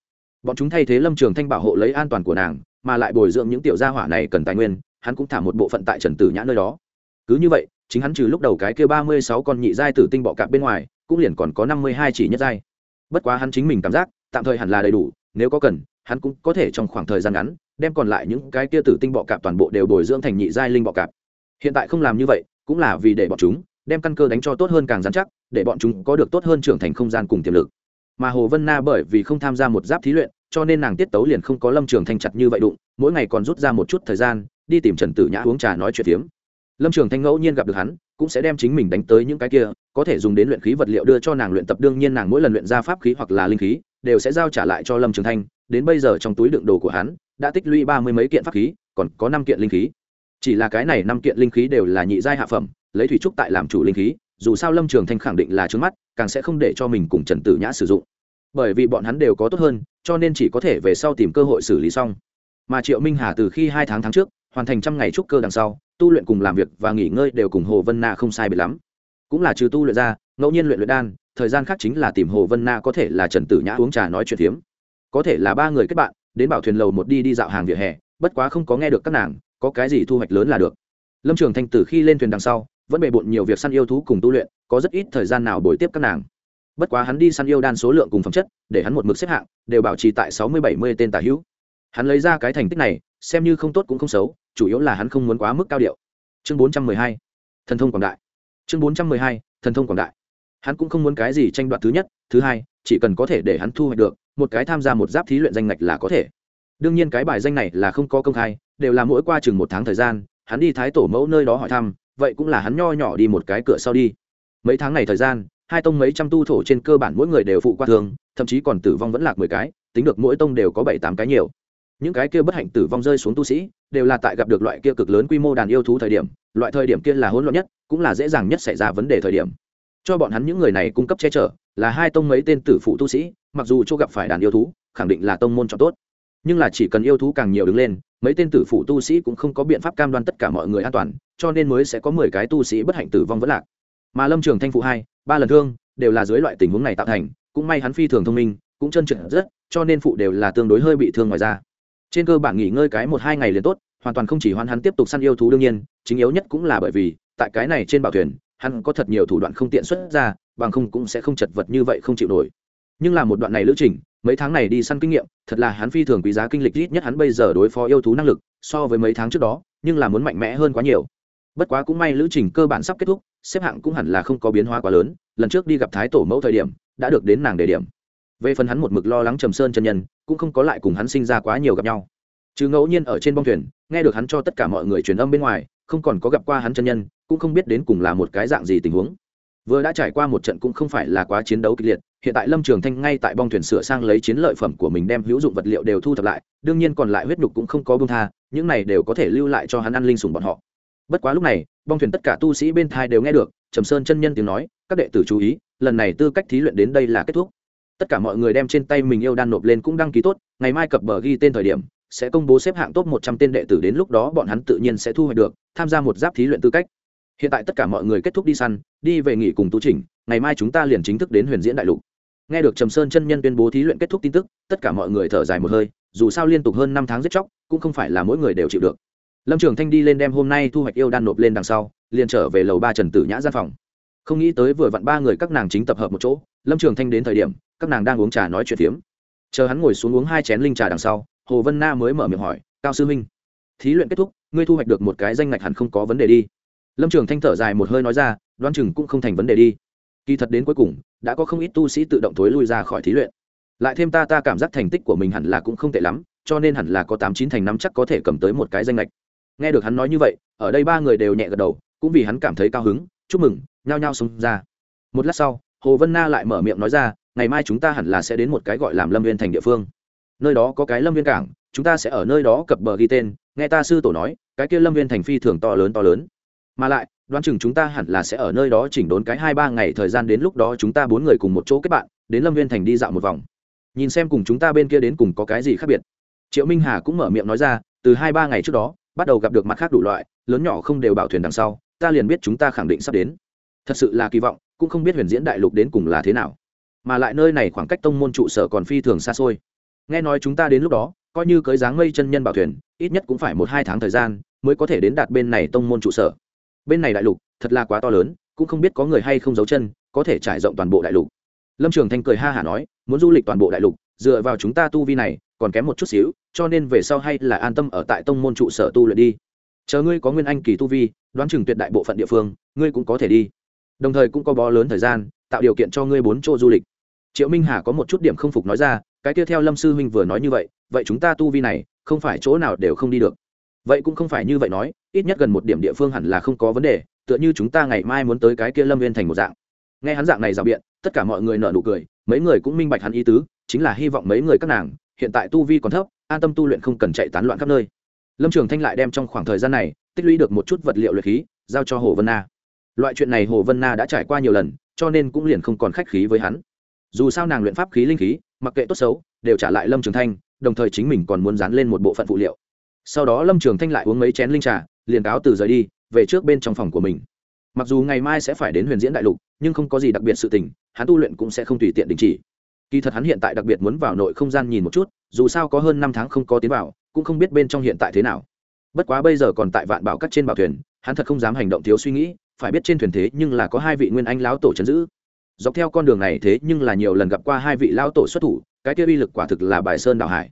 Bọn chúng thay thế lâm trường thanh bảo hộ lấy an toàn của nàng, mà lại bồi dưỡng những tiểu gia hỏa này cần tài nguyên, hắn cũng thả một bộ phận tại trần tử nhã nơi đó. Cứ như vậy, chính hắn trừ lúc đầu cái kia ba mươi sáu con nhị giai tử tinh bọ cạp bên ngoài, cũng liền còn có năm mươi hai chỉ nhất giai. Bất quá hắn chính mình cảm giác, tạm thời hẳn là đầy đủ, nếu có cần, hắn cũng có thể trong khoảng thời gian ngắn, đem còn lại những cái kia tử tinh bọ cạp toàn bộ đều bồi dưỡng thành nhị giai linh bọ cạp. Hiện tại không làm như vậy, cũng là vì để bọn chúng đem căn cơ đánh cho tốt hơn càng dán chắc, để bọn chúng có được tốt hơn trưởng thành không gian cùng tiềm lực. Mà hồ vân na bởi vì không tham gia một giáp thí luyện, cho nên nàng tiết tấu liền không có lâm trường thanh chặt như vậy đụng, mỗi ngày còn rút ra một chút thời gian, đi tìm trần tử nhã uống trà nói chuyện phiếm. Lâm trường thanh ngẫu nhiên gặp được hắn, cũng sẽ đem chính mình đánh tới những cái kia, có thể dùng đến luyện khí vật liệu đưa cho nàng luyện tập, đương nhiên nàng mỗi lần luyện ra pháp khí hoặc là linh khí, đều sẽ giao trả lại cho lâm trường thanh, đến bây giờ trong túi đựng đồ của hắn, đã tích lũy ba mươi mấy kiện pháp khí, còn có năm kiện linh khí chỉ là cái này năm kiện linh khí đều là nhị giai hạ phẩm, lấy thủy trúc tại làm chủ linh khí, dù sao lâm trường thanh khẳng định là trước mắt, càng sẽ không để cho mình cùng trần tử nhã sử dụng. Bởi vì bọn hắn đều có tốt hơn, cho nên chỉ có thể về sau tìm cơ hội xử lý xong. Mà triệu minh hà từ khi hai tháng tháng trước, hoàn thành trăm ngày trúc cơ đằng sau, tu luyện cùng làm việc và nghỉ ngơi đều cùng hồ vân na không sai biệt lắm. Cũng là trừ tu luyện ra, ngẫu nhiên luyện luyện đan, thời gian khác chính là tìm hồ vân na có thể là trần tử nhã uống trà nói chuyện phiếm. Có thể là ba người kết bạn, đến bảo thuyền lầu một đi đi dạo hàng vỉa hè, bất quá không có nghe được các nàng có cái gì thu hoạch lớn là được. Lâm trường thanh từ khi lên thuyền đằng sau, vẫn bề bộn nhiều việc săn yêu thú cùng tu luyện, có rất ít thời gian nào bồi tiếp các nàng. Bất quá hắn đi săn yêu đan số lượng cùng phẩm chất, để hắn một mực xếp hạng, đều bảo trì tại sáu mươi bảy mươi tên tả hữu. Hắn lấy ra cái thành tích này, xem như không tốt cũng không xấu, chủ yếu là hắn không muốn quá mức cao điệu. Chương bốn trăm mười hai, thần thông quảng đại. Chương bốn trăm mười hai, thần thông quảng đại. Hắn cũng không muốn cái gì tranh đoạt thứ nhất, thứ hai, chỉ cần có thể để hắn thu hoạch được, một cái tham gia một giáp thí luyện danh ngạch là có thể. Đương nhiên cái bài danh này là không có công khai đều là mỗi qua chừng một tháng thời gian, hắn đi thái tổ mẫu nơi đó hỏi thăm, vậy cũng là hắn nho nhỏ đi một cái cửa sau đi. Mấy tháng này thời gian, hai tông mấy trăm tu thổ trên cơ bản mỗi người đều phụ qua thường, thậm chí còn tử vong vẫn lạc mười cái, tính được mỗi tông đều có bảy tám cái nhiều. Những cái kia bất hạnh tử vong rơi xuống tu sĩ, đều là tại gặp được loại kia cực lớn quy mô đàn yêu thú thời điểm, loại thời điểm kia là hỗn loạn nhất, cũng là dễ dàng nhất xảy ra vấn đề thời điểm. Cho bọn hắn những người này cung cấp che chở, là hai tông mấy tên tử phụ tu sĩ, mặc dù chỗ gặp phải đàn yêu thú, khẳng định là tông môn chọn tốt nhưng là chỉ cần yêu thú càng nhiều đứng lên, mấy tên tử phụ tu sĩ cũng không có biện pháp cam đoan tất cả mọi người an toàn, cho nên mới sẽ có mười cái tu sĩ bất hạnh tử vong vẫn lạc. Mà lâm trường thanh phụ hai, ba lần thương, đều là dưới loại tình huống này tạo thành, cũng may hắn phi thường thông minh, cũng chân trượt rất, cho nên phụ đều là tương đối hơi bị thương ngoài ra trên cơ bản nghỉ ngơi cái một hai ngày liền tốt, hoàn toàn không chỉ hoan hắn tiếp tục săn yêu thú đương nhiên, chính yếu nhất cũng là bởi vì, tại cái này trên bảo thuyền, hắn có thật nhiều thủ đoạn không tiện xuất ra, bằng không cũng sẽ không chật vật như vậy không chịu nổi nhưng là một đoạn này lữ trình, mấy tháng này đi săn kinh nghiệm, thật là hắn phi thường quý giá kinh lịch ít nhất hắn bây giờ đối phó yêu thú năng lực, so với mấy tháng trước đó, nhưng là muốn mạnh mẽ hơn quá nhiều. Bất quá cũng may lữ trình cơ bản sắp kết thúc, xếp hạng cũng hẳn là không có biến hóa quá lớn, lần trước đi gặp thái tổ mẫu thời điểm, đã được đến nàng đề điểm. Về phần hắn một mực lo lắng trầm sơn chân nhân, cũng không có lại cùng hắn sinh ra quá nhiều gặp nhau. Chứ ngẫu nhiên ở trên bong thuyền, nghe được hắn cho tất cả mọi người truyền âm bên ngoài, không còn có gặp qua hắn chân nhân, cũng không biết đến cùng là một cái dạng gì tình huống. Vừa đã trải qua một trận cũng không phải là quá chiến đấu kịch liệt hiện tại lâm trường thanh ngay tại bong thuyền sửa sang lấy chiến lợi phẩm của mình đem hữu dụng vật liệu đều thu thập lại, đương nhiên còn lại huyết nhục cũng không có bông tha, những này đều có thể lưu lại cho hắn ăn linh sùng bọn họ. Bất quá lúc này, bong thuyền tất cả tu sĩ bên thai đều nghe được, trầm sơn chân nhân tiếng nói, các đệ tử chú ý, lần này tư cách thí luyện đến đây là kết thúc. Tất cả mọi người đem trên tay mình yêu đan nộp lên cũng đăng ký tốt, ngày mai cập bờ ghi tên thời điểm, sẽ công bố xếp hạng top một trăm tên đệ tử đến lúc đó bọn hắn tự nhiên sẽ thu hoạch được, tham gia một giáp thí luyện tư cách. Hiện tại tất cả mọi người kết thúc đi săn, đi về nghỉ cùng tu trình ngày mai chúng ta liền chính thức đến huyền diễn đại lục nghe được trầm sơn chân nhân tuyên bố thí luyện kết thúc tin tức, tất cả mọi người thở dài một hơi, dù sao liên tục hơn năm tháng giết chóc, cũng không phải là mỗi người đều chịu được. Lâm trường thanh đi lên đem hôm nay thu hoạch yêu đan nộp lên đằng sau, liền trở về lầu ba trần tử nhã gian phòng. Không nghĩ tới vừa vặn ba người các nàng chính tập hợp một chỗ, lâm trường thanh đến thời điểm, các nàng đang uống trà nói chuyện phiếm. Chờ hắn ngồi xuống uống hai chén linh trà đằng sau, hồ vân na mới mở miệng hỏi, cao sư huynh, thí luyện kết thúc, ngươi thu hoạch được một cái danh ngạch hẳn không có vấn đề đi. Lâm trường thanh thở dài một hơi nói ra, đoán chừng cũng không thành vấn đề đi kỳ thật đến cuối cùng, đã có không ít tu sĩ tự động thối lui ra khỏi thí luyện. Lại thêm ta ta cảm giác thành tích của mình hẳn là cũng không tệ lắm, cho nên hẳn là có tám chín thành năm chắc có thể cầm tới một cái danh lệch. Nghe được hắn nói như vậy, ở đây ba người đều nhẹ gật đầu, cũng vì hắn cảm thấy cao hứng, chúc mừng, nhao nhao xông ra. Một lát sau, hồ vân na lại mở miệng nói ra, ngày mai chúng ta hẳn là sẽ đến một cái gọi làm lâm viên thành địa phương. Nơi đó có cái lâm viên cảng, chúng ta sẽ ở nơi đó cập bờ ghi tên, nghe ta sư tổ nói, cái kia lâm viên thành phi thường to lớn to lớn mà lại, đoán chừng chúng ta hẳn là sẽ ở nơi đó chỉnh đốn cái hai ba ngày thời gian đến lúc đó chúng ta bốn người cùng một chỗ kết bạn, đến lâm viên thành đi dạo một vòng. Nhìn xem cùng chúng ta bên kia đến cùng có cái gì khác biệt. Triệu minh hà cũng mở miệng nói ra, từ hai ba ngày trước đó, bắt đầu gặp được mặt khác đủ loại, lớn nhỏ không đều bảo thuyền đằng sau, ta liền biết chúng ta khẳng định sắp đến. Thật sự là kỳ vọng, cũng không biết huyền diễn đại lục đến cùng là thế nào. Mà lại nơi này khoảng cách tông môn trụ sở còn phi thường xa xôi. Nghe nói chúng ta đến lúc đó, coi như cưới dáng mây chân nhân bảo thuyền, ít nhất cũng phải một hai tháng thời gian, mới có thể đến đạt bên này tông môn trụ sở bên này đại lục thật là quá to lớn, cũng không biết có người hay không giấu chân, có thể trải rộng toàn bộ đại lục. Lâm trường thanh cười ha hả nói, muốn du lịch toàn bộ đại lục, dựa vào chúng ta tu vi này, còn kém một chút xíu, cho nên về sau hay là an tâm ở tại tông môn trụ sở tu luyện đi. Chờ ngươi có nguyên anh kỳ tu vi, đoán chừng tuyệt đại bộ phận địa phương, ngươi cũng có thể đi. Đồng thời cũng có bó lớn thời gian, tạo điều kiện cho ngươi bốn chỗ du lịch. Triệu minh hà có một chút điểm không phục nói ra, cái kia theo lâm sư huynh vừa nói như vậy vậy chúng ta tu vi này, không phải chỗ nào đều không đi được vậy cũng không phải như vậy nói, ít nhất gần một điểm địa phương hẳn là không có vấn đề, tựa như chúng ta ngày mai muốn tới cái kia lâm viên thành một dạng. Nghe hắn dạng này rào biện, tất cả mọi người nợ nụ cười, mấy người cũng minh bạch hắn ý tứ, chính là hy vọng mấy người các nàng, hiện tại tu vi còn thấp, an tâm tu luyện không cần chạy tán loạn khắp nơi. Lâm trường thanh lại đem trong khoảng thời gian này, tích lũy được một chút vật liệu luyện khí, giao cho hồ vân na. Loại chuyện này hồ vân na đã trải qua nhiều lần, cho nên cũng liền không còn khách khí với hắn. Dù sao nàng luyện pháp khí linh khí, mặc kệ tốt xấu, đều trả lại lâm trường thanh, đồng thời chính mình còn muốn dán lên một bộ phận phụ liệu sau đó lâm trường thanh lại uống mấy chén linh trà, liền cáo từ rời đi, về trước bên trong phòng của mình. Mặc dù ngày mai sẽ phải đến huyền diễn đại lục, nhưng không có gì đặc biệt sự tình, hắn tu luyện cũng sẽ không tùy tiện đình chỉ. Kỳ thật hắn hiện tại đặc biệt muốn vào nội không gian nhìn một chút, dù sao có hơn năm tháng không có tiến vào, cũng không biết bên trong hiện tại thế nào. Bất quá bây giờ còn tại vạn bảo cắt trên bảo thuyền, hắn thật không dám hành động thiếu suy nghĩ, phải biết trên thuyền thế nhưng là có hai vị nguyên anh lão tổ chấn giữ. Dọc theo con đường này thế nhưng là nhiều lần gặp qua hai vị lão tổ xuất thủ, cái kia uy lực quả thực là bài sơn đảo hải.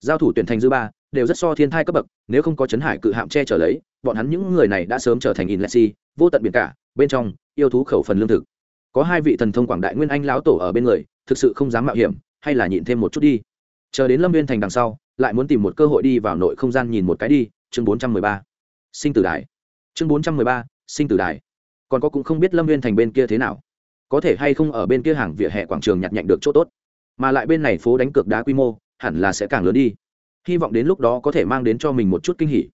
Giao thủ tuyển thành dư ba đều rất so thiên thai cấp bậc, nếu không có chấn hải cự hạm che trở lấy, bọn hắn những người này đã sớm trở thành in lexi vô tận biển cả, bên trong, yêu thú khẩu phần lương thực. Có hai vị thần thông quảng đại nguyên anh lão tổ ở bên người, thực sự không dám mạo hiểm, hay là nhịn thêm một chút đi. Chờ đến lâm viên thành đằng sau, lại muốn tìm một cơ hội đi vào nội không gian nhìn một cái đi, chương bốn trăm mười ba. Sinh tử đài. Chương bốn trăm mười ba, sinh tử đài. Còn có cũng không biết lâm viên thành bên kia thế nào. Có thể hay không ở bên kia hàng vỉa hè quảng trường nhặt nhạnh được chỗ tốt. Mà lại bên này phố đánh cược đá quy mô, hẳn là sẽ càng lớn đi hy vọng đến lúc đó có thể mang đến cho mình một chút kinh hỉ.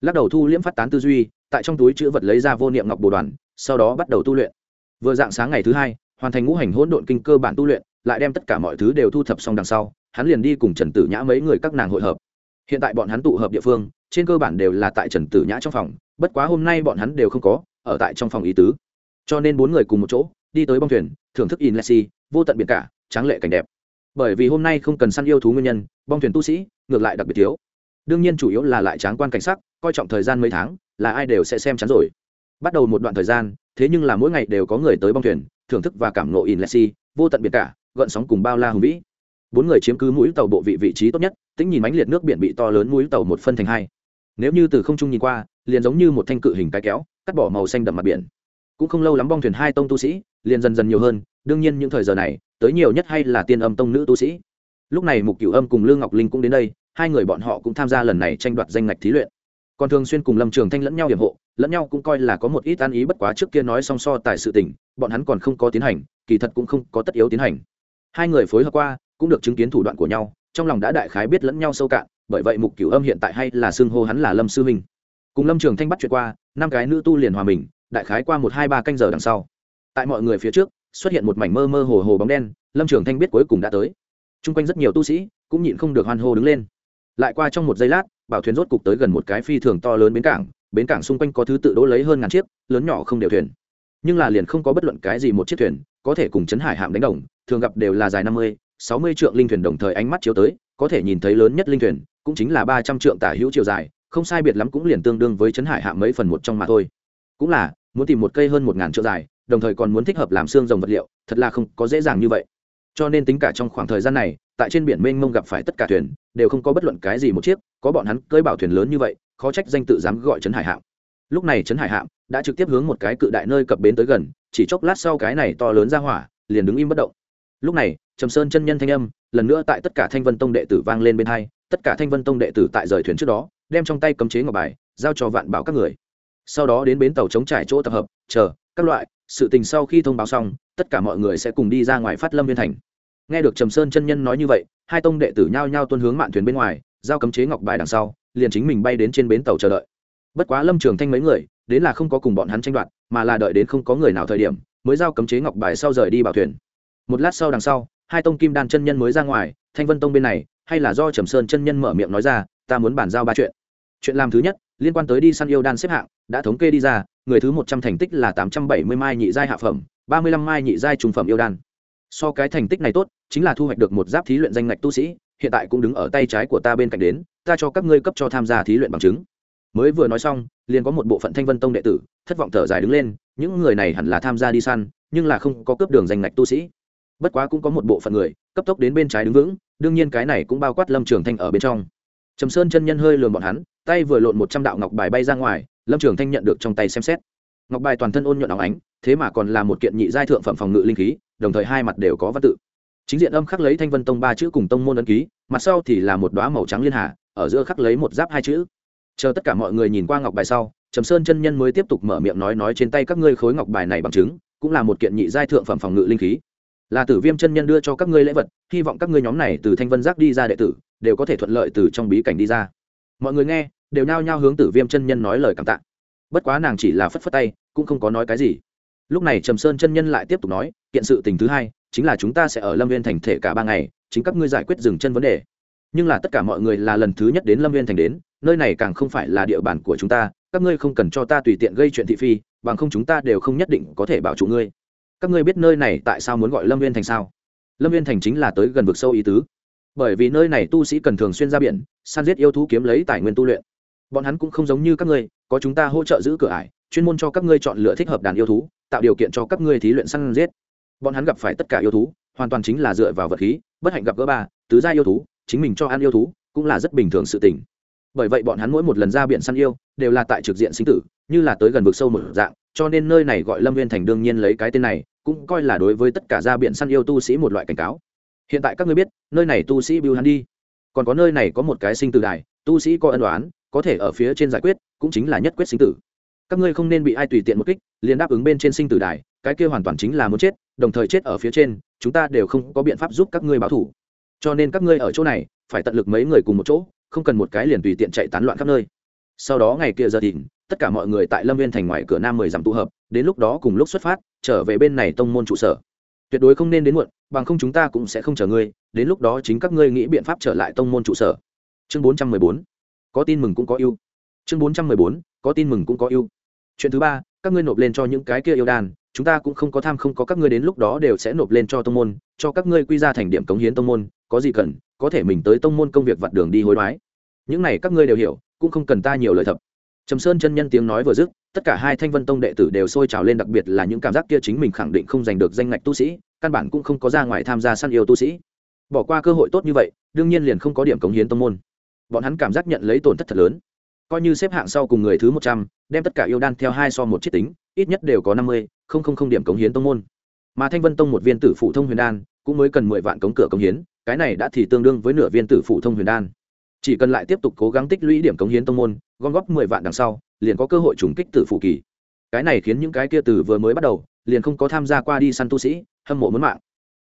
Lắc đầu thu liễm phát tán tư duy, tại trong túi chữ vật lấy ra vô niệm ngọc bồ đoàn, sau đó bắt đầu tu luyện. Vừa dạng sáng ngày thứ hai, hoàn thành ngũ hành hỗn độn kinh cơ bản tu luyện, lại đem tất cả mọi thứ đều thu thập xong đằng sau, hắn liền đi cùng trần tử nhã mấy người các nàng hội hợp. Hiện tại bọn hắn tụ hợp địa phương, trên cơ bản đều là tại trần tử nhã trong phòng, bất quá hôm nay bọn hắn đều không có, ở tại trong phòng ý tứ. Cho nên bốn người cùng một chỗ, đi tới bong thuyền, thưởng thức in lexi vô tận biển cả, tráng lệ cảnh đẹp. Bởi vì hôm nay không cần săn yêu thú nguyên nhân, bong thuyền tu sĩ ngược lại đặc biệt thiếu. Đương nhiên chủ yếu là lại tráng quan cảnh sắc, coi trọng thời gian mấy tháng, là ai đều sẽ xem chắn rồi. Bắt đầu một đoạn thời gian, thế nhưng là mỗi ngày đều có người tới bong thuyền, thưởng thức và cảm nộ in lexi, vô tận biển cả, gợn sóng cùng bao la hùng vĩ. Bốn người chiếm cứ mũi tàu bộ vị vị trí tốt nhất, tính nhìn mánh liệt nước biển bị to lớn mũi tàu một phân thành hai. Nếu như từ không trung nhìn qua, liền giống như một thanh cự hình cái kéo, cắt bỏ màu xanh đậm mặt biển. Cũng không lâu lắm bong thuyền hai tông tu sĩ, liền dần dần nhiều hơn, đương nhiên những thời giờ này, tới nhiều nhất hay là tiên âm tông nữ tu sĩ. Lúc này mục cửu âm cùng lương ngọc linh cũng đến đây hai người bọn họ cũng tham gia lần này tranh đoạt danh ngạch thí luyện. Còn thường xuyên cùng lâm trường thanh lẫn nhau hiểm hộ, lẫn nhau cũng coi là có một ít an ý bất quá trước kia nói song so tại sự tình, bọn hắn còn không có tiến hành, kỳ thật cũng không có tất yếu tiến hành. Hai người phối hợp qua, cũng được chứng kiến thủ đoạn của nhau, trong lòng đã đại khái biết lẫn nhau sâu cạn, bởi vậy mục cửu âm hiện tại hay là xưng hô hắn là lâm sư huynh cùng lâm trường thanh bắt chuyện qua, năm cái nữ tu liền hòa mình, đại khái qua một hai ba canh giờ đằng sau. Tại mọi người phía trước, xuất hiện một mảnh mơ mơ hồ hồ bóng đen, lâm trường thanh biết cuối cùng đã tới. T r u n g quanh rất nhiều tu sĩ, cũng nhịn không được hoan hô đứng lên lại qua trong một giây lát, bảo thuyền rốt cục tới gần một cái phi thường to lớn bến cảng bến cảng xung quanh có thứ tự đỗ lấy hơn ngàn chiếc, lớn nhỏ không đều thuyền. Nhưng là liền không có bất luận cái gì một chiếc thuyền, có thể cùng chấn hải hạm đánh đồng, thường gặp đều là dài năm mươi, sáu mươi trượng linh thuyền đồng thời ánh mắt chiếu tới, có thể nhìn thấy lớn nhất linh thuyền, cũng chính là ba trăm trượng tả hữu chiều dài, không sai biệt lắm cũng liền tương đương với chấn hải hạm mấy phần một trong mà thôi. Cũng là, muốn tìm một cây hơn một ngàn trượng dài, đồng thời còn muốn thích hợp làm xương rồng vật liệu, thật là không có dễ dàng như vậy. Cho nên tính cả trong khoảng thời gian này tại trên biển mênh mông gặp phải tất cả thuyền, đều không có bất luận cái gì một chiếc, có bọn hắn cưỡi bảo thuyền lớn như vậy, khó trách danh tự dám gọi trấn hải hạm. Lúc này trấn hải hạm đã trực tiếp hướng một cái cự đại nơi cập bến tới gần, chỉ chốc lát sau cái này to lớn ra hỏa liền đứng im bất động. Lúc này, trầm sơn chân nhân thanh âm lần nữa tại tất cả thanh vân tông đệ tử vang lên bên hai, tất cả thanh vân tông đệ tử tại rời thuyền trước đó, đem trong tay cấm chế ngọc bài giao cho vạn bảo các người. Sau đó đến bến tàu chống trải chỗ tập hợp, chờ, các loại, sự tình sau khi thông báo xong, tất cả mọi người sẽ cùng đi ra ngoài phát lâm viên thành nghe được trầm sơn chân nhân nói như vậy, hai tông đệ tử nhao nhao tuân hướng mạn thuyền bên ngoài, giao cấm chế ngọc bài đằng sau, liền chính mình bay đến trên bến tàu chờ đợi. Bất quá lâm trường thanh mấy người, đến là không có cùng bọn hắn tranh đoạt, mà là đợi đến không có người nào thời điểm, mới giao cấm chế ngọc bài sau rời đi bảo thuyền. Một lát sau đằng sau, hai tông kim đan chân nhân mới ra ngoài, thanh vân tông bên này, hay là do trầm sơn chân nhân mở miệng nói ra, ta muốn bàn giao ba chuyện. Chuyện làm thứ nhất, liên quan tới đi săn yêu đan xếp hạng, đã thống kê đi ra, người thứ một trăm thành tích là tám trăm bảy mươi mai nhị giai hạ phẩm, ba mươi lăm mai nhị giai trung phẩm yêu đan so cái thành tích này tốt, chính là thu hoạch được một giáp thí luyện danh ngạch tu sĩ, hiện tại cũng đứng ở tay trái của ta bên cạnh đến, ta cho các ngươi cấp cho tham gia thí luyện bằng chứng. Mới vừa nói xong, liền có một bộ phận thanh vân tông đệ tử, thất vọng thở dài đứng lên, những người này hẳn là tham gia đi săn, nhưng là không có cướp đường danh ngạch tu sĩ. Bất quá cũng có một bộ phận người, cấp tốc đến bên trái đứng vững, đương nhiên cái này cũng bao quát lâm trường thanh ở bên trong. Trầm sơn chân nhân hơi lường bọn hắn, tay vừa lộn một trăm đạo ngọc bài bay ra ngoài, lâm trường thanh nhận được trong tay xem xét. Ngọc bài toàn thân ôn nhuận óng ánh, thế mà còn là một kiện nhị giai thượng phẩm phòng ngự linh khí đồng thời hai mặt đều có văn tự. Chính diện âm khắc lấy thanh vân tông ba chữ cùng tông môn ấn ký, mặt sau thì là một đoá màu trắng liên hà, ở giữa khắc lấy một giáp hai chữ. Chờ tất cả mọi người nhìn qua ngọc bài sau, trầm sơn chân nhân mới tiếp tục mở miệng nói nói trên tay các ngươi khối ngọc bài này bằng chứng, cũng là một kiện nhị giai thượng phẩm phòng ngự linh khí. Là tử viêm chân nhân đưa cho các ngươi lễ vật, hy vọng các ngươi nhóm này từ thanh vân giác đi ra đệ tử, đều có thể thuận lợi từ trong bí cảnh đi ra. Mọi người nghe, đều nao nhao hướng tử viêm chân nhân nói lời cảm tạ. Bất quá nàng chỉ là phất phất tay, cũng không có nói cái gì lúc này trầm sơn chân nhân lại tiếp tục nói, kiện sự tình thứ hai, chính là chúng ta sẽ ở lâm viên thành thể cả ba ngày, chính các ngươi giải quyết dừng chân vấn đề. Nhưng là tất cả mọi người là lần thứ nhất đến lâm viên thành đến, nơi này càng không phải là địa bàn của chúng ta, các ngươi không cần cho ta tùy tiện gây chuyện thị phi, bằng không chúng ta đều không nhất định có thể bảo trụ ngươi. Các ngươi biết nơi này tại sao muốn gọi lâm viên thành sao? Lâm viên thành chính là tới gần vực sâu ý tứ. Bởi vì nơi này tu sĩ cần thường xuyên ra biển, săn giết yêu thú kiếm lấy tài nguyên tu luyện. Bọn hắn cũng không giống như các ngươi, có chúng ta hỗ trợ giữ cửa ải, chuyên môn cho các ngươi chọn lựa thích hợp đàn yêu thú tạo điều kiện cho các ngươi thí luyện săn giết. Bọn hắn gặp phải tất cả yêu thú, hoàn toàn chính là dựa vào vật khí, bất hạnh gặp gỡ ba, tứ gia yêu thú, chính mình cho ăn yêu thú, cũng là rất bình thường sự tình. Bởi vậy bọn hắn mỗi một lần ra biển săn yêu, đều là tại trực diện sinh tử, như là tới gần vực sâu một dạng, cho nên nơi này gọi lâm viên thành đương nhiên lấy cái tên này, cũng coi là đối với tất cả ra biển săn yêu tu sĩ một loại cảnh cáo. Hiện tại các ngươi biết, nơi này tu sĩ bưu hắn đi. Còn có nơi này có một cái sinh tử đài, tu sĩ có ân đoán có thể ở phía trên giải quyết, cũng chính là nhất quyết sinh tử các ngươi không nên bị ai tùy tiện một kích, liền đáp ứng bên trên sinh tử đài, cái kia hoàn toàn chính là muốn chết, đồng thời chết ở phía trên, chúng ta đều không có biện pháp giúp các ngươi báo thủ. Cho nên các ngươi ở chỗ này, phải tận lực mấy người cùng một chỗ, không cần một cái liền tùy tiện chạy tán loạn khắp nơi. Sau đó ngày kia giờ thìn tất cả mọi người tại lâm viên thành ngoài cửa nam mười dặm tụ hợp, đến lúc đó cùng lúc xuất phát, trở về bên này tông môn trụ sở. Tuyệt đối không nên đến muộn, bằng không chúng ta cũng sẽ không chờ ngươi, đến lúc đó chính các ngươi nghĩ biện pháp trở lại tông môn trụ sở. Chương bốn trăm mười bốn. Có tin mừng cũng có ưu. Chương bốn trăm mười bốn. Có tin mừng cũng có ưu chuyện thứ ba, các ngươi nộp lên cho những cái kia yêu đàn, chúng ta cũng không có tham, không có các ngươi đến lúc đó đều sẽ nộp lên cho tông môn, cho các ngươi quy ra thành điểm cống hiến tông môn, có gì cần, có thể mình tới tông môn công việc vặt đường đi hối đoái. Những này các ngươi đều hiểu, cũng không cần ta nhiều lời thập. Trầm sơn chân nhân tiếng nói vừa dứt, tất cả hai thanh vân tông đệ tử đều sôi trào lên đặc biệt là những cảm giác kia chính mình khẳng định không giành được danh ngạch tu sĩ, căn bản cũng không có ra ngoài tham gia săn yêu tu sĩ. Bỏ qua cơ hội tốt như vậy, đương nhiên liền không có điểm cống hiến tông môn. Bọn hắn cảm giác nhận lấy tổn thất thật lớn coi như xếp hạng sau cùng người thứ một trăm, đem tất cả yêu đan theo hai so một chiếc tính, ít nhất đều có năm mươi, không không không điểm cống hiến tông môn. Mà thanh vân tông một viên tử phụ thông huyền đan, cũng mới cần mười vạn cống cửa cống hiến, cái này đã thì tương đương với nửa viên tử phụ thông huyền đan. Chỉ cần lại tiếp tục cố gắng tích lũy điểm cống hiến tông môn, gom góp mười vạn đằng sau, liền có cơ hội trùng kích tử phụ kỳ. Cái này khiến những cái kia từ vừa mới bắt đầu, liền không có tham gia qua đi săn tu sĩ, hâm mộ muốn mạng.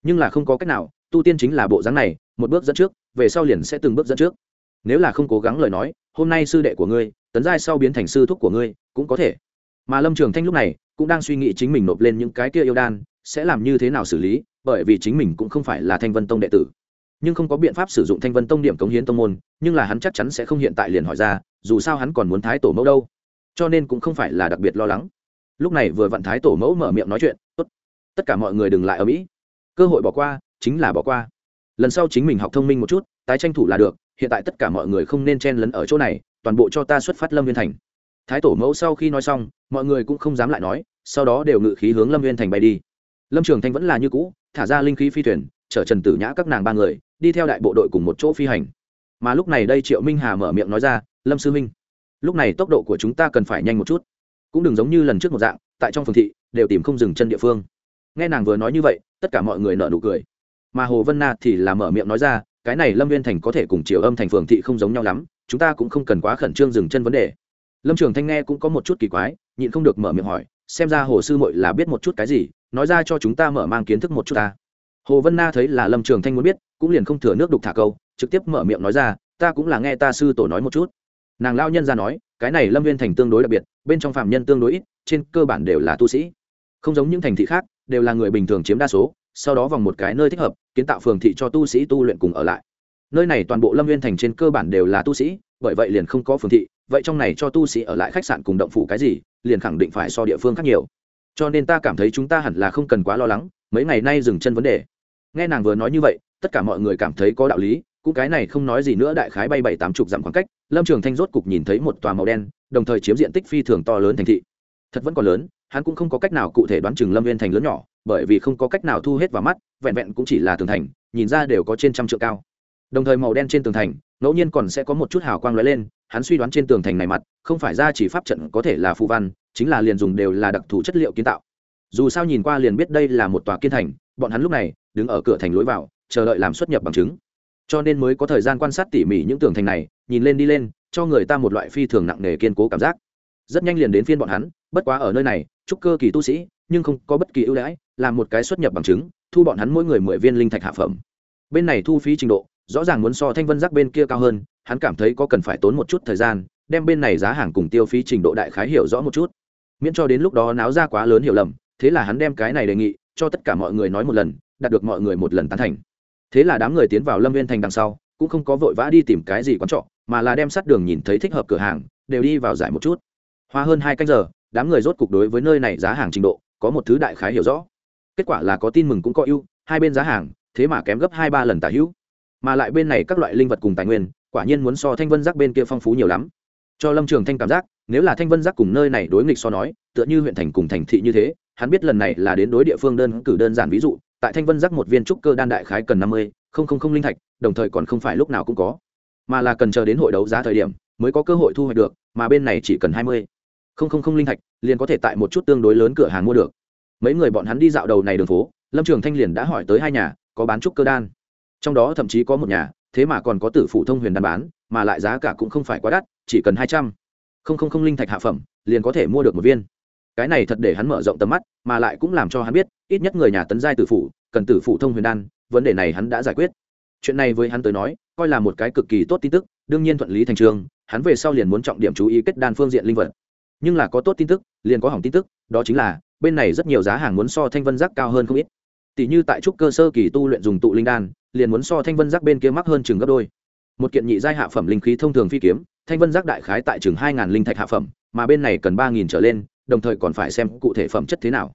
Nhưng là không có cách nào, tu tiên chính là bộ dáng này, một bước dẫn trước, về sau liền sẽ từng bước dẫn trước. Nếu là không cố gắng lời nói hôm nay sư đệ của ngươi, tấn giai sau biến thành sư thúc của ngươi, cũng có thể. Mà lâm trường thanh lúc này, cũng đang suy nghĩ chính mình nộp lên những cái kia yêu đan, sẽ làm như thế nào xử lý, bởi vì chính mình cũng không phải là thanh vân tông đệ tử. Nhưng không có biện pháp sử dụng thanh vân tông điểm cống hiến tông môn, nhưng là hắn chắc chắn sẽ không hiện tại liền hỏi ra, dù sao hắn còn muốn thái tổ mẫu đâu. Cho nên cũng không phải là đặc biệt lo lắng. Lúc này vừa vặn thái tổ mẫu mở miệng nói chuyện, tốt, tất cả mọi người đừng lại ở mỹ. Cơ hội bỏ qua, chính là bỏ qua. Lần sau chính mình học thông minh một chút, tái tranh thủ là được hiện tại tất cả mọi người không nên chen lấn ở chỗ này, toàn bộ cho ta xuất phát lâm viên thành. Thái tổ mẫu sau khi nói xong, mọi người cũng không dám lại nói, sau đó đều ngự khí hướng lâm viên thành bay đi. Lâm trường thanh vẫn là như cũ, thả ra linh khí phi thuyền, chở trần tử nhã các nàng ba người, đi theo đại bộ đội cùng một chỗ phi hành. Mà lúc này đây triệu minh hà mở miệng nói ra, lâm sư minh lúc này tốc độ của chúng ta cần phải nhanh một chút. Cũng đừng giống như lần trước một dạng, tại trong phường thị, đều tìm không dừng chân địa phương. Nghe nàng vừa nói như vậy, tất cả mọi người nợ nụ cười. Mà hồ vân na thì là mở miệng nói ra cái này lâm viên thành có thể cùng triều âm thành phường thị không giống nhau lắm, chúng ta cũng không cần quá khẩn trương dừng chân vấn đề. Lâm trường thanh nghe cũng có một chút kỳ quái, nhịn không được mở miệng hỏi, xem ra hồ sư mội là biết một chút cái gì, nói ra cho chúng ta mở mang kiến thức một chút ta. Hồ vân na thấy là lâm trường thanh muốn biết, cũng liền không thừa nước đục thả câu, trực tiếp mở miệng nói ra, ta cũng là nghe ta sư tổ nói một chút. Nàng lao nhân ra nói, cái này lâm viên thành tương đối đặc biệt, bên trong phạm nhân tương đối ít, trên cơ bản đều là tu sĩ. Không giống những thành thị khác, đều là người bình thường chiếm đa số, sau đó vòng một cái nơi thích hợp kiến tạo phường thị cho tu sĩ tu luyện cùng ở lại. Nơi này toàn bộ lâm viên thành trên cơ bản đều là tu sĩ, bởi vậy liền không có phường thị, vậy trong này cho tu sĩ ở lại khách sạn cùng động phủ cái gì, liền khẳng định phải so địa phương khác nhiều. Cho nên ta cảm thấy chúng ta hẳn là không cần quá lo lắng, mấy ngày nay dừng chân vấn đề. Nghe nàng vừa nói như vậy, tất cả mọi người cảm thấy có đạo lý, cũng cái này không nói gì nữa, đại khái bay bảy tám chục dặm khoảng cách, lâm trường thanh rốt cục nhìn thấy một tòa màu đen, đồng thời chiếm diện tích phi thường to lớn thành thị. Thật vẫn còn lớn, hắn cũng không có cách nào cụ thể đoán chừng lâm viên thành lớn nhỏ bởi vì không có cách nào thu hết vào mắt, vẹn vẹn cũng chỉ là tường thành, nhìn ra đều có trên trăm trượng cao. Đồng thời màu đen trên tường thành, ngẫu nhiên còn sẽ có một chút hào quang lóe lên, hắn suy đoán trên tường thành này mặt, không phải ra chỉ pháp trận có thể là phù văn, chính là liền dùng đều là đặc thù chất liệu kiến tạo. Dù sao nhìn qua liền biết đây là một tòa kiên thành, bọn hắn lúc này đứng ở cửa thành lối vào, chờ đợi làm xuất nhập bằng chứng. Cho nên mới có thời gian quan sát tỉ mỉ những tường thành này, nhìn lên đi lên, cho người ta một loại phi thường nặng nề kiên cố cảm giác. Rất nhanh liền đến phiên bọn hắn, bất quá ở nơi này trúc cơ kỳ tu sĩ nhưng không có bất kỳ ưu đãi làm một cái xuất nhập bằng chứng, thu bọn hắn mỗi người mười viên linh thạch hạ phẩm. Bên này thu phí trình độ, rõ ràng muốn so thanh vân giác bên kia cao hơn, hắn cảm thấy có cần phải tốn một chút thời gian, đem bên này giá hàng cùng tiêu phí trình độ đại khái hiểu rõ một chút. Miễn cho đến lúc đó náo ra quá lớn hiểu lầm, thế là hắn đem cái này đề nghị, cho tất cả mọi người nói một lần, đạt được mọi người một lần tán thành. Thế là đám người tiến vào lâm viên thành đằng sau, cũng không có vội vã đi tìm cái gì quán trọ, mà là đem sát đường nhìn thấy thích hợp cửa hàng, đều đi vào giải một chút. Hoa hơn hai canh giờ, đám người rốt cục đối với nơi này giá hàng trình độ có một thứ đại khái hiểu rõ. Kết quả là có tin mừng cũng có ưu, hai bên giá hàng, thế mà kém gấp hai ba lần tả hữu. Mà lại bên này các loại linh vật cùng tài nguyên, quả nhiên muốn so thanh vân giác bên kia phong phú nhiều lắm. Cho lâm trường thanh cảm giác, nếu là thanh vân giác cùng nơi này đối nghịch so nói, tựa như huyện thành cùng thành thị như thế, hắn biết lần này là đến đối địa phương đơn cử đơn giản ví dụ, tại thanh vân giác một viên trúc cơ đan đại khái cần năm mươi, không không không linh thạch, đồng thời còn không phải lúc nào cũng có. Mà là cần chờ đến hội đấu giá thời điểm, mới có cơ hội thu hoạch được, mà bên này chỉ cần hai mươi không không không linh thạch, liền có thể tại một chút tương đối lớn cửa hàng mua được. Mấy người bọn hắn đi dạo đầu này đường phố, lâm trường thanh liền đã hỏi tới hai nhà, có bán trúc cơ đan. Trong đó thậm chí có một nhà, thế mà còn có tử phụ thông huyền đan bán, mà lại giá cả cũng không phải quá đắt, chỉ cần hai trăm. Không không không linh thạch hạ phẩm, liền có thể mua được một viên. Cái này thật để hắn mở rộng tầm mắt, mà lại cũng làm cho hắn biết, ít nhất người nhà tấn giai tử phụ, cần tử phụ thông huyền đan, vấn đề này hắn đã giải quyết. Chuyện này với hắn tới nói, coi là một cái cực kỳ tốt tin tức, đương nhiên thuận lý thành trường, hắn về sau liền muốn trọng điểm chú ý kết đan phương diện linh vật nhưng là có tốt tin tức, liền có hỏng tin tức, đó chính là, bên này rất nhiều giá hàng muốn so thanh vân giác cao hơn không ít. Tỷ như tại trúc cơ sơ kỳ tu luyện dùng tụ linh đan, liền muốn so thanh vân giác bên kia mắc hơn chừng gấp đôi. Một kiện nhị giai hạ phẩm linh khí thông thường phi kiếm, thanh vân giác đại khái tại chừng hai ngàn linh thạch hạ phẩm, mà bên này cần ba nghìn trở lên, đồng thời còn phải xem cụ thể phẩm chất thế nào.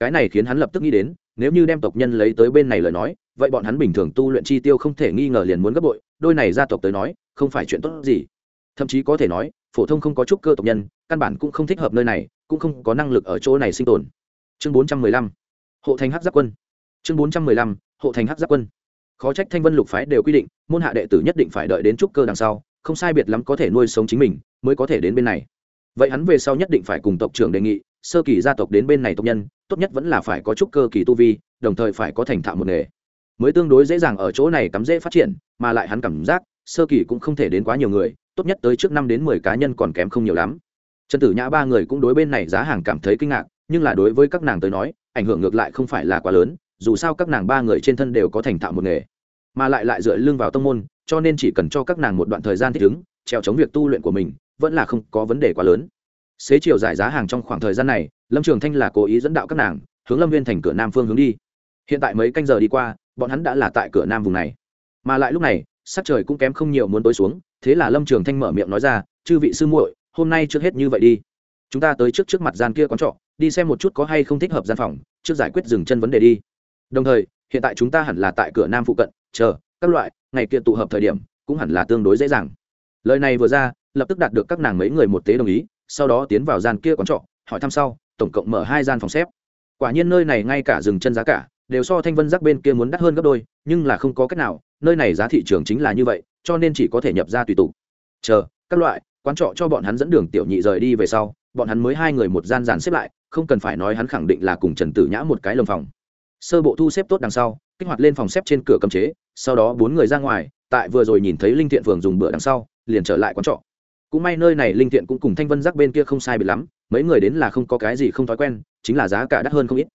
Cái này khiến hắn lập tức nghĩ đến, nếu như đem tộc nhân lấy tới bên này lời nói, vậy bọn hắn bình thường tu luyện chi tiêu không thể nghi ngờ liền muốn gấp bội, đôi này gia tộc tới nói, không phải chuyện tốt gì thậm chí có thể nói, phổ thông không có chút cơ tộc nhân, căn bản cũng không thích hợp nơi này, cũng không có năng lực ở chỗ này sinh tồn. Chương bốn trăm mười lăm, hộ thành hát giáp quân. Chương bốn trăm mười lăm, hộ thành hát giáp quân. Khó trách thanh vân lục phái đều quy định, môn hạ đệ tử nhất định phải đợi đến trúc cơ đằng sau, không sai biệt lắm có thể nuôi sống chính mình, mới có thể đến bên này. Vậy hắn về sau nhất định phải cùng tộc trưởng đề nghị, sơ kỳ gia tộc đến bên này tộc nhân, tốt nhất vẫn là phải có trúc cơ kỳ tu vi, đồng thời phải có thành thạo một nghề. Mới tương đối dễ dàng ở chỗ này cắm dễ phát triển, mà lại hắn cảm giác, sơ kỳ cũng không thể đến quá nhiều người tốt nhất tới trước năm đến mười cá nhân còn kém không nhiều lắm. Trần tử nhã ba người cũng đối bên này giá hàng cảm thấy kinh ngạc, nhưng là đối với các nàng tới nói, ảnh hưởng ngược lại không phải là quá lớn, dù sao các nàng ba người trên thân đều có thành thạo một nghề, mà lại lại dựa lưng vào tông môn, cho nên chỉ cần cho các nàng một đoạn thời gian thích ứng, trèo chống việc tu luyện của mình, vẫn là không có vấn đề quá lớn. Xế chiều giải giá hàng trong khoảng thời gian này, lâm trường thanh là cố ý dẫn đạo các nàng, hướng lâm viên thành cửa nam phương hướng đi. Hiện tại mấy canh giờ đi qua, bọn hắn đã là tại cửa nam vùng này. Mà lại lúc này, sắc trời cũng kém không nhiều muốn tối xuống thế là lâm trường thanh mở miệng nói ra, chư vị sư muội, hôm nay trước hết như vậy đi. Chúng ta tới trước trước mặt gian kia quán trọ, đi xem một chút có hay không thích hợp gian phòng, trước giải quyết dừng chân vấn đề đi. Đồng thời, hiện tại chúng ta hẳn là tại cửa nam phụ cận, chờ, các loại, ngày kia tụ hợp thời điểm, cũng hẳn là tương đối dễ dàng. Lời này vừa ra, lập tức đạt được các nàng mấy người một tế đồng ý, sau đó tiến vào gian kia quán trọ, hỏi thăm sau, tổng cộng mở hai gian phòng xếp. Quả nhiên nơi này ngay cả dừng chân giá cả, đều so thanh vân giác bên kia muốn đắt hơn gấp đôi, nhưng là không có cách nào, nơi này giá thị trường chính là như vậy cho nên chỉ có thể nhập ra tùy tục. Chờ, các loại, quán trọ cho bọn hắn dẫn đường tiểu nhị rời đi về sau, bọn hắn mới hai người một gian dàn xếp lại, không cần phải nói hắn khẳng định là cùng trần tử nhã một cái lồng phòng. Sơ bộ thu xếp tốt đằng sau, kích hoạt lên phòng xếp trên cửa cấm chế, sau đó bốn người ra ngoài, tại vừa rồi nhìn thấy linh thiện phường dùng bữa đằng sau, liền trở lại quán trọ. Cũng may nơi này linh thiện cũng cùng thanh vân giác bên kia không sai bị lắm, mấy người đến là không có cái gì không thói quen, chính là giá cả đắt hơn không ít.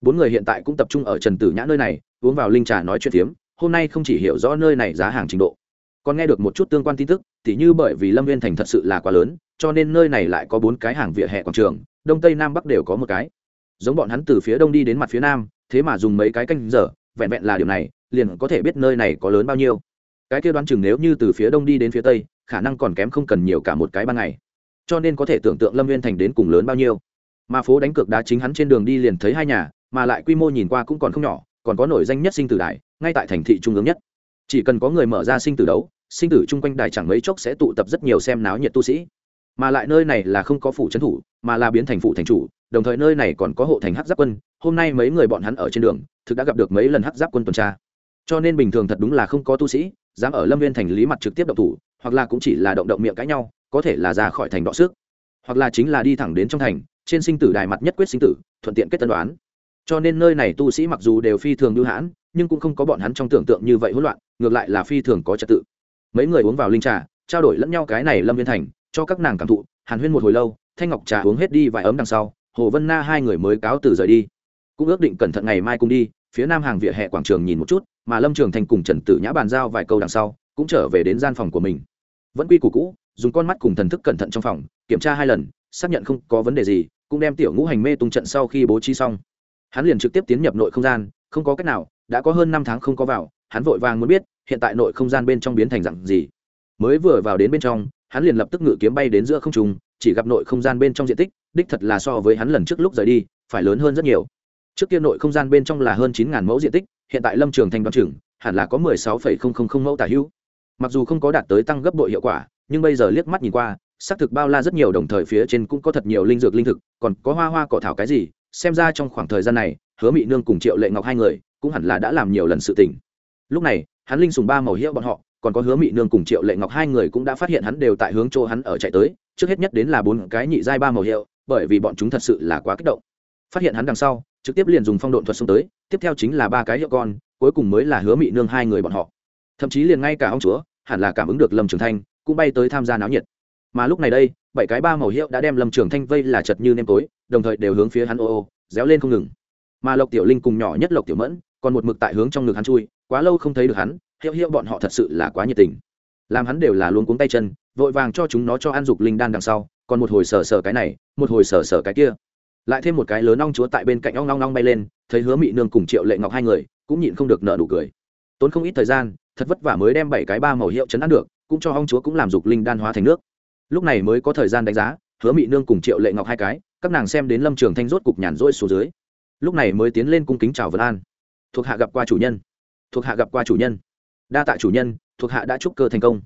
Bốn người hiện tại cũng tập trung ở trần tử nhã nơi này, uống vào linh trà nói chuyện phiếm, hôm nay không chỉ hiểu rõ nơi này giá hàng trình độ còn nghe được một chút tương quan tin tức thì như bởi vì lâm viên thành thật sự là quá lớn, cho nên nơi này lại có bốn cái hàng vỉa hè quảng trường, đông tây nam bắc đều có một cái. Giống bọn hắn từ phía đông đi đến mặt phía nam, thế mà dùng mấy cái canh giờ, vẹn vẹn là điều này, liền có thể biết nơi này có lớn bao nhiêu. Cái kia đoán chừng nếu như từ phía đông đi đến phía tây, khả năng còn kém không cần nhiều cả một cái ban ngày. Cho nên có thể tưởng tượng lâm viên thành đến cùng lớn bao nhiêu. Mà phố đánh cược đá chính hắn trên đường đi liền thấy hai nhà, mà lại quy mô nhìn qua cũng còn không nhỏ, còn có nổi danh nhất sinh tử đài ngay tại thành thị trung ương nhất. Chỉ cần có người mở ra sinh tử đấu sinh tử chung quanh đài chẳng mấy chốc sẽ tụ tập rất nhiều xem náo nhiệt tu sĩ. Mà lại nơi này là không có phủ trấn thủ, mà là biến thành phủ thành chủ, đồng thời nơi này còn có hộ thành hắc giáp quân. Hôm nay mấy người bọn hắn ở trên đường, thực đã gặp được mấy lần hắc giáp quân tuần tra. Cho nên bình thường thật đúng là không có tu sĩ, dám ở lâm viên thành lý mặt trực tiếp động thủ, hoặc là cũng chỉ là động động miệng cãi nhau, có thể là ra khỏi thành đọ sức hoặc là chính là đi thẳng đến trong thành, trên sinh tử đài mặt nhất quyết sinh tử, thuận tiện kết tân đoán. Cho nên nơi này tu sĩ mặc dù đều phi thường lưu hãn, nhưng cũng không có bọn hắn trong tưởng tượng như vậy hỗn loạn, ngược lại là phi thường có trật tự mấy người uống vào linh trà, trao đổi lẫn nhau cái này lâm viên thành, cho các nàng cảm thụ. Hàn huyên một hồi lâu, thanh ngọc trà uống hết đi vài ấm đằng sau, hồ vân na hai người mới cáo từ rời đi. Cũng ước định cẩn thận ngày mai cùng đi, phía nam hàng vỉa hè quảng trường nhìn một chút, mà lâm trường thành cùng trần tử nhã bàn giao vài câu đằng sau, cũng trở về đến gian phòng của mình. Vẫn quy củ cũ, dùng con mắt cùng thần thức cẩn thận trong phòng, kiểm tra hai lần, xác nhận không có vấn đề gì, cũng đem tiểu ngũ hành mê tung trận sau khi bố trí xong. Hắn liền trực tiếp tiến nhập nội không gian, không có cách nào, đã có hơn năm tháng không có vào, hắn vội vàng muốn biết hiện tại nội không gian bên trong biến thành dạng gì. Mới vừa vào đến bên trong, hắn liền lập tức ngự kiếm bay đến giữa không trung, chỉ gặp nội không gian bên trong diện tích, đích thật là so với hắn lần trước lúc rời đi, phải lớn hơn rất nhiều. Trước kia nội không gian bên trong là hơn chín mẫu diện tích, hiện tại lâm trường thành đoán chừng, hẳn là có mười sáu mẫu tả hữu. Mặc dù không có đạt tới tăng gấp bội hiệu quả, nhưng bây giờ liếc mắt nhìn qua, xác thực bao la rất nhiều đồng thời phía trên cũng có thật nhiều linh dược linh thực, còn có hoa hoa cỏ thảo cái gì, xem ra trong khoảng thời gian này, hứa mỹ nương cùng triệu lệ ngọc hai người, cũng hẳn là đã làm nhiều lần sự tình. Lúc này hắn linh sùng ba màu hiệu bọn họ, còn có hứa Mị nương cùng triệu lệ ngọc hai người cũng đã phát hiện hắn đều tại hướng chỗ hắn ở chạy tới, trước hết nhất đến là bốn cái nhị giai ba màu hiệu, bởi vì bọn chúng thật sự là quá kích động. Phát hiện hắn đằng sau, trực tiếp liền dùng phong độn thuật xông tới, tiếp theo chính là ba cái hiệu con, cuối cùng mới là hứa Mị nương hai người bọn họ. Thậm chí liền ngay cả ông chúa, hẳn là cảm ứng được lâm trường thanh, cũng bay tới tham gia náo nhiệt. Mà lúc này đây, bảy cái ba màu hiệu đã đem lâm trường thanh vây là chật như nêm tối, đồng thời đều hướng phía hắn ô ô, réo lên không ngừng. Mà lộc tiểu linh cùng nhỏ nhất lộc tiểu mẫn, còn một mực tại hướng trong ngực hắn chui quá lâu không thấy được hắn, hiệu hiệu bọn họ thật sự là quá nhiệt tình. Làm hắn đều là luôn cuống tay chân, vội vàng cho chúng nó cho ăn dục linh đan đằng sau, còn một hồi sờ sờ cái này, một hồi sờ sờ cái kia. Lại thêm một cái lớn ong chúa tại bên cạnh ong long long bay lên, thấy hứa mị nương cùng triệu lệ ngọc hai người, cũng nhịn không được nợ đủ cười. Tốn không ít thời gian, thật vất vả mới đem bảy cái ba màu hiệu chấn ăn được, cũng cho ong chúa cũng làm dục linh đan hóa thành nước. Lúc này mới có thời gian đánh giá, hứa mị nương cùng triệu lệ ngọc hai cái, các nàng xem đến lâm trường thanh rốt cục nhàn rỗi xuống dưới. Lúc này mới tiến lên cung kính chào vân an. Thuộc hạ gặp qua chủ nhân thuộc hạ gặp qua chủ nhân. Đa tạ chủ nhân thuộc hạ đã chúc cơ thành công.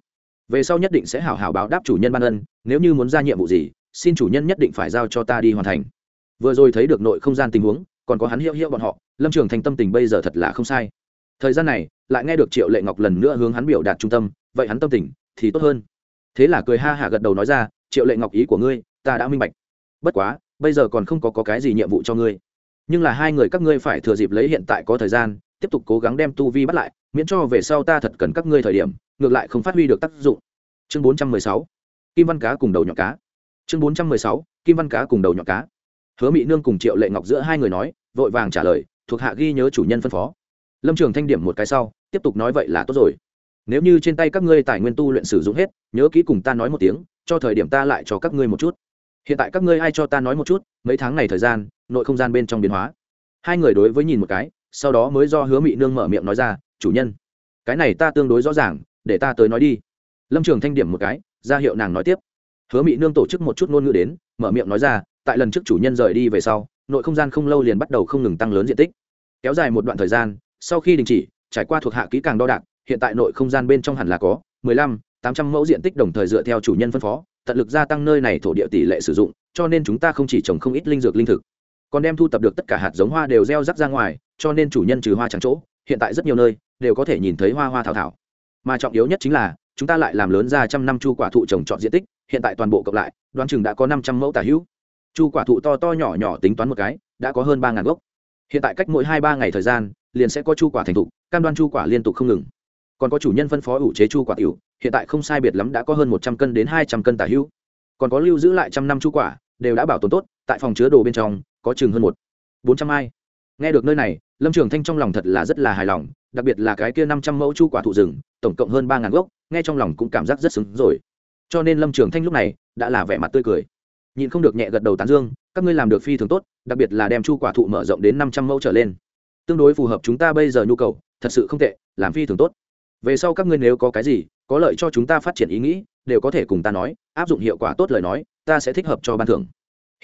Về sau nhất định sẽ hảo hảo báo đáp chủ nhân ban ân nếu như muốn ra nhiệm vụ gì xin chủ nhân nhất định phải giao cho ta đi hoàn thành. Vừa rồi thấy được nội không gian tình huống còn có hắn hiệu hiệu bọn họ lâm trường thành tâm tình bây giờ thật là không sai. Thời gian này lại nghe được triệu lệ ngọc lần nữa hướng hắn biểu đạt trung tâm vậy hắn tâm tình thì tốt hơn. Thế là cười ha hả gật đầu nói ra triệu lệ ngọc ý của ngươi ta đã minh bạch. Bất quá bây giờ còn không có, có cái gì nhiệm vụ cho ngươi. Nhưng là hai người các ngươi phải thừa dịp lấy hiện tại có thời gian tiếp tục cố gắng đem tu vi bắt lại, miễn cho về sau ta thật cần các ngươi thời điểm, ngược lại không phát huy được tác dụng. Chương bốn trăm mười sáu, kim văn cá cùng đầu nhọn cá. Chương bốn trăm mười sáu, kim văn cá cùng đầu nhọn cá. Hứa mỹ nương cùng triệu lệ ngọc giữa hai người nói, vội vàng trả lời, thuộc hạ ghi nhớ chủ nhân phân phó. Lâm trường thanh điểm một cái sau, tiếp tục nói vậy là tốt rồi. Nếu như trên tay các ngươi tài nguyên tu luyện sử dụng hết, nhớ kỹ cùng ta nói một tiếng, cho thời điểm ta lại cho các ngươi một chút. Hiện tại các ngươi ai cho ta nói một chút, mấy tháng này thời gian, nội không gian bên trong biến hóa. Hai người đối với nhìn một cái sau đó mới do hứa mị nương mở miệng nói ra, chủ nhân, cái này ta tương đối rõ ràng, để ta tới nói đi. Lâm trường thanh điểm một cái, ra hiệu nàng nói tiếp. Hứa mị nương tổ chức một chút ngôn ngữ đến, mở miệng nói ra, tại lần trước chủ nhân rời đi về sau, nội không gian không lâu liền bắt đầu không ngừng tăng lớn diện tích. Kéo dài một đoạn thời gian, sau khi đình chỉ, trải qua thuộc hạ kỹ càng đo đạc, hiện tại nội không gian bên trong hẳn là có mười lăm, tám trăm mẫu diện tích đồng thời dựa theo chủ nhân phân phó, tận lực gia tăng nơi này thổ địa tỷ lệ sử dụng, cho nên chúng ta không chỉ trồng không ít linh dược linh thực còn đem thu tập được tất cả hạt giống hoa đều gieo rắc ra ngoài, cho nên chủ nhân trừ hoa trắng chỗ, hiện tại rất nhiều nơi đều có thể nhìn thấy hoa hoa thảo thảo. Mà trọng yếu nhất chính là, chúng ta lại làm lớn ra trăm năm chu quả thụ trồng trọt diện tích, hiện tại toàn bộ cộng lại, đoán chừng đã có năm trăm mẫu tả hữu. Chu quả thụ to to nhỏ nhỏ tính toán một cái, đã có hơn ba ngàn gốc. Hiện tại cách mỗi hai ba ngày thời gian, liền sẽ có chu quả thành thục, cam đoan chu quả liên tục không ngừng. Còn có chủ nhân phân phó ủ chế chu quả tiểu, hiện tại không sai biệt lắm đã có hơn một trăm cân đến hai trăm cân tả hữu. Còn có lưu giữ lại trăm năm chu quả, đều đã bảo tồn tốt tại phòng chứa đồ bên trong, có chừng hơn một, bốn trăm ai. Nghe được nơi này, lâm trường thanh trong lòng thật là rất là hài lòng, đặc biệt là cái kia năm trăm mẫu chu quả thụ rừng, tổng cộng hơn ba ngàn gốc, nghe trong lòng cũng cảm giác rất xứng rồi. Cho nên lâm trường thanh lúc này đã là vẻ mặt tươi cười. Nhìn không được nhẹ gật đầu tán dương, các ngươi làm được phi thường tốt, đặc biệt là đem chu quả thụ mở rộng đến năm trăm mẫu trở lên. Tương đối phù hợp chúng ta bây giờ nhu cầu, thật sự không tệ, làm phi thường tốt. Về sau các ngươi nếu có cái gì, có lợi cho chúng ta phát triển ý nghĩ, đều có thể cùng ta nói, áp dụng hiệu quả tốt lời nói, ta sẽ thích hợp cho ban thưởng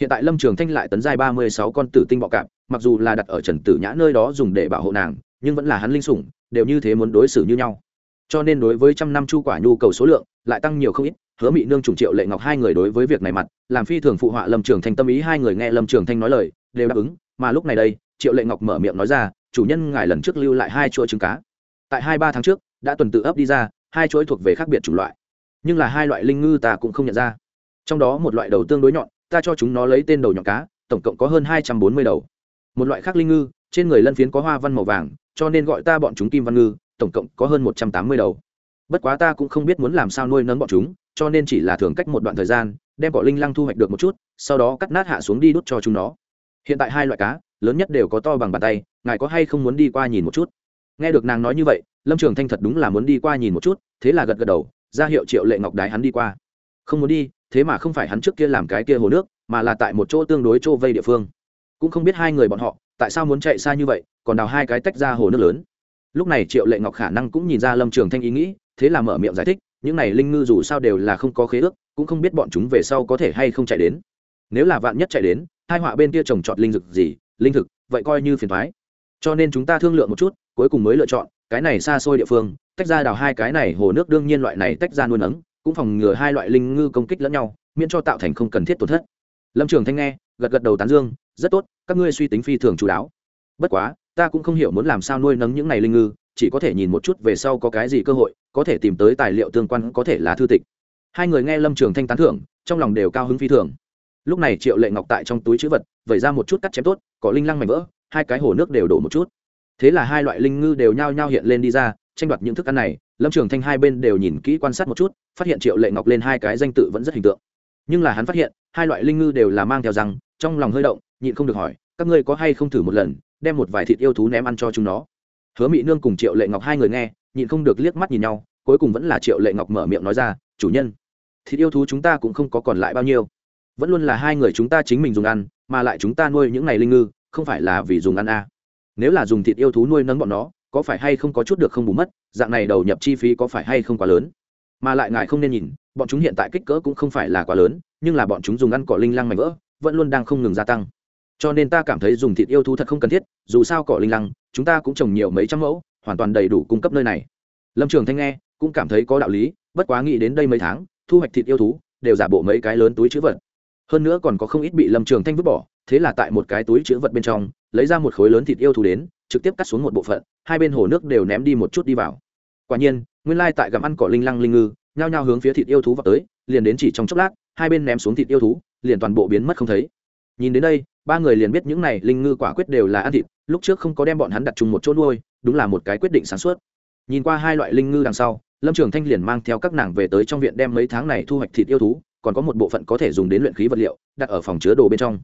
hiện tại lâm trường thanh lại tấn giai ba mươi sáu con tử tinh bọ cạp, mặc dù là đặt ở trần tử nhã nơi đó dùng để bảo hộ nàng, nhưng vẫn là hắn linh sủng, đều như thế muốn đối xử như nhau. Cho nên đối với trăm năm chu quả nhu cầu số lượng lại tăng nhiều không ít, hứa mị nương trùng triệu lệ ngọc hai người đối với việc này mặt, làm phi thường phụ họa lâm trường thanh tâm ý hai người nghe lâm trường thanh nói lời, đều đáp ứng, mà lúc này đây, triệu lệ ngọc mở miệng nói ra, chủ nhân ngài lần trước lưu lại hai chuỗi trứng cá. Tại hai ba tháng trước, đã tuần tự ấp đi ra, hai chuỗi thuộc về khác biệt chủng loại, nhưng là hai loại linh ngư ta cũng không nhận ra. Trong đó một loại đầu tương đối nhọn ta cho chúng nó lấy tên đầu nhọn cá, tổng cộng có hơn hai trăm bốn mươi đầu. Một loại khác linh ngư, trên người lân phiến có hoa văn màu vàng, cho nên gọi ta bọn chúng kim văn ngư, tổng cộng có hơn một trăm tám mươi đầu. Bất quá ta cũng không biết muốn làm sao nuôi nấng bọn chúng, cho nên chỉ là thường cách một đoạn thời gian, đem cỏ linh lăng thu hoạch được một chút, sau đó cắt nát hạ xuống đi đút cho chúng nó. Hiện tại hai loại cá, lớn nhất đều có to bằng bàn tay, ngài có hay không muốn đi qua nhìn một chút? Nghe được nàng nói như vậy, lâm trường thanh thật đúng là muốn đi qua nhìn một chút, thế là gật gật đầu, ra hiệu triệu lệ ngọc đái hắn đi qua. Không muốn đi thế mà không phải hắn trước kia làm cái kia hồ nước, mà là tại một chỗ tương đối chỗ vây địa phương. Cũng không biết hai người bọn họ, tại sao muốn chạy xa như vậy, còn đào hai cái tách ra hồ nước lớn. Lúc này triệu lệ ngọc khả năng cũng nhìn ra lâm trường thanh ý nghĩ, thế là mở miệng giải thích, những này linh ngư dù sao đều là không có khế ước, cũng không biết bọn chúng về sau có thể hay không chạy đến. Nếu là vạn nhất chạy đến, hai họa bên kia trồng trọt linh dực gì, linh thực, vậy coi như phiền thoái cho nên chúng ta thương lượng một chút, cuối cùng mới lựa chọn, cái này xa xôi địa phương, tách ra đào hai cái này hồ nước, đương nhiên loại này tách ra nuôi nấng cũng phòng ngừa hai loại linh ngư công kích lẫn nhau, miễn cho tạo thành không cần thiết tổn thất. Lâm trường thanh nghe, gật gật đầu tán dương, rất tốt, các ngươi suy tính phi thường chú đáo. Bất quá, ta cũng không hiểu muốn làm sao nuôi nấng những này linh ngư, chỉ có thể nhìn một chút về sau có cái gì cơ hội, có thể tìm tới tài liệu tương quan có thể là thư tịch. Hai người nghe lâm trường thanh tán thưởng, trong lòng đều cao hứng phi thường. Lúc này triệu lệ ngọc tại trong túi chữ vật, vẩy ra một chút cắt chém tốt có linh lăng mảnh vỡ, hai cái hồ nước đều đổ một chút. Thế là hai loại linh ngư đều nhao nhao hiện lên đi ra, tranh đoạt những thức ăn này lâm trường thanh hai bên đều nhìn kỹ quan sát một chút phát hiện triệu lệ ngọc lên hai cái danh tự vẫn rất hình tượng nhưng là hắn phát hiện hai loại linh ngư đều là mang theo răng trong lòng hơi động nhịn không được hỏi các ngươi có hay không thử một lần đem một vài thịt yêu thú ném ăn cho chúng nó hứa mỹ nương cùng triệu lệ ngọc hai người nghe nhịn không được liếc mắt nhìn nhau cuối cùng vẫn là triệu lệ ngọc mở miệng nói ra chủ nhân thịt yêu thú chúng ta cũng không có còn lại bao nhiêu vẫn luôn là hai người chúng ta chính mình dùng ăn mà lại chúng ta nuôi những này linh ngư không phải là vì dùng ăn à. nếu là dùng thịt yêu thú nuôi nấng bọn nó có phải hay không có chút được không bù mất, dạng này đầu nhập chi phí có phải hay không quá lớn? Mà lại ngài không nên nhìn, bọn chúng hiện tại kích cỡ cũng không phải là quá lớn, nhưng là bọn chúng dùng ăn cỏ linh lăng mảnh vỡ, vẫn luôn đang không ngừng gia tăng. Cho nên ta cảm thấy dùng thịt yêu thú thật không cần thiết, dù sao cỏ linh lăng, chúng ta cũng trồng nhiều mấy trăm mẫu, hoàn toàn đầy đủ cung cấp nơi này. Lâm trường thanh nghe, cũng cảm thấy có đạo lý, bất quá nghĩ đến đây mấy tháng, thu hoạch thịt yêu thú, đều giả bộ mấy cái lớn túi chữ vật. Hơn nữa còn có không ít bị lâm trường thanh vứt bỏ thế là tại một cái túi chữ vật bên trong, lấy ra một khối lớn thịt yêu thú đến, trực tiếp cắt xuống một bộ phận, hai bên hồ nước đều ném đi một chút đi vào. Quả nhiên, nguyên lai tại gặm ăn cỏ linh lăng linh ngư, nhao nhao hướng phía thịt yêu thú vào tới, liền đến chỉ trong chốc lát, hai bên ném xuống thịt yêu thú, liền toàn bộ biến mất không thấy. Nhìn đến đây, ba người liền biết những này linh ngư quả quyết đều là ăn thịt, lúc trước không có đem bọn hắn đặt chung một chỗ nuôi, đúng là một cái quyết định sáng suốt. Nhìn qua hai loại linh ngư đằng sau, lâm trường thanh liền mang theo các nàng về tới trong viện đem mấy tháng này thu hoạch thịt yêu thú, còn có một bộ phận có thể dùng đến luyện khí vật liệu, đặt ở phòng chứa đồ bên trong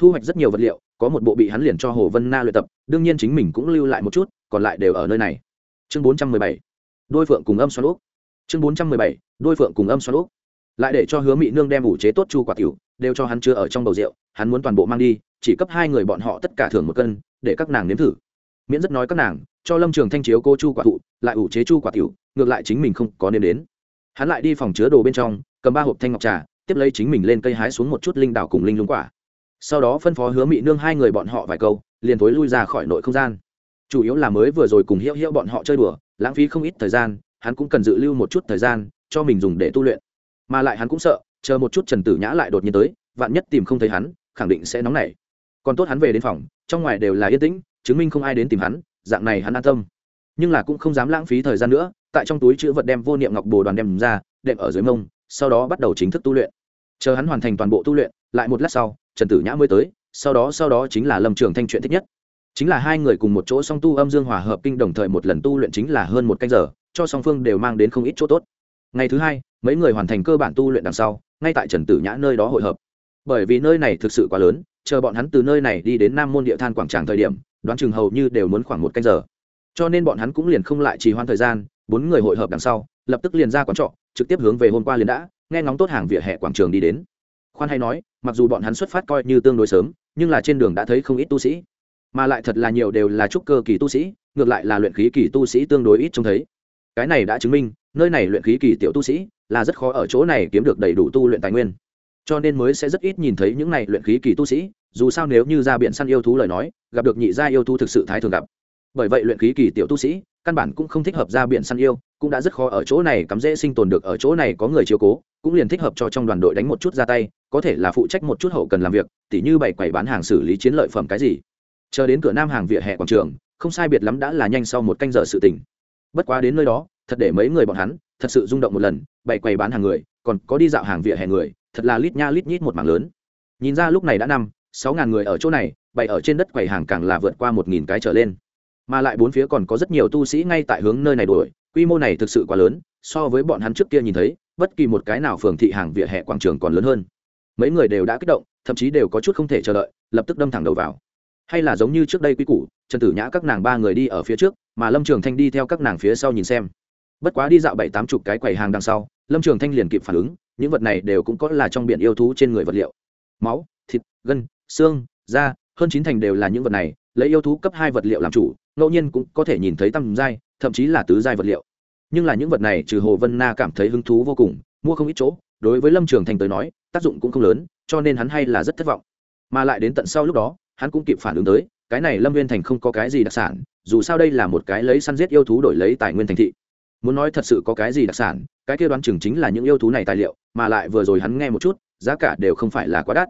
thu hoạch rất nhiều vật liệu, có một bộ bị hắn liền cho hồ vân na luyện tập, đương nhiên chính mình cũng lưu lại một chút, còn lại đều ở nơi này. Chương bốn trăm mười bảy, đôi phượng cùng âm xoan úp chương bốn trăm mười bảy, đôi phượng cùng âm xoan úp lại để cho hứa mỹ nương đem ủ chế tốt chu quả tiểu, đều cho hắn chưa ở trong bầu rượu, hắn muốn toàn bộ mang đi, chỉ cấp hai người bọn họ tất cả thưởng một cân, để các nàng nếm thử. Miễn rất nói các nàng, cho lâm trường thanh chiếu cô chu quả thụ, lại ủ chế chu quả tiểu, ngược lại chính mình không có nếm đến. Hắn lại đi phòng chứa đồ bên trong, cầm ba hộp thanh ngọc trà, tiếp lấy chính mình lên cây hái xuống một chút linh đảo cùng linh lúng quả sau đó phân phó hứa mị nương hai người bọn họ vài câu, liền thối lui ra khỏi nội không gian. Chủ yếu là mới vừa rồi cùng hiệu hiệu bọn họ chơi đùa, lãng phí không ít thời gian, hắn cũng cần dự lưu một chút thời gian, cho mình dùng để tu luyện. Mà lại hắn cũng sợ, chờ một chút trần tử nhã lại đột nhiên tới, vạn nhất tìm không thấy hắn, khẳng định sẽ nóng nảy. Còn tốt hắn về đến phòng, trong ngoài đều là yên tĩnh, chứng minh không ai đến tìm hắn, dạng này hắn an tâm. Nhưng là cũng không dám lãng phí thời gian nữa, tại trong túi chữ vật đem vô niệm ngọc bồ đoàn đem ra, đệm ở dưới mông, sau đó bắt đầu chính thức tu luyện. Chờ hắn hoàn thành toàn bộ tu luyện, lại một lát sau trần tử nhã mới tới, sau đó sau đó chính là lâm trường thanh chuyện thích nhất. Chính là hai người cùng một chỗ song tu âm dương hòa hợp kinh đồng thời một lần tu luyện chính là hơn một canh giờ, cho song phương đều mang đến không ít chỗ tốt. Ngày thứ hai, mấy người hoàn thành cơ bản tu luyện đằng sau, ngay tại trần tử nhã nơi đó hội hợp. Bởi vì nơi này thực sự quá lớn, chờ bọn hắn từ nơi này đi đến nam môn địa than quảng tràng thời điểm, đoán chừng hầu như đều muốn khoảng một canh giờ. Cho nên bọn hắn cũng liền không lại trì hoãn thời gian, bốn người hội hợp đằng sau, lập tức liền ra quán trọ, trực tiếp hướng về hôm qua liền đã, nghe ngóng tốt hàng vỉa hè quảng trường đi đến. Khoan hay nói mặc dù bọn hắn xuất phát coi như tương đối sớm, nhưng là trên đường đã thấy không ít tu sĩ. Mà lại thật là nhiều đều là trúc cơ kỳ tu sĩ, ngược lại là luyện khí kỳ tu sĩ tương đối ít trông thấy. Cái này đã chứng minh, nơi này luyện khí kỳ tiểu tu sĩ là rất khó ở chỗ này kiếm được đầy đủ tu luyện tài nguyên. Cho nên mới sẽ rất ít nhìn thấy những này luyện khí kỳ tu sĩ, dù sao nếu như ra biển săn yêu thú lời nói, gặp được nhị gia yêu thú thực sự thái thường gặp. Bởi vậy luyện khí kỳ tiểu tu sĩ căn bản cũng không thích hợp ra biển săn yêu, cũng đã rất khó ở chỗ này cắm dễ sinh tồn được, ở chỗ này có người chiếu cố, cũng liền thích hợp cho trong đoàn đội đánh một chút ra tay, có thể là phụ trách một chút hậu cần làm việc, tỉ như bày quầy bán hàng xử lý chiến lợi phẩm cái gì. Chờ đến cửa nam hàng vỉa hè quảng trường, không sai biệt lắm đã là nhanh sau một canh giờ sự tỉnh bất quá đến nơi đó, thật để mấy người bọn hắn, thật sự rung động một lần, bày quầy bán hàng người, còn có đi dạo hàng vỉa hè người, thật là lít nha lít nhít một mảng lớn. Nhìn ra lúc này đã năm, sáu ngàn người ở chỗ này, bày ở trên đất quầy hàng càng là vượt qua một nghìn cái trở lên mà lại bốn phía còn có rất nhiều tu sĩ ngay tại hướng nơi này đuổi, quy mô này thực sự quá lớn, so với bọn hắn trước kia nhìn thấy, bất kỳ một cái nào phường thị hàng vỉa hè quảng trường còn lớn hơn. Mấy người đều đã kích động, thậm chí đều có chút không thể chờ đợi, lập tức đâm thẳng đầu vào. Hay là giống như trước đây quy củ, trần tử nhã các nàng ba người đi ở phía trước, mà lâm trường thanh đi theo các nàng phía sau nhìn xem. Bất quá đi dạo bảy tám chục cái quầy hàng đằng sau, lâm trường thanh liền kịp phản ứng, những vật này đều cũng có là trong biển yêu thú trên người vật liệu. Máu, thịt, gân, xương, da, hơn chín thành đều là những vật này lấy yêu thú cấp hai vật liệu làm chủ, ngẫu nhiên cũng có thể nhìn thấy tăm giai thậm chí là tứ giai vật liệu. Nhưng là những vật này, trừ hồ vân na cảm thấy hứng thú vô cùng, mua không ít chỗ, đối với lâm trường thành tới nói, tác dụng cũng không lớn, cho nên hắn hay là rất thất vọng. Mà lại đến tận sau lúc đó, hắn cũng kịp phản ứng tới, cái này lâm viên thành không có cái gì đặc sản, dù sao đây là một cái lấy săn giết yêu thú đổi lấy tài nguyên thành thị. Muốn nói thật sự có cái gì đặc sản, cái kia đoán chừng chính là những yêu thú này tài liệu, mà lại vừa rồi hắn nghe một chút, giá cả đều không phải là quá đắt.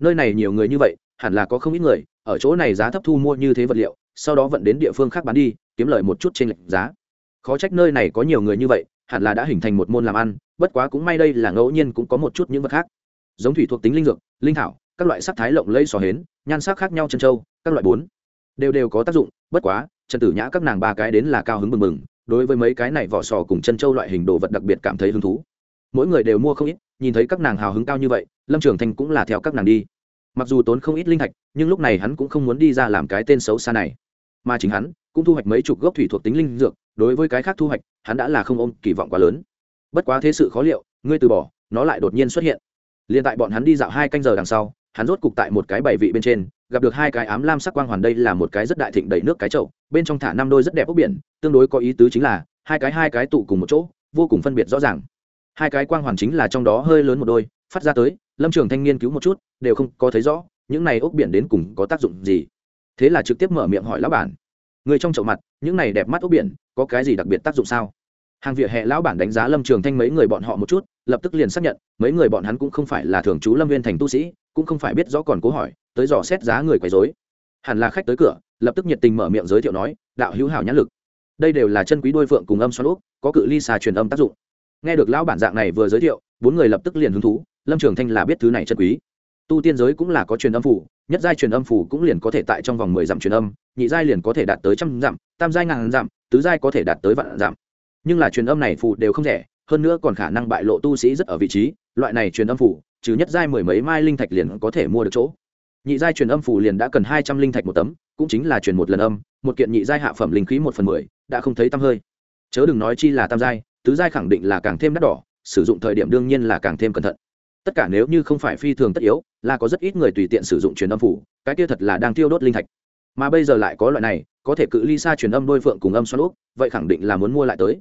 Nơi này nhiều người như vậy, hẳn là có không ít người ở chỗ này giá thấp thu mua như thế vật liệu, sau đó vận đến địa phương khác bán đi, kiếm lời một chút trên lệch giá. Khó trách nơi này có nhiều người như vậy, hẳn là đã hình thành một môn làm ăn, bất quá cũng may đây là ngẫu nhiên cũng có một chút những vật khác. Giống thủy thuộc tính linh dược, linh thảo, các loại sắc thái lộng lây xò hến, nhan sắc khác nhau chân trâu các loại bốn đều đều có tác dụng, bất quá, trần tử nhã các nàng ba cái đến là cao hứng mừng mừng, đối với mấy cái này vỏ sò cùng chân trâu loại hình đồ vật đặc biệt cảm thấy hứng thú. Mỗi người đều mua không ít, nhìn thấy các nàng hào hứng cao như vậy, lâm trường thanh cũng là theo các nàng đi mặc dù tốn không ít linh thạch, nhưng lúc này hắn cũng không muốn đi ra làm cái tên xấu xa này. Mà chính hắn cũng thu hoạch mấy chục gốc thủy thuộc tính linh dược, đối với cái khác thu hoạch, hắn đã là không ôm kỳ vọng quá lớn. Bất quá thế sự khó liệu, ngươi từ bỏ, nó lại đột nhiên xuất hiện. Liền tại bọn hắn đi dạo hai canh giờ đằng sau, hắn rốt cục tại một cái bảy vị bên trên, gặp được hai cái ám lam sắc quang hoàn đây là một cái rất đại thịnh đầy nước cái chậu, bên trong thả năm đôi rất đẹp ốc biển, tương đối có ý tứ chính là, hai cái hai cái tụ cùng một chỗ, vô cùng phân biệt rõ ràng. Hai cái quang hoàn chính là trong đó hơi lớn một đôi phát ra tới, lâm trường thanh nghiên cứu một chút, đều không có thấy rõ, những này ốc biển đến cùng có tác dụng gì. Thế là trực tiếp mở miệng hỏi lão bản. Người trong chậu mặt, những này đẹp mắt ốc biển, có cái gì đặc biệt tác dụng sao? Hàng vỉa hè lão bản đánh giá lâm trường thanh mấy người bọn họ một chút, lập tức liền xác nhận, mấy người bọn hắn cũng không phải là thường trú lâm viên thành tu sĩ, cũng không phải biết rõ còn cố hỏi, tới dò xét giá người quấy dối hẳn là khách tới cửa, lập tức nhiệt tình mở miệng giới thiệu nói, đạo hữu hảo nhãn lực. Đây đều là chân quý đôi phượng cùng âm xoan úp có cự ly xà truyền âm tác dụng. Nghe được lão bản dạng này vừa giới thiệu, bốn người lập tức liền hứng thú lâm trường thanh là biết thứ này chân quý. Tu tiên giới cũng là có truyền âm phủ, nhất giai truyền âm phủ cũng liền có thể tại trong vòng mười dặm truyền âm, nhị giai liền có thể đạt tới trăm dặm, tam giai ngàn dặm, tứ giai có thể đạt tới vạn dặm. Nhưng là truyền âm này phủ đều không rẻ, hơn nữa còn khả năng bại lộ tu sĩ rất ở vị trí, loại này truyền âm phủ, trừ nhất giai mười mấy mai linh thạch liền có thể mua được chỗ. Nhị giai truyền âm phủ liền đã cần hai trăm linh thạch một tấm, cũng chính là truyền một lần âm, một kiện nhị giai hạ phẩm linh khí một phần mười, đã không thấy tăm hơi. Chớ đừng nói chi là tam giai, tứ giai khẳng định là càng thêm đắt đỏ, sử dụng thời điểm đương nhiên là càng thêm cẩn thận tất cả nếu như không phải phi thường tất yếu, là có rất ít người tùy tiện sử dụng truyền âm phủ, cái kia thật là đang tiêu đốt linh thạch. Mà bây giờ lại có loại này, có thể cự ly xa truyền âm đôi phượng cùng âm xoan úp vậy khẳng định là muốn mua lại tới.